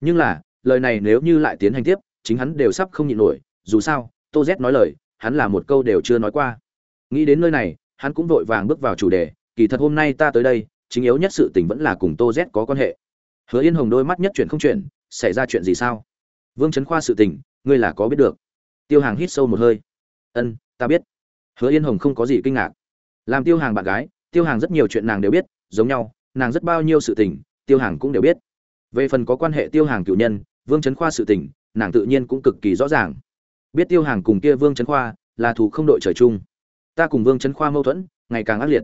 nhưng là, lời này nếu như lại tiến hành tiếp, chính hắn đều sắp không nhịn nổi, dù sao, tô z nói lời, hắn là một câu đều chưa nói qua. Nghĩ đến nơi này, hắn cũng vội vàng bước vào chủ đề, kỳ thật hôm nay ta tới đây, chính yếu nhất sự tình vẫn là cùng tô z có quan hệ. Hứa yên hồng đôi mắt nhất chuyện không chuyện xảy ra chuyện gì sao? Vương trấn khoa sự tình, ngươi là có biết được. Tiêu hàng hít sâu một hơi. Ân, ta biết. Hứa yên hồng không có gì kinh ngạc. Làm tiêu hàng bạn gái, tiêu hàng rất nhiều chuyện nàng đều biết, giống nhau, nàng rất bao nhiêu sự tình, tiêu hàng cũng đều biết về phần có quan hệ tiêu hàng cựu nhân, vương trấn khoa sự tình, nàng tự nhiên cũng cực kỳ rõ ràng. Biết tiêu hàng cùng kia vương trấn khoa là thù không đội trời chung. Ta cùng vương trấn khoa mâu thuẫn, ngày càng ác liệt.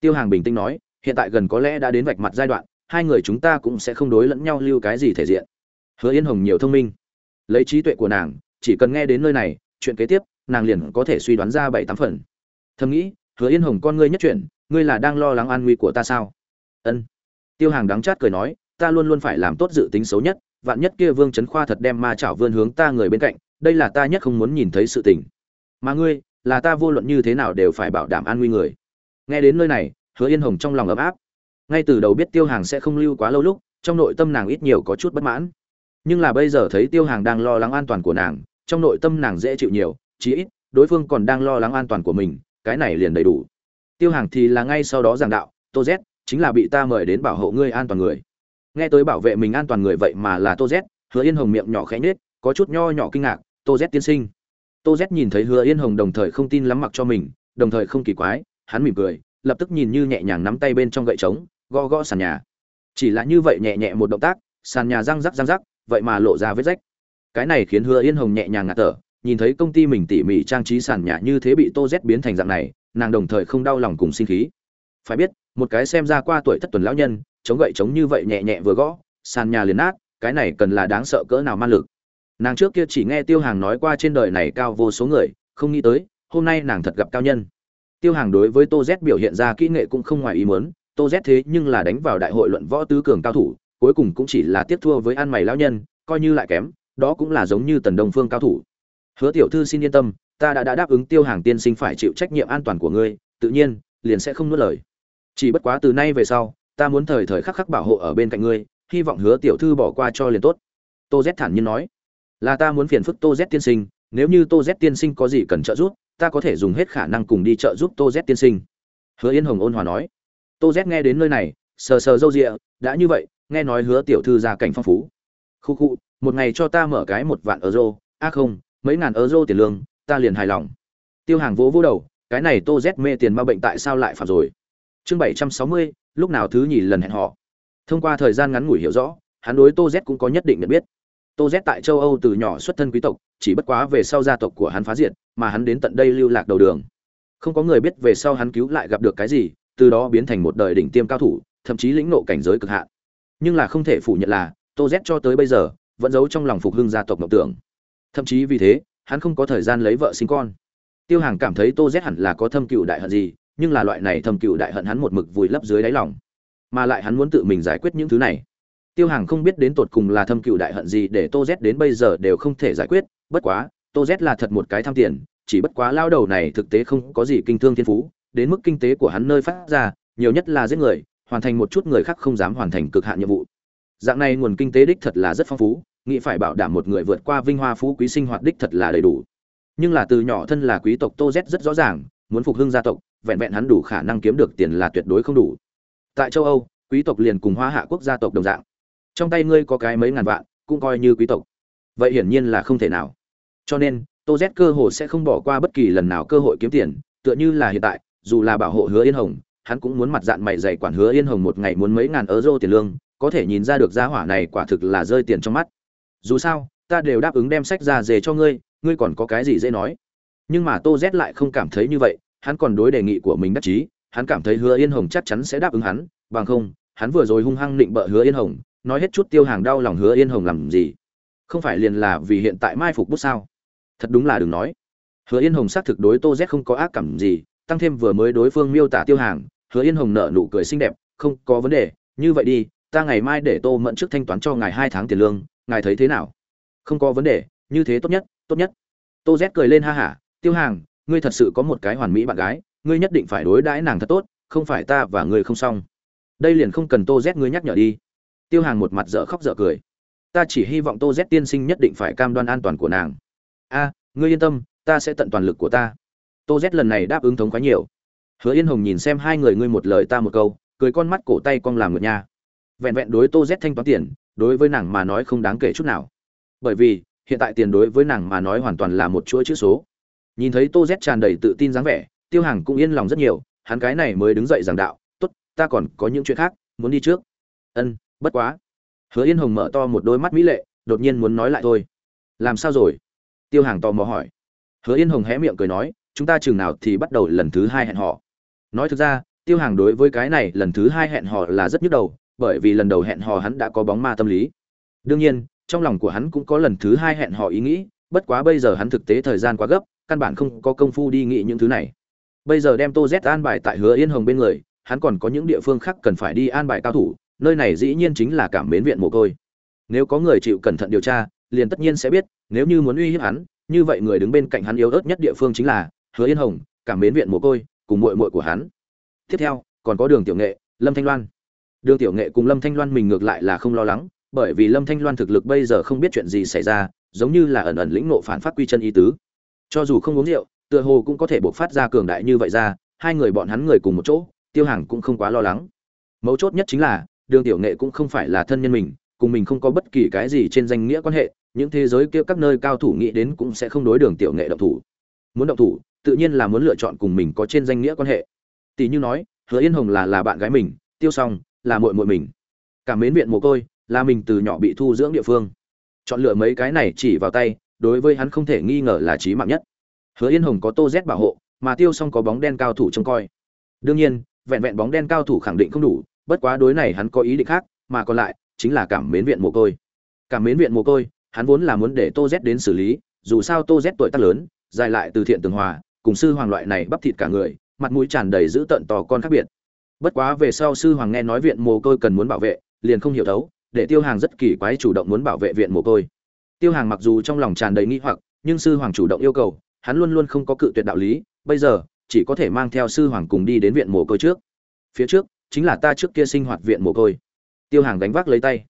Tiêu hàng bình tĩnh nói, hiện tại gần có lẽ đã đến vạch mặt giai đoạn, hai người chúng ta cũng sẽ không đối lẫn nhau lưu cái gì thể diện. Hứa yên hồng nhiều thông minh. Lấy trí tuệ của nàng, chỉ cần nghe đến nơi này, chuyện kế tiếp, nàng liền có thể suy đoán ra bảy tám phần. Thầm nghĩ, hứa yên hồng, con ngươi nhất chuyện ngươi là đang lo lắng an nguy của ta sao? Ân. Tiêu hàng đắng chát cười nói ta luôn luôn phải làm tốt dự tính xấu nhất, vạn nhất kia vương trấn khoa thật đem ma chảo vươn hướng ta người bên cạnh, đây là ta nhất không muốn nhìn thấy sự tình. Mà ngươi, là ta vô luận như thế nào đều phải bảo đảm an nguy người. Nghe đến nơi này, hứa yên hồng trong lòng ấm áp. Ngay từ đầu biết tiêu hàng sẽ không lưu quá lâu lúc, trong nội tâm nàng ít nhiều có chút bất mãn. Nhưng là bây giờ thấy tiêu hàng đang lo lắng an toàn của nàng, trong nội tâm nàng dễ chịu nhiều, chí ít, đối phương còn đang lo lắng an toàn của mình, cái này liền đầy đủ. Tiêu hàng thì là ngay sau đó giảng đạo, tô z, chính là bị ta mời đến bảo hộ ngươi an toàn người nghe tới bảo vệ mình an toàn người vậy mà là tô z, hứa yên hồng miệng nhỏ khẽ nhết có chút nho nhỏ kinh ngạc, tô z tiên sinh. Tô z nhìn thấy hứa yên hồng đồng thời không tin lắm mặc cho mình, đồng thời không kỳ quái, hắn mỉm cười, lập tức nhìn như nhẹ nhàng nắm tay bên trong gậy trống, gõ gõ sàn nhà. Chỉ là như vậy nhẹ nhẹ một động tác, sàn nhà răng rắc răng rắc, vậy mà lộ ra vết rách. Cái này khiến hứa yên hồng nhẹ nhàng ngạt thở, nhìn thấy công ty mình tỉ mỉ trang trí sàn nhà như thế bị tô z biến thành dạng này, nàng đồng thời không đau lòng cùng sinh khí. Phải biết, một cái xem ra qua tuổi thất tuần lão nhân chống gậy chống như vậy nhẹ nhẹ vừa gõ sàn nhà liền nát cái này cần là đáng sợ cỡ nào man lực. Nàng trước kia chỉ nghe tiêu hàng nói qua trên đời này cao vô số người không nghĩ tới hôm nay nàng thật gặp cao nhân. Tiêu hàng đối với tô z biểu hiện ra kỹ nghệ cũng không ngoài ý muốn tô z thế nhưng là đánh vào đại hội luận võ tứ cường cao thủ cuối cùng cũng chỉ là tiếp thua với ăn mày lão nhân coi như lại kém đó cũng là giống như tần đông phương cao thủ. Hứa tiểu thư xin yên tâm ta đã, đã đáp ứng tiêu hàng tiên sinh phải chịu trách nhiệm an toàn của ngươi tự nhiên liền sẽ không nuốt lời. Chỉ bất quá từ nay về sau ta muốn thời thời khắc khắc bảo hộ ở bên cạnh ngươi, hy vọng hứa tiểu thư bỏ qua cho liền tốt. Tô z thản nhiên nói. Là ta muốn phiền phức tô z tiên sinh, nếu như tô z tiên sinh có gì cần trợ giúp, ta có thể dùng hết khả năng cùng đi trợ giúp tô z tiên sinh. Hứa yên hồng ôn hòa nói. Tô z nghe đến nơi này, sờ sờ râu rịa, đã như vậy, nghe nói hứa tiểu thư gia cảnh phong phú. Khu khu, một ngày cho ta mở cái một vạn euro, a không, mấy ngàn euro tiền lương, ta liền hài lòng. Tiêu hàng vỗ vỗ đầu, cái này tô z mê tiền ma bệnh tại sao lại phạm rồi? Chương bảy trăm sáu mươi, lúc nào thứ nhì lần hẹn họ thông qua thời gian ngắn ngủi hiểu rõ, hắn đối tô z cũng có nhất định nhận biết. Tô z tại châu âu từ nhỏ xuất thân quý tộc, chỉ bất quá về sau gia tộc của hắn phá diệt, mà hắn đến tận đây lưu lạc đầu đường. Không có người biết về sau hắn cứu lại gặp được cái gì, từ đó biến thành một đời đỉnh tiêm cao thủ, thậm chí lĩnh nộ cảnh giới cực hạn. Nhưng là không thể phủ nhận là, tô z cho tới bây giờ, vẫn giấu trong lòng phục hưng gia tộc mộng tưởng. Thậm chí vì thế, hắn không có thời gian lấy vợ sinh con. Tiêu hàng cảm thấy tô z hẳn là có thâm cựu đại hận gì nhưng là loại này thâm cựu đại hận hắn một mực vùi lấp dưới đáy lòng. Mà lại hắn muốn tự mình giải quyết những thứ này. Tiêu hàng không biết đến tột cùng là thâm cựu đại hận gì để tô z đến bây giờ đều không thể giải quyết, bất quá, tô z là thật một cái tham tiền, chỉ bất quá lao đầu này thực tế không có gì kinh thương thiên phú, đến mức kinh tế của hắn nơi phát ra, nhiều nhất là giết người, hoàn thành một chút người khác không dám hoàn thành cực hạn nhiệm vụ. Dạng này nguồn kinh tế đích thật là rất phong phú, nghĩ phải bảo đảm một người vượt qua vinh hoa phú quý sinh hoạt đích thật là đầy đủ. Nhưng là từ nhỏ thân là quý tộc tô z rất rõ ràng, muốn phục hưng gia tộc vẹn vẹn hắn đủ khả năng kiếm được tiền là tuyệt đối không đủ. Tại châu âu, quý tộc liền cùng hoa hạ quốc gia tộc đồng dạng. Trong tay ngươi có cái mấy ngàn vạn, cũng coi như quý tộc. Vậy hiển nhiên là không thể nào. Cho nên, tô z cơ hồ sẽ không bỏ qua bất kỳ lần nào cơ hội kiếm tiền, tựa như là hiện tại, dù là bảo hộ hứa yên hồng, hắn cũng muốn mặt dạng mày dày quản hứa yên hồng một ngày muốn mấy ngàn euro tiền lương, có thể nhìn ra được giá hỏa này quả thực là rơi tiền trong mắt. Dù sao, ta đều đáp ứng đem sách ra dề cho ngươi ngươi còn có cái gì dễ nói. Nhưng mà tô z lại không cảm thấy như vậy hắn còn đối đề nghị của mình đắc chí, hắn cảm thấy hứa yên hồng chắc chắn sẽ đáp ứng hắn, bằng không, hắn vừa rồi hung hăng định bợ hứa yên hồng, nói hết chút tiêu hàng đau lòng hứa yên hồng làm gì? Không phải liền là vì hiện tại mai phục bút sao? Thật đúng là đừng nói. Hứa yên hồng xác thực đối tô z không có ác cảm gì, tăng thêm vừa mới đối phương miêu tả tiêu hàng, hứa yên hồng nở nụ cười xinh đẹp, không có vấn đề, như vậy đi, ta ngày mai để tô mẫn trước thanh toán cho ngài hai tháng tiền lương, ngài thấy thế nào? Không có vấn đề, như thế tốt nhất tốt nhất. Tô z cười lên ha hả, tiêu hàng ngươi thật sự có một cái hoàn mỹ bạn gái, ngươi nhất định phải đối đãi nàng thật tốt, không phải ta và ngươi không xong. Đây liền không cần tô z ngươi nhắc nhở đi. Tiêu hàng một mặt dở khóc dở cười. Ta chỉ hy vọng tô z tiên sinh nhất định phải cam đoan an toàn của nàng. A, ngươi yên tâm, ta sẽ tận toàn lực của ta. Tô z lần này đáp ứng thống quá nhiều. Hứa yên hồng nhìn xem hai người ngươi một lời ta một câu, cười con mắt cổ tay cong làm ngược nha. Vẹn vẹn đối tô z thanh toán tiền, đối với nàng mà nói không đáng kể chút nào. Bởi vì, hiện tại tiền đối với nàng mà nói hoàn toàn là một chuỗi chữ số nhìn thấy tô z tràn đầy tự tin dáng vẻ, tiêu hàng cũng yên lòng rất nhiều, hắn cái này mới đứng dậy giảng đạo, tốt, ta còn có những chuyện khác, muốn đi trước. Ân, bất quá. Hứa yên hồng mở to một đôi mắt mỹ lệ, đột nhiên muốn nói lại thôi. Làm sao rồi? Tiêu hàng tò mò hỏi. Hứa yên hồng hé miệng cười nói, chúng ta chừng nào thì bắt đầu lần thứ hai hẹn họ nói thực ra, tiêu hàng đối với cái này lần thứ hai hẹn họ là rất nhức đầu, bởi vì lần đầu hẹn hò hắn đã có bóng ma tâm lý. Đương nhiên, trong lòng của hắn cũng có lần thứ hai hẹn hò ý nghĩ, bất quá bây giờ hắn thực tế thời gian quá gấp căn bản không có công phu đi nghĩ những thứ này. Bây giờ đem tô z an bài tại hứa yên hồng bên người, hắn còn có những địa phương khác cần phải đi an bài cao thủ, nơi này dĩ nhiên chính là cảm mến viện mồ côi. Nếu có người chịu cẩn thận điều tra, liền tất nhiên sẽ biết, nếu như muốn uy hiếp hắn, như vậy người đứng bên cạnh hắn yếu ớt nhất địa phương chính là hứa yên hồng, cảm mến viện mồ côi, cùng muội muội của hắn. Tiếp theo, còn có đường tiểu nghệ, lâm thanh loan. Đường tiểu nghệ cùng lâm thanh loan mình ngược lại là không lo lắng, bởi vì lâm thanh loan thực lực bây giờ không biết chuyện gì xảy ra, giống như là ẩn ẩn lĩnh nộ phản phát quy chân ý tứ cho dù không uống rượu, tựa hồ cũng có thể bộc phát ra cường đại như vậy ra, hai người bọn hắn người cùng một chỗ, tiêu hàng cũng không quá lo lắng. Mấu chốt nhất chính là, đường tiểu nghệ cũng không phải là thân nhân mình, cùng mình không có bất kỳ cái gì trên danh nghĩa quan hệ, những thế giới kia các nơi cao thủ nghĩ đến cũng sẽ không đối đường tiểu nghệ động thủ. Muốn động thủ, tự nhiên là muốn lựa chọn cùng mình có trên danh nghĩa quan hệ. Tỷ như nói, hứa yên hồng là là bạn gái mình, tiêu xong là muội muội mình. Cảm mến viện mồ côi, là mình từ nhỏ bị thu dưỡng địa phương. Chọn lựa mấy cái này chỉ vào tay đối với hắn không thể nghi ngờ là chí mạng nhất. Hứa yên hồng có tô z bảo hộ, mà tiêu Song có bóng đen cao thủ trông coi. Đương nhiên, vẹn vẹn bóng đen cao thủ khẳng định không đủ, bất quá đối này hắn có ý định khác, mà còn lại chính là cảm mến viện mồ côi. Cảm mến viện mồ côi, hắn vốn là muốn để tô z đến xử lý, dù sao tô z tuổi tác lớn, dài lại từ thiện tường hòa, cùng sư hoàng loại này bắp thịt cả người, mặt mũi tràn đầy giữ tận tò con khác biệt. Bất quá về sau sư hoàng nghe nói viện mồ côi cần muốn bảo vệ, liền không hiểu thấu, để tiêu hàng rất kỳ quái chủ động muốn bảo vệ viện mồ côi tiêu hàng mặc dù trong lòng tràn đầy nghi hoặc, nhưng sư hoàng chủ động yêu cầu, hắn luôn luôn không có cự tuyệt đạo lý, bây giờ, chỉ có thể mang theo sư hoàng cùng đi đến viện mồ côi trước. Phía trước, chính là ta trước kia sinh hoạt viện mồ côi. Tiêu hàng đánh vác lấy tay.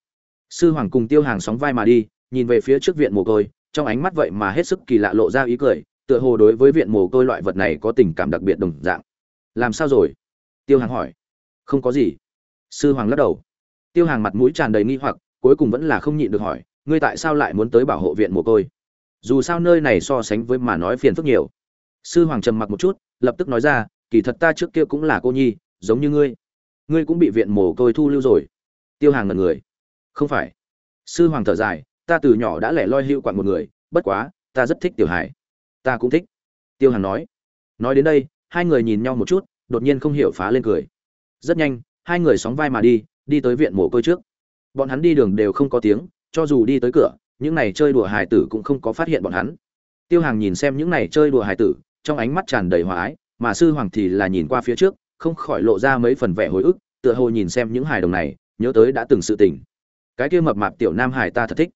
Sư hoàng cùng tiêu hàng sóng vai mà đi, nhìn về phía trước viện mồ côi, trong ánh mắt vậy mà hết sức kỳ lạ lộ ra ý cười, tựa hồ đối với viện mồ côi loại vật này có tình cảm đặc biệt đồng dạng. Làm sao rồi? Tiêu hàng hỏi. Không có gì. Sư hoàng lắc đầu. Tiêu hàng mặt mũi tràn đầy nghi hoặc, cuối cùng vẫn là không nhịn được hỏi ngươi tại sao lại muốn tới bảo hộ viện mồ côi? Dù sao nơi này so sánh với mà nói phiền phức nhiều. Sư hoàng trầm mặc một chút, lập tức nói ra, kỳ thật ta trước kia cũng là cô nhi, giống như ngươi. Ngươi cũng bị viện mồ côi thu lưu rồi. Tiêu hàng ngần người. Không phải. Sư hoàng thở dài, ta từ nhỏ đã lẻ loi hữu quặn một người, bất quá, ta rất thích tiểu hải. Ta cũng thích. Tiêu hàng nói. Nói đến đây, hai người nhìn nhau một chút, đột nhiên không hiểu phá lên cười. Rất nhanh, hai người sóng vai mà đi đi tới viện mồ côi trước. Bọn hắn đi đường đều không có tiếng cho dù đi tới cửa, những này chơi đùa hài tử cũng không có phát hiện bọn hắn. Tiêu hàng nhìn xem những này chơi đùa hài tử, trong ánh mắt tràn đầy hòa ái, mà sư hoàng thì là nhìn qua phía trước, không khỏi lộ ra mấy phần vẻ hồi ức, tựa hồ nhìn xem những hài đồng này, nhớ tới đã từng sự tình. Cái kia mập mạp tiểu nam hải ta thật thích.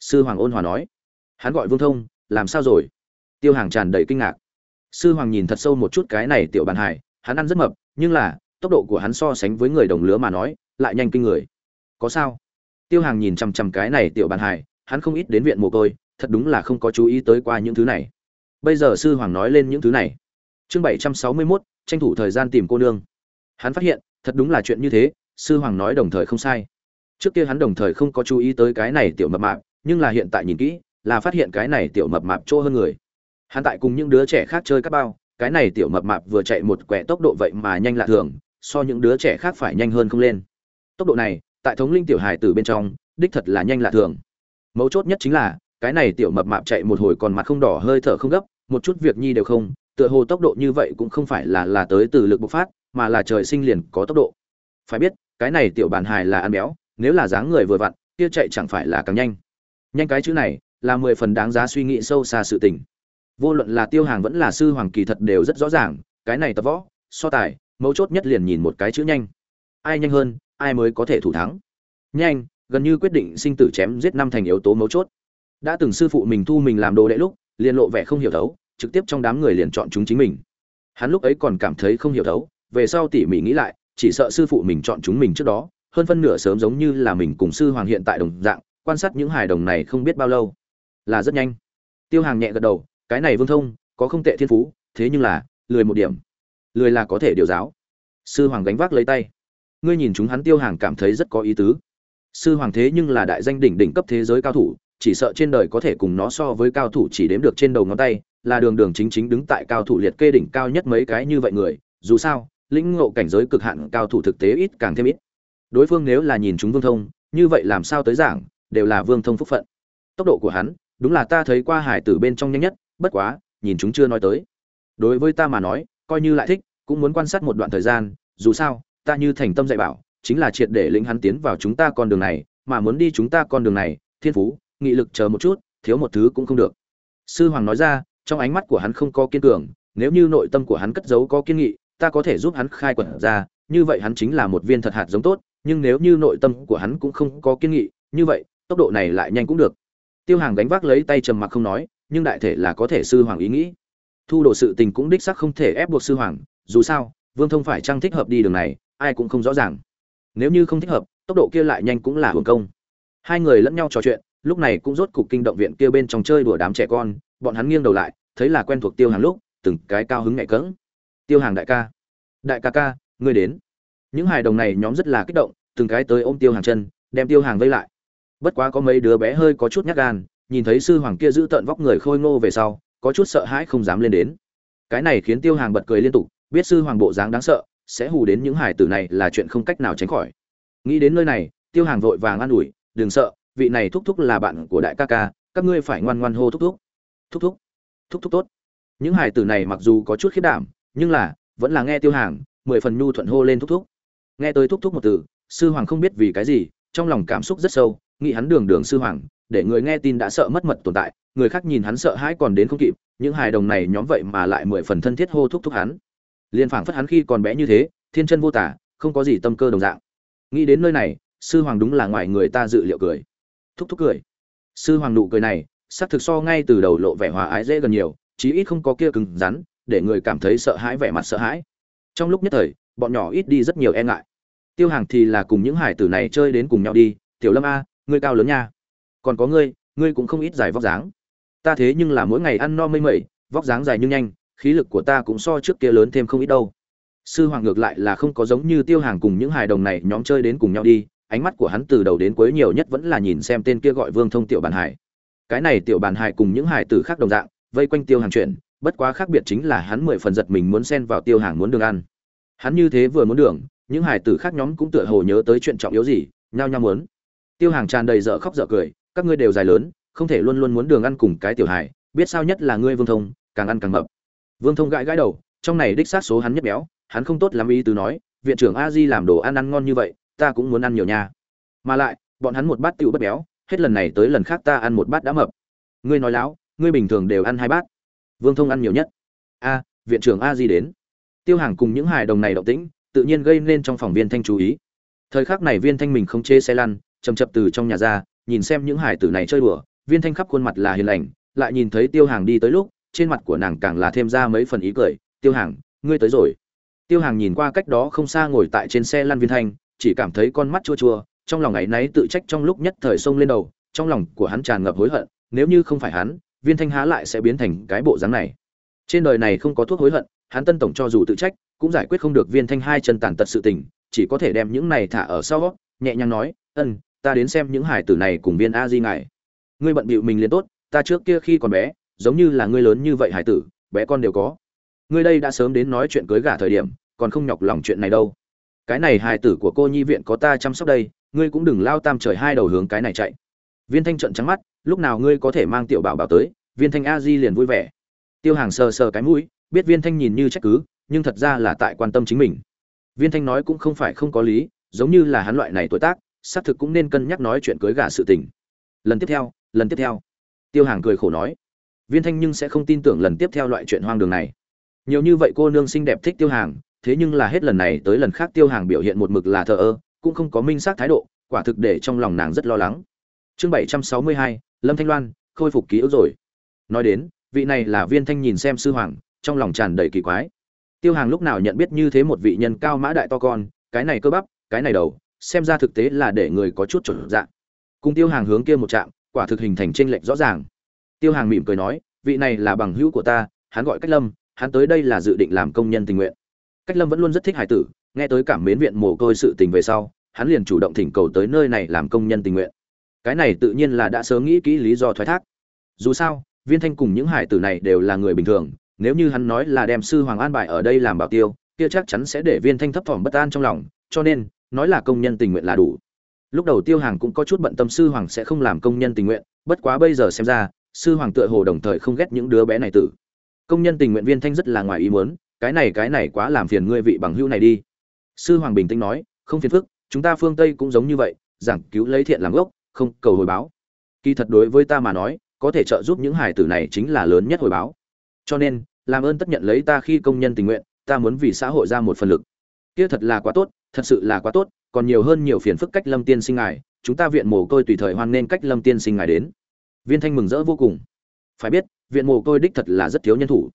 Sư hoàng ôn hòa nói. Hắn gọi vương thông, làm sao rồi? Tiêu hàng tràn đầy kinh ngạc. Sư hoàng nhìn thật sâu một chút cái này tiểu bàn hải hắn ăn rất mập, nhưng là, tốc độ của hắn so sánh với người đồng lứa mà nói, lại nhanh kinh người. Có sao? Tiêu hàng nhìn chằm chằm cái này tiểu bàn hải hắn không ít đến viện mồ côi, thật đúng là không có chú ý tới qua những thứ này. Bây giờ sư hoàng nói lên những thứ này. Chương bảy trăm sáu mươi mốt, tranh thủ thời gian tìm cô nương. Hắn phát hiện, thật đúng là chuyện như thế, sư hoàng nói đồng thời không sai. Trước kia hắn đồng thời không có chú ý tới cái này tiểu mập mạp, nhưng là hiện tại nhìn kỹ, là phát hiện cái này tiểu mập mạp chỗ hơn người. Hắn tại cùng những đứa trẻ khác chơi các bao, cái này tiểu mập mạp vừa chạy một quẻ tốc độ vậy mà nhanh lạ thường, so những đứa trẻ khác phải nhanh hơn không lên. Tốc độ này tại thống linh tiểu hài tử bên trong, đích thật là nhanh lạ thường. Mấu chốt nhất chính là, cái này tiểu mập mạp chạy một hồi còn mặt không đỏ, hơi thở không gấp, một chút việc nhi đều không, tựa hồ tốc độ như vậy cũng không phải là là tới từ lực bộc phát, mà là trời sinh liền có tốc độ. Phải biết, cái này tiểu bản hài là ăn béo, nếu là dáng người vừa vặn, kia chạy chẳng phải là càng nhanh. Nhanh cái chữ này, là mười phần đáng giá suy nghĩ sâu xa sự tình. Vô luận là tiêu hàng vẫn là sư hoàng kỳ thật đều rất rõ ràng, cái này tập võ, so tài, mấu chốt nhất liền nhìn một cái chữ nhanh. Ai nhanh hơn ai mới có thể thủ thắng. Nhanh, gần như quyết định sinh tử chém giết năm thành yếu tố mấu chốt. Đã từng sư phụ mình thu mình làm đồ đệ lúc, liền lộ vẻ không hiểu thấu, trực tiếp trong đám người liền chọn chúng chính mình. Hắn lúc ấy còn cảm thấy không hiểu thấu, về sau tỉ mỉ nghĩ lại, chỉ sợ sư phụ mình chọn chúng mình trước đó, hơn phân nửa sớm giống như là mình cùng sư hoàng hiện tại đồng dạng, quan sát những hài đồng này không biết bao lâu. Là rất nhanh. Tiêu hàng nhẹ gật đầu, cái này vương thông, có không tệ thiên phú, thế nhưng là, lười một điểm. Lười là có thể điều giáo. Sư hoàng gánh vác lấy tay ngươi nhìn chúng hắn tiêu hàng cảm thấy rất có ý tứ. Sư hoàng thế nhưng là đại danh đỉnh đỉnh cấp thế giới cao thủ, chỉ sợ trên đời có thể cùng nó so với cao thủ chỉ đếm được trên đầu ngón tay, là đường đường chính chính đứng tại cao thủ liệt kê đỉnh cao nhất mấy cái như vậy người, dù sao, lĩnh ngộ cảnh giới cực hạn cao thủ thực tế ít càng thêm ít. Đối phương nếu là nhìn chúng vương thông, như vậy làm sao tới giảng, đều là vương thông phúc phận. Tốc độ của hắn, đúng là ta thấy qua hải tử bên trong nhanh nhất, bất quá, nhìn chúng chưa nói tới. Đối với ta mà nói, coi như lại thích, cũng muốn quan sát một đoạn thời gian, dù sao ta như thành tâm dạy bảo, chính là triệt để lĩnh hắn tiến vào chúng ta con đường này, mà muốn đi chúng ta con đường này, thiên phú, nghị lực chờ một chút, thiếu một thứ cũng không được. Sư hoàng nói ra, trong ánh mắt của hắn không có kiên cường, nếu như nội tâm của hắn cất giấu có kiên nghị, ta có thể giúp hắn khai quật ra, như vậy hắn chính là một viên thật hạt giống tốt, nhưng nếu như nội tâm của hắn cũng không có kiên nghị, như vậy, tốc độ này lại nhanh cũng được. Tiêu hàng gánh vác lấy tay trầm mặc không nói, nhưng đại thể là có thể sư hoàng ý nghĩ. Thu đồ sự tình cũng đích xác không thể ép buộc sư hoàng, dù sao, vương thông phải trang thích hợp đi đường này ai cũng không rõ ràng. Nếu như không thích hợp, tốc độ kia lại nhanh cũng là hưởng công. Hai người lẫn nhau trò chuyện, lúc này cũng rốt cục kinh động viện kia bên trong chơi đùa đám trẻ con, bọn hắn nghiêng đầu lại, thấy là quen thuộc tiêu hàng lúc, từng cái cao hứng nhạy cỡng tiêu hàng đại ca đại ca ca, ngươi đến. Những hài đồng này nhóm rất là kích động, từng cái tới ôm tiêu hàng chân, đem tiêu hàng vây lại. Bất quá có mấy đứa bé hơi có chút nhát gan, nhìn thấy sư hoàng kia giữ tận vóc người khôi ngô về sau, có chút sợ hãi không dám lên đến. Cái này khiến tiêu hàng bật cười liên tục, biết sư hoàng bộ dáng đáng sợ sẽ hù đến những hải tử này là chuyện không cách nào tránh khỏi. Nghĩ đến nơi này, tiêu hàng vội vàng an ủi, đừng sợ, vị này thúc thúc là bạn của đại ca ca, các ngươi phải ngoan ngoan hô thúc thúc. Thúc thúc thúc thúc tốt. Những hải tử này mặc dù có chút khiết đảm, nhưng là, vẫn là nghe tiêu hàng, mười phần nhu thuận hô lên thúc thúc. Nghe tới thúc thúc một từ, sư hoàng không biết vì cái gì, trong lòng cảm xúc rất sâu, nghĩ hắn đường đường sư hoàng, để người nghe tin đã sợ mất mật tồn tại, người khác nhìn hắn sợ hãi còn đến không kịp, những hài đồng này nhóm vậy mà lại mười phần thân thiết hô thúc thúc hắn liên phảng phất hắn khi còn bé như thế, thiên chân vô tả, không có gì tâm cơ đồng dạng. Nghĩ đến nơi này, sư hoàng đúng là ngoài người ta dự liệu cười. Thúc thúc cười. Sư hoàng nụ cười này, xác thực so ngay từ đầu lộ vẻ hòa ái dễ gần nhiều, chí ít không có kia cứng rắn, để người cảm thấy sợ hãi vẻ mặt sợ hãi. Trong lúc nhất thời, bọn nhỏ ít đi rất nhiều e ngại. Tiêu hàng thì là cùng những hải tử này chơi đến cùng nhau đi, tiểu lâm a, ngươi cao lớn nha. Còn có ngươi ngươi cũng không ít dài vóc dáng. Ta thế nhưng là mỗi ngày ăn no mây mẩy, vóc dáng dài nhưng nhanh khí lực của ta cũng so trước kia lớn thêm không ít đâu. Sư hoàng ngược lại là không có giống như tiêu hàng cùng những hài đồng này nhóm chơi đến cùng nhau đi, ánh mắt của hắn từ đầu đến cuối nhiều nhất vẫn là nhìn xem tên kia gọi vương thông tiểu bản hải. Cái này tiểu bản hải cùng những hải tử khác đồng dạng, vây quanh tiêu hàng chuyện, bất quá khác biệt chính là hắn mười phần giật mình muốn xen vào tiêu hàng muốn đường ăn. Hắn như thế vừa muốn đường, những hải tử khác nhóm cũng tựa hồ nhớ tới chuyện trọng yếu gì, nhao nhao muốn. Tiêu hàng tràn đầy dở khóc dở cười, các ngươi đều dài lớn, không thể luôn luôn muốn đường ăn cùng cái tiểu hải, biết sao nhất là ngươi vương thông, càng ăn càng mập vương thông gãi gãi đầu, trong này đích xác số hắn nhất béo, hắn không tốt lắm ý tứ nói, viện trưởng a di làm đồ ăn ăn ngon như vậy, ta cũng muốn ăn nhiều nha. Mà lại, bọn hắn một bát tiểu bất béo, hết lần này tới lần khác ta ăn một bát đã mập. Ngươi nói láo, ngươi bình thường đều ăn hai bát. Vương thông ăn nhiều nhất. A, viện trưởng a di đến. Tiêu hàng cùng những hài đồng này động tĩnh, tự nhiên gây nên trong phòng viên thanh chú ý. Thời khắc này viên thanh mình không chế xe lăn, chậm chậm từ trong nhà ra, nhìn xem những hải tử này chơi đùa, viên thanh khắp khuôn mặt là hiền lành, lại nhìn thấy tiêu hàng đi tới lúc trên mặt của nàng càng là thêm ra mấy phần ý cười, tiêu hàng, ngươi tới rồi. Tiêu hàng nhìn qua cách đó không xa ngồi tại trên xe lăn viên thanh, chỉ cảm thấy con mắt chua chua, trong lòng ấy náy tự trách trong lúc nhất thời xông lên đầu, trong lòng của hắn tràn ngập hối hận, nếu như không phải hắn, viên thanh há lại sẽ biến thành cái bộ dáng này. Trên đời này không có thuốc hối hận, hắn tân tổng cho dù tự trách, cũng giải quyết không được viên thanh hai chân tàn tật sự tình, chỉ có thể đem những này thả ở sau, nhẹ nhàng nói, ân, ta đến xem những hải tử này cùng viên a di ngài. Ngươi bận bịu mình liền tốt, ta trước kia khi còn bé giống như là ngươi lớn như vậy hải tử, bé con đều có. Ngươi đây đã sớm đến nói chuyện cưới gả thời điểm, còn không nhọc lòng chuyện này đâu. Cái này hải tử của cô nhi viện có ta chăm sóc đây, ngươi cũng đừng lao tam trời hai đầu hướng cái này chạy. Viên thanh trận trắng mắt, lúc nào ngươi có thể mang tiểu bảo bảo tới, viên thanh a di liền vui vẻ. Tiêu hàng sờ sờ cái mũi, biết viên thanh nhìn như trách cứ, nhưng thật ra là tại quan tâm chính mình. Viên thanh nói cũng không phải không có lý, giống như là hắn loại này tuổi tác, xác thực cũng nên cân nhắc nói chuyện cưới gả sự tình. Lần tiếp theo, lần tiếp theo. Tiêu hàng cười khổ nói viên thanh nhưng sẽ không tin tưởng lần tiếp theo loại chuyện hoang đường này. Nhiều như vậy cô nương xinh đẹp thích tiêu hàng, thế nhưng là hết lần này tới lần khác tiêu hàng biểu hiện một mực là thờ ơ, cũng không có minh xác thái độ, quả thực để trong lòng nàng rất lo lắng. Chương bảy trăm sáu mươi hai, lâm thanh loan, khôi phục ký ức rồi. Nói đến, vị này là viên thanh nhìn xem sư hoàng, trong lòng tràn đầy kỳ quái. Tiêu hàng lúc nào nhận biết như thế một vị nhân cao mã đại to con, cái này cơ bắp, cái này đầu, xem ra thực tế là để người có chút chuẩn dạng cùng tiêu hàng hướng kia một trạm, quả thực hình thành tranh lệch rõ ràng tiêu hàng mỉm cười nói, vị này là bằng hữu của ta, hắn gọi cách lâm, hắn tới đây là dự định làm công nhân tình nguyện. Cách lâm vẫn luôn rất thích hải tử, nghe tới cảm mến viện mồ côi sự tình về sau, hắn liền chủ động thỉnh cầu tới nơi này làm công nhân tình nguyện. Cái này tự nhiên là đã sớm nghĩ kỹ lý do thoái thác. Dù sao, viên thanh cùng những hải tử này đều là người bình thường, nếu như hắn nói là đem sư hoàng an bài ở đây làm bảo tiêu, kia chắc chắn sẽ để viên thanh thấp thỏm bất an trong lòng, cho nên, nói là công nhân tình nguyện là đủ. Lúc đầu tiêu hàng cũng có chút bận tâm sư hoàng sẽ không làm công nhân tình nguyện, bất quá bây giờ xem ra sư hoàng tựa hồ đồng thời không ghét những đứa bé này tử. Công nhân tình nguyện viên thanh rất là ngoài ý muốn, cái này cái này quá làm phiền ngươi vị bằng hữu này đi. Sư hoàng bình tĩnh nói, không phiền phức, chúng ta phương tây cũng giống như vậy, giảng cứu lấy thiện làm gốc, không cầu hồi báo. Kỳ thật đối với ta mà nói, có thể trợ giúp những hải tử này chính là lớn nhất hồi báo. Cho nên, làm ơn tất nhận lấy ta khi công nhân tình nguyện, ta muốn vì xã hội ra một phần lực. Kia thật là quá tốt, thật sự là quá tốt, còn nhiều hơn nhiều phiền phức cách lâm tiên sinh ngài, chúng ta viện mồ côi tùy thời hoan nên cách lâm tiên sinh ngài đến viên thanh mừng rỡ vô cùng. Phải biết, viện mồ côi đích thật là rất thiếu nhân thủ.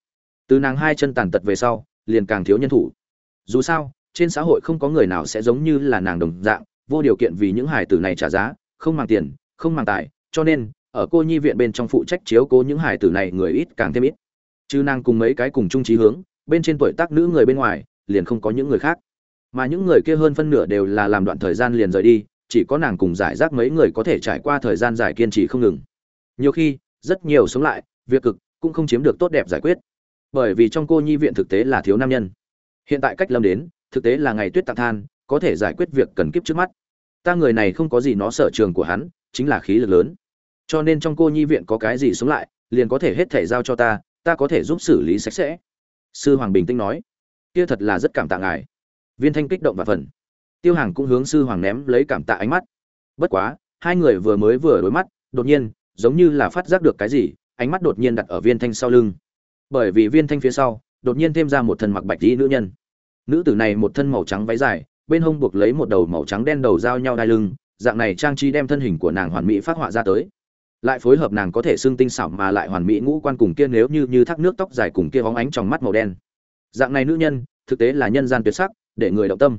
Từ nàng hai chân tàn tật về sau, liền càng thiếu nhân thủ. Dù sao, trên xã hội không có người nào sẽ giống như là nàng đồng dạng, vô điều kiện vì những hải tử này trả giá, không mang tiền, không mang tài, cho nên, ở cô nhi viện bên trong phụ trách chiếu cố những hải tử này người ít càng thêm ít. Chứ nàng cùng mấy cái cùng chung trí hướng, bên trên tuổi tác nữ người bên ngoài, liền không có những người khác. Mà những người kia hơn phân nửa đều là làm đoạn thời gian liền rời đi, chỉ có nàng cùng giải rác mấy người có thể trải qua thời gian dài kiên trì không ngừng nhiều khi, rất nhiều sống lại, việc cực cũng không chiếm được tốt đẹp giải quyết. Bởi vì trong cô nhi viện thực tế là thiếu nam nhân. Hiện tại cách lâm đến, thực tế là ngày tuyết tạc than, có thể giải quyết việc cần kiếp trước mắt. Ta người này không có gì nó sở trường của hắn, chính là khí lực lớn. Cho nên trong cô nhi viện có cái gì sống lại, liền có thể hết thể giao cho ta ta có thể giúp xử lý sạch sẽ. Sư hoàng bình tĩnh nói, kia thật là rất cảm tạ ngài. Viên thanh kích động và phần. Tiêu hàng cũng hướng sư hoàng ném lấy cảm tạ ánh mắt. Bất quá, hai người vừa mới vừa đối mắt, đột nhiên giống như là phát giác được cái gì, ánh mắt đột nhiên đặt ở viên thanh sau lưng. Bởi vì viên thanh phía sau, đột nhiên thêm ra một thân mặc bạch tí nữ nhân. Nữ tử này một thân màu trắng váy dài, bên hông buộc lấy một đầu màu trắng đen đầu giao nhau đai lưng, dạng này trang trí đem thân hình của nàng hoàn mỹ phát họa ra tới. Lại phối hợp nàng có thể xương tinh xảo mà lại hoàn mỹ ngũ quan cùng kia nếu như như thác nước tóc dài cùng kia bóng ánh trong mắt màu đen. Dạng này nữ nhân, thực tế là nhân gian tuyệt sắc, để người động tâm.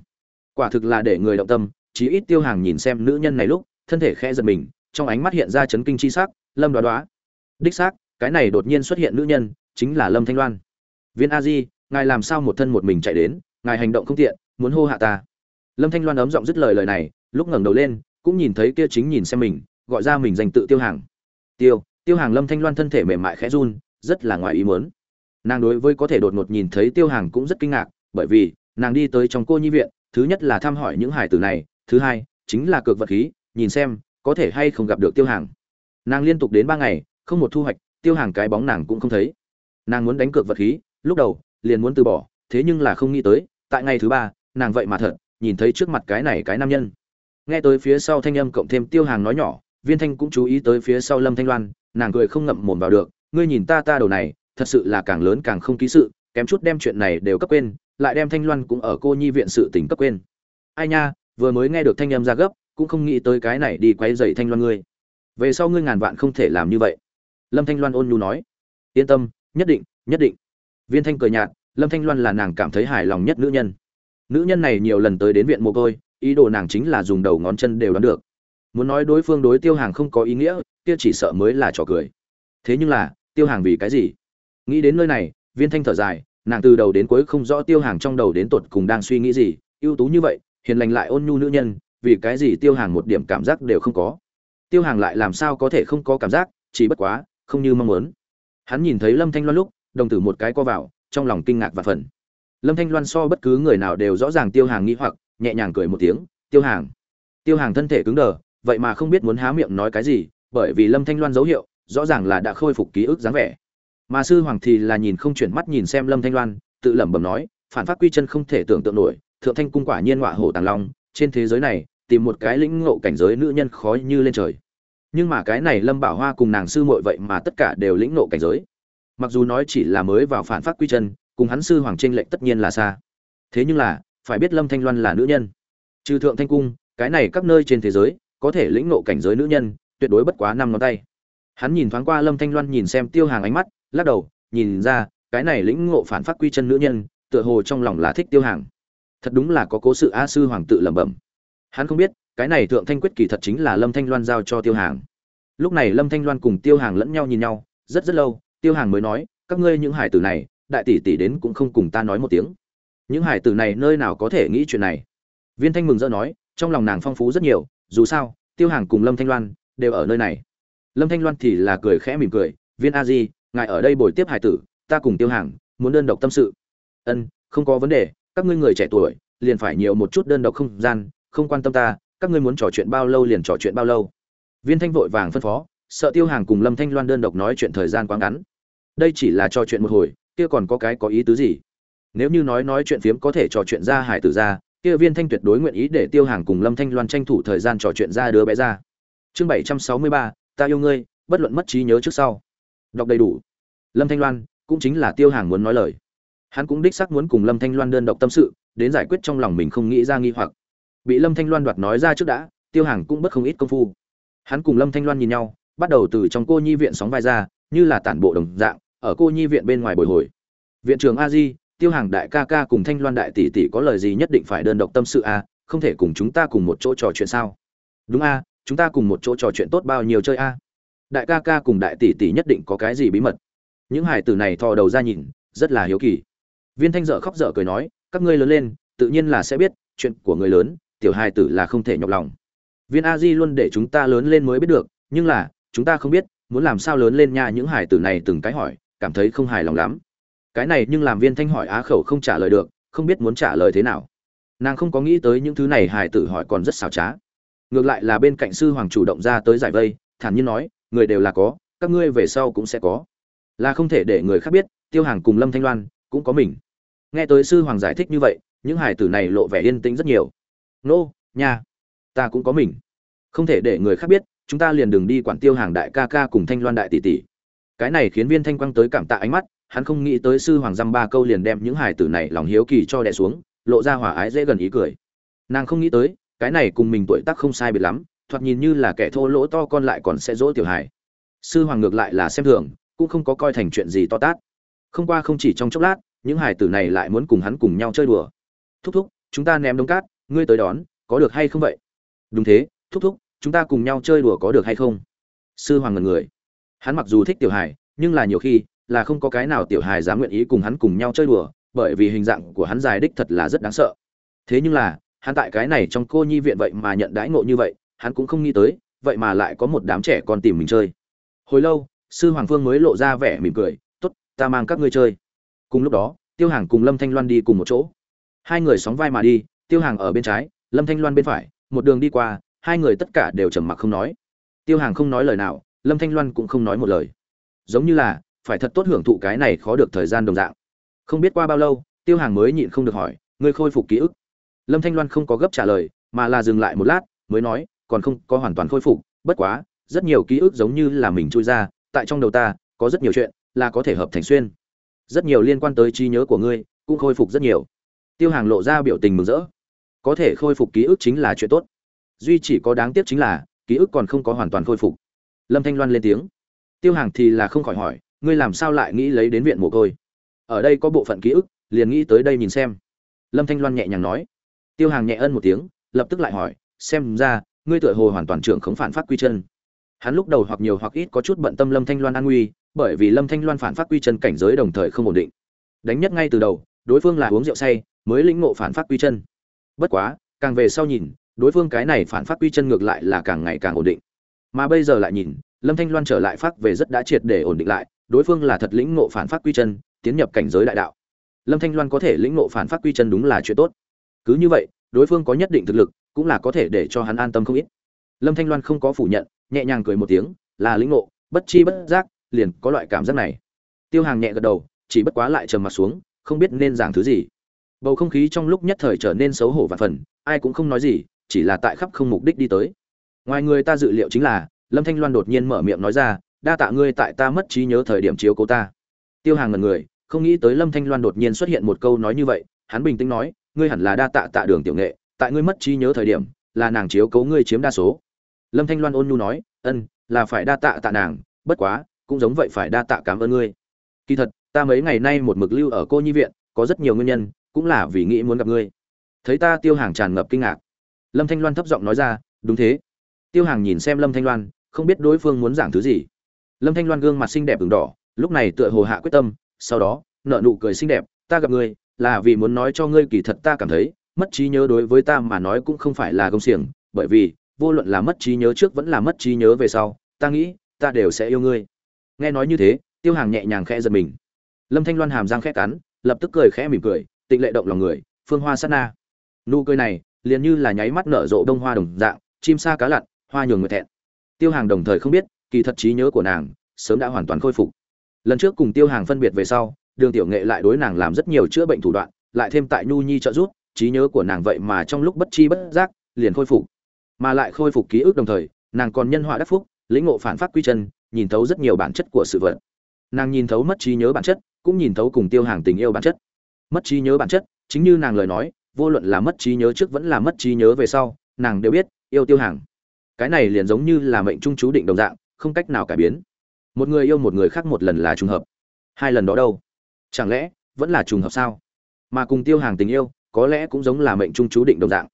Quả thực là để người động tâm, chí ít tiêu hàng nhìn xem nữ nhân này lúc, thân thể khẽ giật mình trong ánh mắt hiện ra chấn kinh chi sắc, lâm đoá đoá. Đích xác, cái này đột nhiên xuất hiện nữ nhân, chính là lâm thanh loan. Viên a di, ngài làm sao một thân một mình chạy đến, ngài hành động không tiện, muốn hô hạ ta. Lâm thanh loan ấm giọng dứt lời lời này, lúc ngẩng đầu lên, cũng nhìn thấy kia chính nhìn xem mình, gọi ra mình danh tự tiêu hàng. Tiêu tiêu hàng lâm thanh loan thân thể mềm mại khẽ run, rất là ngoài ý muốn. Nàng đối với có thể đột ngột nhìn thấy tiêu hàng cũng rất kinh ngạc, bởi vì, nàng đi tới trong cô nhi viện, thứ nhất là thăm hỏi những hải tử này, thứ hai, chính là cược vật khí, nhìn xem có thể hay không gặp được tiêu hàng. Nàng liên tục đến ba ngày, không một thu hoạch, tiêu hàng cái bóng nàng cũng không thấy. Nàng muốn đánh cược vật khí, lúc đầu, liền muốn từ bỏ, thế nhưng là không nghĩ tới, tại ngày thứ ba, nàng vậy mà thật, nhìn thấy trước mặt cái này cái nam nhân. Nghe tới phía sau thanh âm cộng thêm tiêu hàng nói nhỏ, viên thanh cũng chú ý tới phía sau lâm thanh loan, nàng cười không ngậm mồm vào được, ngươi nhìn ta ta đầu này, thật sự là càng lớn càng không ký sự, kém chút đem chuyện này đều cấp quên, lại đem thanh loan cũng ở cô nhi viện sự tỉnh cấp quên. Ai nha, vừa mới nghe được thanh âm ra gấp cũng không nghĩ tới cái này đi quay dậy thanh loan ngươi. Về sau ngươi ngàn vạn không thể làm như vậy. Lâm thanh loan ôn nhu nói. Yên tâm, nhất định nhất định. Viên thanh cười nhạt, lâm thanh loan là nàng cảm thấy hài lòng nhất nữ nhân. Nữ nhân này nhiều lần tới đến viện mồ côi, ý đồ nàng chính là dùng đầu ngón chân đều đoán được. Muốn nói đối phương đối tiêu hàng không có ý nghĩa, kia chỉ sợ mới là trò cười. Thế nhưng là, tiêu hàng vì cái gì? Nghĩ đến nơi này, viên thanh thở dài, nàng từ đầu đến cuối không rõ tiêu hàng trong đầu đến tột cùng đang suy nghĩ gì, ưu tú như vậy, hiền lành lại ôn nhu nữ nhân vì cái gì tiêu hàng một điểm cảm giác đều không có. Tiêu hàng lại làm sao có thể không có cảm giác, chỉ bất quá, không như mong muốn. Hắn nhìn thấy lâm thanh loan lúc, đồng tử một cái co vào, trong lòng kinh ngạc và phần lâm thanh loan so bất cứ người nào đều rõ ràng tiêu hàng nghĩ hoặc, nhẹ nhàng cười một tiếng, tiêu hàng tiêu hàng thân thể cứng đờ, vậy mà không biết muốn há miệng nói cái gì, bởi vì lâm thanh loan dấu hiệu, rõ ràng là đã khôi phục ký ức dáng vẻ. Mà sư hoàng thì là nhìn không chuyển mắt nhìn xem lâm thanh loan, tự lẩm bẩm nói, phản phát quy chân không thể tưởng tượng nổi, thượng thanh cung quả nhiên họa hổ tàng long, trên thế giới này tìm một cái lĩnh ngộ cảnh giới nữ nhân khó như lên trời. Nhưng mà cái này lâm bảo hoa cùng nàng sư muội vậy mà tất cả đều lĩnh ngộ cảnh giới. Mặc dù nói chỉ là mới vào phản phát quy chân, cùng hắn sư hoàng tranh lệnh tất nhiên là xa. Thế nhưng là, phải biết lâm thanh loan là nữ nhân. Trừ thượng thanh cung, cái này các nơi trên thế giới, có thể lĩnh ngộ cảnh giới nữ nhân, tuyệt đối bất quá năm ngón tay. Hắn nhìn thoáng qua lâm thanh loan nhìn xem tiêu hàng ánh mắt, lắc đầu, nhìn ra, cái này lĩnh ngộ phản phát quy chân nữ nhân, tựa hồ trong lòng là thích tiêu hàng. Thật đúng là có cố sự a sư hoàng tự lẩm bẩm hắn không biết, cái này thượng thanh quyết kỳ thật chính là lâm thanh loan giao cho tiêu hàng. Lúc này lâm thanh loan cùng tiêu hàng lẫn nhau nhìn nhau, rất rất lâu, tiêu hàng mới nói, các ngươi những hải tử này, đại tỷ tỷ đến cũng không cùng ta nói một tiếng. Những hải tử này nơi nào có thể nghĩ chuyện này? Viên thanh mừng rỡ nói, trong lòng nàng phong phú rất nhiều, dù sao, tiêu hàng cùng lâm thanh loan đều ở nơi này. Lâm thanh loan thì là cười khẽ mỉm cười, viên a di, ngài ở đây bồi tiếp hải tử, ta cùng tiêu hàng muốn đơn độc tâm sự. Ân, không có vấn đề, các ngươi người trẻ tuổi, liền phải nhiều một chút đơn độc không gian không quan tâm ta, các ngươi muốn trò chuyện bao lâu liền trò chuyện bao lâu. Viên thanh vội vàng phân phó, sợ tiêu hàng cùng lâm thanh loan đơn độc nói chuyện thời gian quá ngắn. Đây chỉ là trò chuyện một hồi, kia còn có cái có ý tứ gì? Nếu như nói nói chuyện phiếm có thể trò chuyện ra hải tử ra, kia viên thanh tuyệt đối nguyện ý để tiêu hàng cùng lâm thanh loan tranh thủ thời gian trò chuyện ra đứa bé ra. Chương bảy trăm sáu mươi ba, ta yêu ngươi, bất luận mất trí nhớ trước sau. Đọc đầy đủ. Lâm thanh loan, cũng chính là tiêu hàng muốn nói lời. Hắn cũng đích xác muốn cùng lâm thanh loan đơn độc tâm sự, đến giải quyết trong lòng mình không nghĩ ra nghi hoặc bị lâm thanh loan đoạt nói ra trước đã, tiêu hàng cũng bất không ít công phu. Hắn cùng lâm thanh loan nhìn nhau, bắt đầu từ trong cô nhi viện sóng vai ra, như là tản bộ đồng dạng, ở cô nhi viện bên ngoài bồi hồi. Viện trưởng a di, tiêu hàng đại ca ca cùng thanh loan đại tỷ tỷ có lời gì nhất định phải đơn độc tâm sự a không thể cùng chúng ta cùng một chỗ trò chuyện sao? Đúng a chúng ta cùng một chỗ trò chuyện tốt bao nhiêu chơi a đại ca ca cùng đại tỷ tỷ nhất định có cái gì bí mật? Những hải tử này thò đầu ra nhìn, rất là hiếu kỳ. Viên thanh dở khóc dở cười nói, các ngươi lớn lên, tự nhiên là sẽ biết, chuyện của người lớn tiểu hài tử là không thể nhọc lòng. Viên a di luôn để chúng ta lớn lên mới biết được, nhưng là, chúng ta không biết, muốn làm sao lớn lên nha những hài tử này từng cái hỏi, cảm thấy không hài lòng lắm. Cái này nhưng làm viên thanh hỏi á khẩu không trả lời được, không biết muốn trả lời thế nào. Nàng không có nghĩ tới những thứ này hài tử hỏi còn rất xảo trá. Ngược lại là bên cạnh sư hoàng chủ động ra tới giải vây, thản nhiên nói, người đều là có, các ngươi về sau cũng sẽ có. Là không thể để người khác biết, tiêu hàng cùng lâm thanh loan cũng có mình. Nghe tới sư hoàng giải thích như vậy, những hài tử này lộ vẻ yên tĩnh rất nhiều nô nha ta cũng có mình. Không thể để người khác biết, chúng ta liền đừng đi quản tiêu hàng đại ca ca cùng thanh loan đại tỷ tỷ. Cái này khiến viên thanh quang tới cảm tạ ánh mắt, hắn không nghĩ tới sư hoàng dăm ba câu liền đem những hài tử này lòng hiếu kỳ cho đè xuống, lộ ra hòa ái dễ gần ý cười. Nàng không nghĩ tới, cái này cùng mình tuổi tác không sai biệt lắm, thoạt nhìn như là kẻ thô lỗ to con lại còn sẽ dỗ tiểu hài. Sư hoàng ngược lại là xem thường, cũng không có coi thành chuyện gì to tát. Không qua không chỉ trong chốc lát, những hài tử này lại muốn cùng hắn cùng nhau chơi đùa. Thúc thúc, chúng ta ném đống cát ngươi tới đón, có được hay không vậy? Đúng thế, thúc thúc, chúng ta cùng nhau chơi đùa có được hay không? Sư hoàng ngần người. Hắn mặc dù thích tiểu hài, nhưng là nhiều khi là không có cái nào tiểu hài dám nguyện ý cùng hắn cùng nhau chơi đùa, bởi vì hình dạng của hắn dài đích thật là rất đáng sợ. Thế nhưng là, hắn tại cái này trong cô nhi viện vậy mà nhận đãi ngộ như vậy, hắn cũng không nghĩ tới, vậy mà lại có một đám trẻ con tìm mình chơi. Hồi lâu, sư hoàng phương mới lộ ra vẻ mỉm cười t ố t ta mang các ngươi chơi. Cùng lúc đó, tiêu hàng cùng lâm thanh loan đi cùng một chỗ. Hai người sóng vai mà đi tiêu hàng ở bên trái, lâm thanh loan bên phải, một đường đi qua, hai người tất cả đều trầm mặc không nói. Tiêu hàng không nói lời nào, lâm thanh loan cũng không nói một lời. Giống như là, phải thật tốt hưởng thụ cái này khó được thời gian đồng dạng. Không biết qua bao lâu, tiêu hàng mới nhịn không được hỏi, ngươi khôi phục ký ức? Lâm thanh loan không có gấp trả lời, mà là dừng lại một lát, mới nói, còn không, có hoàn toàn khôi phục, bất quá, rất nhiều ký ức giống như là mình chui ra, tại trong đầu ta, có rất nhiều chuyện là có thể hợp thành xuyên. Rất nhiều liên quan tới trí nhớ của ngươi, cũng khôi phục rất nhiều. Tiêu hàng lộ ra biểu tình mừng rỡ có thể khôi phục ký ức chính là chuyện tốt. Duy chỉ có đáng tiếc chính là, ký ức còn không có hoàn toàn khôi phục. Lâm thanh loan lên tiếng. Tiêu hàng thì là không khỏi hỏi, ngươi làm sao lại nghĩ lấy đến viện mồ côi? Ở đây có bộ phận ký ức, liền nghĩ tới đây nhìn xem. Lâm thanh loan nhẹ nhàng nói. Tiêu hàng nhẹ ân một tiếng, lập tức lại hỏi, xem ra, ngươi tựa hồ hoàn toàn trưởng khống phản phát quy chân. Hắn lúc đầu hoặc nhiều hoặc ít có chút bận tâm lâm thanh loan an nguy, bởi vì lâm thanh loan phản phát quy chân cảnh giới đồng thời không ổn định. Đánh nhất ngay từ đầu, đối phương là uống rượu say, mới lĩnh ngộ phản phát quy chân bất quá, càng về sau nhìn, đối phương cái này phản phát quy chân ngược lại là càng ngày càng ổn định. Mà bây giờ lại nhìn, lâm thanh loan trở lại phát về rất đã triệt để ổn định lại, đối phương là thật lĩnh ngộ phản phát quy chân, tiến nhập cảnh giới đại đạo. Lâm thanh loan có thể lĩnh ngộ phản phát quy chân đúng là chuyện tốt. Cứ như vậy, đối phương có nhất định thực lực, cũng là có thể để cho hắn an tâm không ít. Lâm thanh loan không có phủ nhận, nhẹ nhàng cười một tiếng, là lĩnh ngộ, bất chi bất giác, liền có loại cảm giác này. Tiêu hàng nhẹ gật đầu, chỉ bất quá lại trầm mặt xuống, không biết nên giảng thứ gì bầu không khí trong lúc nhất thời trở nên xấu hổ và phần, ai cũng không nói gì, chỉ là tại khắp không mục đích đi tới. Ngoài người ta dự liệu chính là, lâm thanh loan đột nhiên mở miệng nói ra, đa tạ ngươi tại ta mất trí nhớ thời điểm chiếu cố ta. Tiêu hàng ngần người, không nghĩ tới lâm thanh loan đột nhiên xuất hiện một câu nói như vậy, hắn bình tĩnh nói, ngươi hẳn là đa tạ tạ đường tiểu nghệ, tại ngươi mất trí nhớ thời điểm, là nàng chiếu cố ngươi chiếm đa số. Lâm thanh loan ôn nhu nói, ân, là phải đa tạ tạ nàng, bất quá, cũng giống vậy phải đa tạ cảm ơn ngươi. Kỳ thật, ta mấy ngày nay một mực lưu ở cô nhi viện, có rất nhiều nguyên nhân cũng là vì nghĩ muốn gặp ngươi. Thấy ta tiêu hàng tràn ngập kinh ngạc. Lâm thanh loan thấp giọng nói ra, đúng thế. Tiêu hàng nhìn xem lâm thanh loan, không biết đối phương muốn giảng thứ gì. Lâm thanh loan gương mặt xinh đẹp ửng đỏ, lúc này tựa hồ hạ quyết tâm, sau đó nợ nụ cười xinh đẹp, ta gặp ngươi, là vì muốn nói cho ngươi kỳ thật ta cảm thấy, mất trí nhớ đối với ta mà nói cũng không phải là công xiềng, bởi vì, vô luận là mất trí nhớ trước vẫn là mất trí nhớ về sau, ta nghĩ, ta đều sẽ yêu ngươi. Nghe nói như thế, tiêu hàng nhẹ nhàng khẽ giật mình. Lâm thanh loan hàm răng khẽ cắn, lập tức cười khẽ mỉm cười tịnh lệ động lòng người, phương hoa sát na. Nụ cười này, liền như là nháy mắt nở rộ đông hoa đồng dạng, chim sa cá lặn, hoa nhường người thẹn. Tiêu hàng đồng thời không biết, kỳ thật trí nhớ của nàng sớm đã hoàn toàn khôi phục. Lần trước cùng tiêu hàng phân biệt về sau, đường tiểu nghệ lại đối nàng làm rất nhiều chữa bệnh thủ đoạn, lại thêm tại nhu nhi trợ giúp, trí nhớ của nàng vậy mà trong lúc bất chi bất giác liền khôi phục. Mà lại khôi phục ký ức đồng thời, nàng còn nhân họa đắc phúc, lĩnh ngộ phản phát quy chân, nhìn thấu rất nhiều bản chất của sự vật. Nàng nhìn thấu mất trí nhớ bản chất, cũng nhìn thấu cùng tiêu hàng tình yêu bản chất mất trí nhớ bản chất, chính như nàng lời nói, vô luận là mất trí nhớ trước vẫn là mất trí nhớ về sau, nàng đều biết, yêu tiêu hàng. Cái này liền giống như là mệnh trung chú định đồng dạng, không cách nào cải biến. Một người yêu một người khác một lần là trùng hợp. Hai lần đó đâu? Chẳng lẽ, vẫn là trùng hợp sao? Mà cùng tiêu hàng tình yêu, có lẽ cũng giống là mệnh trung chú định đồng dạng.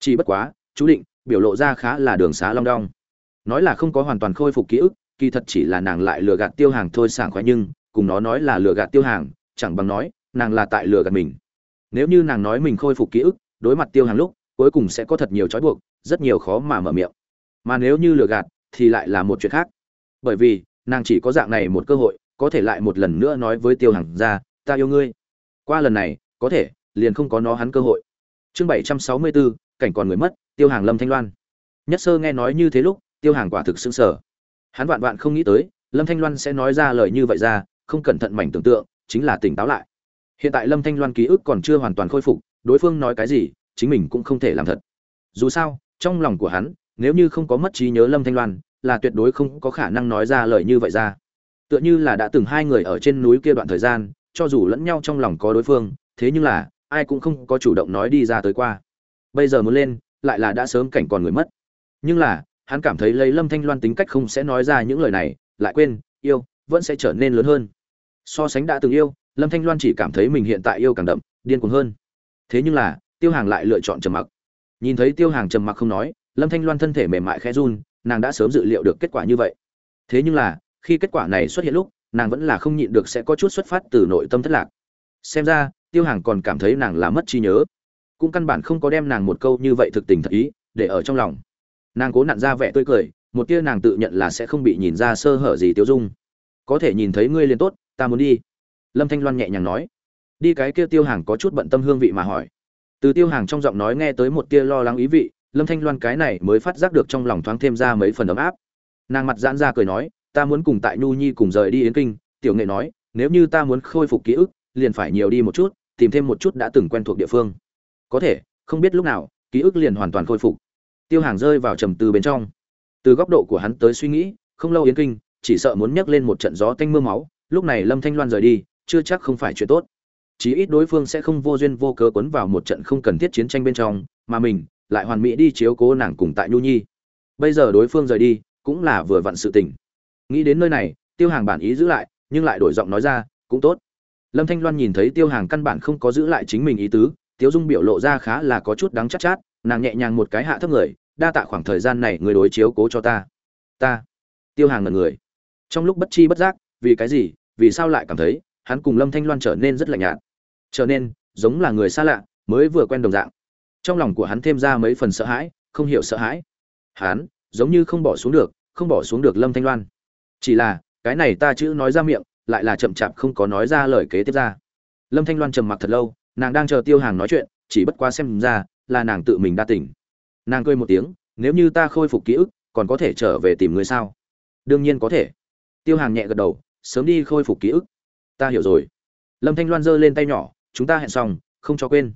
Chỉ bất quá, chú định, biểu lộ ra khá là đường xá long đong. Nói là không có hoàn toàn khôi phục ký ức, kỳ thật chỉ là nàng lại lừa gạt tiêu hàng thôi sảng khoái nhưng, cùng nó nói là lừa gạt tiêu hàng, chẳng bằng nói nàng là tại lừa gạt mình. Nếu như nàng nói mình khôi phục ký ức, đối mặt tiêu hàng lúc, cuối cùng sẽ có thật nhiều trói buộc, rất nhiều khó mà mở miệng. Mà nếu như lừa gạt, thì lại là một chuyện khác. Bởi vì, nàng chỉ có dạng này một cơ hội, có thể lại một lần nữa nói với tiêu hàng ra, ta yêu ngươi. Qua lần này, có thể, liền không có nó hắn cơ hội. Chương bảy trăm sáu mươi bốn cảnh còn người mất, tiêu hàng lâm thanh loan. Nhất sơ nghe nói như thế lúc, tiêu hàng quả thực xứng sở hắn vạn vạn không nghĩ tới, lâm thanh loan sẽ nói ra lời như vậy ra, không cẩn thận mảnh tưởng tượng, chính là tỉnh táo lại hiện tại lâm thanh loan ký ức còn chưa hoàn toàn khôi phục, đối phương nói cái gì, chính mình cũng không thể làm thật. Dù sao, trong lòng của hắn, nếu như không có mất trí nhớ lâm thanh loan, là tuyệt đối không có khả năng nói ra lời như vậy ra. Tựa như là đã từng hai người ở trên núi kia đoạn thời gian, cho dù lẫn nhau trong lòng có đối phương, thế nhưng là, ai cũng không có chủ động nói đi ra tới qua. Bây giờ muốn lên, lại là đã sớm cảnh còn người mất. Nhưng là, hắn cảm thấy lấy lâm thanh loan tính cách không sẽ nói ra những lời này, lại quên, yêu, vẫn sẽ trở nên lớn hơn. So sánh đã từng yêu lâm thanh loan chỉ cảm thấy mình hiện tại yêu càng đậm, điên cuồng hơn. Thế nhưng là, tiêu hàng lại lựa chọn trầm mặc. Nhìn thấy tiêu hàng trầm mặc không nói, lâm thanh loan thân thể mềm mại khẽ run, nàng đã sớm dự liệu được kết quả như vậy. Thế nhưng là, khi kết quả này xuất hiện lúc, nàng vẫn là không nhịn được sẽ có chút xuất phát từ nội tâm thất lạc. Xem ra, tiêu hàng còn cảm thấy nàng là mất trí nhớ. Cũng căn bản không có đem nàng một câu như vậy thực tình thật ý, để ở trong lòng. Nàng cố nặn ra vẻ tươi cười, một tia nàng tự nhận là sẽ không bị nhìn ra sơ hở gì tiêu dung. Có thể nhìn thấy ngươi liền tốt, ta muốn đi lâm thanh loan nhẹ nhàng nói. Đi cái kia tiêu hàng có chút bận tâm hương vị mà hỏi. Từ tiêu hàng trong giọng nói nghe tới một tia lo lắng ý vị, lâm thanh loan cái này mới phát giác được trong lòng thoáng thêm ra mấy phần ấm áp. Nàng mặt giãn ra cười nói, ta muốn cùng tại nhu nhi cùng rời đi yến kinh. Tiểu nghệ nói, nếu như ta muốn khôi phục ký ức, liền phải nhiều đi một chút, tìm thêm một chút đã từng quen thuộc địa phương. Có thể, không biết lúc nào, ký ức liền hoàn toàn khôi phục. Tiêu hàng rơi vào trầm tư bên trong. Từ góc độ của hắn tới suy nghĩ, không lâu yến kinh, chỉ sợ muốn nhắc lên một trận gió tanh mưa máu, lúc này lâm thanh loan rời đi chưa chắc không phải chuyện tốt. Chí ít đối phương sẽ không vô duyên vô cớ quấn vào một trận không cần thiết chiến tranh bên trong mà mình lại hoàn mỹ đi chiếu cố nàng cùng tại nhu nhi. Bây giờ đối phương rời đi cũng là vừa vặn sự tình. Nghĩ đến nơi này tiêu hàng bản ý giữ lại nhưng lại đổi giọng nói ra cũng tốt. Lâm thanh loan nhìn thấy tiêu hàng căn bản không có giữ lại chính mình ý tứ tiêu dung biểu lộ ra khá là có chút đắng chắc chát, chát nàng nhẹ nhàng một cái hạ thấp người đa tạ khoảng thời gian này người đối chiếu cố cho ta. Ta? Tiêu hàng ngần người. Trong lúc bất chi bất giác vì cái gì? Vì sao lại cảm thấy hắn cùng lâm thanh loan trở nên rất lạnh nhạt. Trở nên giống là người xa lạ, mới vừa quen đồng dạng. Trong lòng của hắn thêm ra mấy phần sợ hãi, không hiểu sợ hãi. Hắn giống như không bỏ xuống được, không bỏ xuống được lâm thanh loan. Chỉ là, cái này ta chữ nói ra miệng, lại là chậm chạp không có nói ra lời kế tiếp ra. Lâm thanh loan trầm mặc thật lâu, nàng đang chờ tiêu hàng nói chuyện, chỉ bất quá xem ra là nàng tự mình đa tỉnh nàng cười một tiếng, nếu như ta khôi phục ký ức, còn có thể trở về tìm người sao? Đương nhiên có thể. Tiêu hàng nhẹ gật đầu, sớm đi khôi phục ký ức ta hiểu rồi. Lâm thanh loan giơ lên tay nhỏ, chúng ta hẹn xong, không cho quên.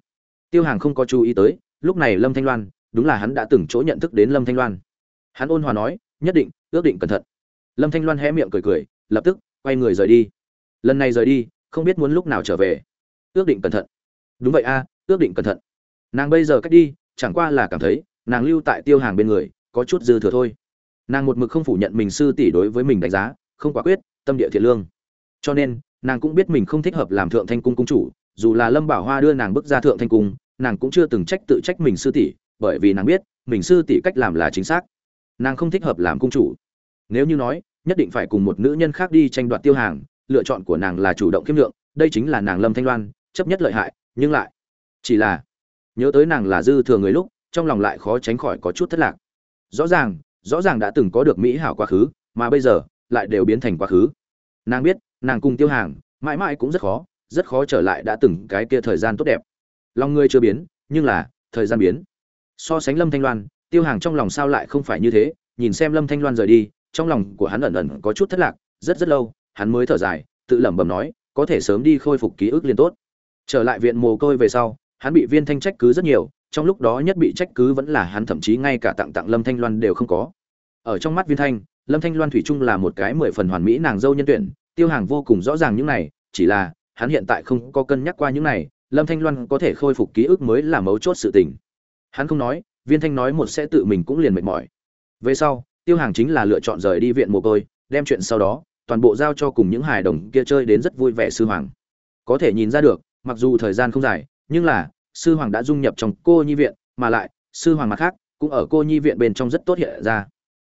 Tiêu hàng không có chú ý tới, lúc này lâm thanh loan, đúng là hắn đã từng chỗ nhận thức đến lâm thanh loan. Hắn ôn hòa nói, nhất định, ước định cẩn thận. Lâm thanh loan hé miệng cười cười, lập tức, quay người rời đi. Lần này rời đi, không biết muốn lúc nào trở về. Ước định cẩn thận. Đúng vậy a, ước định cẩn thận. Nàng bây giờ cách đi, chẳng qua là cảm thấy, nàng lưu tại tiêu hàng bên người, có chút dư thừa thôi. Nàng một mực không phủ nhận mình sư tỷ đối với mình đánh giá, không quả quyết, tâm địa thiện lương. Cho nên nàng cũng biết mình không thích hợp làm thượng thanh cung cung chủ, dù là lâm bảo hoa đưa nàng bước ra thượng thanh cung, nàng cũng chưa từng trách tự trách mình sư tỷ, bởi vì nàng biết, mình sư tỷ cách làm là chính xác. Nàng không thích hợp làm cung chủ. Nếu như nói, nhất định phải cùng một nữ nhân khác đi tranh đoạt tiêu hàng, lựa chọn của nàng là chủ động kiêm lượng, đây chính là nàng lâm thanh loan, chấp nhất lợi hại, nhưng lại, chỉ là, nhớ tới nàng là dư thừa người lúc, trong lòng lại khó tránh khỏi có chút thất lạc. Rõ ràng rõ ràng đã từng có được mỹ hảo quá khứ, mà bây giờ, lại đều biến thành quá khứ. Nàng biết nàng cùng tiêu hàng, mãi mãi cũng rất khó rất khó trở lại đã từng cái kia thời gian tốt đẹp. Lòng ngươi chưa biến, nhưng là, thời gian biến. So sánh lâm thanh loan, tiêu hàng trong lòng sao lại không phải như thế, nhìn xem lâm thanh loan rời đi, trong lòng của hắn ẩn ẩn có chút thất lạc, rất rất lâu, hắn mới thở dài, tự lẩm bẩm nói, có thể sớm đi khôi phục ký ức liên tốt. Trở lại viện mồ côi về sau, hắn bị viên thanh trách cứ rất nhiều, trong lúc đó nhất bị trách cứ vẫn là hắn thậm chí ngay cả tặng tặng lâm thanh loan đều không có. Ở trong mắt viên thanh, lâm thanh loan thủy chung là một cái mười phần hoàn mỹ nàng dâu nhân tuyển tiêu hàng vô cùng rõ ràng những này, chỉ là, hắn hiện tại không có cân nhắc qua những này, lâm thanh loan có thể khôi phục ký ức mới là mấu chốt sự tình. Hắn không nói, viên thanh nói một sẽ tự mình cũng liền mệt mỏi. Về sau, tiêu hàng chính là lựa chọn rời đi viện mồ côi, đem chuyện sau đó, toàn bộ giao cho cùng những hài đồng kia chơi đến rất vui vẻ sư hoàng. Có thể nhìn ra được, mặc dù thời gian không dài, nhưng là, sư hoàng đã dung nhập trong cô nhi viện, mà lại, sư hoàng mặt khác, cũng ở cô nhi viện bên trong rất tốt hiện ra.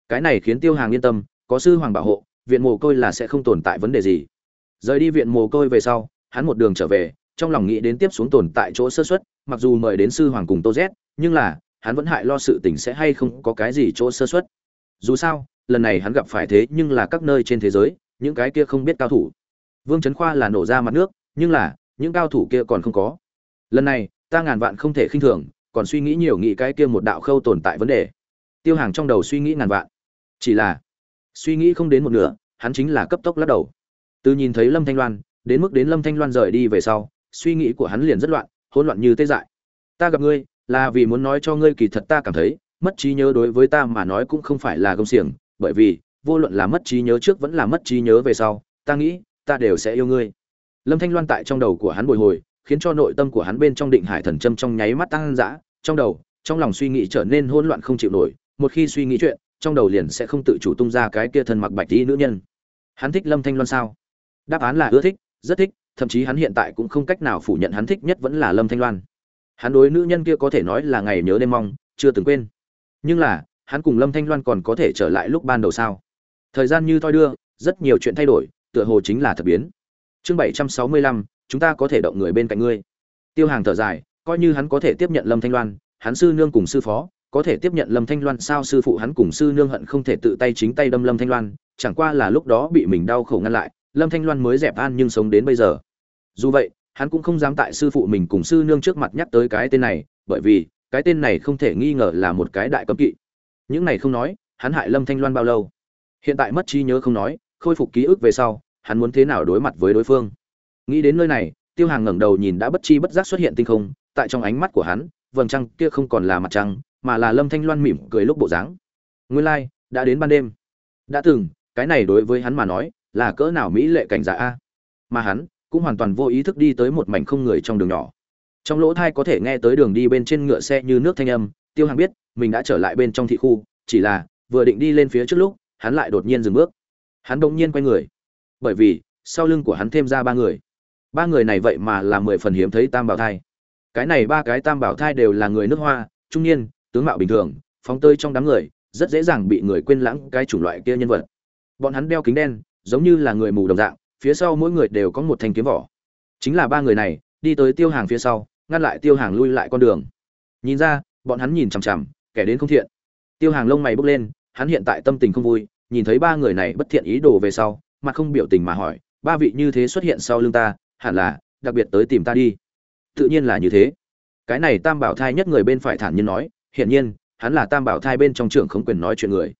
Cái này khiến tiêu hàng yên tâm, có sư hoàng bảo hộ viện mồ côi là sẽ không tồn tại vấn đề gì. Rời đi viện mồ côi về sau, hắn một đường trở về, trong lòng nghĩ đến tiếp xuống tồn tại chỗ sơ xuất mặc dù mời đến sư hoàng cùng tô z, nhưng là, hắn vẫn hại lo sự tình sẽ hay không có cái gì chỗ sơ xuất dù sao, lần này hắn gặp phải thế nhưng là các nơi trên thế giới, những cái kia không biết cao thủ. Vương trấn khoa là nổ ra mặt nước, nhưng là, những cao thủ kia còn không có. Lần này, ta ngàn vạn không thể khinh thường, còn suy nghĩ nhiều nghĩ cái kia một đạo khâu tồn tại vấn đề. Tiêu hàng trong đầu suy nghĩ ngàn vạn. Chỉ là suy nghĩ không đến một nửa, hắn chính là cấp tốc lắc đầu. Từ nhìn thấy lâm thanh loan, đến mức đến lâm thanh loan rời đi về sau, suy nghĩ của hắn liền rất loạn, hỗn loạn như tê dại. Ta gặp ngươi, là vì muốn nói cho ngươi kỳ thật ta cảm thấy, mất trí nhớ đối với ta mà nói cũng không phải là công xiềng, bởi vì, vô luận là mất trí nhớ trước vẫn là mất trí nhớ về sau, ta nghĩ, ta đều sẽ yêu ngươi. Lâm thanh loan tại trong đầu của hắn bồi hồi, khiến cho nội tâm của hắn bên trong định hải thần châm trong nháy mắt tăng dã, trong đầu, trong lòng suy nghĩ trở nên hỗn loạn không chịu nổi, một khi suy nghĩ chuyện trong đầu liền sẽ không tự chủ tung ra cái kia thân mặc bạch tí nữ nhân. Hắn thích lâm thanh loan sao? Đáp án là ưa thích, rất thích, thậm chí hắn hiện tại cũng không cách nào phủ nhận hắn thích nhất vẫn là lâm thanh loan hắn đối nữ nhân kia có thể nói là ngày nhớ đêm mong, chưa từng quên. Nhưng là, hắn cùng lâm thanh loan còn có thể trở lại lúc ban đầu sao? Thời gian như thoi đưa, rất nhiều chuyện thay đổi, tựa hồ chính là thật biến. Chương bảy trăm sáu mươi lăm, chúng ta có thể động người bên cạnh ngươi. Tiêu hàng thở dài, coi như hắn có thể tiếp nhận lâm thanh loan hắn sư nương cùng sư phó có thể tiếp nhận lâm thanh loan sao sư phụ hắn cùng sư nương hận không thể tự tay chính tay đâm lâm thanh loan, chẳng qua là lúc đó bị mình đau khổ ngăn lại, lâm thanh loan mới dẹp an nhưng sống đến bây giờ. Dù vậy, hắn cũng không dám tại sư phụ mình cùng sư nương trước mặt nhắc tới cái tên này, bởi vì, cái tên này không thể nghi ngờ là một cái đại cấm kỵ. Những này không nói, hắn hại lâm thanh loan bao lâu? Hiện tại mất trí nhớ không nói, khôi phục ký ức về sau, hắn muốn thế nào đối mặt với đối phương? Nghĩ đến nơi này, tiêu hàng ngẩng đầu nhìn đã bất chi bất giác xuất hiện tinh không, tại trong ánh mắt của hắn, vầng trăng kia không còn là mặt trăng mà là lâm thanh loan mỉm cười lúc bộ dáng. Nguyên lai、like, đã đến ban đêm. Đã từng cái này đối với hắn mà nói là cỡ nào mỹ lệ cảnh giả a. Mà hắn cũng hoàn toàn vô ý thức đi tới một mảnh không người trong đường nhỏ. Trong lỗ thai có thể nghe tới đường đi bên trên ngựa xe như nước thanh âm tiêu hàng biết mình đã trở lại bên trong thị khu chỉ là vừa định đi lên phía trước lúc hắn lại đột nhiên dừng bước. Hắn đột nhiên quay người. Bởi vì sau lưng của hắn thêm ra ba người. Ba người này vậy mà là mười phần hiếm thấy tam bảo thai. Cái này ba cái tam bảo thai đều là người nước hoa trung niên tướng mạo bình thường, phóng tơi trong đám người, rất dễ dàng bị người quên lãng cái chủng loại kia nhân vật. Bọn hắn đeo kính đen, giống như là người mù đồng dạng, phía sau mỗi người đều có một thanh kiếm vỏ. Chính là ba người này, đi tới tiêu hàng phía sau, ngăn lại tiêu hàng lui lại con đường. Nhìn ra, bọn hắn nhìn chằm chằm, kẻ đến không thiện. Tiêu hàng lông mày bốc lên, hắn hiện tại tâm tình không vui, nhìn thấy ba người này bất thiện ý đồ về sau, mặt không biểu tình mà hỏi, ba vị như thế xuất hiện sau lưng ta, hẳn là đặc biệt tới tìm ta đi. Tự nhiên là như thế. Cái này tam bảo thai nhất người bên phải thản nhiên nói hiển nhiên, hắn là tam bảo thai bên trong trưởng không quyền nói chuyện người.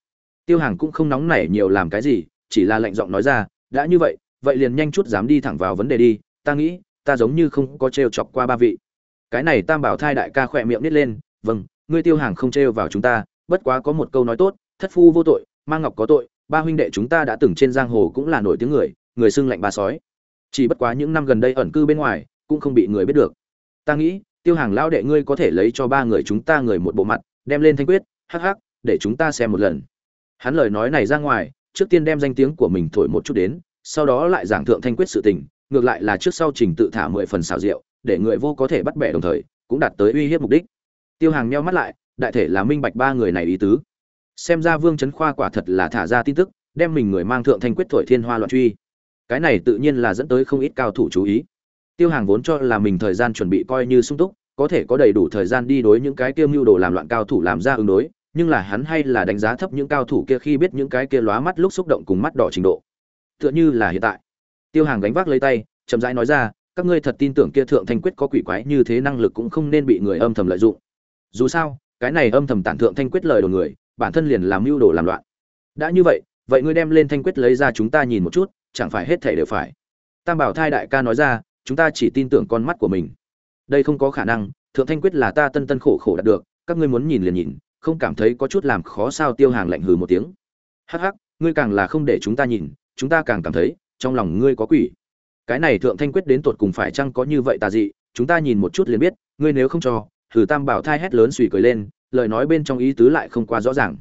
Tiêu hàng cũng không nóng nảy nhiều làm cái gì, chỉ là lạnh giọng nói ra, đã như vậy vậy liền nhanh chút dám đi thẳng vào vấn đề đi, ta nghĩ, ta giống như không có trêu chọc qua ba vị. Cái này tam bảo thai đại ca khỏe miệng nít lên vâng ngươi tiêu hàng không trêu vào chúng ta, bất quá có một câu nói tốt, thất phu vô tội mang ngọc có tội, ba huynh đệ chúng ta đã từng trên giang hồ cũng là nổi tiếng người người xưng lạnh ba sói. Chỉ bất quá những năm gần đây ẩn cư bên ngoài, cũng không bị người biết được. Ta nghĩ tiêu hàng lão đệ ngươi có thể lấy cho ba người chúng ta người một bộ mặt, đem lên thanh quyết, hắc hắc, để chúng ta xem một lần. Hắn lời nói này ra ngoài, trước tiên đem danh tiếng của mình thổi một chút đến, sau đó lại giảng thượng thanh quyết sự tình, ngược lại là trước sau trình tự thả mười phần xào rượu để người vô có thể bắt bẻ đồng thời, cũng đạt tới uy hiếp mục đích. Tiêu hàng nheo mắt lại, đại thể là minh bạch ba người này ý tứ. Xem ra vương trấn khoa quả thật là thả ra tin tức, đem mình người mang thượng thanh quyết thổi thiên hoa loạn truy. Cái này tự nhiên là dẫn tới không ít cao thủ chú ý tiêu hàng vốn cho là mình thời gian chuẩn bị coi như sung túc, có thể có đầy đủ thời gian đi đối những cái kia mưu đồ làm loạn cao thủ làm ra ứng đối, nhưng là hắn hay là đánh giá thấp những cao thủ kia khi biết những cái kia lóa mắt lúc xúc động cùng mắt đỏ trình độ. Tựa như là hiện tại. Tiêu hàng gánh vác lấy tay, chậm rãi nói ra, các ngươi thật tin tưởng kia thượng thanh quyết có quỷ quái như thế năng lực cũng không nên bị người âm thầm lợi dụng. Dù sao, cái này âm thầm tản thượng thanh quyết lời đồn người, bản thân liền làm mưu đồ làm loạn. Đã như vậy vậy ngươi đem lên thanh quyết lấy ra chúng ta nhìn một chút, chẳng phải hết thể đều phải. Tam bảo thai đại ca nói ra chúng ta chỉ tin tưởng con mắt của mình. Đây không có khả năng, thượng thanh quyết là ta tân tân khổ khổ đạt được, các ngươi muốn nhìn liền nhìn, không cảm thấy có chút làm khó sao tiêu hàng lạnh hừ một tiếng. Hắc hắc, ngươi càng là không để chúng ta nhìn, chúng ta càng cảm thấy, trong lòng ngươi có quỷ. Cái này thượng thanh quyết đến tột cùng phải chăng có như vậy tà dị, chúng ta nhìn một chút liền biết, ngươi nếu không cho thử tam bảo thai hét lớn suy cười lên, lời nói bên trong ý tứ lại không quá rõ ràng.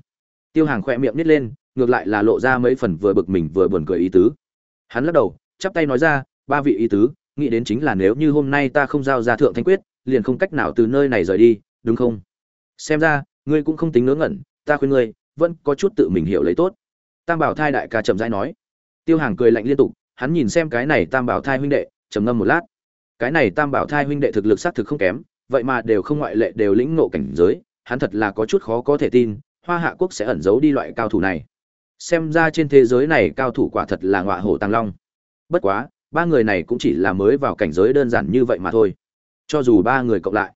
Tiêu hàng khỏe miệng nít lên, ngược lại là lộ ra mấy phần vừa bực mình vừa buồn cười ý tứ. Hắn lắc đầu, chắp tay nói ra, ba vị ý tứ nghĩ đến chính là nếu như hôm nay ta không giao ra thượng thanh quyết, liền không cách nào từ nơi này rời đi, đúng không? Xem ra, ngươi cũng không tính ngớ ngẩn, ta khuyên ngươi, vẫn có chút tự mình hiểu lấy tốt. Tam bảo thai đại ca chậm rãi nói. Tiêu hàng cười lạnh liên tục, hắn nhìn xem cái này tam bảo thai huynh đệ, trầm ngâm một lát. Cái này tam bảo thai huynh đệ thực lực xác thực không kém, vậy mà đều không ngoại lệ đều lĩnh ngộ cảnh giới, hắn thật là có chút khó có thể tin, hoa hạ quốc sẽ ẩn giấu đi loại cao thủ này. Xem ra trên thế giới này cao thủ quả thật là ngọa hổ tăng long. Bất quá ba người này cũng chỉ là mới vào cảnh giới đơn giản như vậy mà thôi. Cho dù ba người cộng lại,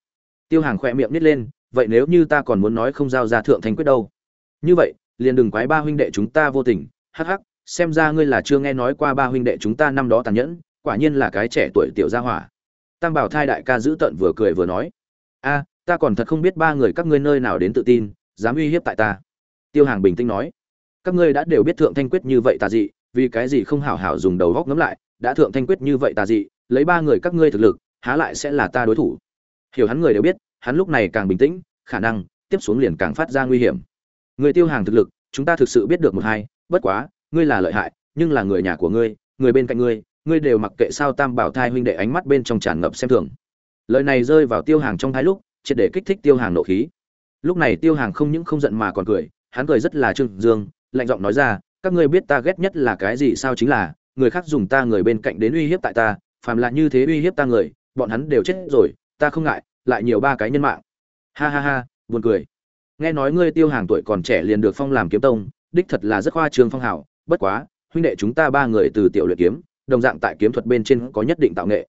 tiêu hàng khỏe miệng nít lên, vậy nếu như ta còn muốn nói không giao ra thượng thanh quyết đâu? Như vậy, liền đừng quái ba huynh đệ chúng ta vô tình, hắc hắc, xem ra ngươi là chưa nghe nói qua ba huynh đệ chúng ta năm đó tàn nhẫn, quả nhiên là cái trẻ tuổi tiểu gia hỏa. Tam bảo thai đại ca giữ tận vừa cười vừa nói, a, ta còn thật không biết ba người các ngươi nơi nào đến tự tin, dám uy hiếp tại ta. Tiêu hàng bình tĩnh nói, các ngươi đã đều biết thượng thanh quyết như vậy tà dị, vì cái gì không hảo hảo dùng đầu góc ngấm lại đã thượng thanh quyết như vậy tà dị, lấy ba người các ngươi thực lực, há lại sẽ là ta đối thủ. Hiểu hắn người đều biết, hắn lúc này càng bình tĩnh, khả năng, tiếp xuống liền càng phát ra nguy hiểm. Người tiêu hàng thực lực, chúng ta thực sự biết được một hai, bất quá, ngươi là lợi hại, nhưng là người nhà của ngươi, người bên cạnh ngươi ngươi đều mặc kệ sao tam bảo thai huynh đệ ánh mắt bên trong tràn ngập xem thường. Lời này rơi vào tiêu hàng trong thái lúc, triệt để kích thích tiêu hàng nộ khí. Lúc này tiêu hàng không những không giận mà còn cười, hắn cười rất là trương dương, lạnh giọng nói ra, các ngươi biết ta ghét nhất là cái gì sao chính là người khác dùng ta người bên cạnh đến uy hiếp tại ta, phàm là như thế uy hiếp ta người, bọn hắn đều chết rồi, ta không ngại, lại nhiều ba cái nhân mạng. Ha ha ha, buồn cười. Nghe nói ngươi tiêu hàng tuổi còn trẻ liền được phong làm kiếm tông, đích thật là rất khoa trương phong hảo bất quá, huynh đệ chúng ta ba người từ tiểu luyện kiếm, đồng dạng tại kiếm thuật bên trên có nhất định tạo nghệ.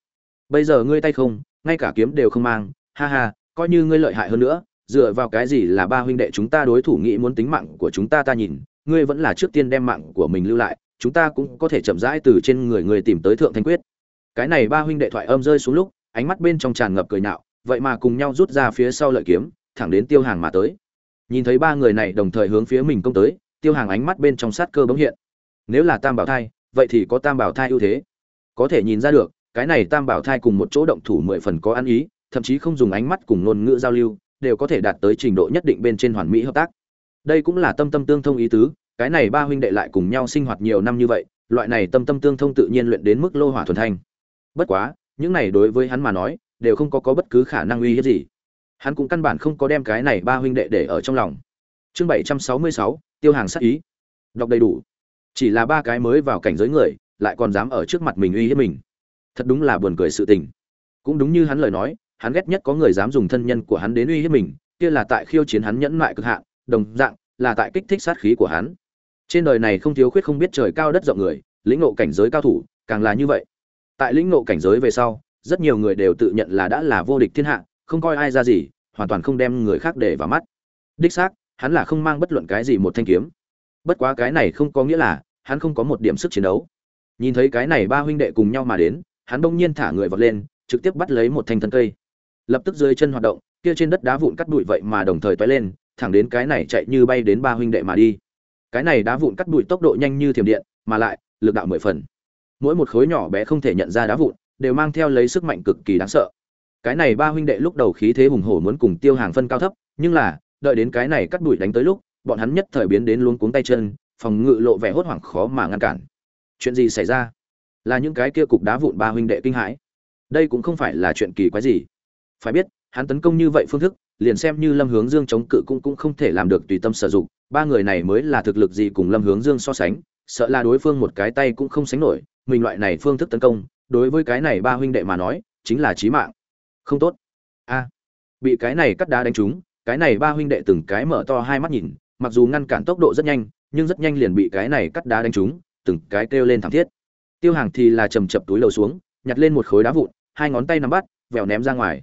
Bây giờ ngươi tay không, ngay cả kiếm đều không mang, ha ha, coi như ngươi lợi hại hơn nữa, dựa vào cái gì là ba huynh đệ chúng ta đối thủ nghĩ muốn tính mạng của chúng ta ta nhìn, ngươi vẫn là trước tiên đem mạng của mình lưu lại chúng ta cũng có thể chậm rãi từ trên người người tìm tới thượng thanh quyết. Cái này ba huynh đệ thoại âm rơi xuống lúc, ánh mắt bên trong tràn ngập cười nạo, vậy mà cùng nhau rút ra phía sau lợi kiếm, thẳng đến tiêu hàng mà tới. Nhìn thấy ba người này đồng thời hướng phía mình công tới, tiêu hàng ánh mắt bên trong sát cơ bỗng hiện. Nếu là tam bảo thai, vậy thì có tam bảo thai ưu thế. Có thể nhìn ra được, cái này tam bảo thai cùng một chỗ động thủ mười phần có ăn ý, thậm chí không dùng ánh mắt cùng ngôn ngữ giao lưu, đều có thể đạt tới trình độ nhất định bên trên hoàn mỹ hợp tác. Đây cũng là tâm tâm tương thông ý tứ cái này ba huynh đệ lại cùng nhau sinh hoạt nhiều năm như vậy, loại này tâm tâm tương thông tự nhiên luyện đến mức lô hỏa thuần thanh. Bất quá, những này đối với hắn mà nói, đều không có có bất cứ khả năng uy hiếp gì. Hắn cũng căn bản không có đem cái này ba huynh đệ để ở trong lòng. Chương bảy trăm sáu mươi sáu, tiêu hàng sát ý. Đọc đầy đủ. Chỉ là ba cái mới vào cảnh giới người, lại còn dám ở trước mặt mình uy hiếp mình. Thật đúng là buồn cười sự tình. Cũng đúng như hắn lời nói, hắn ghét nhất có người dám dùng thân nhân của hắn đến uy hiếp mình, kia là tại khiêu chiến hắn nhẫn mại cực hạn, đồng dạng là tại kích thích sát khí của hắn trên đời này không thiếu khuyết không biết trời cao đất rộng người, lĩnh ngộ cảnh giới cao thủ, càng là như vậy. Tại lĩnh ngộ cảnh giới về sau, rất nhiều người đều tự nhận là đã là vô địch thiên hạ, không coi ai ra gì, hoàn toàn không đem người khác để vào mắt. Đích xác, hắn là không mang bất luận cái gì một thanh kiếm. Bất quá cái này không có nghĩa là, hắn không có một điểm sức chiến đấu. Nhìn thấy cái này ba huynh đệ cùng nhau mà đến, hắn bỗng nhiên thả người vọt lên, trực tiếp bắt lấy một thanh thân cây. Lập tức dưới chân hoạt động, kia trên đất đá vụn cắt bụi vậy mà đồng thời toái lên, thẳng đến cái này chạy như bay đến ba huynh đệ mà đi cái này đá vụn cắt bụi tốc độ nhanh như thiểm điện, mà lại, lực đạo mười phần. Mỗi một khối nhỏ bé không thể nhận ra đá vụn, đều mang theo lấy sức mạnh cực kỳ đáng sợ. Cái này ba huynh đệ lúc đầu khí thế hùng hổ muốn cùng tiêu hàng phân cao thấp, nhưng là, đợi đến cái này cắt bụi đánh tới lúc, bọn hắn nhất thời biến đến luống cuống tay chân, phòng ngự lộ vẻ hốt hoảng khó mà ngăn cản. Chuyện gì xảy ra? Là những cái kia cục đá vụn ba huynh đệ kinh hãi. Đây cũng không phải là chuyện kỳ quái gì. Phải biết, hắn tấn công như vậy phương thức liền xem như lâm hướng dương chống cự cũng cũng không thể làm được tùy tâm sử dụng, ba người này mới là thực lực gì cùng lâm hướng dương so sánh, sợ là đối phương một cái tay cũng không sánh nổi, mình loại này phương thức tấn công, đối với cái này ba huynh đệ mà nói, chính là chí mạng. Không tốt. A. Bị cái này cắt đá đánh trúng, cái này ba huynh đệ từng cái mở to hai mắt nhìn, mặc dù ngăn cản tốc độ rất nhanh, nhưng rất nhanh liền bị cái này cắt đá đánh trúng, từng cái kêu lên thảm thiết. Tiêu hàng thì là chầm chập túi lầu xuống, nhặt lên một khối đá vụn, hai ngón tay nắm bắt, vèo ném ra ngoài.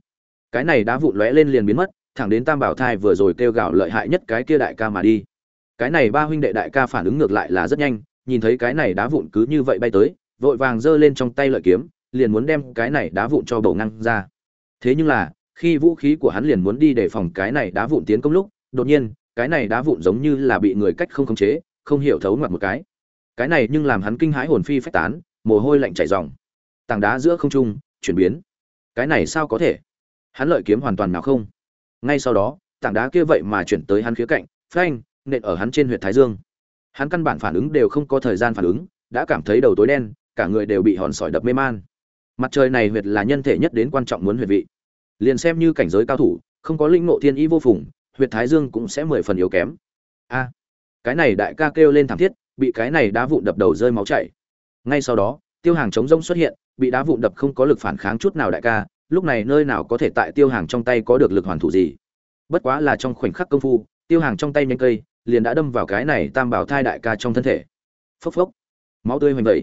Cái này đá vụn lóe lên liền biến mất thẳng đến tam bảo thai vừa rồi kêu gào lợi hại nhất cái kia đại ca mà đi. Cái này ba huynh đệ đại ca phản ứng ngược lại là rất nhanh, nhìn thấy cái này đá vụn cứ như vậy bay tới, vội vàng giơ lên trong tay lợi kiếm, liền muốn đem cái này đá vụn cho bầu ngăn ra. Thế nhưng là, khi vũ khí của hắn liền muốn đi để phòng cái này đá vụn tiến công lúc, đột nhiên, cái này đá vụn giống như là bị người cách không khống chế, không hiểu thấu ngoặt một cái. Cái này nhưng làm hắn kinh hãi hồn phi phách tán, mồ hôi lạnh chảy ròng. Tảng đá giữa không trung, chuyển biến. Cái này sao có thể? Hắn lợi kiếm hoàn toàn nào không? Ngay sau đó, tảng đá kia vậy mà chuyển tới hắn khía cạnh, phanh, nện ở hắn trên huyệt thái dương. Hắn căn bản phản ứng đều không có thời gian phản ứng, đã cảm thấy đầu tối đen, cả người đều bị hòn sỏi đập mê man. Mặt trời này huyệt là nhân thể nhất đến quan trọng muốn huyệt vị. Liền xem như cảnh giới cao thủ, không có linh ngộ thiên ý vô phùng, huyệt thái dương cũng sẽ mười phần yếu kém. A, cái này đại ca kêu lên thảm thiết, bị cái này đá vụn đập đầu rơi máu chảy. Ngay sau đó, tiêu hàng chống rông xuất hiện, bị đá vụn đập không có lực phản kháng chút nào đại ca lúc này nơi nào có thể tại tiêu hàng trong tay có được lực hoàn thủ gì. Bất quá là trong khoảnh khắc công phu, tiêu hàng trong tay nhanh cây, liền đã đâm vào cái này tam bảo thai đại ca trong thân thể. Phốc phốc. Máu tươi hoành vẩy.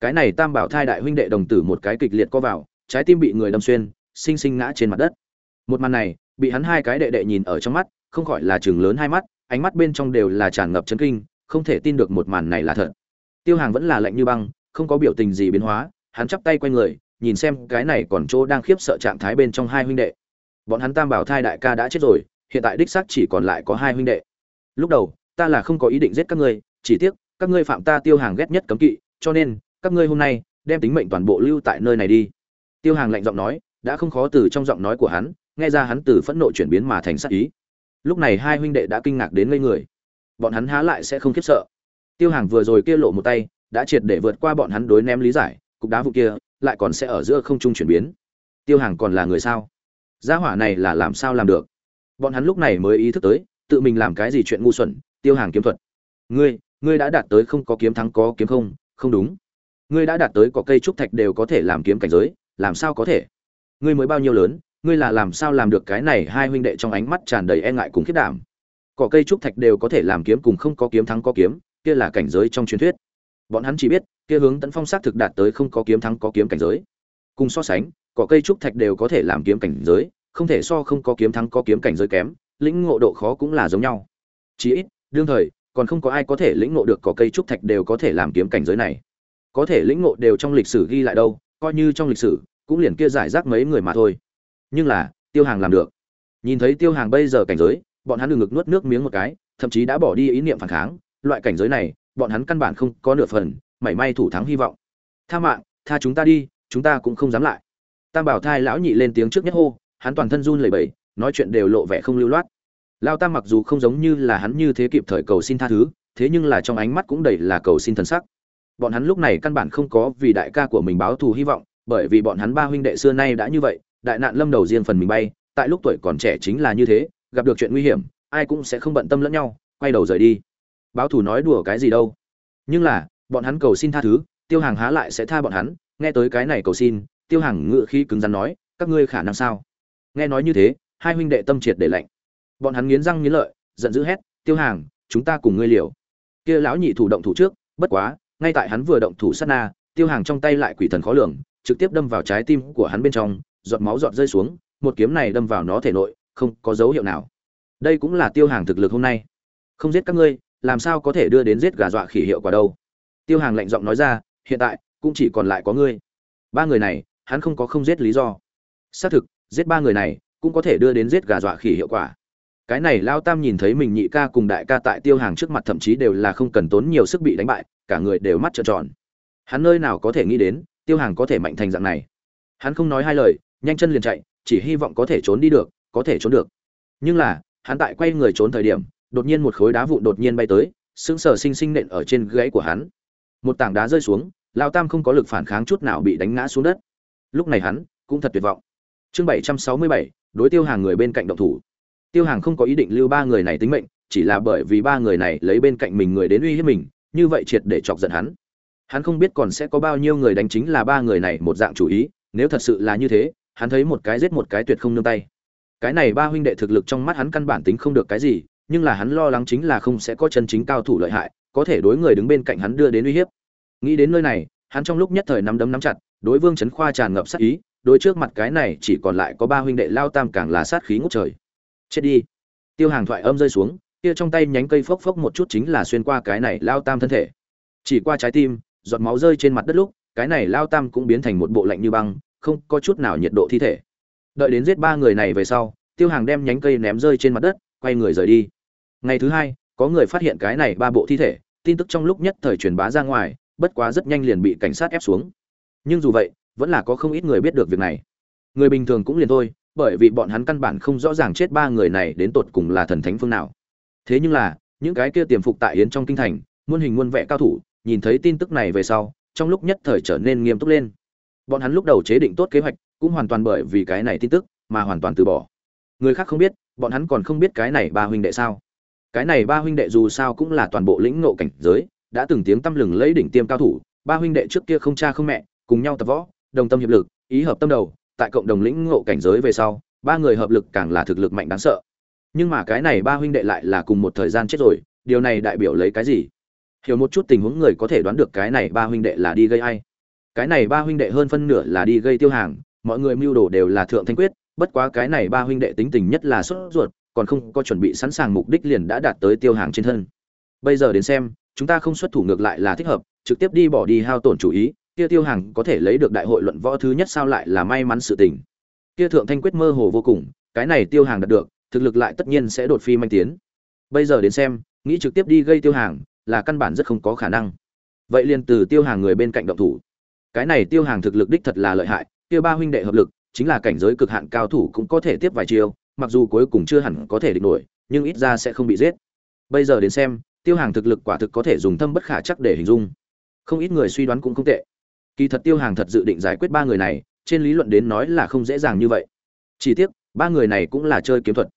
Cái này tam bảo thai đại huynh đệ đồng tử một cái kịch liệt co vào, trái tim bị người đâm xuyên, sinh sinh ngã trên mặt đất. Một màn này, bị hắn hai cái đệ đệ nhìn ở trong mắt, không khỏi là chừng lớn hai mắt, ánh mắt bên trong đều là tràn ngập chấn kinh, không thể tin được một màn này là thật. Tiêu hàng vẫn là lạnh như băng, không có biểu tình gì biến hóa, hắn chắp tay quay người nhìn xem cái này còn chỗ đang khiếp sợ trạng thái bên trong hai huynh đệ. Bọn hắn tam bảo thai đại ca đã chết rồi, hiện tại đích xác chỉ còn lại có hai huynh đệ. Lúc đầu, ta là không có ý định giết các ngươi, chỉ tiếc, các ngươi phạm ta tiêu hàng ghét nhất cấm kỵ, cho nên, các ngươi hôm nay, đem tính mệnh toàn bộ lưu tại nơi này đi. Tiêu hàng lạnh giọng nói, đã không khó từ trong giọng nói của hắn, nghe ra hắn từ phẫn nộ chuyển biến mà thành sắc ý. Lúc này hai huynh đệ đã kinh ngạc đến ngây người. Bọn hắn há lại sẽ không khiếp sợ. Tiêu hàng vừa rồi kia lộ một tay, đã triệt để vượt qua bọn hắn đối ném lý giải, cục đá vụ kia lại còn sẽ ở giữa không trung chuyển biến. Tiêu hàng còn là người sao? Gia hỏa này là làm sao làm được? Bọn hắn lúc này mới ý thức tới, tự mình làm cái gì chuyện ngu xuẩn, tiêu hàng kiếm thuật. Ngươi ngươi đã đạt tới không có kiếm thắng có kiếm không? Không đúng. Ngươi đã đạt tới có cây trúc thạch đều có thể làm kiếm cảnh giới, làm sao có thể? Ngươi mới bao nhiêu lớn, ngươi là làm sao làm được cái này? Hai huynh đệ trong ánh mắt tràn đầy e ngại cùng khiết đảm. Cỏ cây trúc thạch đều có thể làm kiếm cùng không có kiếm thắng có kiếm, kia là cảnh giới trong truyền thuyết bọn hắn chỉ biết, kia hướng tấn phong sát thực đạt tới không có kiếm thắng có kiếm cảnh giới. Cùng so sánh, cỏ cây trúc thạch đều có thể làm kiếm cảnh giới, không thể so không có kiếm thắng có kiếm cảnh giới kém, lĩnh ngộ độ khó cũng là giống nhau. Chí ít, đương thời, còn không có ai có thể lĩnh ngộ được cỏ cây trúc thạch đều có thể làm kiếm cảnh giới này. Có thể lĩnh ngộ đều trong lịch sử ghi lại đâu, coi như trong lịch sử, cũng liền kia giải rác mấy người mà thôi. Nhưng là, tiêu hàng làm được. Nhìn thấy tiêu hàng bây giờ cảnh giới, bọn hắn đừng ngực nuốt nước miếng một cái, thậm chí đã bỏ đi ý niệm phản kháng, loại cảnh giới này bọn hắn căn bản không có nửa phần, mảy may thủ thắng hy vọng. Tha mạng, tha chúng ta đi, chúng ta cũng không dám lại. Tam bảo thai lão nhị lên tiếng trước nhất hô, hắn toàn thân run lẩy bẩy, nói chuyện đều lộ vẻ không lưu loát. Lao tam mặc dù không giống như là hắn như thế kịp thời cầu xin tha thứ, thế nhưng là trong ánh mắt cũng đầy là cầu xin thần sắc. Bọn hắn lúc này căn bản không có vì đại ca của mình báo thù hy vọng, bởi vì bọn hắn ba huynh đệ xưa nay đã như vậy, đại nạn lâm đầu riêng phần mình bay, tại lúc tuổi còn trẻ chính là như thế, gặp được chuyện nguy hiểm, ai cũng sẽ không bận tâm lẫn nhau, quay đầu rời đi báo thủ nói đùa cái gì đâu. Nhưng là, bọn hắn cầu xin tha thứ, tiêu hàng há lại sẽ tha bọn hắn, nghe tới cái này cầu xin, tiêu hàng ngựa khí cứng rắn nói, các ngươi khả năng sao? Nghe nói như thế, hai huynh đệ tâm triệt để lạnh. Bọn hắn nghiến răng nghiến lợi, giận dữ hét, tiêu hàng, chúng ta cùng ngươi liều. Kia lão nhị thủ động thủ trước, bất quá, ngay tại hắn vừa động thủ sát na, tiêu hàng trong tay lại quỷ thần khó lường, trực tiếp đâm vào trái tim của hắn bên trong, giọt máu giọt rơi xuống, một kiếm này đâm vào nó thể nội, không có dấu hiệu nào. Đây cũng là tiêu hàng thực lực hôm nay. Không giết các ngươi làm sao có thể đưa đến giết gà dọa khỉ hiệu quả đâu? Tiêu hàng lạnh giọng nói ra, hiện tại, cũng chỉ còn lại có ngươi. Ba người này, hắn không có không giết lý do. Xác thực, giết ba người này, cũng có thể đưa đến giết gà dọa khỉ hiệu quả. Cái này lao tam nhìn thấy mình nhị ca cùng đại ca tại tiêu hàng trước mặt thậm chí đều là không cần tốn nhiều sức bị đánh bại, cả người đều mắt trợn tròn. Hắn nơi nào có thể nghĩ đến, tiêu hàng có thể mạnh thành dạng này. Hắn không nói hai lời, nhanh chân liền chạy, chỉ hy vọng có thể trốn đi được, có thể trốn được. Nhưng là, hắn tại quay người trốn thời điểm đột nhiên một khối đá vụn đột nhiên bay tới, sững sờ sinh sinh nện ở trên gáy của hắn. Một tảng đá rơi xuống lao tam không có lực phản kháng chút nào bị đánh ngã xuống đất. Lúc này hắn cũng thật tuyệt vọng. Chương bảy trăm sáu mươi bảy, đối tiêu hàng người bên cạnh động thủ. Tiêu hàng không có ý định lưu ba người này tính mệnh, chỉ là bởi vì ba người này lấy bên cạnh mình người đến uy hiếp mình, như vậy triệt để chọc giận hắn. Hắn không biết còn sẽ có bao nhiêu người đánh chính là ba người này một dạng chủ ý, nếu thật sự là như thế, hắn thấy một cái giết một cái tuyệt không nương tay. Cái này ba huynh đệ thực lực trong mắt hắn căn bản tính không được cái gì nhưng là hắn lo lắng chính là không sẽ có chân chính cao thủ lợi hại, có thể đối người đứng bên cạnh hắn đưa đến uy hiếp. Nghĩ đến nơi này, hắn trong lúc nhất thời nắm đấm nắm chặt, đối vương chấn khoa tràn ngập sát ý, đối trước mặt cái này chỉ còn lại có ba huynh đệ lao tam càng là sát khí ngút trời. Chết đi. Tiêu hàng thoại âm rơi xuống, kia trong tay nhánh cây phốc phốc một chút chính là xuyên qua cái này lao tam thân thể. Chỉ qua trái tim, giọt máu rơi trên mặt đất lúc, cái này lao tam cũng biến thành một bộ lạnh như băng, không có chút nào nhiệt độ thi thể. Đợi đến giết ba người này về sau, tiêu hàng đem nhánh cây ném rơi trên mặt đất, quay người rời đi ngày thứ hai, có người phát hiện cái này ba bộ thi thể, tin tức trong lúc nhất thời truyền bá ra ngoài, bất quá rất nhanh liền bị cảnh sát ép xuống. Nhưng dù vậy, vẫn là có không ít người biết được việc này. Người bình thường cũng liền thôi, bởi vì bọn hắn căn bản không rõ ràng chết ba người này đến tột cùng là thần thánh phương nào. Thế nhưng là, những cái kia tiềm phục tại yến trong kinh thành, muôn hình muôn vẻ cao thủ, nhìn thấy tin tức này về sau, trong lúc nhất thời trở nên nghiêm túc lên. Bọn hắn lúc đầu chế định tốt kế hoạch, cũng hoàn toàn bởi vì cái này tin tức, mà hoàn toàn từ bỏ. Người khác không biết, bọn hắn còn không biết cái này ba huynh đệ sao cái này ba huynh đệ dù sao cũng là toàn bộ lĩnh ngộ cảnh giới, đã từng tiếng tăm lừng lấy đỉnh tiêm cao thủ, ba huynh đệ trước kia không cha không mẹ, cùng nhau tập võ, đồng tâm hiệp lực, ý hợp tâm đầu, tại cộng đồng lĩnh ngộ cảnh giới về sau, ba người hợp lực càng là thực lực mạnh đáng sợ. Nhưng mà cái này ba huynh đệ lại là cùng một thời gian chết rồi, điều này đại biểu lấy cái gì? Hiểu một chút tình huống người có thể đoán được cái này ba huynh đệ là đi gây ai. Cái này ba huynh đệ hơn phân nửa là đi gây tiêu hàng, mọi người mưu đồ đều là thượng thanh quyết, bất quá cái này ba huynh đệ tính tình nhất là sốt ruột còn không có chuẩn bị sẵn sàng mục đích liền đã đạt tới tiêu hàng trên thân. Bây giờ đến xem, chúng ta không xuất thủ ngược lại là thích hợp, trực tiếp đi bỏ đi hao tổn chủ ý, kia tiêu hàng có thể lấy được đại hội luận võ thứ nhất sao lại là may mắn sự tình. Kia thượng thanh quyết mơ hồ vô cùng, cái này tiêu hàng đạt được, thực lực lại tất nhiên sẽ đột phi manh tiến. Bây giờ đến xem, nghĩ trực tiếp đi gây tiêu hàng, là căn bản rất không có khả năng. Vậy liền từ tiêu hàng người bên cạnh động thủ. Cái này tiêu hàng thực lực đích thật là lợi hại, kia ba huynh đệ hợp lực, chính là cảnh giới cực hạn cao thủ cũng có thể tiếp vài chiêu mặc dù cuối cùng chưa hẳn có thể địch nổi, nhưng ít ra sẽ không bị giết. Bây giờ đến xem, tiêu hàng thực lực quả thực có thể dùng thâm bất khả chắc để hình dung. Không ít người suy đoán cũng không tệ. Kỳ thật tiêu hàng thật dự định giải quyết ba người này, trên lý luận đến nói là không dễ dàng như vậy. Chỉ tiếc, ba người này cũng là chơi kiếm thuật.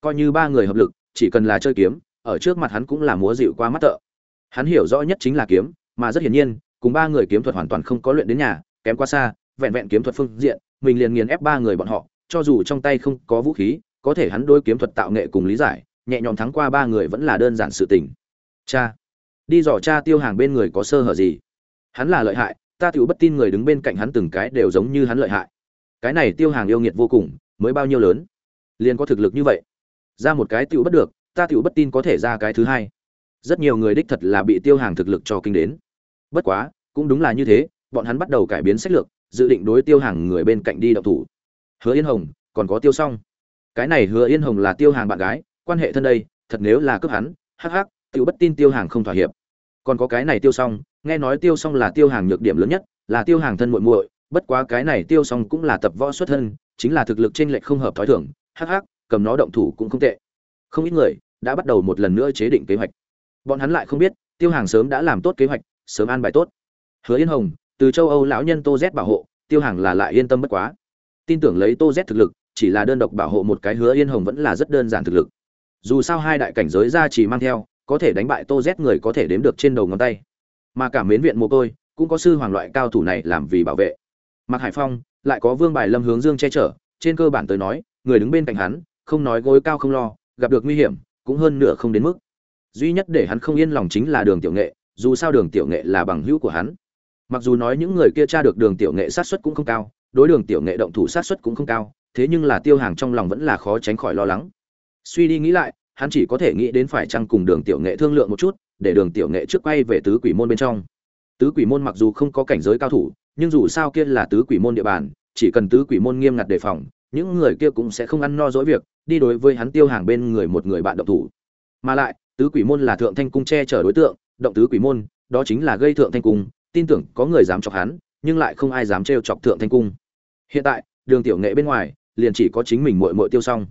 Coi như ba người hợp lực, chỉ cần là chơi kiếm, ở trước mặt hắn cũng là múa dịu qua mắt tợ. Hắn hiểu rõ nhất chính là kiếm, mà rất hiển nhiên, cùng ba người kiếm thuật hoàn toàn không có luyện đến nhà, kém quá xa, vẹn vẹn kiếm thuật phương diện, mình liền nghiền ép ba người bọn họ, cho dù trong tay không có vũ khí có thể hắn đôi kiếm thuật tạo nghệ cùng lý giải, nhẹ nhõm thắng qua ba người vẫn là đơn giản sự tình. Cha, đi dò cha tiêu hàng bên người có sơ hở gì? Hắn là lợi hại, ta tiểu bất tin người đứng bên cạnh hắn từng cái đều giống như hắn lợi hại. Cái này tiêu hàng yêu nghiệt vô cùng, mới bao nhiêu lớn? Liền có thực lực như vậy. Ra một cái tiểu bất được, ta tiểu bất tin có thể ra cái thứ hai. Rất nhiều người đích thật là bị tiêu hàng thực lực cho kinh đến. Bất quá, cũng đúng là như thế, bọn hắn bắt đầu cải biến sách lược, dự định đối tiêu hàng người bên cạnh đi động thủ. Hứa yên hồng, còn có tiêu s cái này hứa yên hồng là tiêu hàng bạn gái, quan hệ thân đây, thật nếu là cướp hắn, hắc hắc tự bất tin tiêu hàng không thỏa hiệp. Còn có cái này tiêu s nghe nói tiêu s là tiêu hàng nhược điểm lớn nhất, là tiêu hàng thân muội muội, bất quá cái này tiêu s cũng là tập võ xuất thân, chính là thực lực t r ê n lệch không hợp t h ó i thưởng hắc hắc, cầm nó động thủ cũng không tệ. Không ít người đã bắt đầu một lần nữa chế định kế hoạch. Bọn hắn lại không biết, tiêu hàng sớm đã làm tốt kế hoạch, sớm an bài tốt. Hứa yên hồng, từ châu âu lão nhân tô z bảo hộ, tiêu hàng là lại yên tâm bất quá. Tin tưởng lấy tô z thực lực chỉ là đơn độc bảo hộ một cái hứa yên hồng vẫn là rất đơn giản thực lực. Dù sao hai đại cảnh giới ra chỉ mang theo, có thể đánh bại tô z người có thể đếm được trên đầu ngón tay. Mà cả mến viện mồ côi, cũng có sư hoàng loại cao thủ này làm vì bảo vệ. Mặc hải phong, lại có vương bài lâm hướng dương che chở, trên cơ bản tới nói, người đứng bên cạnh hắn, không nói gối cao không lo, gặp được nguy hiểm, cũng hơn nửa không đến mức. Duy nhất để hắn không yên lòng chính là đường tiểu nghệ, dù sao đường tiểu nghệ là bằng hữu của hắn. Mặc dù nói những người kia tra được đường tiểu nghệ sát xuất cũng không cao, đối đường tiểu nghệ động thủ sát xuất cũng không cao thế nhưng là tiêu hàng trong lòng vẫn là khó tránh khỏi lo lắng. Suy đi nghĩ lại, hắn chỉ có thể nghĩ đến phải chăng cùng đường tiểu nghệ thương lượng một chút, để đường tiểu nghệ trước quay về tứ quỷ môn bên trong. Tứ quỷ môn mặc dù không có cảnh giới cao thủ, nhưng dù sao kia là tứ quỷ môn địa bàn, chỉ cần tứ quỷ môn nghiêm ngặt đề phòng, những người kia cũng sẽ không ăn no dỗi việc, đi đối với hắn tiêu hàng bên người một người bạn động thủ. Mà lại, tứ quỷ môn là thượng thanh cung che chở đối tượng, động tứ quỷ môn, đó chính là gây thượng thanh cung, tin tưởng có người dám chọc hắn, nhưng lại không ai dám trêu chọc thượng thanh cung. Hiện tại, đường tiểu nghệ bên ngoài liền chỉ có chính mình muội muội tiêu xong.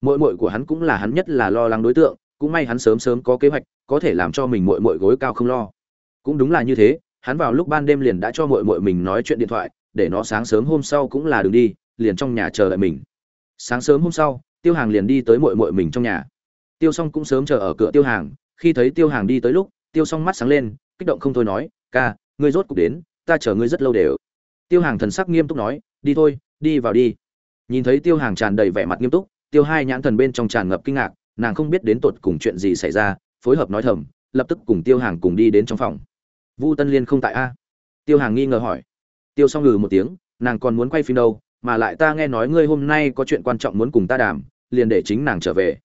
Muội muội của hắn cũng là hắn nhất là lo lắng đối tượng, cũng may hắn sớm sớm có kế hoạch, có thể làm cho mình muội muội gối cao không lo. Cũng đúng là như thế, hắn vào lúc ban đêm liền đã cho muội muội mình nói chuyện điện thoại, để nó sáng sớm hôm sau cũng là đừng đi, liền trong nhà chờ đợi mình. Sáng sớm hôm sau, tiêu hàng liền đi tới muội muội mình trong nhà. Tiêu song cũng sớm chờ ở cửa tiêu hàng, khi thấy tiêu hàng đi tới lúc, tiêu song mắt sáng lên, kích động không thôi nói, ca, ngươi rốt cục đến, ta chờ ngươi rất lâu đều. Tiêu hàng thần sắc nghiêm túc nói, đi thôi, đi vào đi nhìn thấy tiêu hàng tràn đầy vẻ mặt nghiêm túc, tiêu hai nhãn thần bên trong tràn ngập kinh ngạc, nàng không biết đến tột cùng chuyện gì xảy ra, phối hợp nói thầm, lập tức cùng tiêu hàng cùng đi đến trong phòng. Vu tân liên không tại a? Tiêu hàng nghi ngờ hỏi. Tiêu s o n g ngừ một tiếng, nàng còn muốn quay phim đâu, mà lại ta nghe nói ngươi hôm nay có chuyện quan trọng muốn cùng ta đàm, liền để chính nàng trở về.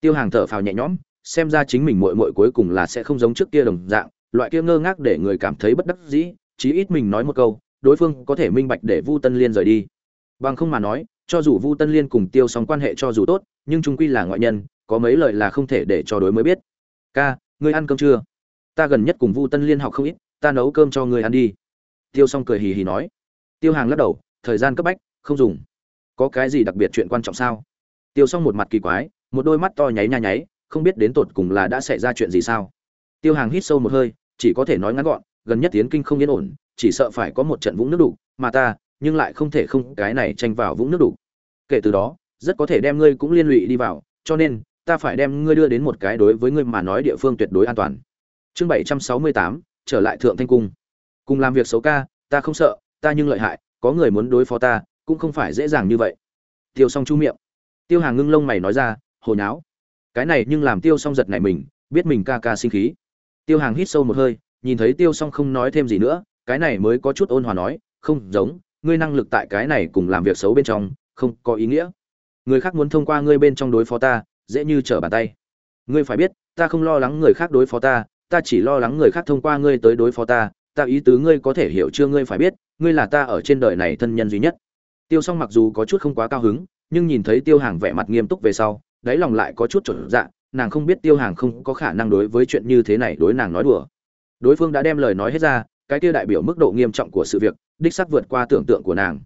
Tiêu hàng thở phào nhẹ nhõm, xem ra chính mình mội mội cuối cùng là sẽ không giống trước kia đồng dạng, loại kia ngơ ngác để người cảm thấy bất đắc dĩ, chí ít mình nói một câu, đối phương có thể minh bạch để vu tân liên rời đi. Bằng không mà nói cho dù vu tân liên cùng tiêu Song quan hệ cho dù tốt, nhưng trung quy là ngoại nhân, có mấy lời là không thể để cho đối mới biết. Ca, ngươi ăn cơm chưa? Ta gần nhất cùng vu tân liên học không ít, ta nấu cơm cho ngươi ăn đi. Tiêu Song cười hì hì nói. Tiêu hàng lắc đầu, thời gian cấp bách, không dùng. Có cái gì đặc biệt chuyện quan trọng sao? Tiêu Song một mặt kỳ quái, một đôi mắt to nháy nha nháy, không biết đến tột cùng là đã xảy ra chuyện gì sao. Tiêu hàng hít sâu một hơi, chỉ có thể nói ngắn gọn, gần nhất tiến kinh không yên ổn, chỉ sợ phải có một trận vũng nước đủ mà ta nhưng lại không thể không cái này tranh vào vũng nước đủ. Kể từ đó, rất có thể đem ngươi cũng liên lụy đi vào, cho nên, ta phải đem ngươi đưa đến một cái đối với ngươi mà nói địa phương tuyệt đối an toàn. Chương bảy trăm sáu mươi tám, trở lại thượng thanh cung. Cùng làm việc xấu ca, ta không sợ, ta nhưng lợi hại, có người muốn đối phó ta, cũng không phải dễ dàng như vậy. Tiêu song chu miệng. Tiêu hàng ngưng lông mày nói ra hồi nháo. Cái này nhưng làm tiêu song giật này mình, biết mình ca ca sinh khí. Tiêu hàng hít sâu một hơi, nhìn thấy tiêu song không nói thêm gì nữa, cái này mới có chút ôn hòa nói, không giống ngươi năng lực tại cái này cùng làm việc xấu bên trong, không có ý nghĩa. Người khác muốn thông qua ngươi bên trong đối phó ta, dễ như trở bàn tay. Ngươi phải biết, ta không lo lắng người khác đối phó ta ta chỉ lo lắng người khác thông qua ngươi tới đối phó ta ta ý tứ ngươi có thể hiểu chưa ngươi phải biết, ngươi là ta ở trên đời này thân nhân duy nhất. Tiêu s o n g mặc dù có chút không quá cao hứng, nhưng nhìn thấy tiêu hàng vẻ mặt nghiêm túc về sau, đáy lòng lại có chút chuẩn dạ nàng không biết tiêu hàng không có khả năng đối với chuyện như thế này đối nàng nói đùa. Đối phương đã đem lời nói hết ra cái kia đại biểu mức độ nghiêm trọng của sự việc, đích sắc vượt qua tưởng tượng của nàng.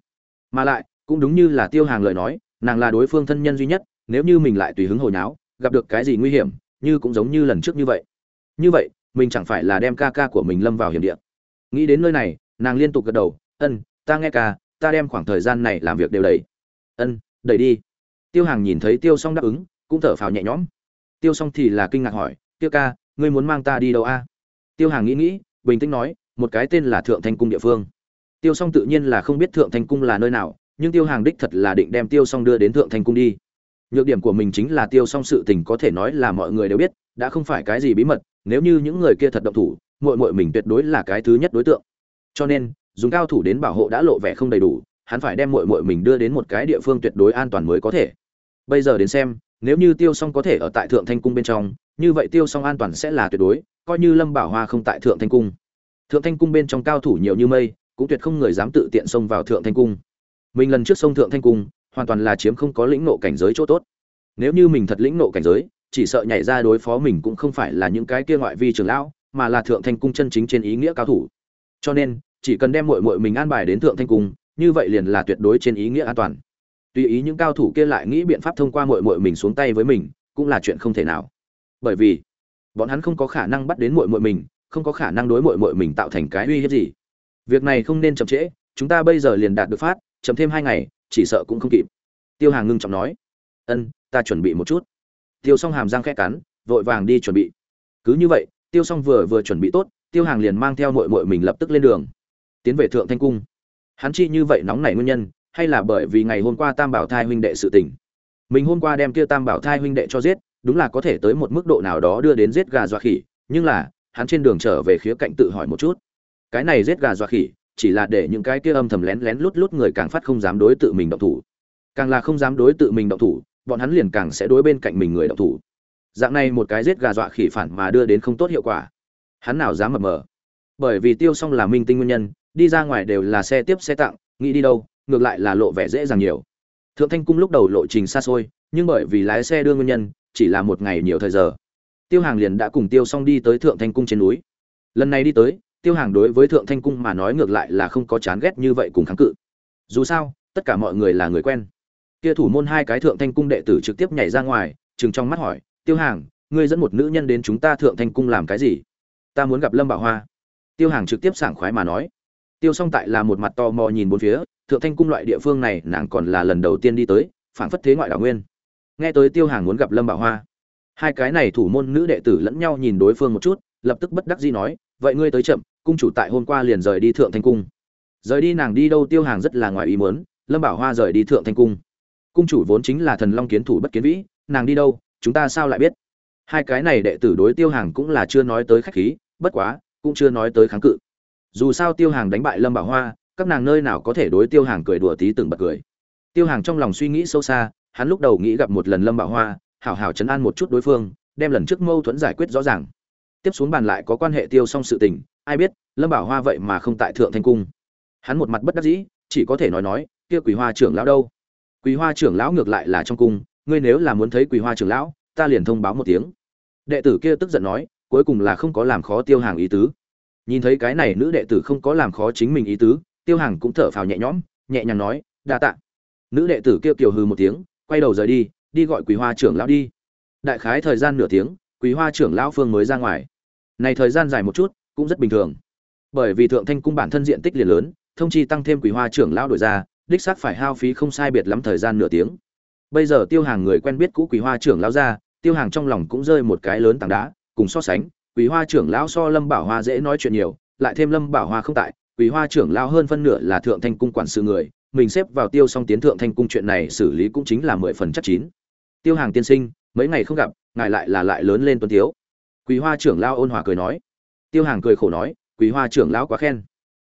Mà lại, cũng đúng như là tiêu hàng lời nói, nàng là đối phương thân nhân duy nhất, nếu như mình lại tùy hứng hồi náo, gặp được cái gì nguy hiểm, như cũng giống như lần trước như vậy. Như vậy, mình chẳng phải là đem ca ca của mình lâm vào hiểm địa. Nghĩ đến nơi này, nàng liên tục gật đầu, ân, ta nghe ca, ta đem khoảng thời gian này làm việc đều đầy ân đầy đi. Tiêu hàng nhìn thấy tiêu s o n g đáp ứng, cũng thở phào nhẹ nhõm. Tiêu s o n g thì là kinh ngạc hỏi, tiêu ca, ngươi muốn mang ta đi đâu a? Tiêu hàng nghĩ nghĩ, bình tĩnh nói một cái tên là thượng thanh cung địa phương tiêu s o n g tự nhiên là không biết thượng thanh cung là nơi nào nhưng tiêu hàng đích thật là định đem tiêu s o n g đưa đến thượng thanh cung đi nhược điểm của mình chính là tiêu s o n g sự tình có thể nói là mọi người đều biết đã không phải cái gì bí mật nếu như những người kia thật động thủ mội mội mình tuyệt đối là cái thứ nhất đối tượng cho nên dùng cao thủ đến bảo hộ đã lộ vẻ không đầy đủ hắn phải đem muội muội mình đưa đến một cái địa phương tuyệt đối an toàn mới có thể. Bây giờ đến xem, nếu như Tiêu Song có thể ở tại Thượng Thanh cung bên trong, như vậy Tiêu Song an toàn sẽ là tuyệt đối, coi như Lâm Bảo Hoa không tại Thượng Thanh cung. Thượng Thanh cung bên trong cao thủ nhiều như mây, cũng tuyệt không người dám tự tiện xông vào Thượng Thanh cung. Mình lần trước xông Thượng Thanh cung, hoàn toàn là chiếm không có lĩnh nộ cảnh giới chỗ tốt. Nếu như mình thật lĩnh nộ cảnh giới, chỉ sợ nhảy ra đối phó mình cũng không phải là những cái kia ngoại vi trường lão, mà là Thượng Thanh cung chân chính trên ý nghĩa cao thủ. Cho nên, chỉ cần đem muội muội mình an bài đến Thượng Thanh cung, như vậy liền là tuyệt đối trên ý nghĩa an toàn tùy ý những cao thủ kia lại nghĩ biện pháp thông qua muội muội mình xuống tay với mình cũng là chuyện không thể nào bởi vì bọn hắn không có khả năng bắt đến muội muội mình không có khả năng đối muội muội mình tạo thành cái uy hiếp gì. Việc này không nên chậm trễ, chúng ta bây giờ liền đạt được phát, chậm thêm hai ngày, chỉ sợ cũng không kịp. Tiêu hàng ngưng trọng nói. Ân, ta chuẩn bị một chút. Tiêu s hàm răng khẽ cắn, vội vàng đi chuẩn bị. Cứ như vậy, tiêu s vừa vừa chuẩn bị tốt, tiêu hàng liền mang theo muội muội mình lập tức lên đường. Tiến về thượng thanh cung. Hắn chi như vậy nóng nảy nguyên nhân, hay là bởi vì ngày hôm qua tam bảo thai huynh đệ sự tình? Mình hôm qua đem kia tam bảo thai huynh đệ cho giết, đúng là có thể tới một mức độ nào đó đưa đến giết gà dọa khỉ, nhưng là hắn trên đường trở về khía cạnh tự hỏi một chút. Cái này giết gà dọa khỉ, chỉ là để những cái kia âm thầm lén lén lút lút người càng phát không dám đối tự mình động thủ. Càng là không dám đối tự mình động thủ, bọn hắn liền càng sẽ đối bên cạnh mình người động thủ. Dạng này một cái giết gà dọa khỉ phản mà đưa đến không tốt hiệu quả. Hắn nào dám mập mờ. Bởi vì tiêu xong là minh tinh nguyên nhân, đi ra ngoài đều là xe tiếp xe tặng, nghĩ đi đâu, ngược lại là lộ vẻ dễ dàng nhiều. Thượng thanh cung lúc đầu lộ trình xa xôi, nhưng bởi vì lái xe đưa nguyên nhân, chỉ là một ngày nhiều thời giờ tiêu hàng liền đã cùng tiêu xong đi tới thượng thanh cung trên núi. Lần này đi tới, tiêu hàng đối với thượng thanh cung mà nói ngược lại là không có chán ghét như vậy cùng kháng cự. Dù sao, tất cả mọi người là người quen. Kia thủ môn hai cái thượng thanh cung đệ tử trực tiếp nhảy ra ngoài chừng trong mắt hỏi, tiêu hàng, ngươi dẫn một nữ nhân đến chúng ta thượng thanh cung làm cái gì? Ta muốn gặp lâm bảo hoa. Tiêu hàng trực tiếp sảng khoái mà nói. Tiêu song tại là một mặt to mò nhìn bốn phía, thượng thanh cung loại địa phương này nàng còn là lần đầu tiên đi tới, phảng phất thế ngoại đảo nguyên. Nghe tới tiêu hàng muốn gặp lâm bảo hoa hai cái này thủ môn nữ đệ tử lẫn nhau nhìn đối phương một chút, lập tức bất đắc dĩ nói, vậy ngươi tới chậm, cung chủ tại hôm qua liền rời đi thượng thanh cung. Rời đi nàng đi đâu tiêu hàng rất là ngoài ý muốn, lâm bảo hoa rời đi thượng thanh cung. Cung chủ vốn chính là thần long kiến thủ bất kiến vĩ, nàng đi đâu, chúng ta sao lại biết? Hai cái này đệ tử đối tiêu hàng cũng là chưa nói tới khách khí, bất quá, cũng chưa nói tới kháng cự. Dù sao tiêu hàng đánh bại lâm bảo hoa, các nàng nơi nào có thể đối tiêu hàng cười đùa tí từng bật cười. Tiêu hàng trong lòng suy nghĩ sâu xa, hắn lúc đầu nghĩ gặp một lần lâm bảo hoa hảo hảo chấn an một chút đối phương, đem lần trước mâu thuẫn giải quyết rõ ràng. Tiếp xuống bàn lại có quan hệ tiêu xong sự tình, ai biết, lâm bảo hoa vậy mà không tại thượng thanh cung. Hắn một mặt bất đắc dĩ, chỉ có thể nói nói, kia quỳ hoa trưởng lão đâu? Quỳ hoa trưởng lão ngược lại là trong cung, ngươi nếu là muốn thấy quỳ hoa trưởng lão, ta liền thông báo một tiếng. Đệ tử kia tức giận nói, cuối cùng là không có làm khó tiêu hàng ý tứ. Nhìn thấy cái này nữ đệ tử không có làm khó chính mình ý tứ, tiêu hàng cũng thở phào nhẹ nhõm, nhẹ nhàng nói, đa tạ. Nữ đệ tử kia kiều hừ một tiếng, quay đầu rời đi đi gọi quý hoa trưởng lão đi. Đại khái thời gian nửa tiếng quý hoa trưởng lão phương mới ra ngoài. Này thời gian dài một chút, cũng rất bình thường. Bởi vì thượng thanh cung bản thân diện tích liền lớn, thông chi tăng thêm quý hoa trưởng lão đổi ra, đích xác phải hao phí không sai biệt lắm thời gian nửa tiếng. Bây giờ tiêu hàng người quen biết cũ quý hoa trưởng lão ra, tiêu hàng trong lòng cũng rơi một cái lớn tảng đá, cùng so sánh quý hoa trưởng lão so lâm bảo hoa dễ nói chuyện nhiều, lại thêm lâm bảo hoa không tại quý hoa trưởng lão hơn phân nửa là thượng thanh cung quản sự người, mình xếp vào tiêu xong tiến thượng thanh cung chuyện này xử lý cũng chính là mười phần chắc chín tiêu hàng tiên sinh, mấy ngày không gặp, ngài lại là lại lớn lên tuấn thiếu. Quý hoa trưởng lão ôn hòa cười nói. Tiêu hàng cười khổ nói quý hoa trưởng lão quá khen.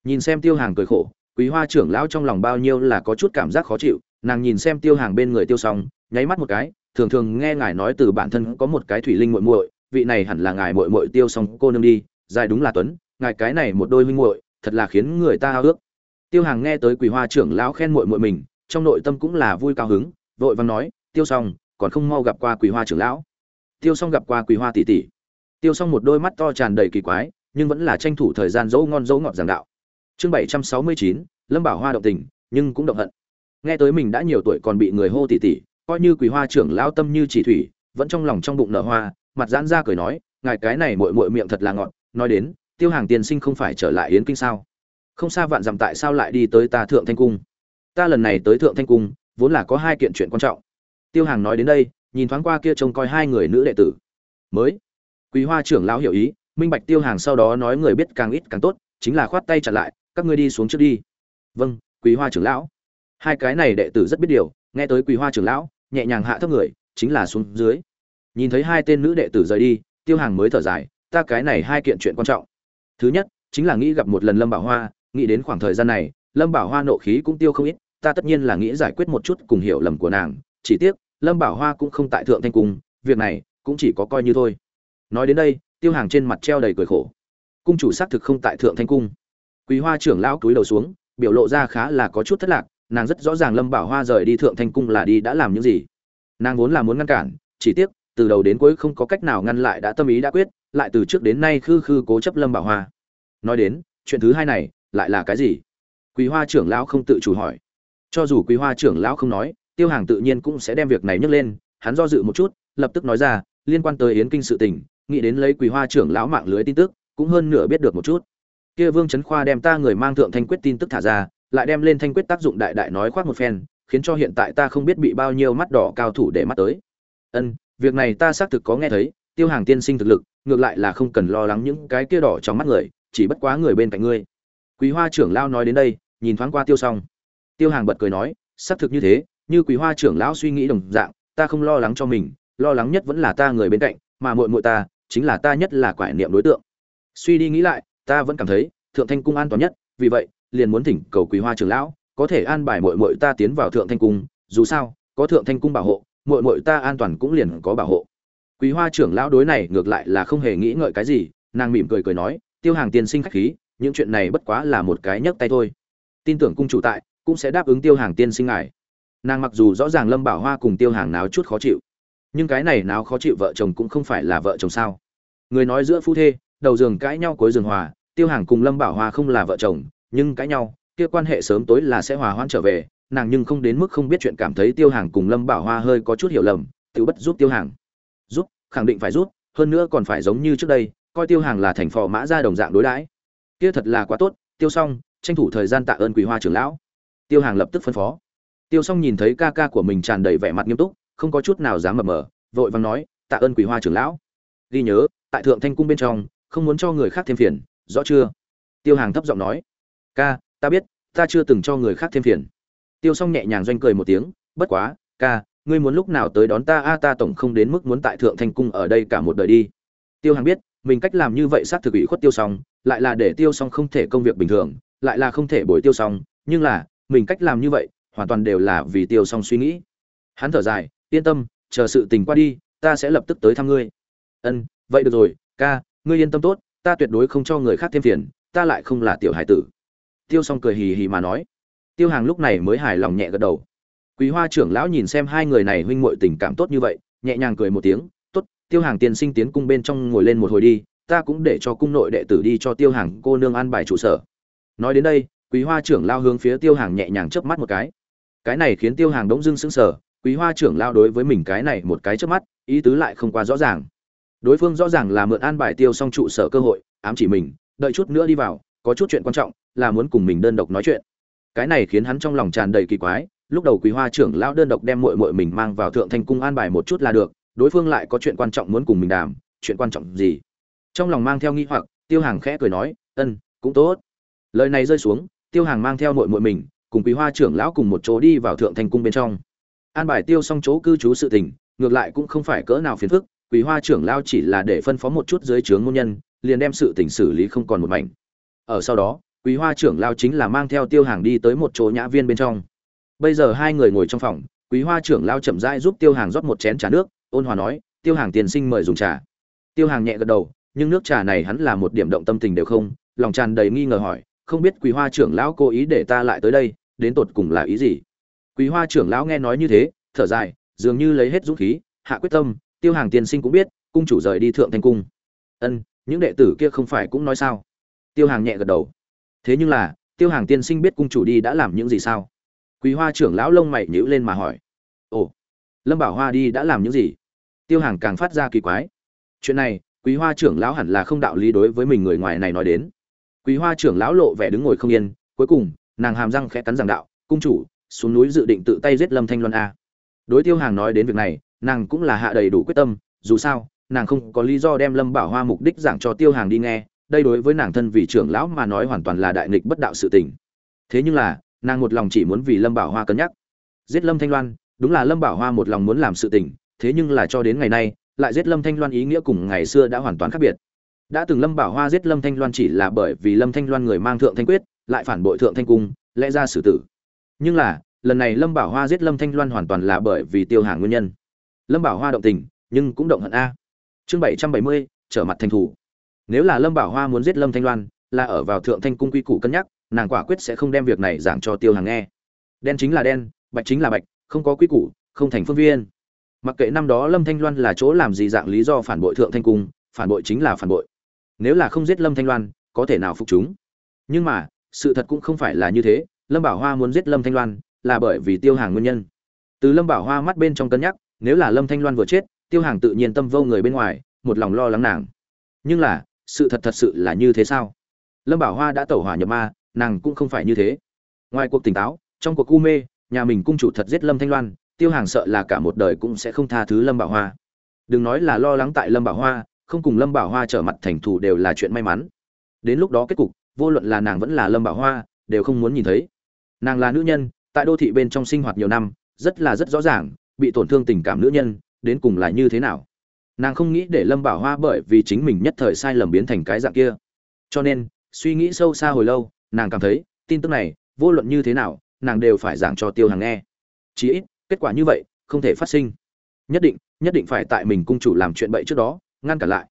Nhìn xem tiêu hàng cười khổ quý hoa trưởng lão trong lòng bao nhiêu là có chút cảm giác khó chịu, nàng nhìn xem tiêu hàng bên người tiêu xong nháy mắt một cái, thường thường nghe ngài nói từ bản thân có một cái thủy linh muội muội, vị này hẳn là ngài muội muội tiêu xong cô nương đi, dài đúng là tuấn, ngài cái này một đôi huynh muội, thật là khiến người ta ao ước. Tiêu hàng nghe tới quỳ hoa trưởng lão khen muội muội mình, trong nội tâm cũng là vui cao hứng, vội vàng nói, tiêu xong còn không mau gặp qua quỳ hoa trưởng lão. Tiêu xong gặp qua quỳ hoa tỷ tỷ. Tiêu xong một đôi mắt to tràn đầy kỳ quái, nhưng vẫn là tranh thủ thời gian dỗ ngon dỗ ngọt giảng đạo. Chương bảy trăm sáu mươi chín, lâm bảo hoa động tình, nhưng cũng động hận. Nghe tới mình đã nhiều tuổi còn bị người hô tỷ tỷ, coi như quỳ hoa trưởng lão tâm như chỉ thủy, vẫn trong lòng trong bụng nở hoa, mặt giãn ra cười nói, ngài cái này mội mội miệng thật là ngọt, nói đến, tiêu hàng tiền sinh không phải trở lại yến kinh sao? Không xa vạn dặm tại sao lại đi tới ta thượng thanh cung? Ta lần này tới thượng thanh cung, vốn là có hai kiện chuyện quan trọng tiêu hàng nói đến đây, nhìn thoáng qua kia trông coi hai người nữ đệ tử. Mới. Quý hoa trưởng lão hiểu ý, minh bạch tiêu hàng sau đó nói người biết càng ít càng tốt, chính là khoát tay trả lại, các ngươi đi xuống trước đi. Vâng quý hoa trưởng lão. Hai cái này đệ tử rất biết điều, nghe tới quý hoa trưởng lão, nhẹ nhàng hạ thấp người, chính là xuống dưới. Nhìn thấy hai tên nữ đệ tử rời đi, tiêu hàng mới thở dài, ta cái này hai kiện chuyện quan trọng. Thứ nhất, chính là nghĩ gặp một lần lâm bảo hoa, nghĩ đến khoảng thời gian này, lâm bảo hoa nộ khí cũng tiêu không ít, ta tất nhiên là nghĩ giải quyết một chút cùng hiểu lầm của nàng, chỉ tiếc lâm bảo hoa cũng không tại thượng thanh cung, việc này cũng chỉ có coi như thôi. Nói đến đây, tiêu hàng trên mặt treo đầy cười khổ. Cung chủ xác thực không tại thượng thanh cung. Quý hoa trưởng lão cúi đầu xuống, biểu lộ ra khá là có chút thất lạc, nàng rất rõ ràng lâm bảo hoa rời đi thượng thanh cung là đi đã làm những gì. Nàng vốn là muốn ngăn cản, chỉ tiếc, từ đầu đến cuối không có cách nào ngăn lại đã tâm ý đã quyết, lại từ trước đến nay khư khư cố chấp lâm bảo hoa. Nói đến, chuyện thứ hai này lại là cái gì? Quý hoa trưởng lão không tự chủ hỏi. Cho dù quý hoa trưởng lão không nói tiêu hàng tự nhiên cũng sẽ đem việc này nhấc lên, hắn do dự một chút, lập tức nói ra, liên quan tới yến kinh sự tình, nghĩ đến lấy quý hoa trưởng lão mạng lưới tin tức, cũng hơn nửa biết được một chút. Kia vương trấn khoa đem ta người mang thượng thanh quyết tin tức thả ra, lại đem lên thanh quyết tác dụng đại đại nói khoác một phen, khiến cho hiện tại ta không biết bị bao nhiêu mắt đỏ cao thủ để mắt tới. Ân, việc này ta xác thực có nghe thấy, tiêu hàng tiên sinh thực lực, ngược lại là không cần lo lắng những cái kia đỏ trong mắt người, chỉ bất quá người bên cạnh ngươi. Quý hoa trưởng lão nói đến đây, nhìn thoáng qua tiêu xong. Tiêu hàng bật cười nói, xác thực như thế như quý hoa trưởng lão suy nghĩ đồng dạng, ta không lo lắng cho mình, lo lắng nhất vẫn là ta người bên cạnh, mà muội muội ta chính là ta nhất là quải niệm đối tượng. Suy đi nghĩ lại, ta vẫn cảm thấy thượng thanh cung an toàn nhất, vì vậy, liền muốn thỉnh cầu quý hoa trưởng lão có thể an bài muội muội ta tiến vào thượng thanh cung, dù sao, có thượng thanh cung bảo hộ, muội muội ta an toàn cũng liền có bảo hộ. Quý hoa trưởng lão đối này ngược lại là không hề nghĩ ngợi cái gì, nàng mỉm cười cười nói, tiêu hàng tiên sinh khách khí, những chuyện này bất quá là một cái nhấc tay thôi. Tin tưởng cung chủ tại, cũng sẽ đáp ứng tiêu hàng tiên sinh ngài nàng mặc dù rõ ràng lâm bảo hoa cùng tiêu hàng náo chút khó chịu, nhưng cái này náo khó chịu vợ chồng cũng không phải là vợ chồng sao? Người nói giữa phu thê, đầu giường cãi nhau cuối giường hòa, tiêu hàng cùng lâm bảo hoa không là vợ chồng, nhưng cãi nhau, kia quan hệ sớm tối là sẽ hòa hoãn trở về, nàng nhưng không đến mức không biết chuyện cảm thấy tiêu hàng cùng lâm bảo hoa hơi có chút hiểu lầm, tự bất giúp tiêu hàng. Giúp, khẳng định phải giúp, hơn nữa còn phải giống như trước đây, coi tiêu hàng là thành phò mã ra đồng dạng đối đãi. Kia thật là quá tốt, tiêu xong, tranh thủ thời gian tạ ơn quý hoa trưởng lão. Tiêu hàng lập tức phân phó tiêu Song nhìn thấy ca ca của mình tràn đầy vẻ mặt nghiêm túc, không có chút nào dám mập mờ, vội vàng nói, tạ ơn quý hoa trưởng lão. Ghi nhớ, tại thượng thanh cung bên trong, không muốn cho người khác thêm phiền, rõ chưa? Tiêu hàng thấp giọng nói. Ca, ta biết, ta chưa từng cho người khác thêm phiền. Tiêu s o n g nhẹ nhàng doanh cười một tiếng, bất quá, ca, ngươi muốn lúc nào tới đón ta a, ta tổng không đến mức muốn tại thượng thanh cung ở đây cả một đời đi. Tiêu hàng biết, mình cách làm như vậy sát thực ủy khuất tiêu s o n g lại là để tiêu s o n g không thể công việc bình thường, lại là không thể bồi tiêu s o n g nhưng là, mình cách làm như vậy hoàn toàn đều là vì tiêu Song suy nghĩ. Hắn thở dài, yên tâm, chờ sự tình qua đi, ta sẽ lập tức tới thăm ngươi. Ân, vậy được rồi, ca, ngươi yên tâm tốt, ta tuyệt đối không cho người khác thêm phiền, ta lại không là tiểu hải tử. Tiêu s o n g cười hì hì mà nói. Tiêu hàng lúc này mới hài lòng nhẹ gật đầu. Quý hoa trưởng lão nhìn xem hai người này huynh muội tình cảm tốt như vậy, nhẹ nhàng cười một tiếng, tốt, tiêu hàng tiền sinh tiến cung bên trong ngồi lên một hồi đi, ta cũng để cho cung nội đệ tử đi cho tiêu hàng cô nương an bài trụ sở. Nói đến đây, quý hoa trưởng lao hướng phía tiêu hàng nhẹ nhàng chớp mắt một cái cái này khiến tiêu hàng đống dưng sững sờ, quý hoa trưởng lao đối với mình cái này một cái chớp mắt, ý tứ lại không quá rõ ràng. Đối phương rõ ràng là mượn an bài tiêu xong trụ sở cơ hội, ám chỉ mình, đợi chút nữa đi vào, có chút chuyện quan trọng, là muốn cùng mình đơn độc nói chuyện. Cái này khiến hắn trong lòng tràn đầy kỳ quái, lúc đầu quý hoa trưởng lão đơn độc đem muội muội mình mang vào thượng thanh cung an bài một chút là được, đối phương lại có chuyện quan trọng muốn cùng mình đàm, chuyện quan trọng gì? Trong lòng mang theo nghi hoặc, tiêu hàng khẽ cười nói, ân, cũng tốt. Lời này rơi xuống, tiêu hàng mang theo muội muội mình cùng quý hoa trưởng lão cùng một chỗ đi vào thượng thanh cung bên trong. An bài tiêu xong chỗ cư trú sự tình, ngược lại cũng không phải cỡ nào phiền phức, quý hoa trưởng lão chỉ là để phân phó một chút dưới trướng môn nhân, liền đem sự tình xử lý không còn một mảnh. Ở sau đó, quý hoa trưởng lao chính là mang theo tiêu hàng đi tới một chỗ nhã viên bên trong. Bây giờ hai người ngồi trong phòng, quý hoa trưởng lao chậm rãi giúp tiêu hàng rót một chén trà nước, ôn hòa nói, tiêu hàng tiền sinh mời dùng trà. Tiêu hàng nhẹ gật đầu, nhưng nước trà này hắn là một điểm động tâm tình đều không, lòng tràn đầy nghi ngờ hỏi, không biết quý hoa trưởng lão cố ý để ta lại tới đây? Đến tột cùng là ý gì? Quý hoa trưởng lão nghe nói như thế, thở dài, dường như lấy hết dũng khí, hạ quyết tâm, tiêu hàng tiên sinh cũng biết, cung chủ rời đi thượng thanh cung. Ân, những đệ tử kia không phải cũng nói sao? Tiêu hàng nhẹ gật đầu. Thế nhưng là, tiêu hàng tiên sinh biết cung chủ đi đã làm những gì sao? Quý hoa trưởng lão lông mày nhíu lên mà hỏi. Ồ, lâm bảo hoa đi đã làm những gì? Tiêu hàng càng phát ra kỳ quái. Chuyện này, quý hoa trưởng lão hẳn là không đạo lý đối với mình người ngoài này nói đến. Quý hoa trưởng lão lộ vẻ đứng ngồi không yên, cuối cùng nàng hàm răng khẽ cắn giảng đạo, cung chủ, xuống núi dự định tự tay giết lâm thanh loan a. Đối tiêu hàng nói đến việc này, nàng cũng là hạ đầy đủ quyết tâm, dù sao, nàng không có lý do đem lâm bảo hoa mục đích giảng cho tiêu hàng đi nghe, đây đối với nàng thân vị trưởng lão mà nói hoàn toàn là đại nghịch bất đạo sự tình. Thế nhưng là, nàng một lòng chỉ muốn vì lâm bảo hoa cân nhắc. Giết lâm thanh loan, đúng là lâm bảo hoa một lòng muốn làm sự tình, thế nhưng là cho đến ngày nay, lại giết lâm thanh loan ý nghĩa cùng ngày xưa đã hoàn toàn khác biệt. Đã từng lâm bảo hoa giết lâm thanh loan chỉ là bởi vì lâm thanh loan người mang thượng thanh quyết lại phản bội thượng thanh cung, lẽ ra xử tử. Nhưng là, lần này lâm bảo hoa giết lâm thanh loan hoàn toàn là bởi vì tiêu hàng nguyên nhân. Lâm bảo hoa động tình, nhưng cũng động hận a. Chương bảy trăm bảy mươi, trở mặt thành thủ. Nếu là lâm bảo hoa muốn giết lâm thanh loan, là ở vào thượng thanh cung quy củ cân nhắc, nàng quả quyết sẽ không đem việc này giảng cho tiêu hàng nghe. Đen chính là đen, bạch chính là bạch, không có quy củ, không thành phương viên. Mặc kệ năm đó lâm thanh loan là chỗ làm gì dạng lý do phản bội thượng thanh cung, phản bội chính là phản bội. Nếu là không giết lâm thanh loan, có thể nào phục chúng? Nhưng mà sự thật cũng không phải là như thế, lâm bảo hoa muốn giết lâm thanh loan là bởi vì tiêu hàng nguyên nhân. Từ lâm bảo hoa mắt bên trong cân nhắc, nếu là lâm thanh loan vừa chết, tiêu hàng tự nhiên tâm vô người bên ngoài, một lòng lo lắng nàng. Nhưng là, sự thật thật sự là như thế sao? Lâm bảo hoa đã tẩu hỏa nhập ma, nàng cũng không phải như thế. Ngoài cuộc tỉnh táo, trong cuộc cu mê, nhà mình cung chủ thật giết lâm thanh loan, tiêu hàng sợ là cả một đời cũng sẽ không tha thứ lâm bảo hoa. Đừng nói là lo lắng tại lâm bảo hoa, không cùng lâm bảo hoa trở mặt thành thù đều là chuyện may mắn. Đến lúc đó kết cục vô luận là nàng vẫn là lâm bảo hoa, đều không muốn nhìn thấy. Nàng là nữ nhân, tại đô thị bên trong sinh hoạt nhiều năm, rất là rất rõ ràng, bị tổn thương tình cảm nữ nhân, đến cùng là như thế nào. Nàng không nghĩ để lâm bảo hoa bởi vì chính mình nhất thời sai lầm biến thành cái dạng kia. Cho nên, suy nghĩ sâu xa hồi lâu, nàng cảm thấy, tin tức này, vô luận như thế nào, nàng đều phải giảng cho tiêu hàng nghe. Chí ít, kết quả như vậy, không thể phát sinh. Nhất định nhất định phải tại mình cung chủ làm chuyện bậy trước đó, ngăn cản lại.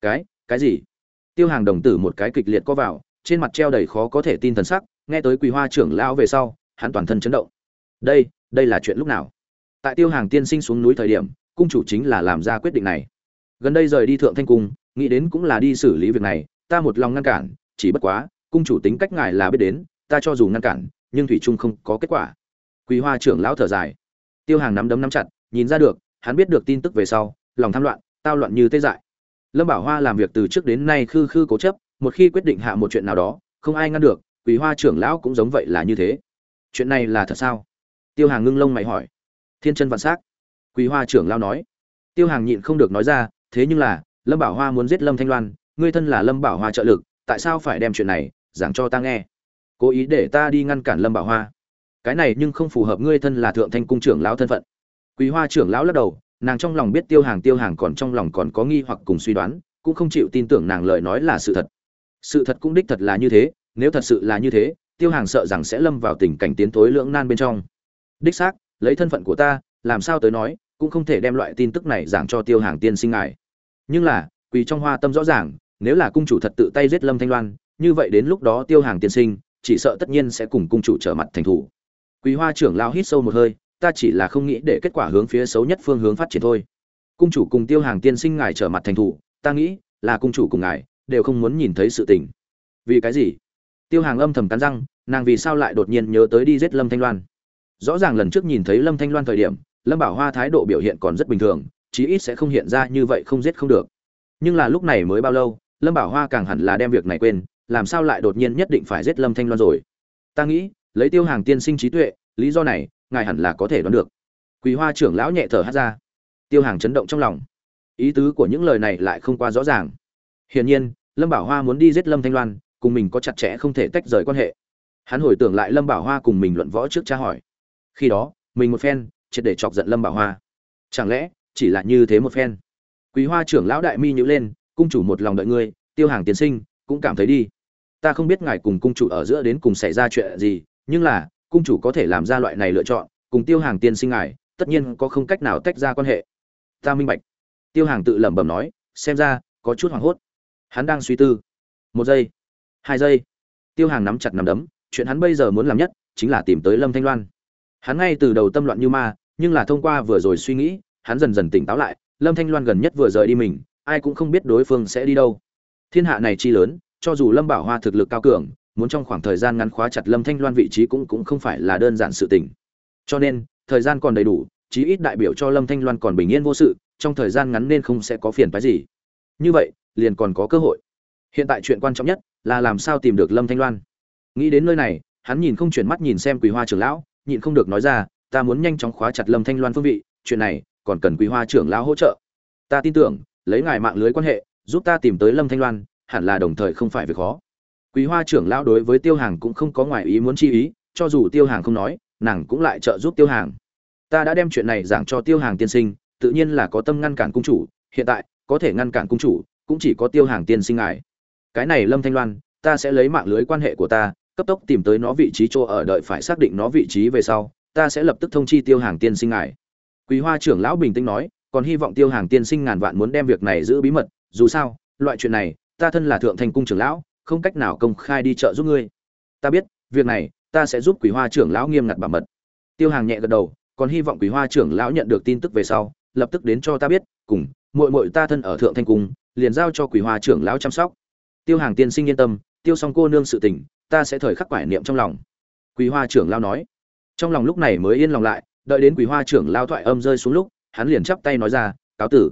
Cái cái gì? Tiêu hàng đồng tử một cái kịch liệt có vào trên mặt treo đầy khó có thể tin thần sắc, nghe tới quỳ hoa trưởng lão về sau, hắn toàn thân chấn động. Đây đây là chuyện lúc nào? Tại tiêu hàng tiên sinh xuống núi thời điểm, cung chủ chính là làm ra quyết định này. Gần đây rời đi thượng thanh cung, nghĩ đến cũng là đi xử lý việc này, ta một lòng ngăn cản, chỉ bất quá, cung chủ tính cách ngài là biết đến, ta cho dù ngăn cản, nhưng thủy trung không có kết quả. Quý hoa trưởng lão thở dài. Tiêu hàng nắm đấm nắm chặt, nhìn ra được, hắn biết được tin tức về sau, lòng tham loạn, tao loạn như tê dại. Lâm bảo hoa làm việc từ trước đến nay khư khư cố chấp một khi quyết định hạ một chuyện nào đó, không ai ngăn được quý hoa trưởng lão cũng giống vậy là như thế. Chuyện này là thật sao? Tiêu hàng ngưng lông mày hỏi. Thiên chân vạn s á c quý hoa trưởng lão nói. Tiêu hàng nhịn không được nói ra, thế nhưng là, lâm bảo hoa muốn giết lâm thanh loan, ngươi thân là lâm bảo hoa trợ lực, tại sao phải đem chuyện này, giảng cho ta nghe? Cố ý để ta đi ngăn cản lâm bảo hoa. Cái này nhưng không phù hợp ngươi thân là thượng thanh cung trưởng lão thân phận. Quý hoa trưởng lão lắc đầu, nàng trong lòng biết tiêu hàng tiêu hàng còn trong lòng còn có nghi hoặc cùng suy đoán, cũng không chịu tin tưởng nàng lời nói là sự thật sự thật cũng đích thật là như thế, nếu thật sự là như thế, tiêu hàng sợ rằng sẽ lâm vào tình cảnh tiến tối lưỡng nan bên trong. Đích xác, lấy thân phận của ta, làm sao tới nói, cũng không thể đem loại tin tức này giảng cho tiêu hàng tiên sinh ngài. Nhưng là, quỳ trong hoa tâm rõ ràng, nếu là cung chủ thật tự tay giết lâm thanh loan, như vậy đến lúc đó tiêu hàng tiên sinh, chỉ sợ tất nhiên sẽ cùng cung chủ trở mặt thành thủ. Quý hoa trưởng lao hít sâu một hơi, ta chỉ là không nghĩ để kết quả hướng phía xấu nhất phương hướng phát triển thôi. Cung chủ cùng tiêu hàng tiên sinh ngài trở mặt thành thủ, ta nghĩ là cung chủ cùng ngài đều không muốn nhìn thấy sự tình. Vì cái gì? Tiêu hàng âm thầm cắn răng, nàng vì sao lại đột nhiên nhớ tới đi giết lâm thanh loan? Rõ ràng lần trước nhìn thấy lâm thanh loan thời điểm, lâm bảo hoa thái độ biểu hiện còn rất bình thường, chí ít sẽ không hiện ra như vậy không giết không được. Nhưng là lúc này mới bao lâu, lâm bảo hoa càng hẳn là đem việc này quên, làm sao lại đột nhiên nhất định phải giết lâm thanh loan rồi? Ta nghĩ, lấy tiêu hàng tiên sinh trí tuệ, lý do này, ngài hẳn là có thể đoán được. Quý hoa trưởng lão nhẹ thở hát ra. Tiêu hàng chấn động trong lòng. Ý tứ của những lời này lại không qua rõ ràng hiển nhiên, lâm bảo hoa muốn đi giết lâm thanh loan, cùng mình có chặt chẽ không thể tách rời quan hệ. Hắn hồi tưởng lại lâm bảo hoa cùng mình luận võ trước tra hỏi. Khi đó, mình một phen, triệt để chọc giận lâm bảo hoa. Chẳng lẽ, chỉ là như thế một phen? Quý hoa trưởng lão đại mi nhíu lên, cung chủ một lòng đợi ngươi, tiêu hàng tiến sinh, cũng cảm thấy đi. Ta không biết ngài cùng cung chủ ở giữa đến cùng xảy ra chuyện gì, nhưng là, cung chủ có thể làm ra loại này lựa chọn, cùng tiêu hàng tiên sinh ngài, tất nhiên có không cách nào tách ra quan hệ. Ta minh bạch. Tiêu hàng tự lẩm bẩm nói, xem ra, có chút hoảng hốt hắn đang suy tư. Một giây, hai giây. Tiêu hàng nắm chặt nắm đấm, chuyện hắn bây giờ muốn làm nhất chính là tìm tới lâm thanh loan. Hắn ngay từ đầu tâm loạn như ma, nhưng là thông qua vừa rồi suy nghĩ, hắn dần dần tỉnh táo lại, lâm thanh loan gần nhất vừa rời đi mình, ai cũng không biết đối phương sẽ đi đâu. Thiên hạ này chi lớn, cho dù lâm bảo hoa thực lực cao cường, muốn trong khoảng thời gian ngắn khóa chặt lâm thanh loan vị trí cũng cũng không phải là đơn giản sự tình. Cho nên, thời gian còn đầy đủ, chí ít đại biểu cho lâm thanh loan còn bình yên vô sự, trong thời gian ngắn nên không sẽ có phiền phái gì. Như vậy liền còn có cơ hội. Hiện tại chuyện quan trọng nhất là làm sao tìm được lâm thanh loan. Nghĩ đến nơi này, hắn nhìn không chuyển mắt nhìn xem quý hoa trưởng lão, nhịn không được nói ra, ta muốn nhanh chóng khóa chặt lâm thanh loan phương vị, chuyện này còn cần quý hoa trưởng lão hỗ trợ. Ta tin tưởng, lấy ngài mạng lưới quan hệ, giúp ta tìm tới lâm thanh loan, hẳn là đồng thời không phải việc khó. Quý hoa trưởng lão đối với tiêu hàng cũng không có ngoài ý muốn chi ý, cho dù tiêu hàng không nói, nàng cũng lại trợ giúp tiêu hàng. Ta đã đem chuyện này giảng cho tiêu hàng tiên sinh, tự nhiên là có tâm ngăn cản cung chủ, hiện tại có thể ngăn cản cung chủ cũng chỉ có tiêu hàng tiên sinh ngài. Cái này lâm thanh loan, ta sẽ lấy mạng lưới quan hệ của ta, cấp tốc tìm tới nó vị trí chỗ ở đợi phải xác định nó vị trí về sau, ta sẽ lập tức thông chi tiêu hàng tiên sinh ngài. Quý hoa trưởng lão bình tĩnh nói, còn hy vọng tiêu hàng tiên sinh ngàn vạn muốn đem việc này giữ bí mật, dù sao, loại chuyện này, ta thân là thượng thành cung trưởng lão, không cách nào công khai đi chợ giúp ngươi. Ta biết, việc này, ta sẽ giúp quý hoa trưởng lão nghiêm ngặt bảo mật. Tiêu hàng nhẹ gật đầu, còn hy vọng quý hoa trưởng lão nhận được tin tức về sau, lập tức đến cho ta biết, cùng muội muội ta thân ở thượng thanh cung, liền giao cho quý hoa trưởng lão chăm sóc. Tiêu hàng tiên sinh yên tâm, tiêu xong cô nương sự tình, ta sẽ thời khắc quải niệm trong lòng. Quý hoa trưởng lão nói. Trong lòng lúc này mới yên lòng lại, đợi đến quý hoa trưởng lão thoại âm rơi xuống lúc, hắn liền chắp tay nói ra, cáo tử.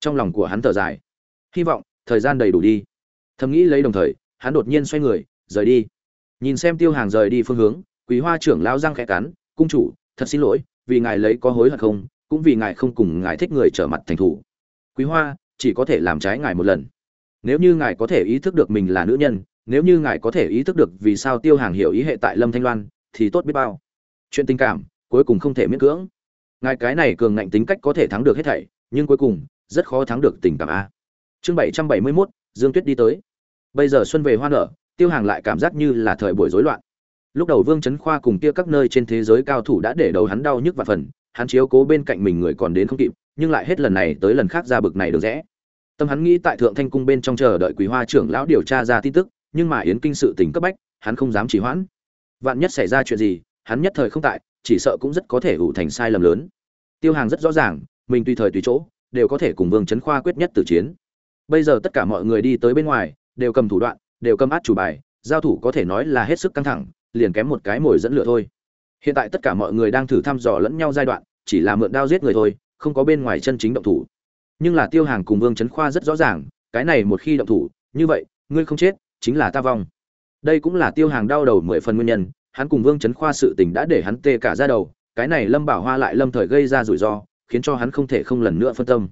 Trong lòng của hắn thở dài. Hy vọng, thời gian đầy đủ đi. Thầm nghĩ lấy đồng thời, hắn đột nhiên xoay người, rời đi. Nhìn xem tiêu hàng rời đi phương hướng quý hoa trưởng lao răng khẽ cắn, cung chủ, thật xin lỗi, vì ngài lấy có hối hận không, cũng vì ngài không cùng ngài thích người trở mặt thành thủ quý hoa, chỉ có thể làm trái ngài một lần. Nếu như ngài có thể ý thức được mình là nữ nhân, nếu như ngài có thể ý thức được vì sao tiêu hàng hiểu ý hệ tại lâm thanh loan, thì tốt biết bao. Chuyện tình cảm, cuối cùng không thể miễn cưỡng. Ngài cái này cường ngạnh tính cách có thể thắng được hết thảy, nhưng cuối cùng, rất khó thắng được tình cảm a. Chương bảy trăm bảy mươi mốt, dương tuyết đi tới. Bây giờ xuân về hoa nở, tiêu hàng lại cảm giác như là thời buổi rối loạn. Lúc đầu vương trấn khoa cùng kia các nơi trên thế giới cao thủ đã để đầu hắn đau nhức và phần, hắn chiếu cố bên cạnh mình người còn đến không kịp nhưng lại hết lần này tới lần khác ra bực này được rẽ. Tâm hắn nghĩ tại thượng thanh cung bên trong chờ đợi quý hoa trưởng lão điều tra ra tin tức, nhưng mà yến kinh sự tình cấp bách, hắn không dám chỉ hoãn. Vạn nhất xảy ra chuyện gì, hắn nhất thời không tại, chỉ sợ cũng rất có thể ủ thành sai lầm lớn. Tiêu hàng rất rõ ràng, mình tùy thời tùy chỗ, đều có thể cùng vương trấn khoa quyết nhất tử chiến. Bây giờ tất cả mọi người đi tới bên ngoài, đều cầm thủ đoạn, đều cầm át chủ bài, giao thủ có thể nói là hết sức căng thẳng, liền kém một cái mồi dẫn lửa thôi. Hiện tại tất cả mọi người đang thử thăm dò lẫn nhau giai đoạn, chỉ là mượn đao giết người thôi không có bên ngoài chân chính động thủ. Nhưng là tiêu hàng cùng vương trấn khoa rất rõ ràng, cái này một khi động thủ, như vậy, ngươi không chết, chính là ta vong. Đây cũng là tiêu hàng đau đầu mười phần nguyên nhân, hắn cùng vương trấn khoa sự tình đã để hắn tê cả ra đầu, cái này lâm bảo hoa lại lâm thời gây ra rủi ro, khiến cho hắn không thể không lần nữa phân tâm.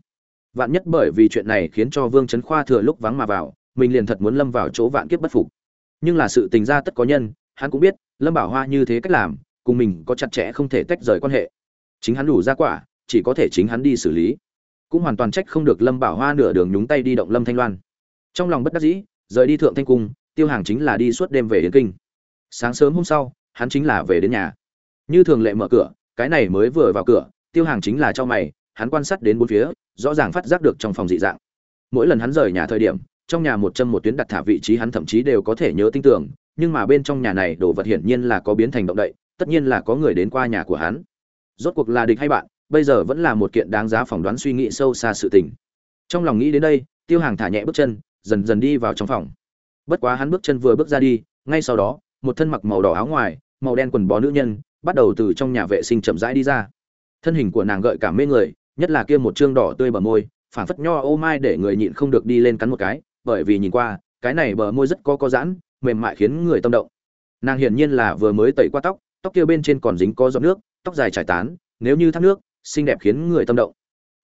Vạn nhất bởi vì chuyện này khiến cho vương trấn khoa thừa lúc vắng mà vào, mình liền thật muốn lâm vào chỗ vạn kiếp bất phục. Nhưng là sự tình ra tất có nhân, hắn cũng biết, lâm bảo hoa như thế cách làm, cùng mình có chặt chẽ không thể tách rời quan hệ. Chính hắn đủ ra quả chỉ có thể chính hắn đi xử lý. Cũng hoàn toàn trách không được lâm bảo hoa nửa đường nhúng tay đi động lâm thanh loan. Trong lòng bất đắc dĩ, rời đi thượng thanh cung, tiêu hàng chính là đi suốt đêm về yến kinh. Sáng sớm hôm sau, hắn chính là về đến nhà. Như thường lệ mở cửa, cái này mới vừa vào cửa, tiêu hàng chính là cho mày, hắn quan sát đến bốn phía, rõ ràng phát giác được trong phòng dị dạng. Mỗi lần hắn rời nhà thời điểm, trong nhà một châm một tuyến đặt thả vị trí hắn thậm chí đều có thể nhớ tin tưởng, nhưng mà bên trong nhà này đồ vật hiển nhiên là có biến thành động đậy, tất nhiên là có người đến qua nhà của hắn. Rốt cuộc là địch hay bạn bây giờ vẫn là một kiện đáng giá phỏng đoán suy nghĩ sâu xa sự tình. Trong lòng nghĩ đến đây, tiêu hàng thả nhẹ bước chân, dần dần đi vào trong phòng. Bất quá hắn bước chân vừa bước ra đi, ngay sau đó, một thân mặc màu đỏ áo ngoài, màu đen quần bó nữ nhân, bắt đầu từ trong nhà vệ sinh chậm rãi đi ra. Thân hình của nàng gợi cảm mê người, nhất là kia một trương đỏ tươi bờ môi phản phất nho ô mai để người nhịn không được đi lên cắn một cái, bởi vì nhìn qua, cái này bờ môi rất có có giãn, mềm mại khiến người tâm động. Nàng hiển nhiên là vừa mới tẩy qua tóc tóc kia bên trên còn dính có giọt nước, tóc dài trải tán, nếu như thác nước xinh đẹp khiến người tâm động.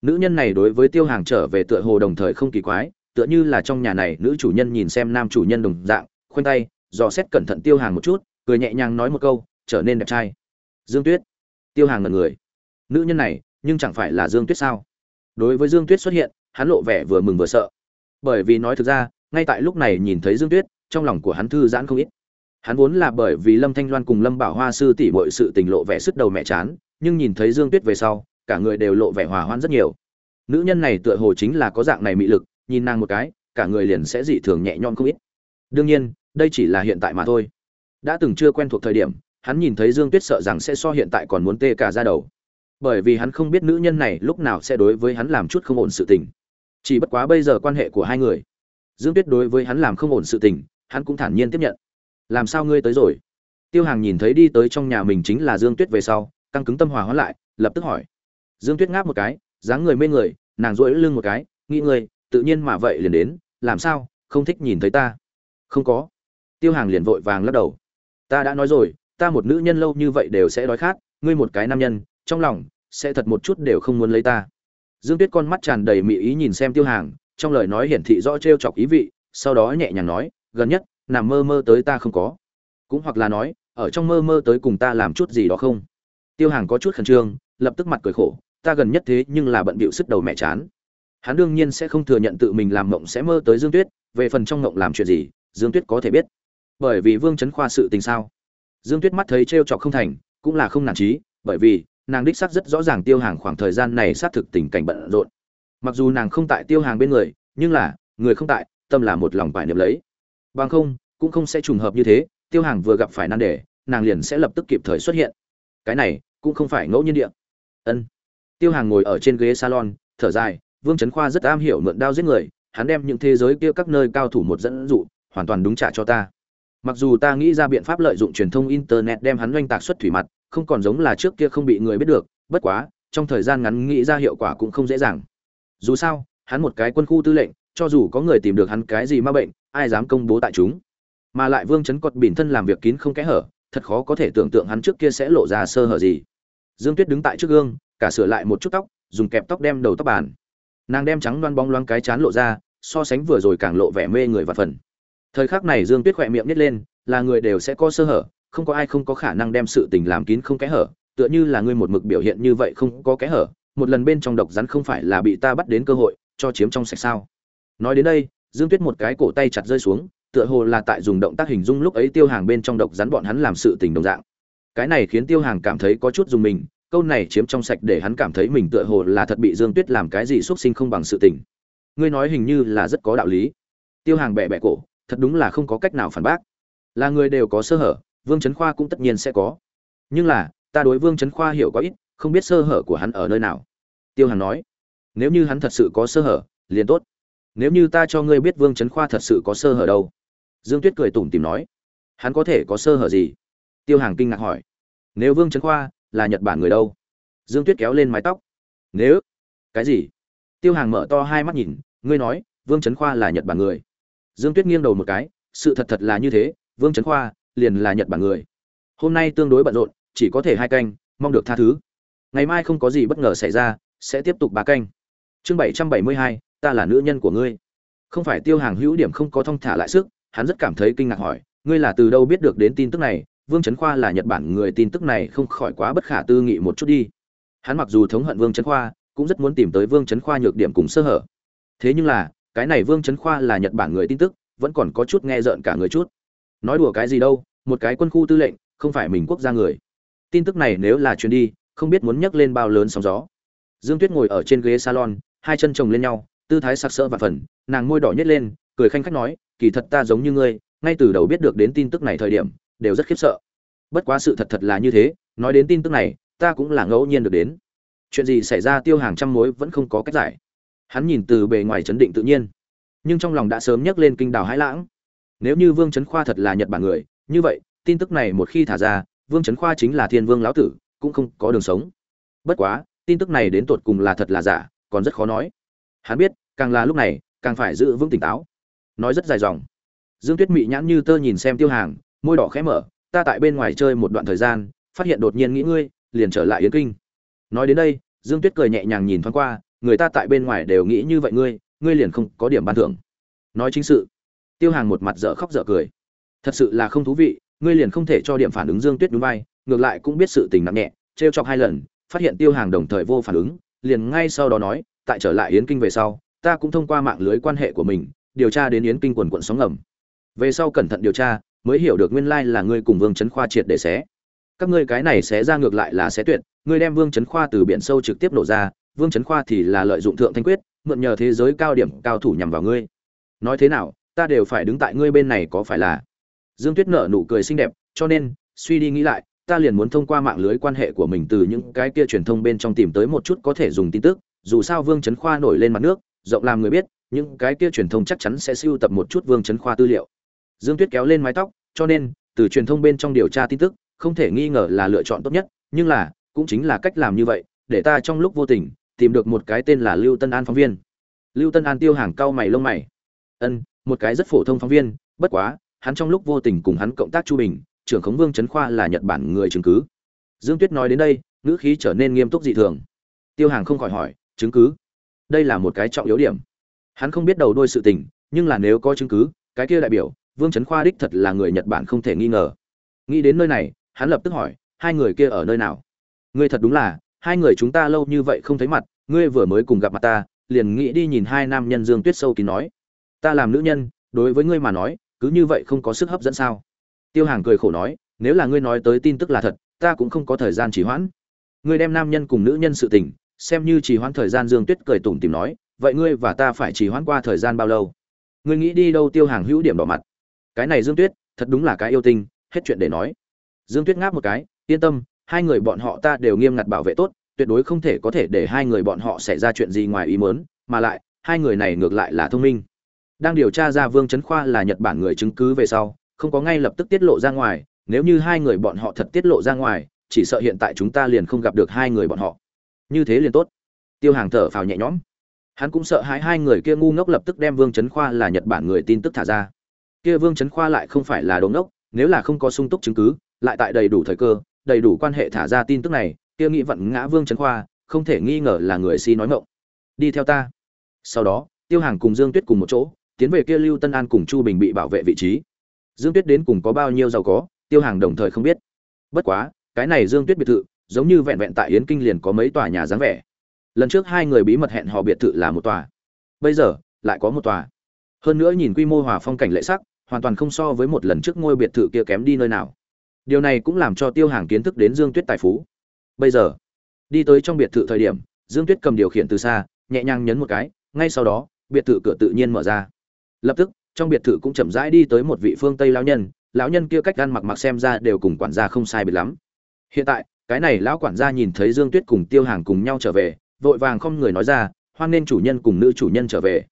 Nữ nhân này đối với tiêu hàng trở về tựa hồ đồng thời không kỳ quái, tựa như là trong nhà này nữ chủ nhân nhìn xem nam chủ nhân đồng dạng, khoanh tay, dò xét cẩn thận tiêu hàng một chút, cười nhẹ nhàng nói một câu, trở nên đẹp trai. Dương tuyết. Tiêu hàng ngần người. Nữ nhân này, nhưng chẳng phải là dương tuyết sao? Đối với dương tuyết xuất hiện, hắn lộ vẻ vừa mừng vừa sợ. Bởi vì nói thực ra, ngay tại lúc này nhìn thấy dương tuyết, trong lòng của hắn thư giãn không ít. Hắn vốn là bởi vì lâm thanh loan cùng lâm bảo hoa sư tỷ mọi sự tình lộ vẻ sức đầu mẹ chán, nhưng nhìn thấy dương tuyết về sau cả người đều lộ vẻ hòa hoãn rất nhiều. Nữ nhân này tựa hồ chính là có dạng này mị lực, nhìn nàng một cái, cả người liền sẽ dị thường nhẹ nhõm không ít. Đương nhiên, đây chỉ là hiện tại mà thôi. Đã từng chưa quen thuộc thời điểm, hắn nhìn thấy dương tuyết sợ rằng sẽ so hiện tại còn muốn tê cả ra đầu. Bởi vì hắn không biết nữ nhân này lúc nào sẽ đối với hắn làm chút không ổn sự tình. Chỉ bất quá bây giờ quan hệ của hai người, dương tuyết đối với hắn làm không ổn sự tình, hắn cũng thản nhiên tiếp nhận. Làm sao ngươi tới rồi? Tiêu hàng nhìn thấy đi tới trong nhà mình chính là dương tuyết về sau, căng cứng tâm hòa hóa lại, lập tức hỏi dương tuyết ngáp một cái dáng người mê người nàng rỗi lưng một cái nghĩ người, tự nhiên mà vậy liền đến làm sao không thích nhìn thấy ta? Không có. Tiêu hàng liền vội vàng lắc đầu. Ta đã nói rồi ta một nữ nhân lâu như vậy đều sẽ đói khát ngươi một cái nam nhân trong lòng sẽ thật một chút đều không muốn lấy ta. Dương tuyết con mắt tràn đầy mị ý nhìn xem tiêu hàng trong lời nói hiển thị rõ t r e o chọc ý vị sau đó nhẹ nhàng nói gần nhất nằm mơ mơ tới ta không có. Cũng hoặc là nói ở trong mơ mơ tới cùng ta làm chút gì đó không? Tiêu hàng có chút khẩn trương lập tức mặt cười khổ, ta gần nhất thế nhưng là bận bịu sức đầu mẹ chán. Hắn đương nhiên sẽ không thừa nhận tự mình làm mộng sẽ mơ tới dương tuyết, về phần trong mộng làm chuyện gì, dương tuyết có thể biết. Bởi vì vương chấn khoa sự tình sao? Dương tuyết mắt thấy t r e o trọc không thành, cũng là không nản trí bởi vì nàng đích xác rất rõ ràng tiêu hàng khoảng thời gian này xác thực tình cảnh bận rộn. Mặc dù nàng không tại tiêu hàng bên người, nhưng là, người không tại, tâm là một lòng phải niệm lấy. Bằng không, cũng không sẽ trùng hợp như thế, tiêu hàng vừa gặp phải nan đề, nàng liền sẽ lập tức kịp thời xuất hiện. Cái này, cũng không phải ngẫu nhiên địa ân tiêu hàng ngồi ở trên ghế salon thở dài Vương Chấn Khoa rất am hiểu mượn đao giết người, hắn đem những thế giới kia các nơi cao thủ một dẫn dụ, hoàn toàn đúng trả cho ta. Mặc dù ta nghĩ ra biện pháp lợi dụng truyền thông internet đem hắn oanh tạc xuất thủy mặt, không còn giống là trước kia không bị người biết được, bất quá, trong thời gian ngắn nghĩ ra hiệu quả cũng không dễ dàng. Dù sao, hắn một cái quân khu tư lệnh, cho dù có người tìm được hắn cái gì ma bệnh, ai dám công bố tại chúng. Mà lại Vương Chấn cọt bỉn thân làm việc kín không kẽ hở, thật khó có thể tưởng tượng hắn trước kia sẽ lộ ra sơ hở gì. Dương Tuyết đứng tại trước gương, cả sửa lại một chút tóc, dùng kẹp tóc đem đầu tóc bàn. Nàng đem trắng loan bóng loáng cái chán lộ ra so sánh vừa rồi càng lộ vẻ mê người và phần. Thời khắc này dương tuyết khỏe miệng nít lên là người đều sẽ có sơ hở không có ai không có khả năng đem sự tình làm kín không kẽ hở tựa như là ngươi một mực biểu hiện như vậy không có kẽ hở một lần bên trong độc rắn không phải là bị ta bắt đến cơ hội cho chiếm trong sạch sao. Nói đến đây dương tuyết một cái cổ tay chặt rơi xuống tựa hồ là tại dùng động tác hình dung lúc ấy tiêu hàng bên trong độc rắn bọn hắn làm sự tình đồng dạng cái này khiến tiêu hàng cảm thấy có chút dùng mình câu này chiếm trong sạch để hắn cảm thấy mình tựa hồ là thật bị Dương Tuyết làm cái gì xuất sinh không bằng sự tình. Ngươi nói hình như là rất có đạo lý. Tiêu Hàng bẹ bẹ cổ, thật đúng là không có cách nào phản bác. Là người đều có sơ hở, Vương Chấn Khoa cũng tất nhiên sẽ có. Nhưng là, ta đối Vương Chấn Khoa hiểu có ít, không biết sơ hở của hắn ở nơi nào. Tiêu Hàng nói, nếu như hắn thật sự có sơ hở, liền tốt. Nếu như ta cho ngươi biết Vương Chấn Khoa thật sự có sơ hở đâu? Dương Tuyết cười tủm tỉm nói, hắn có thể có sơ hở gì? Tiêu Hàng kinh ngạc hỏi, nếu Vương Chấn Khoa là nhật bản người đâu? Dương tuyết kéo lên mái tóc nếu? Cái gì? Tiêu hàng mở to hai mắt nhìn ngươi nói vương trấn khoa là nhật bản người? Dương tuyết nghiêng đầu một cái sự thật thật là như thế vương trấn khoa liền là nhật bản người. Hôm nay tương đối bận rộn chỉ có thể hai canh mong được tha thứ. Ngày mai không có gì bất ngờ xảy ra sẽ tiếp tục ba canh. Chương bảy trăm bảy mươi hai ta là nữ nhân của ngươi. Không phải tiêu hàng hữu điểm không có thong thả lại sức hắn rất cảm thấy kinh ngạc hỏi ngươi là từ đâu biết được đến tin tức này vương trấn khoa là nhật bản người tin tức này không khỏi quá bất khả tư nghị một chút đi. Hắn mặc dù thống hận vương trấn khoa, cũng rất muốn tìm tới vương trấn khoa nhược điểm cùng sơ hở. Thế nhưng là, cái này vương trấn khoa là nhật bản người tin tức, vẫn còn có chút nghe rợn cả người chút. Nói đùa cái gì đâu, một cái quân khu tư lệnh, không phải mình quốc gia người. Tin tức này nếu là chuyến đi, không biết muốn nhấc lên bao lớn sóng gió. Dương tuyết ngồi ở trên ghế salon, hai chân chồng lên nhau, tư thái sặc sỡ và phần, nàng môi đỏ nhét lên, cười khanh khách nói, kỳ thật ta giống như ngươi, ngay từ đầu biết được đến tin tức này thời điểm đều rất khiếp sợ. Bất quá sự thật thật là như thế, nói đến tin tức này, ta cũng là ngẫu nhiên được đến. Chuyện gì xảy ra tiêu hàng trăm mối vẫn không có cách giải. Hắn nhìn từ bề ngoài chấn định tự nhiên, nhưng trong lòng đã sớm nhấc lên kinh đảo hãi lãng. Nếu như vương trấn khoa thật là nhật bản người, như vậy, tin tức này một khi thả ra, vương trấn khoa chính là thiên vương lão tử, cũng không có đường sống. Bất quá, tin tức này đến tột cùng là thật là giả, còn rất khó nói. Hắn biết, càng là lúc này, càng phải giữ vững tỉnh táo. Nói rất dài dòng. Dương tuyết mị nhãn như tơ nhìn xem tiêu hàng môi đỏ khẽ mở, ta tại bên ngoài chơi một đoạn thời gian, phát hiện đột nhiên nghĩ ngươi, liền trở lại yến kinh. Nói đến đây, dương tuyết cười nhẹ nhàng nhìn thoáng qua, người ta tại bên ngoài đều nghĩ như vậy ngươi ngươi liền không có điểm ban thưởng. Nói chính sự, tiêu hàng một mặt dở khóc dở cười. Thật sự là không thú vị, ngươi liền không thể cho điểm phản ứng dương tuyết núi vai, ngược lại cũng biết sự tình nặng nhẹ, trêu chọc hai lần, phát hiện tiêu hàng đồng thời vô phản ứng, liền ngay sau đó nói, tại trở lại yến kinh về sau, ta cũng thông qua mạng lưới quan hệ của mình, điều tra đến yến kinh quần quận sóng ngầm. Về sau cẩn thận điều tra mới hiểu được nguyên lai là ngươi cùng vương trấn khoa triệt để xé. Các ngươi cái này xé ra ngược lại là xé tuyệt, ngươi đem vương trấn khoa từ biển sâu trực tiếp nổ ra, vương trấn khoa thì là lợi dụng thượng thanh quyết, mượn nhờ thế giới cao điểm, cao thủ nhằm vào ngươi. Nói thế nào, ta đều phải đứng tại ngươi bên này có phải là? Dương tuyết nở nụ cười xinh đẹp, cho nên, suy đi nghĩ lại, ta liền muốn thông qua mạng lưới quan hệ của mình từ những cái kia truyền thông bên trong tìm tới một chút có thể dùng tin tức, dù sao vương trấn khoa nổi lên mặt nước, rộng làm người biết, những cái kia truyền thông chắc chắn sẽ sưu tập một chút vương trấn khoa tư liệu dương tuyết kéo lên mái tóc, cho nên, từ truyền thông bên trong điều tra tin tức, không thể nghi ngờ là lựa chọn tốt nhất, nhưng là, cũng chính là cách làm như vậy, để ta trong lúc vô tình, tìm được một cái tên là lưu tân an phóng viên. Lưu tân an tiêu hàng cao mày lông mày. Ân, một cái rất phổ thông phóng viên, bất quá, hắn trong lúc vô tình cùng hắn cộng tác chu bình, trưởng khống vương trấn khoa là nhật bản người chứng cứ. Dương tuyết nói đến đây, ngữ khí trở nên nghiêm túc dị thường. Tiêu hàng không khỏi hỏi, chứng cứ? Đây là một cái trọng yếu điểm. Hắn không biết đầu đuôi sự tình, nhưng là nếu có chứng cứ, cái kia đại biểu vương trấn khoa đích thật là người nhật bản không thể nghi ngờ. Nghĩ đến nơi này, hắn lập tức hỏi, hai người kia ở nơi nào? Ngươi thật đúng là, hai người chúng ta lâu như vậy không thấy mặt, ngươi vừa mới cùng gặp mặt ta, liền nghĩ đi nhìn hai nam nhân dương tuyết sâu kín nói. Ta làm nữ nhân, đối với ngươi mà nói, cứ như vậy không có sức hấp dẫn sao? Tiêu hàng cười khổ nói, nếu là ngươi nói tới tin tức là thật, ta cũng không có thời gian trì hoãn. Ngươi đem nam nhân cùng nữ nhân sự tình, xem như trì hoãn thời gian dương tuyết cười tủm tìm nói, vậy ngươi và ta phải trì hoãn qua thời gian bao lâu? Ngươi nghĩ đi đâu? Tiêu hàng hữu điểm đỏ mặt cái này dương tuyết, thật đúng là cái yêu tinh, hết chuyện để nói. Dương tuyết ngáp một cái, yên tâm, hai người bọn họ ta đều nghiêm ngặt bảo vệ tốt, tuyệt đối không thể có thể để hai người bọn họ xảy ra chuyện gì ngoài ý mớn mà lại, hai người này ngược lại là thông minh. Đang điều tra ra vương trấn khoa là nhật bản người chứng cứ về sau, không có ngay lập tức tiết lộ ra ngoài, nếu như hai người bọn họ thật tiết lộ ra ngoài, chỉ sợ hiện tại chúng ta liền không gặp được hai người bọn họ. Như thế liền tốt. Tiêu hàng thở phào nhẹ nhõm. Hắn cũng sợ hãi hai người kia ngu ngốc lập tức đem vương trấn khoa là nhật bản người tin tức thả ra kia vương trấn khoa lại không phải là đồ ngốc, nếu là không có sung túc chứng cứ, lại tại đầy đủ thời cơ, đầy đủ quan hệ thả ra tin tức này, kia nghĩ vận ngã vương trấn khoa, không thể nghi ngờ là người si nói mộng. đi theo ta. Sau đó, tiêu hàng cùng dương tuyết cùng một chỗ, tiến về kia lưu tân an cùng chu bình bị bảo vệ vị trí. Dương tuyết đến cùng có bao nhiêu giàu có, tiêu hàng đồng thời không biết. Bất quá, cái này dương tuyết biệt thự, giống như vẹn vẹn tại yến kinh liền có mấy tòa nhà dáng vẻ. Lần trước hai người bí mật hẹn hò biệt thự là một tòa. Bây giờ, lại có một tòa. Hơn nữa nhìn quy mô hòa phong cảnh lệ sắc hoàn toàn không so với một lần trước ngôi biệt thự kia kém đi nơi nào. Điều này cũng làm cho tiêu hàng kiến thức đến dương tuyết tài phú. Bây giờ, đi tới trong biệt thự thời điểm, dương tuyết cầm điều khiển từ xa, nhẹ nhàng nhấn một cái, ngay sau đó, biệt thự cửa tự nhiên mở ra. Lập tức, trong biệt thự cũng chậm rãi đi tới một vị phương tây lão nhân lão nhân kia cách ăn mặc mặc xem ra đều cùng quản gia không sai biệt lắm. Hiện tại, cái này lão quản gia nhìn thấy dương tuyết cùng tiêu hàng cùng nhau trở về, vội vàng không người nói ra, hoan nên chủ nhân cùng nữ chủ nhân trở về.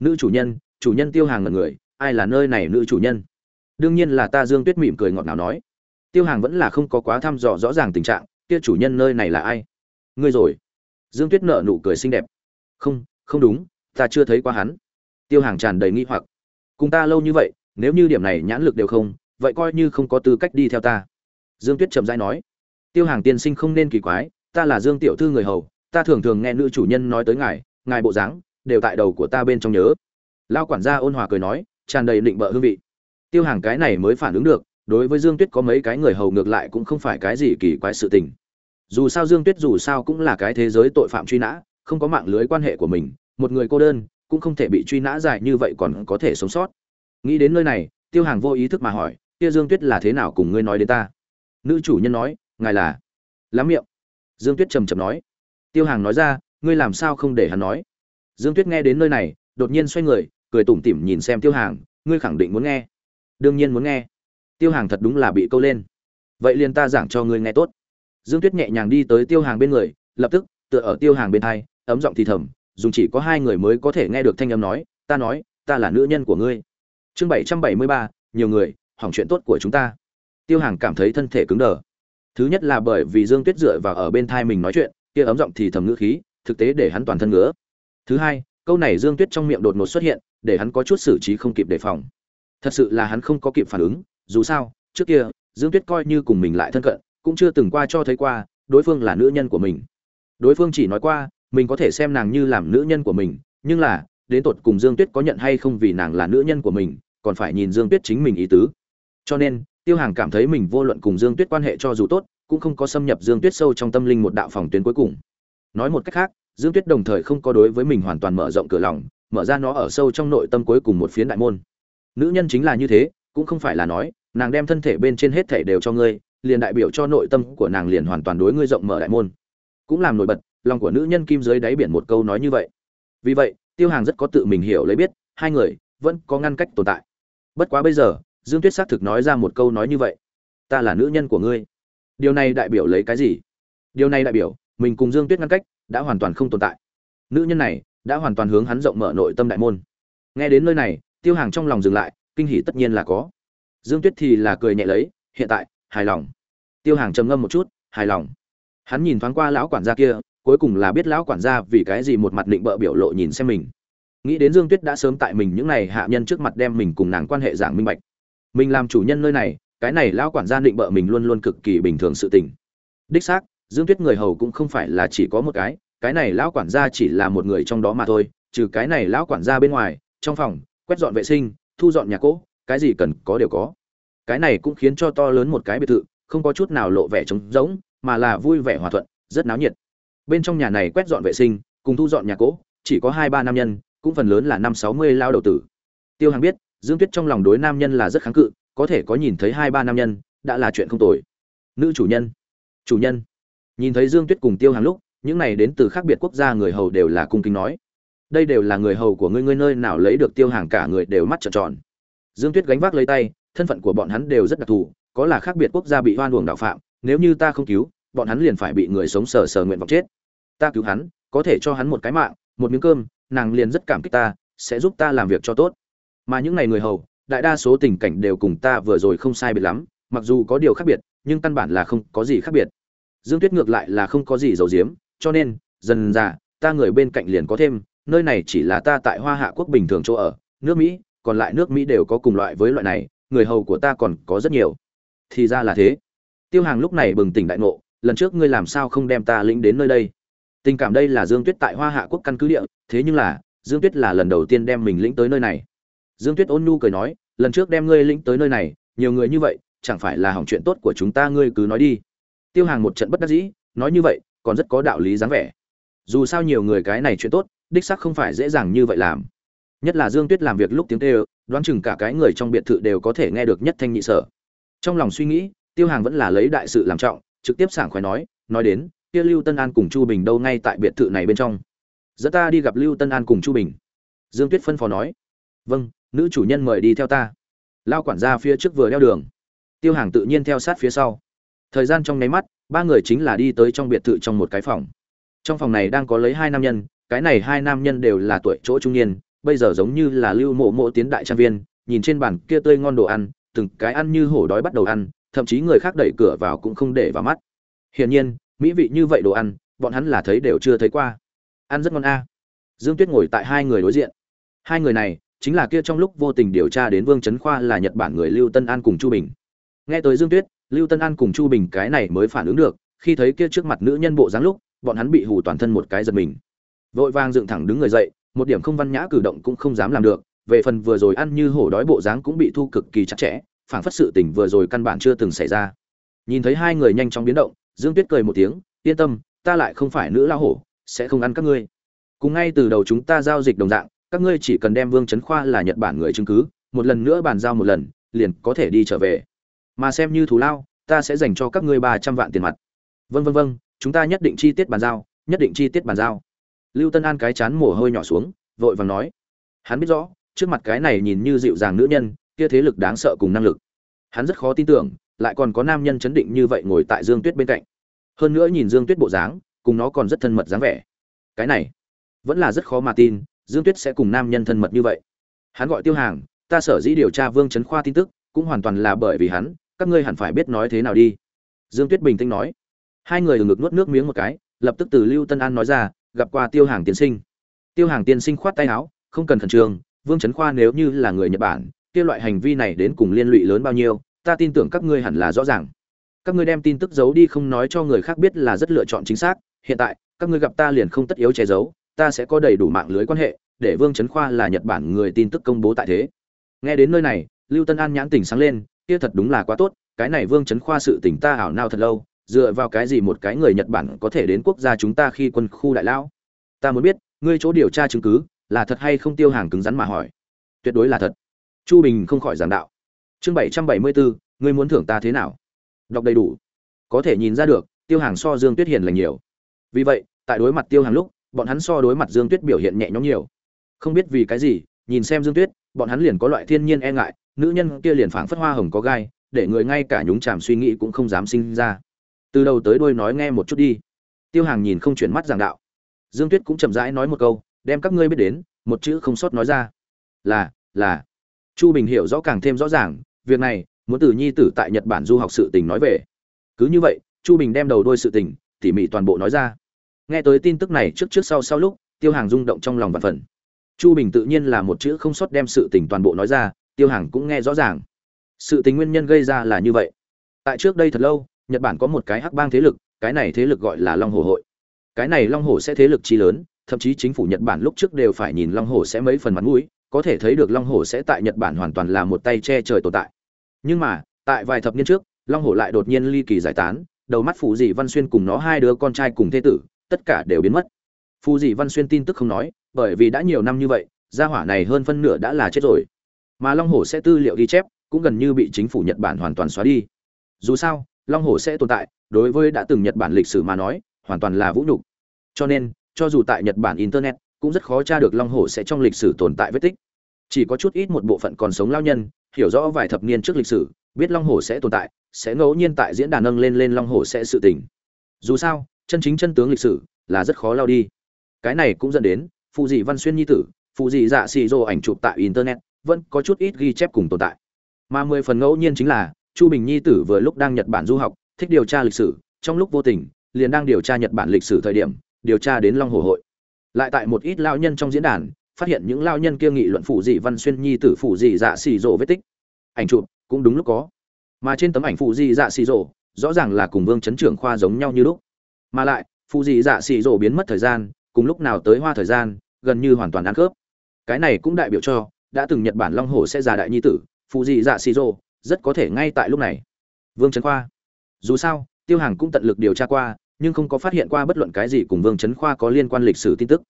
Nữ chủ nhân chủ nhân tiêu hàng là người ai là nơi này nữ chủ nhân? Đương nhiên là ta dương tuyết mỉm cười ngọt ngào nói. Tiêu hàng vẫn là không có quá thăm dò rõ ràng tình trạng, kia chủ nhân nơi này là ai? Ngươi rồi. Dương tuyết nợ nụ cười xinh đẹp. Không không đúng, ta chưa thấy qua hắn. Tiêu hàng tràn đầy nghi hoặc. Cùng ta lâu như vậy, nếu như điểm này nhãn lực đều không, vậy coi như không có tư cách đi theo ta. Dương tuyết chậm rãi nói. Tiêu hàng tiên sinh không nên kỳ quái, ta là dương tiểu thư người hầu, ta thường thường nghe nữ chủ nhân nói tới ngài ngài bộ dáng, đều tại đầu của ta bên trong nhớ. Lao quản gia ôn hòa cười nói tràn đầy định bợ hương vị. Tiêu hàng cái này mới phản ứng được, đối với dương tuyết có mấy cái người hầu ngược lại cũng không phải cái gì kỳ quái sự tình. Dù sao dương tuyết dù sao cũng là cái thế giới tội phạm truy nã, không có mạng lưới quan hệ của mình, một người cô đơn cũng không thể bị truy nã dài như vậy còn có thể sống sót. Nghĩ đến nơi này, tiêu hàng vô ý thức mà hỏi, kia dương tuyết là thế nào cùng ngươi nói đến ta? Nữ chủ nhân nói, ngài là lắm miệng. Dương tuyết trầm trầm nói, tiêu hàng nói ra, ngươi làm sao không để hắn nói? Dương tuyết nghe đến nơi này, đột nhiên xoay người cười tủm tỉm nhìn xem tiêu hàng, ngươi khẳng định muốn nghe. Đương nhiên muốn nghe. Tiêu hàng thật đúng là bị câu lên. Vậy liền ta giảng cho ngươi nghe tốt. Dương tuyết nhẹ nhàng đi tới tiêu hàng bên người, lập tức, tựa ở tiêu hàng bên thai, ấm giọng thì thầm, dùng chỉ có hai người mới có thể nghe được thanh âm nói, ta nói, ta là nữ nhân của ngươi. Chương bảy trăm bảy mươi ba, nhiều người, hỏng chuyện tốt của chúng ta. Tiêu hàng cảm thấy thân thể cứng đờ. Thứ nhất là bởi vì dương tuyết dựa vào ở bên thai mình nói chuyện, kia ấm giọng thì thầm ngữ khí, thực tế để hắn toàn thân ngứa. Thứ hai câu này dương tuyết trong miệng đột ngột xuất hiện, để hắn có chút xử trí không kịp đề phòng. Thật sự là hắn không có kịp phản ứng, dù sao, trước kia, dương tuyết coi như cùng mình lại thân cận, cũng chưa từng qua cho thấy qua, đối phương là nữ nhân của mình. Đối phương chỉ nói qua, mình có thể xem nàng như làm nữ nhân của mình, nhưng là, đến tột cùng dương tuyết có nhận hay không vì nàng là nữ nhân của mình, còn phải nhìn dương tuyết chính mình ý tứ. Cho nên, tiêu hàng cảm thấy mình vô luận cùng dương tuyết quan hệ cho dù tốt, cũng không có xâm nhập dương tuyết sâu trong tâm linh một đạo phòng tuyến cuối cùng. Nói một cách khác dương tuyết đồng thời không có đối với mình hoàn toàn mở rộng cửa lòng, mở ra nó ở sâu trong nội tâm cuối cùng một phiến đại môn. Nữ nhân chính là như thế, cũng không phải là nói, nàng đem thân thể bên trên hết thể đều cho ngươi, liền đại biểu cho nội tâm của nàng liền hoàn toàn đối ngươi rộng mở đại môn. Cũng làm nổi bật, lòng của nữ nhân kim dưới đáy biển một câu nói như vậy. Vì vậy, tiêu hàng rất có tự mình hiểu lấy biết, hai người vẫn có ngăn cách tồn tại. Bất quá bây giờ, dương tuyết xác thực nói ra một câu nói như vậy. Ta là nữ nhân của ngươi. Điều này đại biểu lấy cái gì? Điều này đại biểu, mình cùng dương tuyết ngăn cách đã hoàn toàn không tồn tại. Nữ nhân này đã hoàn toàn hướng hắn rộng mở nội tâm đại môn. Nghe đến nơi này, tiêu hàng trong lòng dừng lại, kinh hỉ tất nhiên là có. Dương tuyết thì là cười nhẹ lấy, hiện tại, hài lòng. Tiêu hàng trầm ngâm một chút, hài lòng. Hắn nhìn thoáng qua lão quản gia kia, cuối cùng là biết lão quản gia vì cái gì một mặt định bợ biểu lộ nhìn xem mình. Nghĩ đến dương tuyết đã sớm tại mình những n à y hạ nhân trước mặt đem mình cùng nàng quan hệ giảng minh bạch. Mình làm chủ nhân nơi này, cái này lão quản gia định bợ mình luôn luôn cực kỳ bình thường sự tình. Đích xác dương tuyết người hầu cũng không phải là chỉ có một cái cái này lão quản gia chỉ là một người trong đó mà thôi, trừ cái này lão quản gia bên ngoài, trong phòng, quét dọn vệ sinh, thu dọn nhà cỗ, cái gì cần có đều có. Cái này cũng khiến cho to lớn một cái biệt thự, không có chút nào lộ vẻ trống rỗng, mà là vui vẻ hòa thuận, rất náo nhiệt. Bên trong nhà này quét dọn vệ sinh, cùng thu dọn nhà cỗ, chỉ có hai ba nam nhân, cũng phần lớn là năm sáu mươi lao đầu tử. Tiêu hàng biết, dương tuyết trong lòng đối nam nhân là rất kháng cự, có thể có nhìn thấy hai ba nam nhân, đã là chuyện không tồi. Nữ chủ nhân. Chủ nhân nhìn thấy dương tuyết cùng tiêu hàng lúc, những này đến từ khác biệt quốc gia người hầu đều là cung kính nói. Đây đều là người hầu của ngươi ngươi nơi nào lấy được tiêu hàng cả người đều mắt trợn tròn. Dương tuyết gánh vác lấy tay, thân phận của bọn hắn đều rất đặc thù, có là khác biệt quốc gia bị hoan uổng đạo phạm, nếu như ta không cứu, bọn hắn liền phải bị người sống sờ sờ nguyện vọng chết. Ta cứu hắn, có thể cho hắn một cái mạng, một miếng cơm, nàng liền rất cảm kích ta, sẽ giúp ta làm việc cho tốt. Mà những ngày người hầu, đại đa số tình cảnh đều cùng ta vừa rồi không sai biệt lắm, mặc dù có điều khác biệt, nhưng căn bản là không có gì khác biệt dương tuyết ngược lại là không có gì giấu giếm, cho nên, dần dà, ta người bên cạnh liền có thêm, nơi này chỉ là ta tại hoa hạ quốc bình thường chỗ ở, nước mỹ, còn lại nước mỹ đều có cùng loại với loại này, người hầu của ta còn có rất nhiều. Thì ra là thế. Tiêu hàng lúc này bừng tỉnh đại ngộ, lần trước ngươi làm sao không đem ta lĩnh đến nơi đây? Tình cảm đây là dương tuyết tại hoa hạ quốc căn cứ địa, thế nhưng là, dương tuyết là lần đầu tiên đem mình lĩnh tới nơi này. Dương tuyết ôn nhu cười nói, lần trước đem ngươi lĩnh tới nơi này, nhiều người như vậy, chẳng phải là hỏng chuyện tốt của chúng ta, ngươi cứ nói đi tiêu hàng một trận bất đắc dĩ, nói như vậy, còn rất có đạo lý dáng vẻ. Dù sao nhiều người cái này chuyện tốt, đích sắc không phải dễ dàng như vậy làm. Nhất là dương tuyết làm việc lúc tiếng tê đoán chừng cả cái người trong biệt thự đều có thể nghe được nhất thanh nhị sở. Trong lòng suy nghĩ, tiêu hàng vẫn là lấy đại sự làm trọng, trực tiếp sảng khoái nói nói đến, kia lưu tân an cùng chu bình đâu ngay tại biệt thự này bên trong? Dẫn ta đi gặp lưu tân an cùng chu bình. Dương tuyết phân phó nói vâng nữ chủ nhân mời đi theo ta. Lao quản gia phía trước vừa đeo đường. Tiêu hàng tự nhiên theo sát phía sau thời gian trong nháy mắt, ba người chính là đi tới trong biệt thự trong một cái phòng. Trong phòng này đang có lấy hai nam nhân, cái này hai nam nhân đều là tuổi chỗ trung niên, bây giờ giống như là lưu mộ mộ tiến đại trang viên, nhìn trên bàn kia tươi ngon đồ ăn, từng cái ăn như hổ đói bắt đầu ăn, thậm chí người khác đẩy cửa vào cũng không để vào mắt. Hiển nhiên, mỹ vị như vậy đồ ăn, bọn hắn là thấy đều chưa thấy qua. Ăn rất ngon a. Dương tuyết ngồi tại hai người đối diện. Hai người này, chính là kia trong lúc vô tình điều tra đến vương trấn khoa là nhật bản người lưu tân an cùng chu bình. Nghe tới dương tuyết lưu tân an cùng chu bình cái này mới phản ứng được, khi thấy kia trước mặt nữ nhân bộ dáng lúc, bọn hắn bị hù toàn thân một cái giật mình. Vội vàng dựng thẳng đứng người dậy, một điểm không văn nhã cử động cũng không dám làm được, về phần vừa rồi ăn như hổ đói bộ dáng cũng bị thu cực kỳ chặt chẽ, phảng phất sự tình vừa rồi căn bản chưa từng xảy ra. Nhìn thấy hai người nhanh chóng biến động, dương tuyết cười một tiếng, yên tâm, ta lại không phải nữ lao hổ, sẽ không ăn các ngươi. Cùng ngay từ đầu chúng ta giao dịch đồng dạng, các ngươi chỉ cần đem vương trấn khoa là nhật bản người chứng cứ, một lần nữa bàn giao một lần, liền có thể đi trở về mà xem như thù lao, ta sẽ dành cho các ngươi ba trăm vạn tiền mặt. Vân vân vân chúng ta nhất định chi tiết bàn giao, nhất định chi tiết bàn giao. Lưu tân an cái chán mồ hôi nhỏ xuống, vội vàng nói. Hắn biết rõ, trước mặt cái này nhìn như dịu dàng nữ nhân, kia thế lực đáng sợ cùng năng lực. Hắn rất khó tin tưởng, lại còn có nam nhân chấn định như vậy ngồi tại dương tuyết bên cạnh. Hơn nữa nhìn dương tuyết bộ dáng, cùng nó còn rất thân mật dáng vẻ. Cái này, vẫn là rất khó mà tin, dương tuyết sẽ cùng nam nhân thân mật như vậy. Hắn gọi tiêu hàng, ta sở dĩ điều tra vương trấn khoa tin tức, cũng hoàn toàn là bởi vì hắn các ngươi hẳn phải biết nói thế nào đi. Dương tuyết bình tĩnh nói. Hai người ngực nuốt nước miếng một cái, lập tức từ lưu tân an nói ra, gặp qua tiêu hàng tiên sinh. Tiêu hàng tiên sinh khoát tay áo, không cần khẩn trương, vương trấn khoa nếu như là người nhật bản, kia loại hành vi này đến cùng liên lụy lớn bao nhiêu, ta tin tưởng các ngươi hẳn là rõ ràng. Các ngươi đem tin tức giấu đi không nói cho người khác biết là rất lựa chọn chính xác, hiện tại, các ngươi gặp ta liền không tất yếu che giấu, ta sẽ có đầy đủ mạng lưới quan hệ, để vương trấn khoa là nhật bản người tin tức công bố tại thế. Nghe đến nơi này, lưu tân an nhãn tỉnh sáng lên kia thật đúng là quá tốt, cái này vương trấn khoa sự tỉnh ta ảo nao thật lâu, dựa vào cái gì một cái người nhật bản có thể đến quốc gia chúng ta khi quân khu đại lão? Ta muốn biết, ngươi chỗ điều tra chứng cứ, là thật hay không tiêu hàng cứng rắn mà hỏi? Tuyệt đối là thật. Chu bình không khỏi giảng đạo. Chương bảy trăm bảy mươi bốn ngươi muốn thưởng ta thế nào? Đọc đầy đủ. Có thể nhìn ra được, tiêu hàng so dương tuyết hiền lành nhiều. Vì vậy, tại đối mặt tiêu hàng lúc, bọn hắn so đối mặt dương tuyết biểu hiện nhẹ nhõm nhiều. Không biết vì cái gì, nhìn xem dương tuyết, bọn hắn liền có loại thiên nhiên e ngại nữ nhân kia liền phảng phất hoa hồng có gai, để người ngay cả nhúng chàm suy nghĩ cũng không dám sinh ra. Từ đầu tới đuôi nói nghe một chút đi. Tiêu hàng nhìn không chuyển mắt giảng đạo. Dương tuyết cũng chậm rãi nói một câu, đem các ngươi biết đến, một chữ không sót nói ra. Là là. Chu bình hiểu rõ càng thêm rõ ràng, việc này, muốn từ nhi tử tại nhật bản du học sự tình nói về. Cứ như vậy, chu bình đem đầu đôi sự tình, tỉ mỉ toàn bộ nói ra. Nghe tới tin tức này trước trước sau sau lúc, tiêu hàng rung động trong lòng và phần. Chu bình tự nhiên là một chữ không sót đem sự tình toàn bộ nói ra tiêu hàng cũng nghe rõ ràng. Sự tình nguyên nhân gây ra là như vậy. Tại trước đây thật lâu, nhật bản có một cái hắc bang thế lực, cái này thế lực gọi là long hồ hội. Cái này long hồ sẽ thế lực chi lớn, thậm chí chính phủ nhật bản lúc trước đều phải nhìn long hồ sẽ mấy phần mặt mũi, có thể thấy được long hồ sẽ tại nhật bản hoàn toàn là một tay che trời tồn tại. Nhưng mà, tại vài thập niên trước, long hồ lại đột nhiên ly kỳ giải tán, đầu mắt phù dị văn xuyên cùng nó hai đứa con trai cùng thế tử, tất cả đều biến mất. Phù dị văn xuyên tin tức không nói, bởi vì đã nhiều năm như vậy, gia hỏa này hơn phân nửa đã là chết rồi mà long hồ sẽ tư liệu ghi chép, cũng gần như bị chính phủ nhật bản hoàn toàn xóa đi. Dù sao, long hồ sẽ tồn tại, đối với đã từng nhật bản lịch sử mà nói, hoàn toàn là vũ nhục. Cho nên, cho dù tại nhật bản internet, cũng rất khó tra được long hồ sẽ trong lịch sử tồn tại vết tích. Chỉ có chút ít một bộ phận còn sống lao nhân, hiểu rõ vài thập niên trước lịch sử, biết long hồ sẽ tồn tại, sẽ ngẫu nhiên tại diễn đàn nâng lên lên long hồ sẽ sự tình. Dù sao, chân chính chân tướng lịch sử là rất khó lao đi. Cái này cũng dẫn đến phụ dị văn xuyên nhi tử phụ dị dạ xì rô ảnh chụp tại internet vẫn có chút ít ghi chép cùng tồn tại. Mà mười phần ngẫu nhiên chính là, chu bình nhi tử vừa lúc đang nhật bản du học, thích điều tra lịch sử, trong lúc vô tình, liền đang điều tra nhật bản lịch sử thời điểm, điều tra đến long hồ hội. Lại tại một ít lao nhân trong diễn đàn, phát hiện những lao nhân kia nghị luận phụ dị văn xuyên nhi tử phụ dị dạ xì rộ vết tích. Ảnh chụp, cũng đúng lúc có. Mà trên tấm ảnh phụ dị dạ xì rộ rõ ràng là cùng vương chấn trưởng khoa giống nhau như lúc. Mà lại, phụ dị dạ xì rộ biến mất thời gian, cùng lúc nào tới hoa thời gian, gần như hoàn toàn ăn khớp. Cái này cũng đại biểu cho đã từng nhật bản long hồ sẽ già đại nhi tử phụ dị dạ xì rô rất có thể ngay tại lúc này. Vương trấn khoa. Dù sao, tiêu hàng cũng tận lực điều tra qua, nhưng không có phát hiện qua bất luận cái gì cùng vương trấn khoa có liên quan lịch sử tin tức.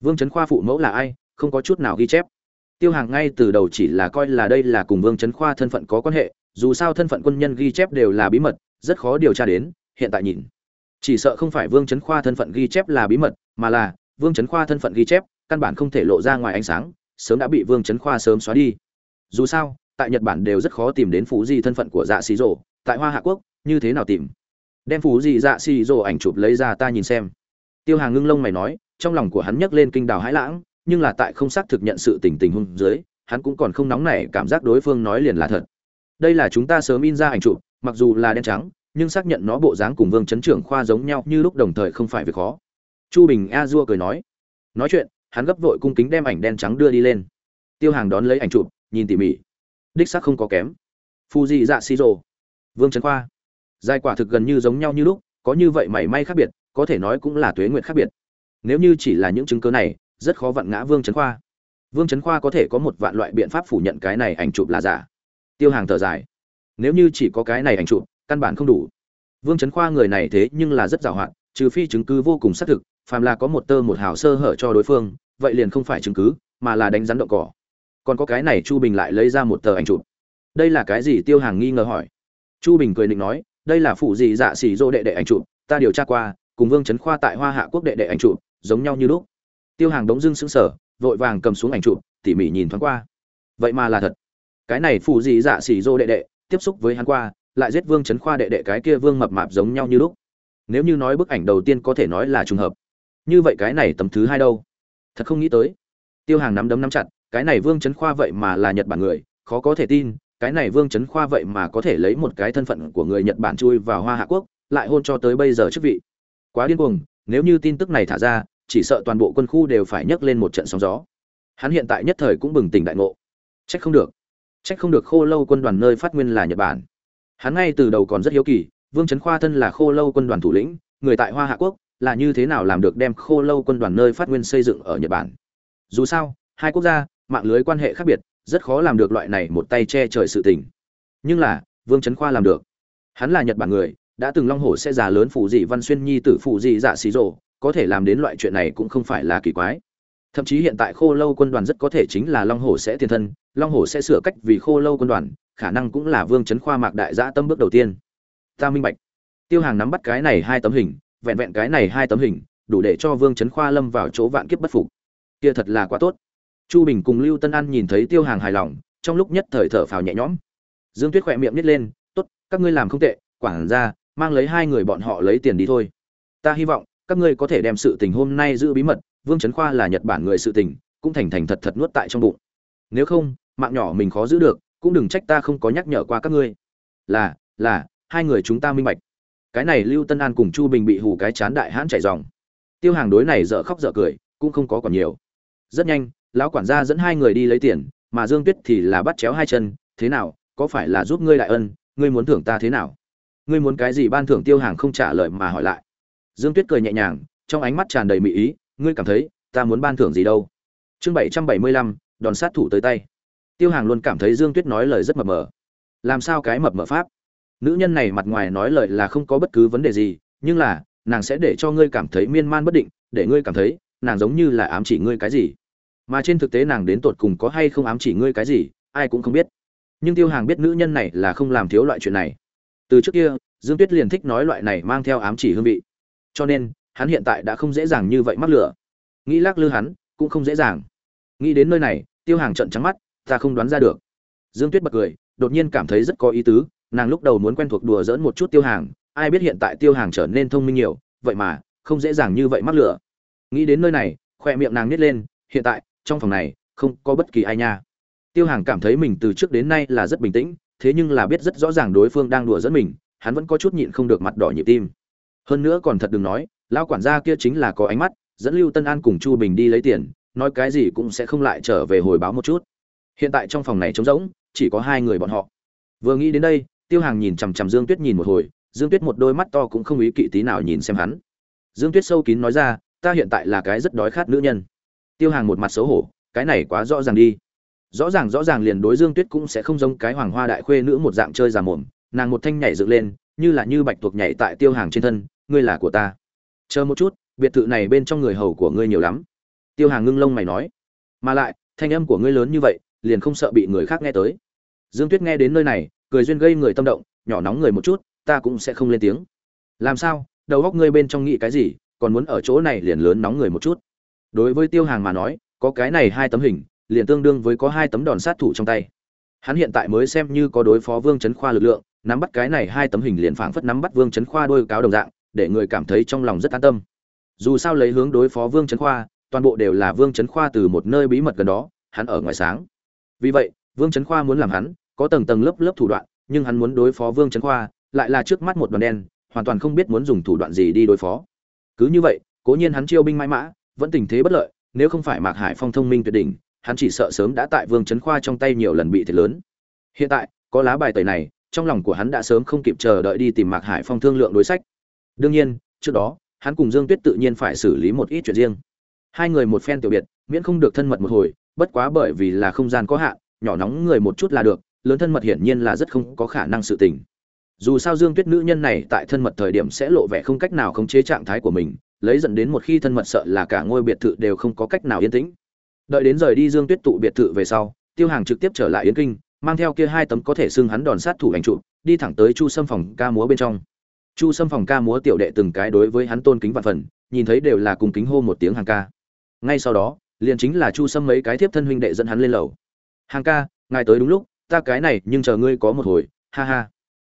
Vương trấn khoa phụ mẫu là ai, không có chút nào ghi chép. Tiêu hàng ngay từ đầu chỉ là coi là đây là cùng vương trấn khoa thân phận có quan hệ, dù sao thân phận quân nhân ghi chép đều là bí mật, rất khó điều tra đến, hiện tại nhìn. Chỉ sợ không phải vương trấn khoa thân phận ghi chép là bí mật, mà là vương trấn khoa thân phận ghi chép, căn bản không thể lộ ra ngoài ánh sáng sớm đã bị vương trấn khoa sớm xóa đi. Dù sao, tại nhật bản đều rất khó tìm đến phú di thân phận của dạ xì rổ. tại hoa hạ quốc, như thế nào tìm? Đem phú di dạ xì rổ ảnh chụp lấy ra ta nhìn xem. Tiêu hàng ngưng lông mày nói, trong lòng của hắn nhấc lên kinh đào hãi lãng, nhưng là tại không xác thực nhận sự tình tình hung dưới, hắn cũng còn không nóng nảy, cảm giác đối phương nói liền là thật. Đây là chúng ta sớm in ra ảnh chụp, mặc dù là đen trắng, nhưng xác nhận nó bộ dáng cùng vương chấn trưởng khoa giống nhau như lúc đồng thời không phải việc khó. Chu bình a dua cười nói nói chuyện hắn gấp vội cung kính đem ảnh đen trắng đưa đi lên. Tiêu hàng đón lấy ảnh chụp, nhìn tỉ mỉ. Đích xác không có kém. Phu dị dạ xì rồ vương trấn khoa. Dài quả thực gần như giống nhau như lúc, có như vậy mảy may khác biệt, có thể nói cũng là tuế nguyện khác biệt. Nếu như chỉ là những chứng cứ này, rất khó vặn ngã vương trấn khoa. Vương trấn khoa có thể có một vạn loại biện pháp phủ nhận cái này ảnh chụp là giả. Tiêu hàng thở dài. Nếu như chỉ có cái này ảnh chụp, căn bản không đủ. Vương trấn khoa người này thế nhưng là rất giàu hạn, trừ phi chứng cứ vô cùng xác thực phàm là có một tơ một hào sơ hở cho đối phương, vậy liền không phải chứng cứ, mà là đánh rắn động cỏ. Còn có cái này chu bình lại lấy ra một tờ ảnh chụp. Đây là cái gì? Tiêu hàng nghi ngờ hỏi. Chu bình cười định nói, đây là phụ gì dạ xỉ dô đệ đệ ảnh chụp, ta điều tra qua, cùng vương trấn khoa tại hoa hạ quốc đệ đệ ảnh chụp, giống nhau như lúc. Tiêu hàng đống dưng sững sờ, vội vàng cầm xuống ảnh chụp, tỉ mỉ nhìn thoáng qua. Vậy mà là thật. Cái này phụ gì dạ xỉ dô đệ đệ, tiếp xúc với hắn qua, lại giết vương trấn khoa đệ đệ cái kia vương mập mạp giống nhau như lúc. Nếu như nói bức ảnh đầu tiên có thể nói là trùng hợp như vậy cái này tầm thứ hai đâu? Thật không nghĩ tới. Tiêu hàng nắm đấm nắm chặt, cái này vương trấn khoa vậy mà là nhật bản người, khó có thể tin, cái này vương trấn khoa vậy mà có thể lấy một cái thân phận của người nhật bản chui vào hoa hạ quốc, lại hôn cho tới bây giờ chức vị. Quá điên cuồng, nếu như tin tức này thả ra, chỉ sợ toàn bộ quân khu đều phải nhấc lên một trận sóng gió. Hắn hiện tại nhất thời cũng bừng tỉnh đại ngộ. Trách không được. Trách không được khô lâu quân đoàn nơi phát nguyên là nhật bản. Hắn ngay từ đầu còn rất hiếu kỳ, vương trấn khoa thân là khô lâu quân đoàn thủ lĩnh, người tại hoa hạ quốc là như thế nào làm được đem khô lâu quân đoàn nơi phát nguyên xây dựng ở nhật bản? Dù sao, hai quốc gia, mạng lưới quan hệ khác biệt, rất khó làm được loại này một tay che trời sự tình. Nhưng là, vương trấn khoa làm được. Hắn là nhật bản người, đã từng long hổ sẽ già lớn phụ dị văn xuyên nhi tử phụ dị dạ xí rộ có thể làm đến loại chuyện này cũng không phải là kỳ quái. Thậm chí hiện tại khô lâu quân đoàn rất có thể chính là long hổ sẽ tiền thân, long hổ sẽ sửa cách vì khô lâu quân đoàn, khả năng cũng là vương trấn khoa mạc đại giã tâm bước đầu tiên. Ta minh bạch. Tiêu hàng nắm bắt cái này hai tấm hình vẹn vẹn cái này hai tấm hình, đủ để cho vương trấn khoa lâm vào chỗ vạn kiếp bất phục. Kia thật là quá tốt. Chu bình cùng lưu tân an nhìn thấy tiêu hàng hài lòng, trong lúc nhất thời thở phào nhẹ nhõm. Dương tuyết khỏe miệng nít lên, tốt, các ngươi làm không tệ, quản ra, mang lấy hai người bọn họ lấy tiền đi thôi. Ta hy vọng, các ngươi có thể đem sự tình hôm nay giữ bí mật, vương trấn khoa là nhật bản người sự tình, cũng thành thành thật thật nuốt tại trong bụng. Nếu không, mạng nhỏ mình khó giữ được, cũng đừng trách ta không có nhắc nhở qua các ngươi. Là là, hai người chúng ta minh bạch cái này lưu tân an cùng chu bình bị hù cái chán đại hãn chảy dòng. Tiêu hàng đối này dở khóc dở cười, cũng không có còn nhiều. Rất nhanh, lão quản gia dẫn hai người đi lấy tiền, mà dương tuyết thì là bắt chéo hai chân, thế nào, có phải là giúp ngươi đại ân, ngươi muốn thưởng ta thế nào? Ngươi muốn cái gì? Ban thưởng tiêu hàng không trả lời mà hỏi lại. Dương tuyết cười nhẹ nhàng, trong ánh mắt tràn đầy mỹ ý, ngươi cảm thấy ta muốn ban thưởng gì đâu? Chương bảy trăm bảy mươi lăm, đòn sát thủ tới tay. Tiêu hàng luôn cảm thấy dương tuyết nói lời rất mập mờ. Làm sao cái mập mờ pháp? Nữ nhân này mặt ngoài nói lời là không có bất cứ vấn đề gì, nhưng là, nàng sẽ để cho ngươi cảm thấy miên man bất định, để ngươi cảm thấy, nàng giống như là ám chỉ ngươi cái gì. Mà trên thực tế nàng đến tột cùng có hay không ám chỉ ngươi cái gì, ai cũng không biết. Nhưng tiêu hàng biết nữ nhân này là không làm thiếu loại chuyện này. Từ trước kia, dương tuyết liền thích nói loại này mang theo ám chỉ hương vị. Cho nên, hắn hiện tại đã không dễ dàng như vậy mắc lửa. Nghĩ lắc lư hắn, cũng không dễ dàng. Nghĩ đến nơi này, tiêu hàng trận trắng mắt, ta không đoán ra được. Dương tuyết bật cười, đột nhiên cảm thấy rất có ý tứ nàng lúc đầu muốn quen thuộc đùa dỡn một chút tiêu hàng, ai biết hiện tại tiêu hàng trở nên thông minh nhiều, vậy mà, không dễ dàng như vậy mắc lửa. Nghĩ đến nơi này, khoe miệng nàng nít lên, hiện tại, trong phòng này, không có bất kỳ ai nha. Tiêu hàng cảm thấy mình từ trước đến nay là rất bình tĩnh, thế nhưng là biết rất rõ ràng đối phương đang đùa dẫn mình, hắn vẫn có chút nhịn không được mặt đỏ nhịp tim. Hơn nữa còn thật đừng nói, lão quản gia kia chính là có ánh mắt, dẫn lưu tân an cùng chu bình đi lấy tiền, nói cái gì cũng sẽ không lại trở về hồi báo một chút. Hiện tại trong phòng này trống rỗng, chỉ có hai người bọn họ. Vừa nghĩ đến đây tiêu hàng nhìn chằm chằm dương tuyết nhìn một hồi, dương tuyết một đôi mắt to cũng không ý kỵ tí nào nhìn xem hắn. Dương tuyết sâu kín nói ra, ta hiện tại là cái rất đói khát nữ nhân. Tiêu hàng một mặt xấu hổ, cái này quá rõ ràng đi. Rõ ràng rõ ràng liền đối dương tuyết cũng sẽ không giống cái hoàng hoa đại khuê nữ một dạng chơi già mồm, nàng một thanh nhảy dựng lên, như là như bạch tuộc nhảy tại tiêu hàng trên thân, ngươi là của ta. Chờ một chút, biệt thự này bên trong người hầu của ngươi nhiều lắm. Tiêu hàng ngưng lông mày nói, mà lại, thanh âm của ngươi lớn như vậy, liền không sợ bị người khác nghe tới. Dương tuyết nghe đến nơi này cười duyên gây người tâm động, nhỏ nóng người một chút, ta cũng sẽ không lên tiếng. Làm sao? Đầu góc ngươi bên trong nghĩ cái gì? Còn muốn ở chỗ này liền lớn nóng người một chút. Đối với tiêu hàng mà nói, có cái này hai tấm hình, liền tương đương với có hai tấm đòn sát thủ trong tay. Hắn hiện tại mới xem như có đối phó vương chấn khoa lực lượng, nắm bắt cái này hai tấm hình liền phảng phất nắm bắt vương chấn khoa đôi cáo đồng dạng, để người cảm thấy trong lòng rất an tâm. Dù sao lấy hướng đối phó vương chấn khoa, toàn bộ đều là vương chấn khoa từ một nơi bí mật gần đó, hắn ở ngoài sáng. Vì vậy, vương chấn khoa muốn làm hắn có tầng tầng lớp lớp thủ đoạn, nhưng hắn muốn đối phó vương chấn khoa, lại là trước mắt một đoàn đen, hoàn toàn không biết muốn dùng thủ đoạn gì đi đối phó. Cứ như vậy, cố nhiên hắn chiêu binh mãi mã, vẫn tình thế bất lợi, nếu không phải mạc hải phong thông minh tuyệt đỉnh, hắn chỉ sợ sớm đã tại vương trấn khoa trong tay nhiều lần bị thiệt lớn. Hiện tại, có lá bài tẩy này, trong lòng của hắn đã sớm không kịp chờ đợi đi tìm mạc hải phong thương lượng đối sách. Đương nhiên, trước đó, hắn cùng dương tuyết tự nhiên phải xử lý một ít chuyện riêng. Hai người một phen tiểu biệt, miễn không được thân mật một hồi, bất quá bởi vì là không gian có hạn, nhỏ nóng người một chút là được lớn thân mật hiển nhiên là rất không có khả năng sự tình. Dù sao dương tuyết nữ nhân này tại thân mật thời điểm sẽ lộ vẻ không cách nào khống chế trạng thái của mình, lấy dẫn đến một khi thân mật sợ là cả ngôi biệt thự đều không có cách nào yên tĩnh. Đợi đến rời đi dương tuyết tụ biệt thự về sau, tiêu hàng trực tiếp trở lại yến kinh, mang theo kia hai tấm có thể xưng hắn đòn sát thủ ảnh trụ đi thẳng tới chu sâm phòng ca múa bên trong. Chu sâm phòng ca múa tiểu đệ từng cái đối với hắn tôn kính vạn phần, nhìn thấy đều là cùng kính hô một tiếng hàng ca. Ngay sau đó, liền chính là chu sâm mấy cái tiếp thân huynh đệ dẫn hắn lên lầu. Hàng ca, ngài tới đúng lúc ta cái này nhưng chờ ngươi có một hồi, ha ha.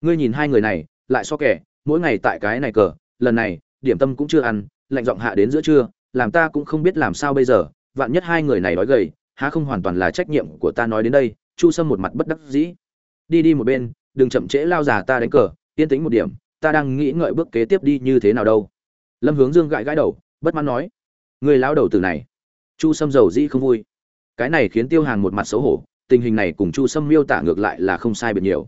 Ngươi nhìn hai người này, lại so kẻ, mỗi ngày tại cái này cờ, lần này, điểm tâm cũng chưa ăn, lạnh giọng hạ đến giữa trưa, làm ta cũng không biết làm sao bây giờ, vạn nhất hai người này nói gầy, há không hoàn toàn là trách nhiệm của ta nói đến đây, chu sâm một mặt bất đắc dĩ. Đi đi một bên, đừng chậm trễ lao già ta đánh cờ, yên tĩnh một điểm, ta đang nghĩ ngợi bước kế tiếp đi như thế nào đâu. Lâm hướng dương gãi gãi đầu, bất mãn nói người lão đầu từ này. Chu sâm giàu dĩ không vui. Cái này khiến tiêu hàng một mặt xấu hổ tình hình này cùng chu sâm miêu tả ngược lại là không sai biệt nhiều.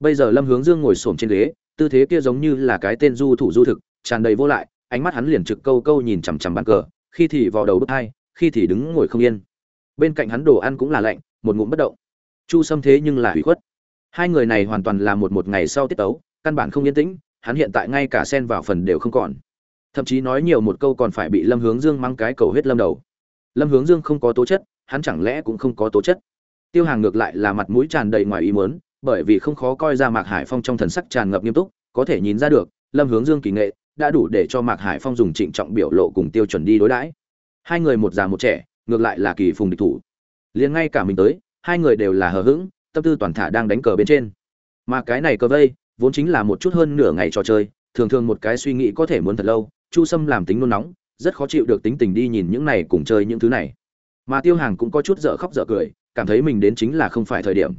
Bây giờ lâm hướng dương ngồi xổm trên ghế, tư thế kia giống như là cái tên du thủ du thực, tràn đầy vô lại, ánh mắt hắn liền trực câu câu nhìn chằm chằm bàn cờ, khi thì vào đầu bước hai, khi thì đứng ngồi không yên. Bên cạnh hắn đồ ăn cũng là lạnh, một ngụm bất động. Chu sâm thế nhưng là hủy khuất. Hai người này hoàn toàn là một một ngày sau tiết tấu, căn bản không yên tĩnh, hắn hiện tại ngay cả sen vào phần đều không còn. Thậm chí nói nhiều một câu còn phải bị lâm hướng dương mang cái cầu hết lâm đầu. Lâm hướng dương không có tố chất, hắn chẳng lẽ cũng không có tố chất? Tiêu hàng ngược lại là mặt mũi tràn đầy ngoài ý mớn bởi vì không khó coi ra mạc hải phong trong thần sắc tràn ngập nghiêm túc, có thể nhìn ra được, lâm hướng dương kỳ nghệ đã đủ để cho mạc hải phong dùng trịnh trọng biểu lộ cùng tiêu chuẩn đi đối đãi. Hai người một già một trẻ, ngược lại là kỳ phùng địch thủ. Liền ngay cả mình tới, hai người đều là hờ hững, tâm tư toàn thả đang đánh cờ bên trên. Mà cái này cờ vây, vốn chính là một chút hơn nửa ngày trò chơi, thường thường một cái suy nghĩ có thể muốn thật lâu, chu sâm làm tính nôn nóng, rất khó chịu được tính tình đi nhìn những này cùng chơi những thứ này. Mà tiêu hàng cũng có chút dở khóc dở cười cảm thấy mình đến chính là không phải thời điểm.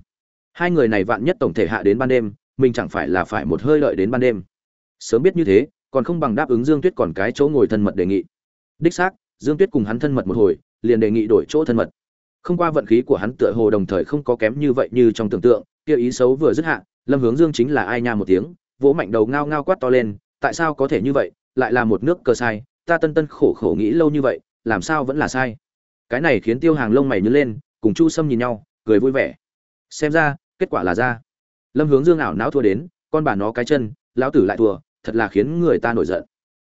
Hai người này vạn nhất tổng thể hạ đến ban đêm, mình chẳng phải là phải một hơi lợi đến ban đêm. Sớm biết như thế, còn không bằng đáp ứng dương tuyết còn cái chỗ ngồi thân mật đề nghị. Đích xác, dương tuyết cùng hắn thân mật một hồi, liền đề nghị đổi chỗ thân mật. Không qua vận khí của hắn tựa hồ đồng thời không có kém như vậy như trong tưởng tượng, kia ý xấu vừa dứt hạ, lâm hướng dương chính là ai nha một tiếng, vỗ mạnh đầu ngao ngao quát to lên, tại sao có thể như vậy, lại là một nước cờ sai, ta tân tân khổ khổ nghĩ lâu như vậy, làm sao vẫn là sai. Cái này khiến tiêu hàng lông mày nhớ lên cùng chu sâm nhìn nhau, cười vui vẻ. Xem ra, kết quả là ra. Lâm hướng dương ảo não thua đến, con bà nó cái chân, lão tử lại thua, thật là khiến người ta nổi giận.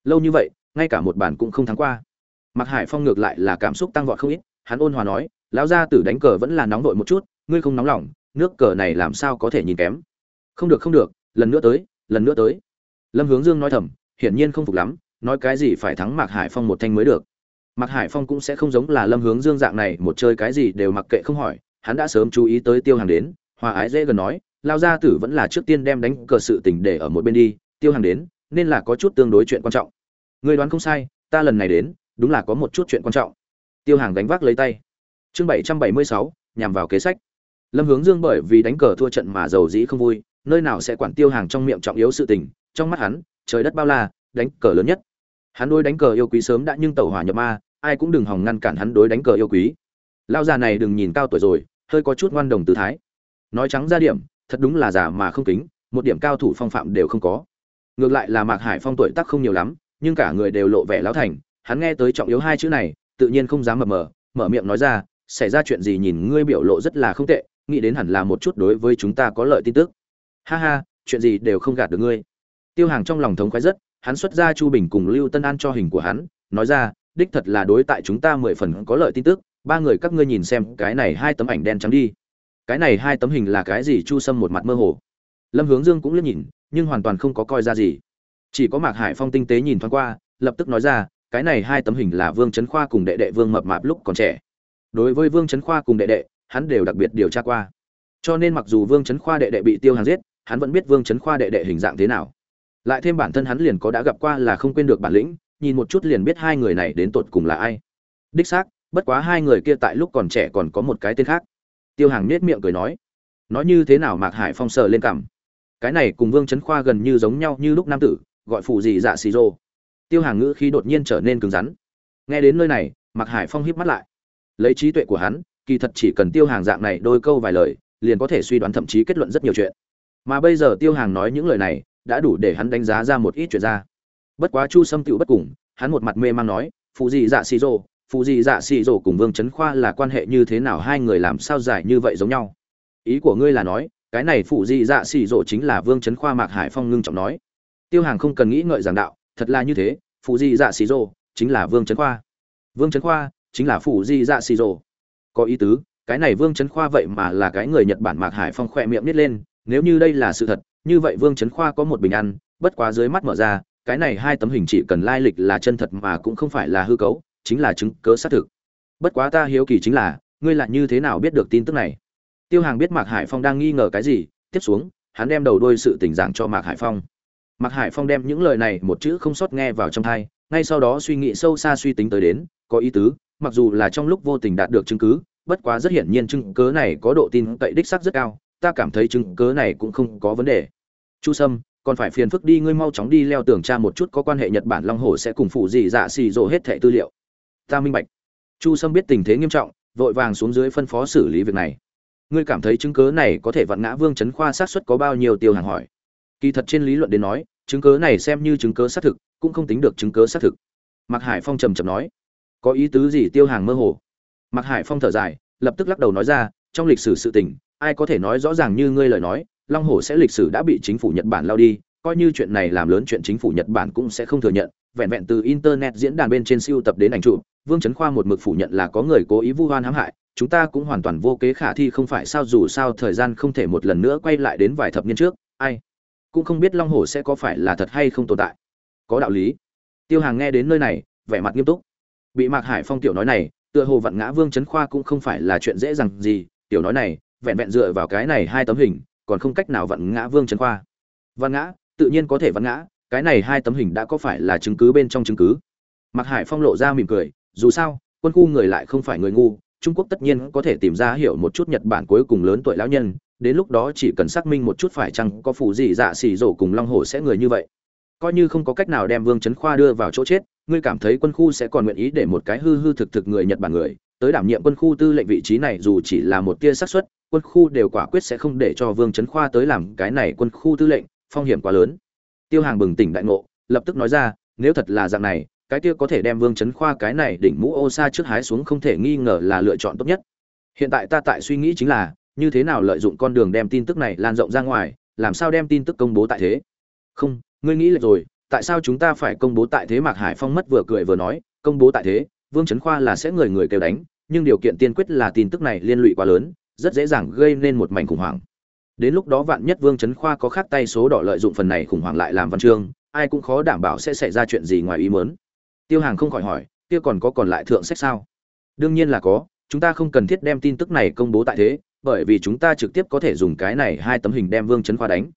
Lâu như vậy, ngay cả một bản cũng không thắng qua. Mặc hải phong ngược lại là cảm xúc tăng vọt không ít, hắn ôn hòa nói, lão gia tử đánh cờ vẫn là nóng vội một chút, ngươi không nóng lòng, nước cờ này làm sao có thể nhìn kém? Không được không được, lần nữa tới, lần nữa tới. Lâm hướng dương nói thầm, hiển nhiên không phục lắm, nói cái gì phải thắng mạc hải phong một thanh mới được mạc hải phong cũng sẽ không giống là lâm hướng dương dạng này, một chơi cái gì đều mặc kệ không hỏi, hắn đã sớm chú ý tới tiêu hàng đến, hòa ái dễ gần nói, lao gia tử vẫn là trước tiên đem đánh cờ sự tình để ở một bên đi, tiêu hàng đến, nên là có chút tương đối chuyện quan trọng. Ngươi đoán không sai, ta lần này đến, đúng là có một chút chuyện quan trọng. Tiêu hàng đánh vác lấy tay. Chương bảy trăm bảy mươi sáu, nhằm vào kế sách. Lâm hướng dương bởi vì đánh cờ thua trận mà giàu dĩ không vui, nơi nào sẽ quản tiêu hàng trong miệng trọng yếu sự tình, trong mắt hắn, trời đất bao la, đánh cờ lớn nhất. Hắn đối đánh cờ yêu quý sớm đã nhưng tẩu hỏa nhập ma ai cũng đừng hòng ngăn cản hắn đối đánh cờ yêu quý. Lao già này đừng nhìn cao tuổi rồi, hơi có chút ngoan đồng tư thái. Nói trắng ra điểm, thật đúng là già mà không kính, một điểm cao thủ phong phạm đều không có. Ngược lại là mạc hải phong tuổi tác không nhiều lắm, nhưng cả người đều lộ vẻ lão thành, hắn nghe tới trọng yếu hai chữ này, tự nhiên không dám mập mờ, mở miệng nói ra, xảy ra chuyện gì nhìn ngươi biểu lộ rất là không tệ, nghĩ đến hẳn là một chút đối với chúng ta có lợi tin tức. Ha ha, chuyện gì đều không gạt được ngươi. Tiêu hàng trong lòng thống khoái rất, hắn xuất ra chu bình cùng lưu tân an cho hình của hắn, nói ra đích thật là đối tại chúng ta mười phần có lợi tin tức, ba người các ngươi nhìn xem cái này hai tấm ảnh đen trắng đi. Cái này hai tấm hình là cái gì chu sâm một mặt mơ hồ. Lâm hướng dương cũng liếc nhìn, nhưng hoàn toàn không có coi ra gì. Chỉ có mạc hải phong tinh tế nhìn thoáng qua, lập tức nói ra, cái này hai tấm hình là vương trấn khoa cùng đệ đệ vương mập mạp lúc còn trẻ. Đối với vương trấn khoa cùng đệ đệ, hắn đều đặc biệt điều tra qua. Cho nên mặc dù vương trấn khoa đệ đệ bị tiêu hàng giết, hắn vẫn biết vương trấn khoa đệ đệ hình dạng thế nào. Lại thêm bản thân hắn liền có đã gặp qua là không quên được bản lĩnh nhìn một chút liền biết hai người này đến tột cùng là ai. Đích xác, bất quá hai người kia tại lúc còn trẻ còn có một cái tên khác. Tiêu hàng nết miệng cười nói nói như thế nào mạc hải phong sờ lên cảm? Cái này cùng vương trấn khoa gần như giống nhau như lúc nam tử, gọi phụ gì dạ xì rô. Tiêu hàng ngữ khi đột nhiên trở nên cứng rắn. Nghe đến nơi này, mạc hải phong híp mắt lại. Lấy trí tuệ của hắn, kỳ thật chỉ cần tiêu hàng dạng này đôi câu vài lời, liền có thể suy đoán thậm chí kết luận rất nhiều chuyện. Mà bây giờ tiêu hàng nói những lời này, đã đủ để hắn đánh giá ra một ít chuyện ra bất quá chu sâm tựu bất cùng, hắn một mặt mê man nói phụ dị dạ xì rồ phụ dị dạ xì rồ cùng vương trấn khoa là quan hệ như thế nào hai người làm sao giải như vậy giống nhau? Ý của ngươi là nói, cái này phụ dị dạ xì rồ chính là vương trấn khoa mạc hải phong ngưng trọng nói. Tiêu hàng không cần nghĩ ngợi giảng đạo, thật là như thế phụ dị dạ xì rồ chính là vương trấn khoa. Vương trấn khoa chính là phụ dị dạ xì rồ có ý tứ, cái này vương trấn khoa vậy mà là cái người nhật bản mạc hải phong khỏe miệng nít lên, nếu như đây là sự thật, như vậy vương trấn khoa có một bình ăn, bất quá dưới mắt mở ra cái này hai tấm hình chỉ cần lai lịch là chân thật mà cũng không phải là hư cấu, chính là chứng cớ xác thực. Bất quá ta hiếu kỳ chính là, ngươi lại như thế nào biết được tin tức này? Tiêu hàng biết mạc hải phong đang nghi ngờ cái gì, tiếp xuống, hắn đem đầu đôi sự tình giảng cho mạc hải phong. Mạc hải phong đem những lời này một chữ không sót nghe vào trong thai ngay sau đó suy nghĩ sâu xa suy tính tới đến, có ý tứ, mặc dù là trong lúc vô tình đạt được chứng cứ, bất quá rất hiển nhiên chứng cớ này có độ tin cậy đích xác rất cao, ta cảm thấy chứng cớ này cũng không có vấn đề. Chu sâm còn phải phiền phức đi, ngươi mau chóng đi leo tường tra một chút có quan hệ nhật bản long hồ sẽ cùng phụ gì dạ xì rộ hết thẻ tư liệu. Ta minh bạch. Chu sâm biết tình thế nghiêm trọng, vội vàng xuống dưới phân phó xử lý việc này. Ngươi cảm thấy chứng cớ này có thể vặn ngã vương chấn khoa xác suất có bao nhiêu tiêu hàng hỏi? Kỳ thật trên lý luận đến nói, chứng cớ này xem như chứng cớ xác thực, cũng không tính được chứng cớ xác thực. Mạc hải phong trầm trầm nói. Có ý tứ gì tiêu hàng mơ hồ? Mạc hải phong thở dài, lập tức lắc đầu nói ra, trong lịch sử sự tình, ai có thể nói rõ ràng như ngươi lời nói long hổ sẽ lịch sử đã bị chính phủ nhật bản lao đi, coi như chuyện này làm lớn chuyện chính phủ nhật bản cũng sẽ không thừa nhận. Vẹn vẹn từ internet diễn đàn bên trên siêu tập đến ảnh chụp, vương trấn khoa một mực phủ nhận là có người cố ý vu oan hãm hại, chúng ta cũng hoàn toàn vô kế khả thi không phải sao dù sao thời gian không thể một lần nữa quay lại đến vài thập niên trước, ai cũng không biết long hổ sẽ có phải là thật hay không tồn tại. Có đạo lý. Tiêu hàng nghe đến nơi này, vẻ mặt nghiêm túc. Bị mạc hải phong tiểu nói này, tựa hồ vặn ngã vương trấn khoa cũng không phải là chuyện dễ dàng gì, tiểu nói này, vẹn vẹn dựa vào cái này hai tấm hình còn không cách nào vặn ngã vương trấn khoa. Vặn ngã, tự nhiên có thể vặn ngã, cái này hai tấm hình đã có phải là chứng cứ bên trong chứng cứ? Mạc hải phong lộ ra mỉm cười, dù sao, quân khu người lại không phải người ngu, trung quốc tất nhiên có thể tìm ra hiểu một chút nhật bản cuối cùng lớn tuổi lão nhân, đến lúc đó chỉ cần xác minh một chút phải chăng có phụ gì dạ xỉ rổ cùng long hổ sẽ người như vậy. Coi như không có cách nào đem vương trấn khoa đưa vào chỗ chết, ngươi cảm thấy quân khu sẽ còn nguyện ý để một cái hư hư thực thực người nhật bản người, tới đảm nhiệm quân khu tư lệnh vị trí này dù chỉ là một tia xác suất quân khu đều quả quyết sẽ không để cho vương trấn khoa tới làm cái này quân khu tư lệnh, phong hiểm quá lớn. Tiêu hàng bừng tỉnh đại ngộ, lập tức nói ra, nếu thật là dạng này, cái kia có thể đem vương trấn khoa cái này đỉnh mũ ô sa trước hái xuống không thể nghi ngờ là lựa chọn tốt nhất. Hiện tại ta tại suy nghĩ chính là, như thế nào lợi dụng con đường đem tin tức này lan rộng ra ngoài, làm sao đem tin tức công bố tại thế? Không, ngươi nghĩ là rồi, tại sao chúng ta phải công bố tại thế mạc hải phong mất vừa cười vừa nói, công bố tại thế, vương trấn khoa là sẽ người người kêu đánh, nhưng điều kiện tiên quyết là tin tức này liên lụy quá lớn rất dễ dàng gây nên một mảnh khủng hoảng. Đến lúc đó vạn nhất vương trấn khoa có khác tay số đỏ lợi dụng phần này khủng hoảng lại làm văn chương, ai cũng khó đảm bảo sẽ xảy ra chuyện gì ngoài ý mớn tiêu hàng không khỏi hỏi, kia còn có còn lại thượng sách sao? Đương nhiên là có, chúng ta không cần thiết đem tin tức này công bố tại thế, bởi vì chúng ta trực tiếp có thể dùng cái này hai tấm hình đem vương trấn khoa đánh.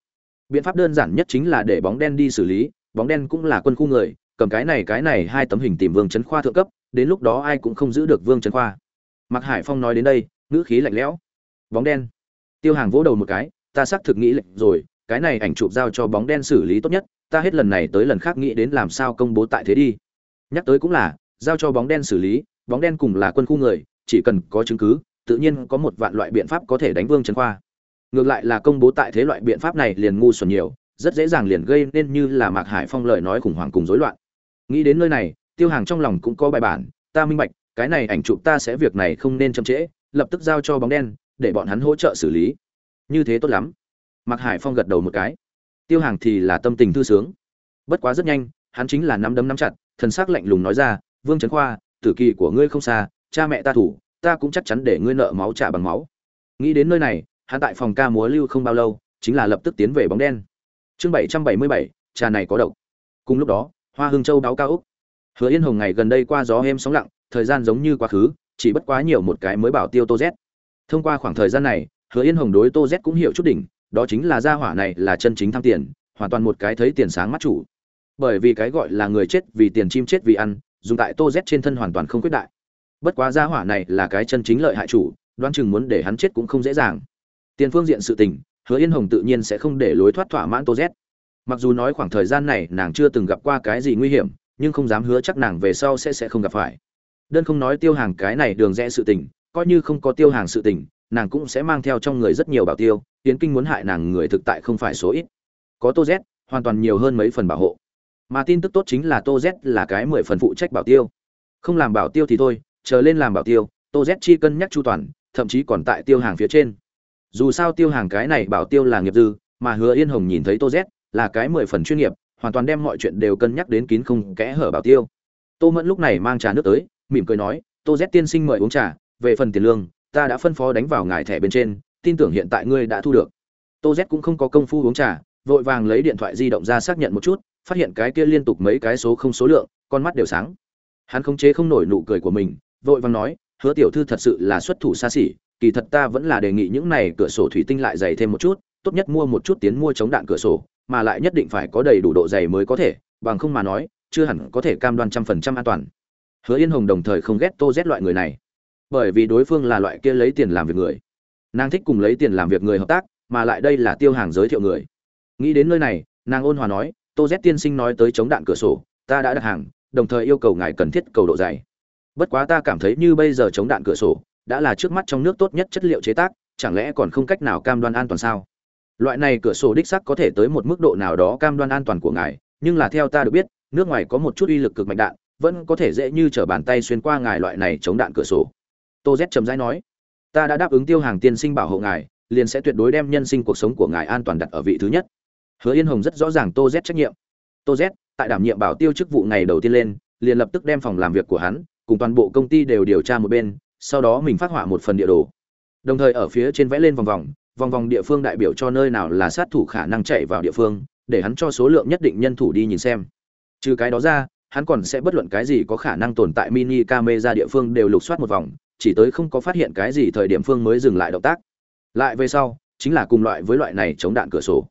Biện pháp đơn giản nhất chính là để bóng đen đi xử lý, bóng đen cũng là quân khu người, cầm cái này cái này hai tấm hình tìm vương trấn khoa thượng cấp, đến lúc đó ai cũng không giữ được vương trấn khoa. Mạc hải phong nói đến đây, ngữ khí lạnh lẽo bóng đen. Tiêu hàng vỗ đầu một cái, ta xác thực nghĩ lệnh rồi, cái này ảnh chụp giao cho bóng đen xử lý tốt nhất, ta hết lần này tới lần khác nghĩ đến làm sao công bố tại thế đi. Nhắc tới cũng là, giao cho bóng đen xử lý, bóng đen cùng là quân khu người, chỉ cần có chứng cứ, tự nhiên có một vạn loại biện pháp có thể đánh vương trấn khoa. Ngược lại là công bố tại thế loại biện pháp này liền ngu xuẩn nhiều, rất dễ dàng liền gây nên như là mạc hải phong lời nói khủng hoảng cùng rối loạn. Nghĩ đến nơi này, tiêu hàng trong lòng cũng có bài bản, ta minh bạch, cái này ảnh chụp ta sẽ việc này không nên chậm trễ, lập tức giao cho bóng đen để bọn hắn hỗ trợ xử lý. Như thế tốt lắm. Mặc hải phong gật đầu một cái. Tiêu hàng thì là tâm tình thư sướng. Bất quá rất nhanh, hắn chính là nắm đấm nắm chặt, thần sắc lạnh lùng nói ra, vương trấn khoa, tử kỳ của ngươi không xa, cha mẹ ta thủ, ta cũng chắc chắn để ngươi nợ máu trả bằng máu. Nghĩ đến nơi này, hắn tại phòng ca múa lưu không bao lâu, chính là lập tức tiến về bóng đen. Chương bảy trăm bảy mươi bảy, trà này có độc. Cùng lúc đó, hoa hương châu báo cao úc. Hứa yên hồng ngày gần đây qua gió êm sóng lặng, thời gian giống như quá khứ, chỉ bất quá nhiều một cái mới bảo tiêu tô z thông qua khoảng thời gian này, hứa yên hồng đối tô z cũng hiểu chút đỉnh, đó chính là gia hỏa này là chân chính tham tiền, hoàn toàn một cái thấy tiền sáng mắt chủ. Bởi vì cái gọi là người chết vì tiền chim chết vì ăn, dùng tại tô z trên thân hoàn toàn không quyết đại. Bất quá gia hỏa này là cái chân chính lợi hại chủ, đoán chừng muốn để hắn chết cũng không dễ dàng. Tiền phương diện sự tình, hứa yên hồng tự nhiên sẽ không để lối thoát thỏa mãn tô z. Mặc dù nói khoảng thời gian này nàng chưa từng gặp qua cái gì nguy hiểm, nhưng không dám hứa chắc nàng về sau sẽ sẽ không gặp phải. Đơn không nói tiêu hàng cái này đường rẽ sự tình coi như không có tiêu hàng sự tình, nàng cũng sẽ mang theo trong người rất nhiều bảo tiêu tiến kinh muốn hại nàng người thực tại không phải số ít. Có tô z, hoàn toàn nhiều hơn mấy phần bảo hộ. Mà tin tức tốt chính là tô z là cái mười phần phụ trách bảo tiêu. Không làm bảo tiêu thì thôi, chờ lên làm bảo tiêu, tô z chi cân nhắc chu toàn, thậm chí còn tại tiêu hàng phía trên. Dù sao tiêu hàng cái này bảo tiêu là nghiệp dư, mà hứa yên hồng nhìn thấy tô z là cái mười phần chuyên nghiệp, hoàn toàn đem mọi chuyện đều cân nhắc đến kín không kẽ hở bảo tiêu. Tô mẫn lúc này mang trà nước tới, mỉm cười nói, tô z tiên sinh mời uống trà về phần tiền lương, ta đã phân phó đánh vào ngài thẻ bên trên, tin tưởng hiện tại ngươi đã thu được. Tô z cũng không có công phu uống trà, vội vàng lấy điện thoại di động ra xác nhận một chút, phát hiện cái kia liên tục mấy cái số không số lượng, con mắt đều sáng. Hắn khống chế không nổi nụ cười của mình, vội vàng nói, hứa tiểu thư thật sự là xuất thủ xa xỉ, kỳ thật ta vẫn là đề nghị những này cửa sổ thủy tinh lại dày thêm một chút, tốt nhất mua một chút tiến mua chống đạn cửa sổ, mà lại nhất định phải có đầy đủ độ dày mới có thể, bằng không mà nói, chưa hẳn có thể cam đoan trăm phần trăm an toàn. Hứa yên hồng đồng thời không ghét tô z loại người này bởi vì đối phương là loại kia lấy tiền làm việc người. Nàng thích cùng lấy tiền làm việc người hợp tác, mà lại đây là tiêu hàng giới thiệu người. Nghĩ đến nơi này, nàng ôn hòa nói, tô z tiên sinh nói tới chống đạn cửa sổ, ta đã đặt hàng, đồng thời yêu cầu ngài cần thiết cầu độ dày. Bất quá ta cảm thấy như bây giờ chống đạn cửa sổ, đã là trước mắt trong nước tốt nhất chất liệu chế tác, chẳng lẽ còn không cách nào cam đoan an toàn sao? Loại này cửa sổ đích sắc có thể tới một mức độ nào đó cam đoan an toàn của ngài, nhưng là theo ta được biết, nước ngoài có một chút uy lực cực mạnh đạn, vẫn có thể dễ như t r ở bàn tay xuyên qua ngài loại này chống đạn cửa sổ tô z trầm rãi nói, ta đã đáp ứng tiêu hàng tiên sinh bảo hộ ngài, liền sẽ tuyệt đối đem nhân sinh cuộc sống của ngài an toàn đặt ở vị thứ nhất. Hứa yên hồng rất rõ ràng tô z trách nhiệm. Tô z, tại đảm nhiệm bảo tiêu chức vụ ngày đầu tiên lên, liền lập tức đem phòng làm việc của hắn, cùng toàn bộ công ty đều điều tra một bên, sau đó mình phát họa một phần địa đồ. Đồng thời ở phía trên vẽ lên vòng vòng vòng vòng địa phương đại biểu cho nơi nào là sát thủ khả năng chạy vào địa phương, để hắn cho số lượng nhất định nhân thủ đi nhìn xem. Trừ cái đó ra, hắn còn sẽ bất luận cái gì có khả năng tồn tại mini camera địa phương đều lục soát một vòng chỉ tới không có phát hiện cái gì thời điểm phương mới dừng lại động tác. Lại về sau, chính là cùng loại với loại này chống đạn cửa sổ.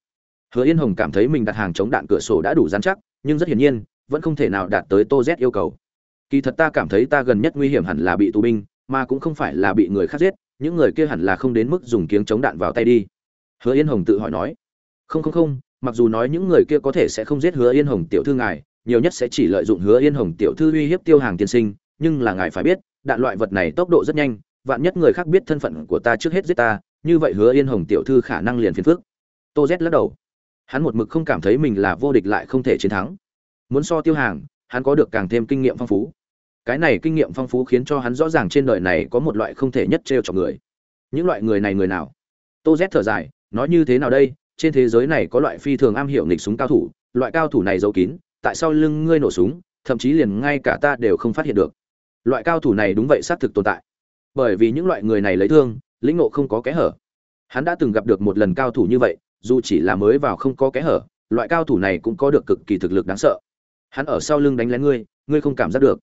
Hứa yên hồng cảm thấy mình đặt hàng chống đạn cửa sổ đã đủ dán chắc, nhưng rất hiển nhiên, vẫn không thể nào đạt tới tô z yêu cầu. Kỳ thật ta cảm thấy ta gần nhất nguy hiểm hẳn là bị tù binh, mà cũng không phải là bị người khác giết, những người kia hẳn là không đến mức dùng kiếng chống đạn vào tay đi. Hứa yên hồng tự hỏi nói. Không không không, mặc dù nói những người kia có thể sẽ không giết hứa yên hồng tiểu thư ngài, nhiều nhất sẽ chỉ lợi dụng hứa yên hồng tiểu thư uy hiếp tiêu hàng tiên sinh, nhưng là ngài phải biết đạn loại vật này tốc độ rất nhanh, vạn nhất người khác biết thân phận của ta trước hết giết ta, như vậy hứa yên hồng tiểu thư khả năng liền phiền phức. Tô z lắc đầu. Hắn một mực không cảm thấy mình là vô địch lại không thể chiến thắng. Muốn so tiêu hàng, hắn có được càng thêm kinh nghiệm phong phú. Cái này kinh nghiệm phong phú khiến cho hắn rõ ràng trên đời này có một loại không thể nhất t r e o chọc người. Những loại người này người nào? Tô z thở dài, nói như thế nào đây? Trên thế giới này có loại phi thường am hiểu nghịch súng cao thủ, loại cao thủ này giấu kín, tại sao lưng ngươi nổ súng, thậm chí liền ngay cả ta đều không phát hiện được loại cao thủ này đúng vậy xác thực tồn tại. Bởi vì những loại người này lấy thương, lĩnh ngộ không có kẽ hở. Hắn đã từng gặp được một lần cao thủ như vậy, dù chỉ là mới vào không có kẽ hở, loại cao thủ này cũng có được cực kỳ thực lực đáng sợ. Hắn ở sau lưng đánh lén ngươi ngươi không cảm giác được.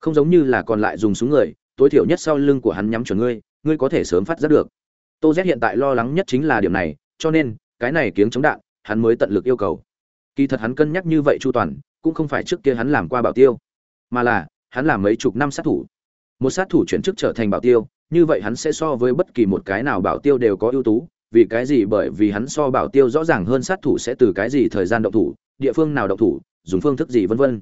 Không giống như là còn lại dùng súng người, tối thiểu nhất sau lưng của hắn nhắm chuẩn ngươi ngươi có thể sớm phát giác được. Tô z hiện tại lo lắng nhất chính là điểm này, cho nên, cái này kiếng chống đạn, hắn mới tận lực yêu cầu. Kỳ thật hắn cân nhắc như vậy chu toàn, cũng không phải trước kia hắn làm qua bảo tiêu, mà là hắn làm mấy chục năm sát thủ. Một sát thủ chuyển chức trở thành bảo tiêu, như vậy hắn sẽ so với bất kỳ một cái nào bảo tiêu đều có ưu tú, vì cái gì? Bởi vì hắn so bảo tiêu rõ ràng hơn sát thủ sẽ từ cái gì thời gian động thủ, địa phương nào động thủ, dùng phương thức gì vân vân.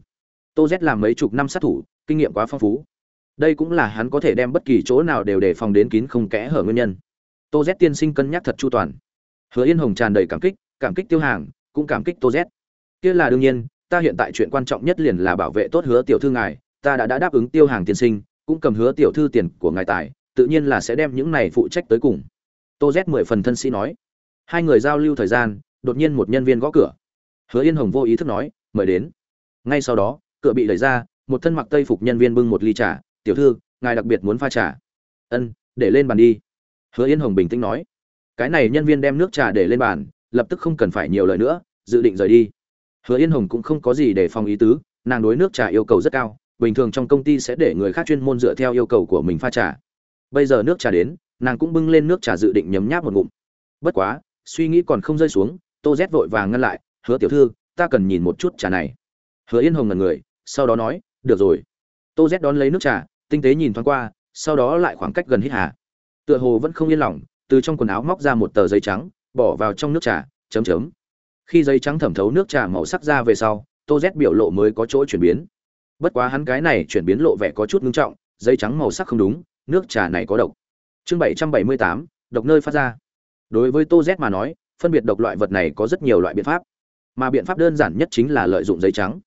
Tô z làm mấy chục năm sát thủ, kinh nghiệm quá phong phú. Đây cũng là hắn có thể đem bất kỳ chỗ nào đều đề phòng đến kín không kẽ hở nguyên nhân. Tô z tiên sinh cân nhắc thật chu toàn. Hứa yên hồng tràn đầy cảm kích cảm kích tiêu hàng, cũng cảm kích tô z. Kia là đương nhiên, ta hiện tại chuyện quan trọng nhất liền là bảo vệ tốt hứa tiểu thư ngài ta đã, đã đáp ứng tiêu hàng tiên sinh cũng cầm hứa tiểu thư tiền của ngài tài tự nhiên là sẽ đem những này phụ trách tới cùng. Tô z mười phần thân sĩ nói. Hai người giao lưu thời gian đột nhiên một nhân viên gõ cửa. Hứa yên hồng vô ý thức nói mời đến. Ngay sau đó cửa bị đẩy ra một thân mặc tây phục nhân viên bưng một ly trà. Tiểu thư ngài đặc biệt muốn pha trà. Ân để lên bàn đi. Hứa yên hồng bình tĩnh nói. Cái này nhân viên đem nước trà để lên bàn lập tức không cần phải nhiều lời nữa dự định rời đi. Hứa yên hồng cũng không có gì để phòng ý tứ nàng đối nước trà yêu cầu rất cao bình thường trong công ty sẽ để người khác chuyên môn dựa theo yêu cầu của mình pha trà. Bây giờ nước trà đến, nàng cũng bưng lên nước trà dự định nhấm nháp một ngụm. Bất quá, suy nghĩ còn không rơi xuống, tô z vội vàng ngăn lại, hứa tiểu thư, ta cần nhìn một chút trà này. Hứa yên hồng ngần người, sau đó nói, được rồi. Tô z đón lấy nước trà, tinh tế nhìn thoáng qua, sau đó lại khoảng cách gần hít hà. Tựa hồ vẫn không yên lòng, từ trong quần áo móc ra một tờ giấy trắng, bỏ vào trong nước trà, chấm chấm. Khi giấy trắng thẩm thấu nước trà màu sắc ra về sau, tô z biểu lộ mới có chỗ chuyển biến bất quá hắn cái này chuyển biến lộ vẻ có chút ngưng trọng giấy trắng màu sắc không đúng, nước trà này có độc. Chương bảy trăm bảy mươi tám, độc nơi phát ra. Đối với tô z mà nói, phân biệt độc loại vật này có rất nhiều loại biện pháp. Mà biện pháp đơn giản nhất chính là lợi dụng giấy trắng.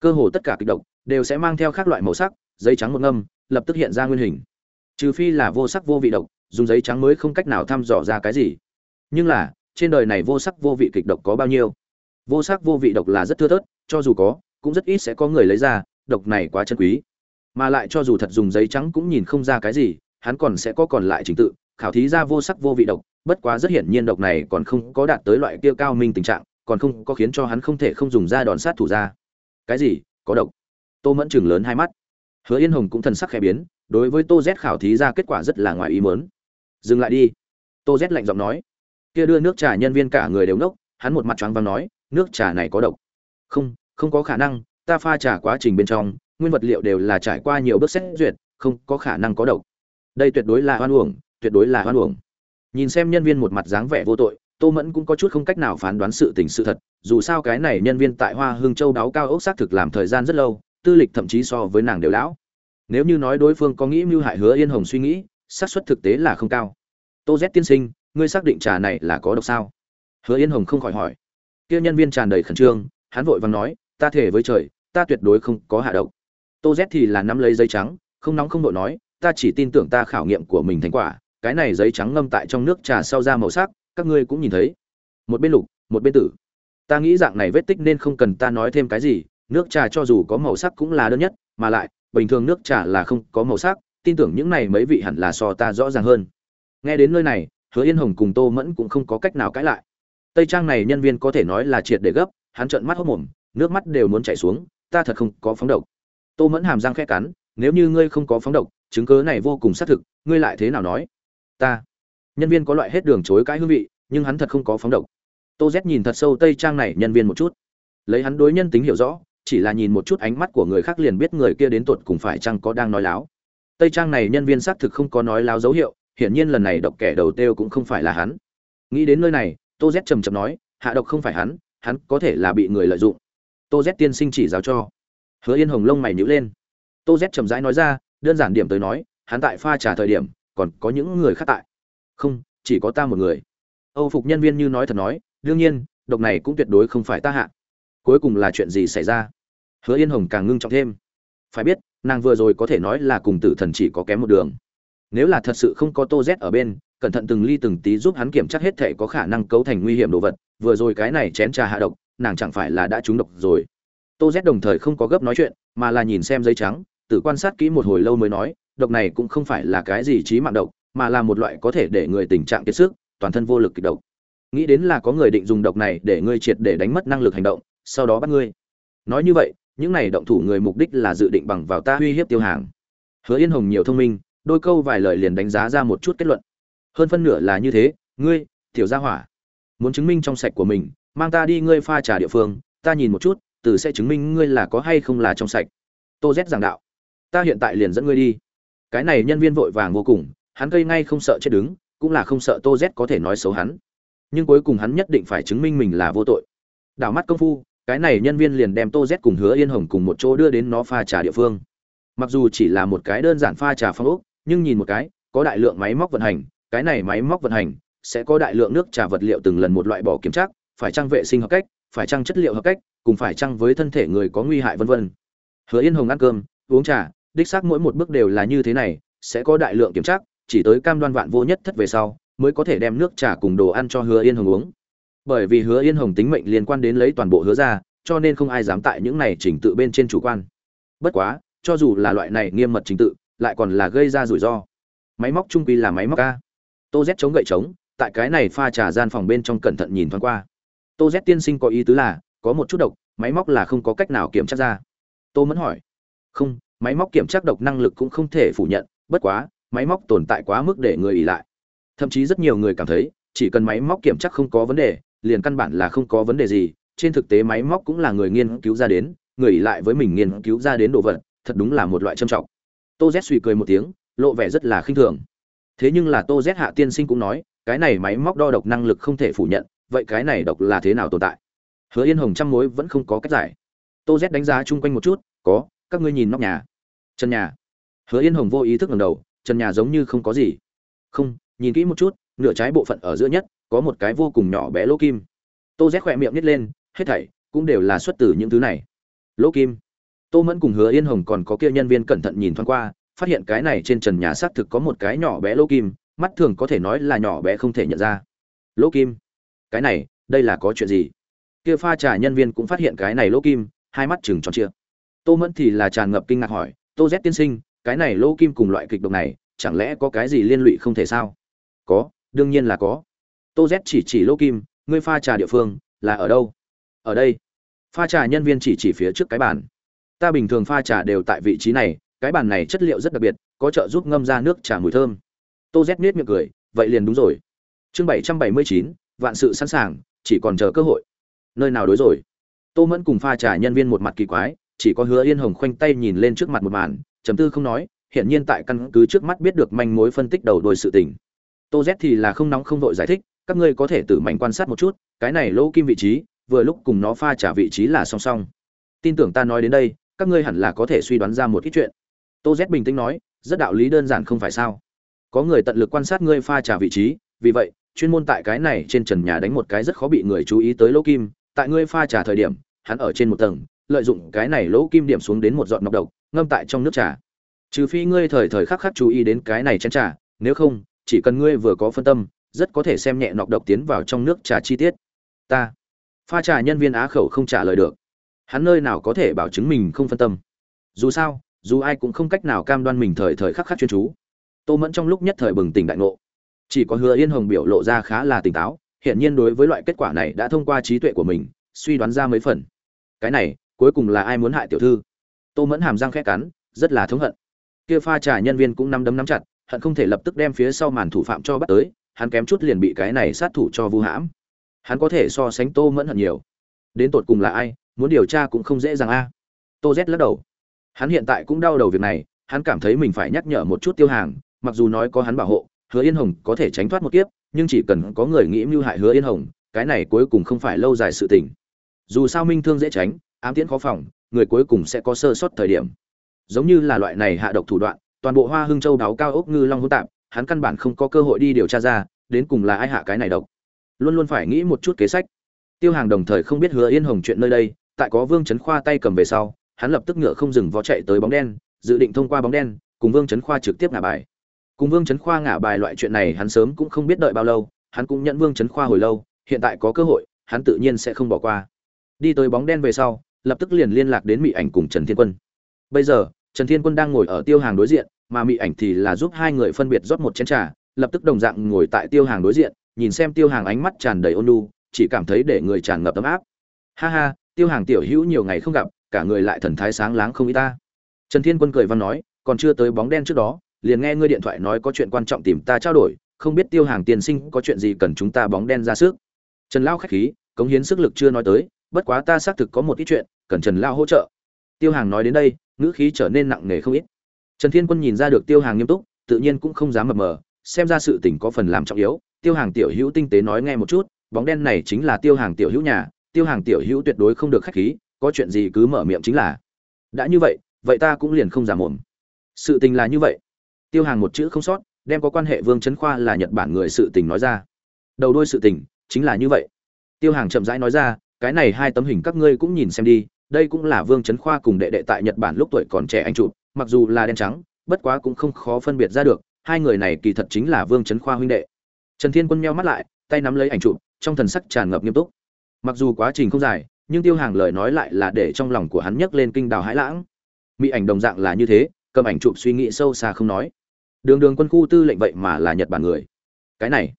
Cơ hồ tất cả kịch độc đều sẽ mang theo các loại màu sắc giấy trắng một ngâm, lập tức hiện ra nguyên hình. Trừ phi là vô sắc vô vị độc, dùng giấy trắng mới không cách nào thăm dò ra cái gì. Nhưng là, trên đời này vô sắc vô vị kịch độc có bao nhiêu? Vô sắc vô vị độc là rất thưa thớt, cho dù có, cũng rất ít sẽ có người lấy ra độc này quá chân quý. Mà lại cho dù thật dùng giấy trắng cũng nhìn không ra cái gì, hắn còn sẽ có còn lại trình tự, khảo thí ra vô sắc vô vị độc. Bất quá rất hiển nhiên độc này còn không có đạt tới loại kia cao minh tình trạng, còn không có khiến cho hắn không thể không dùng ra đòn sát thủ ra. Cái gì? Có độc? Tô mẫn chừng lớn hai mắt. Hứa yên hồng cũng thần sắc khẽ biến, đối với tô z khảo thí ra kết quả rất là ngoài ý mớn dừng lại đi. Tô z lạnh giọng nói. Kia đưa nước trà nhân viên cả người đều ngốc, hắn một mặt choáng váng nói, nước trà này có độc. Không không có khả năng ta pha trà quá trình bên trong, nguyên vật liệu đều là trải qua nhiều bước xét duyệt, không có khả năng có độc. Đây tuyệt đối là hoan uổng, tuyệt đối là hoan uổng. Nhìn xem nhân viên một mặt dáng vẻ vô tội, tô mẫn cũng có chút không cách nào phán đoán sự tình sự thật, dù sao cái này nhân viên tại hoa hương châu đáo cao ốc xác thực làm thời gian rất lâu, tư lịch thậm chí so với nàng đều lão. Nếu như nói đối phương có nghĩ mưu hại hứa yên hồng suy nghĩ, xác suất thực tế là không cao. Tô z tiên sinh, ngươi xác định trà này là có độc sao? Hứa yên hồng không khỏi hỏi. Kia nhân viên tràn đầy khẩn trương, hắn vội vàng nói, ta thể với trời ta tuyệt đối không có hạ độc. Tô z thì là nắm lấy giấy trắng, không nóng không đội nói, ta chỉ tin tưởng ta khảo nghiệm của mình thành quả, cái này giấy trắng ngâm tại trong nước trà sau ra màu sắc, các ngươi cũng nhìn thấy. Một bên lục, một bên tử. Ta nghĩ dạng này vết tích nên không cần ta nói thêm cái gì, nước trà cho dù có màu sắc cũng là đơn nhất, mà lại, bình thường nước trà là không có màu sắc, tin tưởng những này mấy vị hẳn là so ta rõ ràng hơn. Nghe đến nơi này, hứa yên hồng cùng tô mẫn cũng không có cách nào cãi lại. Tây trang này nhân viên có thể nói là triệt để gấp, hắn trợn mắt hốc mồm, nước mắt đều muốn chảy xuống ta thật không có phóng độc. Tô mẫn hàm răng khẽ cắn, nếu như ngươi không có phóng độc, chứng cớ này vô cùng xác thực, ngươi lại thế nào nói? Ta, nhân viên có loại hết đường chối cãi hương vị, nhưng hắn thật không có phóng độc. Tô z nhìn thật sâu tây trang này nhân viên một chút. Lấy hắn đối nhân tính hiểu rõ, chỉ là nhìn một chút ánh mắt của người khác liền biết người kia đến tột cùng phải chăng có đang nói láo. Tây trang này nhân viên xác thực không có nói láo dấu hiệu, hiển nhiên lần này độc kẻ đầu tiêu cũng không phải là hắn. Nghĩ đến nơi này, tô z trầm trầm nói, hạ độc không phải hắn hắn có thể là bị người lợi dụng tô z tiên sinh chỉ giáo cho. Hứa yên hồng lông mày nhữ lên. Tô z trầm rãi nói ra, đơn giản điểm tới nói, hắn tại pha trà thời điểm, còn có những người khác tại. Không, chỉ có ta một người. Âu phục nhân viên như nói thật nói, đương nhiên, độc này cũng tuyệt đối không phải ta hạ. Cuối cùng là chuyện gì xảy ra? Hứa yên hồng càng ngưng trọng thêm. Phải biết, nàng vừa rồi có thể nói là cùng tử thần chỉ có kém một đường. Nếu là thật sự không có tô z ở bên, cẩn thận từng ly từng tí giúp hắn kiểm tra hết thể có khả năng cấu thành nguy hiểm đồ vật, vừa rồi cái này chén trà hạ độc nàng chẳng phải là đã trúng độc rồi. Tô z đồng thời không có gấp nói chuyện, mà là nhìn xem giấy trắng, tự quan sát kỹ một hồi lâu mới nói, độc này cũng không phải là cái gì trí mạng độc, mà là một loại có thể để người tình trạng kiệt sức, toàn thân vô lực kịch độc. Nghĩ đến là có người định dùng độc này để ngươi triệt để đánh mất năng lực hành động, sau đó bắt ngươi. Nói như vậy, những này động thủ người mục đích là dự định bằng vào ta uy hiếp tiêu hàng. Hứa yên hồng nhiều thông minh, đôi câu vài lời liền đánh giá ra một chút kết luận. Hơn phân nửa là như thế, ngươi, tiểu gia hỏa, muốn chứng minh trong sạch của mình mang ta đi ngươi pha trà địa phương, ta nhìn một chút, từ sẽ chứng minh ngươi là có hay không là trong sạch. Tô z giảng đạo. Ta hiện tại liền dẫn ngươi đi. Cái này nhân viên vội vàng vô cùng, hắn cây ngay không sợ chết đứng, cũng là không sợ tô z có thể nói xấu hắn. Nhưng cuối cùng hắn nhất định phải chứng minh mình là vô tội. Đảo mắt công phu, cái này nhân viên liền đem tô z cùng hứa yên hồng cùng một chỗ đưa đến nó pha trà địa phương. Mặc dù chỉ là một cái đơn giản pha trà phong ốc, nhưng nhìn một cái, có đại lượng máy móc vận hành, cái này máy móc vận hành sẽ có đại lượng nước trà vật liệu từng lần một loại bỏ kiểm tra phải trang vệ sinh hợp cách phải trang chất liệu hợp cách cùng phải trang với thân thể người có nguy hại vân vân. Hứa yên hồng ăn cơm uống trà đích xác mỗi một bước đều là như thế này sẽ có đại lượng kiểm tra chỉ tới cam đoan vạn vô nhất thất về sau mới có thể đem nước trà cùng đồ ăn cho hứa yên hồng uống. Bởi vì hứa yên hồng tính mệnh liên quan đến lấy toàn bộ hứa ra cho nên không ai dám tại những này chỉnh tự bên trên chủ quan. Bất quá cho dù là loại này nghiêm mật trình tự lại còn là gây ra rủi ro. Máy móc trung quy là máy móc a. tô z chống gậy chống, tại cái này pha trà gian phòng bên trong cẩn thận nhìn thoáng qua tô z tiên sinh có ý tứ là, có một chút độc, máy móc là không có cách nào kiểm tra ra. Tô mẫn hỏi. Không, máy móc kiểm tra độc năng lực cũng không thể phủ nhận, bất quá, máy móc tồn tại quá mức để người ỉ lại. Thậm chí rất nhiều người cảm thấy, chỉ cần máy móc kiểm tra không có vấn đề, liền căn bản là không có vấn đề gì. Trên thực tế máy móc cũng là người nghiên cứu ra đến, người ỉ lại với mình nghiên cứu ra đến đồ vật, thật đúng là một loại trầm trọng. Tô z suy cười một tiếng, lộ vẻ rất là khinh thường. Thế nhưng là tô z hạ tiên sinh cũng nói, cái này máy móc đo độc năng lực không thể phủ nhận vậy cái này độc là thế nào tồn tại? Hứa yên hồng trăm mối vẫn không có cách giải. Tô z đánh giá chung quanh một chút, có, các ngươi nhìn nóc nhà. Chân nhà. Hứa yên hồng vô ý thức ngầm đầu chân nhà giống như không có gì. Không, nhìn kỹ một chút, nửa trái bộ phận ở giữa nhất, có một cái vô cùng nhỏ bé lỗ kim. Tô z khỏe miệng nít lên, hết thảy cũng đều là xuất từ những thứ này. Lỗ kim? Tô mẫn cùng hứa yên hồng còn có kia nhân viên cẩn thận nhìn thoáng qua, phát hiện cái này trên trần nhà xác thực có một cái nhỏ bé lỗ kim, mắt thường có thể nói là nhỏ bé không thể nhận ra. Lỗ kim? Cái này, đây là có chuyện gì? Kia pha trà nhân viên cũng phát hiện cái này lỗ kim, hai mắt chừng tròn chia tô mẫn thì là tràn ngập kinh ngạc hỏi, tô z tiên sinh, cái này lỗ kim cùng loại kịch độc này, chẳng lẽ có cái gì liên lụy không thể sao? Có, đương nhiên là có. Tô z chỉ chỉ lỗ kim, ngươi pha trà địa phương, là ở đâu? Ở đây. Pha trà nhân viên chỉ chỉ phía trước cái bàn. Ta bình thường pha trà đều tại vị trí này, cái bàn này chất liệu rất đặc biệt, có trợ giúp ngâm ra nước trà mùi thơm. Tô z nết miệng cười, vậy liền đúng rồi. Chương bảy trăm bảy mươi chín vạn sự sẵn sàng, chỉ còn chờ cơ hội. Nơi nào đối rồi? Tô mẫn cùng pha trà nhân viên một mặt kỳ quái, chỉ có hứa yên hồng khoanh tay nhìn lên trước mặt một màn chấm tư không nói, hiển nhiên tại căn cứ trước mắt biết được manh mối phân tích đầu đuôi sự tình. Tô z thì là không nóng không vội giải thích, các ngươi có thể tự mạnh quan sát một chút, cái này lỗ kim vị trí, vừa lúc cùng nó pha trả vị trí là song song. Tin tưởng ta nói đến đây, các ngươi hẳn là có thể suy đoán ra một ít chuyện. Tô z bình tĩnh nói, rất đạo lý đơn giản không phải sao? Có người tận lực quan sát ngươi pha trả vị trí, vì vậy chuyên môn tại cái này trên trần nhà đánh một cái rất khó bị người chú ý tới lỗ kim. Tại ngươi pha trà thời điểm, hắn ở trên một tầng, lợi dụng cái này lỗ kim điểm xuống đến một giọt nọc độc, ngâm tại trong nước trà. Trừ phi ngươi thời thời khắc khắc chú ý đến cái này chén trà, nếu không, chỉ cần ngươi vừa có phân tâm, rất có thể xem nhẹ nọc độc tiến vào trong nước trà chi tiết. Ta, pha trà nhân viên á khẩu không trả lời được. Hắn nơi nào có thể bảo chứng mình không phân tâm? Dù sao, dù ai cũng không cách nào cam đoan mình thời thời khắc khắc chuyên chú. Tô mẫn trong lúc nhất thời bừng tỉnh đại ngộ chỉ có hứa yên hồng biểu lộ ra khá là tỉnh táo, hiển nhiên đối với loại kết quả này đã thông qua trí tuệ của mình, suy đoán ra mấy phần. Cái này, cuối cùng là ai muốn hại tiểu thư? Tô mẫn hàm răng khẽ cắn, rất là thống hận. Kia pha trà nhân viên cũng nắm đấm nắm chặt, hận không thể lập tức đem phía sau màn thủ phạm cho bắt tới, hắn kém chút liền bị cái này sát thủ cho vu hãm. Hắn có thể so sánh tô mẫn hận nhiều. Đến tột cùng là ai, muốn điều tra cũng không dễ dàng a. Tô z lắc đầu. Hắn hiện tại cũng đau đầu việc này, hắn cảm thấy mình phải nhắc nhở một chút tiêu hàng, mặc dù nói có hắn bảo hộ hứa yên hồng có thể tránh thoát một kiếp, nhưng chỉ cần có người nghĩ mưu hại hứa yên hồng, cái này cuối cùng không phải lâu dài sự tình. Dù sao minh thương dễ tránh, ám tiễn khó phòng, người cuối cùng sẽ có sơ sót thời điểm. Giống như là loại này hạ độc thủ đoạn, toàn bộ hoa hưng châu đáo cao ốc ngư long hỗn tạp, hắn căn bản không có cơ hội đi điều tra ra, đến cùng là ai hạ cái này độc. Luôn luôn phải nghĩ một chút kế sách. Tiêu hàng đồng thời không biết hứa yên hồng chuyện nơi đây, tại có vương trấn khoa tay cầm về sau, hắn lập tức ngựa không dừng vó chạy tới bóng đen, dự định thông qua bóng đen, cùng vương trấn khoa trực tiếp ngả bài cùng vương trấn khoa ngả bài loại chuyện này hắn sớm cũng không biết đợi bao lâu, hắn cũng nhận vương trấn khoa hồi lâu, hiện tại có cơ hội, hắn tự nhiên sẽ không bỏ qua. Đi tới bóng đen về sau, lập tức liền liên lạc đến mỹ ảnh cùng trần thiên quân. Bây giờ, trần thiên quân đang ngồi ở tiêu hàng đối diện, mà mỹ ảnh thì là giúp hai người phân biệt rót một chén trà, lập tức đồng dạng ngồi tại tiêu hàng đối diện, nhìn xem tiêu hàng ánh mắt tràn đầy ôn nhu, chỉ cảm thấy để người tràn ngập ấm áp. Ha ha, tiêu hàng tiểu hữu nhiều ngày không gặp, cả người lại thần thái sáng láng không y ta. Trần thiên quân cười văn nói, còn chưa tới bóng đen trước đó liền nghe ngươi điện thoại nói có chuyện quan trọng tìm ta trao đổi, không biết tiêu hàng tiền sinh có chuyện gì cần chúng ta bóng đen ra sức. Trần lao khách khí, cống hiến sức lực chưa nói tới, bất quá ta xác thực có một ít chuyện, cần trần lao hỗ trợ. Tiêu hàng nói đến đây, ngữ khí trở nên nặng nề không ít. Trần thiên quân nhìn ra được tiêu hàng nghiêm túc, tự nhiên cũng không dám mập mờ, xem ra sự tình có phần làm trọng yếu, tiêu hàng tiểu hữu tinh tế nói nghe một chút, bóng đen này chính là tiêu hàng tiểu hữu nhà, tiêu hàng tiểu hữu tuyệt đối không được khách khí, có chuyện gì cứ mở miệng chính là. Đã như vậy vậy ta cũng liền không giả mồm. Sự tình là như vậy tiêu hàng một chữ không sót, đem có quan hệ vương trấn khoa là nhật bản người sự tình nói ra. Đầu đôi sự tình, chính là như vậy. Tiêu hàng chậm rãi nói ra, cái này hai tấm hình các ngươi cũng nhìn xem đi, đây cũng là vương trấn khoa cùng đệ đệ tại nhật bản lúc tuổi còn trẻ anh chụp, mặc dù là đen trắng, bất quá cũng không khó phân biệt ra được, hai người này kỳ thật chính là vương trấn khoa huynh đệ. Trần thiên quân meo mắt lại, tay nắm lấy ảnh chụp, trong thần sắc tràn ngập nghiêm túc. Mặc dù quá trình không dài, nhưng tiêu hàng lời nói lại là để trong lòng của hắn nhấc lên kinh đào hãi lãng. Mỹ ảnh đồng dạng là như thế, cầm ảnh chụp suy nghĩ sâu xa không nói đường đường quân khu tư lệnh vậy mà là nhật bản người. Cái này,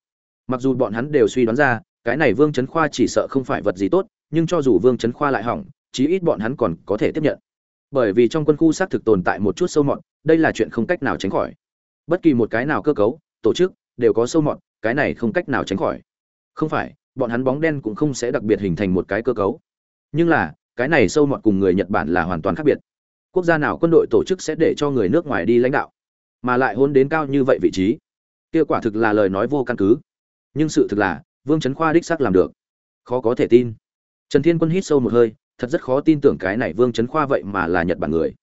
mặc dù bọn hắn đều suy đoán ra, cái này vương trấn khoa chỉ sợ không phải vật gì tốt, nhưng cho dù vương trấn khoa lại hỏng, chí ít bọn hắn còn có thể tiếp nhận. Bởi vì trong quân khu xác thực tồn tại một chút sâu mọt, đây là chuyện không cách nào tránh khỏi. Bất kỳ một cái nào cơ cấu, tổ chức, đều có sâu mọt, cái này không cách nào tránh khỏi. Không phải, bọn hắn bóng đen cũng không sẽ đặc biệt hình thành một cái cơ cấu. Nhưng là, cái này sâu mọt cùng người nhật bản là hoàn toàn khác biệt. Quốc gia nào quân đội tổ chức sẽ để cho người nước ngoài đi lãnh đạo? Mà lại hôn đến cao như vậy vị trí. Kia quả thực là lời nói vô căn cứ. Nhưng sự thực là, vương trấn khoa đích xác làm được. Khó có thể tin. Trần thiên quân hít sâu một hơi, thật rất khó tin tưởng cái này vương trấn khoa vậy mà là nhật bản người.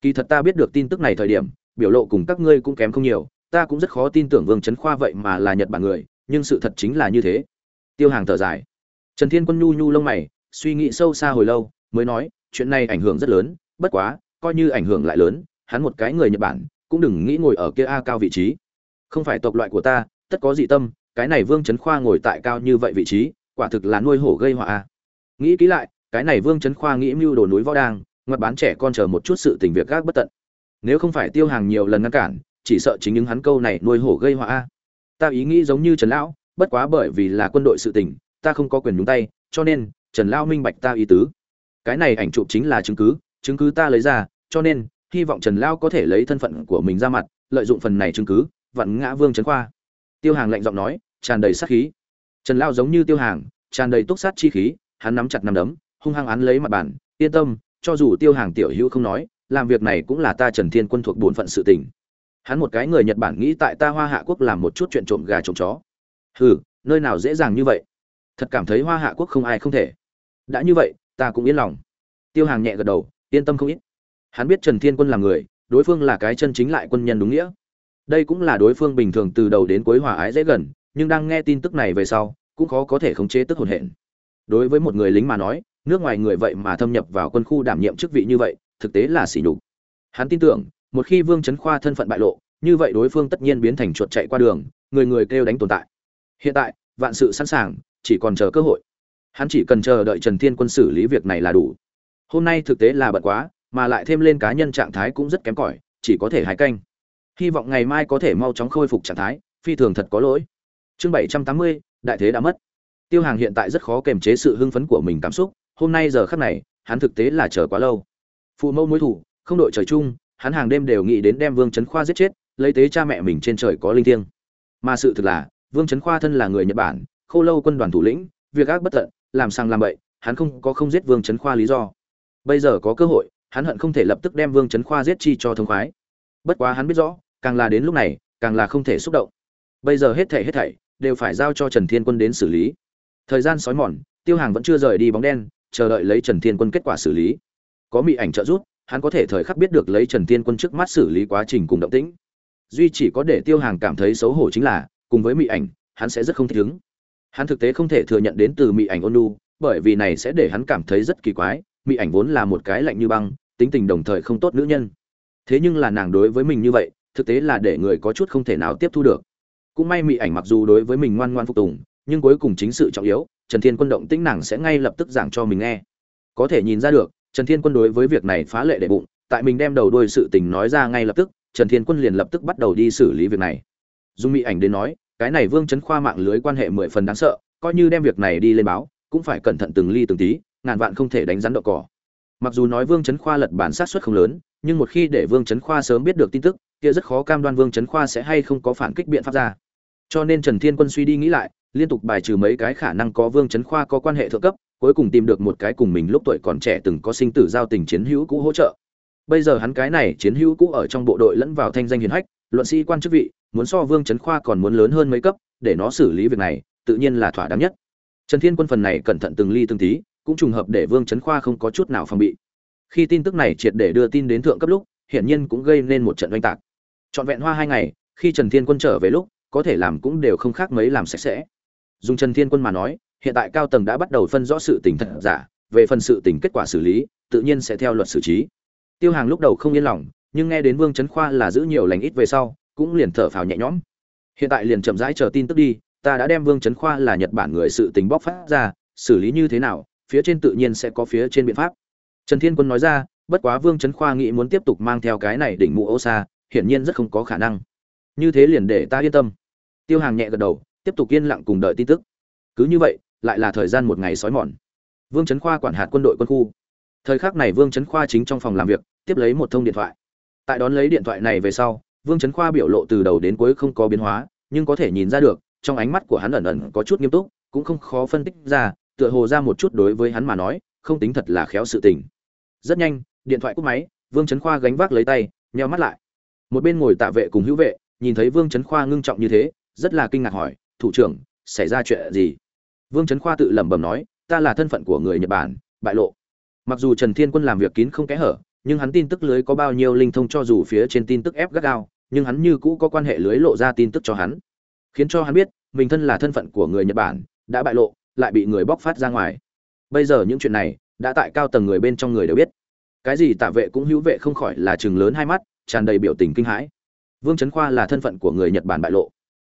Kỳ thật ta biết được tin tức này thời điểm, biểu lộ cùng các ngươi cũng kém không nhiều, ta cũng rất khó tin tưởng vương trấn khoa vậy mà là nhật bản người, nhưng sự thật chính là như thế. Tiêu hàng thở dài. Trần thiên quân nhu nhu lông mày, suy nghĩ sâu xa hồi lâu, mới nói, chuyện này ảnh hưởng rất lớn, bất quá, coi như ảnh hưởng lại lớn, hắn một cái người nhật bản cũng đừng nghĩ ngồi ở kia a cao vị trí. Không phải tộc loại của ta, tất có dị tâm, cái này vương trấn khoa ngồi tại cao như vậy vị trí, quả thực là nuôi hổ gây họa a. Nghĩ kỹ lại, cái này vương trấn khoa nghĩ mưu đồ núi võ đang, ngoặt bán trẻ con chờ một chút sự tình việc gác bất tận. Nếu không phải tiêu hàng nhiều lần ngăn cản, chỉ sợ chính những hắn câu này nuôi hổ gây họa a. Ta ý nghĩ giống như trần lão, bất quá bởi vì là quân đội sự tình, ta không có quyền nhúng tay, cho nên, trần lão minh bạch ta ý tứ. Cái này ảnh chụp chính là chứng cứ chứng cứ ta lấy ra, cho nên hy vọng trần Lao có thể lấy thân phận của mình ra mặt, lợi dụng phần này chứng cứ, vặn ngã vương trấn khoa. Tiêu hàng lạnh giọng nói, tràn đầy sát khí. Trần Lao giống như tiêu hàng, tràn đầy túc sát chi khí, hắn nắm chặt nắm đấm, hung hăng án lấy mặt bàn, yên tâm, cho dù tiêu hàng tiểu hữu không nói, làm việc này cũng là ta trần thiên quân thuộc bổn phận sự tình. Hắn một cái người nhật bản nghĩ tại ta hoa hạ quốc làm một chút chuyện trộm gà trộm chó. Hừ, nơi nào dễ dàng như vậy? Thật cảm thấy hoa hạ quốc không ai không thể. Đã như vậy, ta cũng yên lòng. Tiêu hàng nhẹ gật đầu, yên tâm không ít hắn biết trần thiên quân là người, đối phương là cái chân chính lại quân nhân đúng nghĩa. Đây cũng là đối phương bình thường từ đầu đến cuối hòa ái dễ gần, nhưng đang nghe tin tức này về sau, cũng khó có thể khống chế tức hồn hển. Đối với một người lính mà nói, nước ngoài người vậy mà thâm nhập vào quân khu đảm nhiệm chức vị như vậy, thực tế là sỉ nhục. Hắn tin tưởng, một khi vương trấn khoa thân phận bại lộ, như vậy đối phương tất nhiên biến thành chuột chạy qua đường, người người kêu đánh tồn tại. Hiện tại, vạn sự sẵn sàng, chỉ còn chờ cơ hội. Hắn chỉ cần chờ đợi trần thiên quân xử lý việc này là đủ. Hôm nay thực tế là bận quá mà lại thêm lên cá nhân trạng thái cũng rất kém cỏi, chỉ có thể hái canh. Hy vọng ngày mai có thể mau chóng khôi phục trạng thái, phi thường thật có lỗi. Chương bảy trăm tám mươi, đại thế đã mất. Tiêu hàng hiện tại rất khó kềm chế sự hưng phấn của mình cảm xúc, hôm nay giờ khắc này, hắn thực tế là chờ quá lâu. Phụ mẫu mối thủ, không đội trời chung, hắn hàng đêm đều nghĩ đến đem vương trấn khoa giết chết, lấy tế cha mẹ mình trên trời có linh thiêng. Mà sự thực là, vương trấn khoa thân là người nhật bản, khô lâu quân đoàn thủ lĩnh, việc ác bất tận, làm sang làm bậy, hắn không có không giết vương trấn khoa lý do. Bây giờ có cơ hội hắn hận không thể lập tức đem vương trấn khoa giết chi cho thông khoái. Bất quá hắn biết rõ, càng là đến lúc này, càng là không thể xúc động. Bây giờ hết thảy hết thảy đều phải giao cho trần thiên quân đến xử lý. Thời gian sói mòn, tiêu hàng vẫn chưa rời đi bóng đen, chờ đợi lấy trần thiên quân kết quả xử lý. Có mỹ ảnh trợ giúp, hắn có thể thời khắc biết được lấy trần thiên quân trước mắt xử lý quá trình cùng động tĩnh. Duy chỉ có để tiêu hàng cảm thấy xấu hổ chính là, cùng với mỹ ảnh, hắn sẽ rất không thích ứng. Hắn thực tế không thể thừa nhận đến từ mỹ ảnh ôn nu bởi vì này sẽ để hắn cảm thấy rất kỳ quái mỹ ảnh vốn là một cái lạnh như băng tính tình đồng thời không tốt nữ nhân. Thế nhưng là nàng đối với mình như vậy, thực tế là để người có chút không thể nào tiếp thu được. Cũng may mỹ ảnh mặc dù đối với mình ngoan ngoan phục tùng, nhưng cuối cùng chính sự trọng yếu, trần thiên quân động tĩnh nàng sẽ ngay lập tức giảng cho mình nghe. Có thể nhìn ra được, trần thiên quân đối với việc này phá lệ đệ bụng, tại mình đem đầu đuôi sự tình nói ra ngay lập tức, trần thiên quân liền lập tức bắt đầu đi xử lý việc này. Dung mỹ ảnh đến nói, cái này vương chấn khoa mạng lưới quan hệ mười phần đáng sợ, coi như đem việc này đi lên báo, cũng phải cẩn thận từng ly từng tí, ngàn vạn không thể đánh rắn đậu cỏ mặc dù nói vương chấn khoa lật bản sát xuất không lớn, nhưng một khi để vương chấn khoa sớm biết được tin tức, kia rất khó cam đoan vương chấn khoa sẽ hay không có phản kích biện pháp ra. Cho nên trần thiên quân suy đi nghĩ lại, liên tục bài trừ mấy cái khả năng có vương chấn khoa có quan hệ thượng cấp, cuối cùng tìm được một cái cùng mình lúc tuổi còn trẻ từng có sinh tử giao tình chiến hữu cũ hỗ trợ. Bây giờ hắn cái này chiến hữu cũ ở trong bộ đội lẫn vào thanh danh hiền hách, luận sĩ quan chức vị, muốn so vương chấn khoa còn muốn lớn hơn mấy cấp, để nó xử lý việc này, tự nhiên là thỏa đáng nhất. Trần thiên quân phần này cẩn thận từng ly từng tí cũng trùng hợp để vương chấn khoa không có chút nào phòng bị. Khi tin tức này triệt để đưa tin đến thượng cấp lúc, hiển nhiên cũng gây nên một trận oanh tạc. Trọn vẹn hoa hai ngày, khi trần thiên quân trở về lúc, có thể làm cũng đều không khác mấy làm sạch sẽ. Dùng trần thiên quân mà nói, hiện tại cao tầng đã bắt đầu phân rõ sự tình thật giả, về phần sự tình kết quả xử lý, tự nhiên sẽ theo luật xử trí. Tiêu hàng lúc đầu không yên lòng, nhưng nghe đến vương chấn khoa là giữ nhiều lành ít về sau, cũng liền thở phào nhẹ nhõm. Hiện tại liền chậm rãi chờ tin tức đi, ta đã đem vương chấn khoa là nhật bản người sự tình bóc phát ra, xử lý như thế nào phía trên tự nhiên sẽ có phía trên biện pháp. Trần thiên quân nói ra, bất quá vương trấn khoa nghĩ muốn tiếp tục mang theo cái này đỉnh mũ ô xa, hiển nhiên rất không có khả năng. Như thế liền để ta yên tâm. Tiêu hàng nhẹ gật đầu, tiếp tục yên lặng cùng đợi tin tức. Cứ như vậy, lại là thời gian một ngày sói mòn. Vương trấn khoa quản hạt quân đội quân khu. Thời khắc này vương trấn khoa chính trong phòng làm việc, tiếp lấy một thông điện thoại. Tại đón lấy điện thoại này về sau, vương trấn khoa biểu lộ từ đầu đến cuối không có biến hóa, nhưng có thể nhìn ra được, trong ánh mắt của hắn ẩn ẩn có chút nghiêm túc, cũng không khó phân tích ra tựa hồ ra một chút đối với hắn mà nói, không tính thật là khéo sự tình. Rất nhanh, điện thoại cúp máy, vương trấn khoa gánh vác lấy tay, nheo mắt lại. Một bên ngồi tạ vệ cùng hữu vệ, nhìn thấy vương trấn khoa ngưng trọng như thế, rất là kinh ngạc hỏi, thủ trưởng, xảy ra chuyện gì? Vương trấn khoa tự lẩm bẩm nói, ta là thân phận của người nhật bản, bại lộ. Mặc dù trần thiên quân làm việc kín không kẽ hở, nhưng hắn tin tức lưới có bao nhiêu linh thông cho dù phía trên tin tức ép gắt gao, nhưng hắn như cũ có quan hệ lưới lộ ra tin tức cho hắn. Khiến cho hắn biết, mình thân là thân phận của người nhật bản, đã bại lộ lại bị người bóc phát ra ngoài. Bây giờ những chuyện này đã tại cao tầng người bên trong người đều biết. Cái gì tạ vệ cũng hữu vệ không khỏi là chừng lớn hai mắt, tràn đầy biểu tình kinh hãi. Vương trấn khoa là thân phận của người nhật bản bại lộ.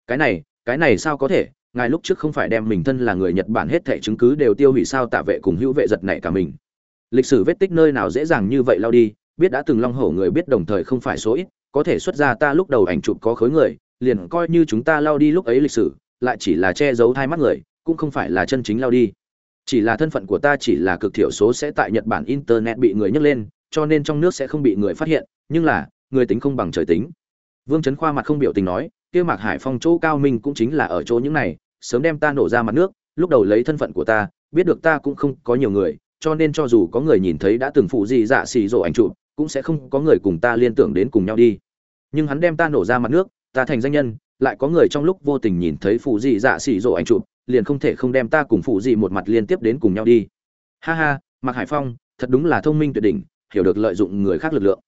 Cái này cái này sao có thể? Ngài lúc trước không phải đem mình thân là người nhật bản hết thẻ chứng cứ đều tiêu hủy sao tạ vệ cùng hữu vệ giật này cả mình. Lịch sử vết tích nơi nào dễ dàng như vậy lao đi, biết đã từng long hổ người biết đồng thời không phải số ít, có thể xuất ra ta lúc đầu ảnh chụp có khối người, liền coi như chúng ta lao đi lúc ấy lịch sử, lại chỉ là che giấu thai mắt người cũng không phải là chân chính lao đi. Chỉ là thân phận của ta chỉ là cực thiểu số sẽ tại nhật bản internet bị người nhấc lên, cho nên trong nước sẽ không bị người phát hiện, nhưng là, người tính không bằng trời tính. Vương trấn khoa mặt không biểu tình nói, kia mạc hải phong chỗ cao minh cũng chính là ở chỗ những này, sớm đem ta nổ ra mặt nước, lúc đầu lấy thân phận của ta, biết được ta cũng không có nhiều người, cho nên cho dù có người nhìn thấy đã từng phụ gì dạ xì rộ ảnh chụp, cũng sẽ không có người cùng ta liên tưởng đến cùng nhau đi. Nhưng hắn đem ta nổ ra mặt nước, ta thành danh nhân, lại có người trong lúc vô tình nhìn thấy phụ gì dạ xì rộ ảnh chụp liền không thể không đem ta cùng phụ gì một mặt liên tiếp đến cùng nhau đi. Ha ha, mạc hải phong, thật đúng là thông minh tuyệt đỉnh, hiểu được lợi dụng người khác lực lượng.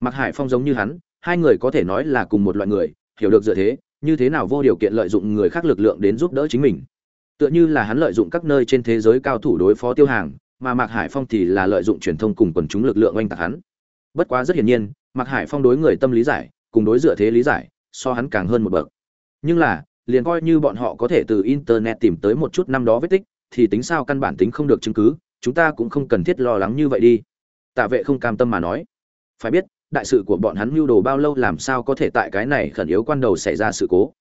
Mạc hải phong giống như hắn, hai người có thể nói là cùng một loại người, hiểu được dựa thế, như thế nào vô điều kiện lợi dụng người khác lực lượng đến giúp đỡ chính mình. Tựa như là hắn lợi dụng các nơi trên thế giới cao thủ đối phó tiêu hàng, mà mạc hải phong thì là lợi dụng truyền thông cùng quần chúng lực lượng oanh tạc hắn. Bất quá rất hiển nhiên, mạc hải phong đối người tâm lý giải, cùng đối dựa thế lý giải, so hắn càng hơn một bậc. Nhưng là liền coi như bọn họ có thể từ internet tìm tới một chút năm đó vết tích, thì tính sao căn bản tính không được chứng cứ, chúng ta cũng không cần thiết lo lắng như vậy đi. Tạ vệ không cam tâm mà nói. Phải biết, đại sự của bọn hắn mưu đồ bao lâu làm sao có thể tại cái này khẩn yếu quan đầu xảy ra sự cố.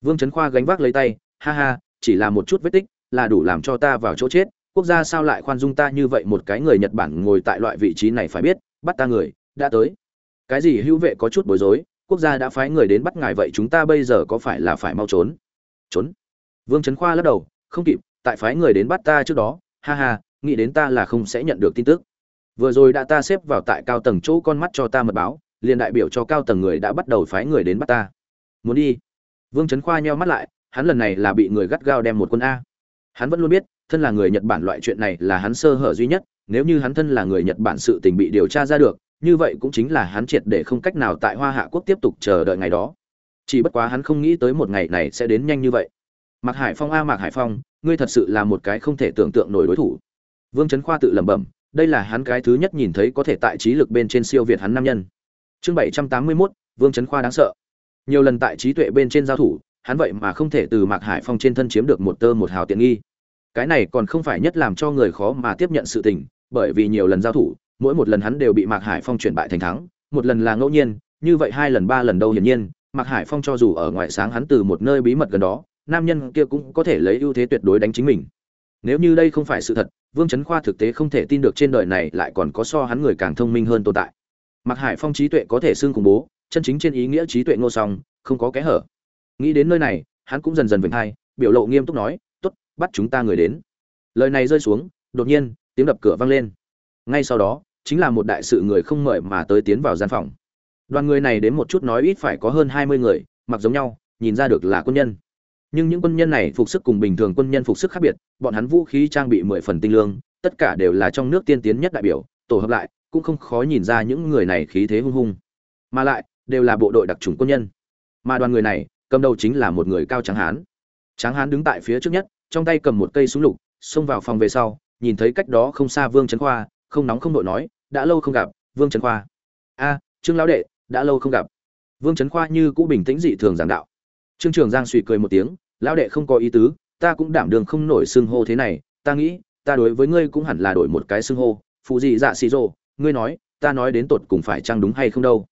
Vương trấn khoa gánh vác lấy tay, ha ha, chỉ là một chút vết tích, là đủ làm cho ta vào chỗ chết, quốc gia sao lại khoan dung ta như vậy một cái người nhật bản ngồi tại loại vị trí này phải biết, bắt ta người, đã tới. Cái gì hữu vệ có chút bối rối quốc gia đã phái người đến bắt ngài, vậy chúng ta bây giờ có phải là phải mau trốn? Trốn? Vương trấn khoa lắc đầu, không kịp, tại phái người đến bắt ta trước đó, ha ha, nghĩ đến ta là không sẽ nhận được tin tức. Vừa rồi đã ta xếp vào tại cao tầng chỗ con mắt cho ta mật báo, liền đại biểu cho cao tầng người đã bắt đầu phái người đến bắt ta. Muốn đi? Vương trấn khoa nheo mắt lại, hắn lần này là bị người gắt gao đem một quân a. Hắn vẫn luôn biết, thân là người nhật bản loại chuyện này là hắn sơ hở duy nhất, nếu như hắn thân là người nhật bản sự tình bị điều tra ra được như vậy cũng chính là hắn triệt để không cách nào tại hoa hạ quốc tiếp tục chờ đợi ngày đó. Chỉ bất quá hắn không nghĩ tới một ngày này sẽ đến nhanh như vậy. Mạc hải phong a mạc hải phong ngươi thật sự là một cái không thể tưởng tượng nổi đối thủ. Vương trấn khoa tự lẩm bẩm đây là hắn cái thứ nhất nhìn thấy có thể tại trí lực bên trên siêu việt hắn nam nhân. Chương bảy trăm tám mươi 781, vương trấn khoa đáng sợ. Nhiều lần tại trí tuệ bên trên giao thủ hắn vậy mà không thể từ mạc hải phong trên thân chiếm được một tơ một hào tiện nghi. Cái này còn không phải nhất làm cho người khó mà tiếp nhận sự tình bởi vì nhiều lần giao thủ mỗi một lần hắn đều bị mạc hải phong chuyển bại thành thắng một lần là ngẫu nhiên như vậy hai lần ba lần đâu hiển nhiên mạc hải phong cho dù ở ngoại sáng hắn từ một nơi bí mật gần đó nam nhân kia cũng có thể lấy ưu thế tuyệt đối đánh chính mình. Nếu như đây không phải sự thật vương Chấn khoa thực tế không thể tin được trên đời này lại còn có so hắn người càng thông minh hơn tồn tại. Mạc hải phong trí tuệ có thể xưng cùng bố chân chính trên ý nghĩa trí tuệ ngô song không có kẽ hở. Nghĩ đến nơi này hắn cũng dần dần vĩnh hai biểu lộ nghiêm túc nói tốt, bắt chúng ta người đến. Lời này rơi xuống đột nhiên tiếng đập cửa vang lên ngay sau đó, chính là một đại sự người không mời mà tới tiến vào gian phòng. Đoàn người này đến một chút nói ít phải có hơn hai mươi người, mặc giống nhau, nhìn ra được là quân nhân. Nhưng những quân nhân này phục sức cùng bình thường quân nhân phục sức khác biệt, bọn hắn vũ khí trang bị mười phần tinh lương, tất cả đều là trong nước tiên tiến nhất đại biểu, tổ hợp lại, cũng không khó nhìn ra những người này khí thế hung hung. Mà lại, đều là bộ đội đặc trùng quân nhân. Mà đoàn người này, cầm đầu chính là một người cao trắng hán. Tráng hán đứng tại phía trước nhất, trong tay cầm một cây súng lục, xông vào phòng về sau, nhìn thấy cách đó không xa vương trấn khoa không nóng không đội nói, đã lâu không gặp, vương trấn khoa. A, trương lão đệ, đã lâu không gặp. Vương trấn khoa như cũ bình tĩnh dị thường giảng đạo. Trương trường giang suy cười một tiếng, lão đệ không có ý tứ, ta cũng đảm đường không nổi xưng hô thế này, ta nghĩ, ta đối với ngươi cũng hẳn là đổi một cái xưng hô, phụ dị dạ xì rồ, ngươi nói, ta nói đến tột cùng phải chăng đúng hay không đâu?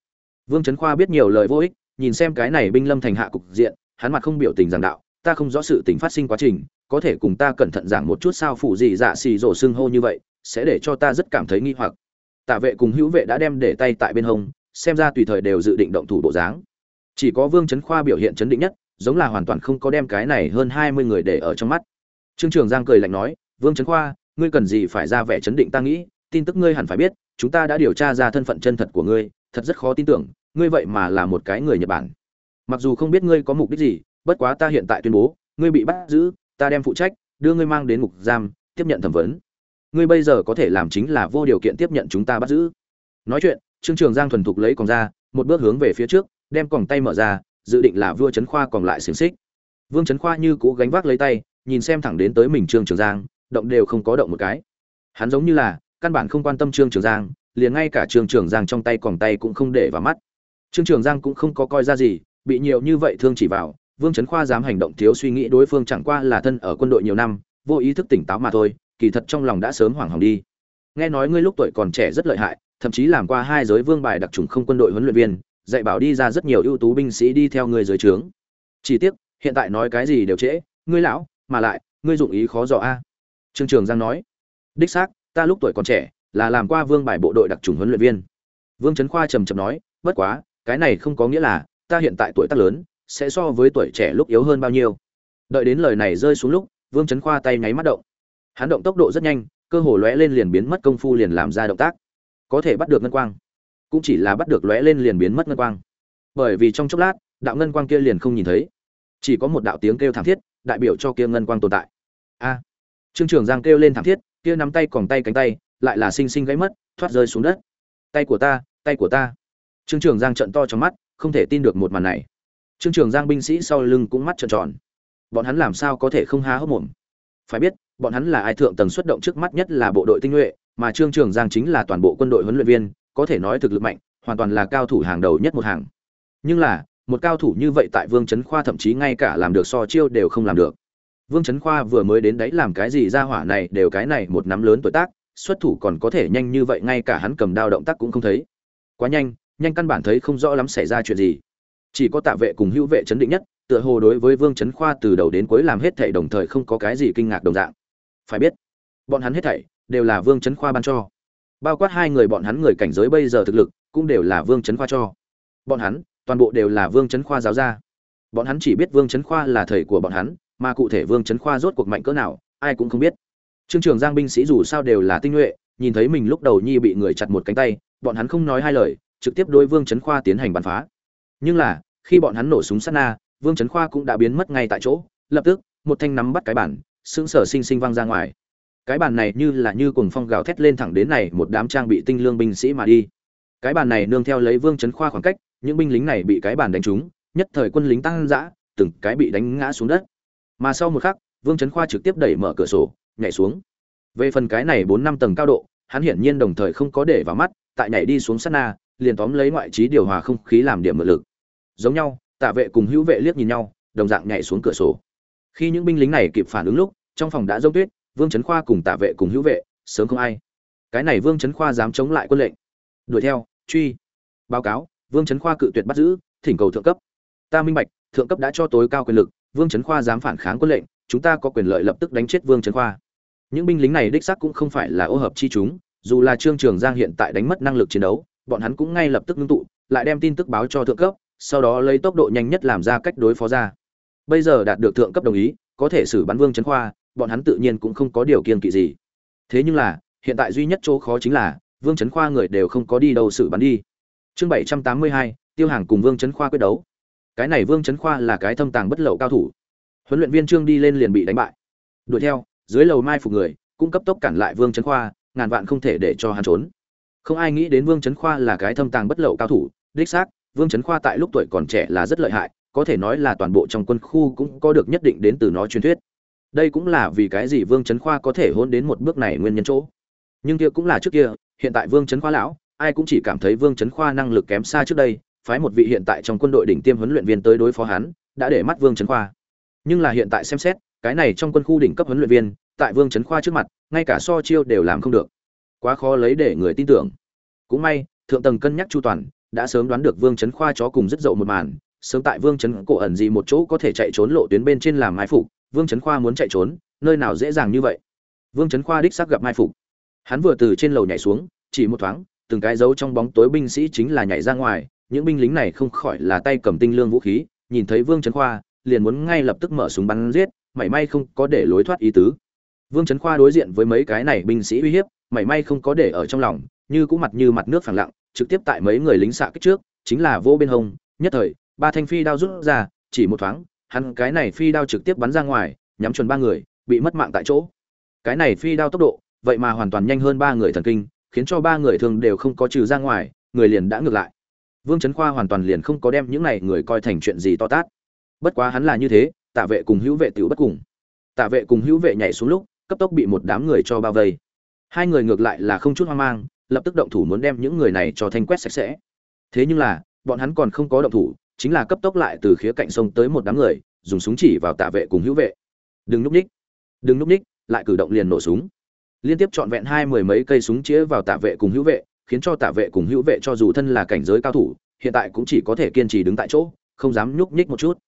Vương trấn khoa biết nhiều lời vô ích, nhìn xem cái này binh lâm thành hạ cục diện, hắn mặt không biểu tình giảng đạo, ta không rõ sự tình phát sinh quá trình, có thể cùng ta cẩn thận giảng một chút sao phụ gì dạ xì rổ xưng hô như vậy sẽ để cho ta rất cảm thấy nghi hoặc. Tạ vệ cùng hữu vệ đã đem để tay tại bên hông, xem ra tùy thời đều dự định động thủ bộ dáng. Chỉ có vương trấn khoa biểu hiện chấn định nhất, giống là hoàn toàn không có đem cái này hơn hai mươi người để ở trong mắt. Trương trường giang cười lạnh nói, vương trấn khoa, ngươi cần gì phải ra vẻ chấn định ta nghĩ, tin tức ngươi hẳn phải biết, chúng ta đã điều tra ra thân phận chân thật của ngươi, thật rất khó tin tưởng, ngươi vậy mà là một cái người nhật bản. Mặc dù không biết ngươi có mục đích gì, bất quá ta hiện tại tuyên bố, ngươi bị bắt giữ, ta đem phụ trách, đưa ngươi mang đến ngục giam, tiếp nhận thẩm vấn ngươi bây giờ có thể làm chính là vô điều kiện tiếp nhận chúng ta bắt giữ. Nói chuyện, trương trường giang thuần thục lấy còng ra, một bước hướng về phía trước, đem còng tay mở ra, dự định là vua trấn khoa còn lại xiềng xích. Vương trấn khoa như cũ gánh vác lấy tay, nhìn xem thẳng đến tới mình trương trường giang, động đều không có động một cái. Hắn giống như là, căn bản không quan tâm trương trường giang, liền ngay cả trương trường giang trong tay còn tay cũng không để vào mắt. Trương trường giang cũng không có coi ra gì, bị nhiều như vậy thương chỉ vào, vương trấn khoa dám hành động thiếu suy nghĩ đối phương chẳng qua là thân ở quân đội nhiều năm, vô ý thức tỉnh táo mà thôi kỳ thật trong lòng đã sớm hoảng hỏng đi. Nghe nói ngươi lúc tuổi còn trẻ rất lợi hại, thậm chí làm qua hai giới vương bài đặc trùng không quân đội huấn luyện viên, dạy bảo đi ra rất nhiều ưu tú binh sĩ đi theo ngươi dưới trướng. Chỉ tiếc, hiện tại nói cái gì đều trễ, ngươi lão, mà lại, ngươi dụng ý khó dò a. Trương trường giang nói. Đích xác, ta lúc tuổi còn trẻ, là làm qua vương bài bộ đội đặc trùng huấn luyện viên. Vương trấn khoa trầm trầm nói, bất quá, cái này không có nghĩa là, ta hiện tại tuổi tác lớn, sẽ so với tuổi trẻ lúc yếu hơn bao nhiêu. Đợi đến lời này rơi xuống lúc, vương trấn khoa tay nháy mắt động hắn động tốc độ rất nhanh, cơ hồ lóe lên liền biến mất công phu liền làm ra động tác. Có thể bắt được ngân quang, cũng chỉ là bắt được lóe lên liền biến mất ngân quang. Bởi vì trong chốc lát, đạo ngân quang kia liền không nhìn thấy. Chỉ có một đạo tiếng kêu thảm thiết, đại biểu cho kia ngân quang tồn tại. A! Trương trường giang kêu lên thảm thiết, kia nắm tay còn tay cánh tay, lại là xinh xinh gãy mất, thoát rơi xuống đất. Tay của ta, tay của ta. Trương trường giang trận to trong mắt, không thể tin được một màn này. Trương trường giang binh sĩ sau lưng cũng mắt trợn tròn. Bọn hắn làm sao có thể không há hốc mồm? Phải biết bọn hắn là ai thượng tầng xuất động trước mắt nhất là bộ đội tinh nhuệ, mà trương trường giang chính là toàn bộ quân đội huấn luyện viên, có thể nói thực lực mạnh, hoàn toàn là cao thủ hàng đầu nhất một hàng. Nhưng là, một cao thủ như vậy tại vương chấn khoa thậm chí ngay cả làm được so chiêu đều không làm được. Vương chấn khoa vừa mới đến đấy làm cái gì ra hỏa này đều cái này một nắm lớn tuổi tác, xuất thủ còn có thể nhanh như vậy ngay cả hắn cầm đao động tác cũng không thấy. Quá nhanh nhanh căn bản thấy không rõ lắm xảy ra chuyện gì. Chỉ có tạ vệ cùng hữu vệ chấn định nhất, tựa hồ đối với vương chấn khoa từ đầu đến cuối làm hết thảy đồng thời không có cái gì kinh ngạc đồng dạng phải biết, bọn hắn hết thảy đều là vương Chấn khoa ban cho. Bao quát hai người bọn hắn người cảnh giới bây giờ thực lực cũng đều là vương Chấn khoa cho. Bọn hắn toàn bộ đều là vương Chấn khoa giáo gia. Bọn hắn chỉ biết vương Chấn khoa là thầy của bọn hắn, mà cụ thể vương Chấn khoa rốt cuộc mạnh cỡ nào, ai cũng không biết. Trương trường giang binh sĩ dù sao đều là tinh nhuệ, nhìn thấy mình lúc đầu nhi bị người chặt một cánh tay, bọn hắn không nói hai lời, trực tiếp đối vương Chấn khoa tiến hành bắn phá. Nhưng là, khi bọn hắn nổ súng sát na, vương Chấn khoa cũng đã biến mất ngay tại chỗ. Lập tức, một thanh nắm bắt cái bản sững sờ sinh sinh văng ra ngoài. Cái bàn này như là như cuồng phong gào thét lên thẳng đến này một đám trang bị tinh lương binh sĩ mà đi. Cái bàn này nương theo lấy vương chấn khoa khoảng cách, những binh lính này bị cái bàn đánh trúng, nhất thời quân lính tăng dã, từng cái bị đánh ngã xuống đất. Mà sau một khắc, vương chấn khoa trực tiếp đẩy mở cửa sổ, nhảy xuống. Về phần cái này bốn năm tầng cao độ, hắn hiển nhiên đồng thời không có để vào mắt, tại nhảy đi xuống sát na, liền tóm lấy ngoại trí điều hòa không khí làm điểm mượn lực. Giống nhau, tạ vệ cùng hữu vệ liếc nhìn nhau, đồng dạng nhảy xuống cửa sổ khi những binh lính này kịp phản ứng lúc, trong phòng đã rông tuyết, vương trấn khoa cùng tạ vệ cùng hữu vệ, sớm không ai. Cái này vương trấn khoa dám chống lại quân lệnh. Đuổi theo, truy. Báo cáo, vương trấn khoa cự tuyệt bắt giữ, thỉnh cầu thượng cấp. Ta minh bạch, thượng cấp đã cho tối cao quyền lực, vương trấn khoa dám phản kháng quân lệnh, chúng ta có quyền lợi lập tức đánh chết vương trấn khoa. Những binh lính này đích xác cũng không phải là ô hợp chi chúng, dù là trương trường giang hiện tại đánh mất năng lực chiến đấu, bọn hắn cũng ngay lập tức ngưng tụ, lại đem tin tức báo cho thượng cấp, sau đó lấy tốc độ nhanh nhất làm ra cách đối phó ra bây giờ đạt được thượng cấp đồng ý, có thể xử bắn vương trấn khoa, bọn hắn tự nhiên cũng không có điều kiên kỵ gì. Thế nhưng là, hiện tại duy nhất chỗ khó chính là, vương trấn khoa người đều không có đi đâu xử bắn đi. Chương bảy trăm tám mươi hai, tiêu hàng cùng vương trấn khoa quyết đấu. Cái này vương trấn khoa là cái thâm tàng bất lậu cao thủ. Huấn luyện viên trương đi lên liền bị đánh bại. Đuổi theo, dưới lầu mai phục người cũng cấp tốc cản lại vương trấn khoa, ngàn vạn không thể để cho hắn trốn. Không ai nghĩ đến vương trấn khoa là cái thâm tàng bất lậu cao thủ, đích xác, vương trấn khoa tại lúc tuổi còn trẻ là rất lợi hại có thể nói là toàn bộ trong quân khu cũng có được nhất định đến từ nó truyền thuyết. Đây cũng là vì cái gì vương trấn khoa có thể hôn đến một bước này nguyên nhân chỗ. Nhưng kia cũng là trước kia, hiện tại vương trấn khoa lão, ai cũng chỉ cảm thấy vương trấn khoa năng lực kém xa trước đây, phái một vị hiện tại trong quân đội đỉnh tiêm huấn luyện viên tới đối phó hắn, đã để mắt vương trấn khoa. Nhưng là hiện tại xem xét, cái này trong quân khu đỉnh cấp huấn luyện viên, tại vương trấn khoa trước mặt, ngay cả so chiêu đều làm không được. Quá khó lấy để người tin tưởng. Cũng may, thượng tầng cân nhắc chu toàn, đã sớm đoán được vương trấn khoa chó cùng rất dậu một màn sớm tại vương trấn cổ ẩn gì một chỗ có thể chạy trốn lộ tuyến bên trên làm mai phục, vương trấn khoa muốn chạy trốn, nơi nào dễ dàng như vậy? Vương trấn khoa đích xác gặp mai phục. Hắn vừa từ trên lầu nhảy xuống, chỉ một thoáng, từng cái dấu trong bóng tối binh sĩ chính là nhảy ra ngoài, những binh lính này không khỏi là tay cầm tinh lương vũ khí, nhìn thấy vương trấn khoa, liền muốn ngay lập tức mở súng bắn giết, mảy may không có để lối thoát ý tứ. Vương trấn khoa đối diện với mấy cái này binh sĩ uy hiếp, mảy may không có để ở trong lòng, như cũ mặt như mặt nước phẳng lặng, trực tiếp tại mấy người lính xạ kích trước, chính là vô bên hông nhất thời ba thanh phi đao rút ra, chỉ một thoáng, hắn cái này phi đao trực tiếp bắn ra ngoài, nhắm chuẩn ba người, bị mất mạng tại chỗ. Cái này phi đao tốc độ, vậy mà hoàn toàn nhanh hơn ba người thần kinh, khiến cho ba người thường đều không có trừ ra ngoài, người liền đã ngược lại. Vương chấn khoa hoàn toàn liền không có đem những này người coi thành chuyện gì to tát. Bất quá hắn là như thế, tạ vệ cùng hữu vệ tiểu bất cùng. Tạ vệ cùng hữu vệ nhảy xuống lúc, cấp tốc bị một đám người cho bao vây. Hai người ngược lại là không chút hoang mang, lập tức động thủ muốn đem những người này cho thanh quét sạch sẽ. Thế nhưng là, bọn hắn còn không có động thủ chính là cấp tốc lại từ khía cạnh sông tới một đám người, dùng súng chỉ vào tạ vệ cùng hữu vệ. Đừng núp ních. Đừng núp ních, lại cử động liền nổ súng. Liên tiếp trọn vẹn hai mười mấy cây súng chĩa vào tạ vệ cùng hữu vệ, khiến cho tạ vệ cùng hữu vệ cho dù thân là cảnh giới cao thủ, hiện tại cũng chỉ có thể kiên trì đứng tại chỗ, không dám nhúc nhích một chút.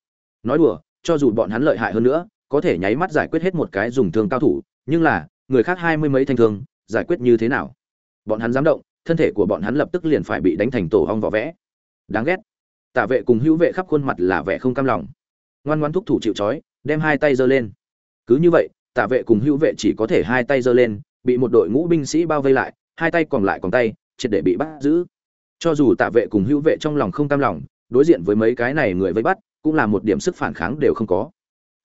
Nói đùa, cho dù bọn hắn lợi hại hơn nữa, có thể nháy mắt giải quyết hết một cái dùng thương cao thủ, nhưng là, người khác hai mươi mấy thanh thương, giải quyết như thế nào? Bọn hắn dám động, thân thể của bọn hắn lập tức liền phải bị đánh thành tổ hong vỏ vẽ. Đáng ghét tạ vệ cùng hữu vệ khắp khuôn mặt là vẻ không cam lòng. Ngoan ngoan thúc thủ chịu trói, đem hai tay giơ lên. Cứ như vậy tạ vệ cùng hữu vệ chỉ có thể hai tay giơ lên, bị một đội ngũ binh sĩ bao vây lại, hai tay còn lại còn tay, triệt để bị bắt giữ. Cho dù tạ vệ cùng hữu vệ trong lòng không cam lòng, đối diện với mấy cái này người vây bắt, cũng là một điểm sức phản kháng đều không có.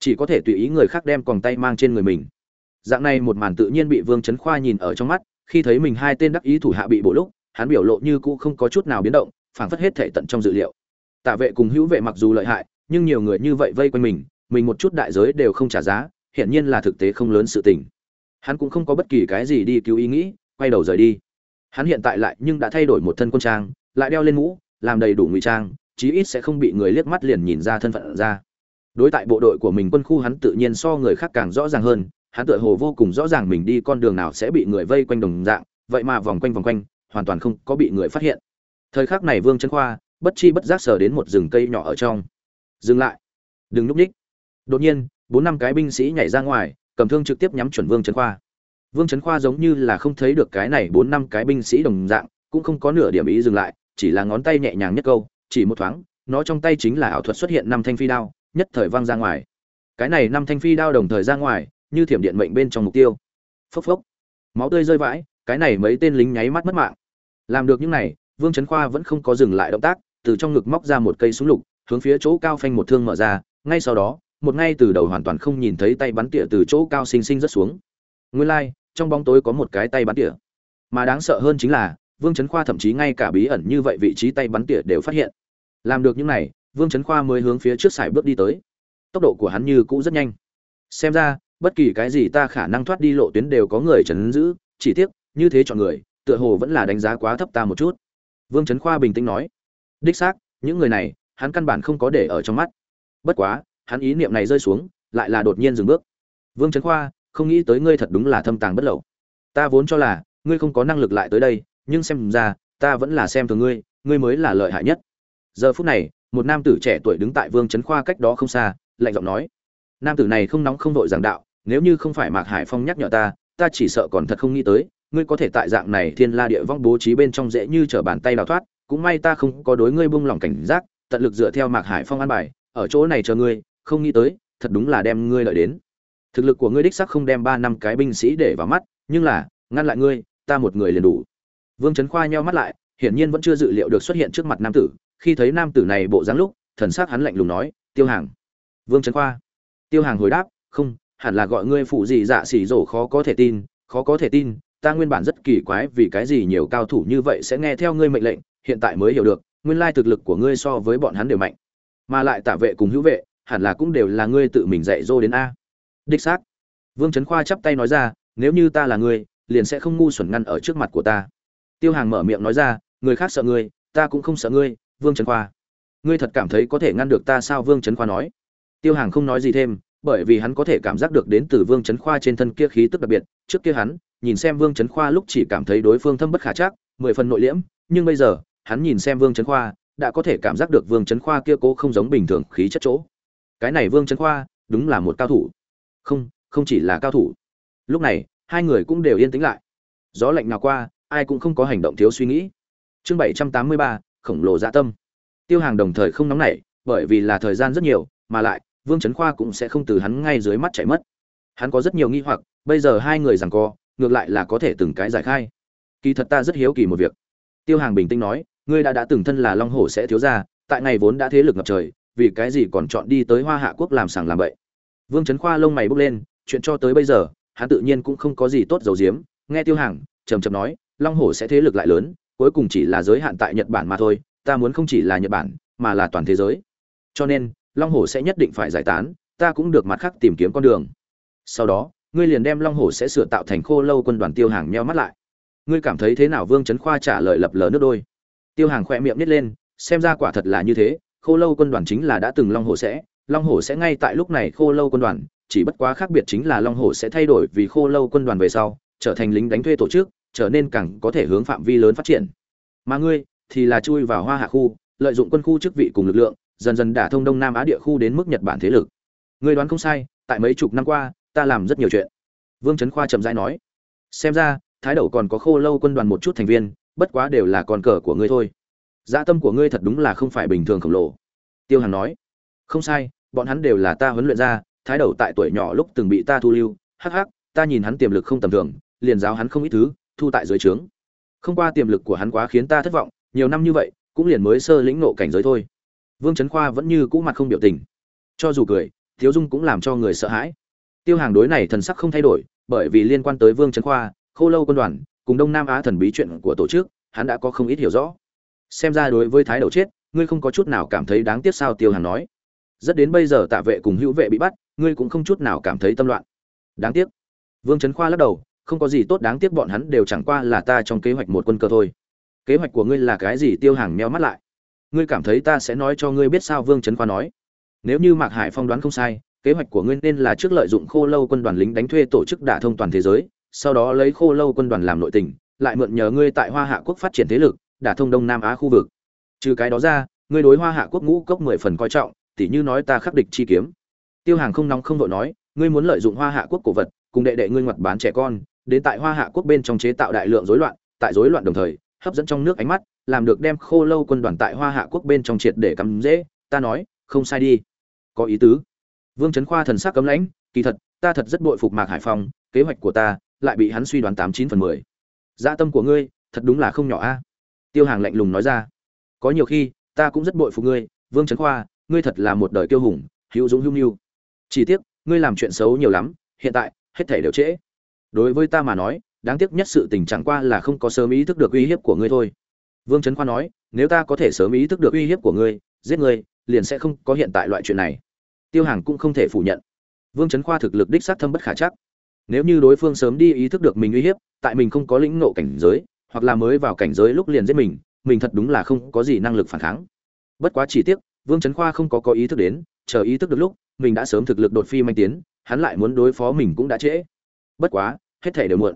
Chỉ có thể tùy ý người khác đem còn tay mang trên người mình. Dạng này một màn tự nhiên bị vương trấn khoa nhìn ở trong mắt, khi thấy mình hai tên đắc ý thủ hạ bị bộ lúc, hắn biểu lộ như cũ không có chút nào biến động, phảng phất hết thể tận trong dự liệu tạ vệ cùng hữu vệ mặc dù lợi hại, nhưng nhiều người như vậy vây quanh mình mình một chút đại giới đều không trả giá, hiển nhiên là thực tế không lớn sự tình. Hắn cũng không có bất kỳ cái gì đi cứu ý nghĩ, quay đầu rời đi. Hắn hiện tại lại nhưng đã thay đổi một thân quân trang, lại đeo lên mũ, làm đầy đủ ngụy trang, chí ít sẽ không bị người liếc mắt liền nhìn ra thân phận ra. Đối tại bộ đội của mình quân khu hắn tự nhiên so người khác càng rõ ràng hơn, hắn tựa hồ vô cùng rõ ràng mình đi con đường nào sẽ bị người vây quanh đồng dạng, vậy mà vòng quanh vòng quanh, hoàn toàn không có bị người phát hiện. Thời khắc này vương trấn khoa bất chi bất giác sờ đến một rừng cây nhỏ ở trong. Dừng lại. Đừng núp ních. Đột nhiên, bốn năm cái binh sĩ nhảy ra ngoài, cầm thương trực tiếp nhắm chuẩn vương trấn khoa. Vương trấn khoa giống như là không thấy được cái này bốn năm cái binh sĩ đồng dạng, cũng không có nửa điểm ý dừng lại, chỉ là ngón tay nhẹ nhàng nhất câu, chỉ một thoáng, nó trong tay chính là ảo thuật xuất hiện năm thanh phi đao, nhất thời văng ra ngoài. Cái này năm thanh phi đao đồng thời ra ngoài, như thiểm điện mệnh bên trong mục tiêu. Phốc phốc. Máu tươi rơi vãi, cái này mấy tên lính nháy mắt mất mạng. Làm được những này, vương trấn khoa vẫn không có dừng lại động tác từ trong ngực móc ra một cây súng lục, hướng phía chỗ cao phanh một thương mở ra, ngay sau đó, một ngay từ đầu hoàn toàn không nhìn thấy tay bắn tỉa từ chỗ cao xinh xinh rất xuống. Nguyên lai, trong bóng tối có một cái tay bắn tỉa. Mà đáng sợ hơn chính là, vương trấn khoa thậm chí ngay cả bí ẩn như vậy vị trí tay bắn tỉa đều phát hiện. Làm được những này, vương trấn khoa mới hướng phía trước sải bước đi tới. Tốc độ của hắn như cũ rất nhanh. Xem ra, bất kỳ cái gì ta khả năng thoát đi lộ tuyến đều có người chấn giữ, chỉ tiếc, như thế chọn người, tựa hồ vẫn là đánh giá quá thấp ta một chút. Vương trấn khoa bình tĩnh nói đích xác, những người này, hắn căn bản không có để ở trong mắt. Bất quá, hắn ý niệm này rơi xuống, lại là đột nhiên dừng bước. Vương trấn khoa, không nghĩ tới ngươi thật đúng là thâm tàng bất lậu. Ta vốn cho là, ngươi không có năng lực lại tới đây, nhưng xem ra, ta vẫn là xem thường ngươi ngươi mới là lợi hại nhất. Giờ phút này, một nam tử trẻ tuổi đứng tại vương trấn khoa cách đó không xa, lạnh giọng nói. Nam tử này không nóng không vội giảng đạo, nếu như không phải mạc hải phong nhắc nhở ta ta chỉ sợ còn thật không nghĩ tới, ngươi có thể tại dạng này thiên la địa vong bố trí bên trong dễ như trở bàn tay đào thoát cũng may ta không có đối ngươi buông lỏng cảnh giác, tận lực dựa theo mạc hải phong an bài, ở chỗ này chờ ngươi, không nghĩ tới, thật đúng là đem ngươi lợi đến. Thực lực của ngươi đích sắc không đem ba năm cái binh sĩ để vào mắt, nhưng là, ngăn lại ngươi, ta một người liền đủ. Vương trấn khoa nheo mắt lại, hiển nhiên vẫn chưa dự liệu được xuất hiện trước mặt nam tử, khi thấy nam tử này bộ dáng lúc, thần sắc hắn lạnh lùng nói, tiêu hàng. Vương trấn khoa. Tiêu hàng hồi đáp, không, hẳn là gọi ngươi phụ gì dạ xỉ rổ khó có thể tin, khó có thể tin, ta nguyên bản rất kỳ quái vì cái gì nhiều cao thủ như vậy sẽ nghe theo ngươi mệnh lệnh hiện tại mới hiểu được, nguyên lai thực lực của ngươi so với bọn hắn đều mạnh. Mà lại tả vệ cùng hữu vệ, hẳn là cũng đều là ngươi tự mình dạy dỗ đến a. Đích xác. Vương trấn khoa chắp tay nói ra, nếu như ta là ngươi, liền sẽ không ngu xuẩn ngăn ở trước mặt của ta. Tiêu hàng mở miệng nói ra, người khác sợ ngươi, ta cũng không sợ ngươi, vương trấn khoa. Ngươi thật cảm thấy có thể ngăn được ta sao? Vương trấn khoa nói. Tiêu hàng không nói gì thêm, bởi vì hắn có thể cảm giác được đến từ vương trấn khoa trên thân kia khí tức đặc biệt. Trước kia hắn, nhìn xem vương trấn khoa lúc chỉ cảm thấy đối phương thâm bất khả chắc, mười phần nội liễm, nhưng bây giờ hắn nhìn xem vương trấn khoa, đã có thể cảm giác được vương trấn khoa kia cố không giống bình thường khí chất chỗ. Cái này vương trấn khoa, đúng là một cao thủ. Không không chỉ là cao thủ. Lúc này, hai người cũng đều yên tĩnh lại. Gió lạnh nào qua, ai cũng không có hành động thiếu suy nghĩ. Chương bảy trăm tám mươi ba, khổng lồ dạ tâm. Tiêu hàng đồng thời không nóng nảy, bởi vì là thời gian rất nhiều, mà lại, vương trấn khoa cũng sẽ không từ hắn ngay dưới mắt chạy mất. Hắn có rất nhiều nghi hoặc, bây giờ hai người rằng co, ngược lại là có thể từng cái giải khai. Kỳ thật ta rất hiếu kỳ một việc. Tiêu hàng bình tĩnh nói ngươi đã đã từng thân là long hổ sẽ thiếu ra tại ngày vốn đã thế lực ngập trời, vì cái gì còn chọn đi tới hoa hạ quốc làm sàng làm bậy? Vương trấn khoa lông mày bốc lên, chuyện cho tới bây giờ, hắn tự nhiên cũng không có gì tốt dầu diếm nghe tiêu hàng trầm trầm nói, long hổ sẽ thế lực lại lớn, cuối cùng chỉ là giới hạn tại nhật bản mà thôi, ta muốn không chỉ là nhật bản, mà là toàn thế giới. Cho nên, long hổ sẽ nhất định phải giải tán, ta cũng được mặt khác tìm kiếm con đường. Sau đó, ngươi liền đem long hổ sẽ sửa tạo thành khô lâu quân đoàn tiêu hàng nheo mắt lại. Ngươi cảm thấy thế nào? Vương trấn khoa trả lời lập lờ nước đôi tiêu hàng khoe miệng nít lên, xem ra quả thật là như thế, khô lâu quân đoàn chính là đã từng long hồ sẽ, long hồ sẽ ngay tại lúc này khô lâu quân đoàn, chỉ bất quá khác biệt chính là long hồ sẽ thay đổi vì khô lâu quân đoàn về sau, trở thành lính đánh thuê tổ chức, trở nên càng có thể hướng phạm vi lớn phát triển. Mà ngươi, thì là chui vào hoa hạ khu, lợi dụng quân khu chức vị cùng lực lượng, dần dần đả thông đông nam á địa khu đến mức nhật bản thế lực. Ngươi đoán không sai, tại mấy chục năm qua, ta làm rất nhiều chuyện. Vương trấn khoa chậm rãi nói, xem ra, thái đầu còn có khô lâu quân đoàn một chút thành viên bất quá đều là con cờ của ngươi thôi. Dã tâm của ngươi thật đúng là không phải bình thường khổng lồ. Tiêu hàn nói. Không sai, bọn hắn đều là ta huấn luyện ra, thái đầu tại tuổi nhỏ lúc từng bị ta thu lưu. Hắc hắc, ta nhìn hắn tiềm lực không tầm thường, liền giáo hắn không ít thứ, thu tại dưới trướng. Không qua tiềm lực của hắn quá khiến ta thất vọng, nhiều năm như vậy, cũng liền mới sơ lĩnh nộ cảnh giới thôi. Vương trấn khoa vẫn như cũ mặt không biểu tình. Cho dù cười, thiếu dung cũng làm cho người sợ hãi. Tiêu hàng đối này thần sắc không thay đổi, bởi vì liên quan tới vương trấn khoa, khô lâu quân đoàn cùng đông nam á thần bí chuyện của tổ chức, hắn đã có không ít hiểu rõ. Xem ra đối với thái đầu chết, ngươi không có chút nào cảm thấy đáng tiếc sao tiêu hàng nói. Rất đến bây giờ tạ vệ cùng hữu vệ bị bắt, ngươi cũng không chút nào cảm thấy tâm loạn. Đáng tiếc. Vương trấn khoa lắc đầu, không có gì tốt đáng tiếc, bọn hắn đều chẳng qua là ta trong kế hoạch một quân cơ thôi. Kế hoạch của ngươi là cái gì? Tiêu hàng meo mắt lại. Ngươi cảm thấy ta sẽ nói cho ngươi biết sao? Vương trấn khoa nói. Nếu như mạc hải phong đoán không sai, kế hoạch của ngươi nên là trước lợi dụng khô lâu quân đoàn lính đánh thuê tổ chức đả thông toàn thế giới sau đó lấy khô lâu quân đoàn làm nội tình lại mượn nhờ ngươi tại hoa hạ quốc phát triển thế lực, đả thông đông nam á khu vực. Trừ cái đó ra, ngươi đối hoa hạ quốc ngũ cốc mười phần coi trọng, tỉ như nói ta khắc địch chi kiếm. Tiêu hàng không nóng không vội nói, ngươi muốn lợi dụng hoa hạ quốc cổ vật, cùng đệ đệ ngươi ngoặt bán trẻ con, đến tại hoa hạ quốc bên trong chế tạo đại lượng rối loạn, tại rối loạn đồng thời, hấp dẫn trong nước ánh mắt, làm được đem khô lâu quân đoàn tại hoa hạ quốc bên trong triệt để cắm dễ, ta nói, không sai đi. Có ý tứ. Vương trấn khoa thần sắc cấm lãnh, kỳ thật, ta thật rất bội phục mạc hải phong, kế hoạch của ta lại bị hắn suy đoán tám chín phần mười. Dạ tâm của ngươi, thật đúng là không nhỏ a. Tiêu hàng lạnh lùng nói ra. Có nhiều khi, ta cũng rất bội phục ngươi, vương trấn khoa, ngươi thật là một đời kiêu hùng, hữu dũng hữu nhu chỉ tiếc, ngươi làm chuyện xấu nhiều lắm, hiện tại, hết thể đều trễ. Đối với ta mà nói, đáng tiếc nhất sự tình chẳng qua là không có sớm ý thức được uy hiếp của ngươi thôi. Vương trấn khoa nói, nếu ta có thể sớm ý thức được uy hiếp của ngươi, giết ngươi, liền sẽ không có hiện tại loại chuyện này. Tiêu hàng cũng không thể phủ nhận. Vương trấn khoa thực lực đích xác thâm bất khả chắc nếu như đối phương sớm đi ý thức được mình uy hiếp, tại mình không có lĩnh ngộ cảnh giới, hoặc là mới vào cảnh giới lúc liền giết mình mình thật đúng là không có gì năng lực phản kháng. Bất quá chỉ tiếc, vương trấn khoa không có có ý thức đến, chờ ý thức được lúc, mình đã sớm thực lực đột phi manh tiến, hắn lại muốn đối phó mình cũng đã trễ. Bất quá, hết thể đều muộn.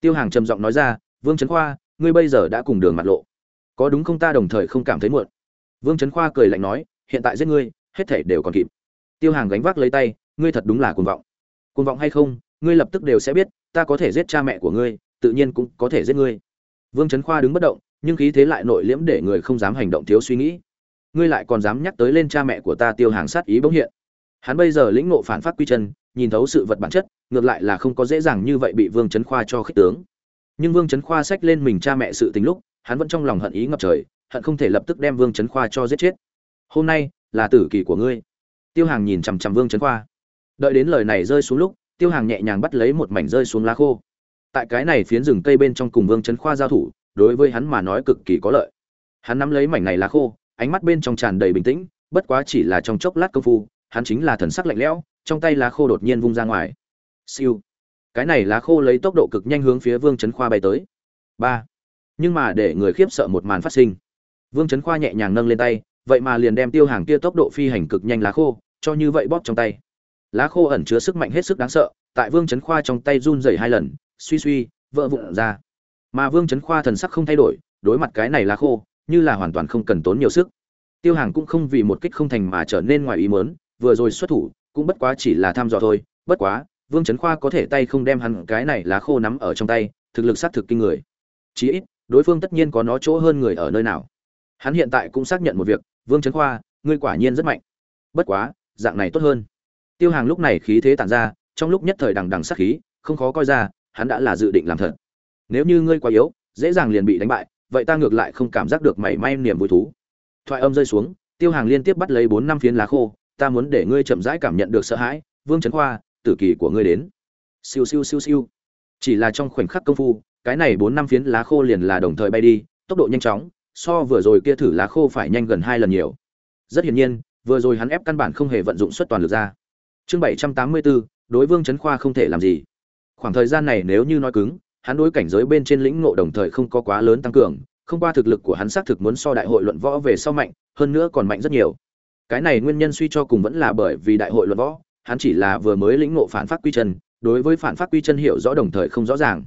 Tiêu hàng trầm giọng nói ra, vương trấn khoa, ngươi bây giờ đã cùng đường mặt lộ. Có đúng không ta đồng thời không cảm thấy muộn? Vương trấn khoa cười lạnh nói, hiện tại giết ngươi, hết thể đều còn kịp. Tiêu hàng gánh vác lấy tay, ngươi thật đúng là cuồng vọng. Cuồng vọng hay không ngươi lập tức đều sẽ biết, ta có thể giết cha mẹ của ngươi, tự nhiên cũng có thể giết ngươi. Vương trấn khoa đứng bất động, nhưng khí thế lại nội liễm để người không dám hành động thiếu suy nghĩ. Ngươi lại còn dám nhắc tới lên cha mẹ của ta tiêu hàng sát ý bỗng hiện. Hắn bây giờ lĩnh ngộ phản phát quy chân, nhìn thấu sự vật bản chất, ngược lại là không có dễ dàng như vậy bị vương trấn khoa cho khích tướng. Nhưng vương trấn khoa xách lên mình cha mẹ sự tình lúc, hắn vẫn trong lòng hận ý ngập trời, hận không thể lập tức đem vương trấn khoa cho giết chết. Hôm nay, là tử kỳ của ngươi. Tiêu hàng nhìn chằm chằm vương trấn khoa. Đợi đến lời này rơi xuống lúc tiêu hàng nhẹ nhàng bắt lấy một mảnh rơi xuống lá khô. Tại cái này phiến rừng cây bên trong cùng vương trấn khoa giao thủ, đối với hắn mà nói cực kỳ có lợi. Hắn nắm lấy mảnh này lá khô, ánh mắt bên trong tràn đầy bình tĩnh, bất quá chỉ là trong chốc lát công phu, hắn chính là thần sắc lạnh lẽo, trong tay lá khô đột nhiên vung ra ngoài. Siêu. Cái này lá khô lấy tốc độ cực nhanh hướng phía vương trấn khoa bay tới. Ba. Nhưng mà để người khiếp sợ một màn phát sinh. Vương trấn khoa nhẹ nhàng nâng lên tay, vậy mà liền đem tiêu hàng kia tốc độ phi hành cực nhanh lá khô, cho như vậy bóp trong tay lá khô ẩn chứa sức mạnh hết sức đáng sợ, tại vương trấn khoa trong tay run rẩy hai lần, suy suy, vỡ vụn ra. Mà vương trấn khoa thần sắc không thay đổi, đối mặt cái này lá khô, như là hoàn toàn không cần tốn nhiều sức. Tiêu hàng cũng không vì một kích không thành mà trở nên ngoài ý mớn vừa rồi xuất thủ, cũng bất quá chỉ là thăm dò thôi, bất quá, vương trấn khoa có thể tay không đem hắn cái này lá khô nắm ở trong tay, thực lực xác thực kinh người. Chí ít, đối phương tất nhiên có nó chỗ hơn người ở nơi nào. Hắn hiện tại cũng xác nhận một việc, vương trấn khoa, ngươi quả nhiên rất mạnh. Bất quá, dạng này tốt hơn tiêu hàng lúc này khí thế tản ra, trong lúc nhất thời đằng đằng sát khí, không khó coi ra, hắn đã là dự định làm thật. Nếu như ngươi quá yếu, dễ dàng liền bị đánh bại, vậy ta ngược lại không cảm giác được mảy may niềm vui thú. Thoại âm rơi xuống, tiêu hàng liên tiếp bắt lấy bốn năm phiến lá khô, ta muốn để ngươi chậm rãi cảm nhận được sợ hãi, vương trấn khoa, tử kỳ của ngươi đến. Siêu siêu siêu siêu. Chỉ là trong khoảnh khắc công phu, cái này bốn năm phiến lá khô liền là đồng thời bay đi, tốc độ nhanh chóng, so vừa rồi kia thử lá khô phải nhanh gần hai lần nhiều. Rất hiển nhiên, vừa rồi hắn ép căn bản không hề vận dụng suất toàn lực ra chương bảy trăm tám mươi bốn đối vương trấn khoa không thể làm gì. Khoảng thời gian này nếu như nói cứng, hắn đối cảnh giới bên trên lĩnh ngộ đồng thời không có quá lớn tăng cường, không qua thực lực của hắn xác thực muốn so đại hội luận võ về sau mạnh, hơn nữa còn mạnh rất nhiều. Cái này nguyên nhân suy cho cùng vẫn là bởi vì đại hội luận võ, hắn chỉ là vừa mới lĩnh ngộ phản phát quy chân, đối với phản phát quy chân hiểu rõ đồng thời không rõ ràng.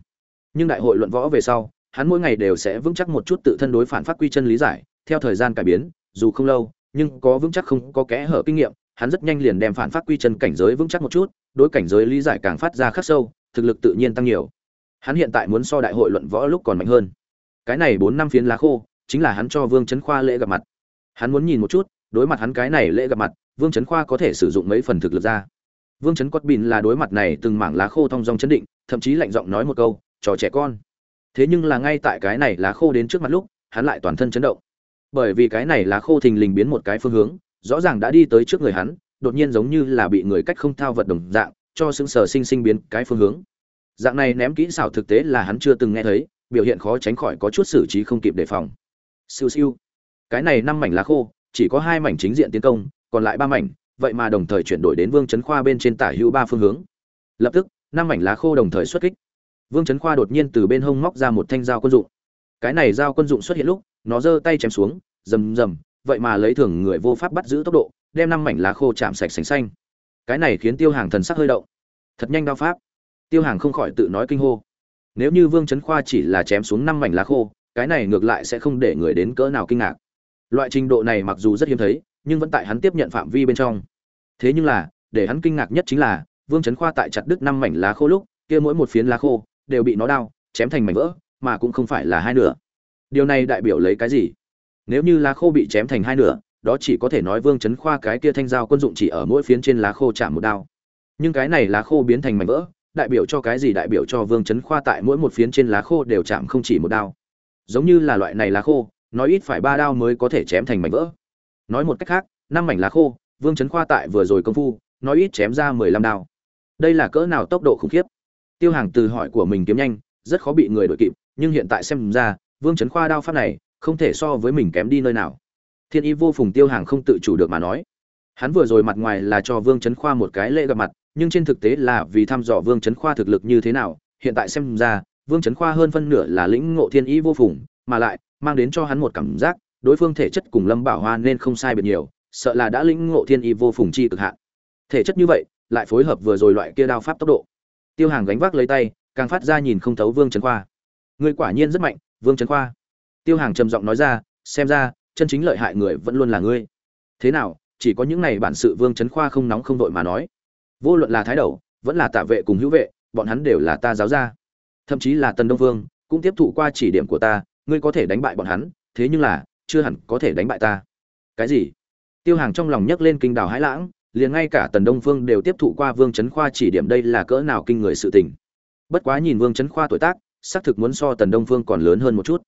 Nhưng đại hội luận võ về sau, hắn mỗi ngày đều sẽ vững chắc một chút tự thân đối phản phát quy chân lý giải, theo thời gian cải biến, dù không lâu, nhưng có vững chắc không có kẽ hở kinh nghiệm hắn rất nhanh liền đem phản phát quy chân cảnh giới vững chắc một chút, đối cảnh giới lý giải càng phát ra khắc sâu, thực lực tự nhiên tăng nhiều. Hắn hiện tại muốn so đại hội luận võ lúc còn mạnh hơn. Cái này bốn năm phiến lá khô, chính là hắn cho vương trấn khoa lễ gặp mặt. Hắn muốn nhìn một chút, đối mặt hắn cái này lễ gặp mặt, vương trấn khoa có thể sử dụng mấy phần thực lực ra. Vương trấn quất bìn là đối mặt này từng mảng lá khô thong dong chấn định, thậm chí lạnh giọng nói một câu, trò trẻ con. Thế nhưng là ngay tại cái này lá khô đến trước mặt lúc, hắn lại toàn thân chấn động. Bởi vì cái này lá khô thình lình biến một cái phương hướng rõ ràng đã đi tới trước người hắn, đột nhiên giống như là bị người cách không thao vật đồng dạng, cho sững sờ sinh sinh biến cái phương hướng. Dạng này ném kỹ xảo thực tế là hắn chưa từng nghe thấy, biểu hiện khó tránh khỏi có chút xử trí không kịp đề phòng. Siêu siêu. Cái này năm mảnh lá khô, chỉ có hai mảnh chính diện tiến công, còn lại ba mảnh, vậy mà đồng thời chuyển đổi đến vương chấn khoa bên trên tả hữu ba phương hướng. Lập tức, năm mảnh lá khô đồng thời xuất kích. Vương chấn khoa đột nhiên từ bên hông móc ra một thanh dao quân dụng. Cái này dao quân dụng xuất hiện lúc, nó giơ tay chém xuống, rầm rầm vậy mà lấy thường người vô pháp bắt giữ tốc độ, đem năm mảnh lá khô chạm sạch sành xanh. Cái này khiến tiêu hàng thần sắc hơi động. Thật nhanh đao pháp. Tiêu hàng không khỏi tự nói kinh hô. Nếu như vương trấn khoa chỉ là chém xuống năm mảnh lá khô, cái này ngược lại sẽ không để người đến cỡ nào kinh ngạc. Loại trình độ này mặc dù rất hiếm thấy, nhưng vẫn tại hắn tiếp nhận phạm vi bên trong. Thế nhưng là, để hắn kinh ngạc nhất chính là, vương trấn khoa tại chặt đứt năm mảnh lá khô lúc, kia mỗi một phiến lá khô đều bị nó đao, chém thành mảnh vỡ, mà cũng không phải là hai nửa. Điều này đại biểu lấy cái gì? Nếu như lá khô bị chém thành hai nửa, đó chỉ có thể nói vương trấn khoa cái kia thanh dao quân dụng chỉ ở mỗi phiến trên lá khô chạm một đao. Nhưng cái này lá khô biến thành mảnh vỡ, đại biểu cho cái gì đại biểu cho vương chấn khoa tại mỗi một phiến trên lá khô đều chạm không chỉ một đao. Giống như là loại này lá khô nói ít phải ba đao mới có thể chém thành mảnh vỡ. Nói một cách khác, năm mảnh lá khô, vương chấn khoa tại vừa rồi công phu nói ít chém ra mười lăm đao. Đây là cỡ nào tốc độ khủng khiếp? Tiêu hàng từ hỏi của mình kiếm nhanh, rất khó bị người đội kịp, nhưng hiện tại xem ra, vương chấn khoa đao pháp này không thể so với mình kém đi nơi nào thiên y vô phùng tiêu hàng không tự chủ được mà nói hắn vừa rồi mặt ngoài là cho vương chấn khoa một cái lễ gặp mặt nhưng trên thực tế là vì thăm dò Vương Chấn Khoa thực lực như thế nào, hiện tại xem ra, Vương Chấn Khoa hơn phân nửa là lĩnh ngộ thiên Y vô phùng, mà lại mang đến cho hắn một cảm giác, đối phương thể chất cùng Lâm Bảo Hoa nên không sai biệt nhiều, sợ là đã lĩnh ngộ thiên Y vô phùng chi cực hạn. Thể chất như vậy, lại phối hợp vừa rồi loại kia đao pháp tốc độ. Tiêu Hàng gánh vác lấy tay, càng phát ra nhìn không thấu Vương Chấn Khoa. Người quả nhiên rất mạnh, Vương Chấn Khoa. Tiêu Hàng trầm giọng nói ra, xem ra, chân chính lợi hại người vẫn luôn là ngươi. Thế nào, chỉ có những này bản sự Vương Chấn Khoa không nóng không đội mà nói? Vô luận là thái đầu vẫn là tạ vệ cùng hữu vệ bọn hắn đều là ta giáo ra. thậm chí là tần đông vương cũng tiếp thụ qua chỉ điểm của ta ngươi có thể đánh bại bọn hắn thế nhưng là chưa hẳn có thể đánh bại ta. Cái gì? Tiêu hàng trong lòng nhấc lên kinh đảo hãi lãng liền ngay cả tần đông phương đều tiếp thụ qua vương trấn khoa chỉ điểm đây là cỡ nào kinh người sự tình. Bất quá nhìn vương trấn khoa tuổi tác xác thực muốn so tần đông phương còn lớn hơn một chút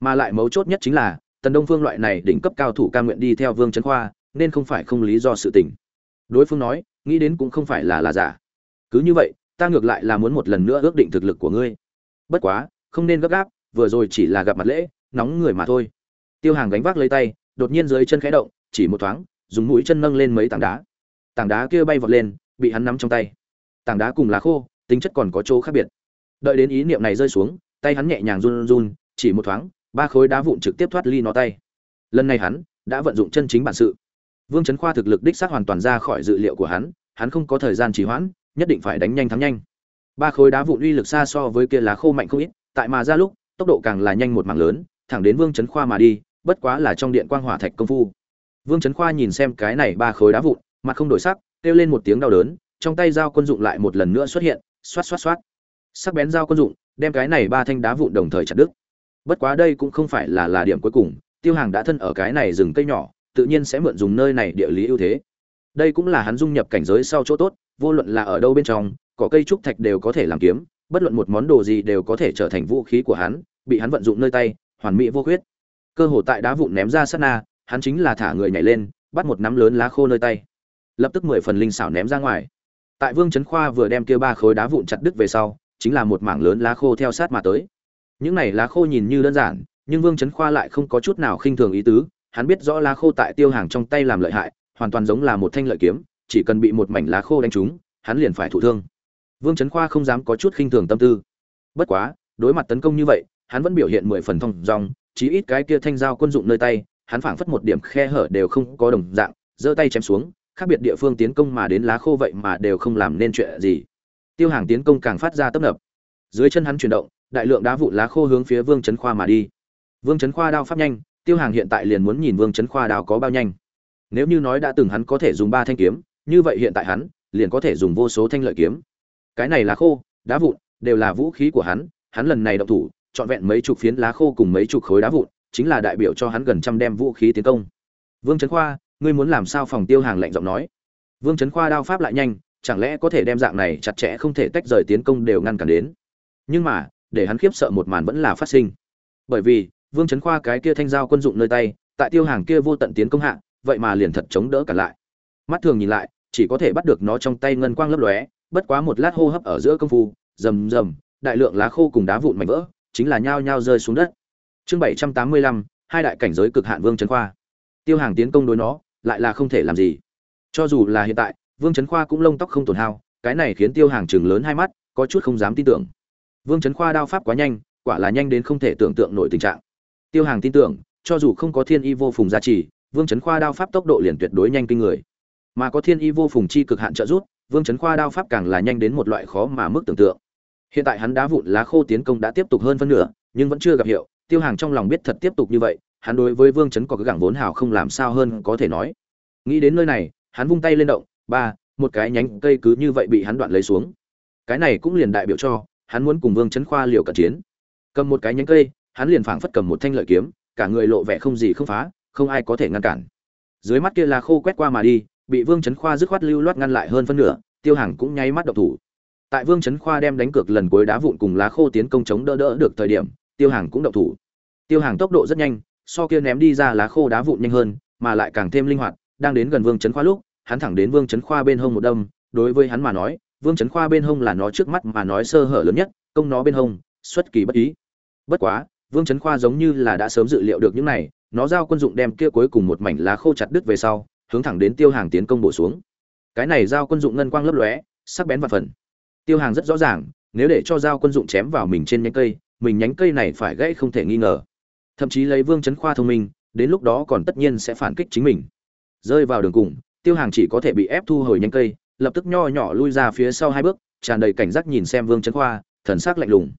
mà lại mấu chốt nhất chính là, tần đông phương loại này đỉnh cấp cao thủ ca nguyện đi theo vương trấn khoa, nên không phải không lý do sự tình. Đối phương nói, nghĩ đến cũng không phải là là giả. Cứ như vậy, ta ngược lại là muốn một lần nữa ước định thực lực của ngươi. Bất quá, không nên gấp gáp, vừa rồi chỉ là gặp mặt lễ, nóng người mà thôi. Tiêu hàng gánh vác lấy tay, đột nhiên dưới chân khẽ động, chỉ một thoáng, dùng mũi chân nâng lên mấy tảng đá. Tảng đá kia bay vọt lên, bị hắn nắm trong tay. Tảng đá cùng lá khô, tính chất còn có chỗ khác biệt. Đợi đến ý niệm này rơi xuống, tay hắn nhẹ nhàng run run, chỉ một thoáng ba khối đá vụn trực tiếp thoát ly nó tay lần này hắn đã vận dụng chân chính bản sự Vương Chấn Khoa thực lực đích xác hoàn toàn ra khỏi dự liệu của hắn, hắn không có thời gian trì hoãn, nhất định phải đánh nhanh thắng nhanh. Ba khối đá vụn uy lực xa so với kia lá khô mạnh không ít, tại mà ra lúc, tốc độ càng là nhanh một mảng lớn, thẳng đến Vương Chấn Khoa mà đi, bất quá là trong điện quang hỏa thạch công phu. Vương Chấn Khoa nhìn xem cái này ba khối đá vụn, mặt không đổi sắc, kêu lên một tiếng đau đớn, trong tay dao quân dụng lại một lần nữa xuất hiện, xoát xoát xoát. Sắc bén dao quân dụng, đem cái này ba thanh đá vụn đồng thời chặt đứt. Bất quá đây cũng không phải là là điểm cuối cùng, Tiêu Hàng đã thân ở cái này rừng cây nhỏ, tự nhiên sẽ mượn dùng nơi này địa lý ưu thế. Đây cũng là hắn dung nhập cảnh giới sau chỗ tốt, vô luận là ở đâu bên trong, cỏ cây trúc thạch đều có thể làm kiếm, bất luận một món đồ gì đều có thể trở thành vũ khí của hắn, bị hắn vận dụng nơi tay, hoàn mỹ vô khuyết. Cơ hồ tại đá vụn ném ra sát na, hắn chính là thả người nhảy lên, bắt một nắm lớn lá khô nơi tay, lập tức mười phần linh xảo ném ra ngoài. Tại Vương Chấn Khoa vừa đem kia ba khối đá vụn chặt đứt về sau, chính là một mảng lớn lá khô theo sát mà tới. Những này lá khô nhìn như đơn giản, nhưng Vương Chấn Khoa lại không có chút nào khinh thường ý tứ, hắn biết rõ lá khô tại tiêu hàng trong tay làm lợi hại hoàn toàn giống là một thanh lợi kiếm chỉ cần bị một mảnh lá khô đánh trúng hắn liền phải thụ thương. Vương trấn khoa không dám có chút khinh thường tâm tư. Bất quá đối mặt tấn công như vậy hắn vẫn biểu hiện mười phần thông dong chí ít cái kia thanh dao quân dụng nơi tay hắn phảng phất một điểm khe hở đều không có đồng dạng giơ tay chém xuống khác biệt địa phương tiến công mà đến lá khô vậy mà đều không làm nên chuyện gì. Tiêu hàng tiến công càng phát ra tấp nập. Dưới chân hắn chuyển động đại lượng đá vụn lá khô hướng phía vương Chấn khoa mà đi. Vương Chấn khoa đao pháp nhanh, tiêu hàng hiện tại liền muốn nhìn vương Chấn khoa đao có bao nhanh. Nếu như nói đã từng hắn có thể dùng ba thanh kiếm, như vậy hiện tại hắn liền có thể dùng vô số thanh lợi kiếm. Cái này lá khô, đá vụn, đều là vũ khí của hắn hắn lần này động thủ chọn vẹn mấy chục phiến lá khô cùng mấy chục khối đá vụn, chính là đại biểu cho hắn gần trăm đem vũ khí tiến công. Vương Chấn khoa, ngươi muốn làm sao phòng tiêu hàng lạnh giọng nói. Vương Chấn khoa đao pháp lại nhanh, chẳng lẽ có thể đem dạng này chặt chẽ không thể tách rời tiến công đều ngăn cản đến. Nhưng mà để hắn khiếp sợ một màn vẫn là phát sinh. Bởi vì, vương Chấn khoa cái kia thanh giao quân dụng nơi tay, tại tiêu hàng kia vô tận tiến công hạ, vậy mà liền thật chống đỡ cả lại. Mắt thường nhìn lại, chỉ có thể bắt được nó trong tay ngân quang lấp lóe, bất quá một lát hô hấp ở giữa công phu, rầm rầm, đại lượng lá khô cùng đá vụn mảnh vỡ, chính là nhao nhao rơi xuống đất. Chương bảy trăm tám mươi lăm, hai đại cảnh giới cực hạn vương Chấn khoa. Tiêu hàng tiến công đối nó, lại là không thể làm gì. Cho dù là hiện tại, vương Chấn khoa cũng lông tóc không tổn hao, cái này khiến tiêu hàng chừng lớn hai mắt, có chút không dám tin tưởng vương trấn khoa đao pháp quá nhanh, quả là nhanh đến không thể tưởng tượng nổi tình trạng. Tiêu hàng tin tưởng, cho dù không có thiên y vô phùng gia trì, vương trấn khoa đao pháp tốc độ liền tuyệt đối nhanh kinh người. Mà có thiên y vô phùng chi cực hạn trợ giúp, vương trấn khoa đao pháp càng là nhanh đến một loại khó mà mức tưởng tượng. Hiện tại hắn đá vụn lá khô tiến công đã tiếp tục hơn phân nửa, nhưng vẫn chưa gặp hiệu, tiêu hàng trong lòng biết thật tiếp tục như vậy, hắn đối với vương trấn có cái gẳng vốn hào không làm sao hơn có thể nói. Nghĩ đến nơi này, hắn vung tay lên động, ba, một cái nhánh cây cứ như vậy bị hắn đoạn lấy xuống. Cái này cũng liền đại biểu cho hắn muốn cùng vương chấn khoa liều cận chiến. Cầm một cái nhánh cây, hắn liền phảng phất cầm một thanh lợi kiếm, cả người lộ vẻ không gì không phá, không ai có thể ngăn cản. Dưới mắt kia là khô quét qua mà đi, bị vương chấn khoa dứt khoát lưu loát ngăn lại hơn phân nửa, tiêu hàng cũng nháy mắt độc thủ. Tại vương chấn khoa đem đánh cược lần cuối đá vụn cùng lá khô tiến công chống đỡ đỡ được thời điểm, tiêu hàng cũng độc thủ. Tiêu hàng tốc độ rất nhanh, so kia ném đi ra lá khô đá vụn nhanh hơn, mà lại càng thêm linh hoạt, đang đến gần vương chấn khoa lúc, hắn thẳng đến vương chấn khoa bên hông một đâm, đối với hắn mà nói vương trấn khoa bên hông là nó trước mắt mà nói sơ hở lớn nhất, công nó bên hông, xuất kỳ bất ý. Bất quá, vương trấn khoa giống như là đã sớm dự liệu được những này, nó giao quân dụng đem kia cuối cùng một mảnh lá khô chặt đứt về sau, hướng thẳng đến tiêu hàng tiến công bổ xuống. Cái này giao quân dụng ngân quang lấp lóe, sắc bén và phần. Tiêu hàng rất rõ ràng, nếu để cho giao quân dụng chém vào mình trên nhánh cây, mình nhánh cây này phải gãy không thể nghi ngờ. Thậm chí lấy vương chấn khoa thông minh, đến lúc đó còn tất nhiên sẽ phản kích chính mình. Rơi vào đường cùng, tiêu hàng chỉ có thể bị ép thu hồi nhánh cây lập tức nho nhỏ lui ra phía sau hai bước, tràn đầy cảnh giác nhìn xem vương chấn khoa, thần sắc lạnh lùng.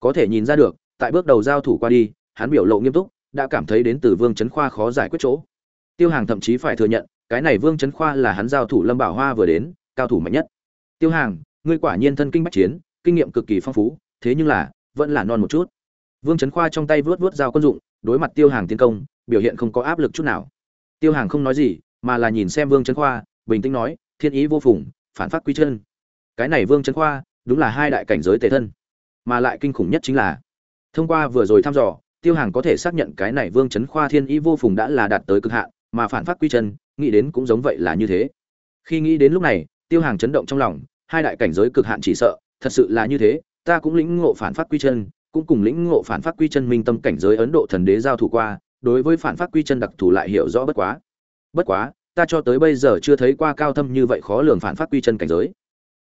Có thể nhìn ra được, tại bước đầu giao thủ qua đi, hắn biểu lộ nghiêm túc, đã cảm thấy đến từ vương chấn khoa khó giải quyết chỗ. Tiêu hàng thậm chí phải thừa nhận, cái này vương chấn khoa là hắn giao thủ lâm bảo hoa vừa đến, cao thủ mạnh nhất. Tiêu hàng, ngươi quả nhiên thân kinh bách chiến, kinh nghiệm cực kỳ phong phú, thế nhưng là, vẫn là non một chút. Vương trấn khoa trong tay vớt vớt dao quân dụng, đối mặt tiêu hàng tiến công, biểu hiện không có áp lực chút nào. Tiêu hàng không nói gì, mà là nhìn xem vương trấn khoa, bình tĩnh nói thiên ý vô phùng, phản phát quy chân. Cái này vương trấn khoa, đúng là hai đại cảnh giới tề thân. Mà lại kinh khủng nhất chính là, thông qua vừa rồi thăm dò, tiêu hàng có thể xác nhận cái này vương trấn khoa thiên ý vô phùng đã là đạt tới cực hạn, mà phản phát quy chân, nghĩ đến cũng giống vậy là như thế. Khi nghĩ đến lúc này, tiêu hàng chấn động trong lòng, hai đại cảnh giới cực hạn chỉ sợ, thật sự là như thế, ta cũng lĩnh ngộ phản phát quy chân, cũng cùng lĩnh ngộ phản phát quy chân minh tâm cảnh giới ấn độ thần đế giao thủ qua, đối với phản phát quy chân đặc thù lại hiểu rõ bất quá. Bất quá ta cho tới bây giờ chưa thấy qua cao thâm như vậy khó lường phản phát quy chân cảnh giới.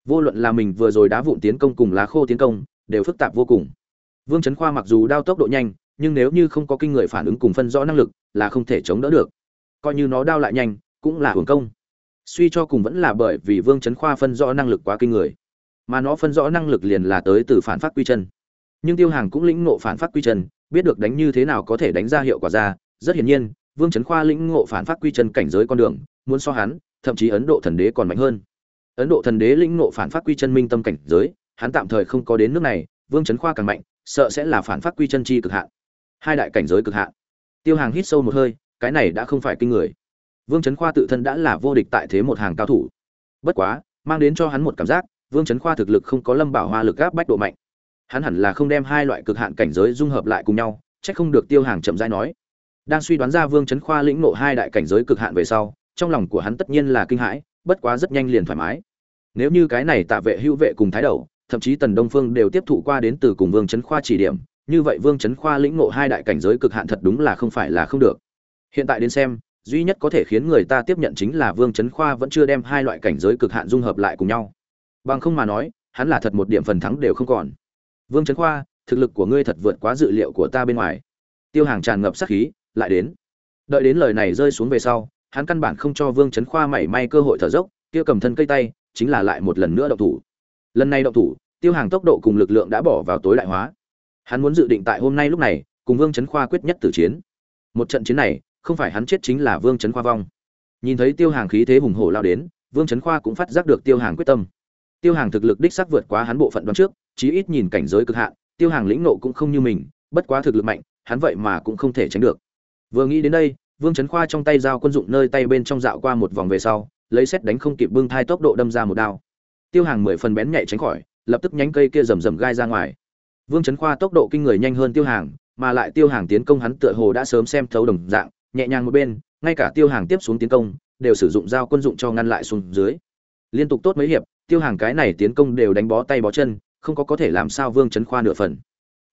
Vô luận là mình vừa rồi đá vụn tiến công cùng lá khô tiến công, đều phức tạp vô cùng. Vương trấn khoa mặc dù đao tốc độ nhanh, nhưng nếu như không có kinh người phản ứng cùng phân rõ năng lực, là không thể chống đỡ được. Coi như nó đao lại nhanh, cũng là hưởng công. Suy cho cùng vẫn là bởi vì vương trấn khoa phân rõ năng lực quá kinh người. Mà nó phân rõ năng lực liền là tới từ phản phát quy chân. Nhưng tiêu hàng cũng lĩnh ngộ phản phát quy chân, biết được đánh như thế nào có thể đánh ra hiệu quả ra. Rất hiển nhiên, vương trấn khoa lĩnh ngộ phản phát quy chân cảnh giới con đường muốn so hắn, thậm chí ấn độ thần đế còn mạnh hơn. Ấn độ thần đế lĩnh ngộ phản phát quy chân minh tâm cảnh giới, hắn tạm thời không có đến nước này, vương Chấn khoa càng mạnh, sợ sẽ là phản phát quy chân chi cực hạn. Hai đại cảnh giới cực hạn. Tiêu hàng hít sâu một hơi, cái này đã không phải kinh người. Vương Chấn khoa tự thân đã là vô địch tại thế một hàng cao thủ. Bất quá, mang đến cho hắn một cảm giác, vương Chấn khoa thực lực không có lâm bảo hoa lực gáp bách độ mạnh. Hắn hẳn là không đem hai loại cực hạn cảnh giới dung hợp lại cùng nhau, chắc không được tiêu hàng chậm rãi nói. Đang suy đoán ra vương Chấn khoa lĩnh nộ hai đại cảnh giới cực hạn về sau trong lòng của hắn tất nhiên là kinh hãi, bất quá rất nhanh liền thoải mái. Nếu như cái này tạ vệ hữu vệ cùng thái đầu, thậm chí tần đông phương đều tiếp thụ qua đến từ cùng vương trấn khoa chỉ điểm, như vậy vương trấn khoa lĩnh ngộ hai đại cảnh giới cực hạn thật đúng là không phải là không được. Hiện tại đến xem, duy nhất có thể khiến người ta tiếp nhận chính là vương trấn khoa vẫn chưa đem hai loại cảnh giới cực hạn dung hợp lại cùng nhau. Bằng không mà nói, hắn là thật một điểm phần thắng đều không còn. Vương trấn khoa, thực lực của ngươi thật vượt quá dự liệu của ta bên ngoài. Tiêu hàng tràn ngập sát khí, lại đến. Đợi đến lời này rơi xuống về sau hắn căn bản không cho vương chấn khoa mảy may cơ hội thở dốc, kia cầm thân cây tay, chính là lại một lần nữa động thủ. Lần này động thủ, tiêu hàng tốc độ cùng lực lượng đã bỏ vào tối đại hóa. Hắn muốn dự định tại hôm nay lúc này, cùng vương chấn khoa quyết nhất tử chiến. Một trận chiến này, không phải hắn chết chính là vương chấn khoa vong. Nhìn thấy tiêu hàng khí thế hùng hổ lao đến, vương chấn khoa cũng phát giác được tiêu hàng quyết tâm. Tiêu hàng thực lực đích xác vượt quá hắn bộ phận đoán trước, chí ít nhìn cảnh giới cực hạn, tiêu hàng lĩnh nộ cũng không như mình, bất quá thực lực mạnh, hắn vậy mà cũng không thể tránh được. Vừa nghĩ đến đây vương chấn khoa trong tay dao quân dụng nơi tay bên trong dạo qua một vòng về sau, lấy xét đánh không kịp bưng thai tốc độ đâm ra một đao. Tiêu hàng mười phần bén nhạy tránh khỏi, lập tức nhánh cây kia rầm rầm gai ra ngoài. Vương chấn khoa tốc độ kinh người nhanh hơn tiêu hàng, mà lại tiêu hàng tiến công hắn tựa hồ đã sớm xem thấu đồng dạng, nhẹ nhàng một bên, ngay cả tiêu hàng tiếp xuống tiến công, đều sử dụng dao quân dụng cho ngăn lại xuống dưới. Liên tục tốt mấy hiệp, tiêu hàng cái này tiến công đều đánh bó tay bó chân, không có có thể làm sao vương chấn khoa nửa phần.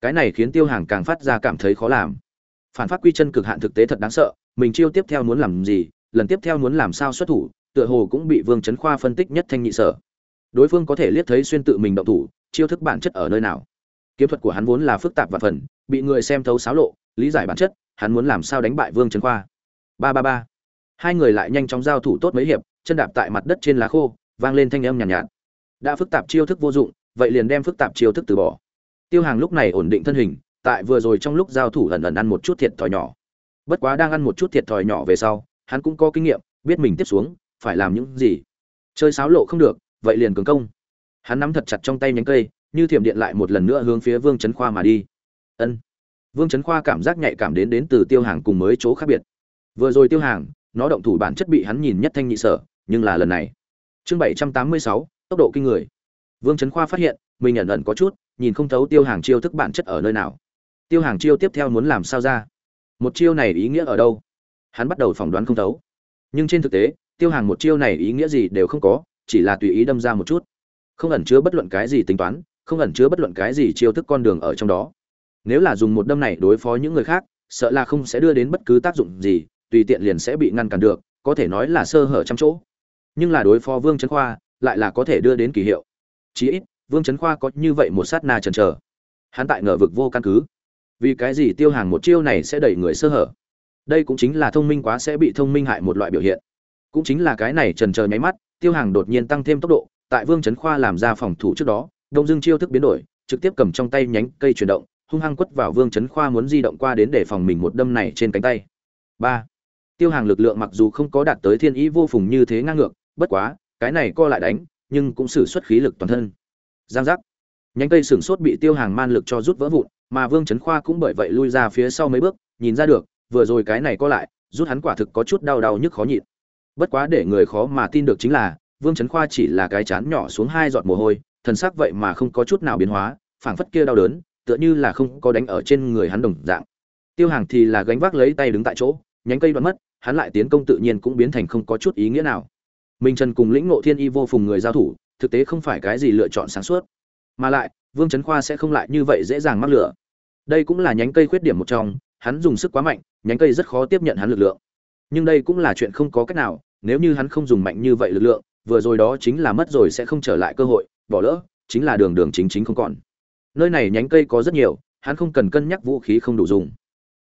Cái này khiến tiêu hàng càng phát ra cảm thấy khó làm. Phản phát quy chân cực hạn thực tế thật đáng sợ mình chiêu tiếp theo muốn làm gì lần tiếp theo muốn làm sao xuất thủ tựa hồ cũng bị vương chấn khoa phân tích nhất thanh nhị sở. Đối phương có thể liếc thấy xuyên tự mình động thủ chiêu thức bản chất ở nơi nào. Kiếm thuật của hắn vốn là phức tạp và phần bị người xem thấu xáo lộ lý giải bản chất hắn muốn làm sao đánh bại vương chấn khoa. Ba ba ba. Hai người lại nhanh chóng giao thủ tốt mấy hiệp chân đạp tại mặt đất trên lá khô vang lên thanh âm nhàn nhạt, nhạt. Đã phức tạp chiêu thức vô dụng vậy liền đem phức tạp chiêu thức từ bỏ. Tiêu hàng lúc này ổn định thân hình tại vừa rồi trong lúc giao thủ ẩn ẩn ăn một chút thiệt thòi nhỏ bất quá đang ăn một chút thiệt thòi nhỏ về sau, hắn cũng có kinh nghiệm, biết mình tiếp xuống, phải làm những gì. Chơi sáo lộ không được, vậy liền cường công. Hắn nắm thật chặt trong tay nhánh cây, như thiểm điện lại một lần nữa hướng phía vương trấn khoa mà đi. Ân. Vương trấn khoa cảm giác nhạy cảm đến đến từ tiêu hàng cùng mới chỗ khác biệt. Vừa rồi tiêu hàng, nó động thủ bản chất bị hắn nhìn nhất thanh nhị sở, nhưng là lần này. Chương bảy trăm tám mươi sáu, tốc độ kinh người. Vương trấn khoa phát hiện, mình ẩn ẩn có chút, nhìn không thấu tiêu hàng chiêu thức bản chất ở nơi nào. Tiêu hàng chiêu tiếp theo muốn làm sao ra? Một chiêu này ý nghĩa ở đâu? Hắn bắt đầu phỏng đoán không thấu. Nhưng trên thực tế, tiêu hàng một chiêu này ý nghĩa gì đều không có, chỉ là tùy ý đâm ra một chút. Không ẩn chứa bất luận cái gì tính toán, không ẩn chứa bất luận cái gì chiêu thức con đường ở trong đó. Nếu là dùng một đâm này đối phó những người khác, sợ là không sẽ đưa đến bất cứ tác dụng gì, tùy tiện liền sẽ bị ngăn cản được, có thể nói là sơ hở trăm chỗ. Nhưng là đối phó vương trấn khoa, lại là có thể đưa đến kỳ hiệu. Chí ít, vương trấn khoa có như vậy một sát na chần trờ hắn tại ngờ vực vô căn cứ vì cái gì tiêu hàng một chiêu này sẽ đẩy người sơ hở? Đây cũng chính là thông minh quá sẽ bị thông minh hại một loại biểu hiện. Cũng chính là cái này trần chờ nháy mắt, tiêu hàng đột nhiên tăng thêm tốc độ, tại vương trấn khoa làm ra phòng thủ trước đó, đông dương chiêu thức biến đổi, trực tiếp cầm trong tay nhánh cây chuyển động, hung hăng quất vào vương trấn khoa muốn di động qua đến để phòng mình một đâm này trên cánh tay. Ba. Tiêu hàng lực lượng mặc dù không có đạt tới thiên ý vô phùng như thế ngang ngược, bất quá, cái này co lại đánh, nhưng cũng xử xuất khí lực toàn thân. Giang giác nhánh cây sửng sốt bị tiêu hàng man lực cho rút vỡ vụn, mà vương trấn khoa cũng bởi vậy lui ra phía sau mấy bước, nhìn ra được, vừa rồi cái này co lại, rút hắn quả thực có chút đau đau nhức khó nhịn. Bất quá để người khó mà tin được chính là, vương trấn khoa chỉ là cái chán nhỏ xuống hai giọt mồ hôi, thần sắc vậy mà không có chút nào biến hóa, phảng phất kia đau đớn, tựa như là không có đánh ở trên người hắn đồng dạng. Tiêu hàng thì là gánh vác lấy tay đứng tại chỗ, nhánh cây đoạn mất, hắn lại tiến công tự nhiên cũng biến thành không có chút ý nghĩa nào. Minh trần cùng lĩnh ngộ thiên y vô phùng người giao thủ, thực tế không phải cái gì lựa chọn sáng suốt mà lại, vương trấn khoa sẽ không lại như vậy dễ dàng mắc lửa. Đây cũng là nhánh cây khuyết điểm một trong, hắn dùng sức quá mạnh, nhánh cây rất khó tiếp nhận hắn lực lượng. Nhưng đây cũng là chuyện không có cách nào, nếu như hắn không dùng mạnh như vậy lực lượng, vừa rồi đó chính là mất rồi sẽ không trở lại cơ hội, bỏ lỡ, chính là đường đường chính chính không còn. Nơi này nhánh cây có rất nhiều, hắn không cần cân nhắc vũ khí không đủ dùng.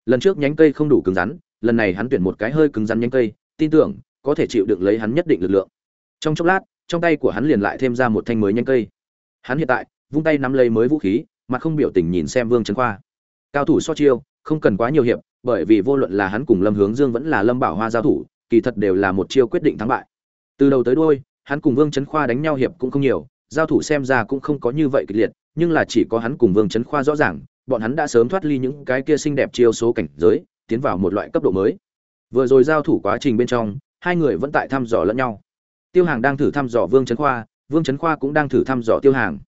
Lần trước nhánh cây không đủ cứng rắn, lần này hắn tuyển một cái hơi cứng rắn nhánh cây, tin tưởng, có thể chịu được lấy hắn nhất định lực lượng. Trong chốc lát, trong tay của hắn liền lại thêm ra một thanh mới nhánh cây. Hắn hiện tại vung tay nắm lấy mới vũ khí, mà không biểu tình nhìn xem vương trấn khoa. Cao thủ so chiêu, không cần quá nhiều hiệp, bởi vì vô luận là hắn cùng lâm hướng dương vẫn là lâm bảo hoa giao thủ, kỳ thật đều là một chiêu quyết định thắng bại. Từ đầu tới đôi hắn cùng vương trấn khoa đánh nhau hiệp cũng không nhiều, giao thủ xem ra cũng không có như vậy kịch liệt, nhưng là chỉ có hắn cùng vương trấn khoa rõ ràng, bọn hắn đã sớm thoát ly những cái kia xinh đẹp chiêu số cảnh giới, tiến vào một loại cấp độ mới. Vừa rồi giao thủ quá trình bên trong, hai người vẫn tại thăm dò lẫn nhau. Tiêu hàng đang thử thăm dò vương trấn khoa, vương trấn khoa cũng đang thử thăm dò tiêu hàng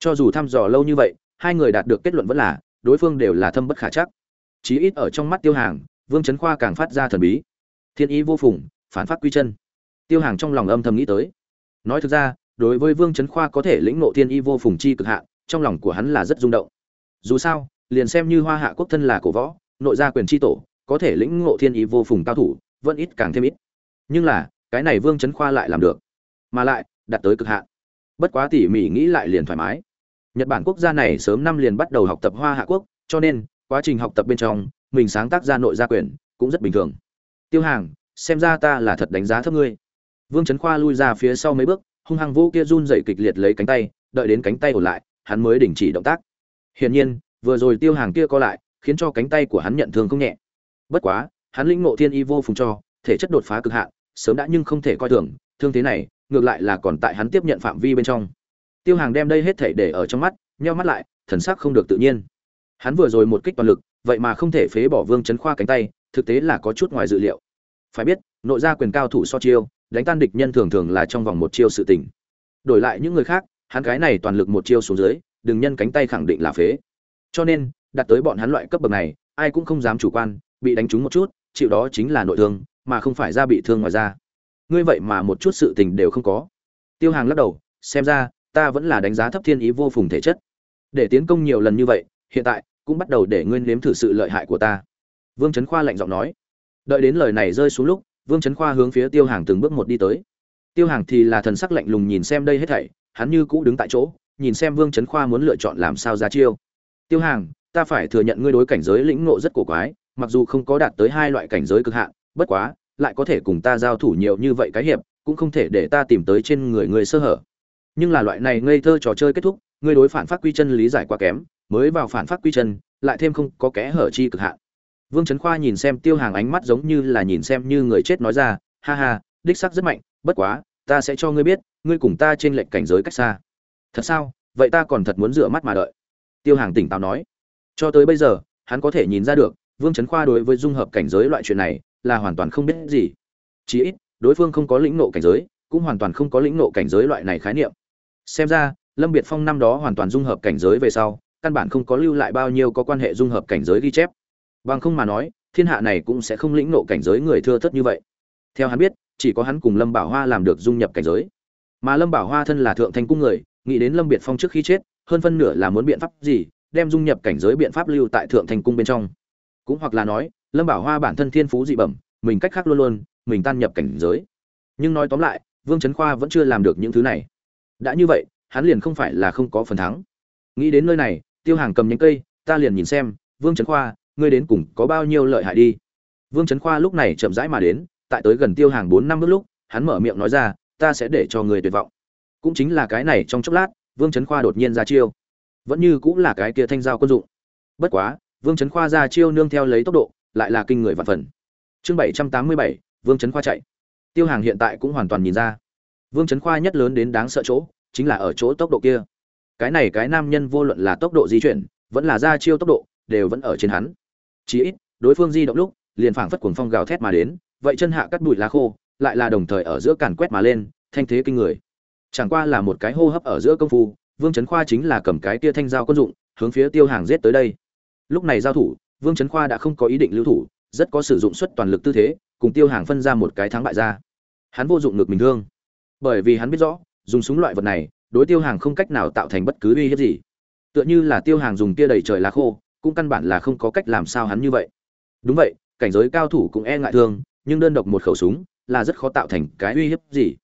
cho dù thăm dò lâu như vậy, hai người đạt được kết luận vẫn là, đối phương đều là thâm bất khả chắc. Chí ít ở trong mắt tiêu hàng, vương trấn khoa càng phát ra thần bí. Thiên ý vô phùng, phản phát quy chân. Tiêu hàng trong lòng âm thầm nghĩ tới. Nói thực ra, đối với vương trấn khoa có thể lĩnh ngộ thiên Y vô phùng chi cực hạ, trong lòng của hắn là rất rung động. Dù sao, liền xem như hoa hạ quốc thân là cổ võ, nội gia quyền tri tổ, có thể lĩnh ngộ thiên ý vô phùng cao thủ, vẫn ít càng thêm ít. Nhưng là, cái này vương trấn khoa lại làm được. Mà lại, đạt tới cực hạn bất quá tỉ mỉ nghĩ lại liền thoải mái nhật bản quốc gia này sớm năm liền bắt đầu học tập hoa hạ quốc, cho nên, quá trình học tập bên trong, mình sáng tác ra nội gia quyển cũng rất bình thường. Tiêu hàng, xem ra ta là thật đánh giá thấp ngươi. Vương trấn khoa lui ra phía sau mấy bước, hung hăng vô kia run dậy kịch liệt lấy cánh tay, đợi đến cánh tay ổn lại, hắn mới đình chỉ động tác. Hiển nhiên, vừa rồi tiêu hàng kia co lại, khiến cho cánh tay của hắn nhận thương không nhẹ. Bất quá, hắn lĩnh ngộ thiên y vô phùng cho, thể chất đột phá cực hạn, sớm đã nhưng không thể coi thường, thương thế này, ngược lại là còn tại hắn tiếp nhận phạm vi bên trong tiêu hàng đem đây hết thể để ở trong mắt, nheo mắt lại, thần sắc không được tự nhiên. Hắn vừa rồi một kích toàn lực, vậy mà không thể phế bỏ vương chấn khoa cánh tay, thực tế là có chút ngoài dự liệu. Phải biết, nội gia quyền cao thủ so chiêu, đánh tan địch nhân thường thường là trong vòng một chiêu sự tình. Đổi lại những người khác, hắn cái này toàn lực một chiêu xuống dưới, đừng nhân cánh tay khẳng định là phế. Cho nên đặt tới bọn hắn loại cấp bậc này, ai cũng không dám chủ quan, bị đánh trúng một chút, chịu đó chính là nội thương, mà không phải ra bị thương ngoài ra ngươi vậy mà một chút sự tình đều không có. Tiêu hàng lắc đầu, xem ra ta vẫn là đánh giá thấp thiên ý vô phùng thể chất. Để tiến công nhiều lần như vậy, hiện tại, cũng bắt đầu để ngươi nếm thử sự lợi hại của ta. Vương trấn khoa lạnh giọng nói. Đợi đến lời này rơi xuống lúc, vương trấn khoa hướng phía tiêu hàng từng bước một đi tới. Tiêu hàng thì là thần sắc lạnh lùng nhìn xem đây hết thảy, hắn như cũ đứng tại chỗ, nhìn xem vương trấn khoa muốn lựa chọn làm sao ra chiêu. Tiêu hàng, ta phải thừa nhận ngươi đối cảnh giới lĩnh ngộ rất cổ quái, mặc dù không có đạt tới hai loại cảnh giới cực hạn, bất quá, lại có thể cùng ta giao thủ nhiều như vậy cái hiệp, cũng không thể để ta tìm tới trên người người sơ hở nhưng là loại này ngây thơ trò chơi kết thúc, ngươi đối phản phát quy chân lý giải quá kém, mới vào phản phát quy chân, lại thêm không có kẽ hở chi cực hạn. Vương trấn khoa nhìn xem tiêu hàng ánh mắt giống như là nhìn xem như người chết nói ra, ha ha, đích sắc rất mạnh, bất quá, ta sẽ cho ngươi biết, ngươi cùng ta trên lệnh cảnh giới cách xa. Thật sao? Vậy ta còn thật muốn rửa mắt mà đợi. Tiêu hàng tỉnh táo nói. Cho tới bây giờ, hắn có thể nhìn ra được, vương trấn khoa đối với dung hợp cảnh giới loại chuyện này, là hoàn toàn không biết gì. Chí ít, đối phương không có lĩnh nộ cảnh giới, cũng hoàn toàn không có lĩnh nộ cảnh giới loại này khái niệm xem ra, lâm biệt phong năm đó hoàn toàn dung hợp cảnh giới về sau, căn bản không có lưu lại bao nhiêu có quan hệ dung hợp cảnh giới ghi chép. Bằng không mà nói, thiên hạ này cũng sẽ không lĩnh nộ cảnh giới người thưa thất như vậy. Theo hắn biết, chỉ có hắn cùng lâm bảo hoa làm được dung nhập cảnh giới. Mà lâm bảo hoa thân là thượng thanh cung người, nghĩ đến lâm biệt phong trước khi chết, hơn phân nửa là muốn biện pháp gì, đem dung nhập cảnh giới biện pháp lưu tại thượng thanh cung bên trong. Cũng hoặc là nói, lâm bảo hoa bản thân thiên phú dị bẩm, mình cách khác luôn luôn, mình tan nhập cảnh giới. Nhưng nói tóm lại, vương trấn khoa vẫn chưa làm được những thứ này đã như vậy, hắn liền không phải là không có phần thắng. Nghĩ đến nơi này, tiêu hàng cầm nhánh cây, ta liền nhìn xem, vương trấn khoa, ngươi đến cùng có bao nhiêu lợi hại đi? Vương trấn khoa lúc này chậm rãi mà đến, tại tới gần tiêu hàng bốn năm bước lúc, hắn mở miệng nói ra, ta sẽ để cho người tuyệt vọng. Cũng chính là cái này trong chốc lát, vương trấn khoa đột nhiên ra chiêu. Vẫn như cũng là cái kia thanh giao quân dụng. Bất quá, vương trấn khoa ra chiêu nương theo lấy tốc độ, lại là kinh người vạn phần. Chương bảy trăm tám mươi bảy, vương trấn khoa chạy. Tiêu hàng hiện tại cũng hoàn toàn nhìn ra vương trấn khoa nhất lớn đến đáng sợ chỗ, chính là ở chỗ tốc độ kia. Cái này cái nam nhân vô luận là tốc độ di chuyển, vẫn là ra chiêu tốc độ, đều vẫn ở trên hắn. Chí ít, đối phương di động lúc, liền phảng phất cuồng phong gào thét mà đến, vậy chân hạ cắt bụi lá khô, lại là đồng thời ở giữa càn quét mà lên, thanh thế kinh người. Chẳng qua là một cái hô hấp ở giữa công phu, vương trấn khoa chính là cầm cái tia thanh dao quân dụng, hướng phía tiêu hàng giết tới đây. Lúc này giao thủ, vương trấn khoa đã không có ý định lưu thủ, rất có sử dụng suất toàn lực tư thế, cùng tiêu hàng phân ra một cái thắng bại ra. Hắn vô dụng ngược mình thương bởi vì hắn biết rõ, dùng súng loại vật này, đối tiêu hàng không cách nào tạo thành bất cứ uy hiếp gì. Tựa như là tiêu hàng dùng tia đầy trời lá khô, cũng căn bản là không có cách làm sao hắn như vậy. Đúng vậy, cảnh giới cao thủ cũng e ngại thương nhưng đơn độc một khẩu súng là rất khó tạo thành cái uy hiếp gì.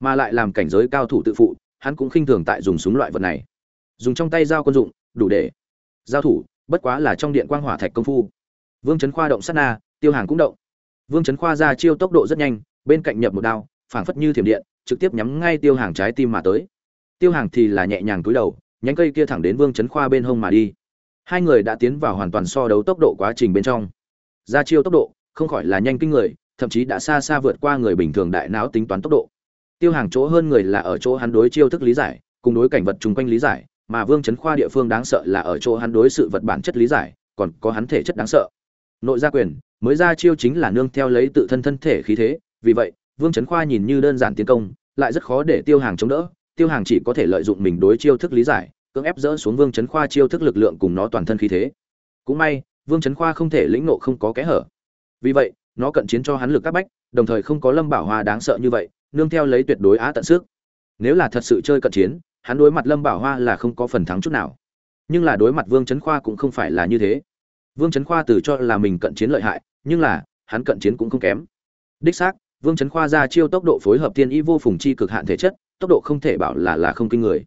Mà lại làm cảnh giới cao thủ tự phụ, hắn cũng khinh thường tại dùng súng loại vật này. Dùng trong tay dao quân dụng, đủ để giao thủ, bất quá là trong điện quang hỏa thạch công phu. Vương trấn khoa động sát na, tiêu hàng cũng động. Vương trấn khoa ra chiêu tốc độ rất nhanh, bên cạnh nhập một đao phảng phất như thiểm điện, trực tiếp nhắm ngay tiêu hàng trái tim mà tới. Tiêu hàng thì là nhẹ nhàng cúi đầu, nhánh cây kia thẳng đến vương trấn khoa bên hông mà đi. Hai người đã tiến vào hoàn toàn so đấu tốc độ quá trình bên trong. Ra chiêu tốc độ, không khỏi là nhanh kinh người, thậm chí đã xa xa vượt qua người bình thường đại não tính toán tốc độ. Tiêu hàng chỗ hơn người là ở chỗ hắn đối chiêu thức lý giải, cùng đối cảnh vật chung quanh lý giải, mà vương chấn khoa địa phương đáng sợ là ở chỗ hắn đối sự vật bản chất lý giải, còn có hắn thể chất đáng sợ. Nội gia quyền, mới ra chiêu chính là nương theo lấy tự thân thân thể khí thế, vì vậy vương chấn khoa nhìn như đơn giản tiến công, lại rất khó để tiêu hàng chống đỡ. Tiêu hàng chỉ có thể lợi dụng mình đối chiêu thức lý giải, cưỡng ép dỡ xuống vương chấn khoa chiêu thức lực lượng cùng nó toàn thân khí thế. Cũng may, vương chấn khoa không thể lĩnh nộ không có kẽ hở. Vì vậy, nó cận chiến cho hắn lực các bách, đồng thời không có lâm bảo hoa đáng sợ như vậy, nương theo lấy tuyệt đối á tận sức. Nếu là thật sự chơi cận chiến, hắn đối mặt lâm bảo hoa là không có phần thắng chút nào. Nhưng là đối mặt vương trấn khoa cũng không phải là như thế. Vương trấn khoa từ cho là mình cận chiến lợi hại, nhưng là, hắn cận chiến cũng không kém. Đích xác vương trấn khoa ra chiêu tốc độ phối hợp tiên y vô phùng chi cực hạn thể chất, tốc độ không thể bảo là là không kinh người.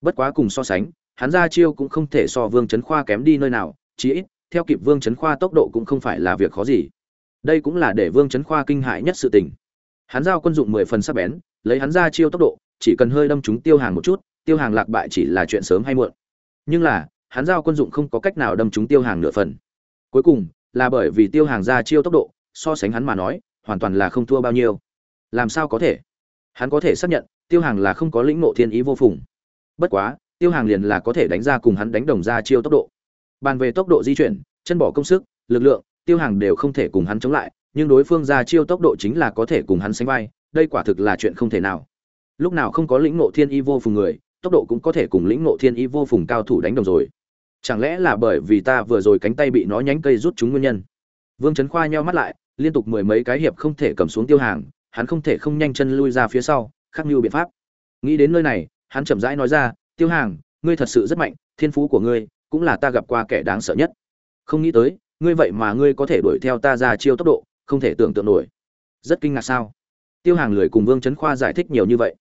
Bất quá cùng so sánh, hắn ra chiêu cũng không thể so vương chấn khoa kém đi nơi nào, chí ít, theo kịp vương chấn khoa tốc độ cũng không phải là việc khó gì. Đây cũng là để vương chấn khoa kinh hại nhất sự tình. Hắn giao quân dụng mười phần sắc bén, lấy hắn ra chiêu tốc độ, chỉ cần hơi đâm chúng tiêu hàng một chút, tiêu hàng lạc bại chỉ là chuyện sớm hay muộn. Nhưng là, hắn giao quân dụng không có cách nào đâm chúng tiêu hàng nửa phần. Cuối cùng, là bởi vì tiêu hàng ra chiêu tốc độ, so sánh hắn mà nói hoàn toàn là không thua bao nhiêu. Làm sao có thể? Hắn có thể xác nhận, tiêu hàng là không có lĩnh ngộ thiên ý vô phùng. Bất quá, tiêu hàng liền là có thể đánh ra cùng hắn đánh đồng ra chiêu tốc độ. Bàn về tốc độ di chuyển, chân bỏ công sức, lực lượng, tiêu hàng đều không thể cùng hắn chống lại, nhưng đối phương ra chiêu tốc độ chính là có thể cùng hắn sánh vai, đây quả thực là chuyện không thể nào. Lúc nào không có lĩnh ngộ thiên y vô phùng người, tốc độ cũng có thể cùng lĩnh ngộ thiên y vô phùng cao thủ đánh đồng rồi. Chẳng lẽ là bởi vì ta vừa rồi cánh tay bị nó nhánh cây rút chúng nguyên nhân? Vương trấn khoa nheo mắt lại liên tục mười mấy cái hiệp không thể cầm xuống tiêu hàng, hắn không thể không nhanh chân lui ra phía sau, khắc mưu biện pháp. Nghĩ đến nơi này, hắn chậm rãi nói ra, tiêu hàng, ngươi thật sự rất mạnh, thiên phú của ngươi cũng là ta gặp qua kẻ đáng sợ nhất. Không nghĩ tới, ngươi vậy mà ngươi có thể đuổi theo ta ra chiêu tốc độ, không thể tưởng tượng nổi. Rất kinh ngạc sao? Tiêu hàng lười cùng vương trấn khoa giải thích nhiều như vậy.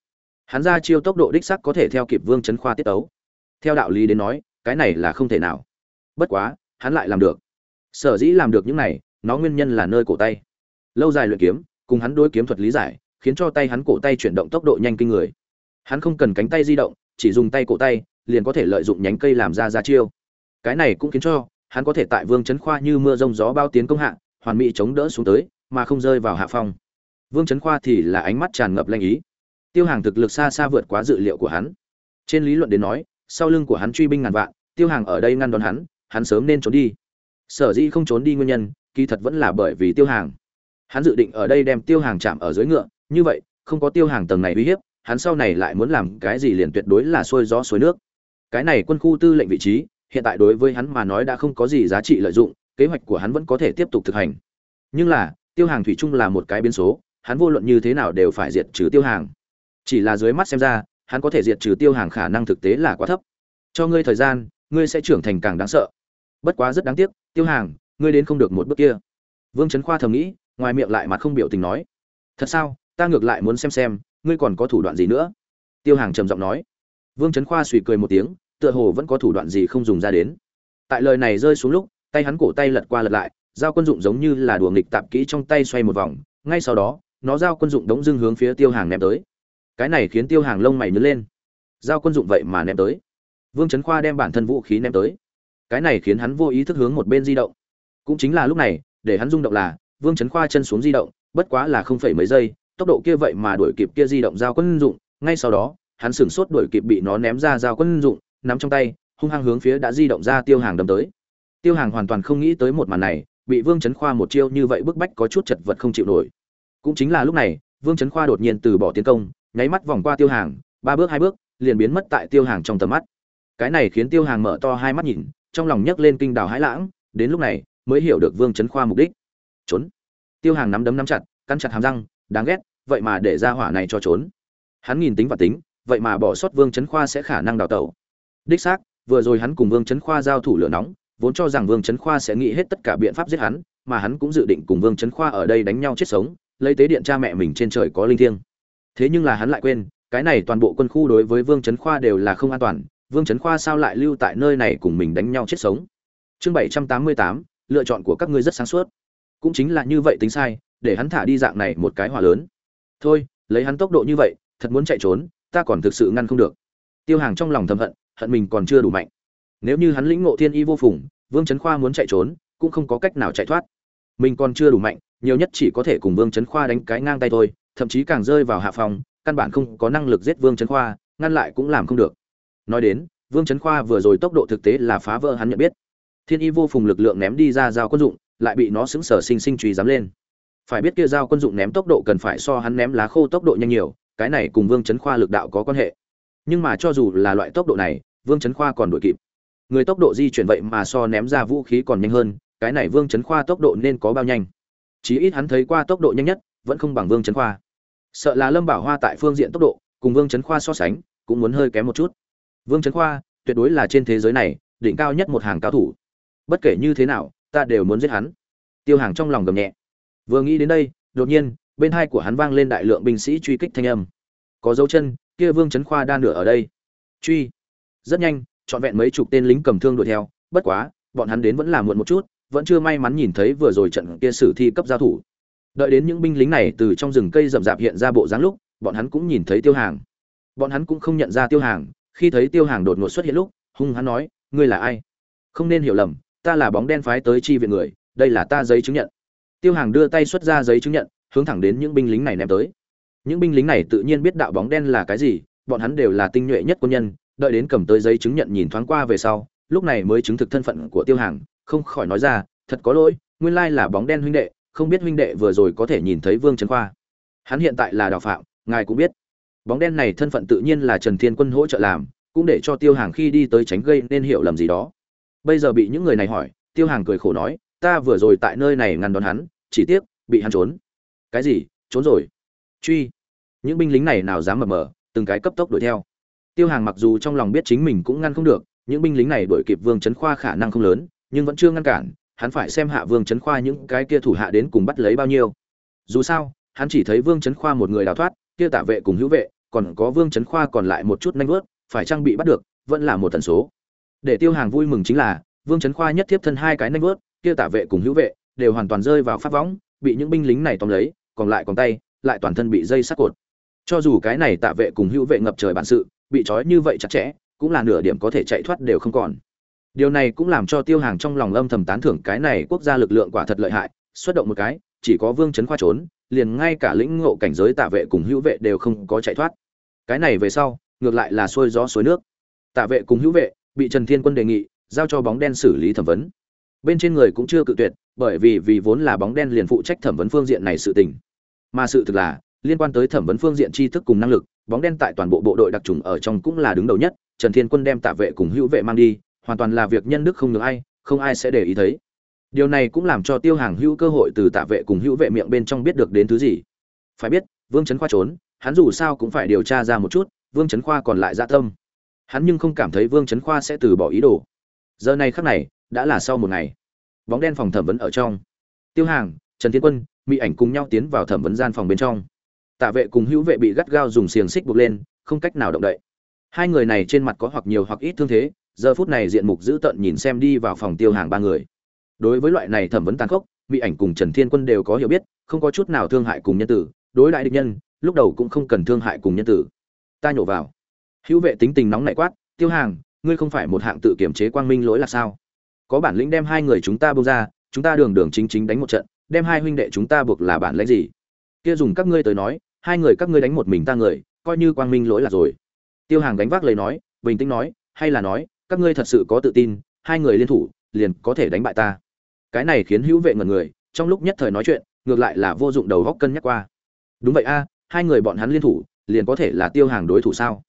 Hắn ra chiêu tốc độ đích sắc có thể theo kịp vương trấn khoa tiết ấu theo đạo lý đến nói, cái này là không thể nào. Bất quá, hắn lại làm được. Sở dĩ làm được những này nó nguyên nhân là nơi cổ tay. Lâu dài luyện kiếm, cùng hắn đối kiếm thuật lý giải, khiến cho tay hắn cổ tay chuyển động tốc độ nhanh kinh người. Hắn không cần cánh tay di động, chỉ dùng tay cổ tay, liền có thể lợi dụng nhánh cây làm ra ra chiêu. Cái này cũng khiến cho hắn có thể tại vương chấn khoa như mưa rông gió bao tiến công hạ, hoàn mỹ chống đỡ xuống tới, mà không rơi vào hạ phong. Vương chấn khoa thì là ánh mắt tràn ngập lanh ý. Tiêu hàng thực lực xa xa vượt quá dự liệu của hắn. Trên lý luận đến nói, sau lưng của hắn truy binh ngàn vạn, tiêu hàng ở đây ngăn đón hắn hắn sớm nên trốn đi. Sở dĩ không trốn đi nguyên nhân kỳ thật vẫn là bởi vì tiêu hàng. Hắn dự định ở đây đem tiêu hàng chạm ở dưới ngựa, như vậy, không có tiêu hàng tầng này uy hiếp, hắn sau này lại muốn làm cái gì liền tuyệt đối là xuôi gió suối nước. Cái này quân khu tư lệnh vị trí, hiện tại đối với hắn mà nói đã không có gì giá trị lợi dụng, kế hoạch của hắn vẫn có thể tiếp tục thực hành. Nhưng là, tiêu hàng thủy chung là một cái biến số, hắn vô luận như thế nào đều phải diệt trừ tiêu hàng. Chỉ là dưới mắt xem ra, hắn có thể diệt trừ tiêu hàng khả năng thực tế là quá thấp. Cho ngươi thời gian, ngươi sẽ trưởng thành càng đáng sợ. Bất quá rất đáng tiếc, tiêu hàng ngươi đến không được một bước kia. Vương trấn khoa thầm nghĩ, ngoài miệng lại mặt không biểu tình nói, thật sao? Ta ngược lại muốn xem xem, ngươi còn có thủ đoạn gì nữa? Tiêu hàng trầm giọng nói. Vương trấn khoa suy cười một tiếng, tựa hồ vẫn có thủ đoạn gì không dùng ra đến. Tại lời này rơi xuống lúc, tay hắn cổ tay lật qua lật lại, dao quân dụng giống như là đùa nghịch tạp kỹ trong tay xoay một vòng, ngay sau đó, nó giao quân dụng đống dưng hướng phía tiêu hàng ném tới. Cái này khiến tiêu hàng lông mày nhớ lên. Giao quân dụng vậy mà ném tới. Vương trấn khoa đem bản thân vũ khí ném tới. Cái này khiến hắn vô ý thức hướng một bên di động cũng chính là lúc này, để hắn rung động là, vương trấn khoa chân xuống di động, bất quá là không phải mấy giây, tốc độ kia vậy mà đuổi kịp kia di động giao quân dụng, ngay sau đó, hắn sửng sốt đuổi kịp bị nó ném ra giao quân dụng, nắm trong tay, hung hăng hướng phía đã di động ra tiêu hàng đâm tới. Tiêu hàng hoàn toàn không nghĩ tới một màn này, bị vương trấn khoa một chiêu như vậy bức bách có chút chật vật không chịu nổi. Cũng chính là lúc này, vương trấn khoa đột nhiên từ bỏ tiến công, nháy mắt vòng qua tiêu hàng, ba bước hai bước, liền biến mất tại tiêu hàng trong tầm mắt. Cái này khiến tiêu hàng mở to hai mắt nhìn, trong lòng nhấc lên kinh đào hãi lãng, đến lúc này mới hiểu được vương trấn khoa mục đích. Trốn. Tiêu hàng nắm đấm nắm chặt căn chặt hàm răng, đáng ghét, vậy mà để ra hỏa này cho trốn. Hắn nhìn tính và tính, vậy mà bỏ sót vương trấn khoa sẽ khả năng đào tẩu. Đích xác, vừa rồi hắn cùng vương trấn khoa giao thủ lửa nóng, vốn cho rằng vương trấn khoa sẽ nghĩ hết tất cả biện pháp giết hắn, mà hắn cũng dự định cùng vương trấn khoa ở đây đánh nhau chết sống, lấy tế điện cha mẹ mình trên trời có linh thiêng. Thế nhưng là hắn lại quên, cái này toàn bộ quân khu đối với vương trấn khoa đều là không an toàn, vương trấn khoa sao lại lưu tại nơi này cùng mình đánh nhau chết sống? Chương bảy trăm tám mươi tám lựa chọn của các ngươi rất sáng suốt. Cũng chính là như vậy tính sai, để hắn thả đi dạng này một cái hỏa lớn. Thôi, lấy hắn tốc độ như vậy, thật muốn chạy trốn, ta còn thực sự ngăn không được. Tiêu hàng trong lòng thầm hận hận mình còn chưa đủ mạnh. Nếu như hắn lĩnh ngộ thiên y vô phùng, vương trấn khoa muốn chạy trốn, cũng không có cách nào chạy thoát. Mình còn chưa đủ mạnh, nhiều nhất chỉ có thể cùng vương trấn khoa đánh cái ngang tay thôi, thậm chí càng rơi vào hạ phòng, căn bản không có năng lực giết vương trấn khoa, ngăn lại cũng làm không được. Nói đến, vương trấn khoa vừa rồi tốc độ thực tế là phá vỡ hắn nhận biết thiên y vô phùng lực lượng ném đi ra giao quân dụng, lại bị nó xứng sở sinh sinh truy dám lên. Phải biết kia giao quân dụng ném tốc độ cần phải so hắn ném lá khô tốc độ nhanh nhiều, cái này cùng vương Chấn khoa lực đạo có quan hệ. Nhưng mà cho dù là loại tốc độ này, vương Chấn khoa còn đuổi kịp. Người tốc độ di chuyển vậy mà so ném ra vũ khí còn nhanh hơn, cái này vương Chấn khoa tốc độ nên có bao nhanh? Chí ít hắn thấy qua tốc độ nhanh nhất, vẫn không bằng vương Chấn khoa. Sợ là lâm bảo hoa tại phương diện tốc độ, cùng vương Chấn khoa so sánh, cũng muốn hơi kém một chút. Vương Chấn khoa, tuyệt đối là trên thế giới này, đỉnh cao nhất một hàng cao thủ bất kể như thế nào, ta đều muốn giết hắn. Tiêu hàng trong lòng gầm nhẹ. Vừa nghĩ đến đây, đột nhiên, bên hai của hắn vang lên đại lượng binh sĩ truy kích thanh âm. Có dấu chân, kia vương trấn khoa đa nửa ở đây. Truy. Rất nhanh, trọn vẹn mấy chục tên lính cầm thương đuổi theo. Bất quá, bọn hắn đến vẫn là muộn một chút, vẫn chưa may mắn nhìn thấy vừa rồi trận kia sử thi cấp giao thủ. Đợi đến những binh lính này từ trong rừng cây rậm rạp hiện ra bộ dáng lúc, bọn hắn cũng nhìn thấy tiêu hàng. Bọn hắn cũng không nhận ra tiêu hàng. Khi thấy tiêu hàng đột ngột xuất hiện lúc, hung hắn nói, ngươi là ai? Không nên hiểu lầm ta là bóng đen phái tới chi viện người, đây là ta giấy chứng nhận. Tiêu hàng đưa tay xuất ra giấy chứng nhận, hướng thẳng đến những binh lính này ném tới. Những binh lính này tự nhiên biết đạo bóng đen là cái gì, bọn hắn đều là tinh nhuệ nhất quân nhân, đợi đến cầm tới giấy chứng nhận nhìn thoáng qua về sau, lúc này mới chứng thực thân phận của tiêu hàng, không khỏi nói ra, thật có lỗi, nguyên lai là bóng đen huynh đệ, không biết huynh đệ vừa rồi có thể nhìn thấy vương trấn khoa. Hắn hiện tại là đào phạm, ngài cũng biết. Bóng đen này thân phận tự nhiên là trần thiên quân hỗ trợ làm, cũng để cho tiêu hàng khi đi tới tránh gây nên hiểu lầm gì đó bây giờ bị những người này hỏi, tiêu hàng cười khổ nói, ta vừa rồi tại nơi này ngăn đón hắn, chỉ tiếc, bị hắn trốn. Cái gì? Trốn rồi? Truy. Những binh lính này nào dám mập mờ, từng cái cấp tốc đuổi theo. Tiêu hàng mặc dù trong lòng biết chính mình cũng ngăn không được, những binh lính này đuổi kịp vương trấn khoa khả năng không lớn, nhưng vẫn chưa ngăn cản, hắn phải xem hạ vương trấn khoa những cái kia thủ hạ đến cùng bắt lấy bao nhiêu. Dù sao, hắn chỉ thấy vương trấn khoa một người đào thoát, kia tả vệ cùng hữu vệ, còn có vương trấn khoa còn lại một chút nanh vớt phải trang bị bắt được, vẫn là một tần số để tiêu hàng vui mừng chính là, vương trấn khoa nhất tiếp thân hai cái nanh vớt, kia tả vệ cùng hữu vệ, đều hoàn toàn rơi vào pháp võng, bị những binh lính này tóm lấy, còn lại còn tay, lại toàn thân bị dây sắt cột. Cho dù cái này tạ vệ cùng hữu vệ ngập trời bản sự, bị trói như vậy chặt chẽ, cũng là nửa điểm có thể chạy thoát đều không còn. Điều này cũng làm cho tiêu hàng trong lòng âm thầm tán thưởng cái này quốc gia lực lượng quả thật lợi hại, xuất động một cái, chỉ có vương trấn khoa trốn, liền ngay cả lĩnh ngộ cảnh giới tạ vệ cùng hữu vệ đều không có chạy thoát. Cái này về sau, ngược lại là xuôi gió suối nước. Tạ vệ cùng hữu vệ bị trần thiên quân đề nghị, giao cho bóng đen xử lý thẩm vấn. Bên trên người cũng chưa cự tuyệt, bởi vì vì vốn là bóng đen liền phụ trách thẩm vấn phương diện này sự tình. Mà sự thực là, liên quan tới thẩm vấn phương diện tri thức cùng năng lực, bóng đen tại toàn bộ bộ đội đặc trùng ở trong cũng là đứng đầu nhất, trần thiên quân đem tạ vệ cùng hữu vệ mang đi, hoàn toàn là việc nhân đức không được ai, không ai sẽ để ý thấy. Điều này cũng làm cho tiêu hàng hữu cơ hội từ tạ vệ cùng hữu vệ miệng bên trong biết được đến thứ gì. Phải biết, vương Chấn khoa trốn, hắn dù sao cũng phải điều tra ra một chút, vương Chấn khoa còn lại dạ tâm hắn nhưng không cảm thấy vương trấn khoa sẽ từ bỏ ý đồ. Giờ này khắc này, đã là sau một ngày. Bóng đen phòng thẩm vấn ở trong. Tiêu hàng, trần thiên quân mỹ ảnh cùng nhau tiến vào thẩm vấn gian phòng bên trong. Tạ vệ cùng hữu vệ bị gắt gao dùng xiềng xích buộc lên, không cách nào động đậy. Hai người này trên mặt có hoặc nhiều hoặc ít thương thế, giờ phút này diện mục dữ tợn nhìn xem đi vào phòng tiêu hàng ba người. Đối với loại này thẩm vấn tàn khốc mỹ ảnh cùng trần thiên quân đều có hiểu biết, không có chút nào thương hại cùng nhân tử. Đối đại địch nhân, lúc đầu cũng không cần thương hại cùng nhân tử. Ta nhổ vào hữu vệ tính tình nóng nảy quát, tiêu hàng, ngươi không phải một hạng tự kiểm chế quang minh lỗi là sao? Có bản lĩnh đem hai người chúng ta bông ra, chúng ta đường đường chính chính đánh một trận, đem hai huynh đệ chúng ta buộc là bản lãnh gì? Kia dùng các ngươi tới nói, hai người các ngươi đánh một mình ta người, coi như quang minh lỗi là rồi. Tiêu hàng đánh vác lời nói, bình tĩnh nói, hay là nói, các ngươi thật sự có tự tin, hai người liên thủ, liền có thể đánh bại ta. Cái này khiến hữu vệ ngần người, trong lúc nhất thời nói chuyện, ngược lại là vô dụng đầu góc cân nhắc qua. Đúng vậy a, hai người bọn hắn liên thủ, liền có thể là tiêu hàng đối thủ sao?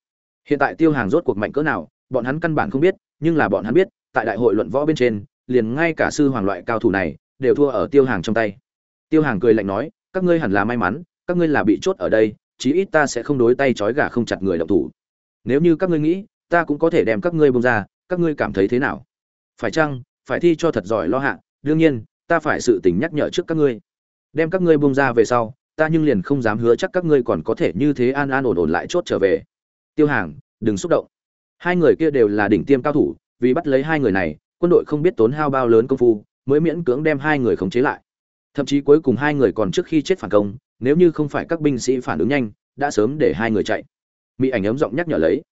Hiện tại tiêu hàng rốt cuộc mạnh cỡ nào, bọn hắn căn bản không biết, nhưng là bọn hắn biết, tại đại hội luận võ bên trên, liền ngay cả sư hoàng loại cao thủ này, đều thua ở tiêu hàng trong tay. Tiêu hàng cười lạnh nói, các ngươi hẳn là may mắn, các ngươi là bị chốt ở đây, chí ít ta sẽ không đối tay trói gà không chặt người động thủ. Nếu như các ngươi nghĩ, ta cũng có thể đem các ngươi bông ra, các ngươi cảm thấy thế nào? Phải chăng, phải thi cho thật giỏi lo hạ, đương nhiên, ta phải sự tình nhắc nhở trước các ngươi. Đem các ngươi bông ra về sau, ta nhưng liền không dám hứa chắc các ngươi còn có thể như thế an an ổn ổn lại chốt trở về tiêu hàng, đừng xúc động. Hai người kia đều là đỉnh tiêm cao thủ, vì bắt lấy hai người này, quân đội không biết tốn hao bao lớn công phu, mới miễn cưỡng đem hai người khống chế lại. Thậm chí cuối cùng hai người còn trước khi chết phản công, nếu như không phải các binh sĩ phản ứng nhanh, đã sớm để hai người chạy. Mỹ ảnh ấm giọng nhắc nhở lấy.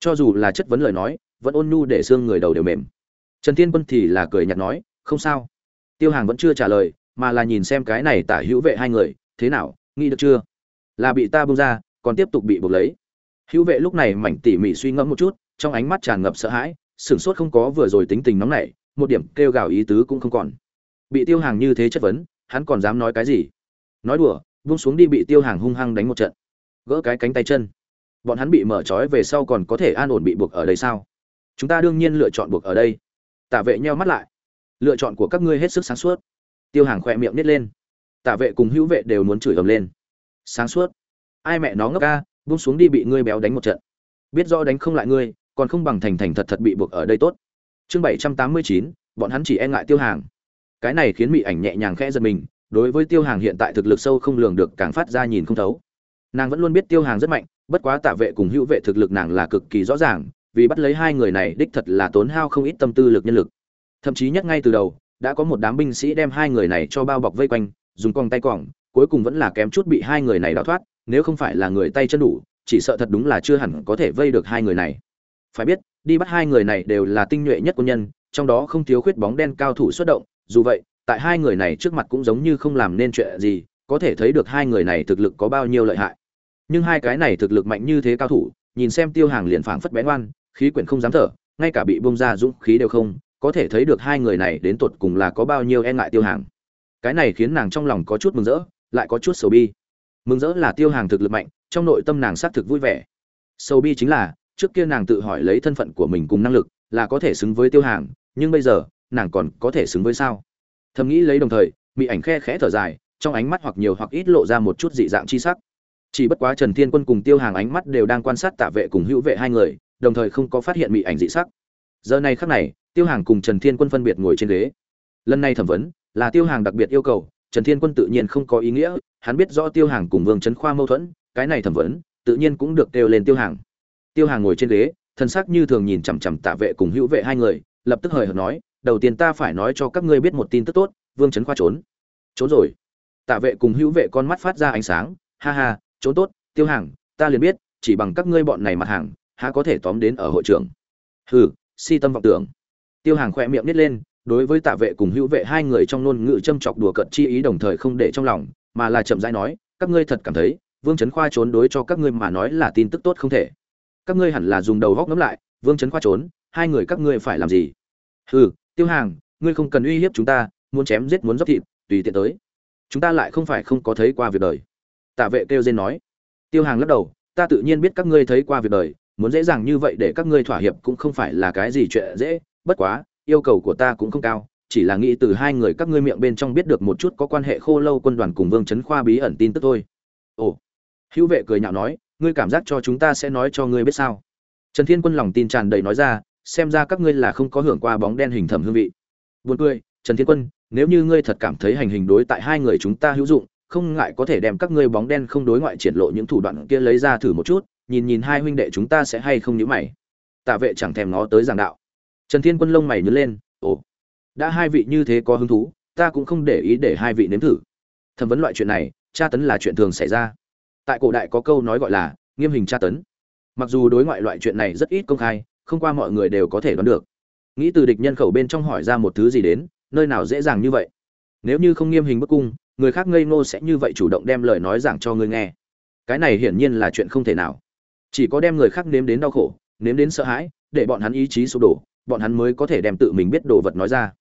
Cho dù là chất vấn lời nói, vẫn ôn nhu để xương người đầu đều mềm. Trần thiên quân thì là cười nhạt nói, không sao. Tiêu hàng vẫn chưa trả lời, mà là nhìn xem cái này tả hữu vệ hai người, thế nào, nghĩ được chưa? Là bị ta bung ra, còn tiếp tục bị buộc lấy hữu vệ lúc này mảnh tỉ mỉ suy ngẫm một chút, trong ánh mắt tràn ngập sợ hãi, sửng sốt không có vừa rồi tính tình nóng nảy, một điểm kêu gào ý tứ cũng không còn. Bị tiêu hàng như thế chất vấn, hắn còn dám nói cái gì? Nói đùa, vung xuống đi bị tiêu hàng hung hăng đánh một trận. Gỡ cái cánh tay chân. Bọn hắn bị mở trói về sau còn có thể an ổn bị buộc ở đây sao? Chúng ta đương nhiên lựa chọn buộc ở đây. Tả vệ nheo mắt lại. Lựa chọn của các ngươi hết sức sáng suốt. Tiêu hàng khỏe miệng nít lên. Tả vệ cùng hữu vệ đều muốn chửi ầm lên. Sáng suốt. Ai mẹ nó ngốc ca buông xuống đi bị ngươi béo đánh một trận. Biết rõ đánh không lại ngươi, còn không bằng thành thành thật thật bị buộc ở đây tốt. Chương bảy trăm tám mươi chín, bọn hắn chỉ e ngại tiêu hàng. Cái này khiến mỹ ảnh nhẹ nhàng khẽ giật mình, đối với tiêu hàng hiện tại thực lực sâu không lường được càng phát ra nhìn không thấu. Nàng vẫn luôn biết tiêu hàng rất mạnh, bất quá tạ vệ cùng hữu vệ thực lực nàng là cực kỳ rõ ràng, vì bắt lấy hai người này đích thật là tốn hao không ít tâm tư lực nhân lực. Thậm chí nhất ngay từ đầu, đã có một đám binh sĩ đem hai người này cho bao bọc vây quanh, dùng cong tay còng, cuối cùng vẫn là kém chút bị hai người này đào thoát nếu không phải là người tay chân đủ, chỉ sợ thật đúng là chưa hẳn có thể vây được hai người này. Phải biết, đi bắt hai người này đều là tinh nhuệ nhất quân nhân, trong đó không thiếu khuyết bóng đen cao thủ xuất động, dù vậy, tại hai người này trước mặt cũng giống như không làm nên chuyện gì, có thể thấy được hai người này thực lực có bao nhiêu lợi hại. Nhưng hai cái này thực lực mạnh như thế cao thủ, nhìn xem tiêu hàng liền phảng phất bén oan, khí quyển không dám thở, ngay cả bị bông ra dũng khí đều không, có thể thấy được hai người này đến tột cùng là có bao nhiêu e ngại tiêu hàng. Cái này khiến nàng trong lòng có chút mừng rỡ, lại có chút sầu bi mừng rỡ là tiêu hàng thực lực mạnh, trong nội tâm nàng xác thực vui vẻ. Sầu bi chính là, trước kia nàng tự hỏi lấy thân phận của mình cùng năng lực là có thể xứng với tiêu hàng, nhưng bây giờ, nàng còn có thể xứng với sao? Thầm nghĩ lấy đồng thời bị ảnh khe khẽ thở dài, trong ánh mắt hoặc nhiều hoặc ít lộ ra một chút dị dạng chi sắc. Chỉ bất quá trần thiên quân cùng tiêu hàng ánh mắt đều đang quan sát tạ vệ cùng hữu vệ hai người, đồng thời không có phát hiện bị ảnh dị sắc. Giờ này khắc này, tiêu hàng cùng trần thiên quân phân biệt ngồi trên ghế. Lần này thẩm vấn, là tiêu hàng đặc biệt yêu cầu, trần thiên quân tự nhiên không có ý nghĩa hắn biết rõ tiêu hàng cùng vương trấn khoa mâu thuẫn, cái này thẩm vấn, tự nhiên cũng được kêu lên tiêu hàng. Tiêu hàng ngồi trên ghế, thân xác như thường nhìn chằm chằm tạ vệ cùng hữu vệ hai người, lập tức hời hợt nói, đầu tiên ta phải nói cho các ngươi biết một tin tức tốt, vương trấn khoa trốn. Trốn rồi. Tạ vệ cùng hữu vệ con mắt phát ra ánh sáng, ha ha, trốn tốt, tiêu hàng, ta liền biết, chỉ bằng các ngươi bọn này mặt hàng, há có thể tóm đến ở hội trường hừ, si tâm vọng tưởng. Tiêu hàng khỏe miệng nít lên, đối với tạ vệ cùng hữu vệ hai người trong ngôn ngữ châm chọc đùa cợt chi ý đồng thời không để trong lòng mà là chậm rãi nói, các ngươi thật cảm thấy, vương trấn khoa trốn đối cho các ngươi mà nói là tin tức tốt không thể. Các ngươi hẳn là dùng đầu góc ngẫm lại, vương trấn khoa trốn, hai người các ngươi phải làm gì? Hừ, tiêu hàng, ngươi không cần uy hiếp chúng ta, muốn chém giết muốn dốc thịt, tùy tiện tới. Chúng ta lại không phải không có thấy qua việc đời. Tạ vệ kêu dên nói. Tiêu hàng lắc đầu, ta tự nhiên biết các ngươi thấy qua việc đời, muốn dễ dàng như vậy để các ngươi thỏa hiệp cũng không phải là cái gì chuyện dễ, bất quá, yêu cầu của ta cũng không cao chỉ là nghĩ từ hai người các ngươi miệng bên trong biết được một chút có quan hệ khô lâu quân đoàn cùng vương trấn khoa bí ẩn tin tức thôi. Ồ, hữu vệ cười nhạo nói, ngươi cảm giác cho chúng ta sẽ nói cho ngươi biết sao? Trần thiên quân lòng tin tràn đầy nói ra, xem ra các ngươi là không có hưởng qua bóng đen hình thẩm hương vị. Buồn cười, trần thiên quân, nếu như ngươi thật cảm thấy hành hình đối tại hai người chúng ta hữu dụng, không ngại có thể đem các ngươi bóng đen không đối ngoại triển lộ những thủ đoạn kia lấy ra thử một chút, nhìn nhìn hai huynh đệ chúng ta sẽ hay không nhíu mày. Tạ vệ chẳng thèm nó tới giảng đạo. Trần thiên quân lông mày nhớ lên, ồ đã hai vị như thế có hứng thú, ta cũng không để ý để hai vị nếm thử. Thẩm vấn loại chuyện này, tra tấn là chuyện thường xảy ra. Tại cổ đại có câu nói gọi là, nghiêm hình tra tấn. Mặc dù đối ngoại loại chuyện này rất ít công khai, không qua mọi người đều có thể đoán được. Nghĩ từ địch nhân khẩu bên trong hỏi ra một thứ gì đến, nơi nào dễ dàng như vậy? Nếu như không nghiêm hình bức cung, người khác ngây ngô sẽ như vậy chủ động đem lời nói giảng cho ngươi nghe. Cái này hiển nhiên là chuyện không thể nào. Chỉ có đem người khác nếm đến đau khổ, nếm đến sợ hãi, để bọn hắn ý chí sụp đổ, bọn hắn mới có thể đem tự mình biết đồ vật nói ra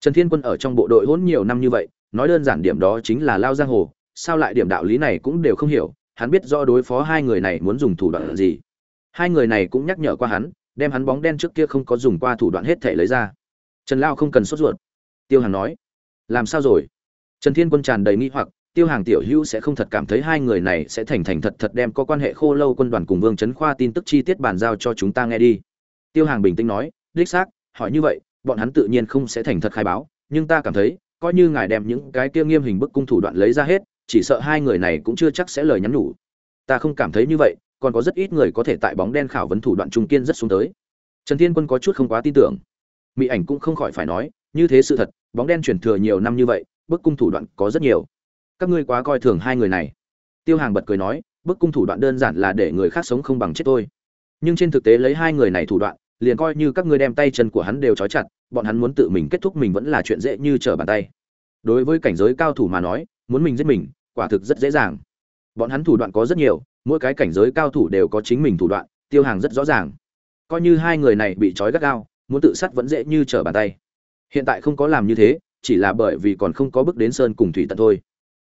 trần thiên quân ở trong bộ đội hỗn nhiều năm như vậy, nói đơn giản điểm đó chính là lao giang hồ, sao lại điểm đạo lý này cũng đều không hiểu, hắn biết do đối phó hai người này muốn dùng thủ đoạn gì. Hai người này cũng nhắc nhở qua hắn, đem hắn bóng đen trước kia không có dùng qua thủ đoạn hết thể lấy ra. Trần lao không cần sốt ruột. Tiêu hàng nói, làm sao rồi? Trần thiên quân tràn đầy nghi hoặc, tiêu hàng tiểu hữu sẽ không thật cảm thấy hai người này sẽ thành thành thật thật đem có quan hệ khô lâu quân đoàn cùng vương chấn khoa tin tức chi tiết bàn giao cho chúng ta nghe đi. Tiêu hàng bình tĩnh nói, đích xác, hỏi như vậy bọn hắn tự nhiên không sẽ thành thật khai báo, nhưng ta cảm thấy, coi như ngài đem những cái kia nghiêm hình bức cung thủ đoạn lấy ra hết, chỉ sợ hai người này cũng chưa chắc sẽ lời nhắn nhủ. Ta không cảm thấy như vậy, còn có rất ít người có thể tại bóng đen khảo vấn thủ đoạn trung kiên rất xuống tới. Trần thiên quân có chút không quá tin tưởng. Mỹ ảnh cũng không khỏi phải nói, như thế sự thật, bóng đen truyền thừa nhiều năm như vậy, bức cung thủ đoạn có rất nhiều. Các ngươi quá coi thường hai người này. Tiêu hàng bật cười nói, bức cung thủ đoạn đơn giản là để người khác sống không bằng chết tôi nhưng trên thực tế lấy hai người này thủ đoạn liền coi như các ngươi đem tay chân của hắn đều trói chặt, bọn hắn muốn tự mình kết thúc mình vẫn là chuyện dễ như trở bàn tay. Đối với cảnh giới cao thủ mà nói, muốn mình giết mình, quả thực rất dễ dàng. Bọn hắn thủ đoạn có rất nhiều, mỗi cái cảnh giới cao thủ đều có chính mình thủ đoạn, tiêu hàng rất rõ ràng. Coi như hai người này bị trói gắt gao, muốn tự sát vẫn dễ như trở bàn tay. Hiện tại không có làm như thế, chỉ là bởi vì còn không có bước đến sơn cùng thủy tận thôi.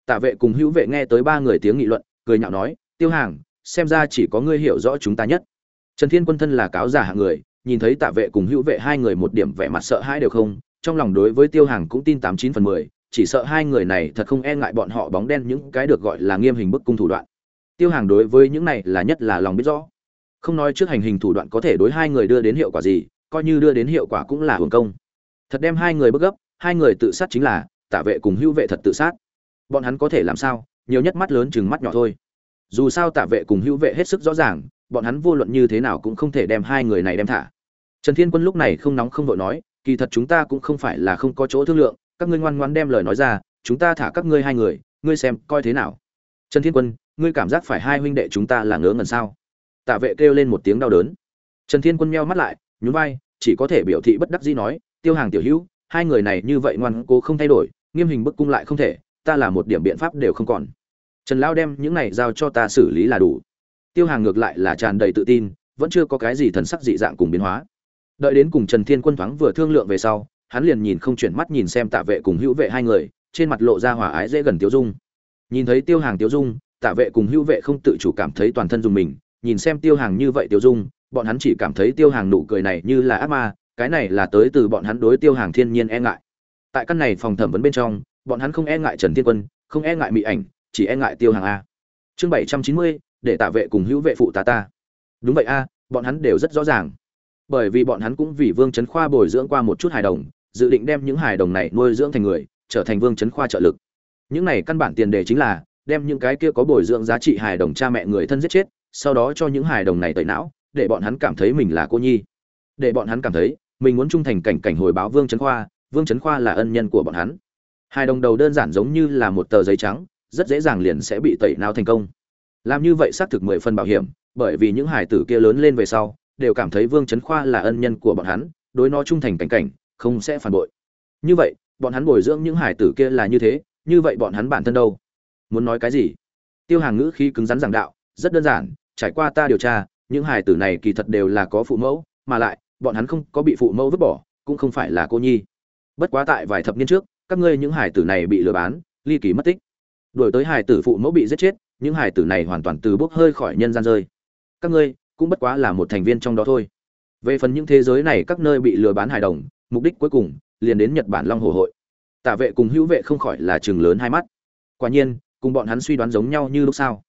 Tạ vệ cùng hữu vệ nghe tới ba người tiếng nghị luận, cười nhạo nói, tiêu hàng, xem ra chỉ có ngươi hiểu rõ chúng ta nhất. Trần thiên quân thân là cáo giả hạng người nhìn thấy tạ vệ cùng hữu vệ hai người một điểm vẻ mặt sợ hãi đều không, trong lòng đối với tiêu hàng cũng tin tám chín phần mười, chỉ sợ hai người này thật không e ngại bọn họ bóng đen những cái được gọi là nghiêm hình bức cung thủ đoạn. Tiêu hàng đối với những này là nhất là lòng biết rõ. Không nói trước hành hình thủ đoạn có thể đối hai người đưa đến hiệu quả gì, coi như đưa đến hiệu quả cũng là hưởng công. Thật đem hai người bức gấp, hai người tự sát chính là tạ vệ cùng hữu vệ thật tự sát. Bọn hắn có thể làm sao? Nhiều nhất mắt lớn chừng mắt nhỏ thôi. Dù sao tạ vệ cùng hữu vệ hết sức rõ ràng, bọn hắn vô luận như thế nào cũng không thể đem hai người này đem thả trần thiên quân lúc này không nóng không vội nói, kỳ thật chúng ta cũng không phải là không có chỗ thương lượng, các ngươi ngoan ngoãn đem lời nói ra, chúng ta thả các ngươi hai người, ngươi xem coi thế nào. Trần thiên quân, ngươi cảm giác phải hai huynh đệ chúng ta là ngớ ngẩn sao? Tạ vệ kêu lên một tiếng đau đớn. Trần thiên quân meo mắt lại, nhún vai, chỉ có thể biểu thị bất đắc dĩ nói, tiêu hàng tiểu hữu, hai người này như vậy ngoan cố không thay đổi, nghiêm hình bức cung lại không thể, ta là một điểm biện pháp đều không còn. Trần lão đem những này giao cho ta xử lý là đủ. Tiêu hàng ngược lại là tràn đầy tự tin, vẫn chưa có cái gì thần sắc dị dạng cùng biến hóa đợi đến cùng trần thiên quân thoáng vừa thương lượng về sau, hắn liền nhìn không chuyển mắt nhìn xem tạ vệ cùng hữu vệ hai người, trên mặt lộ ra hòa ái dễ gần tiêu dung. Nhìn thấy tiêu hàng tiêu dung, tạ vệ cùng hữu vệ không tự chủ cảm thấy toàn thân dùng mình, nhìn xem tiêu hàng như vậy tiêu dung, bọn hắn chỉ cảm thấy tiêu hàng nụ cười này như là ác ma, cái này là tới từ bọn hắn đối tiêu hàng thiên nhiên e ngại. Tại căn này phòng thẩm vấn bên trong, bọn hắn không e ngại trần thiên quân, không e ngại mỹ ảnh, chỉ e ngại tiêu hàng a. Chương bảy trăm chín mươi, để tạ vệ cùng hữu vệ phụ tá ta. Đúng vậy a, bọn hắn đều rất rõ ràng bởi vì bọn hắn cũng vì vương Chấn khoa bồi dưỡng qua một chút hài đồng, dự định đem những hài đồng này nuôi dưỡng thành người, trở thành vương Chấn khoa trợ lực. Những này căn bản tiền đề chính là, đem những cái kia có bồi dưỡng giá trị hài đồng cha mẹ người thân giết chết, sau đó cho những hài đồng này tẩy não, để bọn hắn cảm thấy mình là cô nhi. Để bọn hắn cảm thấy, mình muốn trung thành cảnh cảnh hồi báo vương Chấn khoa, vương Chấn khoa là ân nhân của bọn hắn. Hai đồng đầu đơn giản giống như là một tờ giấy trắng, rất dễ dàng liền sẽ bị tẩy não thành công. Làm như vậy xác thực mười phần bảo hiểm, bởi vì những hài tử kia lớn lên về sau đều cảm thấy vương chấn khoa là ân nhân của bọn hắn, đối nó trung thành cảnh cảnh, không sẽ phản bội. Như vậy, bọn hắn bồi dưỡng những hải tử kia là như thế, như vậy bọn hắn bản thân đâu? Muốn nói cái gì? Tiêu hàng ngữ khí cứng rắn giảng đạo, rất đơn giản, trải qua ta điều tra, những hải tử này kỳ thật đều là có phụ mẫu, mà lại, bọn hắn không có bị phụ mẫu vứt bỏ, cũng không phải là cô nhi. Bất quá tại vài thập niên trước, các ngươi những hải tử này bị lừa bán, ly kỳ mất tích. Đuổi tới hải tử phụ mẫu bị giết chết, những hải tử này hoàn toàn từ bốc hơi khỏi nhân gian rơi. Các ngươi cũng bất quá là một thành viên trong đó thôi. Về phần những thế giới này các nơi bị lừa bán hài đồng, mục đích cuối cùng liền đến nhật bản long hồ hội. Tả vệ cùng hữu vệ không khỏi là chừng lớn hai mắt. Quả nhiên, cùng bọn hắn suy đoán giống nhau như lúc sau.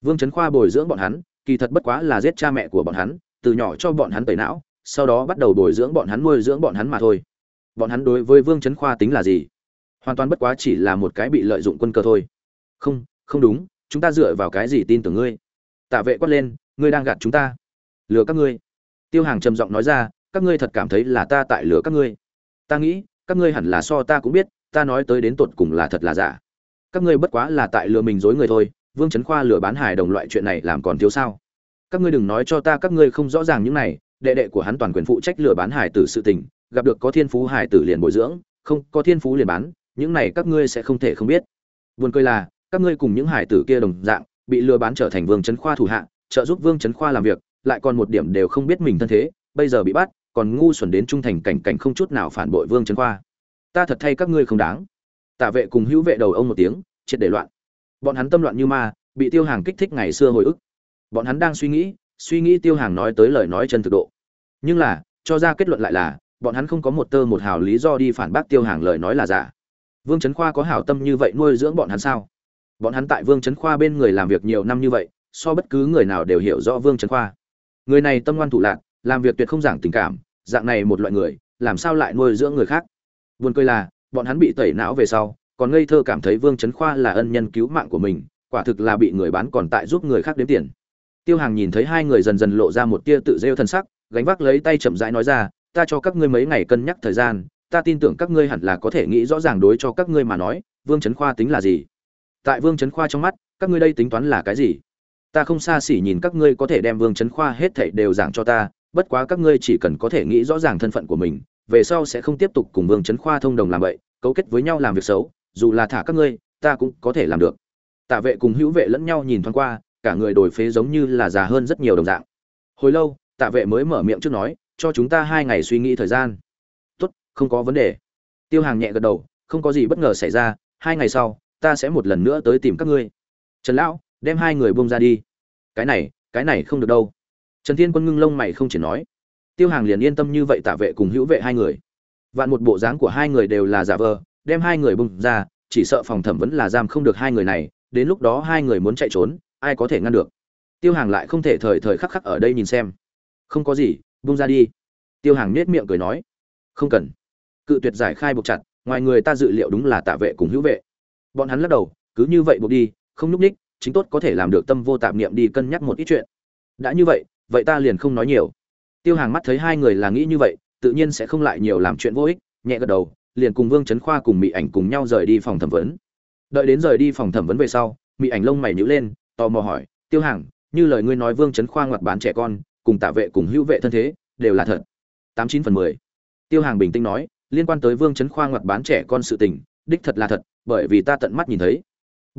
Vương trấn khoa bồi dưỡng bọn hắn, kỳ thật bất quá là giết cha mẹ của bọn hắn, từ nhỏ cho bọn hắn tẩy não, sau đó bắt đầu bồi dưỡng bọn hắn nuôi dưỡng bọn hắn mà thôi. Bọn hắn đối với vương trấn khoa tính là gì? Hoàn toàn bất quá chỉ là một cái bị lợi dụng quân cơ thôi. Không không đúng, chúng ta dựa vào cái gì tin tưởng ngươi? Tạ vệ quát lên ngươi đang gạt chúng ta. Lừa các ngươi. Tiêu hàng trầm giọng nói ra, các ngươi thật cảm thấy là ta tại lừa các ngươi. Ta nghĩ, các ngươi hẳn là so ta cũng biết, ta nói tới đến tột cùng là thật là giả. Các ngươi bất quá là tại lừa mình dối người thôi, vương trấn khoa lừa bán hài đồng loại chuyện này làm còn thiếu sao? Các ngươi đừng nói cho ta các ngươi không rõ ràng những này, đệ đệ của hắn toàn quyền phụ trách lừa bán hài tử sự tình, gặp được có thiên phú hài tử liền bồi dưỡng, không, có thiên phú liền bán, những này các ngươi sẽ không thể không biết. Buồn cười là, các ngươi cùng những hài tử kia đồng dạng, bị lừa bán trở thành vương trấn khoa thủ hạ trợ giúp vương chấn khoa làm việc, lại còn một điểm đều không biết mình thân thế, bây giờ bị bắt, còn ngu xuẩn đến trung thành cảnh cảnh không chút nào phản bội vương chấn khoa. Ta thật thay các ngươi không đáng. Tả vệ cùng hữu vệ đầu ông một tiếng, triệt để loạn. Bọn hắn tâm loạn như ma, bị tiêu hàng kích thích ngày xưa hồi ức. Bọn hắn đang suy nghĩ suy nghĩ tiêu hàng nói tới lời nói chân thực độ. Nhưng là, cho ra kết luận lại là, bọn hắn không có một tơ một hào lý do đi phản bác tiêu hàng lời nói là giả. Vương chấn khoa có hảo tâm như vậy nuôi dưỡng bọn hắn sao? Bọn hắn tại vương chấn khoa bên người làm việc nhiều năm như vậy so bất cứ người nào đều hiểu rõ vương trấn khoa. Người này tâm ngoan thủ lạn, làm việc tuyệt không giảng tình cảm dạng này một loại người làm sao lại nuôi dưỡng người khác? Buồn cười là bọn hắn bị tẩy não về sau còn ngây thơ cảm thấy vương trấn khoa là ân nhân cứu mạng của mình quả thực là bị người bán còn tại giúp người khác đếm tiền. Tiêu hàng nhìn thấy hai người dần dần lộ ra một tia tự rêu thân sắc gánh vác lấy tay chậm rãi nói ra ta cho các ngươi mấy ngày cân nhắc thời gian ta tin tưởng các ngươi hẳn là có thể nghĩ rõ ràng đối cho các ngươi mà nói vương trấn khoa tính là gì? Tại vương trấn khoa trong mắt các ngươi đây tính toán là cái gì? Ta không xa xỉ nhìn các ngươi có thể đem vương trấn khoa hết thảy đều giảng cho ta, bất quá các ngươi chỉ cần có thể nghĩ rõ ràng thân phận của mình, về sau sẽ không tiếp tục cùng vương trấn khoa thông đồng làm vậy, cấu kết với nhau làm việc xấu, dù là thả các ngươi, ta cũng có thể làm được. Tạ vệ cùng hữu vệ lẫn nhau nhìn thoáng qua, cả người đổi phế giống như là già hơn rất nhiều đồng dạng. Hồi lâu, tạ vệ mới mở miệng trước nói, cho chúng ta hai ngày suy nghĩ thời gian. Tốt, không có vấn đề. Tiêu hàng nhẹ gật đầu, không có gì bất ngờ xảy ra, hai ngày sau, ta sẽ một lần nữa tới tìm các ngươi. Trần lão đem hai người buông ra đi. Cái này cái này không được đâu. Trần thiên quân ngưng lông mày không chỉ nói. Tiêu hàng liền yên tâm như vậy tạ vệ cùng hữu vệ hai người. Vạn một bộ dáng của hai người đều là giả vờ, đem hai người bung ra, chỉ sợ phòng thẩm vấn là giam không được hai người này, đến lúc đó hai người muốn chạy trốn, ai có thể ngăn được? Tiêu hàng lại không thể thời thời khắc khắc ở đây nhìn xem. Không có gì bung ra đi. Tiêu hàng nết miệng cười nói. Không cần. Cự tuyệt giải khai buộc chặt, ngoài người ta dự liệu đúng là tạ vệ cùng hữu vệ. Bọn hắn lắc đầu, cứ như vậy buộc đi, không nhúc ních chính tốt có thể làm được tâm vô tạp niệm đi cân nhắc một ít chuyện. Đã như vậy vậy ta liền không nói nhiều. Tiêu hàng mắt thấy hai người là nghĩ như vậy, tự nhiên sẽ không lại nhiều làm chuyện vô ích, nhẹ gật đầu, liền cùng vương trấn khoa cùng mỹ ảnh cùng nhau rời đi phòng thẩm vấn. Đợi đến rời đi phòng thẩm vấn về sau mỹ ảnh lông mày nhíu lên, tò mò hỏi, tiêu hàng, như lời ngươi nói vương trấn khoa ngoặt bán trẻ con, cùng tạ vệ cùng hữu vệ thân thế, đều là thật? Tám chín phần mười. Tiêu hàng bình tĩnh nói, liên quan tới vương trấn khoa ngoặt bán trẻ con sự tình, đích thật là thật, bởi vì ta tận mắt nhìn thấy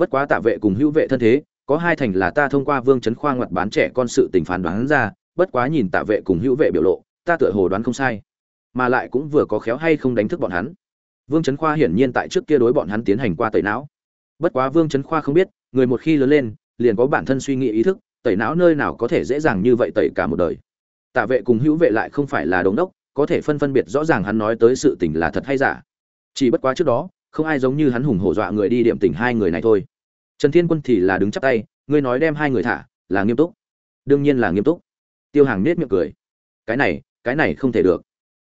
bất quá tạ vệ cùng hữu vệ thân thế, có hai thành là ta thông qua vương trấn khoa ngoặt bán trẻ con sự tình phán đoán ra, bất quá nhìn tạ vệ cùng hữu vệ biểu lộ, ta tựa hồ đoán không sai. Mà lại cũng vừa có khéo hay không đánh thức bọn hắn. Vương trấn khoa hiển nhiên tại trước kia đối bọn hắn tiến hành qua tẩy não. Bất quá vương trấn khoa không biết, người một khi lớn lên, liền có bản thân suy nghĩ ý thức, tẩy não nơi nào có thể dễ dàng như vậy tẩy cả một đời. Tạ vệ cùng hữu vệ lại không phải là đống đốc, có thể phân phân biệt rõ ràng hắn nói tới sự tình là thật hay giả. Chỉ bất quá trước đó, không ai giống như hắn hùng hổ dọa người đi điểm tình hai người này thôi trần thiên quân thì là đứng chắp tay, ngươi nói đem hai người thả, là nghiêm túc. Đương nhiên là nghiêm túc. Tiêu hàng nết miệng cười. Cái này cái này không thể được.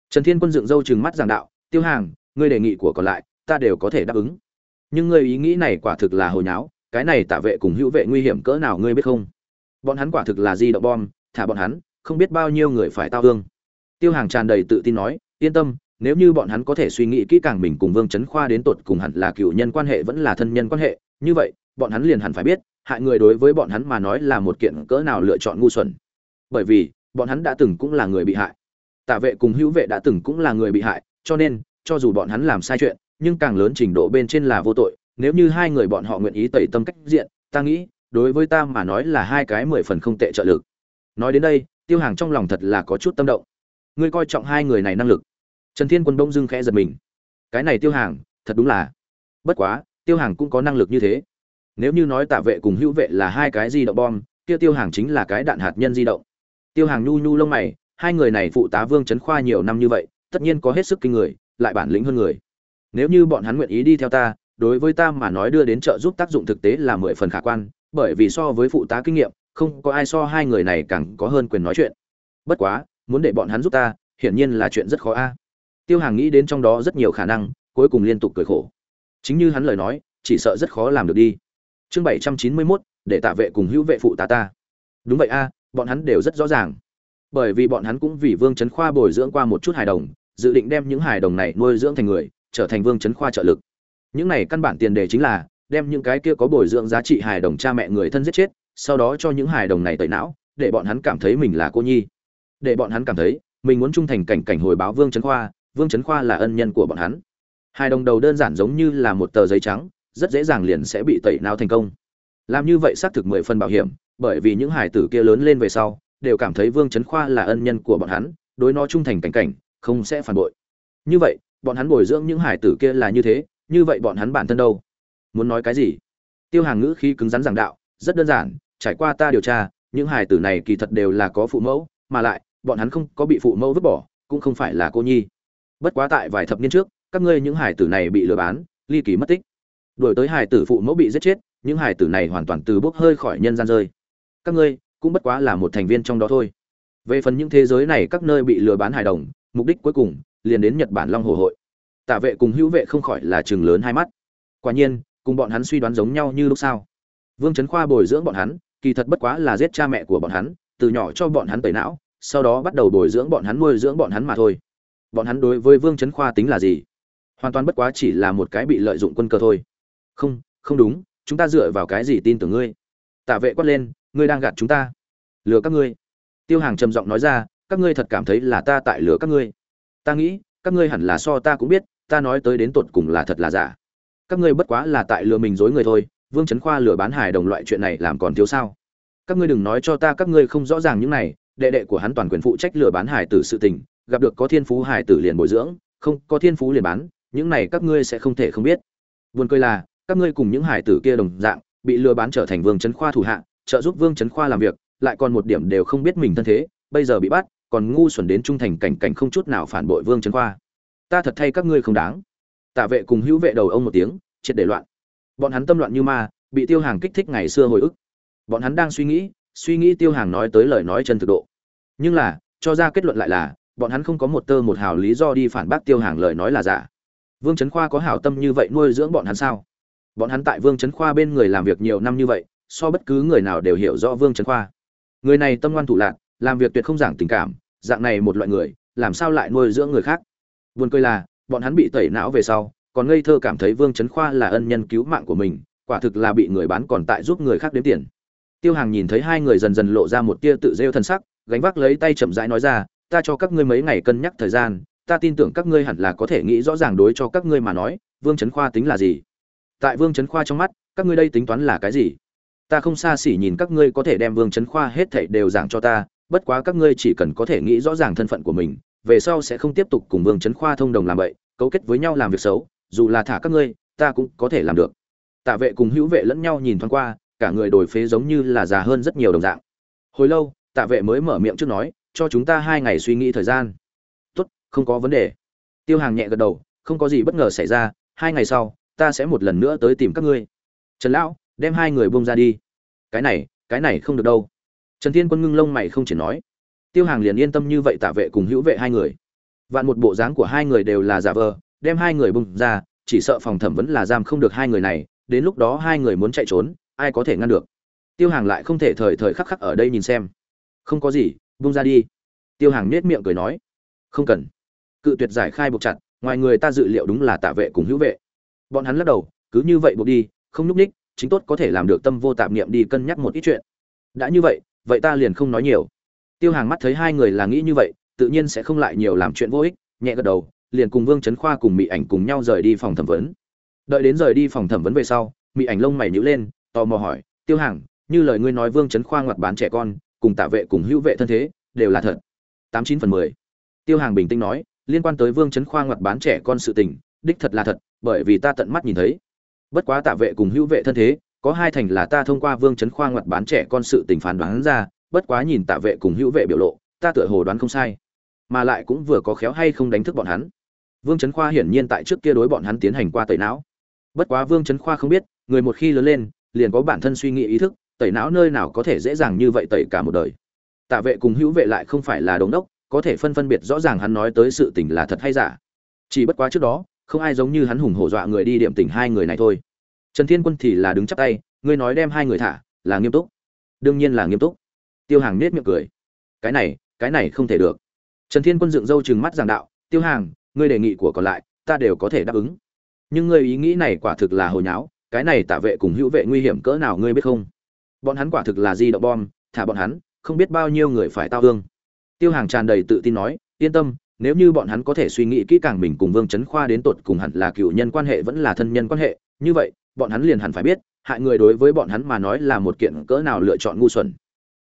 Trần thiên quân dựng râu chừng mắt giảng đạo, tiêu hàng, ngươi đề nghị của còn lại, ta đều có thể đáp ứng. Nhưng ngươi ý nghĩ này quả thực là hồi nháo, cái này tạ vệ cùng hữu vệ nguy hiểm cỡ nào ngươi biết không? Bọn hắn quả thực là di động bom, thả bọn hắn, không biết bao nhiêu người phải tao thương. Tiêu hàng tràn đầy tự tin nói, yên tâm, nếu như bọn hắn có thể suy nghĩ kỹ càng mình cùng vương chấn khoa đến tột cùng hẳn là cựu nhân quan hệ vẫn là thân nhân quan hệ, như vậy bọn hắn liền hẳn phải biết, hại người đối với bọn hắn mà nói là một kiện cỡ nào lựa chọn ngu xuẩn. Bởi vì, bọn hắn đã từng cũng là người bị hại. Tạ vệ cùng hữu vệ đã từng cũng là người bị hại, cho nên, cho dù bọn hắn làm sai chuyện, nhưng càng lớn trình độ bên trên là vô tội. Nếu như hai người bọn họ nguyện ý tẩy tâm cách diện, ta nghĩ, đối với ta mà nói là hai cái mười phần không tệ trợ lực. Nói đến đây, tiêu hàng trong lòng thật là có chút tâm động. Ngươi coi trọng hai người này năng lực. Trần thiên quân bỗng dưng khẽ giật mình. Cái này tiêu hàng, thật đúng là. Bất quá, tiêu hàng cũng có năng lực như thế nếu như nói tạ vệ cùng hữu vệ là hai cái di động bom, kia tiêu hàng chính là cái đạn hạt nhân di động. Tiêu hàng nhu nhu lông mày, hai người này phụ tá vương trấn khoa nhiều năm như vậy, tất nhiên có hết sức kinh người, lại bản lĩnh hơn người. Nếu như bọn hắn nguyện ý đi theo ta, đối với ta mà nói đưa đến trợ giúp tác dụng thực tế là mười phần khả quan, bởi vì so với phụ tá kinh nghiệm, không có ai so hai người này càng có hơn quyền nói chuyện. Bất quá, muốn để bọn hắn giúp ta, hiển nhiên là chuyện rất khó a. Tiêu hàng nghĩ đến trong đó rất nhiều khả năng, cuối cùng liên tục cười khổ. Chính như hắn lời nói, chỉ sợ rất khó làm được đi chương bảy trăm chín mươi mốt, để tạ vệ cùng hữu vệ phụ tá ta. Đúng vậy a, bọn hắn đều rất rõ ràng. Bởi vì bọn hắn cũng vì vương trấn khoa bồi dưỡng qua một chút hài đồng, dự định đem những hài đồng này nuôi dưỡng thành người, trở thành vương trấn khoa trợ lực. Những này căn bản tiền đề chính là, đem những cái kia có bồi dưỡng giá trị hài đồng cha mẹ người thân giết chết, sau đó cho những hài đồng này tẩy não, để bọn hắn cảm thấy mình là cô nhi. Để bọn hắn cảm thấy, mình muốn trung thành cảnh cảnh hồi báo vương trấn khoa, vương trấn khoa là ân nhân của bọn hắn. Hai đồng đầu đơn giản giống như là một tờ giấy trắng rất dễ dàng liền sẽ bị tẩy não thành công. Làm như vậy xác thực mười phần bảo hiểm, bởi vì những hải tử kia lớn lên về sau, đều cảm thấy vương trấn khoa là ân nhân của bọn hắn, đối nó trung thành cảnh cảnh, không sẽ phản bội. Như vậy, bọn hắn bồi dưỡng những hải tử kia là như thế, như vậy bọn hắn bản thân đâu? Muốn nói cái gì? Tiêu hàng ngữ khi cứng rắn giảng đạo, rất đơn giản, trải qua ta điều tra, những hải tử này kỳ thật đều là có phụ mẫu, mà lại, bọn hắn không có bị phụ mẫu vứt bỏ, cũng không phải là cô nhi. Bất quá tại vài thập niên trước, các ngươi những hải tử này bị lừa bán, ly kỳ mất tích đổi tới hải tử phụ mẫu bị giết chết, những hải tử này hoàn toàn từ bốc hơi khỏi nhân gian rơi. Các ngươi, cũng bất quá là một thành viên trong đó thôi. Về phần những thế giới này các nơi bị lừa bán hài đồng, mục đích cuối cùng, liền đến nhật bản long hồ hội. Tạ vệ cùng hữu vệ không khỏi là chừng lớn hai mắt. Quả nhiên, cùng bọn hắn suy đoán giống nhau như lúc sau. Vương trấn khoa bồi dưỡng bọn hắn, kỳ thật bất quá là giết cha mẹ của bọn hắn, từ nhỏ cho bọn hắn tẩy não, sau đó bắt đầu bồi dưỡng bọn hắn nuôi dưỡng bọn hắn mà thôi. Bọn hắn đối với vương trấn khoa tính là gì? Hoàn toàn bất quá chỉ là một cái bị lợi dụng quân cơ thôi không không đúng, chúng ta dựa vào cái gì tin tưởng ngươi? Tạ vệ quát lên, ngươi đang gạt chúng ta. Lừa các ngươi. Tiêu hàng trầm giọng nói ra, các ngươi thật cảm thấy là ta tại lừa các ngươi. Ta nghĩ, các ngươi hẳn là so ta cũng biết, ta nói tới đến tột cùng là thật là giả. Các ngươi bất quá là tại lừa mình dối người thôi, vương trấn khoa lừa bán hài đồng loại chuyện này làm còn thiếu sao? Các ngươi đừng nói cho ta các ngươi không rõ ràng những này, đệ đệ của hắn toàn quyền phụ trách lừa bán hài tử sự tình, gặp được có thiên phú hài tử liền bồi dưỡng, không có thiên phú liền bán, những này các ngươi sẽ không thể không biết. Buồn cười là các ngươi cùng những hải tử kia đồng dạng, bị lừa bán trở thành vương trấn khoa thủ hạ, trợ giúp vương trấn khoa làm việc, lại còn một điểm đều không biết mình thân thế, bây giờ bị bắt, còn ngu xuẩn đến trung thành cảnh cảnh không chút nào phản bội vương trấn khoa. Ta thật thay các ngươi không đáng. Tạ vệ cùng hữu vệ đầu ông một tiếng, triệt để loạn. Bọn hắn tâm loạn như ma, bị tiêu hàng kích thích ngày xưa hồi ức. Bọn hắn đang suy nghĩ suy nghĩ tiêu hàng nói tới lời nói chân thực độ. Nhưng là, cho ra kết luận lại là, bọn hắn không có một tơ một hào lý do đi phản bác tiêu hàng lời nói là giả. Vương trấn khoa có hảo tâm như vậy nuôi dưỡng bọn hắn sao? Bọn hắn tại vương trấn khoa bên người làm việc nhiều năm như vậy, so bất cứ người nào đều hiểu rõ vương trấn khoa. Người này tâm ngoan thủ lạc làm việc tuyệt không giảng tình cảm, dạng này một loại người, làm sao lại nuôi dưỡng người khác? Buồn cười là, bọn hắn bị tẩy não về sau, còn ngây thơ cảm thấy vương trấn khoa là ân nhân cứu mạng của mình, quả thực là bị người bán còn tại giúp người khác đếm tiền. Tiêu hàng nhìn thấy hai người dần dần lộ ra một tia tự rêu thân sắc, gánh vác lấy tay chậm rãi nói ra, ta cho các ngươi mấy ngày cân nhắc thời gian, ta tin tưởng các ngươi hẳn là có thể nghĩ rõ ràng đối cho các ngươi mà nói, vương trấn khoa tính là gì? Tại vương trấn khoa trong mắt, các ngươi đây tính toán là cái gì? Ta không xa xỉ nhìn các ngươi có thể đem vương trấn khoa hết thảy đều giảng cho ta, bất quá các ngươi chỉ cần có thể nghĩ rõ ràng thân phận của mình, về sau sẽ không tiếp tục cùng vương trấn khoa thông đồng làm vậy cấu kết với nhau làm việc xấu, dù là thả các ngươi, ta cũng có thể làm được. Tạ vệ cùng hữu vệ lẫn nhau nhìn thoáng qua, cả người đổi phế giống như là già hơn rất nhiều đồng dạng. Hồi lâu, tạ vệ mới mở miệng trước nói, cho chúng ta hai ngày suy nghĩ thời gian. Tốt, không có vấn đề. Tiêu hàng nhẹ gật đầu, không có gì bất ngờ xảy ra, hai ngày sau ta sẽ một lần nữa tới tìm các ngươi. Trần lão, đem hai người buông ra đi. Cái này cái này không được đâu. Trần thiên quân ngưng lông mày không chỉ nói. Tiêu hàng liền yên tâm như vậy tạ vệ cùng hữu vệ hai người. Vạn một bộ dáng của hai người đều là giả vờ, đem hai người bung ra, chỉ sợ phòng thẩm vấn là giam không được hai người này, đến lúc đó hai người muốn chạy trốn, ai có thể ngăn được? Tiêu hàng lại không thể thời thời khắc khắc ở đây nhìn xem. Không có gì bung ra đi. Tiêu hàng nết miệng cười nói. Không cần. Cự tuyệt giải khai buộc chặt, ngoài người ta dự liệu đúng là tạ vệ cùng hữu vệ bọn hắn lắc đầu, cứ như vậy buộc đi, không nhúc ních chính tốt có thể làm được tâm vô tạp niệm đi cân nhắc một ít chuyện. Đã như vậy vậy ta liền không nói nhiều. Tiêu hàng mắt thấy hai người là nghĩ như vậy, tự nhiên sẽ không lại nhiều làm chuyện vô ích, nhẹ gật đầu, liền cùng vương trấn khoa cùng mỹ ảnh cùng nhau rời đi phòng thẩm vấn. Đợi đến rời đi phòng thẩm vấn về sau mỹ ảnh lông mày nhíu lên, tò mò hỏi, tiêu hàng, như lời ngươi nói vương trấn khoa ngoặt bán trẻ con, cùng tạ vệ cùng hữu vệ thân thế, đều là thật? Tám chín phần mười. Tiêu hàng bình tĩnh nói, liên quan tới vương trấn khoa ngoặt bán trẻ con sự tình đích thật là thật, bởi vì ta tận mắt nhìn thấy. Bất quá tạ vệ cùng hữu vệ thân thế, có hai thành là ta thông qua vương chấn khoa ngoặt bán trẻ con sự tình phán đoán ra, bất quá nhìn tạ vệ cùng hữu vệ biểu lộ, ta tựa hồ đoán không sai. Mà lại cũng vừa có khéo hay không đánh thức bọn hắn. Vương chấn khoa hiển nhiên tại trước kia đối bọn hắn tiến hành qua tẩy não. Bất quá vương chấn khoa không biết, người một khi lớn lên, liền có bản thân suy nghĩ ý thức, tẩy não nơi nào có thể dễ dàng như vậy tẩy cả một đời. Tạ vệ cùng hữu vệ lại không phải là đống đốc, có thể phân phân biệt rõ ràng hắn nói tới sự tình là thật hay giả. Chỉ bất quá trước đó không ai giống như hắn hùng hổ dọa người đi điểm tỉnh hai người này thôi. Trần thiên quân thì là đứng chắp tay, ngươi nói đem hai người thả, là nghiêm túc. Đương nhiên là nghiêm túc. Tiêu hàng nết miệng cười. Cái này cái này không thể được. Trần thiên quân dựng râu chừng mắt giảng đạo, tiêu hàng, ngươi đề nghị của còn lại, ta đều có thể đáp ứng. Nhưng ngươi ý nghĩ này quả thực là hồi nháo, cái này tạ vệ cùng hữu vệ nguy hiểm cỡ nào ngươi biết không? Bọn hắn quả thực là di động bom, thả bọn hắn, không biết bao nhiêu người phải tao hương. tiêu hàng tràn đầy tự tin nói, yên tâm nếu như bọn hắn có thể suy nghĩ kỹ càng mình cùng vương chấn khoa đến tột cùng hẳn là cựu nhân quan hệ vẫn là thân nhân quan hệ, như vậy, bọn hắn liền hẳn phải biết, hại người đối với bọn hắn mà nói là một kiện cỡ nào lựa chọn ngu xuẩn.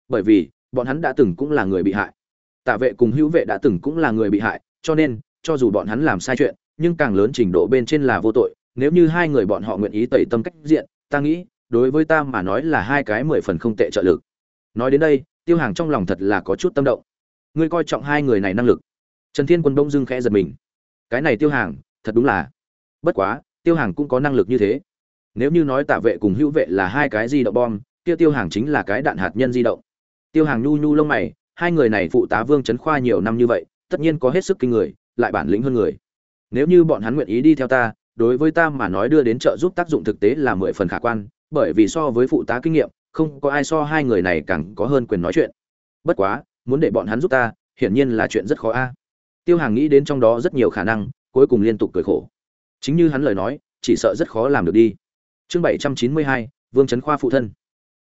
Bởi vì, bọn hắn đã từng cũng là người bị hại. Tạ vệ cùng hữu vệ đã từng cũng là người bị hại, cho nên, cho dù bọn hắn làm sai chuyện, nhưng càng lớn trình độ bên trên là vô tội. Nếu như hai người bọn họ nguyện ý tẩy tâm cách diện, ta nghĩ, đối với ta mà nói là hai cái mười phần không tệ trợ lực. Nói đến đây, tiêu hàng trong lòng thật là có chút tâm động. Ngươi coi trọng hai người này năng lực trần thiên quân bỗng dưng khẽ giật mình. Cái này tiêu hàng, thật đúng là. Bất quá, tiêu hàng cũng có năng lực như thế. Nếu như nói tạ vệ cùng hữu vệ là hai cái di động bom, kia tiêu hàng chính là cái đạn hạt nhân di động. Tiêu hàng nhu nhu lông mày, hai người này phụ tá vương trấn khoa nhiều năm như vậy, tất nhiên có hết sức kinh người, lại bản lĩnh hơn người. Nếu như bọn hắn nguyện ý đi theo ta, đối với ta mà nói đưa đến trợ giúp tác dụng thực tế là mười phần khả quan, bởi vì so với phụ tá kinh nghiệm, không có ai so hai người này càng có hơn quyền nói chuyện. Bất quá, muốn để bọn hắn giúp ta, hiển nhiên là chuyện rất khó a tiêu hàng nghĩ đến trong đó rất nhiều khả năng, cuối cùng liên tục cười khổ. Chính như hắn lời nói, chỉ sợ rất khó làm được đi. Chương bảy trăm chín mươi hai, vương trấn khoa phụ thân.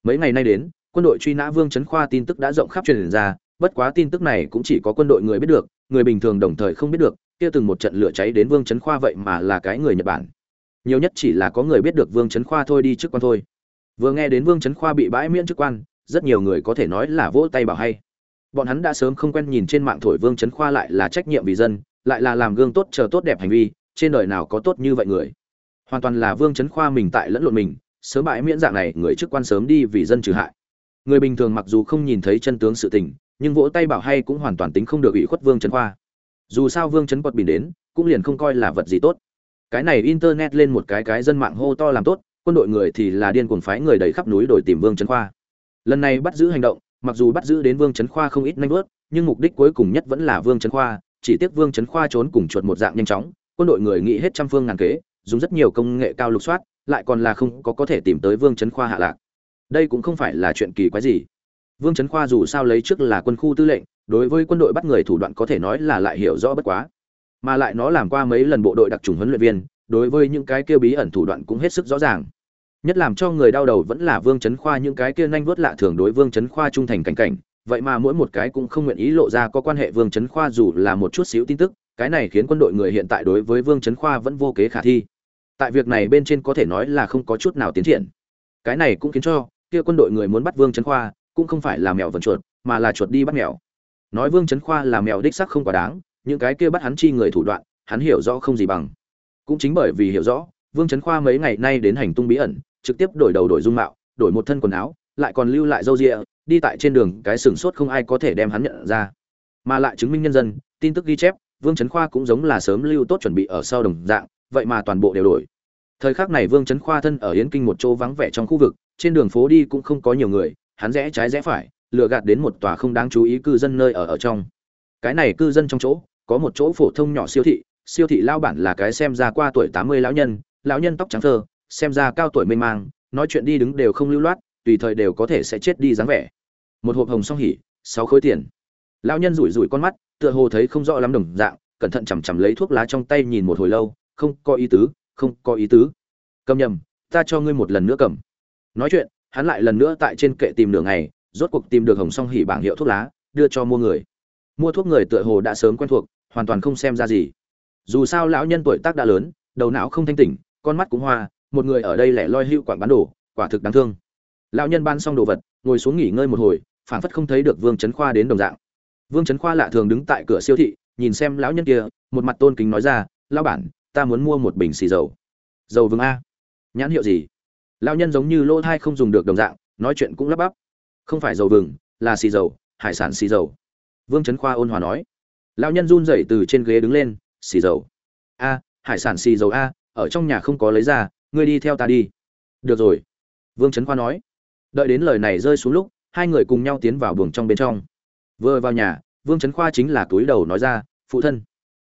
Mấy ngày nay đến, quân đội truy nã vương trấn khoa tin tức đã rộng khắp truyền ra, bất quá tin tức này cũng chỉ có quân đội người biết được, người bình thường đồng thời không biết được, kia từng một trận lửa cháy đến vương trấn khoa vậy mà là cái người nhật bản. Nhiều nhất chỉ là có người biết được vương trấn khoa thôi đi trước quan thôi. Vừa nghe đến vương trấn khoa bị bãi miễn chức quan, rất nhiều người có thể nói là vỗ tay bảo hay bọn hắn đã sớm không quen nhìn trên mạng thổi vương trấn khoa lại là trách nhiệm vì dân, lại là làm gương tốt chờ tốt đẹp hành vi, trên đời nào có tốt như vậy người. Hoàn toàn là vương trấn khoa mình tại lẫn lộn mình, sớm bãi miễn dạng này, người chức quan sớm đi vì dân trừ hại. Người bình thường mặc dù không nhìn thấy chân tướng sự tình, nhưng vỗ tay bảo hay cũng hoàn toàn tính không được ủy khuất vương trấn khoa. Dù sao vương trấn quật bình đến, cũng liền không coi là vật gì tốt. Cái này internet lên một cái cái dân mạng hô to làm tốt, quân đội người thì là điên cuồng phái người đầy khắp núi đổi tìm vương trấn khoa. Lần này bắt giữ hành động mặc dù bắt giữ đến vương trấn khoa không ít nhanh vớt, nhưng mục đích cuối cùng nhất vẫn là vương trấn khoa, chỉ tiếc vương trấn khoa trốn cùng chuột một dạng nhanh chóng, quân đội người nghĩ hết trăm phương ngàn kế, dùng rất nhiều công nghệ cao lục soát, lại còn là không có có thể tìm tới vương trấn khoa hạ lạc. Đây cũng không phải là chuyện kỳ quái gì. Vương trấn khoa dù sao lấy trước là quân khu tư lệnh, đối với quân đội bắt người thủ đoạn có thể nói là lại hiểu rõ bất quá. Mà lại nó làm qua mấy lần bộ đội đặc trùng huấn luyện viên, đối với những cái kia bí ẩn thủ đoạn cũng hết sức rõ ràng nhất làm cho người đau đầu vẫn là vương trấn khoa, những cái kia nhanh vớt lạ thường đối vương trấn khoa trung thành cảnh cảnh. Vậy mà mỗi một cái cũng không nguyện ý lộ ra có quan hệ vương trấn khoa dù là một chút xíu tin tức, cái này khiến quân đội người hiện tại đối với vương trấn khoa vẫn vô kế khả thi. Tại việc này bên trên có thể nói là không có chút nào tiến triển. Cái này cũng khiến cho kia quân đội người muốn bắt vương trấn khoa cũng không phải là mèo vần chuột, mà là chuột đi bắt mèo. Nói vương trấn khoa là mèo đích sắc không quá đáng, những cái kia bắt hắn chi người thủ đoạn, hắn hiểu rõ không gì bằng. Cũng chính bởi vì hiểu rõ, vương trấn khoa mấy ngày nay đến hành tung bí ẩn trực tiếp đổi đầu đổi dung mạo, đổi một thân quần áo, lại còn lưu lại râu rịa, đi tại trên đường, cái sừng sốt không ai có thể đem hắn nhận ra. Mà lại chứng minh nhân dân, tin tức ghi chép, vương trấn khoa cũng giống là sớm lưu tốt chuẩn bị ở sau đồng dạng, vậy mà toàn bộ đều đổi. Thời khắc này vương trấn khoa thân ở yến kinh một chỗ vắng vẻ trong khu vực, trên đường phố đi cũng không có nhiều người, hắn rẽ trái rẽ phải lựa gạt đến một tòa không đáng chú ý cư dân nơi ở ở trong. Cái này cư dân trong chỗ, có một chỗ phổ thông nhỏ siêu thị siêu thị lao bản là cái xem ra qua tuổi tám mươi lão nhân lão nhân tóc trắng thơ xem ra cao tuổi mê mang, nói chuyện đi đứng đều không lưu loát, tùy thời đều có thể sẽ chết đi dáng vẻ. Một hộp hồng song hỉ, sáu khối tiền. Lão nhân rủi rủi con mắt, tựa hồ thấy không rõ lắm đồng dạng, cẩn thận chằm chằm lấy thuốc lá trong tay nhìn một hồi lâu, không có ý tứ, không có ý tứ. Cầm nhầm, ta cho ngươi một lần nữa cầm. Nói chuyện, hắn lại lần nữa tại trên kệ tìm đường này rốt cuộc tìm được hồng song hỉ bảng hiệu thuốc lá, đưa cho mua người. Mua thuốc người tựa hồ đã sớm quen thuộc, hoàn toàn không xem ra gì. Dù sao lão nhân tuổi tác đã lớn, đầu não không thanh tỉnh, con mắt cũng hoa một người ở đây lẻ loi hữu quảng bán đồ, quả thực đáng thương. Lão nhân ban xong đồ vật, ngồi xuống nghỉ ngơi một hồi phản phất không thấy được vương trấn khoa đến đồng dạng. Vương trấn khoa lạ thường đứng tại cửa siêu thị, nhìn xem lão nhân kia, một mặt tôn kính nói ra, lão bản, ta muốn mua một bình xì dầu. Dầu vương a? Nhãn hiệu gì? Lão nhân giống như lỗ thai không dùng được đồng dạng, nói chuyện cũng lắp bắp. Không phải dầu vừng là xì dầu, hải sản xì dầu. Vương trấn khoa ôn hòa nói. Lão nhân run rẩy từ trên ghế đứng lên, xì dầu. A, hải sản xì dầu a, ở trong nhà không có lấy ra ngươi đi theo ta đi. Được rồi. Vương trấn khoa nói. Đợi đến lời này rơi xuống lúc, hai người cùng nhau tiến vào buồng trong bên trong. Vừa vào nhà, vương trấn khoa chính là túi đầu nói ra, phụ thân.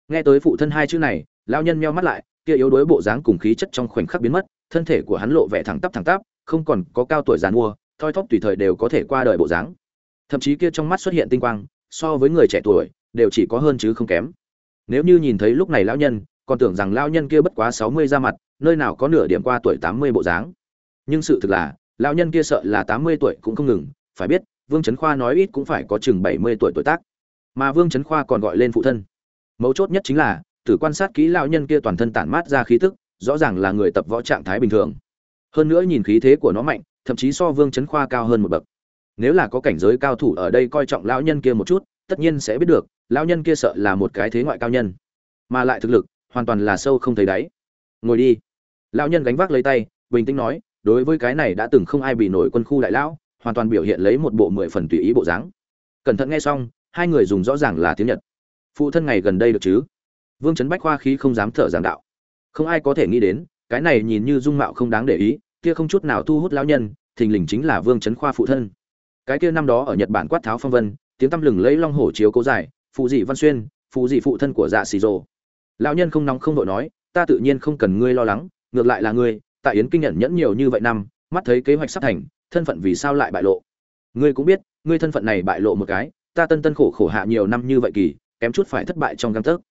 Nghe tới phụ thân hai chữ này, lão nhân meo mắt lại, kia yếu đuối bộ dáng cùng khí chất trong khoảnh khắc biến mất, thân thể của hắn lộ vẻ thẳng tắp thẳng tắp, không còn có cao tuổi giàn mua thoi thóp tùy thời đều có thể qua đời bộ dáng. Thậm chí kia trong mắt xuất hiện tinh quang, so với người trẻ tuổi, đều chỉ có hơn chứ không kém. Nếu như nhìn thấy lúc này lão nhân, còn tưởng rằng lão nhân kia bất quá sáu mươi ra mặt nơi nào có nửa điểm qua tuổi tám mươi bộ dáng. Nhưng sự thực là, lão nhân kia sợ là tám mươi tuổi cũng không ngừng, phải biết, vương trấn khoa nói ít cũng phải có chừng bảy mươi tuổi tuổi tác. Mà vương trấn khoa còn gọi lên phụ thân. Mấu chốt nhất chính là, từ quan sát kỹ lão nhân kia toàn thân tản mát ra khí tức, rõ ràng là người tập võ trạng thái bình thường. Hơn nữa nhìn khí thế của nó mạnh, thậm chí so vương trấn khoa cao hơn một bậc. Nếu là có cảnh giới cao thủ ở đây coi trọng lão nhân kia một chút, tất nhiên sẽ biết được, lão nhân kia sợ là một cái thế ngoại cao nhân. Mà lại thực lực, hoàn toàn là sâu không thấy đáy ngồi đi. Lão nhân gánh vác lấy tay, bình tĩnh nói, đối với cái này đã từng không ai bị nổi quân khu đại lão, hoàn toàn biểu hiện lấy một bộ mười phần tùy ý bộ dáng. Cẩn thận nghe xong, hai người dùng rõ ràng là tiếng nhật. Phụ thân ngày gần đây được chứ? Vương trấn bách khoa khí không dám thở giảng đạo. Không ai có thể nghĩ đến, cái này nhìn như dung mạo không đáng để ý, kia không chút nào thu hút lão nhân, thình lình chính là vương trấn khoa phụ thân. Cái kia năm đó ở nhật bản quát tháo phong vân, tiếng tăm lừng lấy long hổ chiếu cố dài, phụ dị văn xuyên, phụ dị phụ thân của dạ xì rồ. Lão nhân không nóng không đội nói ta tự nhiên không cần ngươi lo lắng, ngược lại là ngươi, tại yến kinh nhận nhẫn nhiều như vậy năm, mắt thấy kế hoạch sắp thành, thân phận vì sao lại bại lộ? Ngươi cũng biết, ngươi thân phận này bại lộ một cái, ta tân tân khổ khổ hạ nhiều năm như vậy kỳ, kém chút phải thất bại trong găng tấc.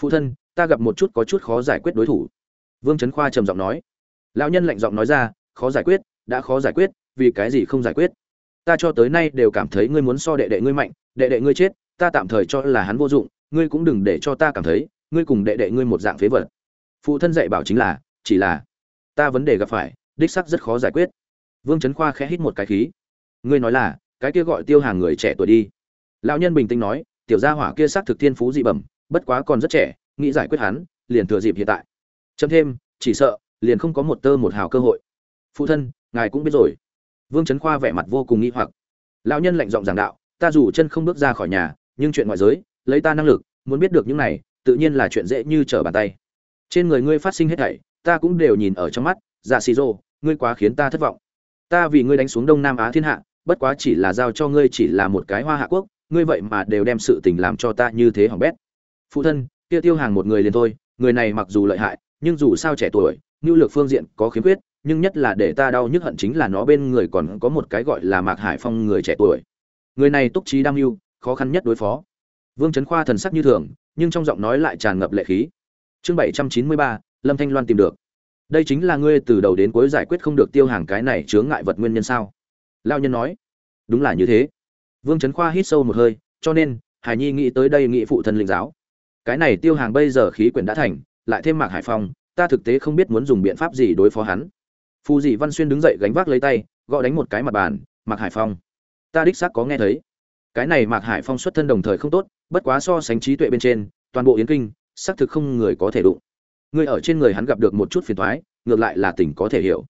Phụ thân, ta gặp một chút có chút khó giải quyết đối thủ. Vương trấn khoa trầm giọng nói. Lão nhân lạnh giọng nói ra, khó giải quyết, đã khó giải quyết, vì cái gì không giải quyết? Ta cho tới nay đều cảm thấy ngươi muốn so đệ đệ ngươi mạnh, đệ đệ ngươi chết, ta tạm thời cho là hắn vô dụng, ngươi cũng đừng để cho ta cảm thấy, ngươi cùng đệ đệ ngươi một dạng phế vật phụ thân dạy bảo chính là, chỉ là, ta vấn đề gặp phải, đích sắc rất khó giải quyết. Vương trấn khoa khẽ hít một cái khí. Ngươi nói là, cái kia gọi tiêu hàng người trẻ tuổi đi. Lão nhân bình tĩnh nói, tiểu gia hỏa kia xác thực thiên phú dị bẩm, bất quá còn rất trẻ, nghĩ giải quyết hắn, liền thừa dịp hiện tại. Chấm thêm, chỉ sợ, liền không có một tơ một hào cơ hội. Phụ thân, ngài cũng biết rồi. Vương trấn khoa vẻ mặt vô cùng nghi hoặc. Lão nhân lạnh giọng giảng đạo, ta dù chân không bước ra khỏi nhà, nhưng chuyện ngoại giới, lấy ta năng lực, muốn biết được những này, tự nhiên là chuyện dễ như trở bàn tay trên người ngươi phát sinh hết thảy, ta cũng đều nhìn ở trong mắt dạ xì rô ngươi quá khiến ta thất vọng. Ta vì ngươi đánh xuống đông nam á thiên hạ, bất quá chỉ là giao cho ngươi chỉ là một cái hoa hạ quốc, ngươi vậy mà đều đem sự tình làm cho ta như thế hỏng bét. Phụ thân, kia tiêu hàng một người liền thôi, người này mặc dù lợi hại, nhưng dù sao trẻ tuổi nhu lược phương diện có khiếm khuyết, nhưng nhất là để ta đau nhức hận chính là nó bên người còn có một cái gọi là mạc hải phong người trẻ tuổi. Người này túc trí đam mưu, khó khăn nhất đối phó. Vương trấn khoa thần sắc như thường, nhưng trong giọng nói lại tràn ngập lệ khí chương bảy trăm chín mươi ba, lâm thanh loan tìm được. Đây chính là ngươi từ đầu đến cuối giải quyết không được tiêu hàng cái này chướng ngại vật nguyên nhân sao? Lao nhân nói. Đúng là như thế. Vương trấn khoa hít sâu một hơi, cho nên, hải nhi nghĩ tới đây nghị phụ thân linh giáo. Cái này tiêu hàng bây giờ khí quyển đã thành, lại thêm mạc hải phong, ta thực tế không biết muốn dùng biện pháp gì đối phó hắn. Phù dị văn xuyên đứng dậy gánh vác lấy tay, gõ đánh một cái mặt bàn, mạc hải phong, ta đích xác có nghe thấy. Cái này mạc hải phong xuất thân đồng thời không tốt, bất quá so sánh trí tuệ bên trên, toàn bộ yến kinh xác thực không người có thể đụng. Ngươi ở trên người hắn gặp được một chút phiền thoái ngược lại là tỉnh có thể hiểu.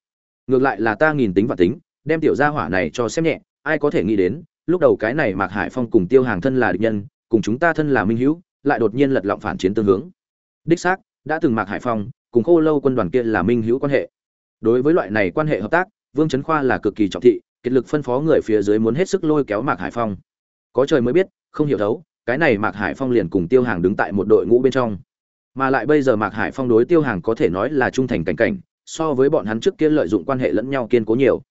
Ngược lại là ta nghìn tính và tính, đem tiểu gia hỏa này cho xem nhẹ, ai có thể nghĩ đến, lúc đầu cái này mạc hải phong cùng tiêu hàng thân là địch nhân, cùng chúng ta thân là minh hữu, lại đột nhiên lật lọng phản chiến tương hướng. Đích xác, đã từng mạc hải phong cùng khô lâu quân đoàn kia là minh hữu quan hệ. Đối với loại này quan hệ hợp tác, vương trấn khoa là cực kỳ trọng thị, kiệt lực phân phó người phía dưới muốn hết sức lôi kéo mạc hải phong. Có trời mới biết, không hiểu thấu cái này mạc hải phong liền cùng tiêu hàng đứng tại một đội ngũ bên trong. Mà lại bây giờ mạc hải phong đối tiêu hàng có thể nói là trung thành cảnh cảnh, so với bọn hắn trước kia lợi dụng quan hệ lẫn nhau kiên cố nhiều.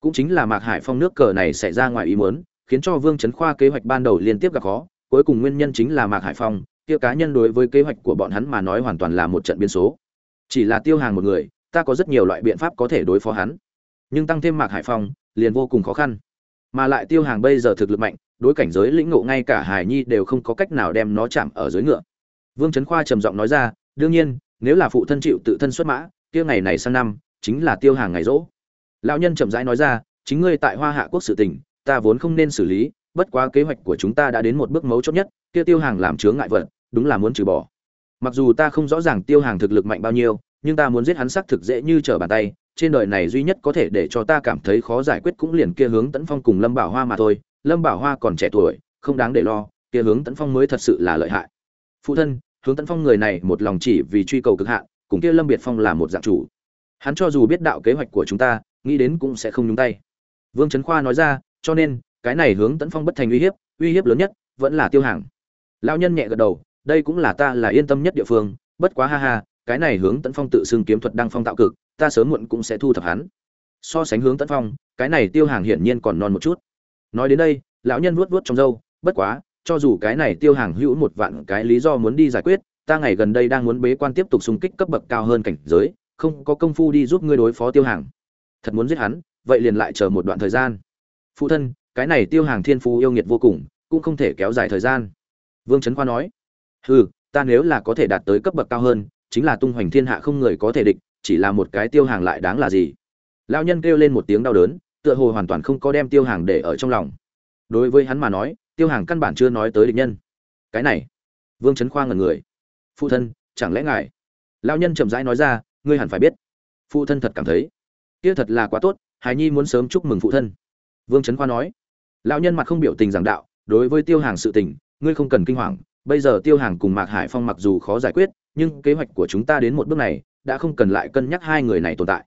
Cũng chính là mạc hải phong nước cờ này xảy ra ngoài ý muốn, khiến cho vương trấn khoa kế hoạch ban đầu liên tiếp gặp khó, cuối cùng nguyên nhân chính là mạc hải phong, kia cá nhân đối với kế hoạch của bọn hắn mà nói hoàn toàn là một trận biến số. Chỉ là tiêu hàng một người, ta có rất nhiều loại biện pháp có thể đối phó hắn. Nhưng tăng thêm mạc hải phong, liền vô cùng khó khăn mà lại tiêu hàng bây giờ thực lực mạnh, đối cảnh giới lĩnh ngộ ngay cả hải nhi đều không có cách nào đem nó chạm ở dưới ngựa. Vương trấn khoa trầm giọng nói ra, đương nhiên, nếu là phụ thân chịu tự thân xuất mã, kia ngày này sang năm, chính là tiêu hàng ngày rỗ. Lão nhân chậm rãi nói ra, chính ngươi tại hoa hạ quốc sự tình, ta vốn không nên xử lý, bất quá kế hoạch của chúng ta đã đến một bước mấu chốt nhất, kia tiêu hàng làm chướng ngại vật, đúng là muốn trừ bỏ. Mặc dù ta không rõ ràng tiêu hàng thực lực mạnh bao nhiêu, nhưng ta muốn giết hắn xác thực dễ như trở bàn tay trên đời này duy nhất có thể để cho ta cảm thấy khó giải quyết cũng liền kia hướng tấn phong cùng lâm bảo hoa mà thôi. Lâm bảo hoa còn trẻ tuổi, không đáng để lo, kia hướng tấn phong mới thật sự là lợi hại. Phụ thân, hướng tấn phong người này một lòng chỉ vì truy cầu cực hạn, cùng kia lâm biệt phong là một dạng chủ. Hắn cho dù biết đạo kế hoạch của chúng ta, nghĩ đến cũng sẽ không nhúng tay. Vương trấn khoa nói ra, cho nên, cái này hướng tấn phong bất thành uy hiếp uy hiếp lớn nhất vẫn là tiêu hàng. Lão nhân nhẹ gật đầu, đây cũng là ta là yên tâm nhất địa phương, bất quá ha ha, cái này hướng tấn phong tự xưng kiếm thuật đăng phong tạo cực ta sớm muộn cũng sẽ thu thập hắn. So sánh hướng tấn phong, cái này tiêu hàng hiển nhiên còn non một chút. Nói đến đây, lão nhân vuốt vuốt trong râu, bất quá, cho dù cái này tiêu hàng hữu một vạn cái lý do muốn đi giải quyết, ta ngày gần đây đang muốn bế quan tiếp tục xung kích cấp bậc cao hơn cảnh giới, không có công phu đi giúp ngươi đối phó tiêu hàng. Thật muốn giết hắn, vậy liền lại chờ một đoạn thời gian. Phụ thân, cái này tiêu hàng thiên phú yêu nghiệt vô cùng, cũng không thể kéo dài thời gian. Vương trấn khoa nói, hừ, ta nếu là có thể đạt tới cấp bậc cao hơn, chính là tung hoành thiên hạ không người có thể địch chỉ là một cái tiêu hàng lại đáng là gì? Lao nhân kêu lên một tiếng đau đớn, tựa hồ hoàn toàn không có đem tiêu hàng để ở trong lòng. Đối với hắn mà nói, tiêu hàng căn bản chưa nói tới địch nhân. Cái này, vương trấn khoa ngần người. Phụ thân, chẳng lẽ ngài? Lao nhân chậm rãi nói ra, ngươi hẳn phải biết. Phụ thân thật cảm thấy, kia thật là quá tốt, hài nhi muốn sớm chúc mừng phụ thân. Vương trấn khoa nói, lão nhân mặt không biểu tình giảng đạo, đối với tiêu hàng sự tình, ngươi không cần kinh hoàng, bây giờ tiêu hàng cùng mạc hải phong mặc dù khó giải quyết, nhưng kế hoạch của chúng ta đến một bước này đã không cần lại cân nhắc hai người này tồn tại.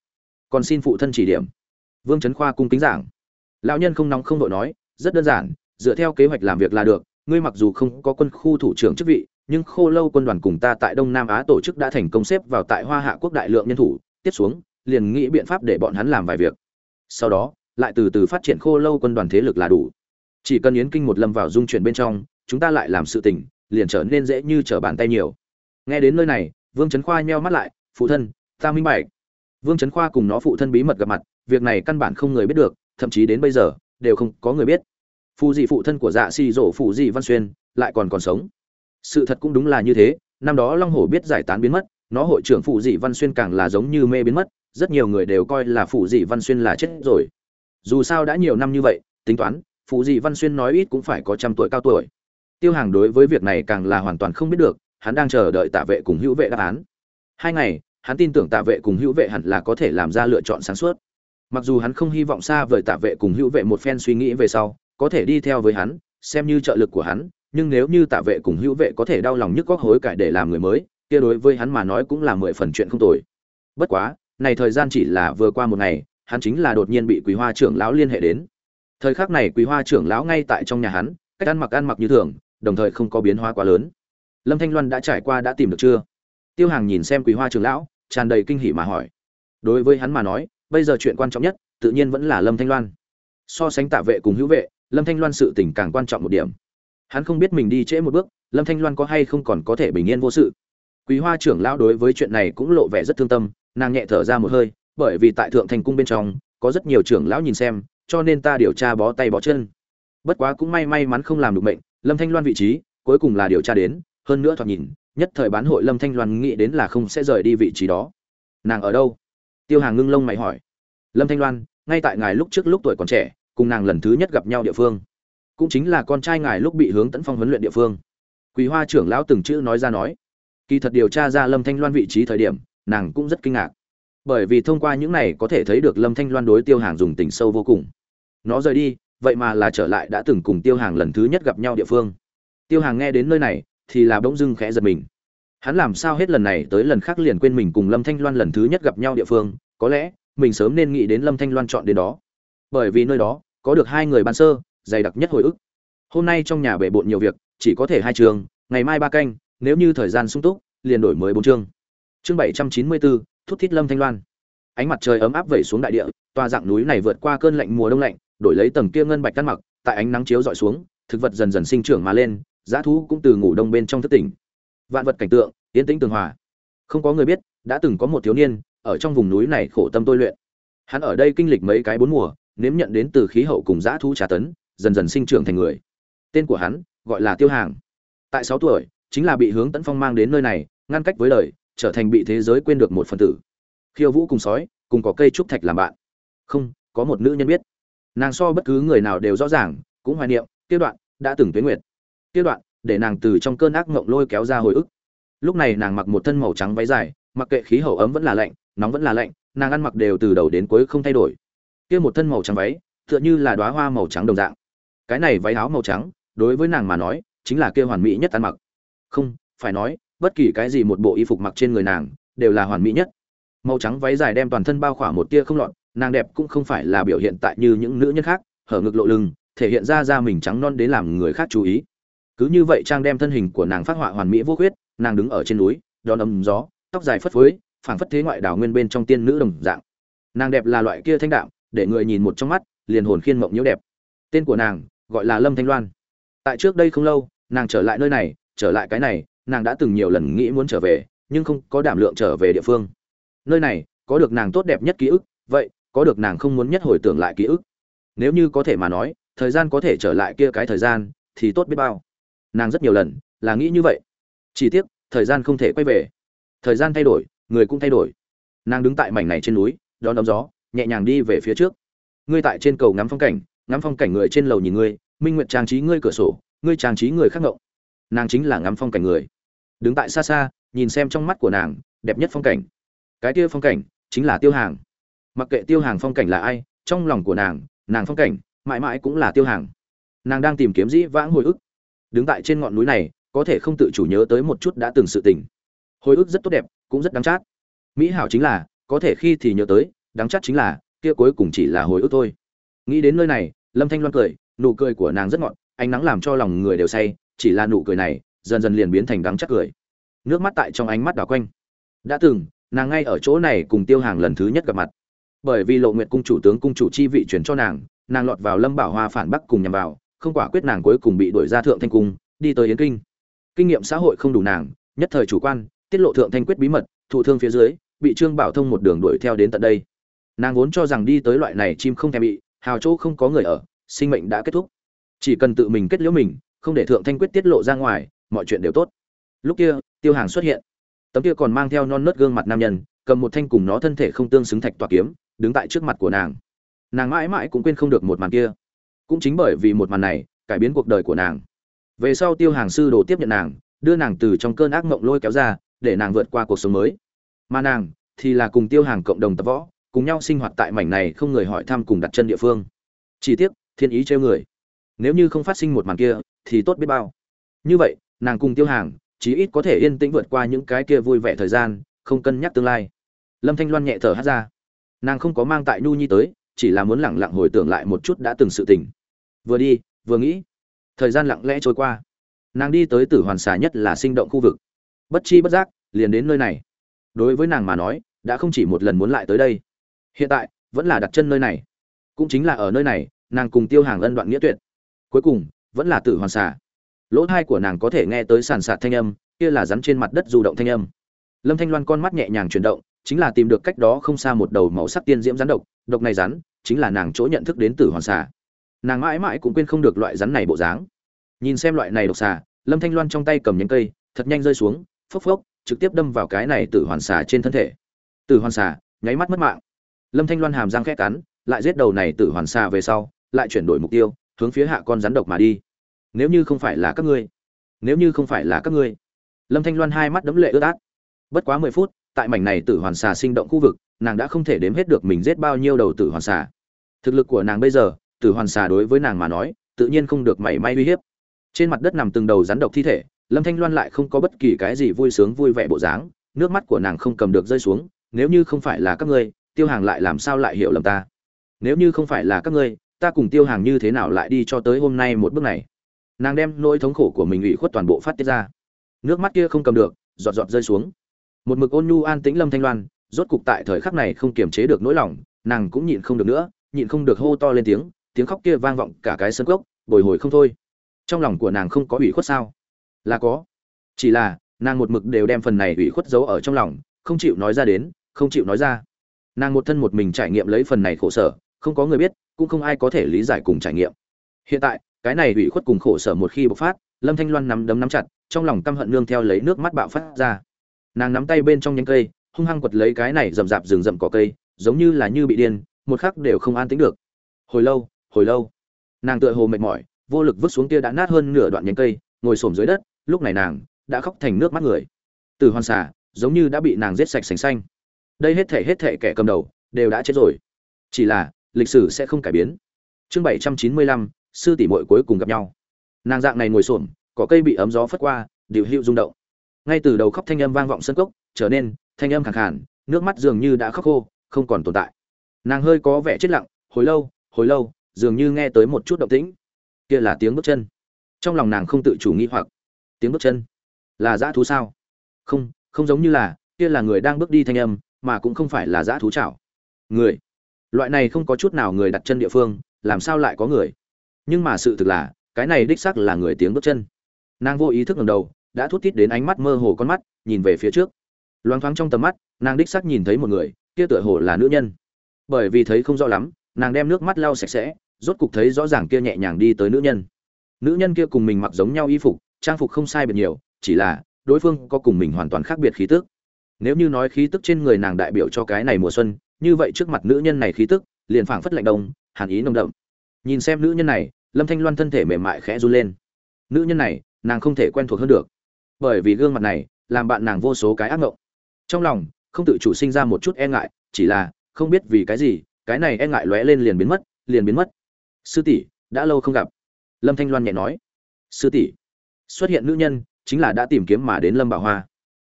Còn xin phụ thân chỉ điểm. Vương trấn khoa cung kính giảng. Lão nhân không nóng không đội nói, rất đơn giản, dựa theo kế hoạch làm việc là được, ngươi mặc dù không có quân khu thủ trưởng chức vị, nhưng khô lâu quân đoàn cùng ta tại đông nam á tổ chức đã thành công xếp vào tại hoa hạ quốc đại lượng nhân thủ, tiếp xuống, liền nghĩ biện pháp để bọn hắn làm vài việc. Sau đó, lại từ từ phát triển khô lâu quân đoàn thế lực là đủ. Chỉ cần yến kinh một lâm vào dung chuyển bên trong, chúng ta lại làm sự tình, liền trở nên dễ như trở bàn tay nhiều. Nghe đến nơi này, vương trấn khoa nheo mắt lại phụ thân, ta minh bạch. Vương trấn khoa cùng nó phụ thân bí mật gặp mặt, việc này căn bản không người biết được, thậm chí đến bây giờ, đều không có người biết. Phù dị phụ thân của dạ xì rổ phụ dị văn xuyên, lại còn còn sống. Sự thật cũng đúng là như thế, năm đó long hổ biết giải tán biến mất, nó hội trưởng phụ dị văn xuyên càng là giống như mê biến mất, rất nhiều người đều coi là phụ dị văn xuyên là chết rồi. Dù sao đã nhiều năm như vậy, tính toán phụ dị văn xuyên nói ít cũng phải có trăm tuổi cao tuổi. Tiêu hàng đối với việc này càng là hoàn toàn không biết được, hắn đang chờ đợi tạ vệ cùng hữu vệ đáp án. Hai ngày hắn tin tưởng tạ vệ cùng hữu vệ hẳn là có thể làm ra lựa chọn sáng suốt. Mặc dù hắn không hy vọng xa vời tạ vệ cùng hữu vệ một phen suy nghĩ về sau, có thể đi theo với hắn, xem như trợ lực của hắn, nhưng nếu như tạ vệ cùng hữu vệ có thể đau lòng nhức góc hối cải để làm người mới, kia đối với hắn mà nói cũng là mười phần chuyện không tồi. Bất quá, này thời gian chỉ là vừa qua một ngày, hắn chính là đột nhiên bị quý hoa trưởng lão liên hệ đến. Thời khắc này quý hoa trưởng lão ngay tại trong nhà hắn, cách ăn mặc ăn mặc như thường, đồng thời không có biến hóa quá lớn. Lâm thanh loan đã trải qua đã tìm được chưa? Tiêu hàng nhìn xem quý hoa trưởng lão tràn đầy kinh hỉ mà hỏi. Đối với hắn mà nói, bây giờ chuyện quan trọng nhất, tự nhiên vẫn là lâm thanh loan. So sánh tạ vệ cùng hữu vệ, lâm thanh loan sự tình càng quan trọng một điểm. Hắn không biết mình đi trễ một bước, lâm thanh loan có hay không còn có thể bình yên vô sự. Quý hoa trưởng lão đối với chuyện này cũng lộ vẻ rất thương tâm, nàng nhẹ thở ra một hơi, bởi vì tại thượng thành cung bên trong, có rất nhiều trưởng lão nhìn xem, cho nên ta điều tra bó tay bó chân. Bất quá cũng may may mắn không làm được mệnh, lâm thanh loan vị trí, cuối cùng là điều tra đến, hơn nữa thoạt nhìn nhất thời bán hội lâm thanh loan nghĩ đến là không sẽ rời đi vị trí đó. Nàng ở đâu? Tiêu hàng ngưng lông mày hỏi. Lâm thanh loan, ngay tại ngài lúc trước lúc tuổi còn trẻ, cùng nàng lần thứ nhất gặp nhau địa phương. Cũng chính là con trai ngài lúc bị hướng tấn phong huấn luyện địa phương. Quý hoa trưởng lão từng chữ nói ra nói. Kỳ thật điều tra ra lâm thanh loan vị trí thời điểm, nàng cũng rất kinh ngạc. Bởi vì thông qua những này có thể thấy được lâm thanh loan đối tiêu hàng dùng tình sâu vô cùng. Nó rời đi, vậy mà là trở lại đã từng cùng tiêu hàng lần thứ nhất gặp nhau địa phương. Tiêu hàng nghe đến nơi này thì là bỗng dưng khẽ giật mình. Hắn làm sao hết lần này tới lần khác liền quên mình cùng lâm thanh loan lần thứ nhất gặp nhau địa phương, có lẽ, mình sớm nên nghĩ đến lâm thanh loan chọn đến đó. Bởi vì nơi đó, có được hai người ban sơ, dày đặc nhất hồi ức. Hôm nay trong nhà bể bộn nhiều việc, chỉ có thể hai trường, ngày mai ba canh, nếu như thời gian sung túc, liền đổi mới bốn chương. Chương bảy trăm chín mươi bốn, thút thít lâm thanh loan. Ánh mặt trời ấm áp vẩy xuống đại địa, tòa dạng núi này vượt qua cơn lạnh mùa đông lạnh, đổi lấy tầng kia ngân bạch căn mặc, tại ánh nắng chiếu dọi xuống, thực vật dần dần sinh trưởng mà lên giá thú cũng từ ngủ đông bên trong thất tỉnh. Vạn vật cảnh tượng, yên tĩnh tường hòa. Không có người biết, đã từng có một thiếu niên, ở trong vùng núi này khổ tâm tôi luyện. Hắn ở đây kinh lịch mấy cái bốn mùa, nếm nhận đến từ khí hậu cùng dã thú trà tấn, dần dần sinh trưởng thành người. Tên của hắn, gọi là tiêu hàng. Tại sáu tuổi, chính là bị hướng tấn phong mang đến nơi này, ngăn cách với đời, trở thành bị thế giới quên được một phần tử. Khiêu vũ cùng sói, cùng có cây trúc thạch làm bạn. Không, có một nữ nhân biết. Nàng so bất cứ người nào đều rõ ràng, cũng hoài niệm, tiêu đoạn, đã từng tuyến nguyệt kia đoạn, để nàng từ trong cơn ác ngộng lôi kéo ra hồi ức. Lúc này nàng mặc một thân màu trắng váy dài, mặc kệ khí hậu ấm vẫn là lạnh, nóng vẫn là lạnh, nàng ăn mặc đều từ đầu đến cuối không thay đổi. Kia một thân màu trắng váy, tựa như là đóa hoa màu trắng đồng dạng. Cái này váy áo màu trắng, đối với nàng mà nói, chính là kia hoàn mỹ nhất ăn mặc. Không, phải nói, bất kỳ cái gì một bộ y phục mặc trên người nàng, đều là hoàn mỹ nhất. Màu trắng váy dài đem toàn thân bao khỏa một tia không lọt, nàng đẹp cũng không phải là biểu hiện tại như những nữ nhân khác, hở ngực lộ lưng, thể hiện ra da mình trắng non đến làm người khác chú ý cứ như vậy trang đem thân hình của nàng phát họa hoàn mỹ vô khuyết, nàng đứng ở trên núi, đón ấm gió, tóc dài phất phới, phảng phất thế ngoại đảo nguyên bên trong tiên nữ đồng dạng. Nàng đẹp là loại kia thanh đạm, để người nhìn một trong mắt, liền hồn khiên mộng nhiễu đẹp. Tên của nàng, gọi là lâm thanh loan. Tại trước đây không lâu, nàng trở lại nơi này, trở lại cái này, nàng đã từng nhiều lần nghĩ muốn trở về, nhưng không có đảm lượng trở về địa phương. Nơi này, có được nàng tốt đẹp nhất ký ức, vậy, có được nàng không muốn nhất hồi tưởng lại ký ức. Nếu như có thể mà nói, thời gian có thể trở lại kia cái thời gian, thì tốt biết bao nàng rất nhiều lần, là nghĩ như vậy. Chỉ tiếc, thời gian không thể quay về. Thời gian thay đổi, người cũng thay đổi. Nàng đứng tại mảnh này trên núi, đón đón gió, nhẹ nhàng đi về phía trước. Ngươi tại trên cầu ngắm phong cảnh, ngắm phong cảnh người trên lầu nhìn ngươi, minh nguyện trang trí ngươi cửa sổ, ngươi trang trí người khác ngộng. Nàng chính là ngắm phong cảnh người. Đứng tại xa xa, nhìn xem trong mắt của nàng, đẹp nhất phong cảnh. Cái kia phong cảnh, chính là tiêu hàng. Mặc kệ tiêu hàng phong cảnh là ai, trong lòng của nàng nàng phong cảnh, mãi mãi cũng là tiêu hàng. Nàng đang tìm kiếm dĩ vãng hồi ức đứng tại trên ngọn núi này, có thể không tự chủ nhớ tới một chút đã từng sự tình. Hồi ức rất tốt đẹp, cũng rất đáng chát. Mỹ hảo chính là, có thể khi thì nhớ tới đáng chát chính là, kia cuối cùng chỉ là hồi ức thôi. Nghĩ đến nơi này, lâm thanh loan cười, nụ cười của nàng rất ngọt, ánh nắng làm cho lòng người đều say, chỉ là nụ cười này, dần dần liền biến thành đáng chắc cười. Nước mắt tại trong ánh mắt đảo quanh. Đã từng, nàng ngay ở chỗ này cùng tiêu hàng lần thứ nhất gặp mặt. Bởi vì lộ nguyện cung chủ tướng cung chủ chi vị chuyển cho nàng nàng lọt vào lâm bảo hoa phản bắc cùng nhằm vào không quả quyết nàng cuối cùng bị đuổi ra thượng thanh cung, đi tới yến kinh. Kinh nghiệm xã hội không đủ nàng, nhất thời chủ quan, tiết lộ thượng thanh quyết bí mật, thụ thương phía dưới, bị trương bảo thông một đường đuổi theo đến tận đây. Nàng vốn cho rằng đi tới loại này chim không thèm bị, hào chỗ không có người ở, sinh mệnh đã kết thúc. Chỉ cần tự mình kết liễu mình, không để thượng thanh quyết tiết lộ ra ngoài, mọi chuyện đều tốt. Lúc kia, tiêu hàng xuất hiện. Tấm kia còn mang theo non nớt gương mặt nam nhân, cầm một thanh cùng nó thân thể không tương xứng thạch tỏa kiếm, đứng tại trước mặt của nàng. Nàng mãi mãi cũng quên không được một màn kia cũng chính bởi vì một màn này, cải biến cuộc đời của nàng. Về sau tiêu hàng sư đồ tiếp nhận nàng, đưa nàng từ trong cơn ác mộng lôi kéo ra, để nàng vượt qua cuộc sống mới. Mà nàng thì là cùng tiêu hàng cộng đồng tập võ, cùng nhau sinh hoạt tại mảnh này không người hỏi thăm cùng đặt chân địa phương. Chỉ tiếc, thiên ý trêu người. Nếu như không phát sinh một màn kia, thì tốt biết bao. Như vậy, nàng cùng tiêu hàng, chí ít có thể yên tĩnh vượt qua những cái kia vui vẻ thời gian, không cân nhắc tương lai. Lâm thanh loan nhẹ thở hát ra. Nàng không có mang tại nhu nhi tới chỉ là muốn lẳng lặng hồi tưởng lại một chút đã từng sự tình. Vừa đi, vừa nghĩ, thời gian lặng lẽ trôi qua. Nàng đi tới tử hoàn xà nhất là sinh động khu vực. Bất chi bất giác, liền đến nơi này. Đối với nàng mà nói, đã không chỉ một lần muốn lại tới đây. Hiện tại, vẫn là đặt chân nơi này. Cũng chính là ở nơi này, nàng cùng tiêu hàng ân đoạn nghĩa tuyệt. Cuối cùng, vẫn là tử hoàn xà. Lỗ thai của nàng có thể nghe tới sàn sạt thanh âm, kia là rắn trên mặt đất du động thanh âm. Lâm thanh loan con mắt nhẹ nhàng chuyển động chính là tìm được cách đó không xa một đầu màu sắc tiên diễm rắn độc độc này rắn chính là nàng chỗ nhận thức đến tử hoàn xà. Nàng mãi mãi cũng quên không được loại rắn này bộ dáng. Nhìn xem loại này độc xà, lâm thanh loan trong tay cầm nhánh cây, thật nhanh rơi xuống, phốc phốc, trực tiếp đâm vào cái này tử hoàn xà trên thân thể. Tử hoàn xà, nháy mắt mất mạng. Lâm thanh loan hàm răng khẽ cắn, lại giết đầu này tử hoàn xà về sau, lại chuyển đổi mục tiêu, hướng phía hạ con rắn độc mà đi. Nếu như không phải là các ngươi, nếu như không phải là các ngươi. Lâm thanh loan hai mắt đấm lệ ướt át. Bất quá mười phút tại mảnh này tử hoàn xà sinh động khu vực, nàng đã không thể đếm hết được mình giết bao nhiêu đầu tử hoàn xà. Thực lực của nàng bây giờ, tử hoàn xà đối với nàng mà nói, tự nhiên không được mảy may uy hiếp. Trên mặt đất nằm từng đầu rắn độc thi thể, lâm thanh loan lại không có bất kỳ cái gì vui sướng vui vẻ bộ dáng, nước mắt của nàng không cầm được rơi xuống, nếu như không phải là các ngươi, tiêu hàng lại làm sao lại hiểu lầm ta? Nếu như không phải là các ngươi, ta cùng tiêu hàng như thế nào lại đi cho tới hôm nay một bước này? Nàng đem nỗi thống khổ của mình ủy khuất toàn bộ phát tiết ra. Nước mắt kia không cầm được, giọt giọt rơi xuống một mực ôn nhu an tĩnh lâm thanh loan, rốt cục tại thời khắc này không kiềm chế được nỗi lòng, nàng cũng nhịn không được nữa, nhịn không được hô to lên tiếng tiếng khóc kia vang vọng cả cái sân gốc bồi hồi không thôi. Trong lòng của nàng không có ủy khuất sao? Là có. Chỉ là, nàng một mực đều đem phần này ủy khuất giấu ở trong lòng, không chịu nói ra đến, không chịu nói ra. Nàng một thân một mình trải nghiệm lấy phần này khổ sở, không có người biết, cũng không ai có thể lý giải cùng trải nghiệm. Hiện tại, cái này ủy khuất cùng khổ sở một khi bộc phát, lâm thanh loan nắm đấm nắm chặt, trong lòng căm hận nương theo lấy nước mắt bạo phát ra nàng nắm tay bên trong nhánh cây, hung hăng quật lấy cái này rậm rạp rừng rậm cỏ cây, giống như là như bị điên, một khắc đều không an tính được. Hồi lâu hồi lâu, nàng tựa hồ mệt mỏi, vô lực vứt xuống kia đã nát hơn nửa đoạn nhánh cây, ngồi xổm dưới đất, lúc này nàng đã khóc thành nước mắt người. Từ hoàn xả giống như đã bị nàng giết sạch sành xanh. Đây hết thể hết thể kẻ cầm đầu, đều đã chết rồi. Chỉ là, lịch sử sẽ không cải biến. Chương bảy trăm chín mươi lăm, sư tỷ muội cuối cùng gặp nhau. Nàng dạng này ngồi xổm, cỏ cây bị ấm gió phất qua, điệu hữu rung động ngay từ đầu khóc thanh âm vang vọng sân cốc, trở nên thanh âm khẳng khàn, nước mắt dường như đã khóc khô, không còn tồn tại. Nàng hơi có vẻ chết lặng, hồi lâu hồi lâu, dường như nghe tới một chút động tĩnh. Kia là tiếng bước chân. Trong lòng nàng không tự chủ nghĩ hoặc. Tiếng bước chân là dã thú sao? Không không giống như là, kia là người đang bước đi thanh âm, mà cũng không phải là dã thú chảo. Người. Loại này không có chút nào người đặt chân địa phương, làm sao lại có người? Nhưng mà sự thực là, cái này đích xác là người tiếng bước chân. Nàng vô ý thức ngầm đầu đã thút tít đến ánh mắt mơ hồ con mắt, nhìn về phía trước. Loáng thoáng trong tầm mắt, nàng đích xác nhìn thấy một người, kia tựa hồ là nữ nhân. Bởi vì thấy không rõ lắm, nàng đem nước mắt lau sạch sẽ, rốt cục thấy rõ ràng kia nhẹ nhàng đi tới nữ nhân. Nữ nhân kia cùng mình mặc giống nhau y phục, trang phục không sai biệt nhiều, chỉ là, đối phương có cùng mình hoàn toàn khác biệt khí tức. Nếu như nói khí tức trên người nàng đại biểu cho cái này mùa xuân, như vậy trước mặt nữ nhân này khí tức, liền phảng phất lạnh đông, hàn ý nồng đậm. Nhìn xem nữ nhân này, lâm thanh loan thân thể mềm mại khẽ run lên. Nữ nhân này, nàng không thể quen thuộc hơn được bởi vì gương mặt này làm bạn nàng vô số cái ác mộng trong lòng, không tự chủ sinh ra một chút e ngại, chỉ là không biết vì cái gì, cái này e ngại lóe lên liền biến mất, liền biến mất. Sư tỷ, đã lâu không gặp. Lâm thanh loan nhẹ nói. Sư tỷ, xuất hiện nữ nhân chính là đã tìm kiếm mà đến lâm bảo hoa.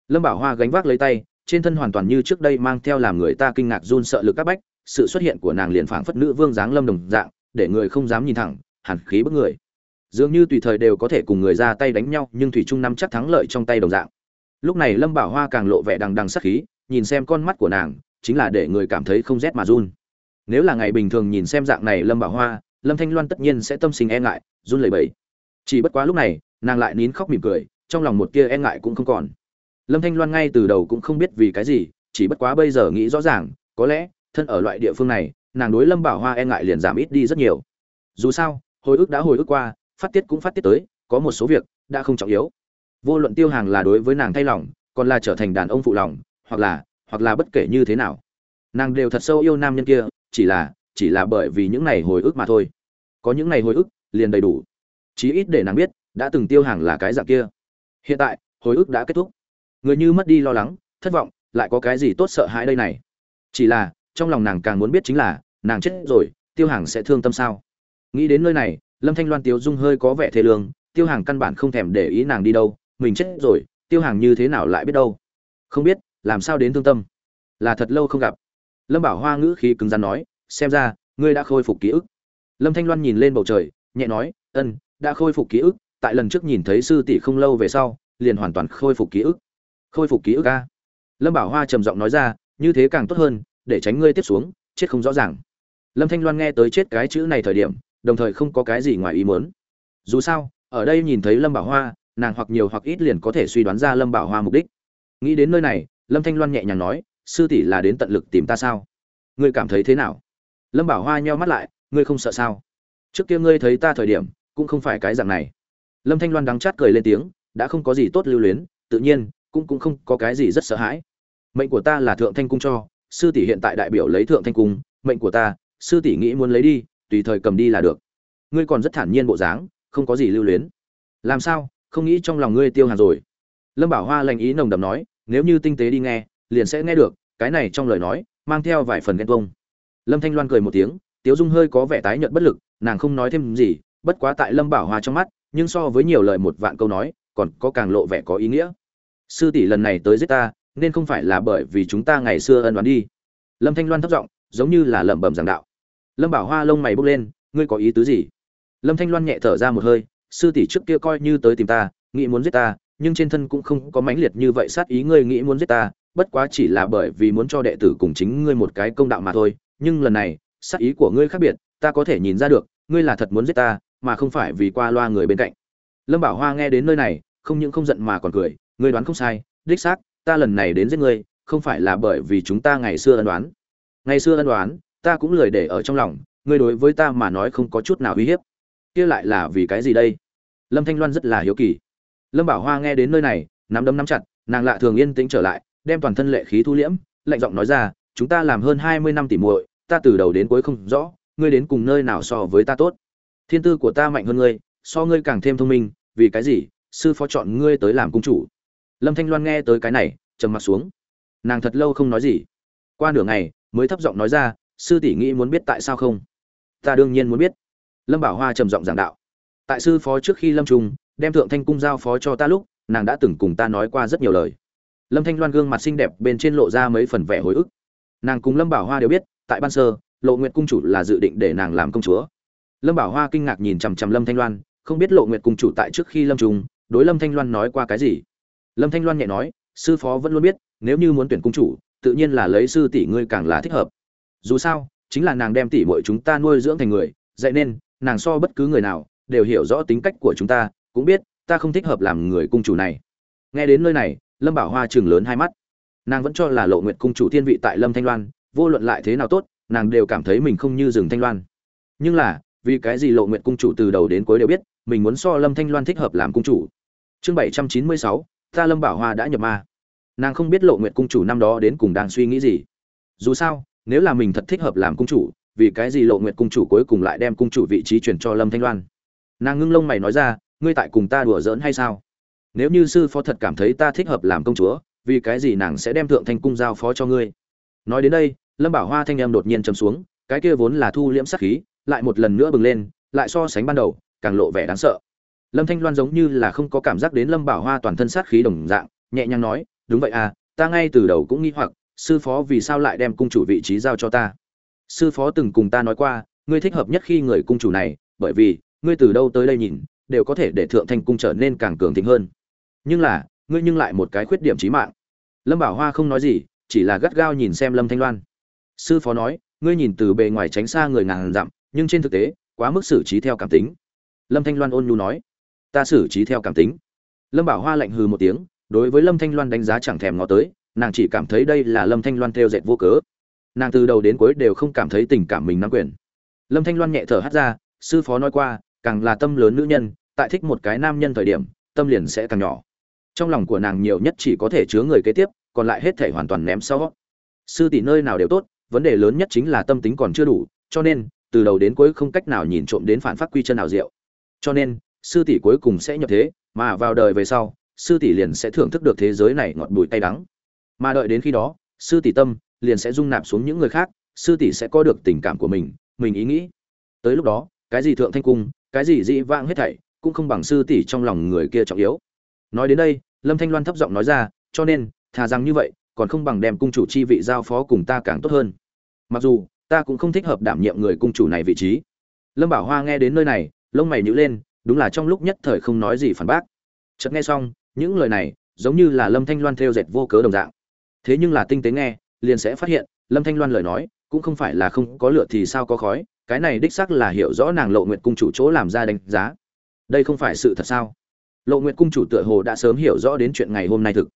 Lâm bảo hoa gánh vác lấy tay, trên thân hoàn toàn như trước đây mang theo làm người ta kinh ngạc run sợ lực các bách, sự xuất hiện của nàng liền phảng phất nữ vương dáng lâm đồng dạng, để người không dám nhìn thẳng hẳn khí bức người dường như tùy thời đều có thể cùng người ra tay đánh nhau, nhưng thủy trung nắm chắc thắng lợi trong tay đồng dạng. Lúc này lâm bảo hoa càng lộ vẻ đằng đằng sắc khí, nhìn xem con mắt của nàng, chính là để người cảm thấy không rét mà run. Nếu là ngày bình thường nhìn xem dạng này lâm bảo hoa, lâm thanh loan tất nhiên sẽ tâm sinh e ngại, run lẩy bẩy. Chỉ bất quá lúc này, nàng lại nín khóc mỉm cười, trong lòng một tia e ngại cũng không còn. Lâm thanh loan ngay từ đầu cũng không biết vì cái gì, chỉ bất quá bây giờ nghĩ rõ ràng, có lẽ, thân ở loại địa phương này, nàng đối lâm bảo hoa e ngại liền giảm ít đi rất nhiều. Dù sao, hồi ức đã hồi ức qua phát tiết cũng phát tiết tới, có một số việc đã không trọng yếu. Vô luận tiêu hàng là đối với nàng thay lòng, còn là trở thành đàn ông phụ lòng, hoặc là hoặc là bất kể như thế nào. Nàng đều thật sâu yêu nam nhân kia, chỉ là chỉ là bởi vì những ngày hồi ức mà thôi. Có những ngày hồi ức, liền đầy đủ. Chí ít để nàng biết, đã từng tiêu hàng là cái dạng kia. Hiện tại, hồi ức đã kết thúc. Người như mất đi lo lắng, thất vọng, lại có cái gì tốt sợ hãi đây này? Chỉ là, trong lòng nàng càng muốn biết chính là, nàng chết rồi, tiêu hàng sẽ thương tâm sao? Nghĩ đến nơi này lâm thanh loan tiêu dung hơi có vẻ thê lương, tiêu hàng căn bản không thèm để ý nàng đi đâu, mình chết rồi, tiêu hàng như thế nào lại biết đâu? Không biết, làm sao đến thương tâm? Là thật lâu không gặp. Lâm bảo hoa ngữ khí cứng rắn nói, xem ra, ngươi đã khôi phục ký ức. Lâm thanh loan nhìn lên bầu trời, nhẹ nói, ân, đã khôi phục ký ức, tại lần trước nhìn thấy sư tỷ không lâu về sau, liền hoàn toàn khôi phục ký ức. Khôi phục ký ức a lâm bảo hoa trầm giọng nói ra, như thế càng tốt hơn, để tránh ngươi tiếp xuống, chết không rõ ràng. Lâm thanh loan nghe tới chết cái chữ này thời điểm đồng thời không có cái gì ngoài ý muốn. Dù sao, ở đây nhìn thấy lâm bảo hoa, nàng hoặc nhiều hoặc ít liền có thể suy đoán ra lâm bảo hoa mục đích. Nghĩ đến nơi này, lâm thanh loan nhẹ nhàng nói, sư tỷ là đến tận lực tìm ta sao? Ngươi cảm thấy thế nào? Lâm bảo hoa nheo mắt lại, ngươi không sợ sao? Trước kia ngươi thấy ta thời điểm, cũng không phải cái dạng này. Lâm thanh loan đắng chát cười lên tiếng, đã không có gì tốt lưu luyến, tự nhiên, cũng cũng không có cái gì rất sợ hãi. Mệnh của ta là thượng thanh cung cho, sư tỷ hiện tại đại biểu lấy thượng thanh cung, mệnh của ta, sư tỷ nghĩ muốn lấy đi tùy thời cầm đi là được. Ngươi còn rất thản nhiên bộ dáng, không có gì lưu luyến. Làm sao? Không nghĩ trong lòng ngươi tiêu hàn rồi. Lâm bảo hoa lành ý nồng đầm nói, nếu như tinh tế đi nghe, liền sẽ nghe được, cái này trong lời nói, mang theo vài phần ghen tuông. Lâm thanh loan cười một tiếng, tiếu dung hơi có vẻ tái nhợt bất lực, nàng không nói thêm gì, bất quá tại lâm bảo hoa trong mắt, nhưng so với nhiều lời một vạn câu nói, còn có càng lộ vẻ có ý nghĩa. Sư tỷ lần này tới giết ta, nên không phải là bởi vì chúng ta ngày xưa ân đoán đi. Lâm thanh loan thấp giọng, giống như là lẩm bẩm giảng đạo lâm bảo hoa lông mày bốc lên, ngươi có ý tứ gì? Lâm thanh loan nhẹ thở ra một hơi, sư tỷ trước kia coi như tới tìm ta, nghĩ muốn giết ta, nhưng trên thân cũng không có mãnh liệt như vậy sát ý, ngươi nghĩ muốn giết ta, bất quá chỉ là bởi vì muốn cho đệ tử cùng chính ngươi một cái công đạo mà thôi. Nhưng lần này, sát ý của ngươi khác biệt, ta có thể nhìn ra được, ngươi là thật muốn giết ta, mà không phải vì qua loa người bên cạnh. Lâm bảo hoa nghe đến nơi này, không những không giận mà còn cười, ngươi đoán không sai, đích xác, ta lần này đến giết ngươi, không phải là bởi vì chúng ta ngày xưa ân đoán ngày xưa ân đoán ta cũng lười để ở trong lòng, ngươi đối với ta mà nói không có chút nào uy hiếp. Kia lại là vì cái gì đây? Lâm thanh loan rất là hiếu kỳ. Lâm bảo hoa nghe đến nơi này, nắm đấm nắm chặt, nàng lạ thường yên tĩnh trở lại, đem toàn thân lệ khí thu liễm, lạnh giọng nói ra, chúng ta làm hơn hai mươi năm tỉ muội, ta từ đầu đến cuối không rõ, ngươi đến cùng nơi nào so với ta tốt. Thiên tư của ta mạnh hơn ngươi, so ngươi càng thêm thông minh, vì cái gì? Sư phó chọn ngươi tới làm cung chủ. Lâm thanh loan nghe tới cái này, trầm mặt xuống. Nàng thật lâu không nói gì. Qua nửa ngày, mới thấp giọng nói ra sư tỷ nghĩ muốn biết tại sao không? Ta đương nhiên muốn biết. Lâm bảo hoa trầm giọng giảng đạo. Tại sư phó trước khi lâm trung, đem thượng thanh cung giao phó cho ta lúc, nàng đã từng cùng ta nói qua rất nhiều lời. Lâm thanh loan gương mặt xinh đẹp bên trên lộ ra mấy phần vẻ hồi ức. Nàng cùng lâm bảo hoa đều biết, tại ban sơ, lộ nguyệt cung chủ là dự định để nàng làm công chúa. Lâm bảo hoa kinh ngạc nhìn chằm chằm lâm thanh loan, không biết lộ nguyệt cung chủ tại trước khi lâm trung, đối lâm thanh loan nói qua cái gì. Lâm thanh loan nhẹ nói, sư phó vẫn luôn biết, nếu như muốn tuyển cung chủ, tự nhiên là lấy sư tỷ ngươi càng là thích hợp dù sao, chính là nàng đem tỷ muội chúng ta nuôi dưỡng thành người, dạy nên, nàng so bất cứ người nào đều hiểu rõ tính cách của chúng ta, cũng biết ta không thích hợp làm người cung chủ này. Nghe đến nơi này, lâm bảo hoa chừng lớn hai mắt. Nàng vẫn cho là lộ nguyện cung chủ thiên vị tại lâm thanh loan, vô luận lại thế nào tốt, nàng đều cảm thấy mình không như rừng thanh loan. Nhưng là, vì cái gì lộ nguyện cung chủ từ đầu đến cuối đều biết, mình muốn so lâm thanh loan thích hợp làm cung chủ. Chương bảy trăm chín mươi sáu, ta lâm bảo hoa đã nhập ma. Nàng không biết lộ nguyện cung chủ năm đó đến cùng đang suy nghĩ gì. Dù sao nếu là mình thật thích hợp làm cung chủ, vì cái gì lộ nguyện cung chủ cuối cùng lại đem cung chủ vị trí chuyển cho lâm thanh loan? Nàng ngưng lông mày nói ra, ngươi tại cùng ta đùa giỡn hay sao? Nếu như sư phó thật cảm thấy ta thích hợp làm công chúa, vì cái gì nàng sẽ đem thượng thanh cung giao phó cho ngươi? Nói đến đây, lâm bảo hoa thanh em đột nhiên chấm xuống, cái kia vốn là thu liễm sắc khí, lại một lần nữa bừng lên, lại so sánh ban đầu, càng lộ vẻ đáng sợ. Lâm thanh loan giống như là không có cảm giác đến lâm bảo hoa toàn thân sát khí đồng dạng, nhẹ nhàng nói, đúng vậy à ta ngay từ đầu cũng nghĩ hoặc sư phó vì sao lại đem cung chủ vị trí giao cho ta? Sư phó từng cùng ta nói qua, ngươi thích hợp nhất khi người cung chủ này, bởi vì, ngươi từ đâu tới đây nhìn, đều có thể để thượng thanh cung trở nên càng cường thịnh hơn. Nhưng là, ngươi nhưng lại một cái khuyết điểm trí mạng. Lâm bảo hoa không nói gì, chỉ là gắt gao nhìn xem lâm thanh loan. Sư phó nói, ngươi nhìn từ bề ngoài tránh xa người ngàn dặm, nhưng trên thực tế, quá mức xử trí theo cảm tính. Lâm thanh loan ôn nhu nói, ta xử trí theo cảm tính. Lâm bảo hoa lạnh hừ một tiếng, đối với lâm thanh loan đánh giá chẳng thèm ngó tới nàng chỉ cảm thấy đây là lâm thanh loan theo dệt vô cớ. Nàng từ đầu đến cuối đều không cảm thấy tình cảm mình nắm quyền. Lâm thanh loan nhẹ thở hắt ra, sư phó nói qua, càng là tâm lớn nữ nhân, tại thích một cái nam nhân thời điểm, tâm liền sẽ càng nhỏ. Trong lòng của nàng nhiều nhất chỉ có thể chứa người kế tiếp, còn lại hết thể hoàn toàn ném sau. Sư tỷ nơi nào đều tốt, vấn đề lớn nhất chính là tâm tính còn chưa đủ, cho nên, từ đầu đến cuối không cách nào nhìn trộm đến phản phát quy chân nào diệu. Cho nên, sư tỷ cuối cùng sẽ nhập thế, mà vào đời về sau, sư tỷ liền sẽ thưởng thức được thế giới này ngọt bùi tay đắng mà đợi đến khi đó, sư tỷ tâm liền sẽ dung nạp xuống những người khác, sư tỷ sẽ có được tình cảm của mình mình ý nghĩ. Tới lúc đó, cái gì thượng thanh cung, cái gì dị vãng hết thảy cũng không bằng sư tỷ trong lòng người kia trọng yếu. Nói đến đây, lâm thanh loan thấp giọng nói ra, cho nên, thà rằng như vậy, còn không bằng đem cung chủ chi vị giao phó cùng ta càng tốt hơn. Mặc dù, ta cũng không thích hợp đảm nhiệm người cung chủ này vị trí. Lâm bảo hoa nghe đến nơi này, lông mày nhữ lên, đúng là trong lúc nhất thời không nói gì phản bác. Chợt nghe xong, những lời này, giống như là lâm thanh loan theo dệt vô cớ đồng dạng thế nhưng là tinh tế nghe, liền sẽ phát hiện, lâm thanh loan lời nói, cũng không phải là không có lửa thì sao có khói, cái này đích xác là hiểu rõ nàng lộ nguyện cung chủ chỗ làm ra đánh giá. Đây không phải sự thật sao? Lộ nguyệt cung chủ tựa hồ đã sớm hiểu rõ đến chuyện ngày hôm nay thực.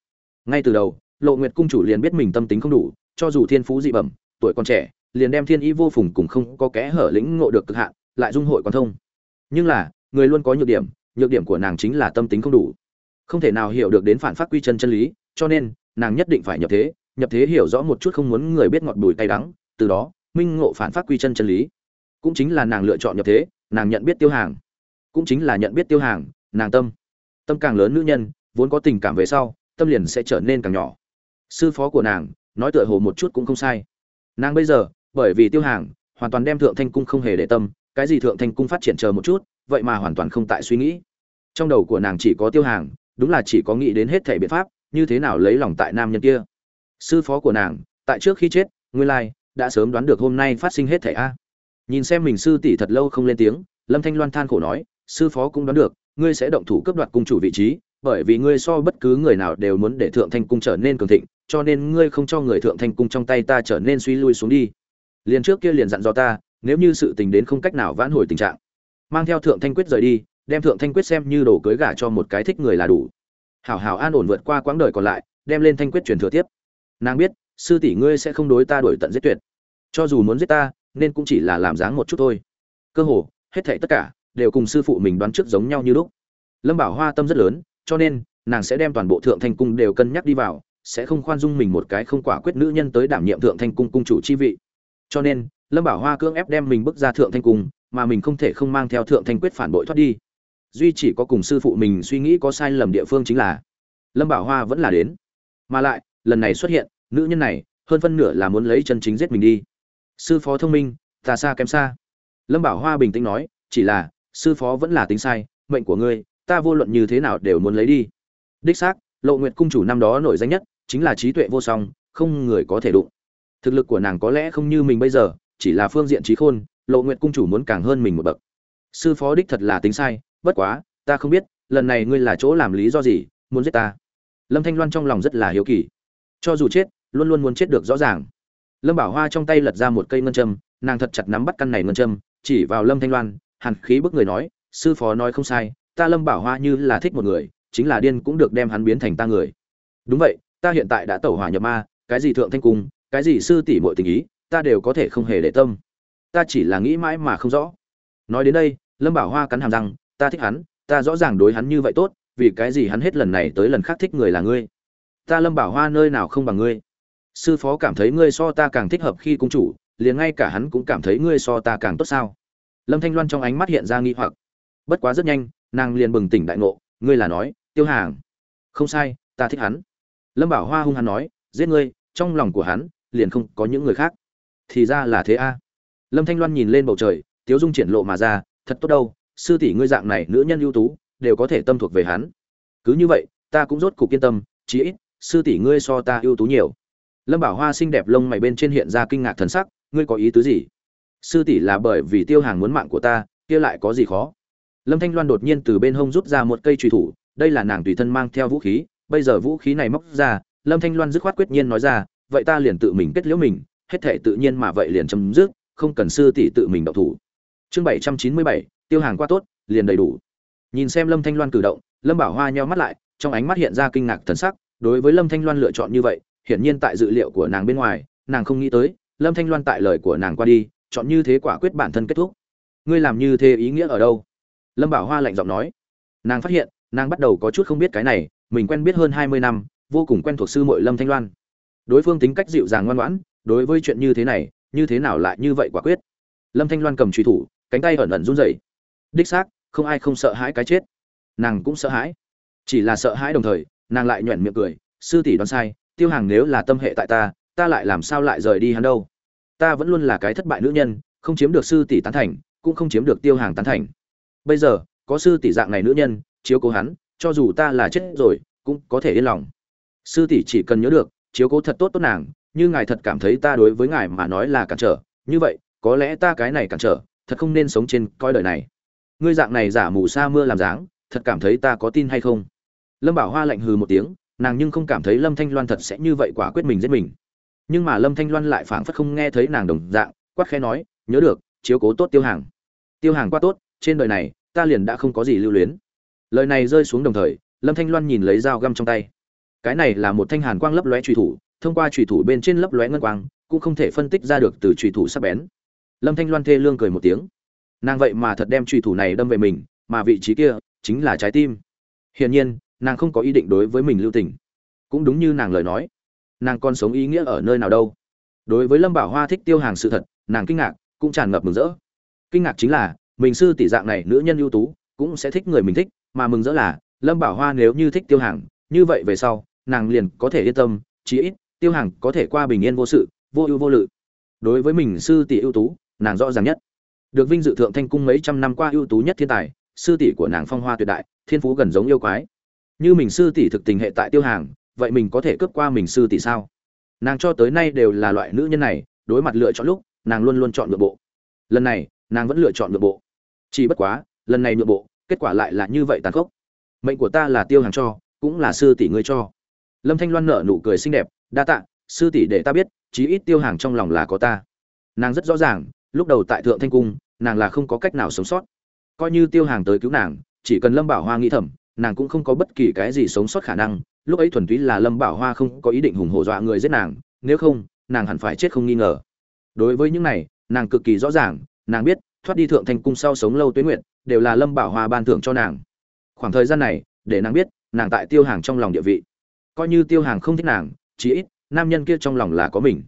Ngay từ đầu, lộ nguyệt cung chủ liền biết mình tâm tính không đủ, cho dù thiên phú dị bẩm, tuổi còn trẻ, liền đem thiên ý vô phùng cùng không có kẽ hở lĩnh ngộ được cực hạn, lại dung hội quan thông. Nhưng là, người luôn có nhược điểm nhược điểm của nàng chính là tâm tính không đủ. Không thể nào hiểu được đến phản phát quy chân chân lý, cho nên nàng nhất định phải nhập thế nhập thế hiểu rõ một chút không muốn người biết ngọt bùi tay đắng, từ đó, minh ngộ phản phát quy chân chân lý. Cũng chính là nàng lựa chọn nhập thế, nàng nhận biết tiêu hàng. Cũng chính là nhận biết tiêu hàng, nàng tâm. Tâm càng lớn nữ nhân, vốn có tình cảm về sau, tâm liền sẽ trở nên càng nhỏ. Sư phó của nàng, nói tựa hồ một chút cũng không sai. Nàng bây giờ, bởi vì tiêu hàng, hoàn toàn đem thượng thanh cung không hề để tâm, cái gì thượng thanh cung phát triển chờ một chút, vậy mà hoàn toàn không tại suy nghĩ. Trong đầu của nàng chỉ có tiêu hàng, đúng là chỉ có nghĩ đến hết thể biện pháp như thế nào lấy lòng tại nam nhân kia? Sư phó của nàng, tại trước khi chết nguyên lai, đã sớm đoán được hôm nay phát sinh hết thể a. Nhìn xem mình sư tỷ thật lâu không lên tiếng, lâm thanh loan than khổ nói, sư phó cũng đoán được, ngươi sẽ động thủ cướp đoạt cung chủ vị trí, bởi vì ngươi so bất cứ người nào đều muốn để thượng thanh cung trở nên cường thịnh, cho nên ngươi không cho người thượng thanh cung trong tay ta trở nên suy lui xuống đi. Liền trước kia liền dặn dò ta, nếu như sự tình đến không cách nào vãn hồi tình trạng, mang theo thượng thanh quyết rời đi, đem thượng thanh quyết xem như đồ cưới gả cho một cái thích người là đủ hảo hảo an ổn vượt qua quãng đời còn lại, đem lên thanh quyết truyền thừa tiếp. Nàng biết, sư tỷ ngươi sẽ không đối ta đổi tận giết tuyệt. Cho dù muốn giết ta, nên cũng chỉ là làm dáng một chút thôi. Cơ hồ, hết thảy tất cả đều cùng sư phụ mình đoán trước giống nhau như lúc. Lâm bảo hoa tâm rất lớn, cho nên, nàng sẽ đem toàn bộ thượng thanh cung đều cân nhắc đi vào, sẽ không khoan dung mình một cái không quả quyết nữ nhân tới đảm nhiệm thượng thanh cung cung chủ chi vị. Cho nên, lâm bảo hoa cưỡng ép đem mình bước ra thượng thanh cung, mà mình không thể không mang theo thượng thanh quyết phản bội thoát đi duy chỉ có cùng sư phụ mình suy nghĩ có sai lầm địa phương chính là, lâm bảo hoa vẫn là đến. Mà lại, lần này xuất hiện, nữ nhân này, hơn phân nửa là muốn lấy chân chính giết mình đi. Sư phó thông minh, ta xa kém xa. Lâm bảo hoa bình tĩnh nói, chỉ là, sư phó vẫn là tính sai, mệnh của ngươi, ta vô luận như thế nào đều muốn lấy đi. Đích xác, lộ nguyệt cung chủ năm đó nổi danh nhất, chính là trí tuệ vô song, không người có thể đụng. Thực lực của nàng có lẽ không như mình bây giờ, chỉ là phương diện trí khôn, lộ nguyệt cung chủ muốn càng hơn mình một bậc. Sư phó đích thật là tính sai bất quá, ta không biết, lần này ngươi là chỗ làm lý do gì, muốn giết ta. Lâm thanh loan trong lòng rất là hiếu kỳ. Cho dù chết, luôn luôn muốn chết được rõ ràng. Lâm bảo hoa trong tay lật ra một cây ngân châm, nàng thật chặt nắm bắt căn này ngân châm, chỉ vào lâm thanh loan, hàn khí bức người nói, sư phó nói không sai, ta lâm bảo hoa như là thích một người, chính là điên cũng được đem hắn biến thành ta người. Đúng vậy, ta hiện tại đã tẩu hỏa nhập ma, cái gì thượng thanh cung, cái gì sư tỷ muội tình ý, ta đều có thể không hề để tâm. Ta chỉ là nghĩ mãi mà không rõ. Nói đến đây, lâm bảo hoa cắn hàm răng ta thích hắn, ta rõ ràng đối hắn như vậy tốt, vì cái gì hắn hết lần này tới lần khác thích người là ngươi? Ta lâm bảo hoa nơi nào không bằng ngươi? Sư phó cảm thấy ngươi so ta càng thích hợp khi cung chủ, liền ngay cả hắn cũng cảm thấy ngươi so ta càng tốt sao? Lâm thanh loan trong ánh mắt hiện ra nghi hoặc. Bất quá rất nhanh, nàng liền bừng tỉnh đại ngộ, ngươi là nói, tiêu hàng. Không sai, ta thích hắn. Lâm bảo hoa hung hắn nói, giết ngươi, trong lòng của hắn liền không có những người khác. Thì ra là thế a. Lâm thanh loan nhìn lên bầu trời, tiếu dung triển lộ mà ra, thật tốt đâu sư tỷ ngươi dạng này nữ nhân ưu tú, đều có thể tâm thuộc về hắn. Cứ như vậy, ta cũng rốt cục yên tâm, chí ít, sư tỷ ngươi so ta ưu tú nhiều. Lâm bảo hoa xinh đẹp lông mày bên trên hiện ra kinh ngạc thần sắc, ngươi có ý tứ gì? Sư tỷ là bởi vì tiêu hàng muốn mạng của ta, kia lại có gì khó? Lâm thanh loan đột nhiên từ bên hông rút ra một cây truy thủ, đây là nàng tùy thân mang theo vũ khí, bây giờ vũ khí này móc ra, lâm thanh loan dứt khoát quyết nhiên nói ra, vậy ta liền tự mình kết liễu mình, hết thể tự nhiên mà vậy liền chấm dứt, không cần sư tỷ tự mình động thủ. Chương bảy trăm chín mươi bảy tiêu hàng qua tốt, liền đầy đủ. Nhìn xem lâm thanh loan cử động, lâm bảo hoa nheo mắt lại, trong ánh mắt hiện ra kinh ngạc thần sắc, đối với lâm thanh loan lựa chọn như vậy, hiển nhiên tại dự liệu của nàng bên ngoài, nàng không nghĩ tới, lâm thanh loan tại lời của nàng qua đi, chọn như thế quả quyết bản thân kết thúc. Ngươi làm như thế ý nghĩa ở đâu? Lâm bảo hoa lạnh giọng nói. Nàng phát hiện, nàng bắt đầu có chút không biết cái này, mình quen biết hơn hai mươi năm, vô cùng quen thuộc sư muội lâm thanh loan. Đối phương tính cách dịu dàng ngoan ngoãn, đối với chuyện như thế này, như thế nào lại như vậy quả quyết? Lâm thanh loan cầm truy thủ, cánh tay ẩn ẩn run rẩy đích xác, không ai không sợ hãi cái chết. Nàng cũng sợ hãi. Chỉ là sợ hãi đồng thời, nàng lại nhoẻn miệng cười. Sư tỷ đoán sai, tiêu hàng nếu là tâm hệ tại ta ta lại làm sao lại rời đi hắn đâu? Ta vẫn luôn là cái thất bại nữ nhân, không chiếm được sư tỷ tán thành, cũng không chiếm được tiêu hàng tán thành. Bây giờ, có sư tỷ dạng này nữ nhân, chiếu cố hắn, cho dù ta là chết rồi, cũng có thể yên lòng. Sư tỷ chỉ cần nhớ được, chiếu cố thật tốt tốt nàng, như ngài thật cảm thấy ta đối với ngài mà nói là cản trở, như vậy, có lẽ ta cái này cản trở, thật không nên sống trên coi đời này ngươi dạng này giả mù sa mưa làm dáng, thật cảm thấy ta có tin hay không? Lâm bảo hoa lạnh hừ một tiếng, nàng nhưng không cảm thấy lâm thanh loan thật sẽ như vậy quả quyết mình giết mình. Nhưng mà lâm thanh loan lại phảng phất không nghe thấy nàng đồng dạng, quát khẽ nói, nhớ được, chiếu cố tốt tiêu hàng. Tiêu hàng quá tốt, trên đời này, ta liền đã không có gì lưu luyến. Lời này rơi xuống đồng thời, lâm thanh loan nhìn lấy dao găm trong tay. Cái này là một thanh hàn quang lấp lóe trùy thủ, thông qua trùy thủ bên trên lấp lóe ngân quang, cũng không thể phân tích ra được từ trùy thủ sắc bén. Lâm thanh loan thê lương cười một tiếng nàng vậy mà thật đem trùy thủ này đâm về mình, mà vị trí kia chính là trái tim. Hiển nhiên, nàng không có ý định đối với mình lưu tình. Cũng đúng như nàng lời nói. Nàng còn sống ý nghĩa ở nơi nào đâu. Đối với lâm bảo hoa thích tiêu hàng sự thật, nàng kinh ngạc, cũng tràn ngập mừng rỡ. Kinh ngạc chính là, mình sư tỷ dạng này nữ nhân ưu tú, cũng sẽ thích người mình thích, mà mừng rỡ là, lâm bảo hoa nếu như thích tiêu hàng, như vậy về sau, nàng liền có thể yên tâm, chí ít, tiêu hàng có thể qua bình yên vô sự, vô ưu vô lự. Đối với mình sư tỷ ưu tú, nàng rõ ràng nhất được vinh dự thượng thanh cung mấy trăm năm qua ưu tú nhất thiên tài, sư tỷ của nàng phong hoa tuyệt đại, thiên phú gần giống yêu quái. Như mình sư tỷ thực tình hệ tại tiêu hàng, vậy mình có thể cướp qua mình sư tỷ sao? Nàng cho tới nay đều là loại nữ nhân này, đối mặt lựa chọn lúc, nàng luôn luôn chọn nhượng bộ. Lần này, nàng vẫn lựa chọn nhượng bộ. Chỉ bất quá, lần này nhượng bộ, kết quả lại là như vậy tàn khốc. Mệnh của ta là tiêu hàng cho, cũng là sư tỷ ngươi cho. Lâm thanh loan nở nụ cười xinh đẹp, đa tạ, sư tỷ để ta biết, chí ít tiêu hàng trong lòng là có ta. Nàng rất rõ ràng lúc đầu tại thượng thanh cung, nàng là không có cách nào sống sót. Coi như tiêu hàng tới cứu nàng, chỉ cần lâm bảo hoa nghĩ thầm, nàng cũng không có bất kỳ cái gì sống sót khả năng. Lúc ấy thuần túy là lâm bảo hoa không có ý định hùng hổ dọa người giết nàng, nếu không, nàng hẳn phải chết không nghi ngờ. Đối với những này, nàng cực kỳ rõ ràng, nàng biết, thoát đi thượng thanh cung sau sống lâu tuyến nguyện đều là lâm bảo hoa ban thưởng cho nàng. Khoảng thời gian này, để nàng biết, nàng tại tiêu hàng trong lòng địa vị. Coi như tiêu hàng không thích nàng, chí ít, nam nhân kia trong lòng là có mình.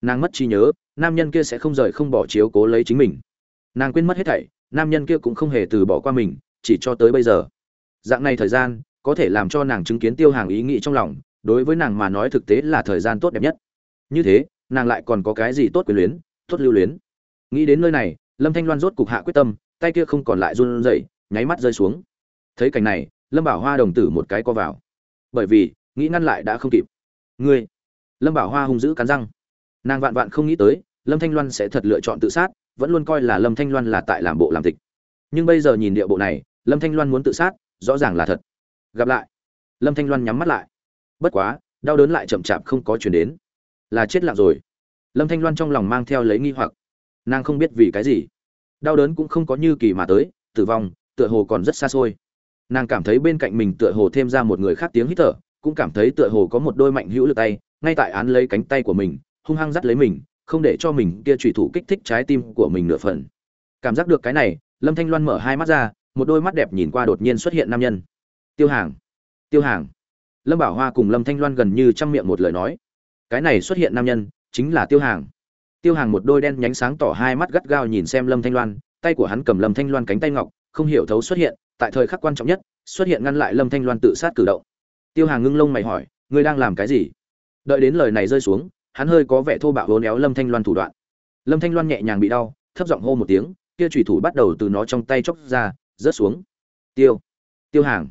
Nàng mất trí nhớ nam nhân kia sẽ không rời không bỏ chiếu cố lấy chính mình. Nàng quên mất hết thảy, nam nhân kia cũng không hề từ bỏ qua mình, chỉ cho tới bây giờ. Dạng này thời gian, có thể làm cho nàng chứng kiến tiêu hàng ý nghĩ trong lòng, đối với nàng mà nói thực tế là thời gian tốt đẹp nhất. Như thế, nàng lại còn có cái gì tốt quyền luyến, tốt lưu luyến? Nghĩ đến nơi này, lâm thanh loan rốt cục hạ quyết tâm, tay kia không còn lại run rẩy, nháy mắt rơi xuống. Thấy cảnh này, lâm bảo hoa đồng tử một cái co vào. Bởi vì, nghĩ ngăn lại đã không kịp. Ngươi! Lâm bảo hoa hung dữ cắn răng. Nàng vạn vạn không nghĩ tới lâm thanh loan sẽ thật lựa chọn tự sát, vẫn luôn coi là lâm thanh loan là tại làm bộ làm tịch. Nhưng bây giờ nhìn địa bộ này, lâm thanh loan muốn tự sát, rõ ràng là thật. Gặp lại. Lâm thanh loan nhắm mắt lại. Bất quá, đau đớn lại chậm chạp không có chuyển đến. Là chết lặng rồi. Lâm thanh loan trong lòng mang theo lấy nghi hoặc. Nàng không biết vì cái gì. Đau đớn cũng không có như kỳ mà tới, tử vong, tựa hồ còn rất xa xôi. Nàng cảm thấy bên cạnh mình tựa hồ thêm ra một người khác tiếng hít thở, cũng cảm thấy tựa hồ có một đôi mạnh hữu lực tay, ngay tại án lấy cánh tay của mình, hung hăng dắt lấy mình không để cho mình kia trùy thủ kích thích trái tim của mình nửa phần. Cảm giác được cái này, lâm thanh loan mở hai mắt ra, một đôi mắt đẹp nhìn qua đột nhiên xuất hiện nam nhân. Tiêu hàng tiêu hàng. Lâm bảo hoa cùng lâm thanh loan gần như chăm miệng một lời nói. Cái này xuất hiện nam nhân, chính là tiêu hàng. Tiêu hàng một đôi đen nhánh sáng tỏ hai mắt gắt gao nhìn xem lâm thanh loan, tay của hắn cầm lâm thanh loan cánh tay ngọc, không hiểu thấu xuất hiện, tại thời khắc quan trọng nhất, xuất hiện ngăn lại lâm thanh loan tự sát cử động. Tiêu hàng ngưng lông mày hỏi, ngươi đang làm cái gì? Đợi đến lời này rơi xuống hắn hơi có vẻ thô bạo hố néo lâm thanh loan thủ đoạn. Lâm thanh loan nhẹ nhàng bị đau, thấp giọng hô một tiếng, kia trùy thủ bắt đầu từ nó trong tay chóc ra, rớt xuống. Tiêu tiêu hàng.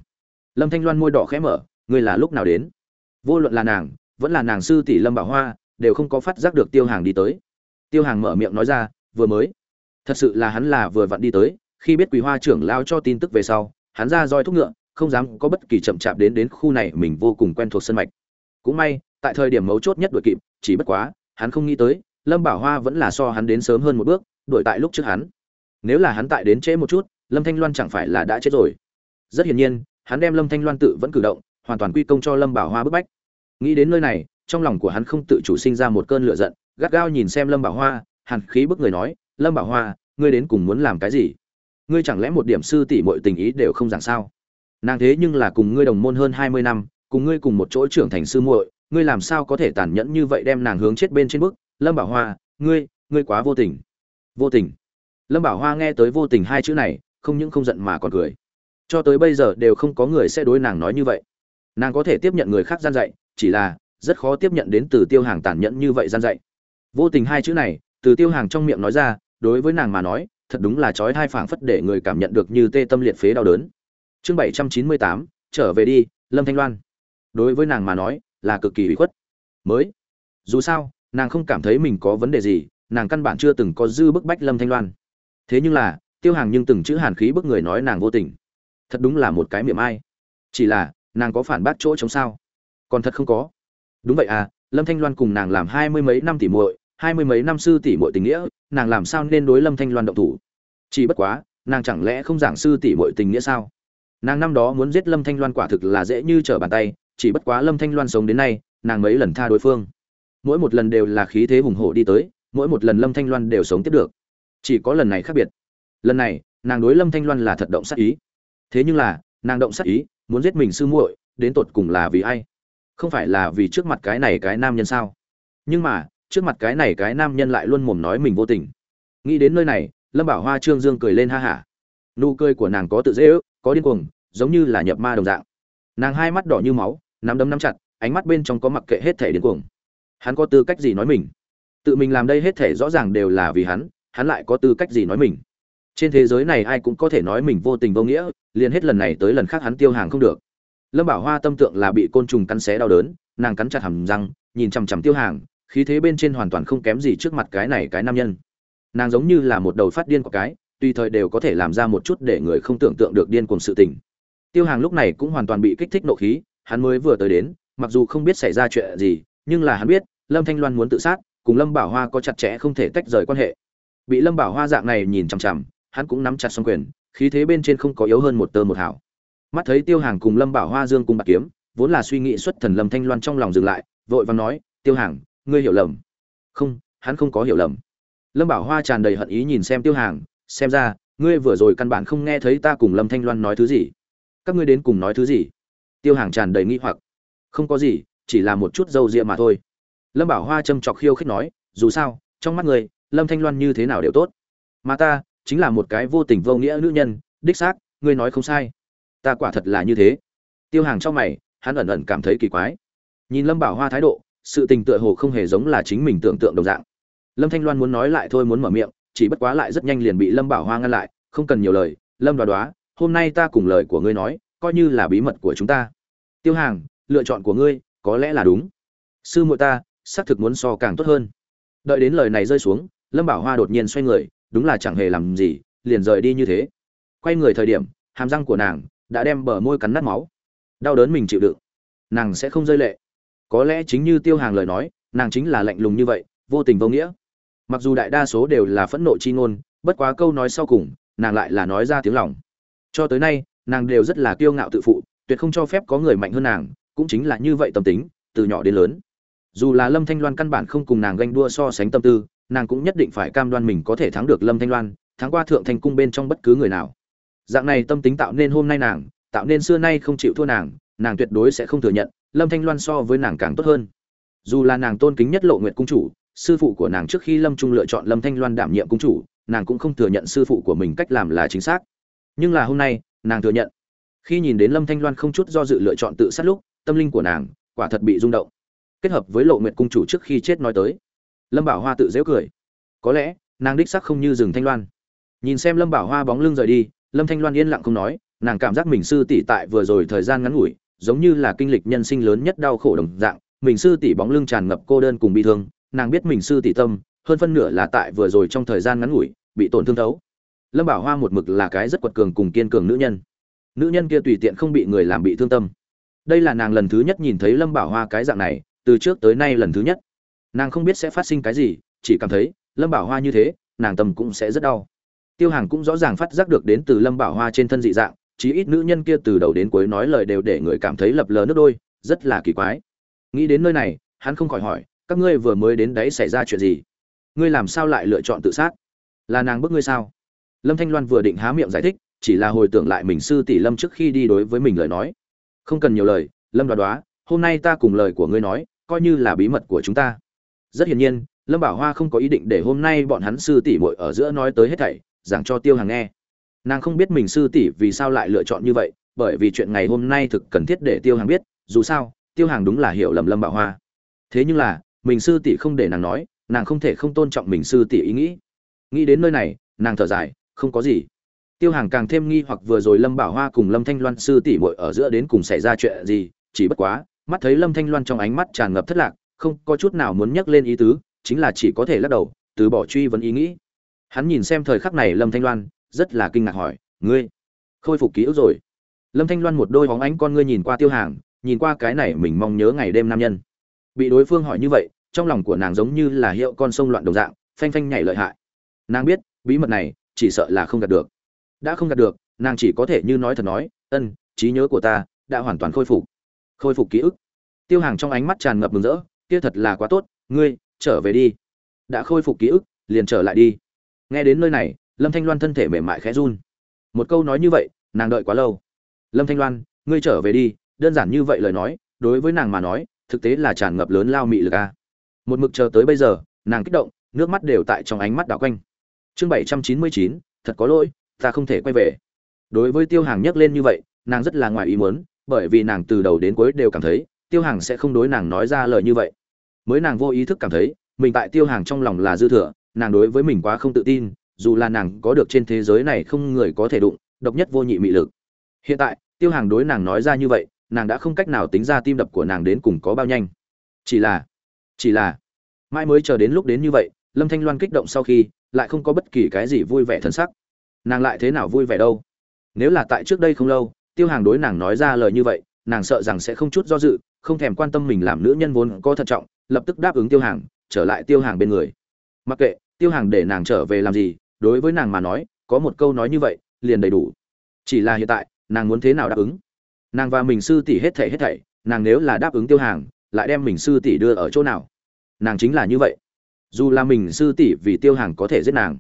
Lâm thanh loan môi đỏ khẽ mở, ngươi là lúc nào đến? Vô luận là nàng, vẫn là nàng sư tỷ lâm bảo hoa, đều không có phát giác được tiêu hàng đi tới. Tiêu hàng mở miệng nói ra, vừa mới. Thật sự là hắn là vừa vặn đi tới, khi biết quý hoa trưởng lao cho tin tức về sau, hắn ra roi thúc ngựa, không dám có bất kỳ chậm chạp đến đến khu này, mình vô cùng quen thuộc sân mạch. Cũng may tại thời điểm mấu chốt nhất đuổi kịp, chỉ bất quá, hắn không nghĩ tới, lâm bảo hoa vẫn là so hắn đến sớm hơn một bước, đuổi tại lúc trước hắn. Nếu là hắn tại đến trễ một chút, lâm thanh loan chẳng phải là đã chết rồi. Rất hiển nhiên, hắn đem lâm thanh loan tự vẫn cử động, hoàn toàn quy công cho lâm bảo hoa bức bách. Nghĩ đến nơi này, trong lòng của hắn không tự chủ sinh ra một cơn lửa giận, gắt gao nhìn xem lâm bảo hoa, hàn khí bức người nói, lâm bảo hoa, ngươi đến cùng muốn làm cái gì? Ngươi chẳng lẽ một điểm sư tỷ muội tình ý đều không giảng sao? Nàng thế nhưng là cùng ngươi đồng môn hơn hai mươi năm, cùng ngươi cùng một chỗ trưởng thành sư muội ngươi làm sao có thể tàn nhẫn như vậy đem nàng hướng chết bên trên bức? Lâm bảo hoa, ngươi ngươi quá vô tình. Vô tình. Lâm bảo hoa nghe tới vô tình hai chữ này, không những không giận mà còn cười. Cho tới bây giờ đều không có người sẽ đối nàng nói như vậy. Nàng có thể tiếp nhận người khác gian dạy, chỉ là rất khó tiếp nhận đến từ tiêu hàng tàn nhẫn như vậy gian dạy. Vô tình hai chữ này, từ tiêu hàng trong miệng nói ra, đối với nàng mà nói, thật đúng là trói hai phảng phất để người cảm nhận được như tê tâm liệt phế đau đớn. Chương bảy trăm chín mươi tám, trở về đi, lâm thanh loan. Đối với nàng mà nói là cực kỳ ủy khuất. Mới, dù sao, nàng không cảm thấy mình có vấn đề gì, nàng căn bản chưa từng có dư bức bách lâm thanh loan. Thế nhưng là, tiêu hàng nhưng từng chữ hàn khí bức người nói nàng vô tình. Thật đúng là một cái miệng ai. Chỉ là, nàng có phản bác chỗ chống sao? Còn thật không có. Đúng vậy à lâm thanh loan cùng nàng làm hai mươi mấy năm tỷ muội, hai mươi mấy năm sư tỷ muội tình nghĩa, nàng làm sao nên đối lâm thanh loan động thủ? Chỉ bất quá, nàng chẳng lẽ không giảng sư tỷ muội tình nghĩa sao? Nàng năm đó muốn giết lâm thanh loan quả thực là dễ như trở bàn tay chỉ bất quá lâm thanh loan sống đến nay, nàng mấy lần tha đối phương. Mỗi một lần đều là khí thế hùng hổ đi tới, mỗi một lần lâm thanh loan đều sống tiếp được. Chỉ có lần này khác biệt. Lần này, nàng đối lâm thanh loan là thật động sát ý. Thế nhưng là, nàng động sát ý, muốn giết mình sư muội, đến tột cùng là vì ai? Không phải là vì trước mặt cái này cái nam nhân sao? Nhưng mà, trước mặt cái này cái nam nhân lại luôn mồm nói mình vô tình. Nghĩ đến nơi này, lâm bảo hoa trương dương cười lên ha hả. Nụ cười của nàng có tự dễ ước, có điên cuồng, giống như là nhập ma đồng dạng. Nàng hai mắt đỏ như máu nắm đấm nắm chặt, ánh mắt bên trong có mặc kệ hết thể điên cuồng. Hắn có tư cách gì nói mình? Tự mình làm đây hết thể rõ ràng đều là vì hắn hắn lại có tư cách gì nói mình? Trên thế giới này ai cũng có thể nói mình vô tình vô nghĩa, liền hết lần này tới lần khác hắn tiêu hàng không được. Lâm bảo hoa tâm tượng là bị côn trùng cắn xé đau đớn, nàng cắn chặt hầm răng, nhìn chằm chằm tiêu hàng, khí thế bên trên hoàn toàn không kém gì trước mặt cái này cái nam nhân. Nàng giống như là một đầu phát điên của cái, tùy thời đều có thể làm ra một chút để người không tưởng tượng được điên cuồng sự tình. Tiêu hàng lúc này cũng hoàn toàn bị kích thích nộ khí hắn mới vừa tới đến, mặc dù không biết xảy ra chuyện gì, nhưng là hắn biết, lâm thanh loan muốn tự sát, cùng lâm bảo hoa có chặt chẽ không thể tách rời quan hệ. Bị lâm bảo hoa dạng này nhìn chằm chằm, hắn cũng nắm chặt xong quyền, khí thế bên trên không có yếu hơn một tơ một hảo mắt thấy tiêu hàng cùng lâm bảo hoa dương cùng bạc kiếm, vốn là suy nghĩ xuất thần lâm thanh loan trong lòng dừng lại, vội vàng nói, tiêu hàng, ngươi hiểu lầm. Không, hắn không có hiểu lầm. Lâm bảo hoa tràn đầy hận ý nhìn xem tiêu hàng, xem ra, ngươi vừa rồi căn bản không nghe thấy ta cùng lâm thanh loan nói thứ gì. Các ngươi đến cùng nói thứ gì? Tiêu hàng tràn đầy nghi hoặc. Không có gì, chỉ là một chút d â u rịa mà thôi. Lâm bảo hoa châm chọc khiêu khích nói, dù sao, trong mắt người, lâm thanh loan như thế nào đều tốt. Mà ta, chính là một cái vô tình vô nghĩa nữ nhân, đích xác, ngươi nói không sai. Ta quả thật là như thế. Tiêu hàng trong mày, hắn ẩn ẩn cảm thấy kỳ quái. Nhìn lâm bảo hoa thái độ, sự tình tựa hồ không hề giống là chính mình tưởng tượng đồng dạng. Lâm thanh loan muốn nói lại thôi muốn mở miệng, chỉ bất quá lại rất nhanh liền bị lâm bảo hoa ngăn lại, không cần nhiều lời, lâm đoá đoá, hôm nay ta cùng lời của ngươi nói coi như là bí mật của chúng ta. Tiêu hàng, lựa chọn của ngươi, có lẽ là đúng. Sư muội ta, xác thực muốn so càng tốt hơn. Đợi đến lời này rơi xuống, lâm bảo hoa đột nhiên xoay người, đúng là chẳng hề làm gì, liền rời đi như thế. Quay người thời điểm, hàm răng của nàng đã đem bờ môi cắn nát máu. Đau đớn mình chịu đựng. Nàng sẽ không rơi lệ. Có lẽ chính như tiêu hàng lời nói, nàng chính là lạnh lùng như vậy, vô tình vô nghĩa. Mặc dù đại đa số đều là phẫn nộ chi ngôn, bất quá câu nói sau cùng, nàng lại là nói ra tiếng lòng. Cho tới nay nàng đều rất là kiêu ngạo tự phụ, tuyệt không cho phép có người mạnh hơn nàng, cũng chính là như vậy tâm tính, từ nhỏ đến lớn. Dù là lâm thanh loan căn bản không cùng nàng ganh đua so sánh tâm tư, nàng cũng nhất định phải cam đoan mình có thể thắng được lâm thanh loan, thắng qua thượng thanh cung bên trong bất cứ người nào. Dạng này tâm tính tạo nên hôm nay nàng, tạo nên xưa nay không chịu thua nàng nàng tuyệt đối sẽ không thừa nhận, lâm thanh loan so với nàng càng tốt hơn. Dù là nàng tôn kính nhất lộ nguyện cung chủ, sư phụ của nàng trước khi lâm trung lựa chọn lâm thanh loan đảm nhiệm cung chủ, nàng cũng không thừa nhận sư phụ của mình cách làm là chính xác. Nhưng là hôm nay nàng thừa nhận. Khi nhìn đến lâm thanh loan không chút do dự lựa chọn tự sát lúc, tâm linh của nàng quả thật bị rung động. Kết hợp với lộ nguyện cung chủ trước khi chết nói tới, lâm bảo hoa tự dễu cười. Có lẽ, nàng đích sắc không như rừng thanh loan. Nhìn xem lâm bảo hoa bóng lưng rời đi, lâm thanh loan yên lặng không nói, nàng cảm giác mình sư tỷ tại vừa rồi thời gian ngắn ngủi, giống như là kinh lịch nhân sinh lớn nhất đau khổ đồng dạng, mình sư tỷ bóng lưng tràn ngập cô đơn cùng bi thương, nàng biết mình sư tỷ tâm, hơn phân nửa là tại vừa rồi trong thời gian ngắn ngủi, bị tổn thương thấu lâm bảo hoa một mực là cái rất quật cường cùng kiên cường nữ nhân. Nữ nhân kia tùy tiện không bị người làm bị thương tâm. Đây là nàng lần thứ nhất nhìn thấy lâm bảo hoa cái dạng này, từ trước tới nay lần thứ nhất. Nàng không biết sẽ phát sinh cái gì, chỉ cảm thấy, lâm bảo hoa như thế, nàng tâm cũng sẽ rất đau. Tiêu hàng cũng rõ ràng phát giác được đến từ lâm bảo hoa trên thân dị dạng, chí ít nữ nhân kia từ đầu đến cuối nói lời đều để người cảm thấy lập lờ nước đôi, rất là kỳ quái. Nghĩ đến nơi này, hắn không khỏi hỏi, các ngươi vừa mới đến đấy xảy ra chuyện gì? Ngươi làm sao lại lựa chọn tự sát? Là nàng bức ngươi sao? Lâm thanh loan vừa định há miệng giải thích, chỉ là hồi tưởng lại mình sư tỷ lâm trước khi đi đối với mình lời nói. Không cần nhiều lời, lâm đoá đoá, hôm nay ta cùng lời của ngươi nói, coi như là bí mật của chúng ta. Rất hiển nhiên, lâm bảo hoa không có ý định để hôm nay bọn hắn sư tỷ muội ở giữa nói tới hết thảy, giảng cho tiêu hàng nghe. Nàng không biết mình sư tỷ vì sao lại lựa chọn như vậy, bởi vì chuyện ngày hôm nay thực cần thiết để tiêu hàng biết, dù sao, tiêu hàng đúng là hiểu lầm lâm bảo hoa. Thế nhưng là, mình sư tỷ không để nàng nói, nàng không thể không tôn trọng mình sư tỷ ý nghĩ. Nghĩ đến nơi này, nàng thở dài không có gì. Tiêu hàng càng thêm nghi hoặc vừa rồi lâm bảo hoa cùng lâm thanh loan sư tỷ muội ở giữa đến cùng xảy ra chuyện gì, chỉ bất quá, mắt thấy lâm thanh loan trong ánh mắt tràn ngập thất lạc, không có chút nào muốn nhắc lên ý tứ, chính là chỉ có thể lắc đầu, từ bỏ truy vấn ý nghĩ. Hắn nhìn xem thời khắc này lâm thanh loan, rất là kinh ngạc hỏi, ngươi, khôi phục ký ức rồi? Lâm thanh loan một đôi hóng ánh con ngươi nhìn qua tiêu hàng, nhìn qua cái này mình mong nhớ ngày đêm nam nhân. Bị đối phương hỏi như vậy, trong lòng của nàng giống như là hiệu con sông loạn đồng dạng, phanh phanh nhảy lợi hại. Nàng biết, bí mật này chỉ sợ là không đạt được. Đã không gạt được, nàng chỉ có thể như nói thật nói, ân, trí nhớ của ta đã hoàn toàn khôi phục. Khôi phục ký ức. Tiêu hàng trong ánh mắt tràn ngập mừng rỡ, kia thật là quá tốt, ngươi, trở về đi. Đã khôi phục ký ức, liền trở lại đi. Nghe đến nơi này, lâm thanh loan thân thể mềm mại khẽ run. Một câu nói như vậy, nàng đợi quá lâu. Lâm thanh loan, ngươi trở về đi, đơn giản như vậy lời nói, đối với nàng mà nói, thực tế là tràn ngập lớn lao mị lực a. Một mực chờ tới bây giờ, nàng kích động, nước mắt đều tại trong ánh mắt đảo quanh chương bảy trăm chín mươi chín, thật có lỗi, ta không thể quay về. Đối với tiêu hàng nhắc lên như vậy, nàng rất là ngoài ý muốn, bởi vì nàng từ đầu đến cuối đều cảm thấy, tiêu hàng sẽ không đối nàng nói ra lời như vậy. Mới nàng vô ý thức cảm thấy, mình tại tiêu hàng trong lòng là dư thừa, nàng đối với mình quá không tự tin, dù là nàng có được trên thế giới này không người có thể đụng, độc nhất vô nhị mị lực. Hiện tại, tiêu hàng đối nàng nói ra như vậy, nàng đã không cách nào tính ra tim đập của nàng đến cùng có bao nhanh. Chỉ là chỉ là, mãi mới chờ đến lúc đến như vậy, lâm thanh loan kích động sau khi lại không có bất kỳ cái gì vui vẻ thân sắc. Nàng lại thế nào vui vẻ đâu? Nếu là tại trước đây không lâu, tiêu hàng đối nàng nói ra lời như vậy, nàng sợ rằng sẽ không chút do dự, không thèm quan tâm mình làm nữ nhân vốn có thận trọng, lập tức đáp ứng tiêu hàng, trở lại tiêu hàng bên người. Mặc kệ, tiêu hàng để nàng trở về làm gì, đối với nàng mà nói, có một câu nói như vậy, liền đầy đủ. Chỉ là hiện tại, nàng muốn thế nào đáp ứng? Nàng và mình sư tỷ hết thảy hết thảy, nàng nếu là đáp ứng tiêu hàng, lại đem mình sư tỷ đưa ở chỗ nào? Nàng chính là như vậy dù là mình sư tỷ vì tiêu hàng có thể giết nàng,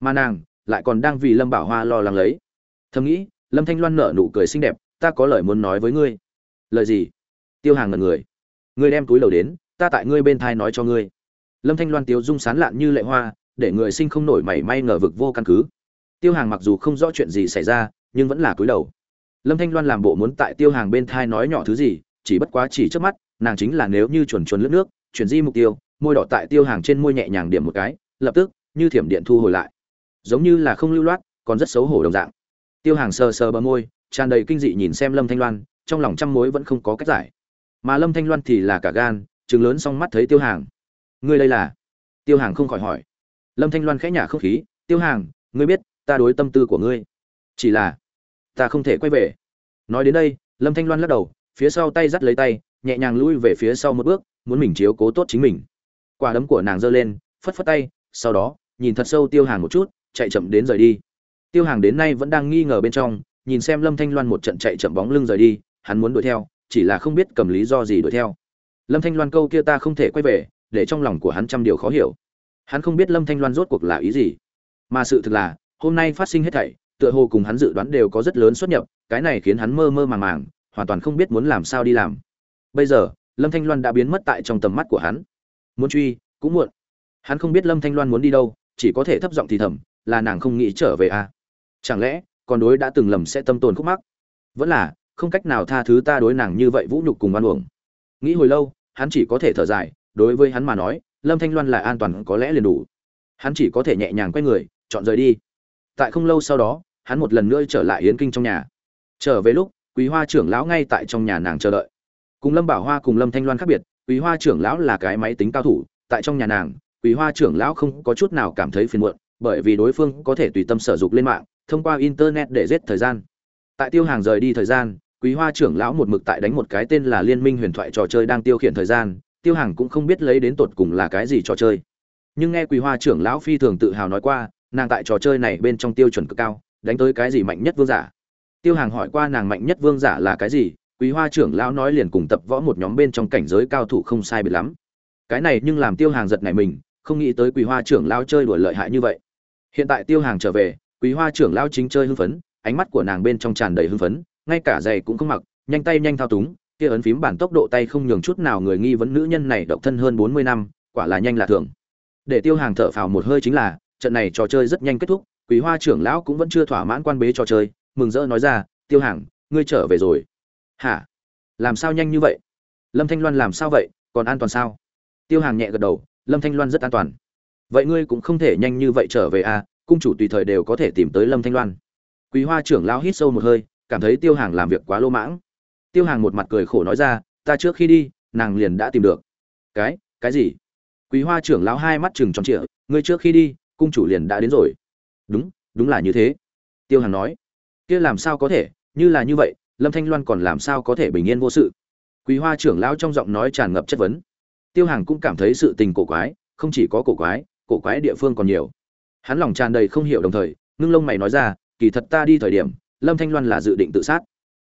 mà nàng lại còn đang vì lâm bảo hoa lo lắng lấy. Thầm nghĩ, lâm thanh loan nở nụ cười xinh đẹp, ta có lời muốn nói với ngươi. Lời gì? Tiêu hàng ngần người. Ngươi đem túi lầu đến, ta tại ngươi bên thai nói cho ngươi. Lâm thanh loan tiếu dung sán lạn như lệ hoa, để người sinh không nổi mảy may ngờ vực vô căn cứ. Tiêu hàng mặc dù không rõ chuyện gì xảy ra, nhưng vẫn là túi đầu lâm thanh loan làm bộ muốn tại tiêu hàng bên thai nói nhỏ thứ gì, chỉ bất quá chỉ trước mắt, nàng chính là nếu như chuẩn chuẩn lướt nước, chuyển di mục tiêu môi đỏ tại tiêu hàng trên môi nhẹ nhàng điểm một cái, lập tức, như thiểm điện thu hồi lại. Giống như là không lưu loát, còn rất xấu hổ đồng dạng. Tiêu hàng sờ sờ bờ môi, tràn đầy kinh dị nhìn xem lâm thanh loan, trong lòng trăm mối vẫn không có cách giải. Mà lâm thanh loan thì là cả gan chừng lớn xong mắt thấy tiêu hàng. Ngươi đây là? Tiêu hàng không khỏi hỏi. Lâm thanh loan khẽ nhả không khí, tiêu hàng, ngươi biết, ta đối tâm tư của ngươi. Chỉ là, ta không thể quay về. Nói đến đây, lâm thanh loan lắc đầu, phía sau tay dắt lấy tay, nhẹ nhàng lui về phía sau một bước, muốn mình chiếu cố tốt chính mình quả đấm của nàng giơ lên, phất phất tay, sau đó, nhìn thật sâu tiêu hàng một chút, chạy chậm đến rời đi. Tiêu hàng đến nay vẫn đang nghi ngờ bên trong, nhìn xem lâm thanh loan một trận chạy chậm bóng lưng rời đi, hắn muốn đuổi theo, chỉ là không biết cầm lý do gì đuổi theo. Lâm thanh loan câu kia ta không thể quay về, để trong lòng của hắn trăm điều khó hiểu. Hắn không biết lâm thanh loan rốt cuộc là ý gì. Mà sự thực là, hôm nay phát sinh hết thảy, tựa hồ cùng hắn dự đoán đều có rất lớn xuất nhập, cái này khiến hắn mơ mơ màng màng, hoàn toàn không biết muốn làm sao đi làm. Bây giờ, lâm thanh loan đã biến mất tại trong tầm mắt của hắn muốn truy, cũng muộn. Hắn không biết lâm thanh loan muốn đi đâu, chỉ có thể thấp giọng thì thầm, là nàng không nghĩ trở về à? Chẳng lẽ còn đối đã từng lầm sẽ tâm tồn khúc mắc? Vẫn là, không cách nào tha thứ ta đối nàng như vậy vũ nhục cùng oan uổng. Nghĩ hồi lâu, hắn chỉ có thể thở dài, đối với hắn mà nói, lâm thanh loan là an toàn có lẽ liền đủ. Hắn chỉ có thể nhẹ nhàng quay người, chọn rời đi. Tại không lâu sau đó, hắn một lần nữa trở lại yến kinh trong nhà. Trở về lúc, quý hoa trưởng lão ngay tại trong nhà nàng chờ đợi. Cùng lâm bảo hoa cùng lâm thanh loan khác biệt quý hoa trưởng lão là cái máy tính cao thủ, tại trong nhà nàng quý hoa trưởng lão không có chút nào cảm thấy phiền muộn, bởi vì đối phương có thể tùy tâm sở dục lên mạng, thông qua internet để giết thời gian. Tại tiêu hàng rời đi thời gian quý hoa trưởng lão một mực tại đánh một cái tên là liên minh huyền thoại trò chơi đang tiêu khiển thời gian, tiêu hàng cũng không biết lấy đến tột cùng là cái gì trò chơi. Nhưng nghe quý hoa trưởng lão phi thường tự hào nói qua, nàng tại trò chơi này bên trong tiêu chuẩn cực cao, đánh tới cái gì mạnh nhất vương giả? Tiêu hàng hỏi qua nàng mạnh nhất vương giả là cái gì quý hoa trưởng lão nói liền cùng tập võ một nhóm bên trong cảnh giới cao thủ không sai biệt lắm. Cái này nhưng làm tiêu hàng giật này mình, không nghĩ tới quý hoa trưởng lão chơi đùa lợi hại như vậy. Hiện tại tiêu hàng trở về, quý hoa trưởng lão chính chơi hưng phấn, ánh mắt của nàng bên trong tràn đầy hưng phấn, ngay cả giày cũng không mặc, nhanh tay nhanh thao túng, kia ấn phím bản tốc độ tay không nhường chút nào người nghi vấn nữ nhân này độc thân hơn bốn mươi năm, quả là nhanh là thường. Để tiêu hàng thở phào một hơi chính là, trận này trò chơi rất nhanh kết thúc, quý hoa trưởng lão cũng vẫn chưa thỏa mãn quan bế trò chơi, mừng rỡ nói ra, tiêu hàng, ngươi trở về rồi hả? Làm sao nhanh như vậy? Lâm thanh loan làm sao vậy? Còn an toàn sao? Tiêu hàng nhẹ gật đầu, lâm thanh loan rất an toàn. Vậy ngươi cũng không thể nhanh như vậy trở về à? Cung chủ tùy thời đều có thể tìm tới lâm thanh loan. Quý hoa trưởng lão hít sâu một hơi, cảm thấy tiêu hàng làm việc quá lô mãng. Tiêu hàng một mặt cười khổ nói ra, ta trước khi đi, nàng liền đã tìm được. Cái? Cái gì? Quý hoa trưởng lão hai mắt chừng tròn trịa, ngươi trước khi đi, cung chủ liền đã đến rồi. Đúng đúng là như thế. Tiêu hàng nói, kia làm sao có thể? Như là như vậy lâm thanh loan còn làm sao có thể bình yên vô sự? Quý hoa trưởng lão trong giọng nói tràn ngập chất vấn. Tiêu hàng cũng cảm thấy sự tình cổ quái, không chỉ có cổ quái cổ quái địa phương còn nhiều. Hắn lòng tràn đầy không hiểu đồng thời, ngưng lông mày nói ra, kỳ thật ta đi thời điểm, lâm thanh loan là dự định tự sát.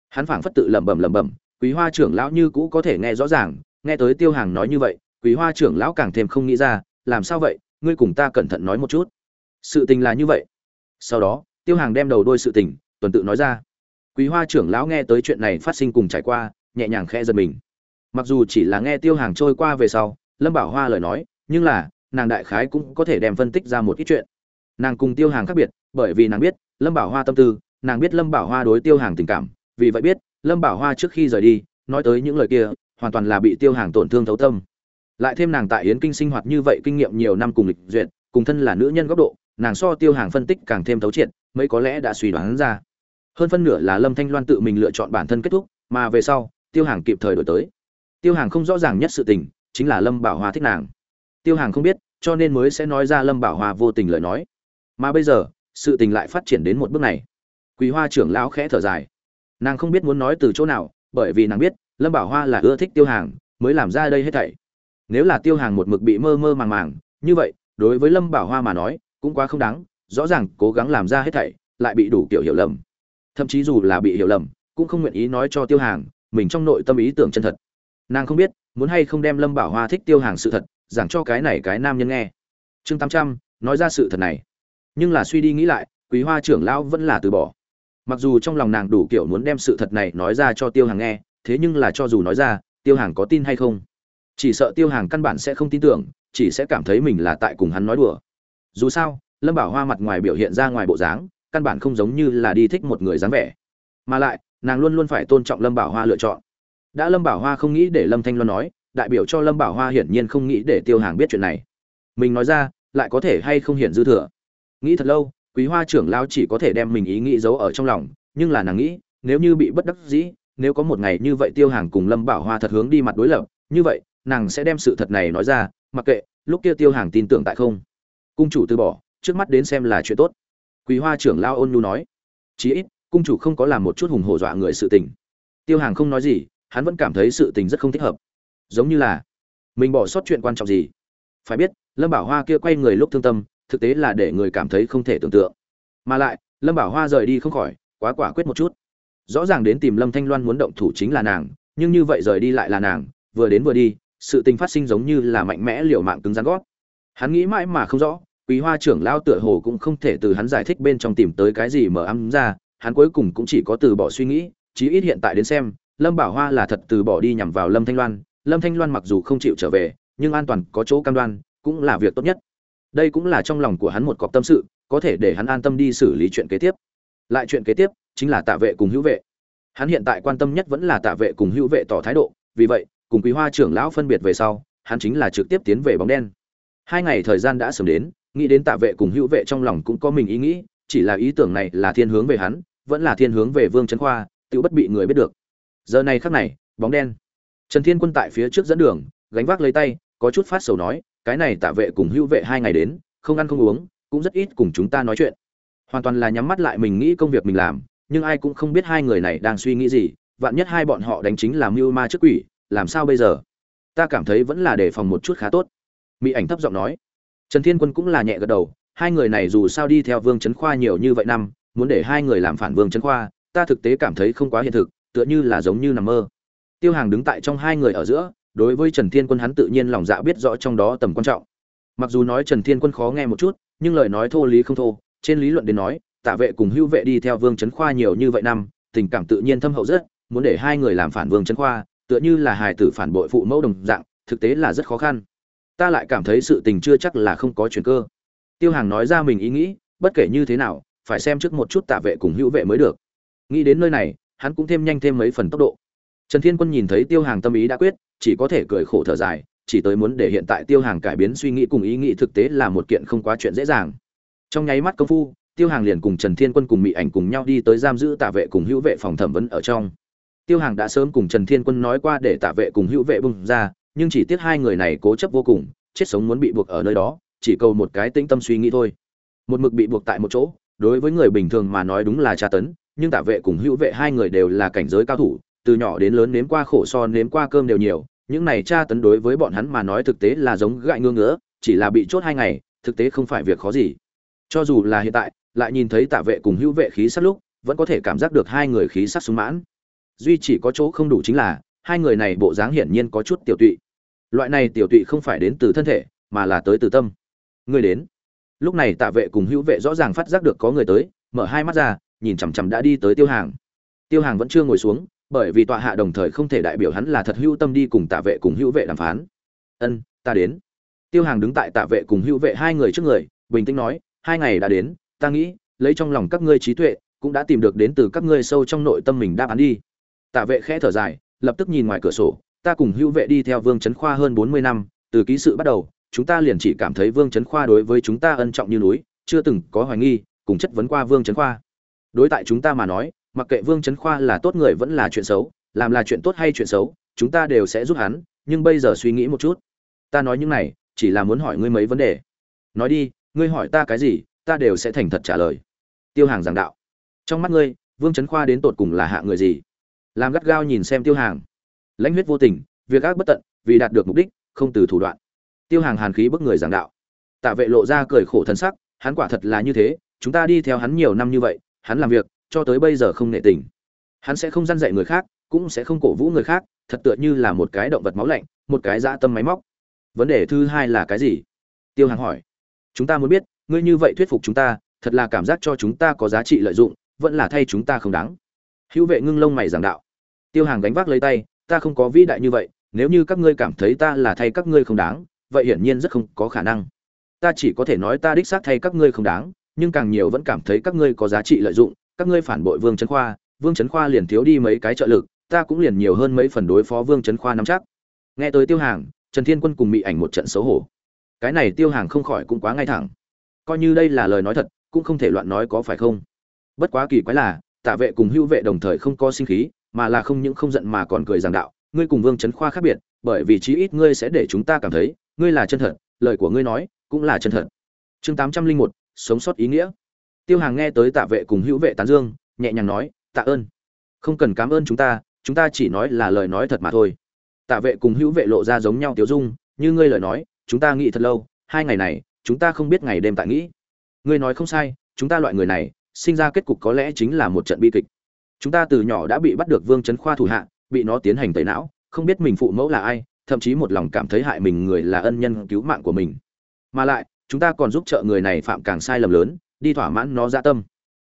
Hắn phảng phất tự lẩm bẩm lẩm bẩm, quý hoa trưởng lão như cũ có thể nghe rõ ràng, nghe tới tiêu hàng nói như vậy, quý hoa trưởng lão càng thêm không nghĩ ra, làm sao vậy, ngươi cùng ta cẩn thận nói một chút. Sự tình là như vậy. Sau đó, tiêu hàng đem đầu đôi sự tình, tuần tự nói ra quý hoa trưởng lão nghe tới chuyện này phát sinh cùng trải qua, nhẹ nhàng khẽ giật mình. Mặc dù chỉ là nghe tiêu hàng trôi qua về sau, lâm bảo hoa lời nói, nhưng là, nàng đại khái cũng có thể đem phân tích ra một ít chuyện. Nàng cùng tiêu hàng khác biệt, bởi vì nàng biết, lâm bảo hoa tâm tư, nàng biết lâm bảo hoa đối tiêu hàng tình cảm, vì vậy biết, lâm bảo hoa trước khi rời đi, nói tới những lời kia, hoàn toàn là bị tiêu hàng tổn thương thấu tâm. Lại thêm nàng tại yến kinh sinh hoạt như vậy kinh nghiệm nhiều năm cùng lịch duyệt, cùng thân là nữ nhân góc độ, nàng so tiêu hàng phân tích càng thêm thấu triệt mới có lẽ đã suy đoán ra hơn phân nửa là lâm thanh loan tự mình lựa chọn bản thân kết thúc, mà về sau, tiêu hàng kịp thời đổi tới. Tiêu hàng không rõ ràng nhất sự tình, chính là lâm bảo hoa thích nàng. Tiêu hàng không biết, cho nên mới sẽ nói ra lâm bảo hoa vô tình lời nói. Mà bây giờ, sự tình lại phát triển đến một bước này. Quý hoa trưởng lão khẽ thở dài. Nàng không biết muốn nói từ chỗ nào, bởi vì nàng biết, lâm bảo hoa là ưa thích tiêu hàng, mới làm ra đây hết thảy. Nếu là tiêu hàng một mực bị mơ mơ màng màng, như vậy, đối với lâm bảo hoa mà nói, cũng quá không đáng, rõ ràng cố gắng làm ra hết thảy, lại bị đủ kiểu hiểu lầm thậm chí dù là bị hiểu lầm, cũng không nguyện ý nói cho tiêu hàng, mình trong nội tâm ý tưởng chân thật. Nàng không biết, muốn hay không đem lâm bảo hoa thích tiêu hàng sự thật, giảng cho cái này cái nam nhân nghe. Chương tám trăm, nói ra sự thật này. Nhưng là suy đi nghĩ lại, quý hoa trưởng lão vẫn là từ bỏ. Mặc dù trong lòng nàng đủ kiểu muốn đem sự thật này nói ra cho tiêu hàng nghe, thế nhưng là cho dù nói ra, tiêu hàng có tin hay không? Chỉ sợ tiêu hàng căn bản sẽ không tin tưởng, chỉ sẽ cảm thấy mình là tại cùng hắn nói đùa. Dù sao, lâm bảo hoa mặt ngoài biểu hiện ra ngoài bộ dáng căn bản không giống như là đi thích một người dáng vẻ. Mà lại, nàng luôn luôn phải tôn trọng lâm bảo hoa lựa chọn. Đã lâm bảo hoa không nghĩ để lâm thanh loan nói, đại biểu cho lâm bảo hoa hiển nhiên không nghĩ để tiêu hàng biết chuyện này. Mình nói ra, lại có thể hay không hiển dư thừa? Nghĩ thật lâu, quý hoa trưởng lao chỉ có thể đem mình ý nghĩ giấu ở trong lòng, nhưng là nàng nghĩ, nếu như bị bất đắc dĩ, nếu có một ngày như vậy tiêu hàng cùng lâm bảo hoa thật hướng đi mặt đối lập, như vậy, nàng sẽ đem sự thật này nói ra, mặc kệ, lúc kia tiêu hàng tin tưởng tại không. Cung chủ từ bỏ, trước mắt đến xem là chuyện tốt quý hoa trưởng lao ôn nhu nói, chí ít, cung chủ không có làm một chút hùng hổ dọa người sự tình. Tiêu hàng không nói gì, hắn vẫn cảm thấy sự tình rất không thích hợp. Giống như là, mình bỏ sót chuyện quan trọng gì? Phải biết, lâm bảo hoa kia quay người lúc thương tâm, thực tế là để người cảm thấy không thể tưởng tượng. Mà lại, lâm bảo hoa rời đi không khỏi, quá quả quyết một chút. Rõ ràng đến tìm lâm thanh loan muốn động thủ chính là nàng, nhưng như vậy rời đi lại là nàng, vừa đến vừa đi, sự tình phát sinh giống như là mạnh mẽ liều mạng cứng rắn gót. Hắn nghĩ mãi mà không rõ quý hoa trưởng lao tựa hồ cũng không thể từ hắn giải thích bên trong tìm tới cái gì mở ấm ra, hắn cuối cùng cũng chỉ có từ bỏ suy nghĩ, chí ít hiện tại đến xem, lâm bảo hoa là thật từ bỏ đi nhằm vào lâm thanh loan. Lâm thanh loan mặc dù không chịu trở về, nhưng an toàn có chỗ cam đoan, cũng là việc tốt nhất. Đây cũng là trong lòng của hắn một cọc tâm sự, có thể để hắn an tâm đi xử lý chuyện kế tiếp. Lại chuyện kế tiếp chính là tạ vệ cùng hữu vệ. Hắn hiện tại quan tâm nhất vẫn là tạ vệ cùng hữu vệ tỏ thái độ, vì vậy, cùng quý hoa trưởng lão phân biệt về sau, hắn chính là trực tiếp tiến về bóng đen. Hai ngày thời gian đã sớm đến nghĩ đến tạ vệ cùng hữu vệ trong lòng cũng có mình ý nghĩ, chỉ là ý tưởng này là thiên hướng về hắn, vẫn là thiên hướng về vương trấn khoa tự bất bị người biết được. Giờ này khắc này, bóng đen. Trần thiên quân tại phía trước dẫn đường, gánh vác lấy tay, có chút phát sầu nói, cái này tạ vệ cùng hữu vệ hai ngày đến, không ăn không uống, cũng rất ít cùng chúng ta nói chuyện. Hoàn toàn là nhắm mắt lại mình nghĩ công việc mình làm, nhưng ai cũng không biết hai người này đang suy nghĩ gì, vạn nhất hai bọn họ đánh chính là mưu ma trước quỷ, làm sao bây giờ? Ta cảm thấy vẫn là đề phòng một chút khá tốt. Mỹ ảnh thấp giọng nói trần thiên quân cũng là nhẹ gật đầu, hai người này dù sao đi theo vương trấn khoa nhiều như vậy năm, muốn để hai người làm phản vương trấn khoa, ta thực tế cảm thấy không quá hiện thực, tựa như là giống như nằm mơ. Tiêu hàng đứng tại trong hai người ở giữa, đối với trần thiên quân hắn tự nhiên lòng dạ biết rõ trong đó tầm quan trọng. Mặc dù nói trần thiên quân khó nghe một chút, nhưng lời nói thô lý không thô, trên lý luận đến nói, tạ vệ cùng Hưu vệ đi theo vương trấn khoa nhiều như vậy năm, tình cảm tự nhiên thâm hậu rất, muốn để hai người làm phản vương trấn khoa, tựa như là hài tử phản bội phụ mẫu đồng dạng, thực tế là rất khó khăn ta lại cảm thấy sự tình chưa chắc là không có chuyện cơ. Tiêu hàng nói ra mình ý nghĩ, bất kể như thế nào, phải xem trước một chút tạ vệ cùng hữu vệ mới được. Nghĩ đến nơi này, hắn cũng thêm nhanh thêm mấy phần tốc độ. Trần thiên quân nhìn thấy tiêu hàng tâm ý đã quyết, chỉ có thể cười khổ thở dài, chỉ tới muốn để hiện tại tiêu hàng cải biến suy nghĩ cùng ý nghĩ thực tế là một kiện không quá chuyện dễ dàng. Trong nháy mắt công phu, tiêu hàng liền cùng trần thiên quân cùng mỹ ảnh cùng nhau đi tới giam giữ tạ vệ cùng hữu vệ phòng thẩm vấn ở trong. Tiêu hàng đã sớm cùng trần thiên quân nói qua để tạ vệ cùng hữu vệ bung ra nhưng chỉ tiếc hai người này cố chấp vô cùng, chết sống muốn bị buộc ở nơi đó, chỉ cầu một cái tĩnh tâm suy nghĩ thôi. Một mực bị buộc tại một chỗ, đối với người bình thường mà nói đúng là tra tấn, nhưng tạ vệ cùng hữu vệ hai người đều là cảnh giới cao thủ, từ nhỏ đến lớn nếm qua khổ so nếm qua cơm đều nhiều, những này tra tấn đối với bọn hắn mà nói thực tế là giống gại ngương ngứa, chỉ là bị chốt hai ngày, thực tế không phải việc khó gì. Cho dù là hiện tại, lại nhìn thấy tạ vệ cùng hữu vệ khí sát lúc, vẫn có thể cảm giác được hai người khí sát sung mãn. Duy chỉ có chỗ không đủ chính là, hai người này bộ dáng hiển nhiên có chút tiểu tụy loại này tiểu tụy không phải đến từ thân thể, mà là tới từ tâm. Người đến. Lúc này tạ vệ cùng hữu vệ rõ ràng phát giác được có người tới, mở hai mắt ra, nhìn chằm chằm đã đi tới tiêu hàng. Tiêu hàng vẫn chưa ngồi xuống, bởi vì tọa hạ đồng thời không thể đại biểu hắn là thật hữu tâm đi cùng tạ vệ cùng hữu vệ đàm phán. Ân, ta đến. Tiêu hàng đứng tại tạ vệ cùng hữu vệ hai người trước người, bình tĩnh nói, hai ngày đã đến, ta nghĩ, lấy trong lòng các ngươi trí tuệ, cũng đã tìm được đến từ các ngươi sâu trong nội tâm mình đáp án đi. Tạ vệ khẽ thở dài, lập tức nhìn ngoài cửa sổ ta cùng hữu vệ đi theo vương trấn khoa hơn bốn mươi năm, từ ký sự bắt đầu, chúng ta liền chỉ cảm thấy vương trấn khoa đối với chúng ta ân trọng như núi, chưa từng có hoài nghi, cùng chất vấn qua vương trấn khoa. Đối tại chúng ta mà nói, mặc kệ vương trấn khoa là tốt người vẫn là chuyện xấu, làm là chuyện tốt hay chuyện xấu, chúng ta đều sẽ giúp hắn, nhưng bây giờ suy nghĩ một chút. Ta nói những này, chỉ là muốn hỏi ngươi mấy vấn đề. Nói đi, ngươi hỏi ta cái gì, ta đều sẽ thành thật trả lời. Tiêu hàng giảng đạo. Trong mắt ngươi, vương trấn khoa đến tột cùng là hạ người gì? Làm gắt gao nhìn xem tiêu hàng lãnh huyết vô tình, việc ác bất tận, vì đạt được mục đích, không từ thủ đoạn. Tiêu hàng hàn khí bức người giảng đạo. Tạ vệ lộ ra cười khổ thân sắc, hắn quả thật là như thế, chúng ta đi theo hắn nhiều năm như vậy, hắn làm việc, cho tới bây giờ không nệ tình. Hắn sẽ không dăn dạy người khác, cũng sẽ không cổ vũ người khác, thật tựa như là một cái động vật máu lạnh, một cái dã tâm máy móc. Vấn đề thứ hai là cái gì? Tiêu hàng hỏi. Chúng ta muốn biết, ngươi như vậy thuyết phục chúng ta, thật là cảm giác cho chúng ta có giá trị lợi dụng, vẫn là thay chúng ta không đáng. Hữu vệ ngưng lông mày giảng đạo. Tiêu hàng gánh vác lấy tay ta không có vĩ đại như vậy, nếu như các ngươi cảm thấy ta là thay các ngươi không đáng, vậy hiển nhiên rất không có khả năng. Ta chỉ có thể nói ta đích xác thay các ngươi không đáng, nhưng càng nhiều vẫn cảm thấy các ngươi có giá trị lợi dụng, các ngươi phản bội vương trấn khoa, vương trấn khoa liền thiếu đi mấy cái trợ lực, ta cũng liền nhiều hơn mấy phần đối phó vương trấn khoa nắm chắc. Nghe tới tiêu hàng, trần thiên quân cùng bị ảnh một trận xấu hổ. Cái này tiêu hàng không khỏi cũng quá ngay thẳng. Coi như đây là lời nói thật, cũng không thể loạn nói có phải không? Bất quá kỳ quái là, tạ vệ cùng hữu vệ đồng thời không có sinh khí mà là không những không giận mà còn cười giảng đạo, ngươi cùng vương trấn khoa khác biệt, bởi vì chí ít ngươi sẽ để chúng ta cảm thấy, ngươi là chân thật, lời của ngươi nói, cũng là chân thật. Chương tám trăm linh một, sống sót ý nghĩa. Tiêu hàng nghe tới tạ vệ cùng hữu vệ tán dương, nhẹ nhàng nói, tạ ơn. Không cần cảm ơn chúng ta chúng ta chỉ nói là lời nói thật mà thôi. Tạ vệ cùng hữu vệ lộ ra giống nhau tiêu dung, như ngươi lời nói, chúng ta nghĩ thật lâu, hai ngày này, chúng ta không biết ngày đêm tại nghĩ. Ngươi nói không sai, chúng ta loại người này, sinh ra kết cục có lẽ chính là một trận bi kịch chúng ta từ nhỏ đã bị bắt được vương chấn khoa thủ hạ, bị nó tiến hành tẩy não, không biết mình phụ mẫu là ai, thậm chí một lòng cảm thấy hại mình người là ân nhân cứu mạng của mình. Mà lại, chúng ta còn giúp trợ người này phạm càng sai lầm lớn, đi thỏa mãn nó dạ tâm.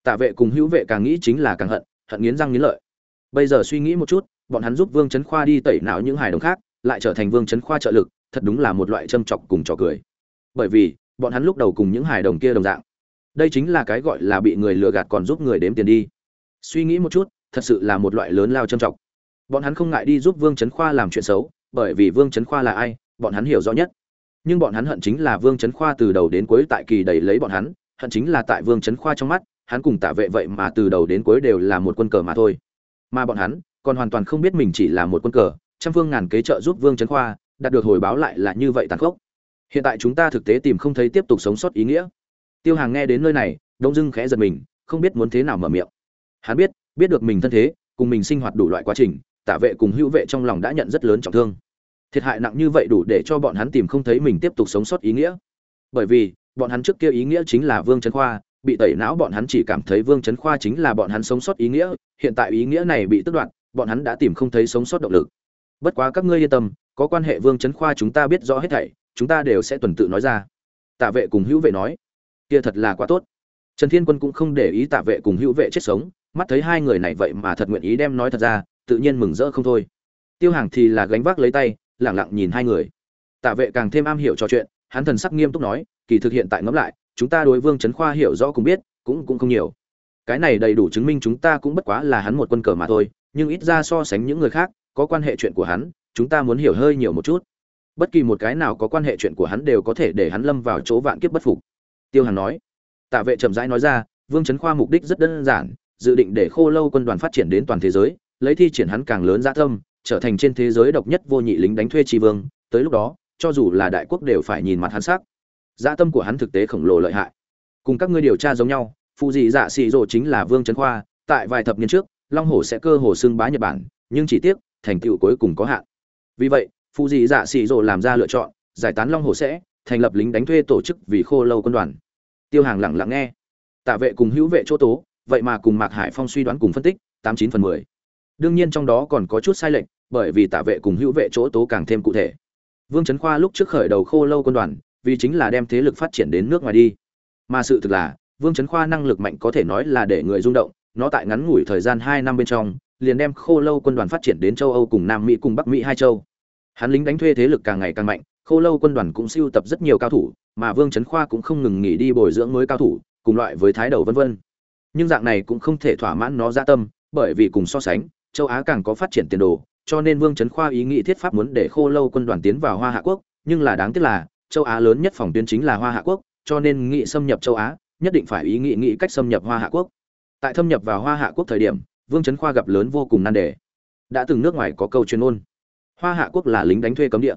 Tạ vệ cùng hữu vệ càng nghĩ chính là càng hận hận nghiến răng nghiến lợi. Bây giờ suy nghĩ một chút, bọn hắn giúp vương trấn khoa đi tẩy não những hài đồng khác, lại trở thành vương trấn khoa trợ lực, thật đúng là một loại châm chọc cùng trò cười. Bởi vì, bọn hắn lúc đầu cùng những hài đồng kia đồng dạng. Đây chính là cái gọi là bị người lừa gạt còn giúp người đếm tiền đi suy nghĩ một chút, thật sự là một loại lớn lao trầm trọng. Bọn hắn không ngại đi giúp vương trấn khoa làm chuyện xấu, bởi vì vương trấn khoa là ai, bọn hắn hiểu rõ nhất. Nhưng bọn hắn hận chính là vương trấn khoa từ đầu đến cuối tại kỳ đẩy lấy bọn hắn, hận chính là tại vương trấn khoa trong mắt, hắn cùng tạ vệ vậy mà từ đầu đến cuối đều là một quân cờ mà thôi. Mà bọn hắn, còn hoàn toàn không biết mình chỉ là một quân cờ, trăm phương ngàn kế trợ giúp vương trấn khoa, đạt được hồi báo lại là như vậy tàn khốc. Hiện tại chúng ta thực tế tìm không thấy tiếp tục sống sót ý nghĩa. Tiêu hàng nghe đến nơi này, đông dưng khẽ giật mình, không biết muốn thế nào mở miệng hắn biết biết được mình thân thế, cùng mình sinh hoạt đủ loại quá trình tạ vệ cùng hữu vệ trong lòng đã nhận rất lớn trọng thương. Thiệt hại nặng như vậy đủ để cho bọn hắn tìm không thấy mình tiếp tục sống sót ý nghĩa. Bởi vì, bọn hắn trước kia ý nghĩa chính là vương trấn khoa, bị tẩy não bọn hắn chỉ cảm thấy vương trấn khoa chính là bọn hắn sống sót ý nghĩa, hiện tại ý nghĩa này bị tước đoạt, bọn hắn đã tìm không thấy sống sót động lực. Bất quá các ngươi yên tâm, có quan hệ vương trấn khoa chúng ta biết rõ hết thảy, chúng ta đều sẽ tuần tự nói ra. Tạ vệ cùng hữu vệ nói. Kia thật là quá tốt. Trần thiên quân cũng không để ý tạ vệ cùng hữu vệ chết sống mắt thấy hai người này vậy mà thật nguyện ý đem nói thật ra, tự nhiên mừng rỡ không thôi. Tiêu hàng thì là gánh vác lấy tay lẳng lặng nhìn hai người. Tạ vệ càng thêm am hiểu trò chuyện, hắn thần sắc nghiêm túc nói, kỳ thực hiện tại ngẫm lại, chúng ta đối vương trấn khoa hiểu rõ cũng biết, cũng cũng không nhiều. Cái này đầy đủ chứng minh chúng ta cũng bất quá là hắn một quân cờ mà thôi, nhưng ít ra so sánh những người khác, có quan hệ chuyện của hắn, chúng ta muốn hiểu hơi nhiều một chút. Bất kỳ một cái nào có quan hệ chuyện của hắn đều có thể để hắn lâm vào chỗ vạn kiếp bất phục. Tiêu hàn nói. Tạ vệ chậm rãi nói ra, vương trấn khoa mục đích rất đơn giản dự định để khô lâu quân đoàn phát triển đến toàn thế giới, lấy thi triển hắn càng lớn gia tâm, trở thành trên thế giới độc nhất vô nhị lính đánh thuê tri vương. Tới lúc đó, cho dù là đại quốc đều phải nhìn mặt hắn sắc. Gia tâm của hắn thực tế khổng lồ lợi hại. Cùng các ngươi điều tra giống nhau phụ dị dạ xị rộ chính là vương trấn khoa, tại vài thập niên trước, long hồ sẽ cơ hồ xưng bá nhật bản, nhưng chỉ tiếc, thành tựu cuối cùng có hạn. Vì vậy phụ dị dạ xị rộ làm ra lựa chọn, giải tán long hồ sẽ, thành lập lính đánh thuê tổ chức vì khô lâu quân đoàn. Tiêu hàng lặng lặng nghe. Tạ vệ cùng hữu vệ chỗ tố vậy mà cùng mạc hải phong suy đoán cùng phân tích, tám chín phần mười. Đương nhiên trong đó còn có chút sai lệch, bởi vì tạ vệ cùng hữu vệ chỗ tố càng thêm cụ thể. Vương trấn khoa lúc trước khởi đầu khô lâu quân đoàn, vì chính là đem thế lực phát triển đến nước ngoài đi. Mà sự thực là, vương trấn khoa năng lực mạnh có thể nói là để người rung động, nó tại ngắn ngủi thời gian hai năm bên trong, liền đem khô lâu quân đoàn phát triển đến châu âu cùng nam mỹ cùng bắc mỹ hai châu. Hắn lính đánh thuê thế lực càng ngày càng mạnh, khô lâu quân đoàn cũng siêu tập rất nhiều cao thủ, mà vương trấn khoa cũng không ngừng nghỉ đi bồi dưỡng mới cao thủ, cùng loại với thái đầu vân vân nhưng dạng này cũng không thể thỏa mãn nó dạ tâm, bởi vì cùng so sánh, châu á càng có phát triển tiền đồ, cho nên vương trấn khoa ý nghĩ thiết pháp muốn để khô lâu quân đoàn tiến vào hoa hạ quốc, nhưng là đáng tiếc là, châu á lớn nhất phòng tuyến chính là hoa hạ quốc, cho nên nghị xâm nhập châu á, nhất định phải ý nghị nghĩ cách xâm nhập hoa hạ quốc. Tại thâm nhập vào hoa hạ quốc thời điểm, vương trấn khoa gặp lớn vô cùng nan đề. Đã từng nước ngoài có câu chuyên ôn hoa hạ quốc là lính đánh thuê cấm địa.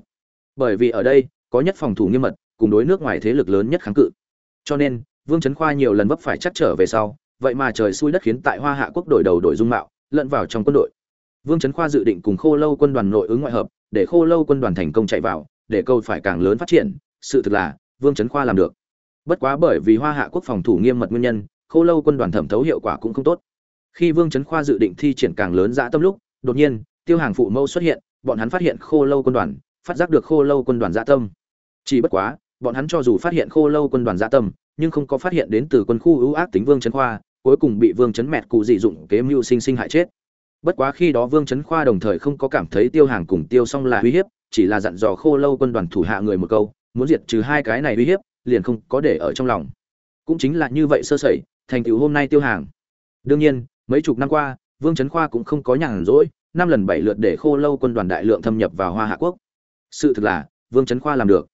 Bởi vì ở đây, có nhất phòng thủ nghiêm mật, cùng đối nước ngoài thế lực lớn nhất kháng cự. Cho nên, vương trấn khoa nhiều lần vấp phải chắc trở về sau vậy mà trời xui đất khiến tại hoa hạ quốc đổi đầu đổi dung mạo, lẫn vào trong quân đội. Vương trấn khoa dự định cùng khô lâu quân đoàn nội ứng ngoại hợp, để khô lâu quân đoàn thành công chạy vào, để câu phải càng lớn phát triển. Sự thực là, vương trấn khoa làm được. Bất quá bởi vì hoa hạ quốc phòng thủ nghiêm mật nguyên nhân, khô lâu quân đoàn thẩm thấu hiệu quả cũng không tốt. Khi vương trấn khoa dự định thi triển càng lớn dã tâm lúc, đột nhiên, tiêu hàng phụ mâu xuất hiện, bọn hắn phát hiện khô lâu quân đoàn, phát giác được khô lâu quân đoàn dã tâm. Chỉ bất quá, bọn hắn cho dù phát hiện khô lâu quân đoàn dã tâm nhưng không có phát hiện đến từ quân khu ưu ác tính vương trấn khoa, cuối cùng bị vương trấn mẹt cụ dị dụng kế mưu sinh sinh hại chết. Bất quá khi đó vương trấn khoa đồng thời không có cảm thấy tiêu hàng cùng tiêu xong là uy hiếp, chỉ là dặn dò khô lâu quân đoàn thủ hạ người một câu, muốn diệt trừ hai cái này uy hiếp, liền không có để ở trong lòng. Cũng chính là như vậy sơ sẩy, thành tựu hôm nay tiêu hàng. Đương nhiên, mấy chục năm qua, vương trấn khoa cũng không có nhàn rỗi, năm lần bảy lượt để khô lâu quân đoàn đại lượng thâm nhập vào hoa hạ quốc. Sự thực là, vương trấn khoa làm được.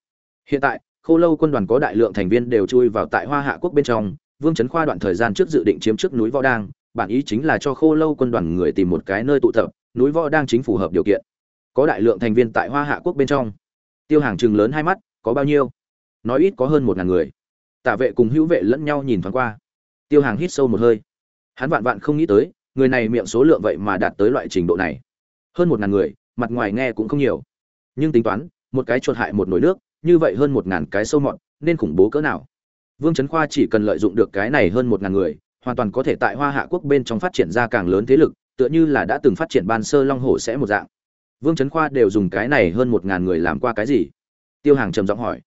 Hiện tại khô lâu quân đoàn có đại lượng thành viên đều chui vào tại hoa hạ quốc bên trong. Vương trấn khoa đoạn thời gian trước dự định chiếm trước núi võ đang. Bản ý chính là cho khô lâu quân đoàn người tìm một cái nơi tụ tập. Núi võ đang chính phù hợp điều kiện. Có đại lượng thành viên tại hoa hạ quốc bên trong. Tiêu hàng chừng lớn hai mắt, có bao nhiêu? Nói ít có hơn một ngàn người. Tả vệ cùng hữu vệ lẫn nhau nhìn thoáng qua. Tiêu hàng hít sâu một hơi. Hắn vạn vạn không nghĩ tới, người này miệng số lượng vậy mà đạt tới loại trình độ này. Hơn một ngàn người, mặt ngoài nghe cũng không nhiều. Nhưng tính toán, một cái chuột hại một nồi nước như vậy hơn một ngàn cái sâu mọt, nên khủng bố cỡ nào? Vương trấn khoa chỉ cần lợi dụng được cái này hơn một ngàn người, hoàn toàn có thể tại hoa hạ quốc bên trong phát triển ra càng lớn thế lực, tựa như là đã từng phát triển ban sơ long hổ sẽ một dạng. Vương trấn khoa đều dùng cái này hơn một ngàn người làm qua cái gì? Tiêu hàng trầm giọng hỏi.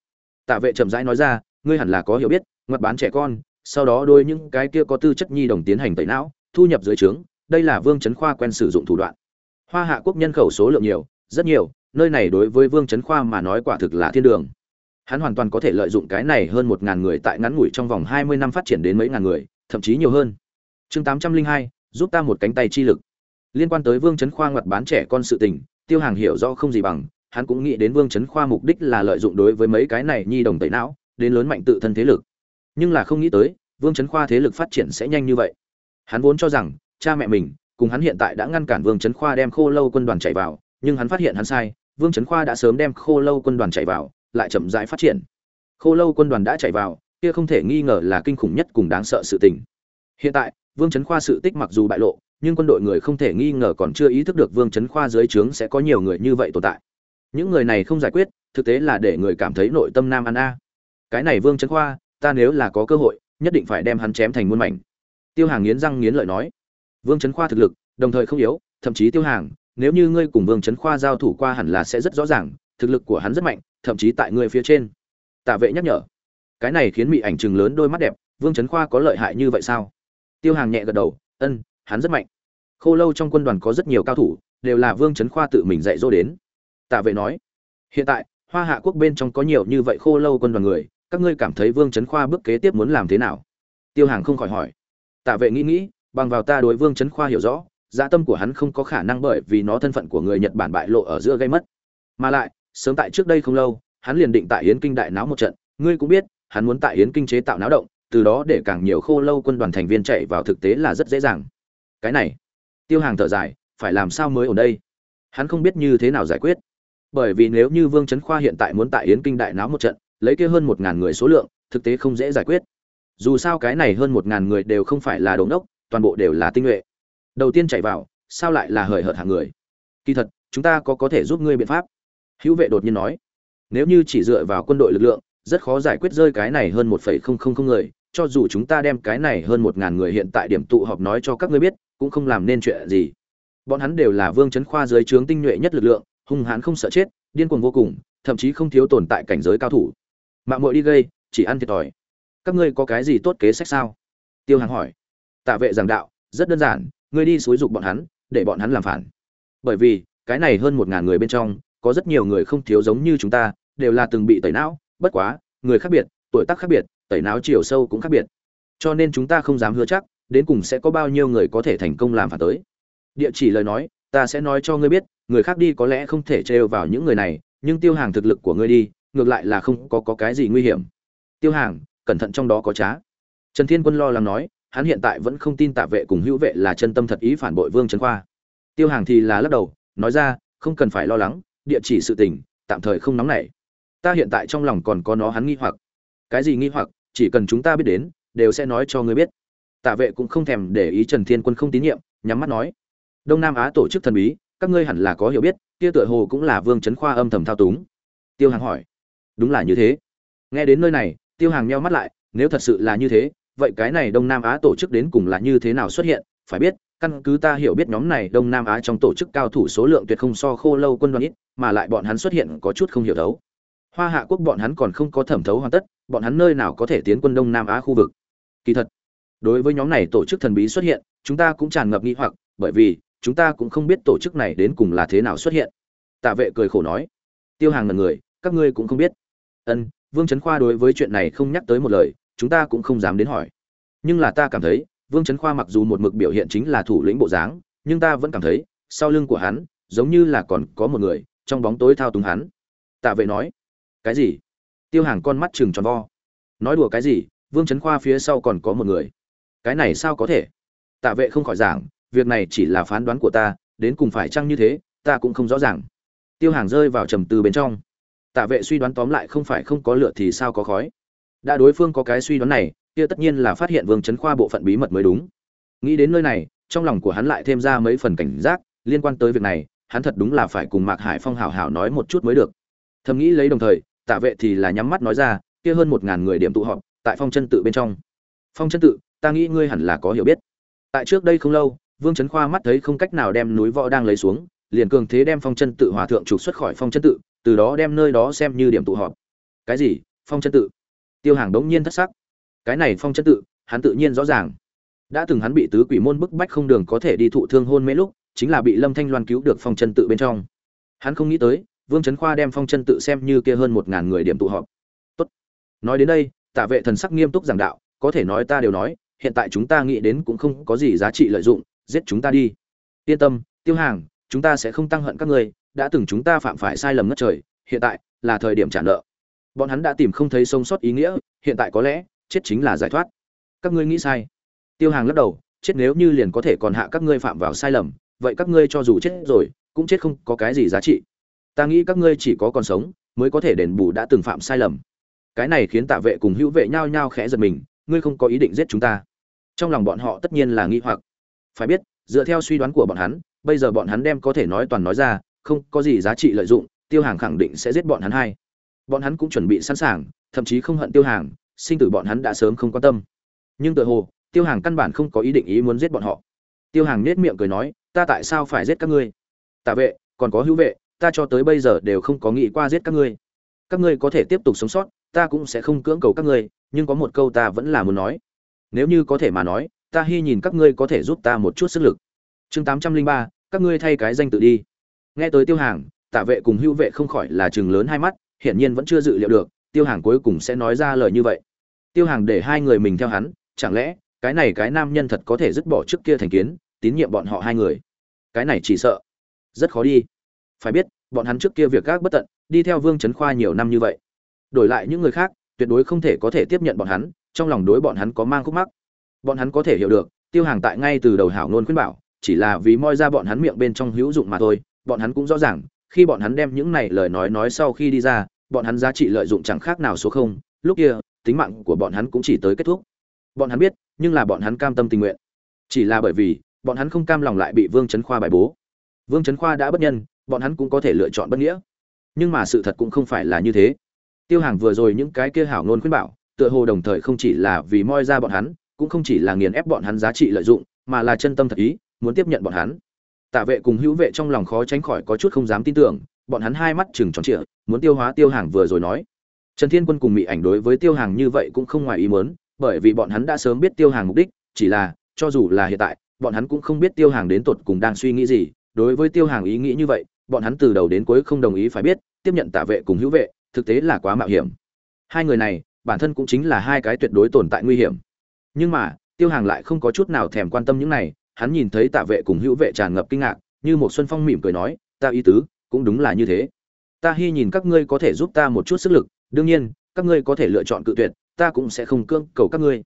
Tạ vệ trầm rãi nói ra, ngươi hẳn là có hiểu biết, ngoặt bán trẻ con, sau đó đôi những cái kia có tư chất nhi đồng tiến hành tẩy não, thu nhập dưới trướng, đây là vương trấn khoa quen sử dụng thủ đoạn. Hoa hạ quốc nhân khẩu số lượng nhiều, rất nhiều nơi này đối với vương chấn khoa mà nói quả thực là thiên đường. Hắn hoàn toàn có thể lợi dụng cái này hơn một ngàn người tại ngắn ngủi trong vòng hai mươi năm phát triển đến mấy ngàn người, thậm chí nhiều hơn. Chương tám trăm linh hai, giúp ta một cánh tay chi lực. Liên quan tới vương chấn khoa ngoặt bán trẻ con sự tình, tiêu hàng hiểu rõ không gì bằng, hắn cũng nghĩ đến vương chấn khoa mục đích là lợi dụng đối với mấy cái này nhi đồng tẩy não, đến lớn mạnh tự thân thế lực. Nhưng là không nghĩ tới, vương chấn khoa thế lực phát triển sẽ nhanh như vậy. Hắn vốn cho rằng, cha mẹ mình, cùng hắn hiện tại đã ngăn cản vương chấn khoa đem khô lâu quân đoàn chạy vào, nhưng hắn phát hiện hắn sai vương trấn khoa đã sớm đem khô lâu quân đoàn chạy vào, lại chậm rãi phát triển. Khô lâu quân đoàn đã chạy vào, kia không thể nghi ngờ là kinh khủng nhất cùng đáng sợ sự tình. Hiện tại, vương trấn khoa sự tích mặc dù bại lộ, nhưng quân đội người không thể nghi ngờ còn chưa ý thức được vương trấn khoa dưới trướng sẽ có nhiều người như vậy tồn tại. Những người này không giải quyết, thực tế là để người cảm thấy nội tâm nam ăn a. Cái này vương trấn khoa, ta nếu là có cơ hội, nhất định phải đem hắn chém thành muôn mảnh. Tiêu hàng nghiến răng nghiến lợi nói. Vương trấn khoa thực lực, đồng thời không yếu, thậm chí tiêu hàng nếu như ngươi cùng vương Chấn khoa giao thủ qua hẳn là sẽ rất rõ ràng, thực lực của hắn rất mạnh, thậm chí tại ngươi phía trên. Tạ vệ nhắc nhở. Cái này khiến mỹ ảnh trừng lớn đôi mắt đẹp, vương Chấn khoa có lợi hại như vậy sao? Tiêu hàng nhẹ gật đầu, ân, hắn rất mạnh. Khô lâu trong quân đoàn có rất nhiều cao thủ, đều là vương Chấn khoa tự mình dạy dỗ đến. Tạ vệ nói. Hiện tại, hoa hạ quốc bên trong có nhiều như vậy khô lâu quân đoàn người, các ngươi cảm thấy vương Chấn khoa bước kế tiếp muốn làm thế nào? Tiêu hàng không khỏi hỏi. Tạ vệ nghĩ nghĩ, bằng vào ta đối vương Chấn khoa hiểu rõ dạ tâm của hắn không có khả năng bởi vì nó thân phận của người nhật bản bại lộ ở giữa gây mất. Mà lại, sớm tại trước đây không lâu, hắn liền định tại yến kinh đại náo một trận. Ngươi cũng biết, hắn muốn tại yến kinh chế tạo náo động, từ đó để càng nhiều khô lâu quân đoàn thành viên chạy vào thực tế là rất dễ dàng. Cái này, tiêu hàng thở dài, phải làm sao mới ở đây? Hắn không biết như thế nào giải quyết. Bởi vì nếu như vương trấn khoa hiện tại muốn tại yến kinh đại náo một trận, lấy kia hơn một ngàn người số lượng, thực tế không dễ giải quyết. Dù sao cái này hơn một ngàn người đều không phải là đồ đốc, toàn bộ đều là tinh nhuệ đầu tiên chạy vào, sao lại là hời hợt hạng người? Kỳ thật, chúng ta có có thể giúp ngươi biện pháp. Hữu vệ đột nhiên nói. Nếu như chỉ dựa vào quân đội lực lượng, rất khó giải quyết rơi cái này hơn một phẩy không không không người, cho dù chúng ta đem cái này hơn một ngàn người hiện tại điểm tụ họp nói cho các ngươi biết, cũng không làm nên chuyện gì. Bọn hắn đều là vương chấn khoa dưới trướng tinh nhuệ nhất lực lượng, hung hãn không sợ chết, điên cuồng vô cùng, thậm chí không thiếu tồn tại cảnh giới cao thủ. Mạng mội đi gây, chỉ ăn thiệt thòi. Các ngươi có cái gì tốt kế sách sao? Tiêu hàng hỏi. Tạ vệ giảng đạo, rất đơn giản ngươi đi xúi dục bọn hắn để bọn hắn làm phản. Bởi vì cái này hơn một ngàn người bên trong có rất nhiều người không thiếu giống như chúng ta đều là từng bị tẩy não bất quá người khác biệt tuổi tác khác biệt tẩy não chiều sâu cũng khác biệt. Cho nên chúng ta không dám hứa chắc đến cùng sẽ có bao nhiêu người có thể thành công làm phản tới. Địa chỉ lời nói ta sẽ nói cho ngươi biết người khác đi có lẽ không thể trêu vào những người này nhưng tiêu hàng thực lực của ngươi đi ngược lại là không có, có cái gì nguy hiểm. Tiêu hàng cẩn thận trong đó có trá. Trần thiên quân lo lắng nói hắn hiện tại vẫn không tin tạ vệ cùng hữu vệ là chân tâm thật ý phản bội vương trấn khoa. Tiêu hàng thì là lắc đầu, nói ra, không cần phải lo lắng, địa chỉ sự tình, tạm thời không nóng nảy. Ta hiện tại trong lòng còn có nó hắn nghi hoặc. Cái gì nghi hoặc, chỉ cần chúng ta biết đến, đều sẽ nói cho ngươi biết. Tạ vệ cũng không thèm để ý trần thiên quân không tín nhiệm, nhắm mắt nói. Đông nam á tổ chức thần bí, các ngươi hẳn là có hiểu biết, kia tựa hồ cũng là vương trấn khoa âm thầm thao túng. Tiêu hàng hỏi. Đúng là như thế. Nghe đến nơi này, tiêu hàng meo mắt lại, nếu thật sự là như thế vậy cái này đông nam á tổ chức đến cùng là như thế nào xuất hiện? Phải biết, căn cứ ta hiểu biết nhóm này, đông nam á trong tổ chức cao thủ số lượng tuyệt không so khô lâu quân đoàn ít, mà lại bọn hắn xuất hiện có chút không hiểu thấu. Hoa hạ quốc bọn hắn còn không có thẩm thấu hoàn tất, bọn hắn nơi nào có thể tiến quân đông nam á khu vực? Kỳ thật, đối với nhóm này tổ chức thần bí xuất hiện, chúng ta cũng tràn ngập nghi hoặc, bởi vì chúng ta cũng không biết tổ chức này đến cùng là thế nào xuất hiện. Tạ vệ cười khổ nói, tiêu hàng là người, các ngươi cũng không biết. Ân, vương trấn khoa đối với chuyện này không nhắc tới một lời chúng ta cũng không dám đến hỏi. Nhưng là ta cảm thấy, vương trấn khoa mặc dù một mực biểu hiện chính là thủ lĩnh bộ dáng, nhưng ta vẫn cảm thấy, sau lưng của hắn, giống như là còn có một người, trong bóng tối thao túng hắn. Tạ vệ nói, cái gì? Tiêu hàng con mắt chừng tròn vo. Nói đùa cái gì? Vương trấn khoa phía sau còn có một người. Cái này sao có thể? Tạ vệ không khỏi giảng, việc này chỉ là phán đoán của ta, đến cùng phải chăng như thế, ta cũng không rõ ràng. Tiêu hàng rơi vào trầm tư bên trong. Tạ vệ suy đoán tóm lại không phải không có lựa thì sao có khói đã đối phương có cái suy đoán này, kia tất nhiên là phát hiện vương chấn khoa bộ phận bí mật mới đúng. Nghĩ đến nơi này, trong lòng của hắn lại thêm ra mấy phần cảnh giác, liên quan tới việc này, hắn thật đúng là phải cùng mạc hải phong hảo hảo nói một chút mới được. Thầm nghĩ lấy đồng thời, tạ vệ thì là nhắm mắt nói ra, kia hơn một ngàn người điểm tụ họp, tại phong chân tự bên trong. Phong chân tự, ta nghĩ ngươi hẳn là có hiểu biết. Tại trước đây không lâu, vương trấn khoa mắt thấy không cách nào đem núi võ đang lấy xuống, liền cường thế đem phong chân tự hòa thượng trục xuất khỏi phong chân tự, từ đó đem nơi đó xem như điểm tụ họp. Cái gì? Phong chân tự? Tiêu hàng đống nhiên thất sắc. Cái này phong chân tự, hắn tự nhiên rõ ràng. Đã từng hắn bị tứ quỷ môn bức bách không đường có thể đi thụ thương hôn mê lúc, chính là bị lâm thanh loan cứu được phong chân tự bên trong. Hắn không nghĩ tới, vương trấn khoa đem phong chân tự xem như kia hơn một ngàn người điểm tụ họp. Tốt. nói đến đây, tạ vệ thần sắc nghiêm túc giảng đạo, có thể nói ta đều nói, hiện tại chúng ta nghĩ đến cũng không có gì giá trị lợi dụng, giết chúng ta đi. Yên tâm, tiêu hàng, chúng ta sẽ không tăng hận các ngươi, đã từng chúng ta phạm phải sai lầm ngất trời, hiện tại là thời điểm trả nợ bọn hắn đã tìm không thấy sống sót ý nghĩa, hiện tại có lẽ, chết chính là giải thoát. Các ngươi nghĩ sai. Tiêu hàng lắc đầu, chết nếu như liền có thể còn hạ các ngươi phạm vào sai lầm, vậy các ngươi cho dù chết rồi, cũng chết không có cái gì giá trị. Ta nghĩ các ngươi chỉ có còn sống, mới có thể đền bù đã từng phạm sai lầm. Cái này khiến tạ vệ cùng hữu vệ nhao nhao khẽ giật mình, ngươi không có ý định giết chúng ta. Trong lòng bọn họ tất nhiên là nghi hoặc. Phải biết, dựa theo suy đoán của bọn hắn, bây giờ bọn hắn đem có thể nói toàn nói ra, không có gì giá trị lợi dụng, tiêu hàng khẳng định sẽ giết bọn hắn hai bọn hắn cũng chuẩn bị sẵn sàng, thậm chí không hận tiêu hàng, sinh tử bọn hắn đã sớm không quan tâm. Nhưng tự hồ, tiêu hàng căn bản không có ý định ý muốn giết bọn họ. Tiêu hàng nết miệng cười nói, ta tại sao phải giết các ngươi? Tạ vệ, còn có hữu vệ, ta cho tới bây giờ đều không có nghĩ qua giết các ngươi. Các ngươi có thể tiếp tục sống sót, ta cũng sẽ không cưỡng cầu các ngươi, nhưng có một câu ta vẫn là muốn nói. Nếu như có thể mà nói, ta hy nhìn các ngươi có thể giúp ta một chút sức lực. Chương tám trăm linh ba, các ngươi thay cái danh tự đi. Nghe tới tiêu hàng, tạ vệ cùng hữu vệ không khỏi là chừng lớn hai mắt hiển nhiên vẫn chưa dự liệu được, tiêu hàng cuối cùng sẽ nói ra lời như vậy. Tiêu hàng để hai người mình theo hắn, chẳng lẽ, cái này cái nam nhân thật có thể dứt bỏ trước kia thành kiến, tín nhiệm bọn họ hai người? Cái này chỉ sợ. Rất khó đi. Phải biết, bọn hắn trước kia việc gác bất tận, đi theo vương trấn khoa nhiều năm như vậy. Đổi lại những người khác, tuyệt đối không thể có thể tiếp nhận bọn hắn, trong lòng đối bọn hắn có mang khúc mắc. Bọn hắn có thể hiểu được, tiêu hàng tại ngay từ đầu hảo luôn khuyên bảo, chỉ là vì moi ra bọn hắn miệng bên trong hữu dụng mà thôi, bọn hắn cũng rõ ràng khi bọn hắn đem những này lời nói nói sau khi đi ra, bọn hắn giá trị lợi dụng chẳng khác nào số không. Lúc kia, tính mạng của bọn hắn cũng chỉ tới kết thúc. Bọn hắn biết, nhưng là bọn hắn cam tâm tình nguyện. Chỉ là bởi vì, bọn hắn không cam lòng lại bị vương trấn khoa bài bố. Vương trấn khoa đã bất nhân, bọn hắn cũng có thể lựa chọn bất nghĩa. Nhưng mà sự thật cũng không phải là như thế. Tiêu hàng vừa rồi những cái kia hảo ngôn khuyên bảo, tựa hồ đồng thời không chỉ là vì moi ra bọn hắn, cũng không chỉ là nghiền ép bọn hắn giá trị lợi dụng, mà là chân tâm thật ý, muốn tiếp nhận bọn hắn tạ vệ cùng hữu vệ trong lòng khó tránh khỏi có chút không dám tin tưởng, bọn hắn hai mắt trừng tròn trịa, muốn tiêu hóa tiêu hàng vừa rồi nói. Trần thiên quân cùng mỹ ảnh đối với tiêu hàng như vậy cũng không ngoài ý muốn, bởi vì bọn hắn đã sớm biết tiêu hàng mục đích, chỉ là, cho dù là hiện tại, bọn hắn cũng không biết tiêu hàng đến tột cùng đang suy nghĩ gì. Đối với tiêu hàng ý nghĩ như vậy, bọn hắn từ đầu đến cuối không đồng ý phải biết, tiếp nhận tạ vệ cùng hữu vệ, thực tế là quá mạo hiểm. Hai người này, bản thân cũng chính là hai cái tuyệt đối tồn tại nguy hiểm. Nhưng mà, tiêu hàng lại không có chút nào thèm quan tâm những này hắn nhìn thấy tạ vệ cùng hữu vệ tràn ngập kinh ngạc, như một xuân phong mỉm cười nói, ta ý tứ, cũng đúng là như thế. Ta hy nhìn các ngươi có thể giúp ta một chút sức lực, đương nhiên, các ngươi có thể lựa chọn cự tuyệt, ta cũng sẽ không cưỡng cầu các ngươi.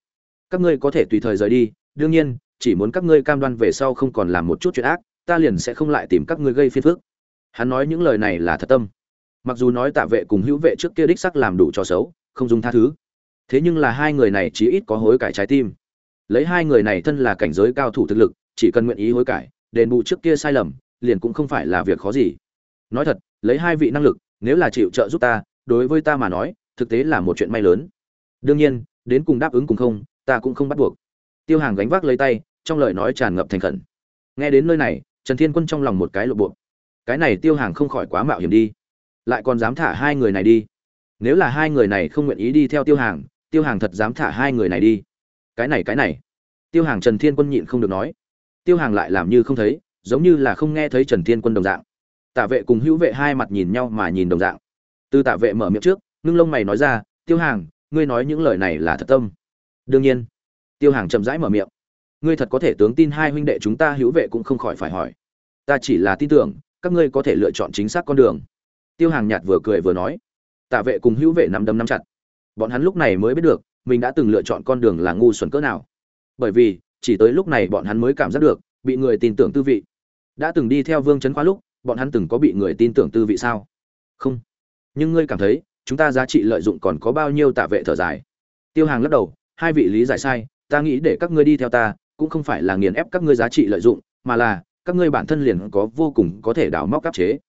Các ngươi có thể tùy thời rời đi, đương nhiên, chỉ muốn các ngươi cam đoan về sau không còn làm một chút chuyện ác, ta liền sẽ không lại tìm các ngươi gây phiền phức. Hắn nói những lời này là thật tâm. Mặc dù nói tạ vệ cùng hữu vệ trước kia đích sắc làm đủ cho xấu, không dùng tha thứ, thế nhưng là hai người này chí ít có hối cải trái tim. Lấy hai người này thân là cảnh giới cao thủ thực lực chỉ cần nguyện ý hối cải, đền bù trước kia sai lầm, liền cũng không phải là việc khó gì. Nói thật, lấy hai vị năng lực, nếu là chịu trợ giúp ta, đối với ta mà nói, thực tế là một chuyện may lớn. Đương nhiên, đến cùng đáp ứng cùng không, ta cũng không bắt buộc. Tiêu hàng gánh vác lấy tay, trong lời nói tràn ngập thành khẩn. Nghe đến nơi này, trần thiên quân trong lòng một cái lộ buộc cái này tiêu hàng không khỏi quá mạo hiểm đi. Lại còn dám thả hai người này đi. Nếu là hai người này không nguyện ý đi theo tiêu hàng tiêu hàng thật dám thả hai người này đi. Cái này cái này. Tiêu hàng trần thiên quân nhịn không được nói tiêu hàng lại làm như không thấy, giống như là không nghe thấy trần thiên quân đồng dạng. Tạ vệ cùng hữu vệ hai mặt nhìn nhau mà nhìn đồng dạng. Từ tạ vệ mở miệng trước, ngưng lông mày nói ra, tiêu hàng, ngươi nói những lời này là thật tâm? Đương nhiên. Tiêu hàng chậm rãi mở miệng. Ngươi thật có thể tướng tin hai huynh đệ chúng ta hữu vệ cũng không khỏi phải hỏi. Ta chỉ là tin tưởng, các ngươi có thể lựa chọn chính xác con đường. Tiêu hàng nhạt vừa cười vừa nói. Tạ vệ cùng hữu vệ nắm đấm nắm chặt. Bọn hắn lúc này mới biết được, mình đã từng lựa chọn con đường là ngu xuẩn cỡ nào. Bởi vì chỉ tới lúc này bọn hắn mới cảm giác được, bị người tin tưởng tư vị. Đã từng đi theo vương trấn khoa lúc, bọn hắn từng có bị người tin tưởng tư vị sao? Không. Nhưng ngươi cảm thấy, chúng ta giá trị lợi dụng còn có bao nhiêu tạ vệ thở dài? Tiêu hàng lắc đầu, hai vị lý giải sai, ta nghĩ để các ngươi đi theo ta, cũng không phải là nghiền ép các ngươi giá trị lợi dụng, mà là, các ngươi bản thân liền có vô cùng có thể đào móc áp chế.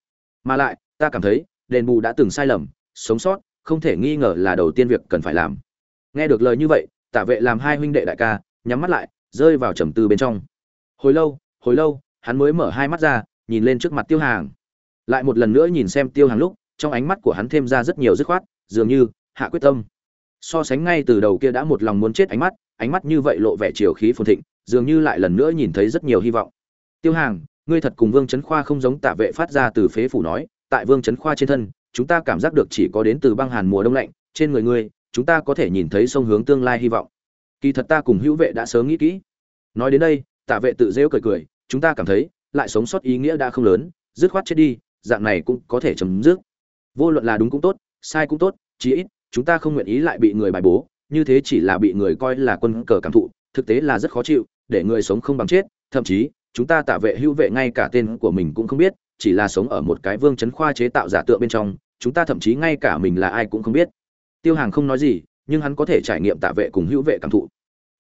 Mà lại, ta cảm thấy, đền bù đã từng sai lầm, sống sót, không thể nghi ngờ là đầu tiên việc cần phải làm. Nghe được lời như vậy, tạ vệ làm hai huynh đệ đại ca, nhắm mắt lại rơi vào trầm tư bên trong. Hồi lâu hồi lâu, hắn mới mở hai mắt ra, nhìn lên trước mặt tiêu hàng. Lại một lần nữa nhìn xem tiêu hàng lúc, trong ánh mắt của hắn thêm ra rất nhiều dứt khoát, dường như, hạ quyết tâm. So sánh ngay từ đầu kia đã một lòng muốn chết ánh mắt ánh mắt như vậy lộ vẻ chiều khí phồn thịnh, dường như lại lần nữa nhìn thấy rất nhiều hy vọng. Tiêu hàng, ngươi thật cùng vương trấn khoa không giống tạ vệ phát ra từ phế phủ nói, tại vương trấn khoa trên thân, chúng ta cảm giác được chỉ có đến từ băng hàn mùa đông lạnh, trên người ngươi, chúng ta có thể nhìn thấy sông hướng tương lai hy vọng kỳ thật ta cùng hữu vệ đã sớm nghĩ kỹ. Nói đến đây tạ vệ tự rêu cười cười, chúng ta cảm thấy, lại sống sót ý nghĩa đã không lớn, dứt khoát chết đi, dạng này cũng có thể chấm dứt. Vô luận là đúng cũng tốt, sai cũng tốt, chí ít, chúng ta không nguyện ý lại bị người bài bố, như thế chỉ là bị người coi là quân cờ cảm thụ, thực tế là rất khó chịu, để người sống không bằng chết, thậm chí, chúng ta tạ vệ hữu vệ ngay cả tên của mình cũng không biết, chỉ là sống ở một cái vương chấn khoa chế tạo giả tượng bên trong, chúng ta thậm chí ngay cả mình là ai cũng không biết. Tiêu hàng không nói gì nhưng hắn có thể trải nghiệm tạ vệ cùng hữu vệ cảm thụ.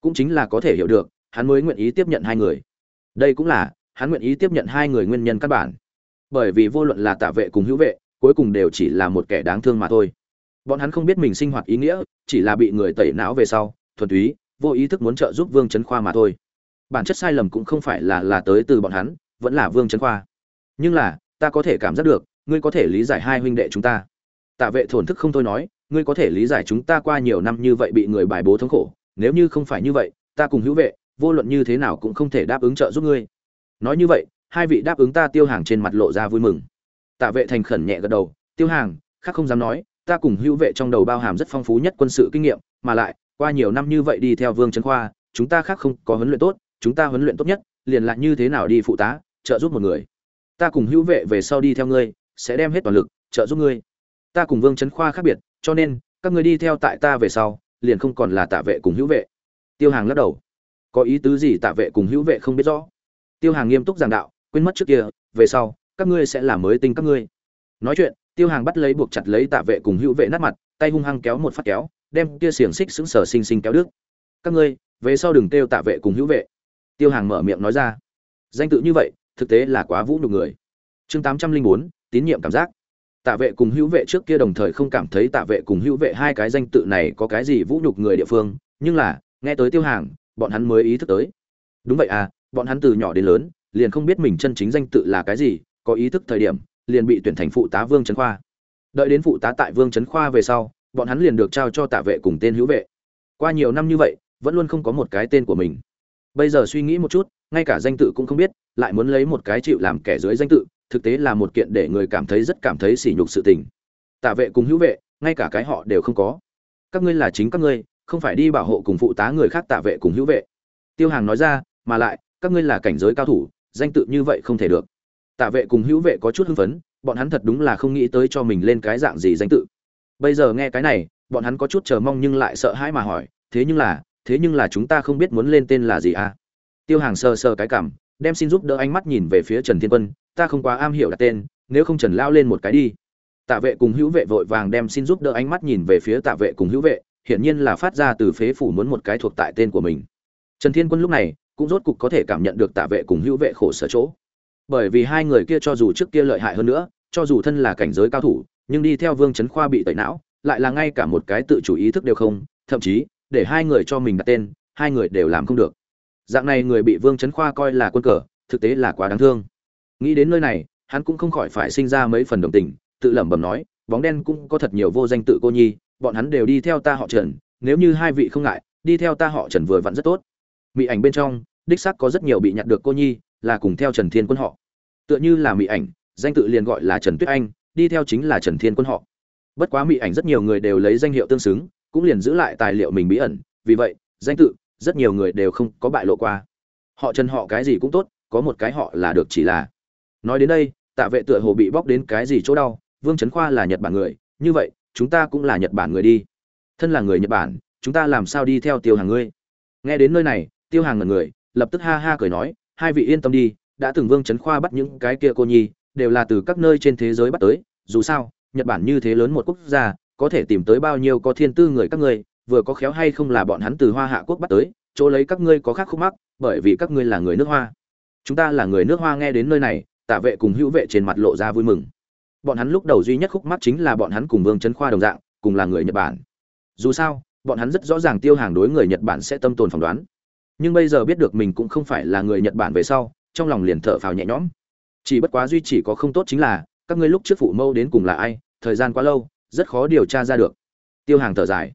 Cũng chính là có thể hiểu được, hắn mới nguyện ý tiếp nhận hai người. Đây cũng là, hắn nguyện ý tiếp nhận hai người nguyên nhân căn bản. Bởi vì vô luận là tạ vệ cùng hữu vệ, cuối cùng đều chỉ là một kẻ đáng thương mà thôi. Bọn hắn không biết mình sinh hoạt ý nghĩa, chỉ là bị người tẩy não về sau, thuần túy, vô ý thức muốn trợ giúp vương trấn khoa mà thôi. Bản chất sai lầm cũng không phải là là tới từ bọn hắn, vẫn là vương trấn khoa. Nhưng là, ta có thể cảm giác được, ngươi có thể lý giải hai huynh đệ chúng ta. Tạ vệ thổn thức không thôi nói ngươi có thể lý giải chúng ta qua nhiều năm như vậy bị người bài bố thống khổ, nếu như không phải như vậy, ta cùng hữu vệ, vô luận như thế nào cũng không thể đáp ứng trợ giúp ngươi. Nói như vậy, hai vị đáp ứng ta tiêu hàng trên mặt lộ ra vui mừng. Tạ vệ thành khẩn nhẹ gật đầu, tiêu hàng, khác không dám nói, ta cùng hữu vệ trong đầu bao hàm rất phong phú nhất quân sự kinh nghiệm, mà lại, qua nhiều năm như vậy đi theo vương trấn khoa, chúng ta khác không có huấn luyện tốt, chúng ta huấn luyện tốt nhất, liền lại như thế nào đi phụ tá, trợ giúp một người. Ta cùng hữu vệ về sau đi theo ngươi, sẽ đem hết toàn lực, trợ giúp ngươi. Ta cùng vương trấn khoa khác biệt cho nên, các ngươi đi theo tại ta về sau, liền không còn là tạ vệ cùng hữu vệ. Tiêu hàng lắc đầu. Có ý tứ gì tạ vệ cùng hữu vệ không biết rõ? Tiêu hàng nghiêm túc giảng đạo, quên mất trước kia, về sau, các ngươi sẽ làm mới tinh các ngươi. Nói chuyện, tiêu hàng bắt lấy buộc chặt lấy tạ vệ cùng hữu vệ nát mặt, tay hung hăng kéo một phát kéo, đem kia xiềng xích xứng sở xinh xinh kéo đứt. Các ngươi, về sau đừng kêu tạ vệ cùng hữu vệ. Tiêu hàng mở miệng nói ra. Danh tự như vậy, thực tế là quá vũ nhục người. Chương tám trăm linh bốn, tín nhiệm cảm giác tạ vệ cùng hữu vệ trước kia đồng thời không cảm thấy tạ vệ cùng hữu vệ hai cái danh tự này có cái gì vũ nhục người địa phương, nhưng là, nghe tới tiêu hàng, bọn hắn mới ý thức tới. Đúng vậy à bọn hắn từ nhỏ đến lớn, liền không biết mình chân chính danh tự là cái gì, có ý thức thời điểm, liền bị tuyển thành phụ tá vương trấn khoa. Đợi đến phụ tá tại vương trấn khoa về sau, bọn hắn liền được trao cho tạ vệ cùng tên hữu vệ. Qua nhiều năm như vậy, vẫn luôn không có một cái tên của mình. Bây giờ suy nghĩ một chút, ngay cả danh tự cũng không biết, lại muốn lấy một cái chịu làm kẻ dưới danh tự thực tế là một kiện để người cảm thấy rất cảm thấy sỉ nhục sự tình. Tạ vệ cùng hữu vệ, ngay cả cái họ đều không có. Các ngươi là chính các ngươi, không phải đi bảo hộ cùng phụ tá người khác tạ vệ cùng hữu vệ. Tiêu hàng nói ra, mà lại, các ngươi là cảnh giới cao thủ, danh tự như vậy không thể được. Tạ vệ cùng hữu vệ có chút hưng phấn, bọn hắn thật đúng là không nghĩ tới cho mình lên cái dạng gì danh tự. Bây giờ nghe cái này, bọn hắn có chút chờ mong nhưng lại sợ hãi mà hỏi, thế nhưng là, thế nhưng là chúng ta không biết muốn lên tên là gì à? Tiêu hàng sờ sờ cái cảm đem xin giúp đỡ ánh mắt nhìn về phía trần thiên quân, ta không quá am hiểu đặt tên, nếu không trần lao lên một cái đi. Tạ vệ cùng hữu vệ vội vàng đem xin giúp đỡ ánh mắt nhìn về phía tạ vệ cùng hữu vệ, hiển nhiên là phát ra từ phế phủ muốn một cái thuộc tại tên của mình. Trần thiên quân lúc này cũng rốt cục có thể cảm nhận được tạ vệ cùng hữu vệ khổ sở chỗ. Bởi vì hai người kia cho dù trước kia lợi hại hơn nữa, cho dù thân là cảnh giới cao thủ, nhưng đi theo vương trấn khoa bị tẩy não, lại là ngay cả một cái tự chủ ý thức đều không, thậm chí để hai người cho mình đặt tên, hai người đều làm không được dạng này người bị vương trấn khoa coi là quân cờ, thực tế là quá đáng thương. Nghĩ đến nơi này, hắn cũng không khỏi phải sinh ra mấy phần đồng tình, tự lẩm bẩm nói, bóng đen cũng có thật nhiều vô danh tự cô nhi, bọn hắn đều đi theo ta họ trần, nếu như hai vị không ngại, đi theo ta họ trần vừa vặn rất tốt. Mỹ ảnh bên trong, đích sắc có rất nhiều bị nhặt được cô nhi, là cùng theo trần thiên quân họ. Tựa như là mỹ ảnh, danh tự liền gọi là trần tuyết anh, đi theo chính là trần thiên quân họ. Bất quá mỹ ảnh rất nhiều người đều lấy danh hiệu tương xứng, cũng liền giữ lại tài liệu mình bí ẩn, vì vậy, danh tự rất nhiều người đều không có bại lộ qua. Họ trần họ cái gì cũng tốt, có một cái họ là được chỉ là. Nói đến đây, tạ vệ tựa hồ bị bóc đến cái gì chỗ đau, vương trấn khoa là nhật bản người, như vậy, chúng ta cũng là nhật bản người đi. Thân là người nhật bản, chúng ta làm sao đi theo tiêu hàng ngươi? Nghe đến nơi này, tiêu hàng ngần người, lập tức ha ha cười nói, hai vị yên tâm đi, đã từng vương trấn khoa bắt những cái kia cô nhi, đều là từ các nơi trên thế giới bắt tới, dù sao, nhật bản như thế lớn một quốc gia, có thể tìm tới bao nhiêu có thiên tư người các ngươi vừa có khéo hay không là bọn hắn từ hoa hạ quốc bắt tới, chỗ lấy các ngươi có khác khúc mắc, bởi vì các ngươi là người nước hoa. Chúng ta là người nước hoa nghe đến nơi này, tạ vệ cùng hữu vệ trên mặt lộ ra vui mừng. Bọn hắn lúc đầu duy nhất khúc mắc chính là bọn hắn cùng vương trấn khoa đồng dạng, cùng là người nhật bản. Dù sao, bọn hắn rất rõ ràng tiêu hàng đối người nhật bản sẽ tâm tồn phỏng đoán. Nhưng bây giờ biết được mình cũng không phải là người nhật bản về sau, trong lòng liền thở phào nhẹ nhõm. Chỉ bất quá duy chỉ có không tốt chính là, các ngươi lúc trước phụ mâu đến cùng là ai, thời gian quá lâu, rất khó điều tra ra được. Tiêu hàng thở dài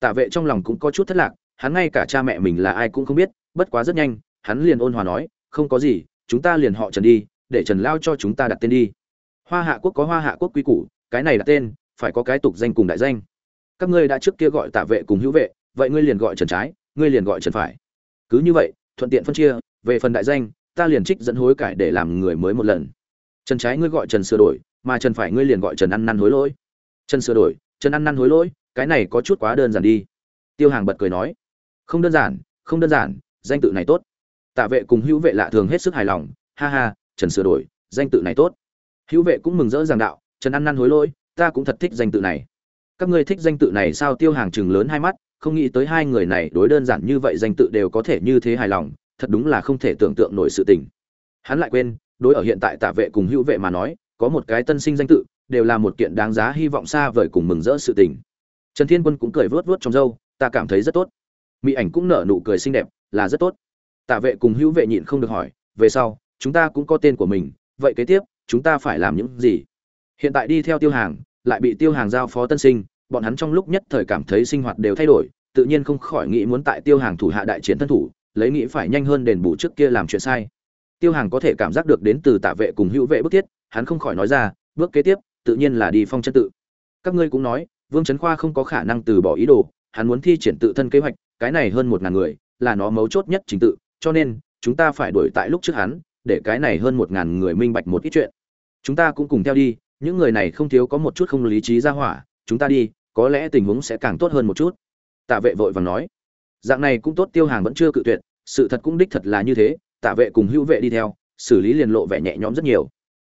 tạ vệ trong lòng cũng có chút thất lạc, hắn ngay cả cha mẹ mình là ai cũng không biết, bất quá rất nhanh, hắn liền ôn hòa nói, không có gì, chúng ta liền họ trần đi, để trần lao cho chúng ta đặt tên đi. Hoa hạ quốc có hoa hạ quốc quy củ, cái này là tên, phải có cái tục danh cùng đại danh. Các ngươi đã trước kia gọi tạ vệ cùng hữu vệ, vậy ngươi liền gọi trần trái, ngươi liền gọi trần phải. Cứ như vậy, thuận tiện phân chia, về phần đại danh, ta liền trích dẫn hối cải để làm người mới một lần. Trần trái ngươi gọi trần sửa đổi, mà trần phải ngươi liền gọi trần ăn năn hối lỗi. Trần sửa đổi, trần ăn năn hối lỗi cái này có chút quá đơn giản đi. Tiêu hàng bật cười nói, không đơn giản, không đơn giản, danh tự này tốt. Tạ vệ cùng hữu vệ lạ thường hết sức hài lòng, ha ha, trần sửa đổi, danh tự này tốt. Hữu vệ cũng mừng rỡ giảng đạo, trần ăn năn hối lỗi, ta cũng thật thích danh tự này. Các ngươi thích danh tự này sao? Tiêu hàng chừng lớn hai mắt, không nghĩ tới hai người này đối đơn giản như vậy danh tự đều có thể như thế hài lòng, thật đúng là không thể tưởng tượng nổi sự tình. Hắn lại quên, đối ở hiện tại tạ vệ cùng hữu vệ mà nói, có một cái tân sinh danh tự, đều là một kiện đáng giá hy vọng xa vời cùng mừng rỡ sự tình trần thiên quân cũng cười vớt vớt trong râu, ta cảm thấy rất tốt. Mỹ ảnh cũng nở nụ cười xinh đẹp, là rất tốt. Tạ vệ cùng hữu vệ nhịn không được hỏi, về sau, chúng ta cũng có tên của mình, vậy kế tiếp, chúng ta phải làm những gì? Hiện tại đi theo tiêu hàng, lại bị tiêu hàng giao phó tân sinh, bọn hắn trong lúc nhất thời cảm thấy sinh hoạt đều thay đổi, tự nhiên không khỏi nghĩ muốn tại tiêu hàng thủ hạ đại chiến thân thủ, lấy nghĩ phải nhanh hơn đền bù trước kia làm chuyện sai. Tiêu hàng có thể cảm giác được đến từ tạ vệ cùng hữu vệ bức thiết, hắn không khỏi nói ra, bước kế tiếp, tự nhiên là đi phong chân tự. Các ngươi cũng nói vương trấn khoa không có khả năng từ bỏ ý đồ, hắn muốn thi triển tự thân kế hoạch, cái này hơn một ngàn người, là nó mấu chốt nhất trình tự, cho nên, chúng ta phải đuổi tại lúc trước hắn, để cái này hơn một ngàn người minh bạch một ít chuyện. Chúng ta cũng cùng theo đi, những người này không thiếu có một chút không lý trí ra hỏa, chúng ta đi, có lẽ tình huống sẽ càng tốt hơn một chút. Tạ vệ vội vàng nói. Dạng này cũng tốt, tiêu hàng vẫn chưa cự tuyệt, sự thật cũng đích thật là như thế, tạ vệ cùng hữu vệ đi theo, xử lý liền lộ vẻ nhẹ nhõm rất nhiều.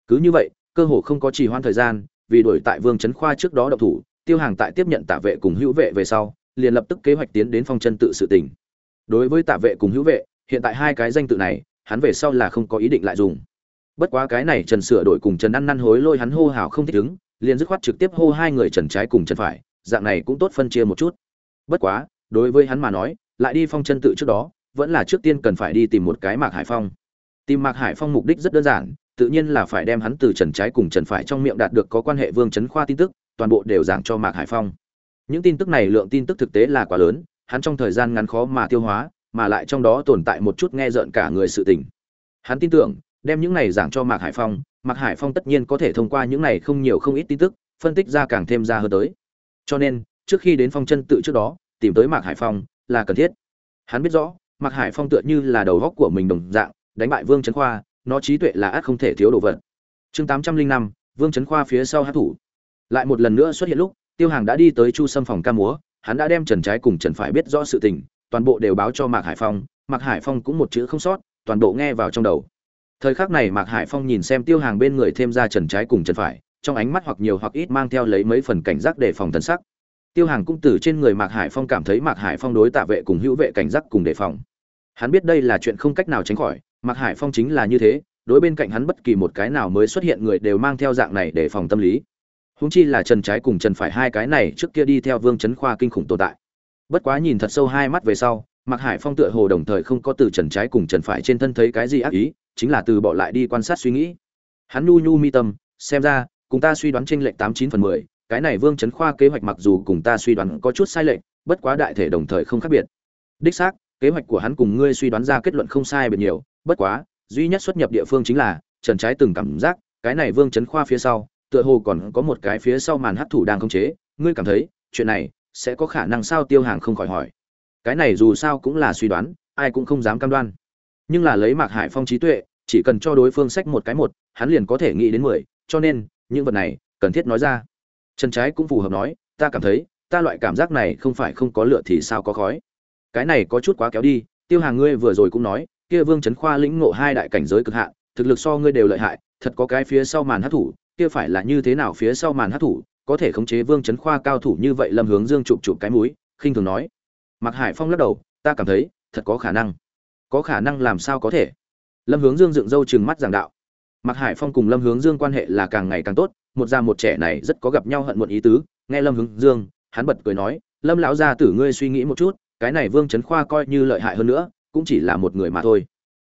Cứ như vậy, cơ hồ không có trì hoãn thời gian, vì đuổi tại vương trấn khoa trước đó độc thủ tiêu hàng tại tiếp nhận Tả vệ cùng hữu vệ về sau, liền lập tức kế hoạch tiến đến phong chân tự sự tình. đối với Tả vệ cùng hữu vệ, hiện tại hai cái danh tự này, hắn về sau là không có ý định lại dùng. Bất quá cái này trần sửa đổi cùng trần ăn năn hối lôi hắn hô hào không thích ứng, liền dứt khoát trực tiếp hô hai người trần trái cùng trần phải, dạng này cũng tốt phân chia một chút. Bất quá, đối với hắn mà nói, lại đi phong chân tự trước đó, vẫn là trước tiên cần phải đi tìm một cái mạc hải phong. Tìm mạc hải phong mục đích rất đơn giản, tự nhiên là phải đem hắn từ trần trái cùng trần phải trong miệng đạt được có quan hệ vương chấn khoa tin tức toàn bộ đều giảng cho mạc hải phong. Những tin tức này lượng tin tức thực tế là quá lớn, hắn trong thời gian ngắn khó mà tiêu hóa, mà lại trong đó tồn tại một chút nghe rợn cả người sự tình. Hắn tin tưởng, đem những này giảng cho mạc hải phong, mạc hải phong tất nhiên có thể thông qua những này không nhiều không ít tin tức, phân tích ra càng thêm ra hơn tới. Cho nên, trước khi đến phong chân tự trước đó, tìm tới mạc hải phong là cần thiết. Hắn biết rõ, mạc hải phong tựa như là đầu góc của mình đồng dạng, đánh bại vương trấn khoa, nó trí tuệ là át không thể thiếu đồ vật. Chương tám trăm linh năm, vương trấn khoa phía sau hát thủ lại một lần nữa xuất hiện lúc, tiêu hàng đã đi tới chu sâm phòng ca múa, hắn đã đem trần trái cùng trần phải biết rõ sự tình, toàn bộ đều báo cho mạc hải phong, mạc hải phong cũng một chữ không sót, toàn bộ nghe vào trong đầu. Thời khắc này mạc hải phong nhìn xem tiêu hàng bên người thêm ra trần trái cùng trần phải, trong ánh mắt hoặc nhiều hoặc ít mang theo lấy mấy phần cảnh giác để phòng tân sắc. Tiêu hàng cũng từ trên người mạc hải phong cảm thấy mạc hải phong đối tạ vệ cùng hữu vệ cảnh giác cùng đề phòng. Hắn biết đây là chuyện không cách nào tránh khỏi, mạc hải phong chính là như thế, đối bên cạnh hắn bất kỳ một cái nào mới xuất hiện người đều mang theo dạng này để phòng tâm lý húng chi là trần trái cùng trần phải hai cái này trước kia đi theo vương chấn khoa kinh khủng tồn tại. Bất quá nhìn thật sâu hai mắt về sau, mạc hải phong tựa hồ đồng thời không có từ trần trái cùng trần phải trên thân thấy cái gì ác ý, chính là từ bỏ lại đi quan sát suy nghĩ. Hắn nhu nhu mi tâm, xem ra, cùng ta suy đoán tranh lệch tám chín phần mười, cái này vương chấn khoa kế hoạch mặc dù cùng ta suy đoán có chút sai lệch, bất quá đại thể đồng thời không khác biệt. Đích xác, kế hoạch của hắn cùng ngươi suy đoán ra kết luận không sai biệt nhiều, bất quá, duy nhất xuất nhập địa phương chính là, trần trái từng cảm giác, cái này vương chấn khoa phía sau tựa hồ còn có một cái phía sau màn hấp thủ đang khống chế, ngươi cảm thấy, chuyện này sẽ có khả năng sao tiêu hàng không khỏi hỏi. Cái này dù sao cũng là suy đoán, ai cũng không dám cam đoan. Nhưng là lấy mạc hải phong trí tuệ, chỉ cần cho đối phương sách một cái một, hắn liền có thể nghĩ đến mười, cho nên, những vật này, cần thiết nói ra. Trần trái cũng phù hợp nói, ta cảm thấy, ta loại cảm giác này không phải không có lửa thì sao có khói. Cái này có chút quá kéo đi, tiêu hàng ngươi vừa rồi cũng nói, kia vương trấn khoa lĩnh ngộ hai đại cảnh giới cực hạn, thực lực so ngươi đều lợi hại, thật có cái phía sau màn hát thủ kia phải là như thế nào phía sau màn hát thủ, có thể khống chế vương chấn khoa cao thủ như vậy lâm hướng dương chụp chụp cái mũi, khinh thường nói. Mặc hải phong lắc đầu, ta cảm thấy, thật có khả năng. Có khả năng làm sao có thể? Lâm hướng dương dựng râu chừng mắt giảng đạo. Mặc hải phong cùng lâm hướng dương quan hệ là càng ngày càng tốt, một già một trẻ này rất có gặp nhau hận muộn ý tứ, nghe lâm hướng dương, hắn bật cười nói, lâm lão gia tử ngươi suy nghĩ một chút, cái này vương trấn khoa coi như lợi hại hơn nữa, cũng chỉ là một người mà thôi.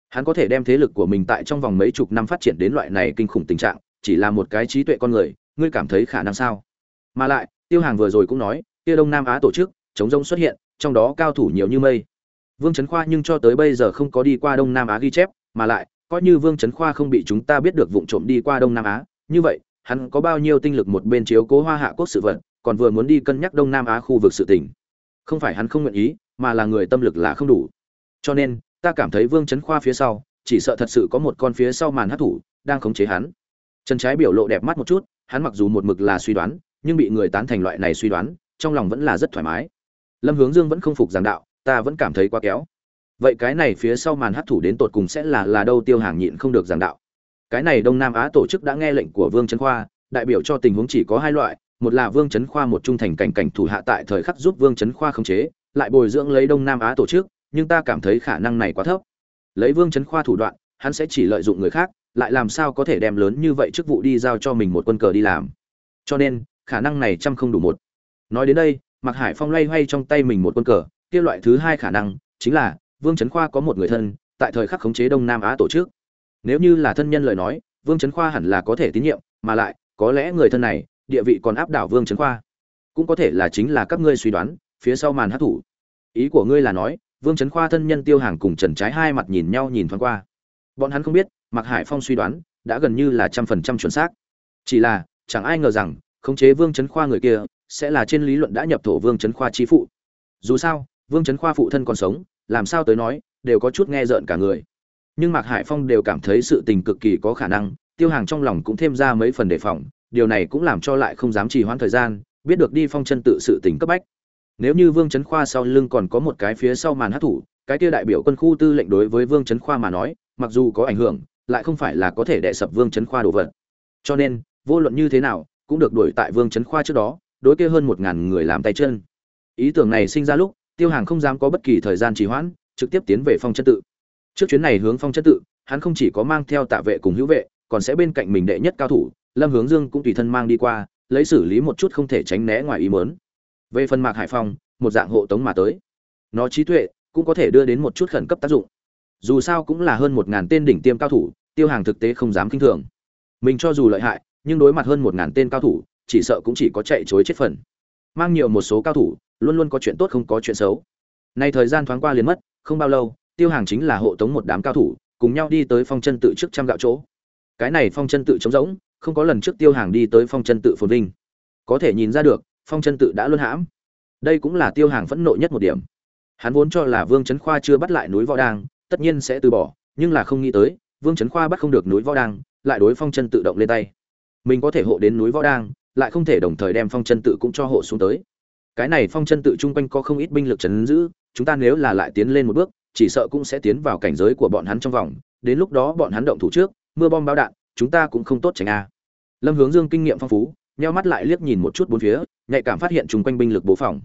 Hắn có thể đem thế lực của mình tại trong vòng mấy chục năm phát triển đến loại này kinh khủng tình trạng chỉ là một cái trí tuệ con người, ngươi cảm thấy khả năng sao? Mà lại, tiêu hàng vừa rồi cũng nói, kia đông nam á tổ chức, chống rông xuất hiện, trong đó cao thủ nhiều như mây. Vương trấn khoa nhưng cho tới bây giờ không có đi qua đông nam á ghi chép, mà lại, coi như vương trấn khoa không bị chúng ta biết được vụ trộm đi qua đông nam á, như vậy, hắn có bao nhiêu tinh lực một bên chiếu cố hoa hạ quốc sự vật còn vừa muốn đi cân nhắc đông nam á khu vực sự tỉnh không phải hắn không nguyện ý, mà là người tâm lực là không đủ. Cho nên, ta cảm thấy vương trấn khoa phía sau, chỉ sợ thật sự có một con phía sau màn hát thủ đang khống chế hắn trần trái biểu lộ đẹp mắt một chút, hắn mặc dù một mực là suy đoán, nhưng bị người tán thành loại này suy đoán, trong lòng vẫn là rất thoải mái. Lâm hướng dương vẫn không phục giảng đạo, ta vẫn cảm thấy quá kéo vậy cái này phía sau màn hát thủ đến tột cùng sẽ là là đâu tiêu hàng nhịn không được giảng đạo. Cái này đông nam á tổ chức đã nghe lệnh của vương trấn khoa, đại biểu cho tình huống chỉ có hai loại, một là vương trấn khoa một trung thành cảnh cảnh thủ hạ tại thời khắc giúp vương trấn khoa khống chế, lại bồi dưỡng lấy đông nam á tổ chức, nhưng ta cảm thấy khả năng này quá thấp. Lấy vương trấn khoa thủ đoạn, hắn sẽ chỉ lợi dụng người khác lại làm sao có thể đem lớn như vậy chức vụ đi giao cho mình một quân cờ đi làm? Cho nên, khả năng này trăm không đủ một. Nói đến đây, mạc hải phong loay hoay trong tay mình một quân cờ, kia loại thứ hai khả năng chính là vương trấn khoa có một người thân, tại thời khắc khống chế đông nam á tổ chức. Nếu như là thân nhân lời nói, vương trấn khoa hẳn là có thể tín nhiệm, mà lại, có lẽ người thân này, địa vị còn áp đảo vương trấn khoa. Cũng có thể là chính là các ngươi suy đoán, phía sau màn hát thủ. Ý của ngươi là nói, vương trấn khoa thân nhân tiêu hàng cùng trần trái hai mặt nhìn nhau nhìn thoáng qua. Bọn hắn không biết mạc hải phong suy đoán, đã gần như là trăm phần trăm chuẩn xác. Chỉ là, chẳng ai ngờ rằng, khống chế vương trấn khoa người kia, sẽ là trên lý luận đã nhập thổ vương trấn khoa chi phụ. Dù sao, vương trấn khoa phụ thân còn sống, làm sao tới nói, đều có chút nghe rợn cả người. Nhưng mạc hải phong đều cảm thấy sự tình cực kỳ có khả năng, tiêu hàng trong lòng cũng thêm ra mấy phần đề phòng, điều này cũng làm cho lại không dám trì hoãn thời gian, biết được đi phong chân tự sự tình cấp bách. Nếu như vương trấn khoa sau lưng còn có một cái phía sau màn hát thủ cái kia đại biểu quân khu tư lệnh đối với vương trấn khoa mà nói, mặc dù có ảnh hưởng lại không phải là có thể đè sập vương trấn khoa đồ vật. Cho nên, vô luận như thế nào, cũng được đuổi tại vương trấn khoa trước đó, đối kia hơn một ngàn người làm tay chân. Ý tưởng này sinh ra lúc, tiêu hàng không dám có bất kỳ thời gian trì hoãn, trực tiếp tiến về phong chân tự. Trước chuyến này hướng phong chân tự, hắn không chỉ có mang theo tạ vệ cùng hữu vệ, còn sẽ bên cạnh mình đệ nhất cao thủ, lâm hướng dương cũng tùy thân mang đi qua, lấy xử lý một chút không thể tránh né ngoài ý mớn về phần mạc hải phong một dạng hộ tống mà tới. Nó trí tuệ, cũng có thể đưa đến một chút khẩn cấp tác dụng dù sao cũng là hơn một ngàn tên đỉnh tiêm cao thủ, tiêu hàng thực tế không dám kinh thường. Mình cho dù lợi hại, nhưng đối mặt hơn một ngàn tên cao thủ, chỉ sợ cũng chỉ có chạy chối chết phần. Mang nhiều một số cao thủ, luôn luôn có chuyện tốt không có chuyện xấu. Nay thời gian thoáng qua liền mất, không bao lâu, tiêu hàng chính là hộ tống một đám cao thủ, cùng nhau đi tới phong chân tự trước trăm gạo chỗ. Cái này phong chân tự trống rỗng, không có lần trước tiêu hàng đi tới phong chân tự phồn vinh. Có thể nhìn ra được, phong chân tự đã luân hãm. Đây cũng là tiêu hàng phẫn nộ nhất một điểm. Hắn vốn cho là vương trấn khoa chưa bắt lại núi võ đang tất nhiên sẽ từ bỏ, nhưng là không nghĩ tới, vương trấn khoa bắt không được núi võ đang, lại đối phong chân tự động lên tay. Mình có thể hộ đến núi võ đang, lại không thể đồng thời đem phong chân tự cũng cho hộ xuống tới. Cái này phong chân tự chung quanh có không ít binh lực chấn giữ, chúng ta nếu là lại tiến lên một bước, chỉ sợ cũng sẽ tiến vào cảnh giới của bọn hắn trong vòng. Đến lúc đó bọn hắn động thủ trước, mưa bom bao đạn, chúng ta cũng không tốt tránh a. Lâm hướng dương kinh nghiệm phong phú, nheo mắt lại liếc nhìn một chút bốn phía, nhạy cảm phát hiện chung quanh binh lực bố phòng.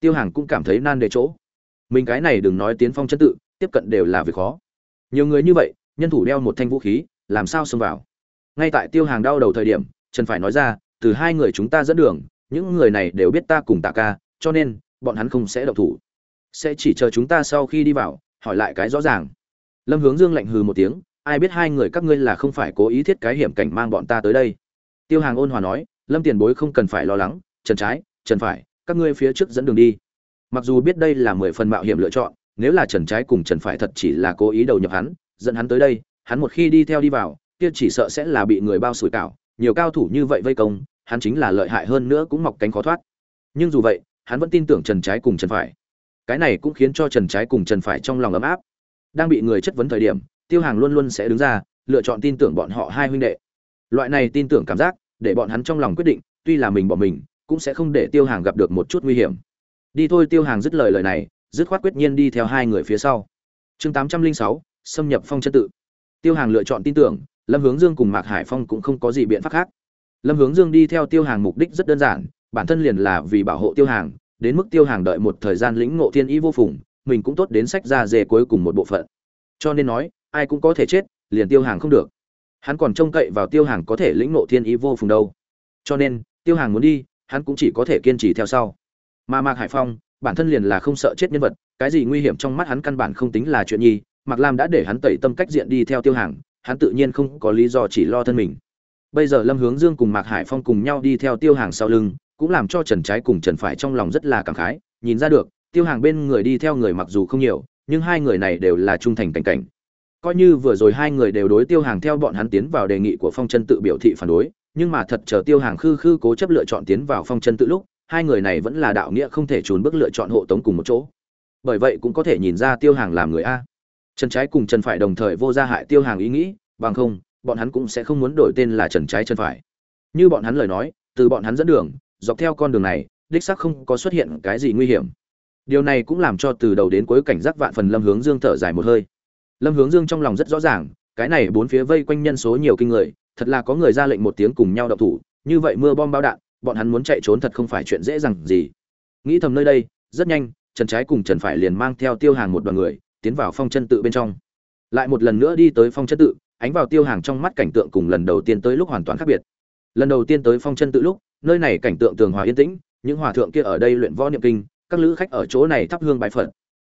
Tiêu hàng cũng cảm thấy nan đề chỗ. Mình cái này đừng nói tiến phong chân tự tiếp cận đều là việc khó. Nhiều người như vậy, nhân thủ đeo một thanh vũ khí, làm sao xông vào? Ngay tại tiêu hàng đau đầu thời điểm, trần phải nói ra, từ hai người chúng ta dẫn đường, những người này đều biết ta cùng tạ ca, cho nên, bọn hắn không sẽ động thủ. Sẽ chỉ chờ chúng ta sau khi đi vào, hỏi lại cái rõ ràng. Lâm hướng dương lạnh hừ một tiếng, ai biết hai người các ngươi là không phải cố ý thiết cái hiểm cảnh mang bọn ta tới đây. Tiêu hàng ôn hòa nói, lâm tiền bối không cần phải lo lắng, trần trái, trần phải, các ngươi phía trước dẫn đường đi. Mặc dù biết đây là mười phần mạo hiểm lựa chọn nếu là trần trái cùng trần phải thật chỉ là cố ý đầu nhập hắn, dẫn hắn tới đây, hắn một khi đi theo đi vào, kia chỉ sợ sẽ là bị người bao sủi cảo, nhiều cao thủ như vậy vây công, hắn chính là lợi hại hơn nữa cũng mọc cánh khó thoát. Nhưng dù vậy, hắn vẫn tin tưởng trần trái cùng trần phải. Cái này cũng khiến cho trần trái cùng trần phải trong lòng ấm áp. Đang bị người chất vấn thời điểm, tiêu hàng luôn luôn sẽ đứng ra, lựa chọn tin tưởng bọn họ hai huynh đệ. Loại này tin tưởng cảm giác, để bọn hắn trong lòng quyết định, tuy là mình bỏ mình, cũng sẽ không để tiêu hàng gặp được một chút nguy hiểm. Đi thôi tiêu hàng dứt lời lời này dứt khoát quyết nhiên đi theo hai người phía sau. Chương tám trăm linh sáu, xâm nhập phong chân tự. Tiêu hàng lựa chọn tin tưởng, lâm hướng dương cùng mạc hải phong cũng không có gì biện pháp khác. Lâm hướng dương đi theo tiêu hàng mục đích rất đơn giản, bản thân liền là vì bảo hộ tiêu hàng, đến mức tiêu hàng đợi một thời gian lĩnh ngộ thiên ý vô phùng, mình cũng tốt đến sách ra dề cuối cùng một bộ phận. Cho nên nói, ai cũng có thể chết, liền tiêu hàng không được. Hắn còn trông cậy vào tiêu hàng có thể lĩnh ngộ thiên ý vô phùng đâu. Cho nên, tiêu hàng muốn đi, hắn cũng chỉ có thể kiên trì theo sau. Mà mạc hải phong bản thân liền là không sợ chết nhân vật, cái gì nguy hiểm trong mắt hắn căn bản không tính là chuyện nhi, mạc lam đã để hắn tẩy tâm cách diện đi theo tiêu hàng, hắn tự nhiên không có lý do chỉ lo thân mình. Bây giờ lâm hướng dương cùng mạc hải phong cùng nhau đi theo tiêu hàng sau lưng, cũng làm cho trần trái cùng trần phải trong lòng rất là cảm khái, nhìn ra được, tiêu hàng bên người đi theo người mặc dù không nhiều, nhưng hai người này đều là trung thành cảnh cảnh. Coi như vừa rồi hai người đều đối tiêu hàng theo bọn hắn tiến vào đề nghị của phong chân tự biểu thị phản đối, nhưng mà thật chờ tiêu hàng khư khư cố chấp lựa chọn tiến vào phong chân tự lúc hai người này vẫn là đạo nghĩa không thể trốn bước lựa chọn hộ tống cùng một chỗ. Bởi vậy cũng có thể nhìn ra tiêu hàng làm người a. Trần trái cùng trần phải đồng thời vô gia hại tiêu hàng ý nghĩ, bằng không, bọn hắn cũng sẽ không muốn đổi tên là trần trái trần phải. Như bọn hắn lời nói, từ bọn hắn dẫn đường, dọc theo con đường này, đích xác không có xuất hiện cái gì nguy hiểm. Điều này cũng làm cho từ đầu đến cuối cảnh giác vạn phần lâm hướng dương thở dài một hơi. Lâm hướng dương trong lòng rất rõ ràng, cái này bốn phía vây quanh nhân số nhiều kinh người, thật là có người ra lệnh một tiếng cùng nhau đậu thủ, như vậy mưa bom bao đạn bọn hắn muốn chạy trốn thật không phải chuyện dễ dàng gì. Nghĩ thầm nơi đây, rất nhanh, trần trái cùng trần phải liền mang theo tiêu hàng một đoàn người, tiến vào phong chân tự bên trong. Lại một lần nữa đi tới phong chân tự, ánh vào tiêu hàng trong mắt cảnh tượng cùng lần đầu tiên tới lúc hoàn toàn khác biệt. Lần đầu tiên tới phong chân tự lúc, nơi này cảnh tượng tường hòa yên tĩnh, những hòa thượng kia ở đây luyện võ niệm kinh, các lữ khách ở chỗ này thắp hương bài phật.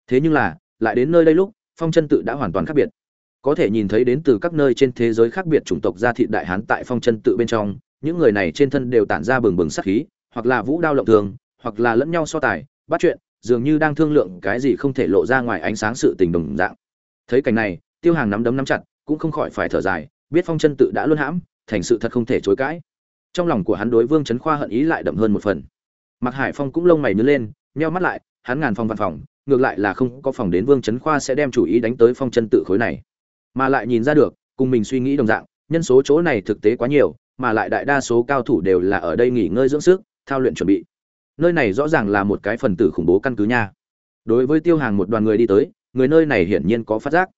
Thế nhưng là, lại đến nơi đây lúc, phong chân tự đã hoàn toàn khác biệt. Có thể nhìn thấy đến từ các nơi trên thế giới khác biệt chủng tộc gia thị đại hán tại phong chân tự bên trong những người này trên thân đều tản ra bừng bừng sát khí, hoặc là vũ đao lộng thường, hoặc là lẫn nhau so tài, bắt chuyện, dường như đang thương lượng cái gì không thể lộ ra ngoài ánh sáng sự tình đồng dạng. Thấy cảnh này, tiêu hàng nắm đấm nắm chặt, cũng không khỏi phải thở dài, biết phong chân tự đã luôn hãm, thành sự thật không thể chối cãi. Trong lòng của hắn đối vương chấn khoa hận ý lại đậm hơn một phần. Mạc hải phong cũng lông mày nhướng lên, nheo mắt lại, hắn ngàn phòng văn phòng, ngược lại là không có phòng đến vương chấn khoa sẽ đem chủ ý đánh tới phong chân tự khối này. Mà lại nhìn ra được, cùng mình suy nghĩ đồng dạng, nhân số chỗ này thực tế quá nhiều mà lại đại đa số cao thủ đều là ở đây nghỉ ngơi dưỡng sức, thao luyện chuẩn bị. Nơi này rõ ràng là một cái phần tử khủng bố căn cứ nha. Đối với tiêu hàng một đoàn người đi tới, người nơi này hiển nhiên có phát giác.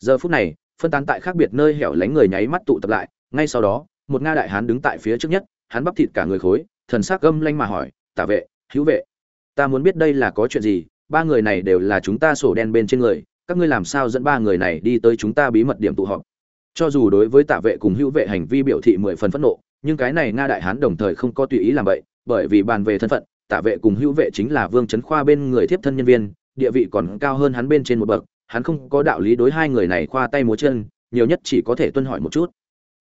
Giờ phút này, phân tán tại khác biệt nơi hẻo lánh người nháy mắt tụ tập lại, ngay sau đó, một nga đại hán đứng tại phía trước nhất, hắn bắp thịt cả người khối, thần sắc gâm lanh mà hỏi, tả vệ, hữu vệ, ta muốn biết đây là có chuyện gì? Ba người này đều là chúng ta sổ đen bên trên người, các ngươi làm sao dẫn ba người này đi tới chúng ta bí mật điểm tụ họp? Cho dù đối với tạ vệ cùng hữu vệ hành vi biểu thị mười phần phẫn nộ, nhưng cái này nga đại hán đồng thời không có tùy ý làm vậy, bởi vì bàn về thân phận, tạ vệ cùng hữu vệ chính là vương trấn khoa bên người tiếp thân nhân viên, địa vị còn cao hơn hắn bên trên một bậc, hắn không có đạo lý đối hai người này khoa tay múa chân, nhiều nhất chỉ có thể tuân hỏi một chút.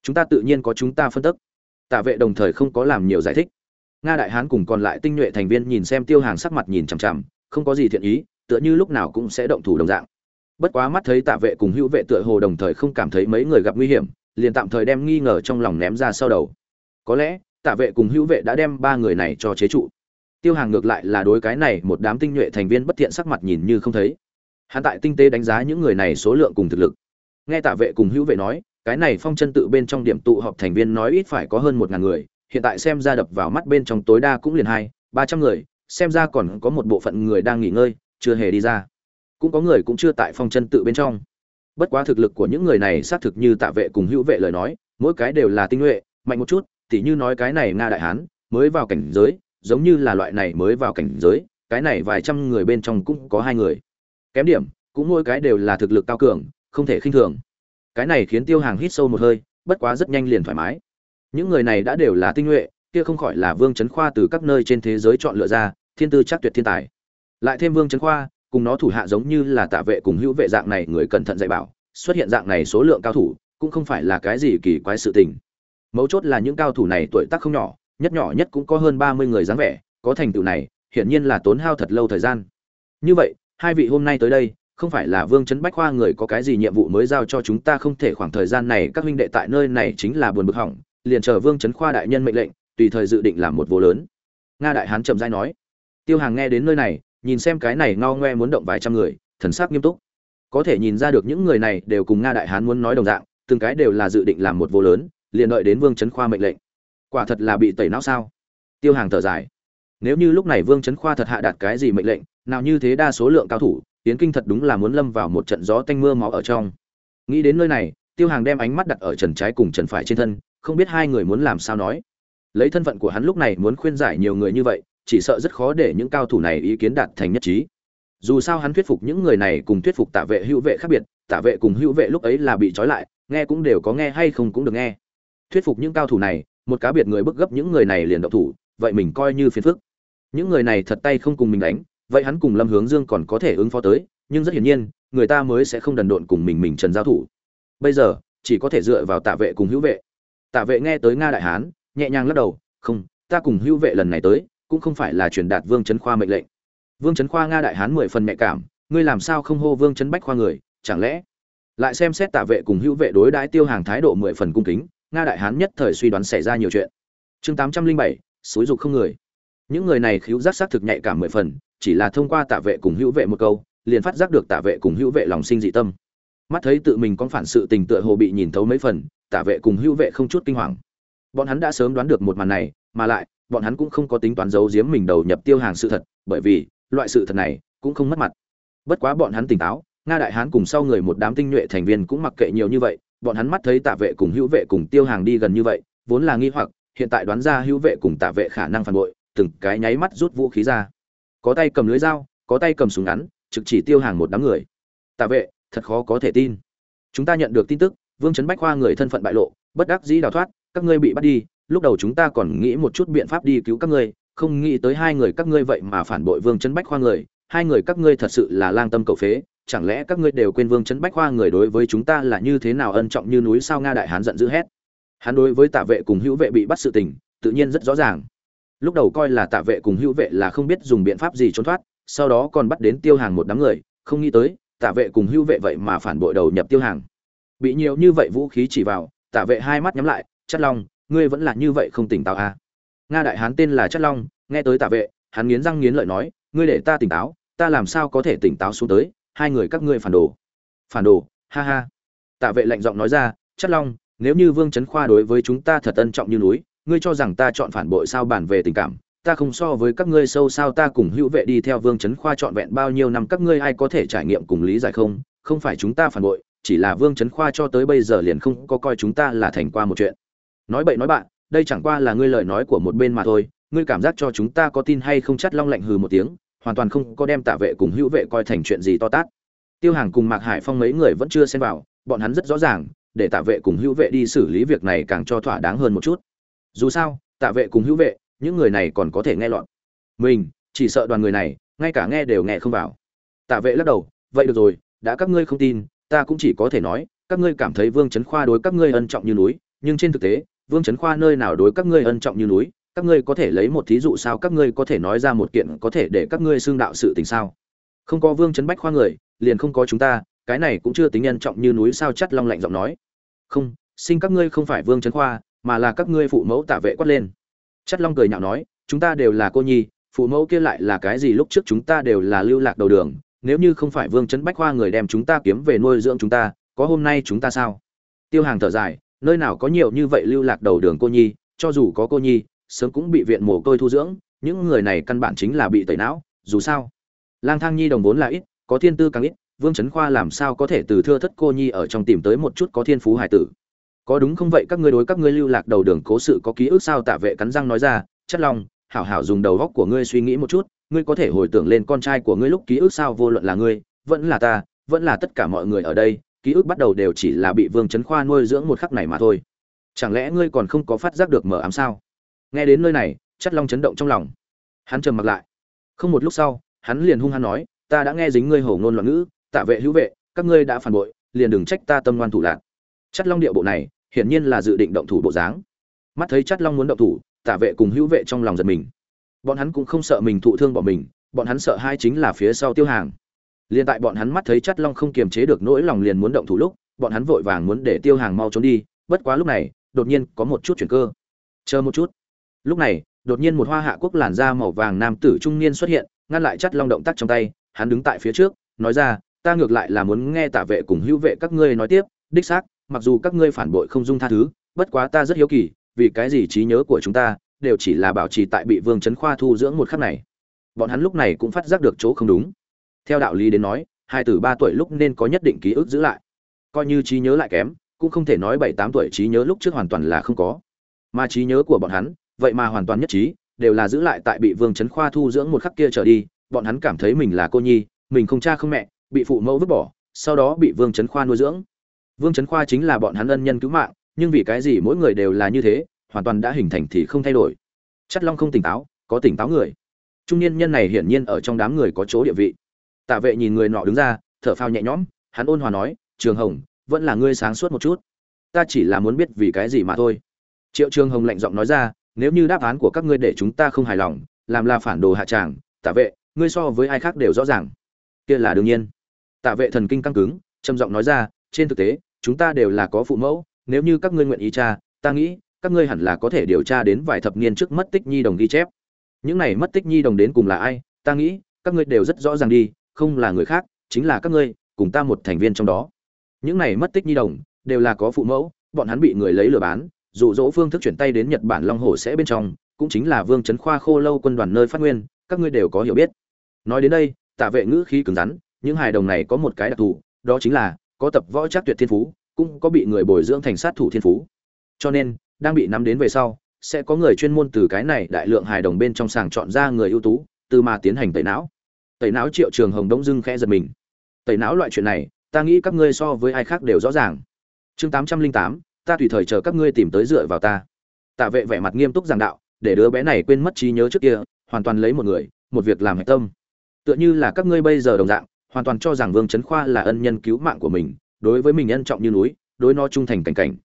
Chúng ta tự nhiên có chúng ta phân tích tạ vệ đồng thời không có làm nhiều giải thích. Nga đại hán cùng còn lại tinh nhuệ thành viên nhìn xem tiêu hàng sắc mặt nhìn chằm chằm, không có gì thiện ý, tựa như lúc nào cũng sẽ động thủ đồng dạng bất quá mắt thấy tạ vệ cùng hữu vệ tựa hồ đồng thời không cảm thấy mấy người gặp nguy hiểm, liền tạm thời đem nghi ngờ trong lòng ném ra sau đầu. Có lẽ, tạ vệ cùng hữu vệ đã đem ba người này cho chế trụ. Tiêu hàng ngược lại là đối cái này một đám tinh nhuệ thành viên bất thiện sắc mặt nhìn như không thấy. Hắn tại tinh tế đánh giá những người này số lượng cùng thực lực. Nghe tạ vệ cùng hữu vệ nói, cái này phong chân tự bên trong điểm tụ họp thành viên nói ít phải có hơn một ngàn người, hiện tại xem ra đập vào mắt bên trong tối đa cũng liền hai, ba trăm người, xem ra còn có một bộ phận người đang nghỉ ngơi, chưa hề đi ra cũng có người cũng chưa tại phong chân tự bên trong. Bất quá thực lực của những người này xác thực như tạ vệ cùng hữu vệ lời nói, mỗi cái đều là tinh nhuệ, mạnh một chút, tỉ như nói cái này nga đại hán, mới vào cảnh giới, giống như là loại này mới vào cảnh giới, cái này vài trăm người bên trong cũng có hai người. Kém điểm, cũng mỗi cái đều là thực lực cao cường, không thể khinh thường. Cái này khiến tiêu hàng hít sâu một hơi, bất quá rất nhanh liền thoải mái. Những người này đã đều là tinh nhuệ, kia không khỏi là vương trấn khoa từ các nơi trên thế giới chọn lựa ra, thiên tư chắc tuyệt thiên tài. Lại thêm vương trấn khoa cùng nó thủ hạ giống như là tạ vệ cùng hữu vệ dạng này người cẩn thận dạy bảo, xuất hiện dạng này số lượng cao thủ, cũng không phải là cái gì kỳ quái sự tình. Mấu chốt là những cao thủ này tuổi tác không nhỏ, nhất nhỏ nhất cũng có hơn ba mươi người dáng vẻ, có thành tựu này, hiển nhiên là tốn hao thật lâu thời gian. Như vậy, hai vị hôm nay tới đây, không phải là vương trấn bách khoa người có cái gì nhiệm vụ mới giao cho chúng ta không thể khoảng thời gian này, các huynh đệ tại nơi này chính là buồn bực hỏng, liền chờ vương trấn khoa đại nhân mệnh lệnh, tùy thời dự định làm một vô lớn. Nga đại hán chậm rãi nói, tiêu hàng nghe đến nơi này nhìn xem cái này ngao ngoe muốn động vài trăm người, thần sắc nghiêm túc. Có thể nhìn ra được những người này đều cùng nga đại hán muốn nói đồng dạng, từng cái đều là dự định làm một vô lớn, liền đợi đến vương trấn khoa mệnh lệnh. Quả thật là bị tẩy não sao? Tiêu hàng thở dài. Nếu như lúc này vương trấn khoa thật hạ đạt cái gì mệnh lệnh, nào như thế đa số lượng cao thủ tiến kinh thật đúng là muốn lâm vào một trận gió tanh mưa máu ở trong. Nghĩ đến nơi này, tiêu hàng đem ánh mắt đặt ở trần trái cùng trần phải trên thân, không biết hai người muốn làm sao nói. Lấy thân phận của hắn lúc này muốn khuyên giải nhiều người như vậy chỉ sợ rất khó để những cao thủ này ý kiến đạt thành nhất trí. Dù sao hắn thuyết phục những người này cùng thuyết phục tạ vệ hữu vệ khác biệt tạ vệ cùng hữu vệ lúc ấy là bị trói lại, nghe cũng đều có nghe hay không cũng được nghe. Thuyết phục những cao thủ này, một cá biệt người bức gấp những người này liền động thủ, vậy mình coi như phiền phức. Những người này thật tay không cùng mình đánh, vậy hắn cùng lâm hướng dương còn có thể ứng phó tới, nhưng rất hiển nhiên, người ta mới sẽ không đần độn cùng mình mình trần giao thủ. Bây giờ, chỉ có thể dựa vào tạ vệ cùng hữu vệ. Tạ vệ nghe tới nga đại hán, nhẹ nhàng lắc đầu, không, ta cùng hữu vệ lần này tới cũng không phải là truyền đạt vương trấn khoa mệnh lệnh. Vương trấn khoa nga đại hán mười phần mẹ cảm, ngươi làm sao không hô vương trấn bách khoa người, chẳng lẽ? Lại xem xét tạ vệ cùng hữu vệ đối đãi tiêu hàng thái độ mười phần cung kính, nga đại hán nhất thời suy đoán xảy ra nhiều chuyện. Chương tám trăm linh bảy, xúi dục không người. Những người này khiếu giác xác thực nhạy cảm mười phần, chỉ là thông qua tạ vệ cùng hữu vệ một câu, liền phát giác được tạ vệ cùng hữu vệ lòng sinh dị tâm. Mắt thấy tự mình có phản sự tình tựa hồ bị nhìn thấu mấy phần tạ vệ cùng hữu vệ không chút kinh hoàng. Bọn hắn đã sớm đoán được một màn này, mà lại bọn hắn cũng không có tính toán giấu giếm mình đầu nhập tiêu hàng sự thật, bởi vì, loại sự thật này cũng không mất mặt. Bất quá bọn hắn tỉnh táo, nga đại hán cùng sau người một đám tinh nhuệ thành viên cũng mặc kệ nhiều như vậy, bọn hắn mắt thấy tạ vệ cùng hữu vệ cùng tiêu hàng đi gần như vậy, vốn là nghi hoặc, hiện tại đoán ra hữu vệ cùng tạ vệ khả năng phản bội, từng cái nháy mắt rút vũ khí ra. Có tay cầm lưới dao, có tay cầm súng ngắn, trực chỉ tiêu hàng một đám người. Tạ vệ, thật khó có thể tin. Chúng ta nhận được tin tức, vương trấn bách khoa người thân phận bại lộ, bất đắc dĩ đào thoát, các ngươi bị bắt đi lúc đầu chúng ta còn nghĩ một chút biện pháp đi cứu các ngươi, không nghĩ tới hai người các ngươi vậy mà phản bội vương trấn bách khoa người, hai người các ngươi thật sự là lang tâm cầu phế, chẳng lẽ các ngươi đều quên vương trấn bách khoa người đối với chúng ta là như thế nào ân trọng như núi sao nga đại hán giận dữ hét. Hắn đối với tạ vệ cùng hữu vệ bị bắt sự tình, tự nhiên rất rõ ràng. Lúc đầu coi là tạ vệ cùng hữu vệ là không biết dùng biện pháp gì trốn thoát, sau đó còn bắt đến tiêu hàng một đám người, không nghĩ tới, tạ vệ cùng hữu vệ vậy mà phản bội đầu nhập tiêu hàng. Bị nhiều như vậy vũ khí chỉ vào, tạ vệ hai mắt nhắm lại chất long ngươi vẫn là như vậy không tỉnh táo à. nga đại hán tên là chất long, nghe tới tạ vệ, hắn nghiến răng nghiến lợi nói, ngươi để ta tỉnh táo, ta làm sao có thể tỉnh táo xuống tới, hai người các ngươi phản đồ. Phản đồ, ha ha. Tạ vệ lạnh giọng nói ra, chất long, nếu như vương Chấn khoa đối với chúng ta thật ân trọng như núi, ngươi cho rằng ta chọn phản bội sao bản về tình cảm, ta không so với các ngươi sâu sao ta cùng hữu vệ đi theo vương Chấn khoa trọn vẹn bao nhiêu năm, các ngươi ai có thể trải nghiệm cùng lý giải không? Không phải chúng ta phản bội, chỉ là vương Chấn khoa cho tới bây giờ liền không có coi chúng ta là thành qua một chuyện nói bậy nói bạn, đây chẳng qua là ngươi lời nói của một bên mà thôi, ngươi cảm giác cho chúng ta có tin hay không chắt long lạnh hừ một tiếng, hoàn toàn không có đem tạ vệ cùng hữu vệ coi thành chuyện gì to tát. Tiêu hàng cùng mạc hải phong mấy người vẫn chưa xen vào, bọn hắn rất rõ ràng, để tạ vệ cùng hữu vệ đi xử lý việc này càng cho thỏa đáng hơn một chút. Dù sao, tạ vệ cùng hữu vệ, những người này còn có thể nghe lọt. Mình, chỉ sợ đoàn người này, ngay cả nghe đều nghe không vào. Tạ vệ lắc đầu, vậy được rồi, đã các ngươi không tin, ta cũng chỉ có thể nói, các ngươi cảm thấy vương trấn khoa đối các ngươi ân trọng như núi, nhưng trên thực tế vương trấn khoa, nơi nào đối các ngươi ân trọng như núi, các ngươi có thể lấy một thí dụ sao? Các ngươi có thể nói ra một kiện có thể để các ngươi xương đạo sự tình sao? Không có vương trấn bách khoa người, liền không có chúng ta, cái này cũng chưa tính ân trọng như núi sao? Chắt long lạnh giọng nói. Không sinh các ngươi không phải vương trấn khoa, mà là các ngươi phụ mẫu tạ vệ quát lên. Chắt long cười nhạo nói, chúng ta đều là cô nhi, phụ mẫu kia lại là cái gì? Lúc trước chúng ta đều là lưu lạc đầu đường, nếu như không phải vương trấn bách khoa người đem chúng ta kiếm về nuôi dưỡng chúng ta, có hôm nay chúng ta sao? Tiêu hàng thở dài nơi nào có nhiều như vậy lưu lạc đầu đường cô nhi cho dù có cô nhi sớm cũng bị viện mồ côi thu dưỡng những người này căn bản chính là bị tẩy não dù sao. Lang thang nhi đồng vốn là ít có thiên tư càng ít vương trấn khoa làm sao có thể từ thưa thất cô nhi ở trong tìm tới một chút có thiên phú hải tử. Có đúng không vậy các ngươi đối các ngươi lưu lạc đầu đường cố sự có ký ức sao tạ vệ cắn răng nói ra chất lòng, hảo hảo dùng đầu góc của ngươi suy nghĩ một chút ngươi có thể hồi tưởng lên con trai của ngươi lúc ký ức sao vô luận là ngươi vẫn là ta vẫn là tất cả mọi người ở đây ký ức bắt đầu đều chỉ là bị vương trấn khoa nuôi dưỡng một khắc này mà thôi. Chẳng lẽ ngươi còn không có phát giác được mở ám sao? Nghe đến nơi này chất long chấn động trong lòng. Hắn trầm mặc lại. Không một lúc sau, hắn liền hung hăng nói, ta đã nghe dính ngươi hổ ngôn loạn ngữ, tạ vệ hữu vệ, các ngươi đã phản bội, liền đừng trách ta tâm ngoan thủ lạc. Chất long điệu bộ này, hiển nhiên là dự định động thủ bộ dáng. Mắt thấy chất long muốn động thủ, tạ vệ cùng hữu vệ trong lòng giật mình. Bọn hắn cũng không sợ mình thụ thương bỏ mình, bọn hắn sợ hai chính là phía sau tiêu hàng liền tại bọn hắn mắt thấy chắt long không kiềm chế được nỗi lòng liền muốn động thủ lúc, bọn hắn vội vàng muốn để tiêu hàng mau trốn đi, bất quá lúc này, đột nhiên có một chút chuyển cơ. Chờ một chút. Lúc này, đột nhiên một hoa hạ quốc làn da màu vàng nam tử trung niên xuất hiện, ngăn lại chắt long động tác trong tay, hắn đứng tại phía trước, nói ra, ta ngược lại là muốn nghe tạ vệ cùng hữu vệ các ngươi nói tiếp, đích xác, mặc dù các ngươi phản bội không dung tha thứ, bất quá ta rất hiếu kỳ, vì cái gì trí nhớ của chúng ta đều chỉ là bảo trì tại bị vương trấn khoa thu dưỡng một khắc này? Bọn hắn lúc này cũng phát giác được chỗ không đúng theo đạo lý đến nói, hai từ ba tuổi lúc nên có nhất định ký ức giữ lại. Coi như trí nhớ lại kém, cũng không thể nói bảy tám tuổi trí nhớ lúc trước hoàn toàn là không có. Mà trí nhớ của bọn hắn, vậy mà hoàn toàn nhất trí, đều là giữ lại tại bị vương trấn khoa thu dưỡng một khắc kia trở đi. Bọn hắn cảm thấy mình là cô nhi, mình không cha không mẹ, bị phụ mẫu vứt bỏ, sau đó bị vương trấn khoa nuôi dưỡng. Vương trấn khoa chính là bọn hắn ân nhân cứu mạng, nhưng vì cái gì mỗi người đều là như thế, hoàn toàn đã hình thành thì không thay đổi. Chất long không tỉnh táo, có tỉnh táo người. Trung niên nhân này hiển nhiên ở trong đám người có chỗ địa vị tạ vệ nhìn người nọ đứng ra thở phào nhẹ nhõm hắn ôn hòa nói trường hồng vẫn là ngươi sáng suốt một chút. Ta chỉ là muốn biết vì cái gì mà thôi. Triệu trường hồng lạnh giọng nói ra nếu như đáp án của các ngươi để chúng ta không hài lòng làm là phản đồ hạ tràng tạ vệ ngươi so với ai khác đều rõ ràng. Kia là đương nhiên. Tạ vệ thần kinh căng cứng trầm giọng nói ra trên thực tế chúng ta đều là có phụ mẫu nếu như các ngươi nguyện ý tra, ta nghĩ các ngươi hẳn là có thể điều tra đến vài thập niên trước mất tích nhi đồng ghi chép. Những này mất tích nhi đồng đến cùng là ai ta nghĩ các ngươi đều rất rõ ràng đi không là người khác, chính là các ngươi, cùng ta một thành viên trong đó. Những này mất tích nhi đồng, đều là có phụ mẫu, bọn hắn bị người lấy lừa bán, dụ dỗ phương thức chuyển tay đến nhật bản long hồ sẽ bên trong, cũng chính là vương trấn khoa khô lâu quân đoàn nơi phát nguyên, các ngươi đều có hiểu biết. Nói đến đây, tạ vệ ngữ khí cứng rắn, những hài đồng này có một cái đặc thù, đó chính là, có tập võ trác tuyệt thiên phú, cũng có bị người bồi dưỡng thành sát thủ thiên phú. Cho nên, đang bị nắm đến về sau, sẽ có người chuyên môn từ cái này đại lượng hài đồng bên trong sàng chọn ra người ưu tú, từ mà tiến hành tẩy não tẩy não triệu trường hồng đông dưng khẽ giật mình. Tẩy não loại chuyện này, ta nghĩ các ngươi so với ai khác đều rõ ràng. Chương tám trăm linh tám, ta tùy thời chờ các ngươi tìm tới dựa vào ta. Tạ vệ vẻ mặt nghiêm túc giảng đạo, để đứa bé này quên mất trí nhớ trước kia, hoàn toàn lấy một người, một việc làm hạch tâm. Tựa như là các ngươi bây giờ đồng dạng, hoàn toàn cho rằng vương trấn khoa là ân nhân cứu mạng của mình, đối với mình ân trọng như núi, đối nó trung thành cảnh cảnh.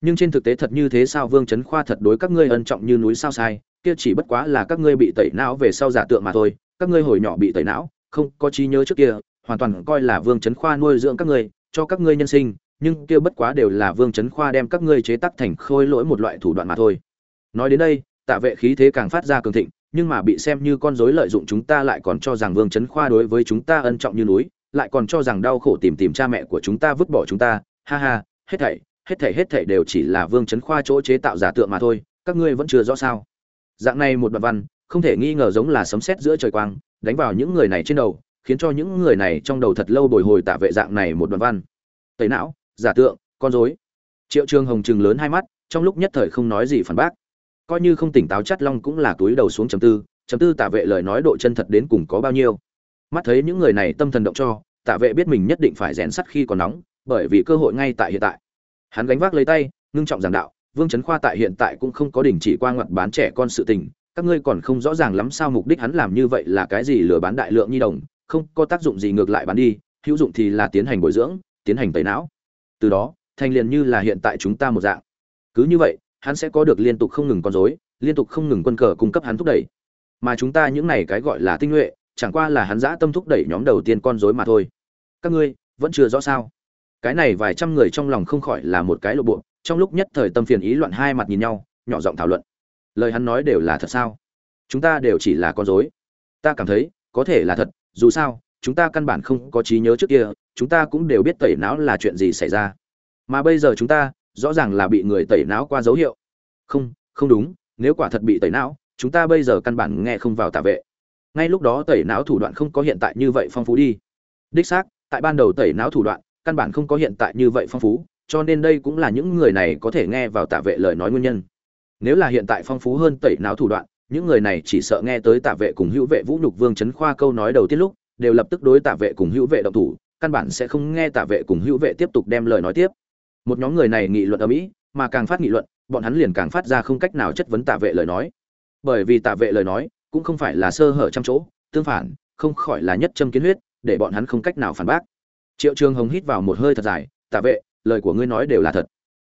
Nhưng trên thực tế thật như thế sao vương trấn khoa thật đối các ngươi ân trọng như núi sao sai, kia chỉ bất quá là các ngươi bị tẩy não về sau giả tượng mà thôi các ngươi hồi nhỏ bị tẩy não, không có trí nhớ trước kia, hoàn toàn coi là vương trấn khoa nuôi dưỡng các ngươi, cho các ngươi nhân sinh, nhưng kia bất quá đều là vương trấn khoa đem các ngươi chế tác thành khôi lỗi một loại thủ đoạn mà thôi. Nói đến đây, tạ vệ khí thế càng phát ra cường thịnh, nhưng mà bị xem như con rối lợi dụng chúng ta lại còn cho rằng vương trấn khoa đối với chúng ta ân trọng như núi, lại còn cho rằng đau khổ tìm tìm cha mẹ của chúng ta vứt bỏ chúng ta. Ha ha, hết thảy hết thảy hết thảy đều chỉ là vương trấn khoa chỗ chế tạo giả tượng mà thôi, các ngươi vẫn chưa rõ sao? Dạng này một đoạn văn không thể nghi ngờ giống là sấm sét giữa trời quang, đánh vào những người này trên đầu, khiến cho những người này trong đầu thật lâu bồi hồi tạ vệ dạng này một đoạn văn. Tẩy não, giả tượng, con rối. Triệu trương hồng trừng lớn hai mắt, trong lúc nhất thời không nói gì phản bác. Coi như không tỉnh táo chắt long cũng là túi đầu xuống chấm tư chấm tư tạ vệ lời nói độ chân thật đến cùng có bao nhiêu. Mắt thấy những người này tâm thần động cho tạ vệ biết mình nhất định phải rèn sắt khi còn nóng, bởi vì cơ hội ngay tại hiện tại. Hắn gánh vác lấy tay, ngưng trọng giảng đạo, vương chấn khoa tại hiện tại cũng không có đình chỉ qua ngoặt bán trẻ con sự tình các ngươi còn không rõ ràng lắm sao mục đích hắn làm như vậy là cái gì lừa bán đại lượng nhi đồng, không, có tác dụng gì ngược lại bán đi, hữu dụng thì là tiến hành bồi dưỡng, tiến hành tẩy não. Từ đó, thành liền như là hiện tại chúng ta một dạng. Cứ như vậy, hắn sẽ có được liên tục không ngừng con dối liên tục không ngừng quân cờ cung cấp hắn thúc đẩy. Mà chúng ta những này cái gọi là tinh nhuệ, chẳng qua là hắn dã tâm thúc đẩy nhóm đầu tiên con dối mà thôi. Các ngươi, vẫn chưa rõ sao? Cái này vài trăm người trong lòng không khỏi là một cái lộ bộ, trong lúc nhất thời tâm phiền ý loạn hai mặt nhìn nhau, nhỏ giọng thảo luận lời hắn nói đều là thật sao? Chúng ta đều chỉ là con dối ta cảm thấy, có thể là thật, dù sao, chúng ta căn bản không có trí nhớ trước kia, chúng ta cũng đều biết tẩy não là chuyện gì xảy ra. Mà bây giờ chúng ta, rõ ràng là bị người tẩy não qua dấu hiệu. Không không đúng, nếu quả thật bị tẩy não, chúng ta bây giờ căn bản nghe không vào tạ vệ. Ngay lúc đó tẩy não thủ đoạn không có hiện tại như vậy phong phú đi. Đích xác, tại ban đầu tẩy não thủ đoạn, căn bản không có hiện tại như vậy phong phú, cho nên đây cũng là những người này có thể nghe vào tạ vệ lời nói nguyên nhân nếu là hiện tại phong phú hơn tẩy não thủ đoạn, những người này chỉ sợ nghe tới tạ vệ cùng hữu vệ vũ nhục vương trấn khoa câu nói đầu tiên lúc, đều lập tức đối tạ vệ cùng hữu vệ động thủ, căn bản sẽ không nghe tạ vệ cùng hữu vệ tiếp tục đem lời nói tiếp. Một nhóm người này nghị luận ở mỹ, mà càng phát nghị luận, bọn hắn liền càng phát ra không cách nào chất vấn tạ vệ lời nói. Bởi vì tạ vệ lời nói, cũng không phải là sơ hở trăm chỗ, tương phản, không khỏi là nhất châm kiến huyết, để bọn hắn không cách nào phản bác. Triệu trường hồng hít vào một hơi thật dài tạ vệ, lời của ngươi nói đều là thật.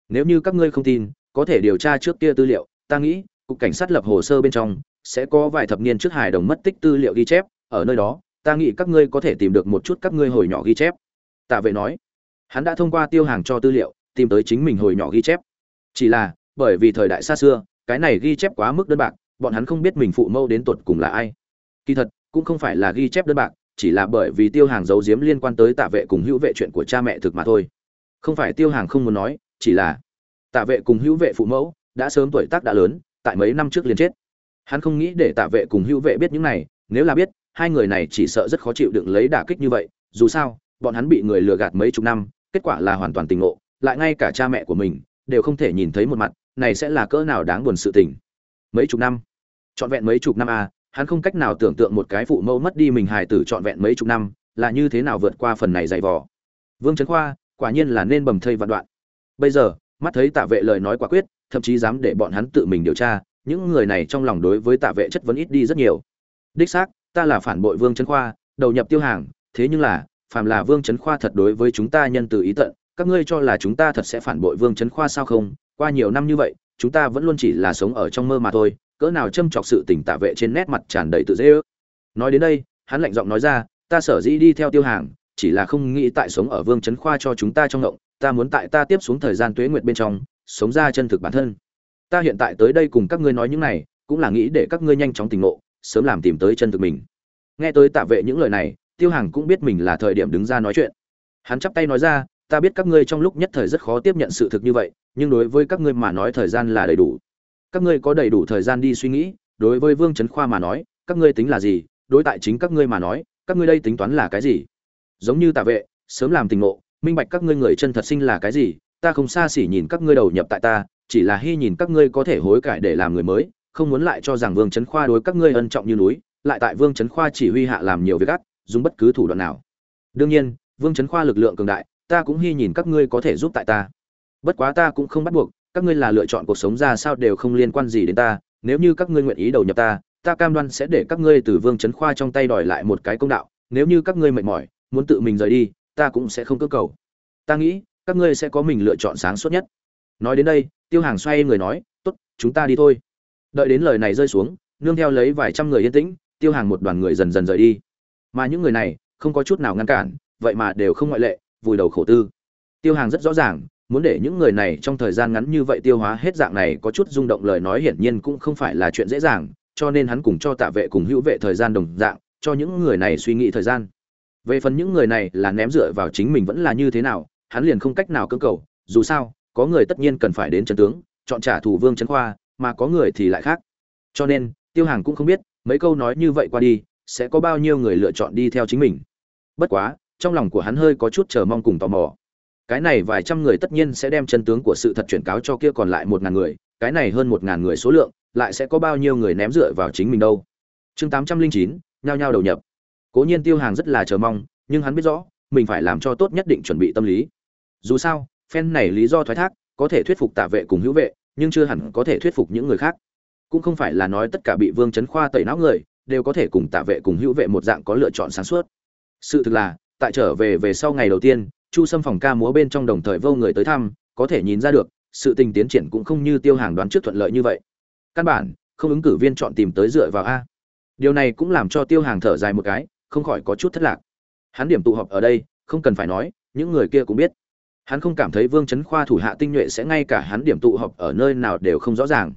Nếu như các ngươi không tin có thể điều tra trước kia tư liệu, ta nghĩ, cục cảnh sát lập hồ sơ bên trong, sẽ có vài thập niên trước hài đồng mất tích tư liệu ghi chép, ở nơi đó, ta nghĩ các ngươi có thể tìm được một chút các ngươi hồi nhỏ ghi chép. Tạ vệ nói. Hắn đã thông qua tiêu hàng cho tư liệu, tìm tới chính mình hồi nhỏ ghi chép. Chỉ là, bởi vì thời đại xa xưa, cái này ghi chép quá mức đơn bạc, bọn hắn không biết mình phụ mẫu đến tột cùng là ai. Kỳ thật, cũng không phải là ghi chép đơn bạc, chỉ là bởi vì tiêu hàng giấu giếm liên quan tới tạ vệ cùng hữu vệ chuyện của cha mẹ thực mà thôi. Không phải tiêu hàng không muốn nói, chỉ là tạ vệ cùng hữu vệ phụ mẫu đã sớm tuổi tác đã lớn, tại mấy năm trước liền chết. Hắn không nghĩ để tạ vệ cùng hữu vệ biết những này, nếu là biết, hai người này chỉ sợ rất khó chịu đựng lấy đả kích như vậy, dù sao, bọn hắn bị người lừa gạt mấy chục năm, kết quả là hoàn toàn tình ngộ, lại ngay cả cha mẹ của mình đều không thể nhìn thấy một mặt, này sẽ là cỡ nào đáng buồn sự tình. Mấy chục năm? Trọn vẹn mấy chục năm à hắn không cách nào tưởng tượng một cái phụ mẫu mất đi mình hài tử trọn vẹn mấy chục năm, là như thế nào vượt qua phần này dày vò. Vương trấn khoa, quả nhiên là nên bầm thây vạn đoạn. Bây giờ mắt thấy tạ vệ lời nói quả quyết, thậm chí dám để bọn hắn tự mình điều tra, những người này trong lòng đối với tạ vệ chất vấn ít đi rất nhiều. Đích xác, ta là phản bội vương trấn khoa, đầu nhập tiêu hàng, thế nhưng là, phàm là vương trấn khoa thật đối với chúng ta nhân từ ý tận, các ngươi cho là chúng ta thật sẽ phản bội vương trấn khoa sao không? Qua nhiều năm như vậy, chúng ta vẫn luôn chỉ là sống ở trong mơ mà thôi, cỡ nào châm chọc sự tỉnh tạ vệ trên nét mặt tràn đầy tự dễ ước. Nói đến đây, hắn lạnh giọng nói ra, ta sở dĩ đi theo tiêu hàng, chỉ là không nghĩ tại sống ở vương trấn khoa cho chúng ta trong ngộng ta muốn tại ta tiếp xuống thời gian tuế nguyệt bên trong, sống ra chân thực bản thân. Ta hiện tại tới đây cùng các ngươi nói những này, cũng là nghĩ để các ngươi nhanh chóng tỉnh ngộ, sớm làm tìm tới chân thực mình. Nghe tới tạ vệ những lời này, tiêu hàng cũng biết mình là thời điểm đứng ra nói chuyện. Hắn chắp tay nói ra, ta biết các ngươi trong lúc nhất thời rất khó tiếp nhận sự thực như vậy, nhưng đối với các ngươi mà nói thời gian là đầy đủ. Các ngươi có đầy đủ thời gian đi suy nghĩ, đối với vương trấn khoa mà nói, các ngươi tính là gì, đối tại chính các ngươi mà nói, các ngươi đây tính toán là cái gì? Giống như tạ vệ, sớm làm tình ngộ minh bạch các ngươi người chân thật sinh là cái gì ta không xa xỉ nhìn các ngươi đầu nhập tại ta chỉ là hy nhìn các ngươi có thể hối cải để làm người mới không muốn lại cho rằng vương trấn khoa đối các ngươi ân trọng như núi lại tại vương trấn khoa chỉ huy hạ làm nhiều việc gắt, dùng bất cứ thủ đoạn nào. Đương nhiên vương trấn khoa lực lượng cường đại ta cũng hy nhìn các ngươi có thể giúp tại ta. Bất quá ta cũng không bắt buộc các ngươi là lựa chọn cuộc sống ra sao đều không liên quan gì đến ta nếu như các ngươi nguyện ý đầu nhập ta ta cam đoan sẽ để các ngươi từ vương trấn khoa trong tay đòi lại một cái công đạo nếu như các ngươi mệt mỏi muốn tự mình rời đi ta cũng sẽ không cơ cầu. Ta nghĩ, các ngươi sẽ có mình lựa chọn sáng suốt nhất. Nói đến đây, tiêu hàng xoay người nói, tốt, chúng ta đi thôi. Đợi đến lời này rơi xuống, nương theo lấy vài trăm người yên tĩnh, tiêu hàng một đoàn người dần dần rời đi. Mà những người này, không có chút nào ngăn cản, vậy mà đều không ngoại lệ, vùi đầu khổ tư. Tiêu hàng rất rõ ràng, muốn để những người này trong thời gian ngắn như vậy tiêu hóa hết dạng này có chút rung động lời nói hiển nhiên cũng không phải là chuyện dễ dàng, cho nên hắn cùng cho tạ vệ cùng hữu vệ thời gian đồng dạng, cho những người này suy nghĩ thời gian về phần những người này là ném dựa vào chính mình vẫn là như thế nào, hắn liền không cách nào cơ cầu, dù sao, có người tất nhiên cần phải đến chân tướng, chọn trả thủ vương trấn khoa, mà có người thì lại khác. Cho nên, tiêu hàng cũng không biết, mấy câu nói như vậy qua đi, sẽ có bao nhiêu người lựa chọn đi theo chính mình. Bất quá, trong lòng của hắn hơi có chút chờ mong cùng tò mò. Cái này vài trăm người tất nhiên sẽ đem chân tướng của sự thật chuyển cáo cho kia còn lại một ngàn người, cái này hơn một ngàn người số lượng, lại sẽ có bao nhiêu người ném dựa vào chính mình đâu. Chương tám trăm linh chín, nhao nhao đầu nhập cố nhiên tiêu hàng rất là chờ mong, nhưng hắn biết rõ, mình phải làm cho tốt nhất định chuẩn bị tâm lý. Dù sao, phen này lý do thoái thác, có thể thuyết phục tạ vệ cùng hữu vệ, nhưng chưa hẳn có thể thuyết phục những người khác. Cũng không phải là nói tất cả bị vương chấn khoa tẩy não người, đều có thể cùng tạ vệ cùng hữu vệ một dạng có lựa chọn sáng suốt. Sự thực là, tại trở về về sau ngày đầu tiên, chu Xâm phòng ca múa bên trong đồng thời vô người tới thăm, có thể nhìn ra được, sự tình tiến triển cũng không như tiêu hàng đoán trước thuận lợi như vậy. Căn bản, không ứng cử viên chọn tìm tới dựa vào a. Điều này cũng làm cho tiêu hàng thở dài một cái không khỏi có chút thất lạc. Hắn điểm tụ họp ở đây, không cần phải nói, những người kia cũng biết. Hắn không cảm thấy vương chấn khoa thủ hạ tinh nhuệ sẽ ngay cả hắn điểm tụ họp ở nơi nào đều không rõ ràng.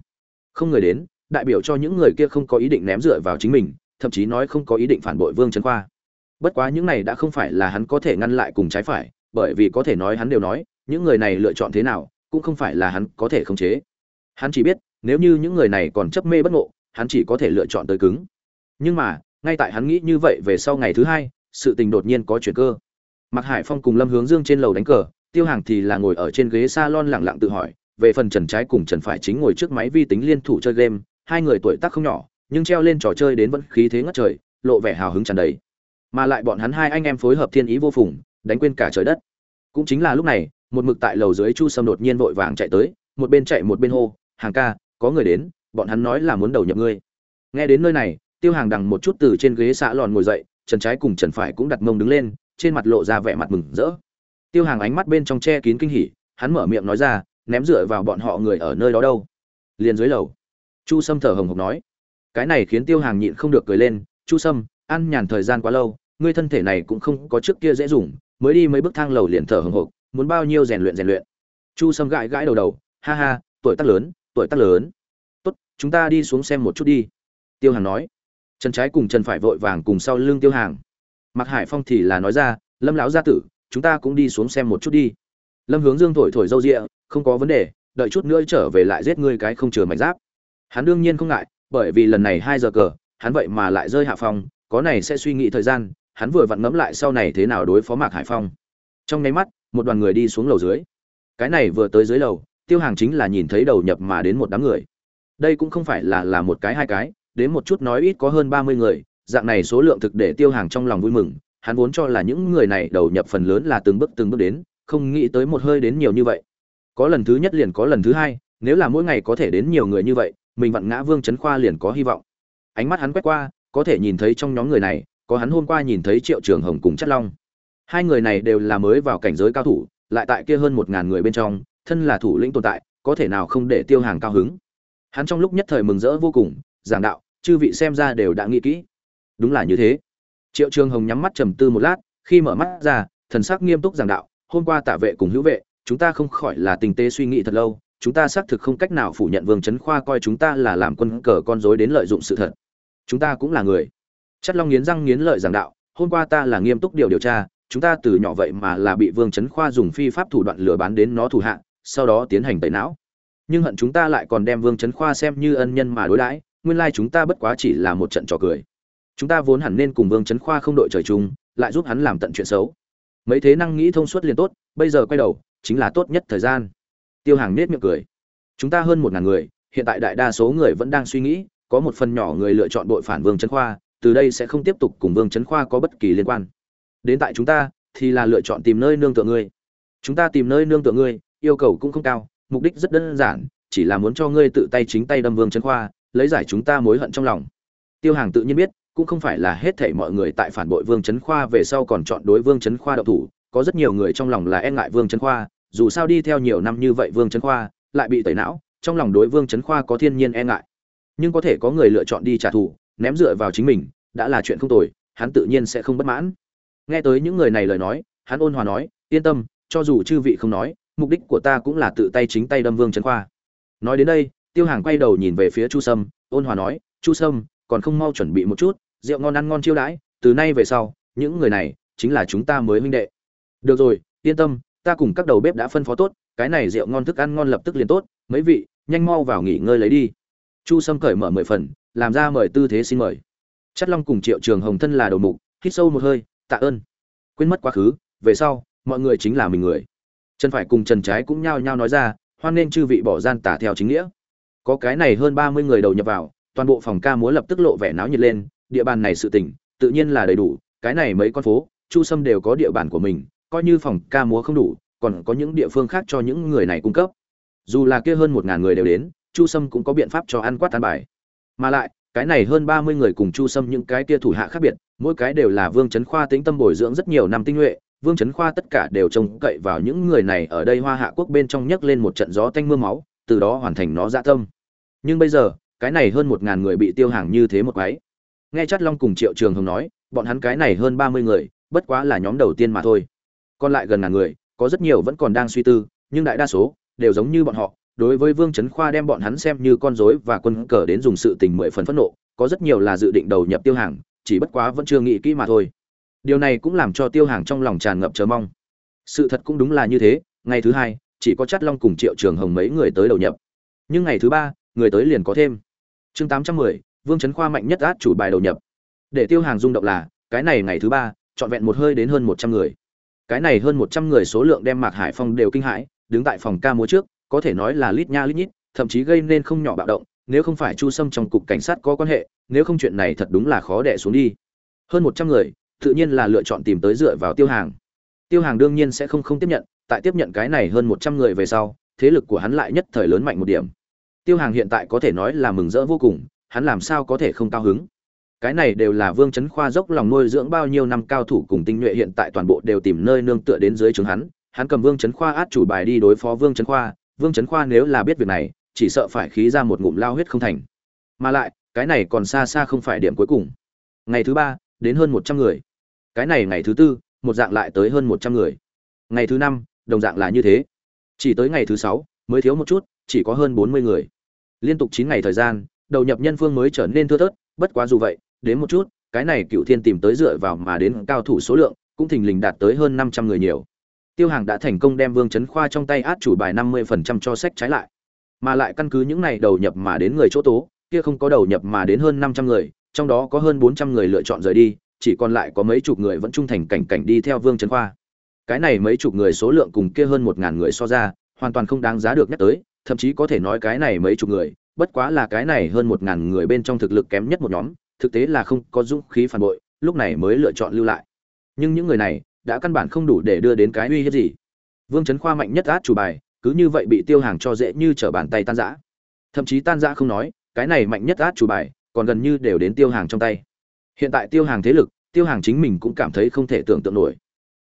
Không người đến, đại biểu cho những người kia không có ý định ném dựa vào chính mình, thậm chí nói không có ý định phản bội vương chấn khoa. Bất quá những này đã không phải là hắn có thể ngăn lại cùng trái phải, bởi vì có thể nói hắn đều nói, những người này lựa chọn thế nào, cũng không phải là hắn có thể khống chế. Hắn chỉ biết, nếu như những người này còn chấp mê bất ngộ, hắn chỉ có thể lựa chọn tới cứng. Nhưng mà ngay tại hắn nghĩ như vậy về sau ngày thứ hai, sự tình đột nhiên có chuyển cơ. Mặc hải phong cùng lâm hướng dương trên lầu đánh cờ, tiêu hàng thì là ngồi ở trên ghế salon lẳng lặng tự hỏi, về phần trần trái cùng trần phải chính ngồi trước máy vi tính liên thủ chơi game, hai người tuổi tác không nhỏ, nhưng treo lên trò chơi đến vẫn khí thế ngất trời, lộ vẻ hào hứng tràn đầy. Mà lại bọn hắn hai anh em phối hợp thiên ý vô phùng, đánh quên cả trời đất. Cũng chính là lúc này, một mực tại lầu dưới chu sâm đột nhiên vội vàng chạy tới, một bên chạy một bên hô, hàng ca, có người đến, bọn hắn nói là muốn đầu nhập ngươi. Nghe đến nơi này tiêu hàng đằng một chút từ trên ghế xạ lòn ngồi dậy, trần trái cùng trần phải cũng đặt mông đứng lên, trên mặt lộ ra vẻ mặt mừng rỡ. Tiêu hàng ánh mắt bên trong che kín kinh hỉ, hắn mở miệng nói ra, ném dựa vào bọn họ người ở nơi đó đâu? Liền dưới lầu. Chu sâm thở hồng hộc nói. Cái này khiến tiêu hàng nhịn không được cười lên, chu sâm, ăn nhàn thời gian quá lâu, ngươi thân thể này cũng không có trước kia dễ dùng, mới đi mấy bước thang lầu liền thở hồng hộc, muốn bao nhiêu rèn luyện rèn luyện. Chu sâm gãi gãi đầu đầu, ha ha, tuổi tác lớn, tuổi tác lớn. Tốt, chúng ta đi xuống xem một chút đi. Tiêu hàng nói trần trái cùng trần phải vội vàng cùng sau lưng tiêu hàng. Mặc hải phong thì là nói ra, lâm lão gia tử, chúng ta cũng đi xuống xem một chút đi. Lâm hướng dương thổi thổi râu rịa, không có vấn đề, đợi chút nữa trở về lại giết ngươi cái không chừa mảnh giáp. Hắn đương nhiên không ngại, bởi vì lần này hai giờ cờ, hắn vậy mà lại rơi hạ phong, có này sẽ suy nghĩ thời gian, hắn vừa vặn ngẫm lại sau này thế nào đối phó mạc hải phong. Trong nháy mắt, một đoàn người đi xuống lầu dưới. Cái này vừa tới dưới lầu, tiêu hàng chính là nhìn thấy đầu nhập mà đến một đám người. Đây cũng không phải là là một cái hai cái đến một chút nói ít có hơn ba mươi người, dạng này số lượng thực để tiêu hàng trong lòng vui mừng, hắn vốn cho là những người này đầu nhập phần lớn là từng bước từng bước đến, không nghĩ tới một hơi đến nhiều như vậy. Có lần thứ nhất liền có lần thứ hai, nếu là mỗi ngày có thể đến nhiều người như vậy, mình vặn ngã vương chấn khoa liền có hy vọng. Ánh mắt hắn quét qua, có thể nhìn thấy trong nhóm người này, có hắn hôm qua nhìn thấy triệu trường hồng cùng chất long. Hai người này đều là mới vào cảnh giới cao thủ, lại tại kia hơn một ngàn người bên trong, thân là thủ lĩnh tồn tại, có thể nào không để tiêu hàng cao hứng. Hắn trong lúc nhất thời mừng rỡ vô cùng giảng đạo, chư vị xem ra đều đã nghĩ kỹ. Đúng là như thế. Triệu trường hồng nhắm mắt trầm tư một lát, khi mở mắt ra, thần sắc nghiêm túc giảng đạo, hôm qua tạ vệ cùng hữu vệ, chúng ta không khỏi là tình tế suy nghĩ thật lâu, chúng ta xác thực không cách nào phủ nhận vương trấn khoa coi chúng ta là làm quân cờ con dối đến lợi dụng sự thật. Chúng ta cũng là người. Chất long nghiến răng nghiến lợi giảng đạo, hôm qua ta là nghiêm túc điều điều tra, chúng ta từ nhỏ vậy mà là bị vương trấn khoa dùng phi pháp thủ đoạn lừa bán đến nó thủ hạ, sau đó tiến hành tẩy não. Nhưng hận chúng ta lại còn đem vương trấn khoa xem như ân nhân mà đối đãi nguyên lai chúng ta bất quá chỉ là một trận trò cười. Chúng ta vốn hẳn nên cùng vương trấn khoa không đội trời chung, lại giúp hắn làm tận chuyện xấu. Mấy thế năng nghĩ thông suốt liền tốt, bây giờ quay đầu, chính là tốt nhất thời gian. Tiêu hàng nết miệng cười. Chúng ta hơn một ngàn người, hiện tại đại đa số người vẫn đang suy nghĩ, có một phần nhỏ người lựa chọn bội phản vương trấn khoa, từ đây sẽ không tiếp tục cùng vương trấn khoa có bất kỳ liên quan. Đến tại chúng ta, thì là lựa chọn tìm nơi nương tựa ngươi. Chúng ta tìm nơi nương tựa ngươi, yêu cầu cũng không cao, mục đích rất đơn giản, chỉ là muốn cho ngươi tự tay chính tay đâm vương trấn khoa lấy giải chúng ta mối hận trong lòng. Tiêu hàng tự nhiên biết, cũng không phải là hết thảy mọi người tại phản bội vương chấn khoa về sau còn chọn đối vương chấn khoa đậu thủ, có rất nhiều người trong lòng là e ngại vương chấn khoa, dù sao đi theo nhiều năm như vậy vương chấn khoa lại bị tẩy não, trong lòng đối vương chấn khoa có thiên nhiên e ngại. Nhưng có thể có người lựa chọn đi trả thù, ném dựa vào chính mình, đã là chuyện không tồi, hắn tự nhiên sẽ không bất mãn. Nghe tới những người này lời nói, hắn ôn hòa nói, yên tâm, cho dù chư vị không nói, mục đích của ta cũng là tự tay chính tay đâm vương chấn khoa. Nói đến đây tiêu hàng quay đầu nhìn về phía chu sâm, ôn hòa nói, chu sâm, còn không mau chuẩn bị một chút, rượu ngon ăn ngon chiêu đãi, từ nay về sau, những người này chính là chúng ta mới huynh đệ. Được rồi, yên tâm, ta cùng các đầu bếp đã phân phó tốt, cái này rượu ngon thức ăn ngon lập tức liền tốt, mấy vị, nhanh mau vào nghỉ ngơi lấy đi. Chu sâm cởi mở mười phần, làm ra mời tư thế xin mời. Chất long cùng triệu trường hồng thân là đầu mục, hít sâu một hơi, tạ ơn. Quên mất quá khứ, về sau, mọi người chính là mình người. Trần phải cùng trần trái cũng nhao nhao nói ra, hoan nên chư vị bỏ gian tả theo chính nghĩa có cái này hơn ba mươi người đầu nhập vào, toàn bộ phòng ca múa lập tức lộ vẻ náo nhiệt lên, địa bàn này sự tỉnh tự nhiên là đầy đủ, cái này mấy con phố, chu sâm đều có địa bàn của mình, coi như phòng ca múa không đủ, còn có những địa phương khác cho những người này cung cấp. Dù là kia hơn một ngàn người đều đến, chu sâm cũng có biện pháp cho ăn quát tán bài. Mà lại, cái này hơn ba mươi người cùng chu sâm những cái kia thủ hạ khác biệt, mỗi cái đều là vương chấn khoa tĩnh tâm bồi dưỡng rất nhiều năm tinh nhuệ, vương chấn khoa tất cả đều trông cậy vào những người này ở đây hoa hạ quốc bên trong nhấc lên một trận gió tanh mưa máu từ đó hoàn thành nó dạ tâm. Nhưng bây giờ, cái này hơn một ngàn người bị tiêu hàng như thế một cái nghe chát long cùng triệu trường hồng nói, bọn hắn cái này hơn ba mươi người, bất quá là nhóm đầu tiên mà thôi. Còn lại gần ngàn người, có rất nhiều vẫn còn đang suy tư, nhưng đại đa số đều giống như bọn họ, đối với vương trấn khoa đem bọn hắn xem như con rối và quân cờ đến dùng sự tình mười phần phẫn nộ, có rất nhiều là dự định đầu nhập tiêu hàng, chỉ bất quá vẫn chưa nghĩ kỹ mà thôi. Điều này cũng làm cho tiêu hàng trong lòng tràn ngập chờ mong. Sự thật cũng đúng là như thế, ngày thứ hai chỉ có chắt long cùng triệu trường hồng mấy người tới đầu nhập. Nhưng ngày thứ ba, người tới liền có thêm. Chương tám trăm mười, vương trấn khoa mạnh nhất át chủ bài đầu nhập. Để tiêu hàng rung động là, cái này ngày thứ ba, trọn vẹn một hơi đến hơn một trăm người. Cái này hơn một trăm người số lượng đem mạc hải phong đều kinh hãi, đứng tại phòng ca múa trước, có thể nói là lít nha lít nhít, thậm chí gây nên không nhỏ bạo động, nếu không phải chu sâm trong cục cảnh sát có quan hệ, nếu không chuyện này thật đúng là khó đẻ xuống đi. Hơn một trăm người, tự nhiên là lựa chọn tìm tới dựa vào tiêu hàng. Tiêu hàng đương nhiên sẽ không không tiếp nhận tại tiếp nhận cái này hơn một trăm người về sau, thế lực của hắn lại nhất thời lớn mạnh một điểm. Tiêu hàng hiện tại có thể nói là mừng rỡ vô cùng, hắn làm sao có thể không cao hứng? Cái này đều là vương chấn khoa dốc lòng nuôi dưỡng bao nhiêu năm cao thủ cùng tinh nhuệ hiện tại toàn bộ đều tìm nơi nương tựa đến dưới trướng hắn hắn cầm vương chấn khoa át chủ bài đi đối phó vương chấn khoa, vương chấn khoa nếu là biết việc này, chỉ sợ phải khí ra một ngụm lao huyết không thành. Mà lại, cái này còn xa xa không phải điểm cuối cùng. Ngày thứ ba, đến hơn một trăm người. Cái này ngày thứ tư, một dạng lại tới hơn một trăm người. Ngày thứ năm đồng dạng là như thế. Chỉ tới ngày thứ sáu, mới thiếu một chút, chỉ có hơn bốn mươi người. Liên tục chín ngày thời gian, đầu nhập nhân phương mới trở nên thưa thớt, bất quá dù vậy, đến một chút, cái này cựu thiên tìm tới dựa vào mà đến cao thủ số lượng, cũng thình lình đạt tới hơn năm trăm người nhiều. Tiêu hàng đã thành công đem vương chấn khoa trong tay át chủ bài năm mươi phần trăm cho sách trái lại. Mà lại căn cứ những này đầu nhập mà đến người chỗ tố, kia không có đầu nhập mà đến hơn năm trăm người, trong đó có hơn bốn trăm người lựa chọn rời đi, chỉ còn lại có mấy chục người vẫn trung thành cảnh cảnh đi theo vương chấn khoa cái này mấy chục người số lượng cùng kia hơn một ngàn người so ra, hoàn toàn không đáng giá được nhắc tới, thậm chí có thể nói cái này mấy chục người, bất quá là cái này hơn một ngàn người bên trong thực lực kém nhất một nhóm, thực tế là không có dũng khí phản bội, lúc này mới lựa chọn lưu lại. Nhưng những người này đã căn bản không đủ để đưa đến cái uy hiếp gì. Vương trấn khoa mạnh nhất át chủ bài, cứ như vậy bị tiêu hàng cho dễ như trở bàn tay tan rã. Thậm chí tan rã không nói, cái này mạnh nhất át chủ bài, còn gần như đều đến tiêu hàng trong tay. Hiện tại tiêu hàng thế lực, tiêu hàng chính mình cũng cảm thấy không thể tưởng tượng nổi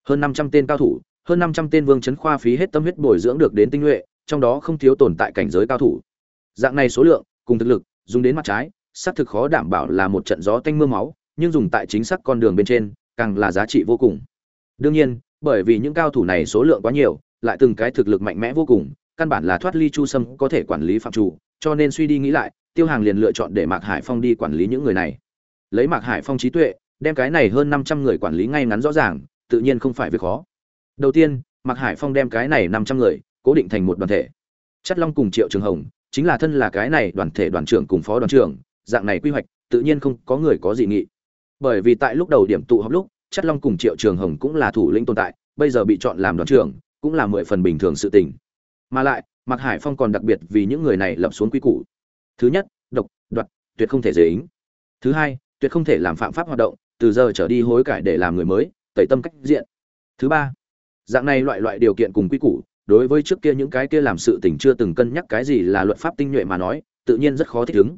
hơn năm trăm tên cao thủ, hơn năm trăm tên vương chấn khoa phí hết tâm huyết bồi dưỡng được đến tinh nhuệ, trong đó không thiếu tồn tại cảnh giới cao thủ. Dạng này số lượng, cùng thực lực, dùng đến mặt trái, xác thực khó đảm bảo là một trận gió tanh mưa máu, nhưng dùng tại chính xác con đường bên trên, càng là giá trị vô cùng. Đương nhiên, bởi vì những cao thủ này số lượng quá nhiều, lại từng cái thực lực mạnh mẽ vô cùng, căn bản là thoát ly chu sâm có thể quản lý phạm chủ, cho nên suy đi nghĩ lại, tiêu hàng liền lựa chọn để mạc hải phong đi quản lý những người này. Lấy mạc hải phong trí tuệ, đem cái này hơn năm trăm người quản lý ngay ngắn rõ ràng tự nhiên không phải việc khó. Đầu tiên, mạc hải phong đem cái này năm trăm người cố định thành một đoàn thể. Chất long cùng triệu trường hồng chính là thân là cái này đoàn thể đoàn trưởng cùng phó đoàn trưởng, dạng này quy hoạch tự nhiên không có người có dị nghị. Bởi vì tại lúc đầu điểm tụ họp lúc chất long cùng triệu trường hồng cũng là thủ lĩnh tồn tại, bây giờ bị chọn làm đoàn trưởng, cũng là mười phần bình thường sự tình. Mà lại, mạc hải phong còn đặc biệt vì những người này lập xuống quy củ. Thứ nhất, độc, đoạt, tuyệt không thể dễ ính thứ hai, tuyệt không thể làm phạm pháp hoạt động, từ giờ trở đi hối cải để làm người mới tẩy tâm cách diện. Thứ ba, dạng này loại loại điều kiện cùng quy củ, đối với trước kia những cái kia làm sự tình chưa từng cân nhắc cái gì là luật pháp tinh nhuệ mà nói, tự nhiên rất khó thích ứng.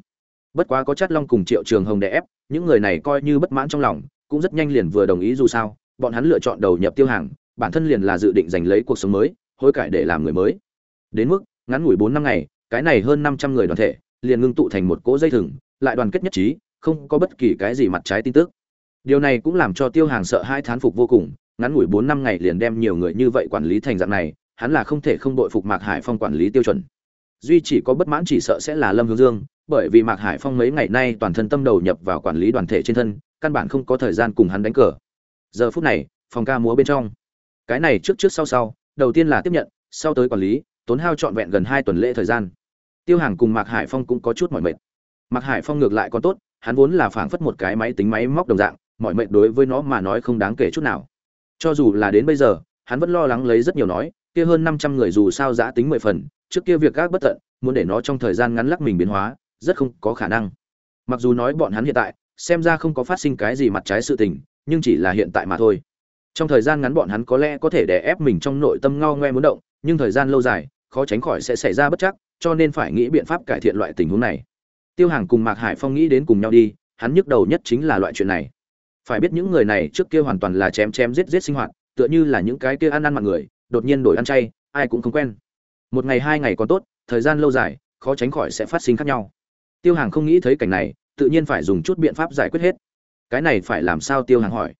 Bất quá có chát long cùng triệu trường hồng đè ép, những người này coi như bất mãn trong lòng, cũng rất nhanh liền vừa đồng ý dù sao, bọn hắn lựa chọn đầu nhập tiêu hàng, bản thân liền là dự định giành lấy cuộc sống mới, hối cải để làm người mới. Đến mức, ngắn ngủi bốn năm ngày, cái này hơn năm trăm người đoàn thể, liền ngưng tụ thành một cỗ dây thừng, lại đoàn kết nhất trí, không có bất kỳ cái gì mặt trái tin tức điều này cũng làm cho tiêu hàng sợ hai thán phục vô cùng, ngắn ngủi bốn năm ngày liền đem nhiều người như vậy quản lý thành dạng này, hắn là không thể không đội phục mạc hải phong quản lý tiêu chuẩn. Duy chỉ có bất mãn chỉ sợ sẽ là lâm hướng dương, bởi vì mạc hải phong mấy ngày nay toàn thân tâm đầu nhập vào quản lý đoàn thể trên thân, căn bản không có thời gian cùng hắn đánh cờ. Giờ phút này, phòng ca múa bên trong. Cái này trước trước sau sau, đầu tiên là tiếp nhận, sau tới quản lý, tốn hao trọn vẹn gần hai tuần lễ thời gian. Tiêu hàng cùng mạc hải phong cũng có chút mỏi mệt. Mạc hải phong ngược lại còn tốt, hắn vốn là phảng phất một cái máy tính máy móc đồng dạng mọi mệnh đối với nó mà nói không đáng kể chút nào. Cho dù là đến bây giờ, hắn vẫn lo lắng lấy rất nhiều nói, kia hơn năm trăm người dù sao giã tính mười phần, trước kia việc gác bất tận, muốn để nó trong thời gian ngắn lắc mình biến hóa, rất không có khả năng. Mặc dù nói bọn hắn hiện tại, xem ra không có phát sinh cái gì mặt trái sự tình, nhưng chỉ là hiện tại mà thôi. Trong thời gian ngắn bọn hắn có lẽ có thể đè ép mình trong nội tâm ngao ngoe muốn động, nhưng thời gian lâu dài, khó tránh khỏi sẽ xảy ra bất chắc, cho nên phải nghĩ biện pháp cải thiện loại tình huống này. Tiêu hàng cùng mạc hải phong nghĩ đến cùng nhau đi, hắn nhức đầu nhất chính là loại chuyện này phải biết những người này trước kia hoàn toàn là chém chém giết giết sinh hoạt, tựa như là những cái kia ăn ăn mặn người, đột nhiên đổi ăn chay, ai cũng không quen. Một ngày hai ngày còn tốt, thời gian lâu dài, khó tránh khỏi sẽ phát sinh khác nhau. Tiêu hàng không nghĩ thấy cảnh này, tự nhiên phải dùng chút biện pháp giải quyết hết. Cái này phải làm sao tiêu hàng hỏi?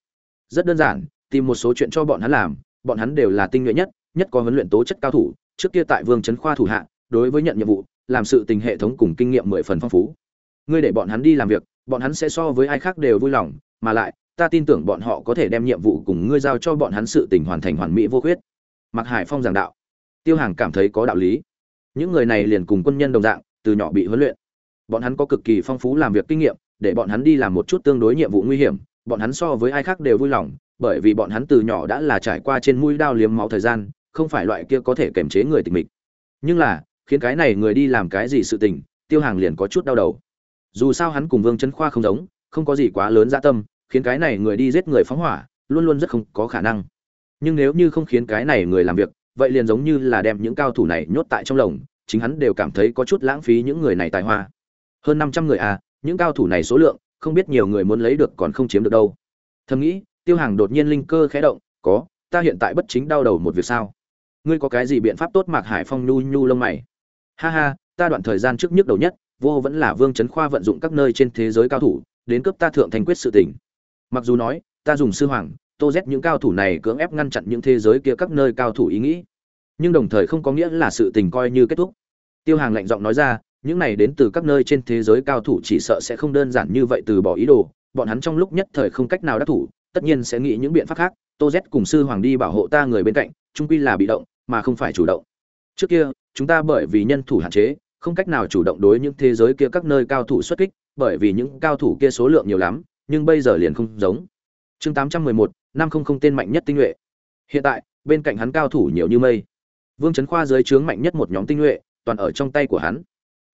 Rất đơn giản, tìm một số chuyện cho bọn hắn làm, bọn hắn đều là tinh nhuệ nhất nhất có huấn luyện tố chất cao thủ, trước kia tại vương trấn khoa thủ hạ, đối với nhận nhiệm vụ, làm sự tình hệ thống cùng kinh nghiệm mười phần phong phú. Ngươi để bọn hắn đi làm việc, bọn hắn sẽ so với ai khác đều vui lòng mà lại, ta tin tưởng bọn họ có thể đem nhiệm vụ cùng ngươi giao cho bọn hắn sự tình hoàn thành hoàn mỹ vô khuyết. Mặc hải phong giảng đạo. Tiêu hàng cảm thấy có đạo lý. Những người này liền cùng quân nhân đồng dạng, từ nhỏ bị huấn luyện. Bọn hắn có cực kỳ phong phú làm việc kinh nghiệm, để bọn hắn đi làm một chút tương đối nhiệm vụ nguy hiểm, bọn hắn so với ai khác đều vui lòng, bởi vì bọn hắn từ nhỏ đã là trải qua trên mũi đao liếm máu thời gian, không phải loại kia có thể kềm chế người tình mình nhưng là, khiến cái này người đi làm cái gì sự tình, tiêu hàng liền có chút đau đầu. Dù sao hắn cùng vương trấn khoa không giống không có gì quá lớn dã tâm, khiến cái này người đi giết người phóng hỏa, luôn luôn rất không có khả năng. Nhưng nếu như không khiến cái này người làm việc, vậy liền giống như là đem những cao thủ này nhốt tại trong lồng, chính hắn đều cảm thấy có chút lãng phí những người này tài hoa. Hơn năm trăm người à những cao thủ này số lượng, không biết nhiều người muốn lấy được còn không chiếm được đâu. Thầm nghĩ, tiêu hàng đột nhiên linh cơ khẽ động, có, ta hiện tại bất chính đau đầu một việc sao? Ngươi có cái gì biện pháp tốt mạc hải phong nhu nhu lông mày? Ha ha, ta đoạn thời gian trước nhức đầu nhất, vô vẫn là vương trấn khoa vận dụng các nơi trên thế giới cao thủ đến cướp ta thượng thành quyết sự tỉnh mặc dù nói, ta dùng sư hoàng, tô z những cao thủ này cưỡng ép ngăn chặn những thế giới kia các nơi cao thủ ý nghĩ. Nhưng đồng thời không có nghĩa là sự tình coi như kết thúc. Tiêu hàng lạnh giọng nói ra, những này đến từ các nơi trên thế giới cao thủ chỉ sợ sẽ không đơn giản như vậy từ bỏ ý đồ, bọn hắn trong lúc nhất thời không cách nào đắc thủ, tất nhiên sẽ nghĩ những biện pháp khác. Tô z cùng sư hoàng đi bảo hộ ta người bên cạnh trung quy là bị động, mà không phải chủ động. Trước kia, chúng ta bởi vì nhân thủ hạn chế, không cách nào chủ động đối những thế giới kia các nơi cao thủ xuất kích bởi vì những cao thủ kia số lượng nhiều lắm, nhưng bây giờ liền không giống. Chương tám trăm mười một, năm không không tên mạnh nhất tinh nhuệ. Hiện tại, bên cạnh hắn cao thủ nhiều như mây. Vương trấn khoa dưới trướng mạnh nhất một nhóm tinh nhuệ, toàn ở trong tay của hắn.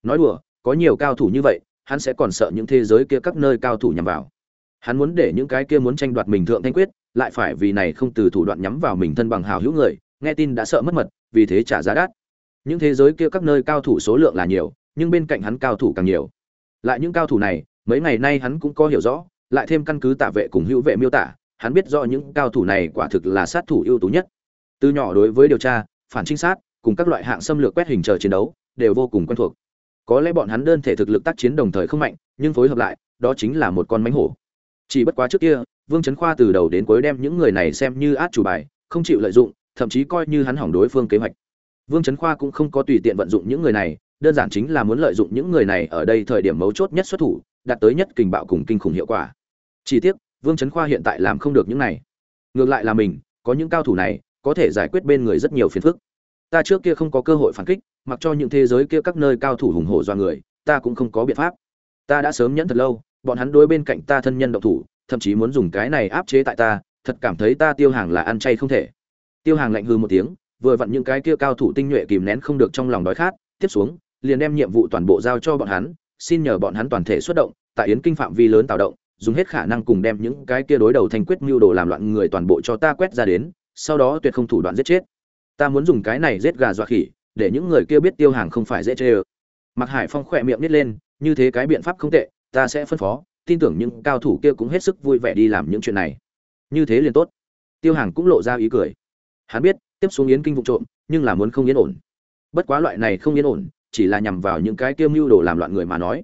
Nói đùa, có nhiều cao thủ như vậy, hắn sẽ còn sợ những thế giới kia các nơi cao thủ nhằm vào. Hắn muốn để những cái kia muốn tranh đoạt mình thượng thanh quyết, lại phải vì này không từ thủ đoạn nhắm vào mình thân bằng hào hữu người, nghe tin đã sợ mất mật, vì thế trả giá đắt. Những thế giới kia các nơi cao thủ số lượng là nhiều, nhưng bên cạnh hắn cao thủ càng nhiều lại những cao thủ này, mấy ngày nay hắn cũng có hiểu rõ, lại thêm căn cứ tạ vệ cùng hữu vệ miêu tả, hắn biết rõ những cao thủ này quả thực là sát thủ ưu tú nhất. Từ nhỏ đối với điều tra, phản trinh sát, cùng các loại hạng xâm lược quét hình chờ chiến đấu, đều vô cùng quen thuộc. Có lẽ bọn hắn đơn thể thực lực tác chiến đồng thời không mạnh, nhưng phối hợp lại, đó chính là một con mánh hổ. Chỉ bất quá trước kia, vương trấn khoa từ đầu đến cuối đem những người này xem như át chủ bài, không chịu lợi dụng, thậm chí coi như hắn hỏng đối phương kế hoạch. Vương trấn khoa cũng không có tùy tiện vận dụng những người này đơn giản chính là muốn lợi dụng những người này ở đây thời điểm mấu chốt nhất xuất thủ, đạt tới nhất kình bạo cùng kinh khủng hiệu quả. Chỉ tiếc, vương chấn khoa hiện tại làm không được những này. Ngược lại là mình, có những cao thủ này, có thể giải quyết bên người rất nhiều phiền phức. Ta trước kia không có cơ hội phản kích, mặc cho những thế giới kia các nơi cao thủ hùng hổ do người, ta cũng không có biện pháp. Ta đã sớm nhẫn thật lâu, bọn hắn đối bên cạnh ta thân nhân động thủ, thậm chí muốn dùng cái này áp chế tại ta, thật cảm thấy ta tiêu hàng là ăn chay không thể. Tiêu hàng lạnh hừ một tiếng, vừa vặn những cái kia cao thủ tinh nhuệ kìm nén không được trong lòng đói khát, tiếp xuống liền đem nhiệm vụ toàn bộ giao cho bọn hắn, xin nhờ bọn hắn toàn thể xuất động, tại yến kinh phạm vi lớn tạo động, dùng hết khả năng cùng đem những cái kia đối đầu thành quyết mưu đồ làm loạn người toàn bộ cho ta quét ra đến, sau đó tuyệt không thủ đoạn giết chết. Ta muốn dùng cái này giết gà dọa khỉ, để những người kia biết tiêu hàng không phải dễ chơi. Mạc mặc hải phong khỏe miệng nít lên, như thế cái biện pháp không tệ, ta sẽ phân phó, tin tưởng những cao thủ kia cũng hết sức vui vẻ đi làm những chuyện này. Như thế liền tốt. Tiêu hàng cũng lộ ra ý cười. Hắn biết, tiếp xuống yến kinh vụ trộm, nhưng là muốn không yên ổn. Bất quá loại này không yên ổn chỉ là nhằm vào những cái kiêm mưu đồ làm loạn người mà nói.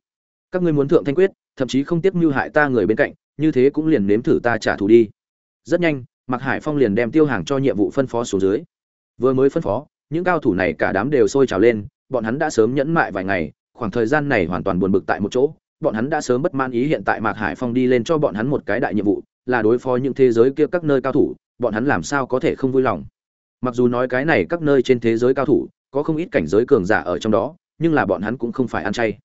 Các ngươi muốn thượng thanh quyết, thậm chí không tiếp mưu hại ta người bên cạnh, như thế cũng liền nếm thử ta trả thù đi. Rất nhanh, mạc hải phong liền đem tiêu hàng cho nhiệm vụ phân phó xuống dưới. Vừa mới phân phó, những cao thủ này cả đám đều sôi trào lên, bọn hắn đã sớm nhẫn mại vài ngày, khoảng thời gian này hoàn toàn buồn bực tại một chỗ. Bọn hắn đã sớm bất man ý hiện tại mạc hải phong đi lên cho bọn hắn một cái đại nhiệm vụ, là đối phó những thế giới kia các nơi cao thủ, bọn hắn làm sao có thể không vui lòng? Mặc dù nói cái này các nơi trên thế giới cao thủ, có không ít cảnh giới cường giả ở trong đó nhưng là bọn hắn cũng không phải ăn chay.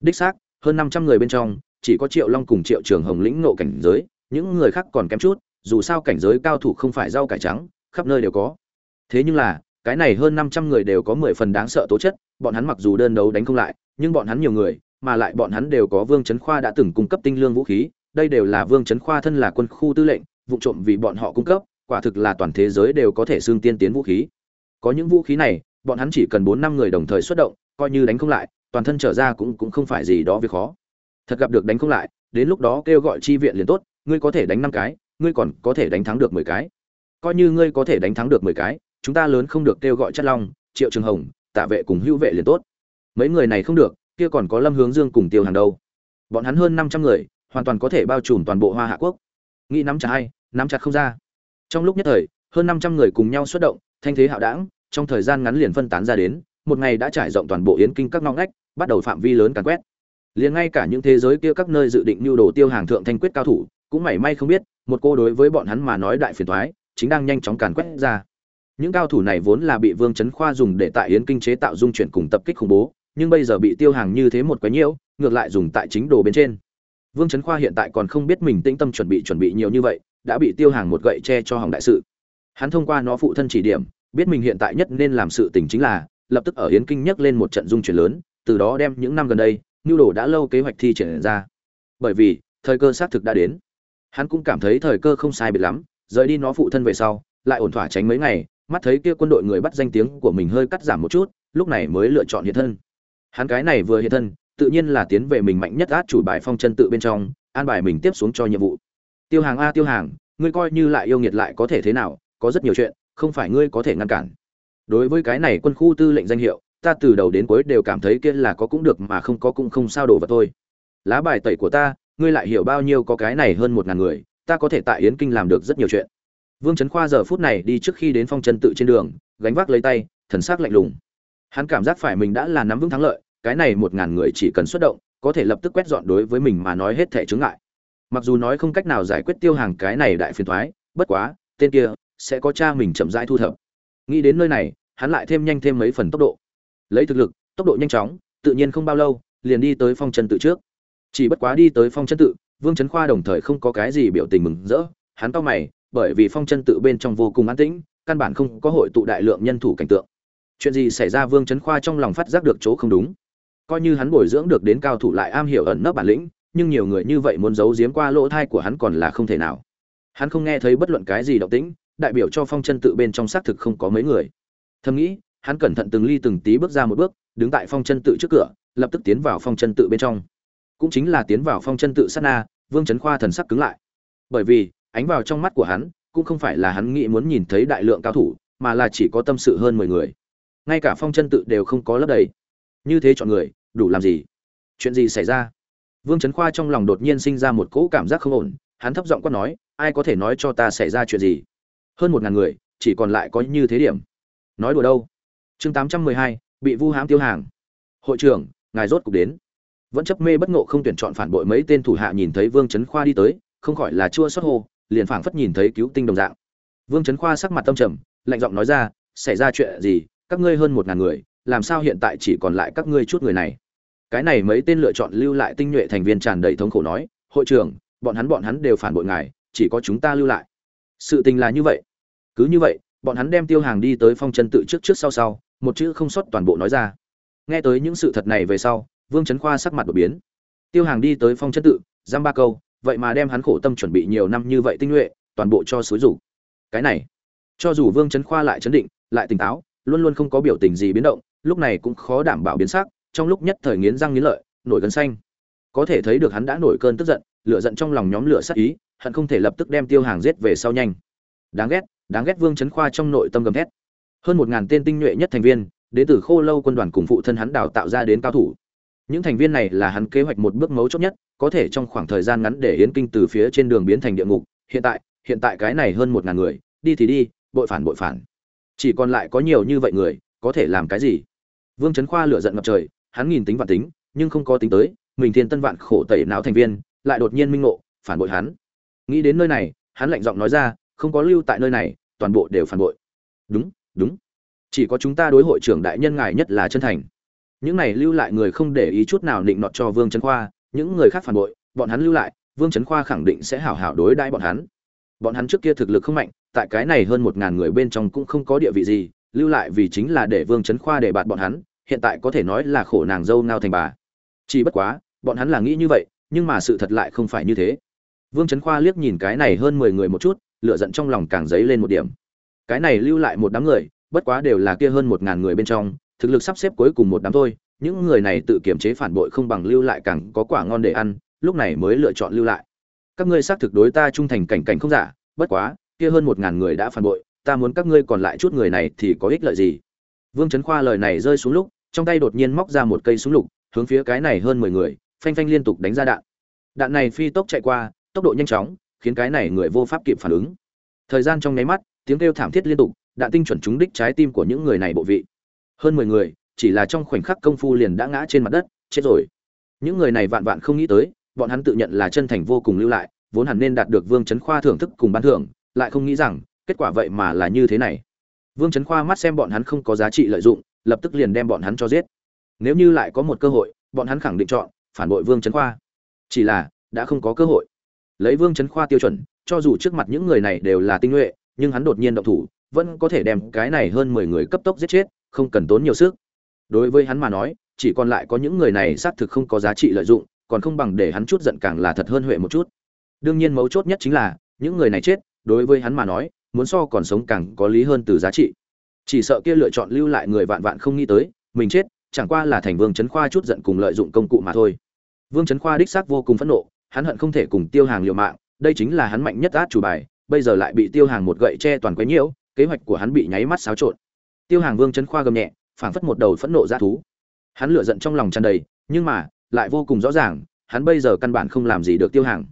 Đích xác, hơn năm trăm người bên trong, chỉ có triệu long cùng triệu trường hồng lĩnh nộ cảnh giới, những người khác còn kém chút, dù sao cảnh giới cao thủ không phải rau cải trắng, khắp nơi đều có. Thế nhưng là, cái này hơn năm trăm người đều có mười phần đáng sợ tố chất, bọn hắn mặc dù đơn đấu đánh không lại, nhưng bọn hắn nhiều người, mà lại bọn hắn đều có vương chấn khoa đã từng cung cấp tinh lương vũ khí, đây đều là vương chấn khoa thân là quân khu tư lệnh, vụ trộm vì bọn họ cung cấp, quả thực là toàn thế giới đều có thể xương tiên tiến vũ khí. Có những vũ khí này, bọn hắn chỉ cần bốn năm người đồng thời xuất động coi như đánh không lại, toàn thân trở ra cũng cũng không phải gì đó việc khó. Thật gặp được đánh không lại, đến lúc đó kêu gọi chi viện liền tốt, ngươi có thể đánh năm cái, ngươi còn có thể đánh thắng được mười cái. Coi như ngươi có thể đánh thắng được mười cái, chúng ta lớn không được kêu gọi chất long, triệu trường hồng, tạ vệ cùng hữu vệ liền tốt. Mấy người này không được, kia còn có lâm hướng dương cùng tiêu hàng đâu. Bọn hắn hơn năm trăm người, hoàn toàn có thể bao trùm toàn bộ hoa hạ quốc. Nghĩ nắm chặt hay, nắm chặt không ra. Trong lúc nhất thời, hơn năm trăm người cùng nhau xuất động, thanh thế hạo đảng, trong thời gian ngắn liền phân tán ra đến một ngày đã trải rộng toàn bộ yến kinh các ngõ ngách, bắt đầu phạm vi lớn càn quét. Liền ngay cả những thế giới kia các nơi dự định nhu đồ tiêu hàng thượng thanh quyết cao thủ, cũng mảy may không biết, một cô đối với bọn hắn mà nói đại phiền thoái chính đang nhanh chóng càn quét ra. Những cao thủ này vốn là bị vương chấn khoa dùng để tại yến kinh chế tạo dung chuyển cùng tập kích khủng bố, nhưng bây giờ bị tiêu hàng như thế một quái nhiễu, ngược lại dùng tại chính đồ bên trên. Vương chấn khoa hiện tại còn không biết mình tĩnh tâm chuẩn bị chuẩn bị nhiều như vậy, đã bị tiêu hàng một gậy che cho hỏng đại sự. Hắn thông qua nó phụ thân chỉ điểm, biết mình hiện tại nhất nên làm sự tình chính là lập tức ở yến kinh nhấc lên một trận dung chuyển lớn, từ đó đem những năm gần đây nhu đồ đã lâu kế hoạch thi triển ra. Bởi vì, thời cơ xác thực đã đến. Hắn cũng cảm thấy thời cơ không sai biệt lắm, rời đi nó phụ thân về sau, lại ổn thỏa tránh mấy ngày, mắt thấy kia quân đội người bắt danh tiếng của mình hơi cắt giảm một chút, lúc này mới lựa chọn hiện thân. Hắn cái này vừa hiện thân, tự nhiên là tiến về mình mạnh nhất át chủ bài phong chân tự bên trong, an bài mình tiếp xuống cho nhiệm vụ. Tiêu hàng a, tiêu hàng, ngươi coi như lại yêu nghiệt lại có thể thế nào, có rất nhiều chuyện, không phải ngươi có thể ngăn cản đối với cái này quân khu tư lệnh danh hiệu, ta từ đầu đến cuối đều cảm thấy kia là có cũng được mà không có cũng không sao đổ vào thôi. Lá bài tẩy của ta, ngươi lại hiểu bao nhiêu có cái này hơn một ngàn người, ta có thể tại yến kinh làm được rất nhiều chuyện. Vương trấn khoa giờ phút này đi trước khi đến phong chân tự trên đường, gánh vác lấy tay, thần sắc lạnh lùng. Hắn cảm giác phải mình đã là nắm vững thắng lợi, cái này một ngàn người chỉ cần xuất động, có thể lập tức quét dọn đối với mình mà nói hết thể chướng ngại. Mặc dù nói không cách nào giải quyết tiêu hàng cái này đại phiền thoái bất quá, tên kia sẽ có cha mình chậm rãi thu thập. Nghĩ đến nơi này hắn lại thêm nhanh thêm mấy phần tốc độ. Lấy thực lực, tốc độ nhanh chóng, tự nhiên không bao lâu, liền đi tới phong chân tự trước. Chỉ bất quá đi tới phong chân tự, vương trấn khoa đồng thời không có cái gì biểu tình mừng rỡ, hắn to mày, bởi vì phong chân tự bên trong vô cùng an tĩnh, căn bản không có hội tụ đại lượng nhân thủ cảnh tượng. Chuyện gì xảy ra vương trấn khoa trong lòng phát giác được chỗ không đúng. Coi như hắn bồi dưỡng được đến cao thủ lại am hiểu ẩn nấp bản lĩnh, nhưng nhiều người như vậy muốn giấu giếm qua lỗ thai của hắn còn là không thể nào. Hắn không nghe thấy bất luận cái gì động tĩnh, đại biểu cho phong chân tự bên trong xác thực không có mấy người thầm nghĩ, hắn cẩn thận từng ly từng tí bước ra một bước, đứng tại phong chân tự trước cửa, lập tức tiến vào phong chân tự bên trong. Cũng chính là tiến vào phong chân tự sát na, vương trấn khoa thần sắc cứng lại. Bởi vì, ánh vào trong mắt của hắn, cũng không phải là hắn nghĩ muốn nhìn thấy đại lượng cao thủ, mà là chỉ có tâm sự hơn mười người. Ngay cả phong chân tự đều không có lấp đầy. Như thế chọn người, đủ làm gì? Chuyện gì xảy ra? Vương trấn khoa trong lòng đột nhiên sinh ra một cỗ cảm giác không ổn, hắn thấp giọng quát nói, ai có thể nói cho ta xảy ra chuyện gì? Hơn một ngàn người, chỉ còn lại có như thế điểm nói đùa đâu. Chương tám trăm mười hai, bị vu hãm tiêu hàng. Hội trưởng, ngài rốt cục đến. Vẫn chấp mê bất ngộ không tuyển chọn phản bội mấy tên thủ hạ nhìn thấy vương trấn khoa đi tới, không khỏi là chua xót hô, liền phảng phất nhìn thấy cứu tinh đồng dạng. Vương trấn khoa sắc mặt tâm trầm, lạnh giọng nói ra, xảy ra chuyện gì? Các ngươi hơn một ngàn người, làm sao hiện tại chỉ còn lại các ngươi chút người này? Cái này mấy tên lựa chọn lưu lại tinh nhuệ thành viên tràn đầy thống khổ nói, hội trưởng, bọn hắn bọn hắn đều phản bội ngài, chỉ có chúng ta lưu lại. Sự tình là như vậy. Cứ như vậy bọn hắn đem tiêu hàng đi tới phong chân tự trước trước sau sau, một chữ không sót toàn bộ nói ra. Nghe tới những sự thật này về sau, vương trấn khoa sắc mặt đột biến. Tiêu hàng đi tới phong chân tự, giam ba câu, vậy mà đem hắn khổ tâm chuẩn bị nhiều năm như vậy tinh nhuệ, toàn bộ cho xối rủ. Cái này, cho dù vương trấn khoa lại chấn định, lại tỉnh táo, luôn luôn không có biểu tình gì biến động, lúc này cũng khó đảm bảo biến sắc, trong lúc nhất thời nghiến răng nghiến lợi, nổi gân xanh. Có thể thấy được hắn đã nổi cơn tức giận, lửa giận trong lòng nhóm lửa sát ý, hận không thể lập tức đem tiêu hàng giết về sau nhanh. Đáng ghét đáng ghét vương trấn khoa trong nội tâm gầm thét. Hơn một ngàn tên tinh nhuệ nhất thành viên, đến từ khô lâu quân đoàn cùng phụ thân hắn đào tạo ra đến cao thủ. Những thành viên này là hắn kế hoạch một bước mấu chốt nhất, có thể trong khoảng thời gian ngắn để hiến kinh từ phía trên đường biến thành địa ngục. Hiện tại hiện tại cái này hơn một ngàn người, đi thì đi, bội phản bội phản. Chỉ còn lại có nhiều như vậy người, có thể làm cái gì? Vương trấn khoa lửa giận ngập trời, hắn nghìn tính vạn tính, nhưng không có tính tới, mình thiên tân vạn khổ tẩy não thành viên, lại đột nhiên minh ngộ, phản bội hắn. Nghĩ đến nơi này, hắn lạnh giọng nói ra, không có lưu tại nơi này toàn bộ đều phản bội. Đúng đúng. Chỉ có chúng ta đối hội trưởng đại nhân ngài nhất là chân thành. Những này lưu lại người không để ý chút nào định nọt cho vương trấn khoa, những người khác phản bội, bọn hắn lưu lại, vương trấn khoa khẳng định sẽ hảo hảo đối đãi bọn hắn. Bọn hắn trước kia thực lực không mạnh, tại cái này hơn một ngàn người bên trong cũng không có địa vị gì, lưu lại vì chính là để vương trấn khoa để bạt bọn hắn, hiện tại có thể nói là khổ nàng dâu ngao thành bà. Chỉ bất quá, bọn hắn là nghĩ như vậy, nhưng mà sự thật lại không phải như thế. Vương trấn khoa liếc nhìn cái này hơn mười người một chút lựa giận trong lòng càng dấy lên một điểm. Cái này lưu lại một đám người, bất quá đều là kia hơn một ngàn người bên trong, thực lực sắp xếp cuối cùng một đám thôi, những người này tự kiểm chế phản bội không bằng lưu lại càng có quả ngon để ăn, lúc này mới lựa chọn lưu lại. Các ngươi xác thực đối ta trung thành cảnh cảnh không giả, bất quá, kia hơn một ngàn người đã phản bội, ta muốn các ngươi còn lại chút người này thì có ích lợi gì? Vương trấn khoa lời này rơi xuống lúc, trong tay đột nhiên móc ra một cây súng lục, hướng phía cái này hơn mười người, phanh phanh liên tục đánh ra đạn. Đạn này phi tốc chạy qua, tốc độ nhanh chóng khiến cái này người vô pháp kịp phản ứng. Thời gian trong nháy mắt, tiếng kêu thảm thiết liên tục đạn tinh chuẩn trúng đích trái tim của những người này bộ vị. Hơn mười người, chỉ là trong khoảnh khắc công phu liền đã ngã trên mặt đất, chết rồi. Những người này vạn vạn không nghĩ tới, bọn hắn tự nhận là chân thành vô cùng lưu lại, vốn hẳn nên đạt được vương chấn khoa thưởng thức cùng ban thưởng, lại không nghĩ rằng, kết quả vậy mà là như thế này. Vương chấn khoa mắt xem bọn hắn không có giá trị lợi dụng, lập tức liền đem bọn hắn cho giết. Nếu như lại có một cơ hội, bọn hắn khẳng định chọn, phản bội vương chấn khoa. Chỉ là, đã không có cơ hội lấy vương chấn khoa tiêu chuẩn, cho dù trước mặt những người này đều là tinh nhuệ, nhưng hắn đột nhiên động thủ, vẫn có thể đem cái này hơn mười người cấp tốc giết chết, không cần tốn nhiều sức. Đối với hắn mà nói, chỉ còn lại có những người này xác thực không có giá trị lợi dụng, còn không bằng để hắn chút giận càng là thật hơn huệ một chút. Đương nhiên mấu chốt nhất chính là, những người này chết, đối với hắn mà nói, muốn so còn sống càng có lý hơn từ giá trị. Chỉ sợ kia lựa chọn lưu lại người vạn vạn không nghĩ tới, mình chết, chẳng qua là thành vương chấn khoa chút giận cùng lợi dụng công cụ mà thôi. Vương chấn khoa đích xác vô cùng phẫn nộ hắn hận không thể cùng tiêu hàng liều mạng, đây chính là hắn mạnh nhất át chủ bài, bây giờ lại bị tiêu hàng một gậy che toàn quấy nhiễu, kế hoạch của hắn bị nháy mắt xáo trộn. Tiêu hàng vương chấn khoa gầm nhẹ, phảng phất một đầu phẫn nộ ra thú. Hắn lửa giận trong lòng tràn đầy, nhưng mà, lại vô cùng rõ ràng, hắn bây giờ căn bản không làm gì được tiêu hàng.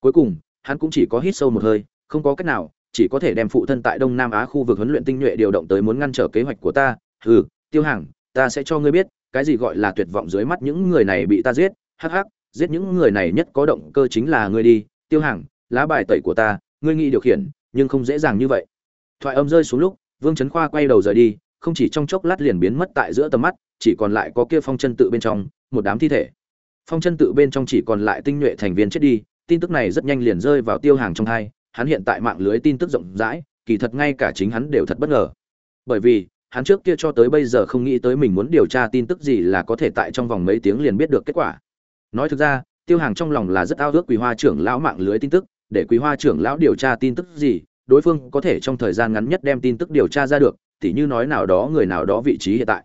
Cuối cùng, hắn cũng chỉ có hít sâu một hơi, không có cách nào, chỉ có thể đem phụ thân tại đông nam á khu vực huấn luyện tinh nhuệ điều động tới muốn ngăn trở kế hoạch của ta. Ừ tiêu hàng, ta sẽ cho ngươi biết, cái gì gọi là tuyệt vọng dưới mắt những người này bị ta giết, hắc hắc giết những người này nhất có động cơ chính là ngươi đi, tiêu hàng, lá bài tẩy của ta, ngươi nghĩ điều khiển, nhưng không dễ dàng như vậy. Thoại âm rơi xuống lúc, vương trấn khoa quay đầu rời đi, không chỉ trong chốc lát liền biến mất tại giữa tầm mắt, chỉ còn lại có kia phong chân tự bên trong, một đám thi thể. Phong chân tự bên trong chỉ còn lại tinh nhuệ thành viên chết đi, tin tức này rất nhanh liền rơi vào tiêu hàng trong hai, hắn hiện tại mạng lưới tin tức rộng rãi, kỳ thật ngay cả chính hắn đều thật bất ngờ. Bởi vì, hắn trước kia cho tới bây giờ không nghĩ tới mình muốn điều tra tin tức gì là có thể tại trong vòng mấy tiếng liền biết được kết quả nói thực ra, tiêu hàng trong lòng là rất ao ước quý hoa trưởng lão mạng lưới tin tức, để quý hoa trưởng lão điều tra tin tức gì, đối phương có thể trong thời gian ngắn nhất đem tin tức điều tra ra được, tỉ như nói nào đó người nào đó vị trí hiện tại.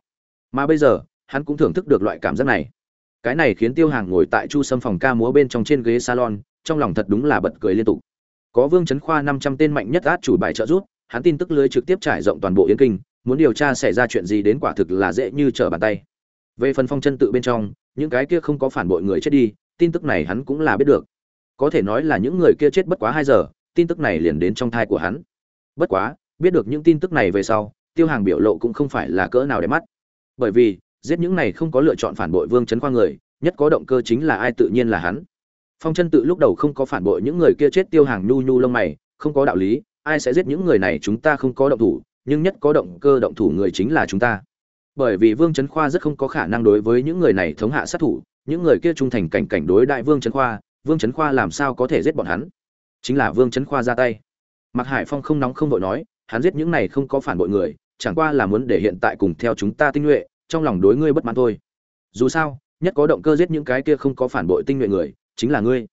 Mà bây giờ, hắn cũng thưởng thức được loại cảm giác này. Cái này khiến tiêu hàng ngồi tại chu sâm phòng ca múa bên trong trên ghế salon, trong lòng thật đúng là bật cười liên tục. Có vương chấn khoa năm trăm tên mạnh nhất át chủ bài trợ rút hắn tin tức lưới trực tiếp trải rộng toàn bộ yến kinh, muốn điều tra xảy ra chuyện gì đến quả thực là dễ như trở bàn tay. Về phần phong chân tự bên trong những cái kia không có phản bội người chết đi, tin tức này hắn cũng là biết được. Có thể nói là những người kia chết bất quá hai giờ, tin tức này liền đến trong thai của hắn. Bất quá, biết được những tin tức này về sau, tiêu hàng biểu lộ cũng không phải là cỡ nào để mắt. Bởi vì, giết những này không có lựa chọn phản bội vương trấn khoa người, nhất có động cơ chính là ai tự nhiên là hắn. Phong chân tự lúc đầu không có phản bội những người kia chết, tiêu hàng nhu nhu lông mày, không có đạo lý, ai sẽ giết những người này chúng ta không có động thủ, nhưng nhất có động cơ động thủ người chính là chúng ta bởi vì vương trấn khoa rất không có khả năng đối với những người này thống hạ sát thủ, những người kia trung thành cảnh cảnh đối đại vương trấn khoa, vương trấn khoa làm sao có thể giết bọn hắn? Chính là vương trấn khoa ra tay. Mặc hải phong không nóng không vội nói, hắn giết những này không có phản bội người, chẳng qua là muốn để hiện tại cùng theo chúng ta tinh nhuệ, trong lòng đối ngươi bất mãn thôi. Dù sao, nhất có động cơ giết những cái kia không có phản bội tinh nhuệ người, chính là ngươi.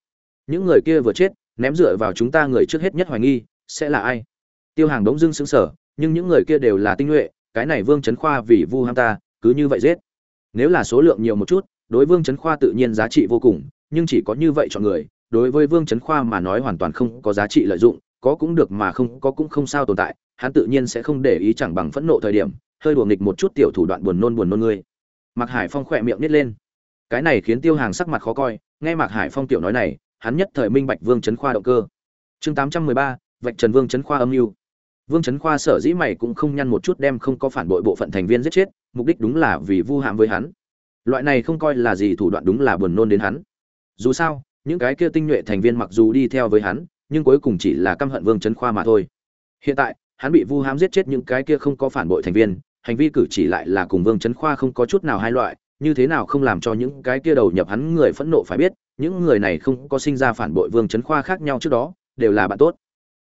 Những người kia vừa chết, ném dựa vào chúng ta người trước hết nhất hoài nghi, sẽ là ai? Tiêu hàng đống dưng xứng sở nhưng những người kia đều là tinh nhuệ cái này vương chấn khoa vì vu ham ta, cứ như vậy giết. Nếu là số lượng nhiều một chút, đối vương chấn khoa tự nhiên giá trị vô cùng, nhưng chỉ có như vậy cho người, đối với vương chấn khoa mà nói hoàn toàn không có giá trị lợi dụng, có cũng được mà không, có cũng không sao tồn tại, hắn tự nhiên sẽ không để ý chẳng bằng phẫn nộ thời điểm, hơi đùa nghịch một chút tiểu thủ đoạn buồn nôn buồn nôn ngươi. Mặc hải phong khỏe miệng nít lên. Cái này khiến tiêu hàng sắc mặt khó coi, nghe mạc hải phong tiểu nói này, hắn nhất thời minh bạch vương chấn khoa động cơ. Chương tám trăm mười ba, vạch trần vương chấn khoa âm mưu vương trấn khoa sở dĩ mày cũng không nhăn một chút đem không có phản bội bộ phận thành viên giết chết, mục đích đúng là vì vu hãm với hắn. Loại này không coi là gì thủ đoạn đúng là buồn nôn đến hắn. Dù sao, những cái kia tinh nhuệ thành viên mặc dù đi theo với hắn, nhưng cuối cùng chỉ là căm hận vương trấn khoa mà thôi. Hiện tại, hắn bị vu hãm giết chết những cái kia không có phản bội thành viên, hành vi cử chỉ lại là cùng vương trấn khoa không có chút nào hai loại, như thế nào không làm cho những cái kia đầu nhập hắn người phẫn nộ phải biết, những người này không có sinh ra phản bội vương trấn khoa khác nhau trước đó, đều là bạn tốt.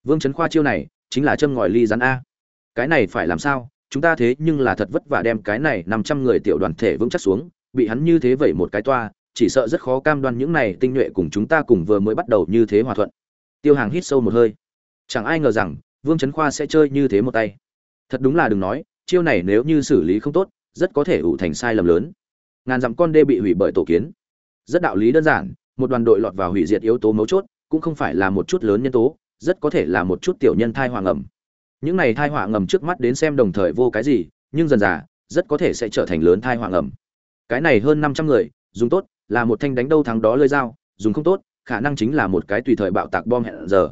Vương trấn khoa chiêu này chính là châm ngòi ly rắn a. Cái này phải làm sao? Chúng ta thế nhưng là thật vất vả đem cái này năm trăm người tiểu đoàn thể vững chắc xuống, bị hắn như thế vậy một cái toa, chỉ sợ rất khó cam đoan những này tinh nhuệ cùng chúng ta cùng vừa mới bắt đầu như thế hòa thuận. Tiêu hàng hít sâu một hơi. Chẳng ai ngờ rằng, vương trấn khoa sẽ chơi như thế một tay. Thật đúng là đừng nói, chiêu này nếu như xử lý không tốt, rất có thể ủ thành sai lầm lớn. Ngàn dặm con đê bị hủy bởi tổ kiến. Rất đạo lý đơn giản, một đoàn đội lọt vào hủy diệt yếu tố mấu chốt, cũng không phải là một chút lớn nhân tố rất có thể là một chút tiểu nhân thai họa ngầm. Những này thai họa ngầm trước mắt đến xem đồng thời vô cái gì, nhưng dần dà, rất có thể sẽ trở thành lớn thai họa ngầm. Cái này hơn năm trăm người, dùng tốt, là một thanh đánh đâu thắng đó lơi dao, dùng không tốt, khả năng chính là một cái tùy thời bạo tạc bom hẹn giờ.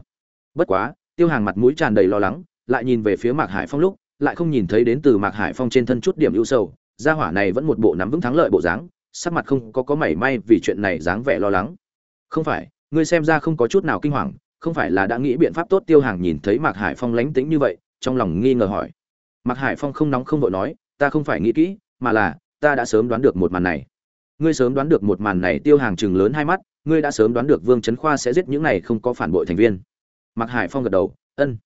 Bất quá, tiêu hàng mặt mũi tràn đầy lo lắng, lại nhìn về phía mạc hải phong lúc, lại không nhìn thấy đến từ mạc hải phong trên thân chút điểm ưu sầu, gia hỏa này vẫn một bộ nắm vững thắng lợi bộ dáng, sắc mặt không có có mảy may vì chuyện này dáng vẻ lo lắng. Không phải, ngươi xem ra không có chút nào kinh hoàng không phải là đã nghĩ biện pháp tốt tiêu hàng nhìn thấy mạc hải phong lánh tĩnh như vậy, trong lòng nghi ngờ hỏi. Mạc hải phong không nóng không vội nói, ta không phải nghĩ kỹ, mà là, ta đã sớm đoán được một màn này. Ngươi sớm đoán được một màn này tiêu hàng chừng lớn hai mắt, ngươi đã sớm đoán được vương trấn khoa sẽ giết những này không có phản bội thành viên. Mạc hải phong gật đầu, ân.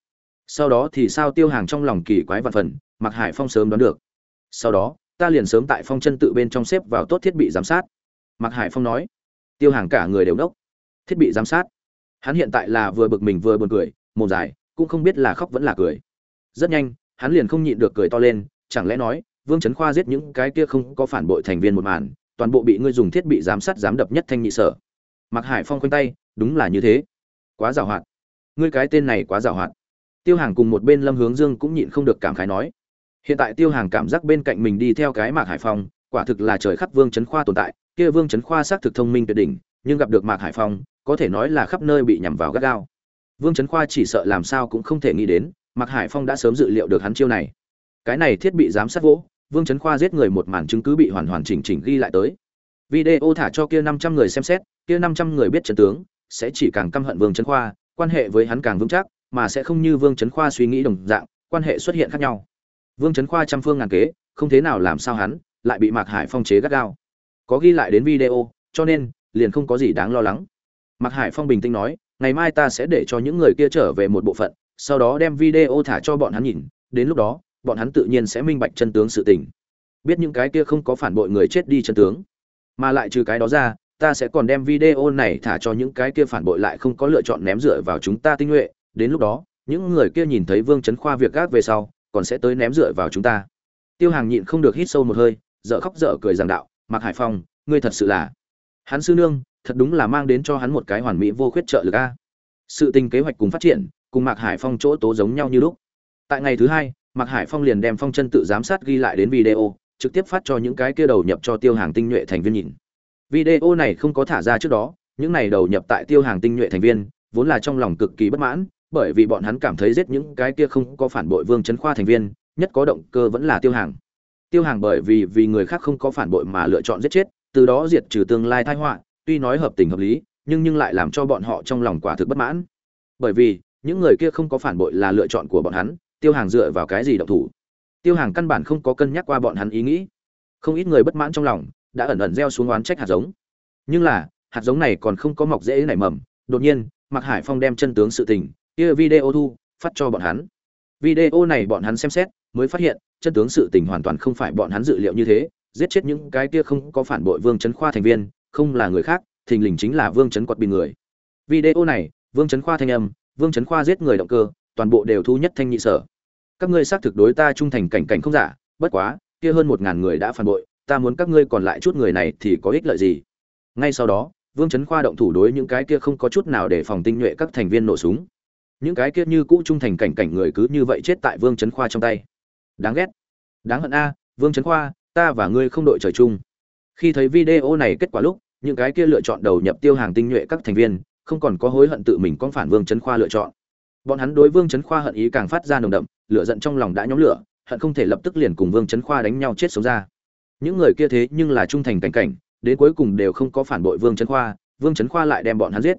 Sau đó thì sao tiêu hàng trong lòng kỳ quái vạn phần, mạc hải phong sớm đoán được. Sau đó, ta liền sớm tại phong chân tự bên trong xếp vào tốt thiết bị giám sát. Mạc hải phong nói, tiêu hàng cả người đều đốc. Thiết bị giám sát hắn hiện tại là vừa bực mình vừa buồn cười, mồm dài, cũng không biết là khóc vẫn là cười. Rất nhanh, hắn liền không nhịn được cười to lên, chẳng lẽ nói, vương trấn khoa giết những cái kia không có phản bội thành viên một màn, toàn bộ bị ngươi dùng thiết bị giám sát giám đập nhất thanh nhị sở. Mặc hải phong quanh tay, đúng là như thế. Quá giàu hoạt. Ngươi cái tên này quá giàu hoạt. Tiêu hàng cùng một bên lâm hướng dương cũng nhịn không được cảm khái nói. Hiện tại tiêu hàng cảm giác bên cạnh mình đi theo cái mạc hải phong, quả thực là trời khắp vương trấn khoa tồn tại. Kia vương trấn khoa xác thực thông minh tuyệt đỉnh, nhưng gặp được mạc hải phong có thể nói là khắp nơi bị nhằm vào gắt gao. Vương trấn khoa chỉ sợ làm sao cũng không thể nghĩ đến, mạc hải phong đã sớm dự liệu được hắn chiêu này. Cái này thiết bị giám sát vỗ, vương trấn khoa giết người một màn chứng cứ bị hoàn hoàn chỉnh chỉnh ghi lại tới. Video thả cho kia năm trăm người xem xét, kia năm trăm người biết trận tướng, sẽ chỉ càng căm hận vương trấn khoa, quan hệ với hắn càng vững chắc, mà sẽ không như vương trấn khoa suy nghĩ đồng dạng, quan hệ xuất hiện khác nhau. Vương trấn khoa trăm phương ngàn kế, không thế nào làm sao hắn, lại bị mạc hải phong chế gắt gao. Có ghi lại đến video, cho nên, liền không có gì đáng lo lắng mạc hải phong bình tĩnh nói, ngày mai ta sẽ để cho những người kia trở về một bộ phận, sau đó đem video thả cho bọn hắn nhìn, đến lúc đó, bọn hắn tự nhiên sẽ minh bạch chân tướng sự tình. Biết những cái kia không có phản bội người chết đi chân tướng. Mà lại trừ cái đó ra, ta sẽ còn đem video này thả cho những cái kia phản bội lại không có lựa chọn ném dựa vào chúng ta tinh nhuệ. Đến lúc đó, những người kia nhìn thấy vương chấn khoa việc gác về sau, còn sẽ tới ném dựa vào chúng ta. Tiêu hàng nhịn không được hít sâu một hơi, dở khóc dở cười giảng đạo, mạc hải phong, ngươi thật sự là hắn sư nương thật đúng là mang đến cho hắn một cái hoàn mỹ vô khuyết trợ lực a. Sự tình kế hoạch cùng phát triển, cùng mạc hải phong chỗ tố giống nhau như lúc. Tại ngày thứ hai, mạc hải phong liền đem phong chân tự giám sát ghi lại đến video, trực tiếp phát cho những cái kia đầu nhập cho tiêu hàng tinh nhuệ thành viên nhìn. Video này không có thả ra trước đó, những này đầu nhập tại tiêu hàng tinh nhuệ thành viên, vốn là trong lòng cực kỳ bất mãn, bởi vì bọn hắn cảm thấy giết những cái kia không có phản bội vương Trấn khoa thành viên, nhất có động cơ vẫn là tiêu hàng. Tiêu hàng bởi vì vì người khác không có phản bội mà lựa chọn giết chết, từ đó diệt trừ tương lai tai họa tuy nói hợp tình hợp lý, nhưng nhưng lại làm cho bọn họ trong lòng quả thực bất mãn. Bởi vì, những người kia không có phản bội là lựa chọn của bọn hắn, tiêu hàng dựa vào cái gì động thủ? Tiêu hàng căn bản không có cân nhắc qua bọn hắn ý nghĩ. Không ít người bất mãn trong lòng, đã ẩn ẩn gieo xuống oán trách hạt giống. Nhưng là, hạt giống này còn không có mọc dễ nảy mầm. Đột nhiên, mạc hải phong đem chân tướng sự tình, kia video thu, phát cho bọn hắn. Video này bọn hắn xem xét, mới phát hiện, chân tướng sự tình hoàn toàn không phải bọn hắn dự liệu như thế. Giết chết những cái kia không có phản bội vương chấn khoa thành viên không là người khác, thình lình chính là vương chấn quật bình người. Video này, vương chấn khoa thanh âm, vương chấn khoa giết người động cơ, toàn bộ đều thu nhất thanh nhị sở. Các ngươi xác thực đối ta trung thành cảnh cảnh không giả, bất quá, kia hơn một ngàn người đã phản bội, ta muốn các ngươi còn lại chút người này thì có ích lợi gì? Ngay sau đó, vương chấn khoa động thủ đối những cái kia không có chút nào để phòng tinh nhuệ các thành viên nổ súng. Những cái kia như cũ trung thành cảnh cảnh người cứ như vậy chết tại vương chấn khoa trong tay. Đáng ghét. Đáng hận a, vương chấn khoa, ta và ngươi không đội trời chung. Khi thấy video này kết quả lúc những cái kia lựa chọn đầu nhập tiêu hàng tinh nhuệ các thành viên, không còn có hối hận tự mình con phản vương chấn khoa lựa chọn. Bọn hắn đối vương chấn khoa hận ý càng phát ra nồng đậm, lửa giận trong lòng đã nhóm lửa, hận không thể lập tức liền cùng vương chấn khoa đánh nhau chết sống ra. Những người kia thế nhưng là trung thành cảnh cảnh, đến cuối cùng đều không có phản bội vương chấn khoa, vương chấn khoa lại đem bọn hắn giết.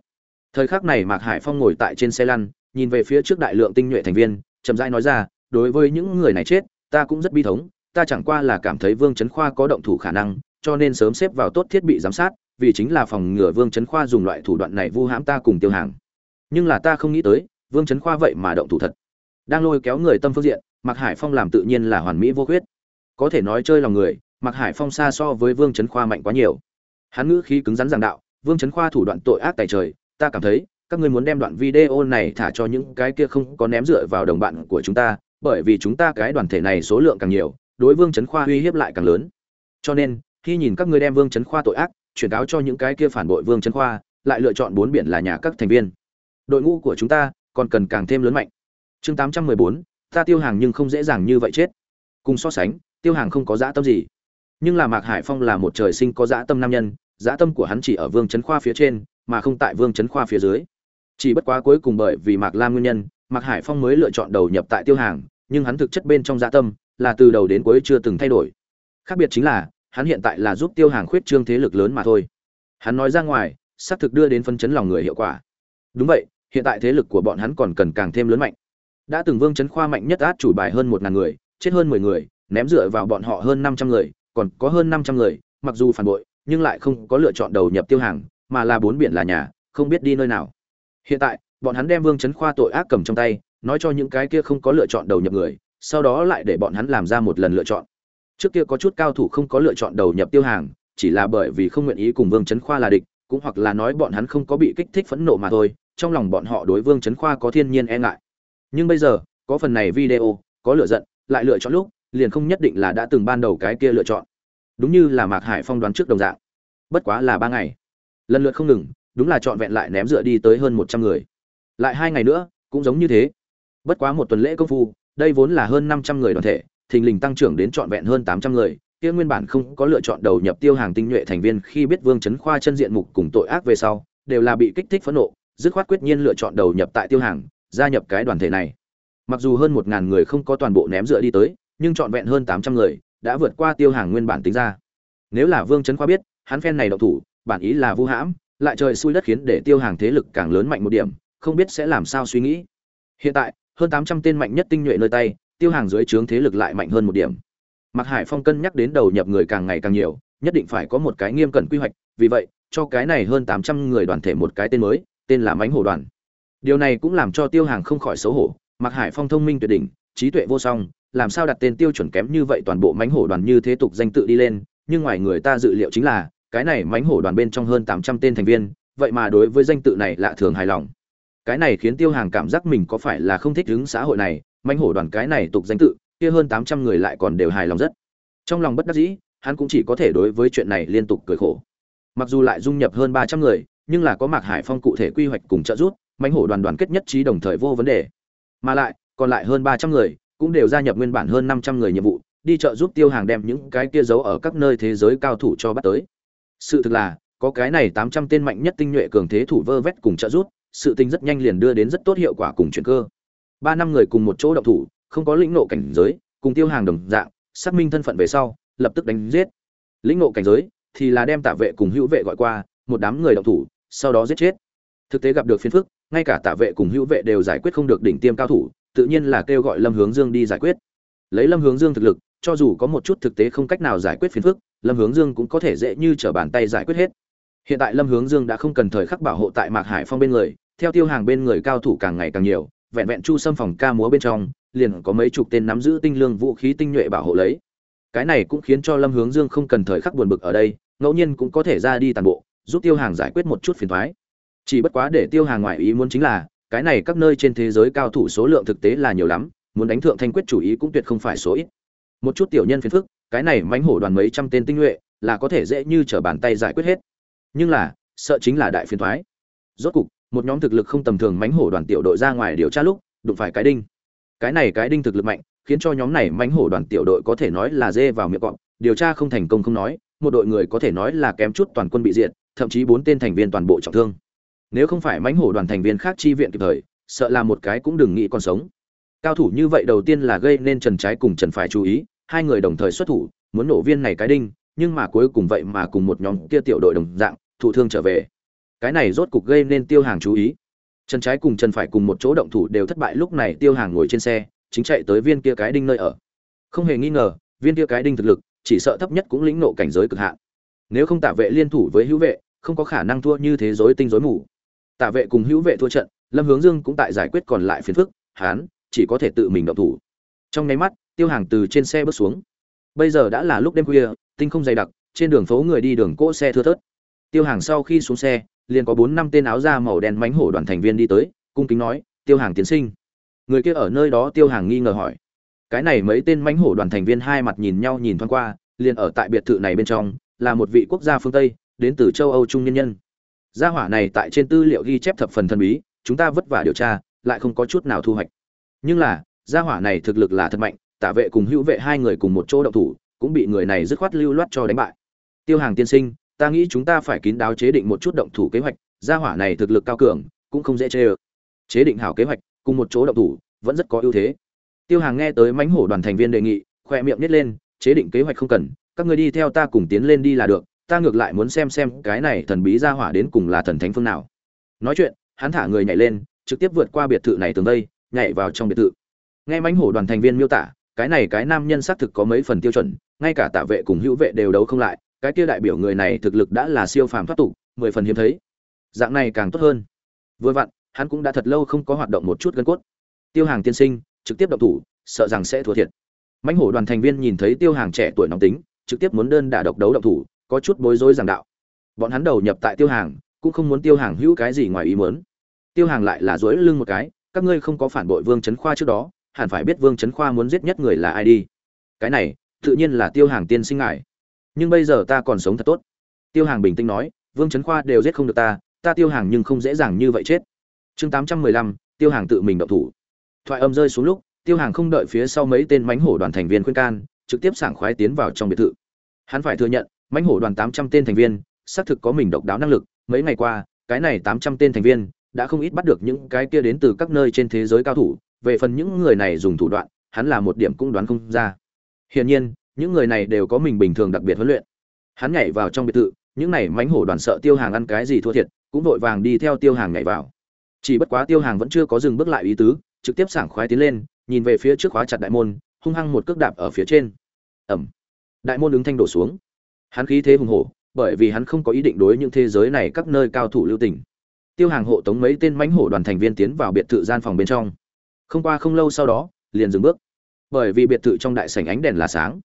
Thời khắc này mạc hải phong ngồi tại trên xe lăn, nhìn về phía trước đại lượng tinh nhuệ thành viên, chậm rãi nói ra, đối với những người này chết, ta cũng rất bi thống, ta chẳng qua là cảm thấy vương chấn khoa có động thủ khả năng, cho nên sớm xếp vào tốt thiết bị giám sát vì chính là phòng ngừa vương chấn khoa dùng loại thủ đoạn này vu hãm ta cùng tiêu hàng. Nhưng là ta không nghĩ tới, vương chấn khoa vậy mà động thủ thật. Đang lôi kéo người tâm phương diện, mạc hải phong làm tự nhiên là hoàn mỹ vô khuyết. Có thể nói chơi lòng người, mạc hải phong xa so với vương chấn khoa mạnh quá nhiều. Hắn ngữ khí cứng rắn giảng đạo, vương chấn khoa thủ đoạn tội ác tại trời, ta cảm thấy, các ngươi muốn đem đoạn video này thả cho những cái kia không có ném dựa vào đồng bạn của chúng ta, bởi vì chúng ta cái đoàn thể này số lượng càng nhiều, đối vương chấn khoa uy hiếp lại càng lớn. Cho nên, khi nhìn các ngươi đem vương chấn khoa tội ác chuyển cáo cho những cái kia phản bội vương chấn khoa, lại lựa chọn bốn biển là nhà các thành viên. Đội ngũ của chúng ta còn cần càng thêm lớn mạnh. Chương tám trăm mười bốn, ta tiêu hàng nhưng không dễ dàng như vậy chết. Cùng so sánh, tiêu hàng không có dã tâm gì. Nhưng là mạc hải phong là một trời sinh có dã tâm nam nhân, dã tâm của hắn chỉ ở vương chấn khoa phía trên, mà không tại vương chấn khoa phía dưới. Chỉ bất quá cuối cùng bởi vì mạc lam nguyên nhân, mạc hải phong mới lựa chọn đầu nhập tại tiêu hàng, nhưng hắn thực chất bên trong dã tâm là từ đầu đến cuối chưa từng thay đổi. Khác biệt chính là hắn hiện tại là giúp tiêu hàng khuyết trương thế lực lớn mà thôi. Hắn nói ra ngoài, xác thực đưa đến phân chấn lòng người hiệu quả. Đúng vậy, hiện tại thế lực của bọn hắn còn cần càng thêm lớn mạnh. Đã từng vương chấn khoa mạnh nhất át chủ bài hơn một ngàn người, chết hơn mười người, ném dựa vào bọn họ hơn năm trăm người, còn có hơn năm trăm người, mặc dù phản bội, nhưng lại không có lựa chọn đầu nhập tiêu hàng, mà là bốn biển là nhà, không biết đi nơi nào. Hiện tại, bọn hắn đem vương chấn khoa tội ác cầm trong tay, nói cho những cái kia không có lựa chọn đầu nhập người, sau đó lại để bọn hắn làm ra một lần lựa chọn trước kia có chút cao thủ không có lựa chọn đầu nhập tiêu hàng, chỉ là bởi vì không nguyện ý cùng vương chấn khoa là địch, cũng hoặc là nói bọn hắn không có bị kích thích phẫn nộ mà thôi, trong lòng bọn họ đối vương chấn khoa có thiên nhiên e ngại. Nhưng bây giờ, có phần này video, có lựa giận, lại lựa chọn lúc, liền không nhất định là đã từng ban đầu cái kia lựa chọn. Đúng như là mạc hải phong đoán trước đồng dạng. Bất quá là ba ngày. Lần lượt không ngừng, đúng là trọn vẹn lại ném dựa đi tới hơn một trăm người. Lại hai ngày nữa, cũng giống như thế. Bất quá một tuần lễ công phu, đây vốn là hơn năm trăm người đoàn thể thình lình tăng trưởng đến trọn vẹn hơn tám trăm người, kia nguyên bản không có lựa chọn đầu nhập tiêu hàng tinh nhuệ thành viên khi biết vương chấn khoa chân diện mục cùng tội ác về sau, đều là bị kích thích phẫn nộ, dứt khoát quyết nhiên lựa chọn đầu nhập tại tiêu hàng, gia nhập cái đoàn thể này. Mặc dù hơn một ngàn người không có toàn bộ ném dựa đi tới, nhưng trọn vẹn hơn tám trăm người đã vượt qua tiêu hàng nguyên bản tính ra. Nếu là vương chấn khoa biết, hắn phen này động thủ, bản ý là vu hãm, lại trời xui đất khiến để tiêu hàng thế lực càng lớn mạnh một điểm, không biết sẽ làm sao suy nghĩ. Hiện tại, hơn tám trăm tên mạnh nhất tinh nhuệ nơi tay tiêu hàng dưới trướng thế lực lại mạnh hơn một điểm Mạc Hải Phong cân nhắc đến đầu nhập người càng ngày càng nhiều, nhất định phải có một cái nghiêm cẩn quy hoạch, vì vậy, cho cái này hơn 800 người đoàn thể một cái tên mới, tên là Mãnh Hổ đoàn. Điều này cũng làm cho Tiêu Hàng không khỏi xấu hổ, Mạc Hải Phong thông minh tuyệt đỉnh, trí tuệ vô song, làm sao đặt tên tiêu chuẩn kém như vậy toàn bộ Mãnh Hổ đoàn như thế tục danh tự đi lên, nhưng ngoài người ta dự liệu chính là, cái này Mãnh Hổ đoàn bên trong hơn 800 tên thành viên, vậy mà đối với danh tự này lạ thường hài lòng. Cái này khiến Tiêu Hàng cảm giác mình có phải là không thích ứng xã hội này, Mãnh Hổ đoàn cái này tục danh tự, kia hơn tám trăm người lại còn đều hài lòng rất. Trong lòng bất đắc dĩ, hắn cũng chỉ có thể đối với chuyện này liên tục cười khổ. Mặc dù lại dung nhập hơn ba trăm người, nhưng là có Mạc Hải Phong cụ thể quy hoạch cùng trợ giúp, mãnh hổ đoàn đoàn kết nhất trí đồng thời vô vấn đề. Mà lại, còn lại hơn ba trăm người, cũng đều gia nhập nguyên bản hơn năm trăm người nhiệm vụ, đi trợ giúp Tiêu Hàng đem những cái kia giấu ở các nơi thế giới cao thủ cho bắt tới. Sự thực là, có cái này tám trăm tên mạnh nhất tinh nhuệ cường thế thủ vơ vét cùng trợ giúp, sự tình rất nhanh liền đưa đến rất tốt hiệu quả cùng chuyển cơ. Ba năm người cùng một chỗ động thủ, không có lĩnh ngộ cảnh giới, cùng tiêu hàng đồng dạng, xác minh thân phận về sau, lập tức đánh giết. Lĩnh ngộ cảnh giới thì là đem tạ vệ cùng hữu vệ gọi qua, một đám người động thủ, sau đó giết chết. Thực tế gặp được phiền phức, ngay cả tạ vệ cùng hữu vệ đều giải quyết không được đỉnh tiêm cao thủ, tự nhiên là kêu gọi Lâm Hướng Dương đi giải quyết. Lấy Lâm Hướng Dương thực lực, cho dù có một chút thực tế không cách nào giải quyết phiền phức, Lâm Hướng Dương cũng có thể dễ như trở bàn tay giải quyết hết. Hiện tại Lâm Hướng Dương đã không cần thời khắc bảo hộ tại Mạc Hải Phong bên người, theo tiêu hàng bên người cao thủ càng ngày càng nhiều, vẹn vẹn chu xâm phòng ca múa bên trong, liền có mấy chục tên nắm giữ tinh lương vũ khí tinh nhuệ bảo hộ lấy. Cái này cũng khiến cho lâm hướng dương không cần thời khắc buồn bực ở đây ngẫu nhiên cũng có thể ra đi tàn bộ giúp tiêu hàng giải quyết một chút phiền thoái chỉ bất quá để tiêu hàng ngoại ý muốn chính là cái này các nơi trên thế giới cao thủ số lượng thực tế là nhiều lắm muốn đánh thượng thanh quyết chủ ý cũng tuyệt không phải số ít. Một chút tiểu nhân phiền phức cái này mánh hổ đoàn mấy trăm tên tinh nhuệ là có thể dễ như trở bàn tay giải quyết hết. Nhưng là sợ chính là đại phiền thoái rốt cục một nhóm thực lực không tầm thường mánh hổ đoàn tiểu đội ra ngoài điều tra lúc, đụng phải cái đinh. Cái này cái đinh thực lực mạnh, khiến cho nhóm này mãnh hổ đoàn tiểu đội có thể nói là dê vào miệng cọp. Điều tra không thành công không nói, một đội người có thể nói là kém chút toàn quân bị diệt, thậm chí bốn tên thành viên toàn bộ trọng thương. Nếu không phải mãnh hổ đoàn thành viên khác chi viện kịp thời, sợ là một cái cũng đừng nghĩ còn sống. Cao thủ như vậy đầu tiên là gây nên trần trái cùng trần phải chú ý, hai người đồng thời xuất thủ, muốn nổ viên này cái đinh, nhưng mà cuối cùng vậy mà cùng một nhóm kia tiểu đội đồng dạng, thụ thương trở về cái này rốt cục gây nên tiêu hàng chú ý chân trái cùng chân phải cùng một chỗ động thủ đều thất bại lúc này Tiêu Hàng ngồi trên xe, chính chạy tới viên kia cái đinh nơi ở. Không hề nghi ngờ, viên kia cái đinh thực lực, chỉ sợ thấp nhất cũng lĩnh nộ cảnh giới cực hạn. Nếu không tạ vệ liên thủ với hữu vệ, không có khả năng thua như thế giới tinh rối mù. Tạ vệ cùng hữu vệ thua trận, Lâm Hướng Dương cũng tại giải quyết còn lại phiền phức, hắn chỉ có thể tự mình động thủ. Trong nháy mắt, Tiêu Hàng từ trên xe bước xuống. Bây giờ đã là lúc đêm khuya, tinh không dày đặc, trên đường phố người đi đường cỗ xe thưa thớt. Tiêu Hàng sau khi xuống xe, liền có bốn năm tên áo da màu đen mánh hổ đoàn thành viên đi tới, cung kính nói, tiêu hàng tiến sinh. Người kia ở nơi đó tiêu hàng nghi ngờ hỏi. Cái này mấy tên mánh hổ đoàn thành viên hai mặt nhìn nhau nhìn thoáng qua, liền ở tại biệt thự này bên trong, là một vị quốc gia phương tây, đến từ châu âu trung nhân nhân. Gia hỏa này tại trên tư liệu ghi chép thập phần thần bí, chúng ta vất vả điều tra, lại không có chút nào thu hoạch. Nhưng là, gia hỏa này thực lực là thật mạnh, tả vệ cùng hữu vệ hai người cùng một chỗ động thủ, cũng bị người này dứt khoát lưu loát cho đánh bại. Tiêu hàng tiên sinh ta nghĩ chúng ta phải kín đáo chế định một chút động thủ kế hoạch, gia hỏa này thực lực cao cường, cũng không dễ chê ơ. Chế định hảo kế hoạch, cùng một chỗ động thủ, vẫn rất có ưu thế. Tiêu hàng nghe tới mánh hổ đoàn thành viên đề nghị, khoe miệng nít lên, chế định kế hoạch không cần, các người đi theo ta cùng tiến lên đi là được, ta ngược lại muốn xem xem cái này thần bí gia hỏa đến cùng là thần thánh phương nào. Nói chuyện, hắn thả người nhảy lên, trực tiếp vượt qua biệt thự này tường đây nhảy vào trong biệt thự. Nghe mánh hổ đoàn thành viên miêu tả, cái này cái nam nhân xác thực có mấy phần tiêu chuẩn, ngay cả tạ vệ cùng hữu vệ đều đấu không lại cái kia đại biểu người này thực lực đã là siêu phàm thoát tục, mười phần hiếm thấy. Dạng này càng tốt hơn. Vừa vặn, hắn cũng đã thật lâu không có hoạt động một chút gân cốt. Tiêu hàng tiên sinh, trực tiếp động thủ, sợ rằng sẽ thua thiệt. Mãnh hổ đoàn thành viên nhìn thấy tiêu hàng trẻ tuổi nóng tính, trực tiếp muốn đơn đả độc đấu động thủ, có chút bối rối giảng đạo. Bọn hắn đầu nhập tại tiêu hàng, cũng không muốn tiêu hàng hữu cái gì ngoài ý muốn. Tiêu hàng lại là dối lưng một cái, các ngươi không có phản bội vương trấn khoa trước đó, hẳn phải biết vương trấn khoa muốn giết nhất người là ai đi. Cái này, tự nhiên là tiêu hàng tiên sinh ngài nhưng bây giờ ta còn sống thật tốt. Tiêu hàng bình tĩnh nói, vương trấn khoa đều giết không được ta ta tiêu hàng nhưng không dễ dàng như vậy chết. Chương tám trăm mười lăm, tiêu hàng tự mình động thủ. Thoại âm rơi xuống lúc, tiêu hàng không đợi phía sau mấy tên mánh hổ đoàn thành viên khuyên can, trực tiếp sảng khoái tiến vào trong biệt thự. Hắn phải thừa nhận mánh hổ đoàn tám trăm tên thành viên, xác thực có mình độc đáo năng lực. Mấy ngày qua, cái này tám trăm tên thành viên đã không ít bắt được những cái kia đến từ các nơi trên thế giới cao thủ. Về phần những người này dùng thủ đoạn, hắn là một điểm cũng đoán không ra. Hiển nhiên những người này đều có mình bình thường đặc biệt huấn luyện. Hắn nhảy vào trong biệt thự, những này mánh hổ đoàn sợ tiêu hàng ăn cái gì thua thiệt, cũng vội vàng đi theo tiêu hàng nhảy vào. Chỉ bất quá tiêu hàng vẫn chưa có dừng bước lại ý tứ, trực tiếp sảng khoái tiến lên, nhìn về phía trước khóa chặt đại môn, hung hăng một cước đạp ở phía trên. Ẩm đại môn ứng thanh đổ xuống. Hắn khí thế hùng hổ, bởi vì hắn không có ý định đối những thế giới này các nơi cao thủ lưu tình. Tiêu hàng hộ tống mấy tên mãnh hổ đoàn thành viên tiến vào biệt thự gian phòng bên trong. Không qua không lâu sau đó, liền dừng bước. Bởi vì biệt thự trong đại sảnh ánh đèn là sáng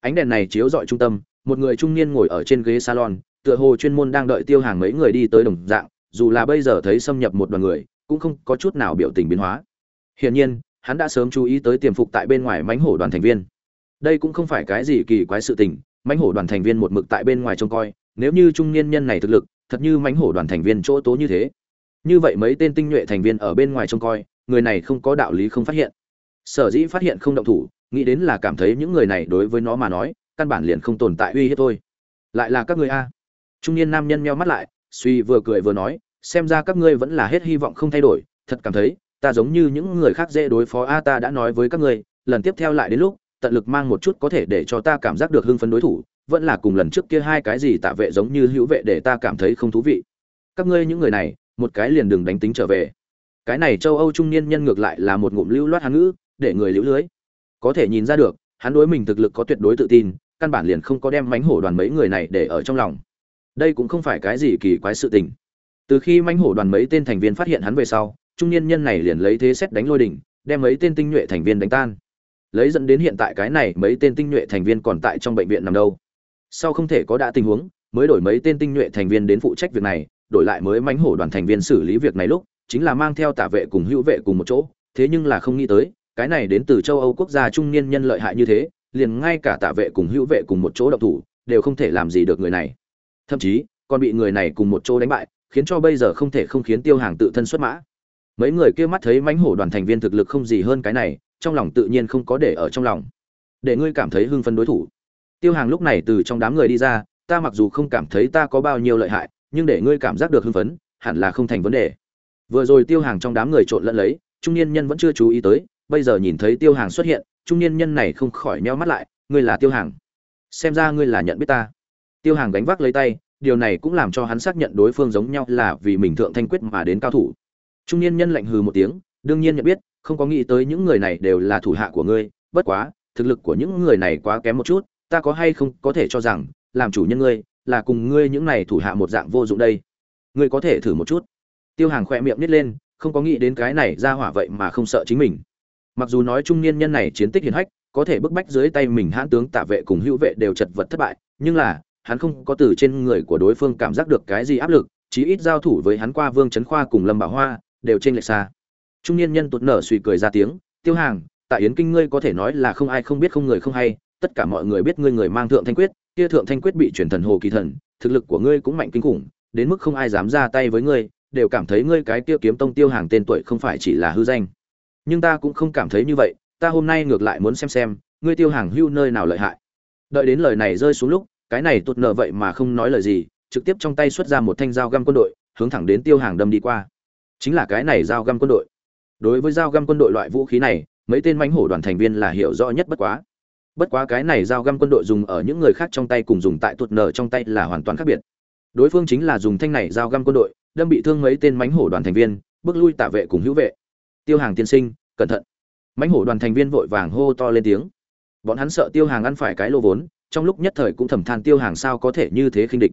ánh đèn này chiếu rọi trung tâm, một người trung niên ngồi ở trên ghế salon, tựa hồ chuyên môn đang đợi tiêu hàng mấy người đi tới đồng dạng, dù là bây giờ thấy xâm nhập một đoàn người, cũng không có chút nào biểu tình biến hóa. Hiển nhiên, hắn đã sớm chú ý tới tiềm phục tại bên ngoài mãnh hổ đoàn thành viên. Đây cũng không phải cái gì kỳ quái sự tình, mãnh hổ đoàn thành viên một mực tại bên ngoài trông coi, nếu như trung niên nhân này thực lực, thật như mãnh hổ đoàn thành viên chỗ tố như thế. Như vậy mấy tên tinh nhuệ thành viên ở bên ngoài trông coi, người này không có đạo lý không phát hiện. Sở dĩ phát hiện không động thủ nghĩ đến là cảm thấy những người này đối với nó mà nói, căn bản liền không tồn tại uy hiếp thôi. Lại là các người a. Trung niên nam nhân meo mắt lại, suy vừa cười vừa nói, xem ra các ngươi vẫn là hết hy vọng không thay đổi, thật cảm thấy, ta giống như những người khác dễ đối phó a, ta đã nói với các ngươi, lần tiếp theo lại đến lúc, tận lực mang một chút có thể để cho ta cảm giác được hưng phấn đối thủ, vẫn là cùng lần trước kia hai cái gì tạ vệ giống như hữu vệ để ta cảm thấy không thú vị. Các ngươi những người này, một cái liền đừng đánh tính trở về. Cái này châu âu trung niên nhân ngược lại là một ngụm lưu loát hán ngữ, để người liễu lưới có thể nhìn ra được, hắn đối mình thực lực có tuyệt đối tự tin, căn bản liền không có đem mánh hổ đoàn mấy người này để ở trong lòng. Đây cũng không phải cái gì kỳ quái sự tình. Từ khi mánh hổ đoàn mấy tên thành viên phát hiện hắn về sau, trung niên nhân này liền lấy thế xét đánh lôi đỉnh, đem mấy tên tinh nhuệ thành viên đánh tan. Lấy dẫn đến hiện tại cái này, mấy tên tinh nhuệ thành viên còn tại trong bệnh viện nằm đâu. Sau không thể có đã tình huống, mới đổi mấy tên tinh nhuệ thành viên đến phụ trách việc này, đổi lại mới mánh hổ đoàn thành viên xử lý việc này lúc, chính là mang theo tả vệ cùng hữu vệ cùng một chỗ, thế nhưng là không nghĩ tới cái này đến từ châu âu quốc gia trung niên nhân lợi hại như thế, liền ngay cả tạ vệ cùng hữu vệ cùng một chỗ độc thủ, đều không thể làm gì được người này. Thậm chí, còn bị người này cùng một chỗ đánh bại, khiến cho bây giờ không thể không khiến tiêu hàng tự thân xuất mã. Mấy người kia mắt thấy mãnh hổ đoàn thành viên thực lực không gì hơn cái này, trong lòng tự nhiên không có để ở trong lòng. Để ngươi cảm thấy hưng phấn đối thủ. Tiêu hàng lúc này từ trong đám người đi ra, ta mặc dù không cảm thấy ta có bao nhiêu lợi hại, nhưng để ngươi cảm giác được hưng phấn, hẳn là không thành vấn đề. Vừa rồi tiêu hàng trong đám người trộn lẫn lấy, trung niên nhân vẫn chưa chú ý tới bây giờ nhìn thấy tiêu hàng xuất hiện, trung niên nhân này không khỏi meo mắt lại, ngươi là tiêu hàng? Xem ra ngươi là nhận biết ta. Tiêu hàng đánh vác lấy tay, điều này cũng làm cho hắn xác nhận đối phương giống nhau là vì mình thượng thanh quyết mà đến cao thủ. Trung niên nhân lạnh hừ một tiếng, đương nhiên nhận biết, không có nghĩ tới những người này đều là thủ hạ của ngươi, bất quá, thực lực của những người này quá kém một chút, ta có hay không có thể cho rằng, làm chủ nhân ngươi, là cùng ngươi những này thủ hạ một dạng vô dụng đây. Ngươi có thể thử một chút. Tiêu hàng khỏe miệng nít lên, không có nghĩ đến cái này ra hỏa vậy mà không sợ chính mình mặc dù nói trung niên nhân này chiến tích hiển hách, có thể bức bách dưới tay mình hãn tướng tạ vệ cùng hữu vệ đều chật vật thất bại, nhưng là, hắn không có từ trên người của đối phương cảm giác được cái gì áp lực, chí ít giao thủ với hắn qua vương trấn khoa cùng lâm bảo hoa, đều trên lệch xa. Trung niên nhân tụt nở suy cười ra tiếng, tiêu hàng tại yến kinh ngươi có thể nói là không ai không biết không người không hay, tất cả mọi người biết ngươi người mang thượng thanh quyết, kia thượng thanh quyết bị chuyển thần hồ kỳ thần, thực lực của ngươi cũng mạnh kinh khủng, đến mức không ai dám ra tay với ngươi, đều cảm thấy ngươi cái kia kiếm tông tiêu hàng tên tuổi không phải chỉ là hư danh nhưng ta cũng không cảm thấy như vậy, ta hôm nay ngược lại muốn xem xem, ngươi tiêu hàng hưu nơi nào lợi hại. Đợi đến lời này rơi xuống lúc, cái này tụt nợ vậy mà không nói lời gì, trực tiếp trong tay xuất ra một thanh dao găm quân đội, hướng thẳng đến tiêu hàng đâm đi qua. Chính là cái này dao găm quân đội. Đối với dao găm quân đội loại vũ khí này, mấy tên mãnh hổ đoàn thành viên là hiểu rõ nhất bất quá. Bất quá cái này dao găm quân đội dùng ở những người khác trong tay cùng dùng tại tuột nở trong tay là hoàn toàn khác biệt. Đối phương chính là dùng thanh này dao găm quân đội, đâm bị thương mấy tên mánh hổ đoàn thành viên, bước lui tạ vệ cùng hữu vệ tiêu hàng tiên sinh, cẩn thận. Mãnh hổ đoàn thành viên vội vàng hô to lên tiếng. Bọn hắn sợ tiêu hàng ăn phải cái lô vốn, trong lúc nhất thời cũng thầm than tiêu hàng sao có thể như thế khinh địch.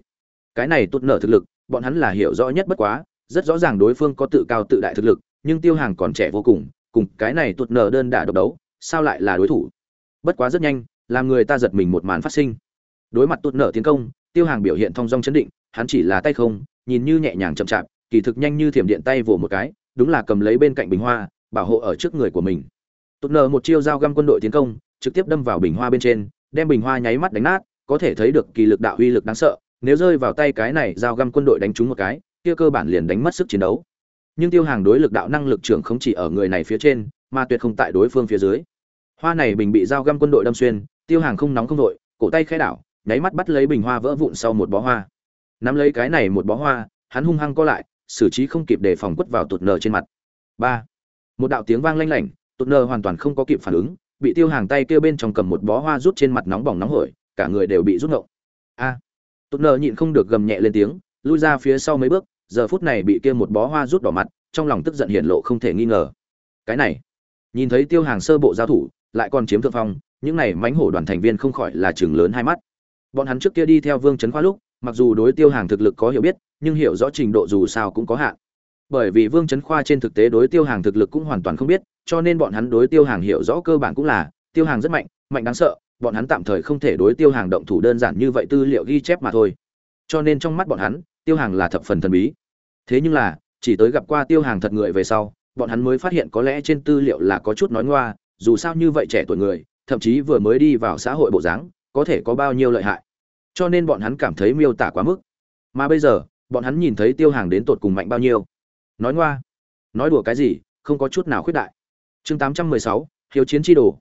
Cái này tốt nở thực lực, bọn hắn là hiểu rõ nhất bất quá, rất rõ ràng đối phương có tự cao tự đại thực lực, nhưng tiêu hàng còn trẻ vô cùng cùng cái này tụt nở đơn đả độc đấu, sao lại là đối thủ? Bất quá rất nhanh, làm người ta giật mình một màn phát sinh. Đối mặt tụt nở tiến công, tiêu hàng biểu hiện thong dong chấn định, hắn chỉ là tay không, nhìn như nhẹ nhàng chậm chạp, kỳ thực nhanh như thiểm điện tay vồ một cái đúng là cầm lấy bên cạnh bình hoa, bảo hộ ở trước người của mình. Tụt nở một chiêu dao găm quân đội tiến công, trực tiếp đâm vào bình hoa bên trên, đem bình hoa nháy mắt đánh nát, có thể thấy được kỳ lực đạo uy lực đáng sợ, nếu rơi vào tay cái này dao găm quân đội đánh trúng một cái, kia cơ bản liền đánh mất sức chiến đấu. Nhưng tiêu hàng đối lực đạo năng lực trưởng không chỉ ở người này phía trên, mà tuyệt không tại đối phương phía dưới. Hoa này bình bị dao găm quân đội đâm xuyên, tiêu hàng không nóng không đội cổ tay khai đảo, nháy mắt bắt lấy bình hoa vỡ vụn sau một bó hoa. Nắm lấy cái này một bó hoa, hắn hung hăng co lại xử trí không kịp để phòng quất vào tụt nờ trên mặt. Ba. Một đạo tiếng vang lanh lảnh, tụt nờ hoàn toàn không có kịp phản ứng, bị tiêu hàng tay kêu bên trong cầm một bó hoa rút trên mặt nóng bỏng nóng hổi, cả người đều bị rút ngộng. A. Tụt nờ nhịn không được gầm nhẹ lên tiếng, lui ra phía sau mấy bước, giờ phút này bị kia một bó hoa rút đỏ mặt, trong lòng tức giận hiện lộ không thể nghi ngờ. Cái này, nhìn thấy tiêu hàng sơ bộ giao thủ, lại còn chiếm thượng phong, những này mánh hổ đoàn thành viên không khỏi là chừng lớn hai mắt. Bọn hắn trước kia đi theo vương trấn khoa lúc mặc dù đối tiêu hàng thực lực có hiểu biết, nhưng hiểu rõ trình độ dù sao cũng có hạn. Bởi vì vương trấn khoa trên thực tế đối tiêu hàng thực lực cũng hoàn toàn không biết, cho nên bọn hắn đối tiêu hàng hiểu rõ cơ bản cũng là, tiêu hàng rất mạnh mạnh đáng sợ, bọn hắn tạm thời không thể đối tiêu hàng động thủ đơn giản như vậy tư liệu ghi chép mà thôi. Cho nên trong mắt bọn hắn, tiêu hàng là thập phần thần bí. Thế nhưng là, chỉ tới gặp qua tiêu hàng thật người về sau, bọn hắn mới phát hiện có lẽ trên tư liệu là có chút nói ngoa, dù sao như vậy trẻ tuổi người, thậm chí vừa mới đi vào xã hội bộ dáng, có thể có bao nhiêu lợi hại cho nên bọn hắn cảm thấy miêu tả quá mức. Mà bây giờ, bọn hắn nhìn thấy tiêu hàng đến tột cùng mạnh bao nhiêu. Nói ngoa, nói đùa cái gì, không có chút nào khuyết đại. Chương tám trăm mười sáu, hiếu chiến tri đồ.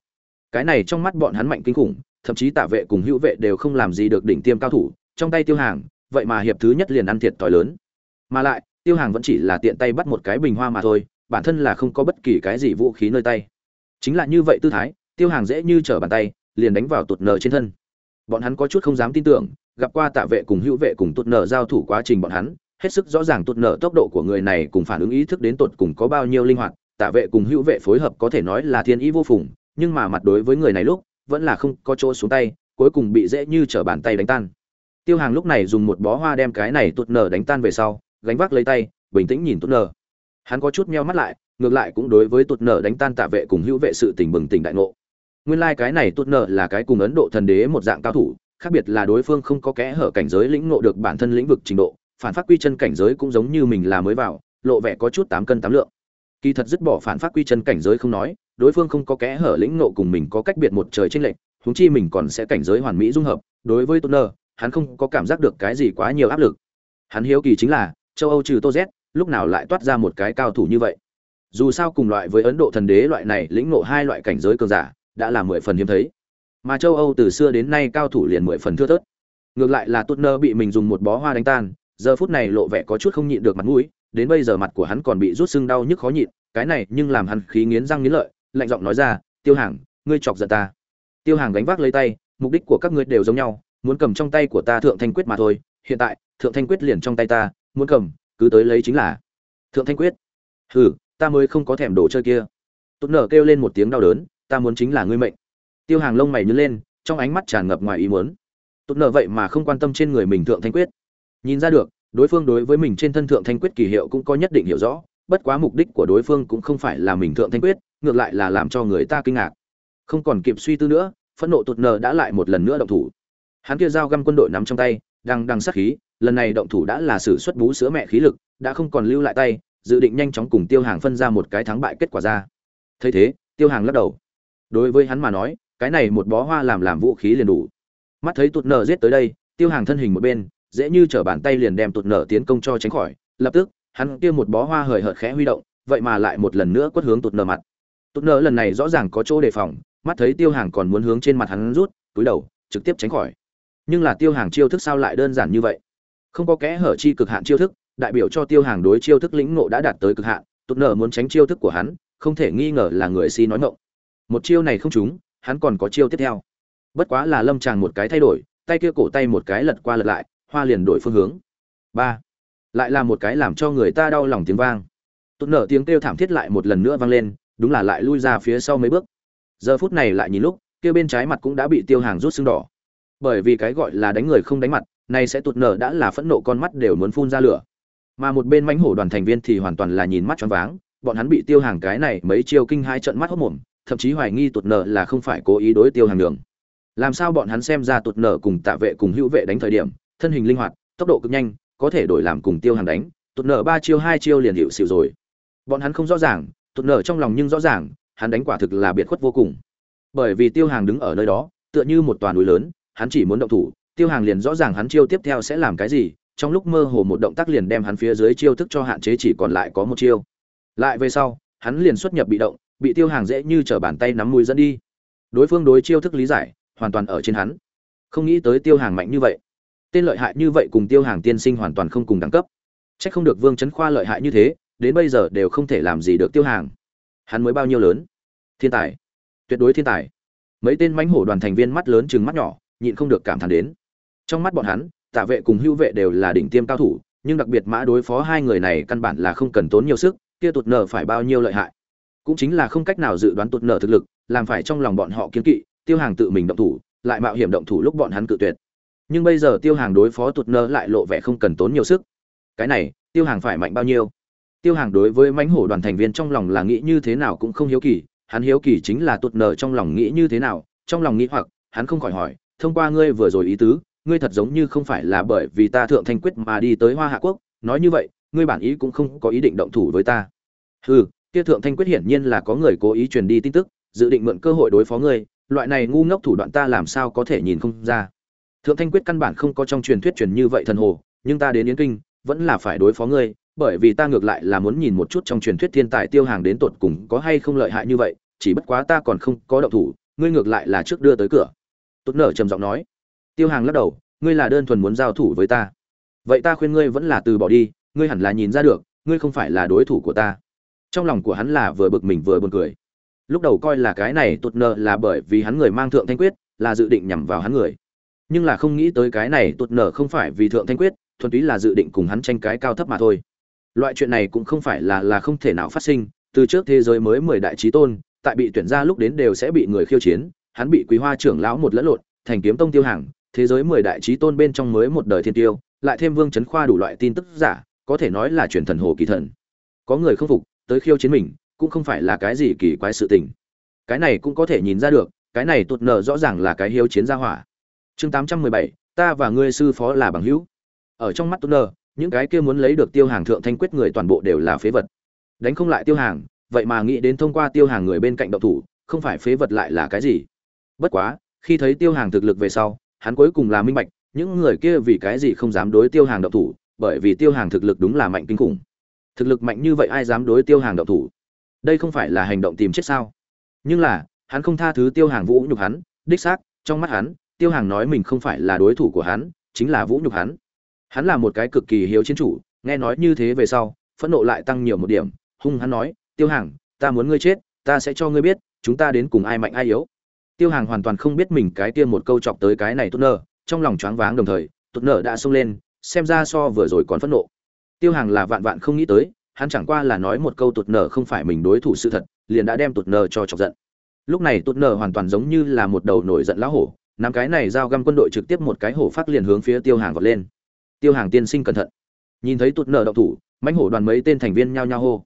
Cái này trong mắt bọn hắn mạnh kinh khủng, thậm chí tạ vệ cùng hữu vệ đều không làm gì được đỉnh tiêm cao thủ, trong tay tiêu hàng, vậy mà hiệp thứ nhất liền ăn thiệt t lớn. Mà lại, tiêu hàng vẫn chỉ là tiện tay bắt một cái bình hoa mà thôi, bản thân là không có bất kỳ cái gì vũ khí nơi tay. Chính là như vậy tư thái, tiêu hàng dễ như trở bàn tay, liền đánh vào tụt nở trên thân bọn hắn có chút không dám tin tưởng, gặp qua tạ vệ cùng hữu vệ cùng tụt nở giao thủ quá trình bọn hắn, hết sức rõ ràng tụt nở tốc độ của người này cùng phản ứng ý thức đến tột cùng có bao nhiêu linh hoạt, tạ vệ cùng hữu vệ phối hợp có thể nói là thiên ý vô phùng, nhưng mà mặt đối với người này lúc, vẫn là không có chỗ xuống tay, cuối cùng bị dễ như trở bàn tay đánh tan. Tiêu hàng lúc này dùng một bó hoa đem cái này tụt nở đánh tan về sau, gánh vác lấy tay, bình tĩnh nhìn tụt nở. Hắn có chút meo mắt lại, ngược lại cũng đối với tụt nở đánh tan tạ vệ cùng hữu vệ sự tình bừng tỉnh đại ngộ nguyên lai cái này tốt nợ là cái cùng ấn độ thần đế một dạng cao thủ khác biệt là đối phương không có kẽ hở cảnh giới lĩnh ngộ được bản thân lĩnh vực trình độ phản phát quy chân cảnh giới cũng giống như mình là mới vào lộ vẻ có chút tám cân tám lượng. Kỳ thật dứt bỏ phản phát quy chân cảnh giới không nói đối phương không có kẽ hở lĩnh ngộ cùng mình có cách biệt một trời chênh lệch huống chi mình còn sẽ cảnh giới hoàn mỹ dung hợp đối với Tôn Nợ, hắn không có cảm giác được cái gì quá nhiều áp lực. Hắn hiếu kỳ chính là châu âu trừ tô z lúc nào lại toát ra một cái cao thủ như vậy? Dù sao cùng loại với ấn độ thần đế loại này lĩnh ngộ hai loại cảnh giới cường giả đã là mười phần hiếm thấy. Mà châu âu từ xưa đến nay cao thủ liền mười phần thưa thớt. Ngược lại là tốt nơ bị mình dùng một bó hoa đánh tan, giờ phút này lộ vẻ có chút không nhịn được mặt mũi, đến bây giờ mặt của hắn còn bị rút sưng đau nhức khó nhịn, cái này nhưng làm hắn khí nghiến răng nghiến lợi, lạnh giọng nói ra, tiêu hàng, ngươi chọc giận ta. Tiêu hàng gánh vác lấy tay, mục đích của các ngươi đều giống nhau, muốn cầm trong tay của ta thượng thanh quyết mà thôi, hiện tại, thượng thanh quyết liền trong tay ta, muốn cầm, cứ tới lấy chính là thượng thanh quyết. Hừ, ta mới không có thèm đồ chơi kia. Tốt nở kêu lên một tiếng đau đớn ta muốn chính là ngươi mệnh. Tiêu hàng lông mày nhớ lên, trong ánh mắt tràn ngập ngoài ý muốn. Tốt nợ vậy mà không quan tâm trên người mình thượng thanh quyết. Nhìn ra được, đối phương đối với mình trên thân thượng thanh quyết kỳ hiệu cũng có nhất định hiểu rõ, bất quá mục đích của đối phương cũng không phải là mình thượng thanh quyết, ngược lại là làm cho người ta kinh ngạc. Không còn kịp suy tư nữa, phẫn nộ tụt nợ đã lại một lần nữa động thủ. Hắn kia dao găm quân đội nắm trong tay, đang đang sát khí, lần này động thủ đã là sử xuất bú sữa mẹ khí lực, đã không còn lưu lại tay, dự định nhanh chóng cùng tiêu hàng phân ra một cái thắng bại kết quả ra. Thấy thế, tiêu hàng lắc đầu đối với hắn mà nói, cái này một bó hoa làm làm vũ khí liền đủ. Mắt thấy tụt nở giết tới đây, tiêu hàng thân hình một bên, dễ như trở bàn tay liền đem tụt nở tiến công cho tránh khỏi. Lập tức, hắn kia một bó hoa hời hợt khẽ huy động, vậy mà lại một lần nữa quất hướng tụt nở mặt. Tụt nở lần này rõ ràng có chỗ đề phòng, mắt thấy tiêu hàng còn muốn hướng trên mặt hắn rút, túi đầu, trực tiếp tránh khỏi. Nhưng là tiêu hàng chiêu thức sao lại đơn giản như vậy? Không có kẽ hở chi cực hạn chiêu thức, đại biểu cho tiêu hàng đối chiêu thức lĩnh ngộ đã đạt tới cực hạn, tụt nở muốn tránh chiêu thức của hắn, không thể nghi ngờ là người si nói ngộng một chiêu này không trúng, hắn còn có chiêu tiếp theo. Bất quá là lâm tràng một cái thay đổi, tay kia cổ tay một cái lật qua lật lại, hoa liền đổi phương hướng. Ba. Lại là một cái làm cho người ta đau lòng tiếng vang. Tụt nở tiếng kêu thảm thiết lại một lần nữa vang lên, đúng là lại lui ra phía sau mấy bước. Giờ phút này lại nhìn lúc, kia bên trái mặt cũng đã bị tiêu hàng rút sưng đỏ. Bởi vì cái gọi là đánh người không đánh mặt này sẽ tụt nở đã là phẫn nộ con mắt đều muốn phun ra lửa. Mà một bên mãnh hổ đoàn thành viên thì hoàn toàn là nhìn mắt choáng váng, bọn hắn bị tiêu hàng cái này mấy chiêu kinh hai trận mắt hốt mồm thậm chí hoài nghi tụt nợ là không phải cố ý đối tiêu hàng đường. Làm sao bọn hắn xem ra tụt nợ cùng tạ vệ cùng hữu vệ đánh thời điểm, thân hình linh hoạt, tốc độ cực nhanh, có thể đổi làm cùng tiêu hàng đánh, tụt nợ ba chiêu hai chiêu liền hiệu xịu rồi. Bọn hắn không rõ ràng, tụt nợ trong lòng nhưng rõ ràng, hắn đánh quả thực là biệt khuất vô cùng. Bởi vì tiêu hàng đứng ở nơi đó, tựa như một toàn núi lớn, hắn chỉ muốn động thủ, tiêu hàng liền rõ ràng hắn chiêu tiếp theo sẽ làm cái gì, trong lúc mơ hồ một động tác liền đem hắn phía dưới chiêu thức cho hạn chế chỉ còn lại có một chiêu. Lại về sau, hắn liền xuất nhập bị động bị tiêu hàng dễ như t r ở bàn tay nắm mũi dẫn đi. Đối phương đối chiêu thức lý giải, hoàn toàn ở trên hắn. Không nghĩ tới tiêu hàng mạnh như vậy. Tên lợi hại như vậy cùng tiêu hàng tiên sinh hoàn toàn không cùng đẳng cấp. C h ắ c không được vương chấn khoa lợi hại như thế, đến bây giờ đều không thể làm gì được tiêu hàng. Hắn mới bao nhiêu lớn? Thiên tài. Tuyệt đối thiên tài. Mấy tên mãnh hổ đoàn thành viên mắt lớn chừng mắt nhỏ, nhịn không được cảm thán đến. Trong mắt bọn hắn, tạ vệ cùng hữu vệ đều là đỉnh tiêm cao thủ, nhưng đặc biệt mã đối phó hai người này căn bản là không cần tốn nhiều sức, kia tụt nở phải bao nhiêu lợi hại cũng chính là không cách nào dự đoán tụt nở thực lực, làm phải trong lòng bọn họ kiến kỵ, tiêu hàng tự mình động thủ, lại mạo hiểm động thủ lúc bọn hắn cự tuyệt. Nhưng bây giờ tiêu hàng đối phó tụt nợ lại lộ vẻ không cần tốn nhiều sức. Cái này, tiêu hàng phải mạnh bao nhiêu? Tiêu hàng đối với mãnh hổ đoàn thành viên trong lòng là nghĩ như thế nào cũng không hiếu kỳ, hắn hiếu kỳ chính là tụt nợ trong lòng nghĩ như thế nào, trong lòng nghĩ hoặc, hắn không khỏi hỏi, thông qua ngươi vừa rồi ý tứ, ngươi thật giống như không phải là bởi vì ta thượng thanh quyết mà đi tới hoa hạ quốc, nói như vậy, ngươi bản ý cũng không có ý định động thủ với ta. Hừ kia thượng thanh quyết hiển nhiên là có người cố ý truyền đi tin tức, dự định mượn cơ hội đối phó ngươi, loại này ngu ngốc thủ đoạn ta làm sao có thể nhìn không ra. Thượng thanh quyết căn bản không có trong truyền thuyết truyền như vậy thần hồ, nhưng ta đến yến kinh, vẫn là phải đối phó ngươi, bởi vì ta ngược lại là muốn nhìn một chút trong truyền thuyết thiên tài tiêu hàng đến tột cùng có hay không lợi hại như vậy, chỉ bất quá ta còn không có động thủ, ngươi ngược lại là trước đưa tới cửa. Tốt nở trầm giọng nói. Tiêu hàng lắc đầu, ngươi là đơn thuần muốn giao thủ với ta. Vậy ta khuyên ngươi vẫn là từ bỏ đi, ngươi hẳn là nhìn ra được, ngươi không phải là đối thủ của ta trong lòng của hắn là vừa bực mình vừa buồn cười. Lúc đầu coi là cái này tụt nợ là bởi vì hắn người mang thượng thanh quyết, là dự định nhằm vào hắn người. Nhưng là không nghĩ tới cái này tụt nợ không phải vì thượng thanh quyết, thuần túy là dự định cùng hắn tranh cái cao thấp mà thôi. Loại chuyện này cũng không phải là là không thể nào phát sinh, từ trước thế giới mới mười đại trí tôn, tại bị tuyển ra lúc đến đều sẽ bị người khiêu chiến, hắn bị quý hoa trưởng lão một lẫn lộn, thành kiếm tông tiêu hàng, thế giới mười đại trí tôn bên trong mới một đời thiên tiêu, lại thêm vương chấn khoa đủ loại tin tức giả, có thể nói là truyền thần hồ kỳ thần. Có người không phục tới khiêu chiến mình, cũng không phải là cái gì kỳ quái sự tình. Cái này cũng có thể nhìn ra được, cái này tụt nở rõ ràng là cái hiếu chiến gia hỏa. Chương tám trăm mười bảy, ta và ngươi sư phó là bằng hữu. Ở trong mắt tụt nở, những cái kia muốn lấy được tiêu hàng thượng thanh quyết người toàn bộ đều là phế vật. Đánh không lại tiêu hàng, vậy mà nghĩ đến thông qua tiêu hàng người bên cạnh đậu thủ, không phải phế vật lại là cái gì? Bất quá, khi thấy tiêu hàng thực lực về sau, hắn cuối cùng là minh bạch, những người kia vì cái gì không dám đối tiêu hàng đậu thủ, bởi vì tiêu hàng thực lực đúng là mạnh kinh khủng thực lực mạnh như vậy ai dám đối tiêu hàng động thủ? Đây không phải là hành động tìm chết sao? Nhưng là, hắn không tha thứ tiêu hàng vũ nhục hắn, đích xác, trong mắt hắn, tiêu hàng nói mình không phải là đối thủ của hắn, chính là vũ nhục hắn. Hắn là một cái cực kỳ hiếu chiến chủ, nghe nói như thế về sau, phẫn nộ lại tăng nhiều một điểm, hung hắn nói, tiêu hàng, ta muốn ngươi chết, ta sẽ cho ngươi biết, chúng ta đến cùng ai mạnh ai yếu. Tiêu hàng hoàn toàn không biết mình cái tiên một câu chọc tới cái này tốt nơ trong lòng choáng váng đồng thời tốt nơ đã xông lên, xem ra so vừa rồi còn phẫn nộ tiêu hàng là vạn vạn không nghĩ tới, hắn chẳng qua là nói một câu tụt nở không phải mình đối thủ sự thật, liền đã đem tụt nở cho chọc giận. Lúc này tụt nở hoàn toàn giống như là một đầu nổi giận lão hổ, nắm cái này giao găm quân đội trực tiếp một cái hổ phát liền hướng phía tiêu hàng vọt lên. Tiêu hàng tiên sinh cẩn thận. Nhìn thấy tụt nở động thủ, mãnh hổ đoàn mấy tên thành viên nhao nhao hô.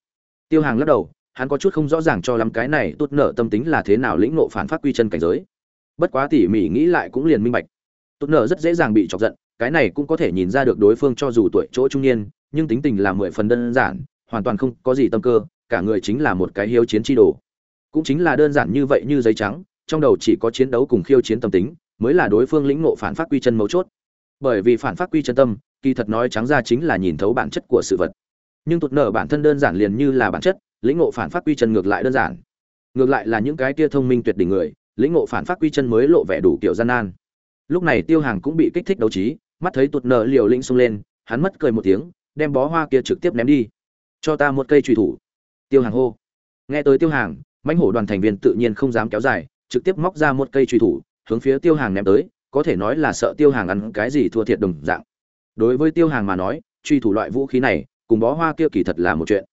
Tiêu hàng lắc đầu, hắn có chút không rõ ràng cho lắm cái này tụt nở tâm tính là thế nào lĩnh nộ phản phát quy chân cảnh giới. Bất quá tỉ mỉ nghĩ lại cũng liền minh bạch. Tụt nở rất dễ dàng bị chọc giận, cái này cũng có thể nhìn ra được đối phương cho dù tuổi chỗ trung niên nhưng tính tình là mười phần đơn giản, hoàn toàn không có gì tâm cơ, cả người chính là một cái hiếu chiến chi đồ. Cũng chính là đơn giản như vậy như giấy trắng, trong đầu chỉ có chiến đấu cùng khiêu chiến tâm tính, mới là đối phương lĩnh ngộ phản phát quy chân mấu chốt. Bởi vì phản phát quy chân tâm, kỳ thật nói trắng ra chính là nhìn thấu bản chất của sự vật. Nhưng tụt nở bản thân đơn giản liền như là bản chất, lĩnh ngộ phản phát quy chân ngược lại đơn giản. Ngược lại là những cái kia thông minh tuyệt đỉnh người, lĩnh ngộ phản phát quy chân mới lộ vẻ đủ kiểu gian nan. Lúc này tiêu hàng cũng bị kích thích đấu trí, mắt thấy tụt nở liều lĩnh xông lên, hắn mất cười một tiếng đem bó hoa kia trực tiếp ném đi. Cho ta một cây trùy thủ. Tiêu hàng hô. Nghe tới tiêu hàng, mãnh hổ đoàn thành viên tự nhiên không dám kéo dài, trực tiếp móc ra một cây truy thủ, hướng phía tiêu hàng ném tới, có thể nói là sợ tiêu hàng ăn cái gì thua thiệt đồng dạng. Đối với tiêu hàng mà nói truy thủ loại vũ khí này, cùng bó hoa kia kỳ thật là một chuyện.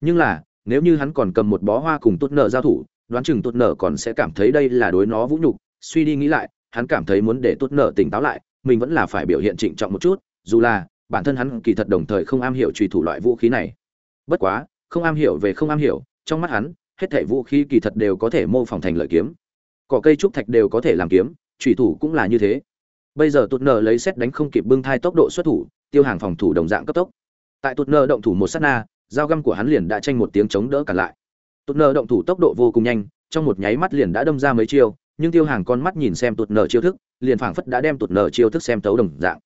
Nhưng là, nếu như hắn còn cầm một bó hoa cùng tốt nợ giao thủ, đoán chừng tốt nợ còn sẽ cảm thấy đây là đối nó vũ nhục. Suy đi nghĩ lại, hắn cảm thấy muốn để tốt nợ tỉnh táo lại, mình vẫn là phải biểu hiện trịnh trọng một chút, dù là bản thân hắn kỳ thật đồng thời không am hiểu truy thủ loại vũ khí này. Bất quá, không am hiểu về không am hiểu, trong mắt hắn, hết thảy vũ khí kỳ thật đều có thể mô phỏng thành lợi kiếm. Cỏ cây trúc thạch đều có thể làm kiếm, trùy thủ cũng là như thế. Bây giờ tụt nợ lấy xét đánh không kịp bưng thai tốc độ xuất thủ, tiêu hàng phòng thủ đồng dạng cấp tốc. Tại tụt nợ động thủ một sát na, dao găm của hắn liền đã tranh một tiếng chống đỡ cả lại. Tụt nợ động thủ tốc độ vô cùng nhanh, trong một nháy mắt liền đã đâm ra mấy chiêu, nhưng tiêu hàng con mắt nhìn xem tụt nợ chiêu thức, liền phảng phất đã đem tụt nợ chiêu thức xem tấu đồng dạng.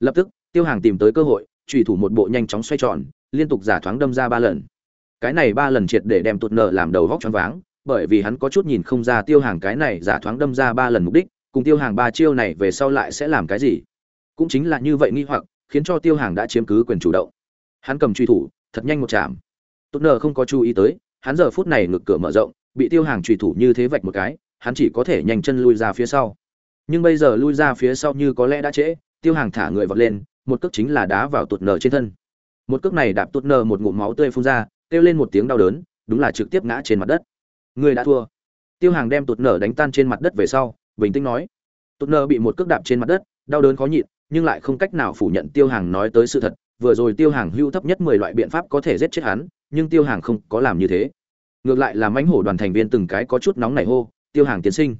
Lập tức tiêu hàng tìm tới cơ hội trùy thủ một bộ nhanh chóng xoay tròn, liên tục giả thoáng đâm ra ba lần. Cái này ba lần triệt để đem tụt nợ làm đầu vóc choáng váng, bởi vì hắn có chút nhìn không ra tiêu hàng cái này giả thoáng đâm ra ba lần mục đích, cùng tiêu hàng ba chiêu này về sau lại sẽ làm cái gì. Cũng chính là như vậy nghi hoặc, khiến cho tiêu hàng đã chiếm cứ quyền chủ động. Hắn cầm truy thủ, thật nhanh một chạm. Tốt nờ không có chú ý tới, hắn giờ phút này ngực cửa mở rộng, bị tiêu hàng truy thủ như thế vạch một cái, hắn chỉ có thể nhanh chân lui ra phía sau. Nhưng bây giờ lui ra phía sau như có lẽ đã trễ, tiêu hàng thả người vọt lên một cước chính là đá vào tụt nở trên thân. Một cước này đạp tụt nở một ngụm máu tươi phun ra, kêu lên một tiếng đau đớn, đúng là trực tiếp ngã trên mặt đất. Người đã thua. Tiêu hàng đem tụt nở đánh tan trên mặt đất về sau, bình tĩnh nói. Tụt nở bị một cước đạp trên mặt đất, đau đớn khó nhịn, nhưng lại không cách nào phủ nhận tiêu hàng nói tới sự thật. Vừa rồi tiêu hàng hưu thấp nhất mười loại biện pháp có thể giết chết hắn, nhưng tiêu hàng không có làm như thế. Ngược lại là mãnh hổ đoàn thành viên từng cái có chút nóng nảy hô, tiêu hàng tiến sinh.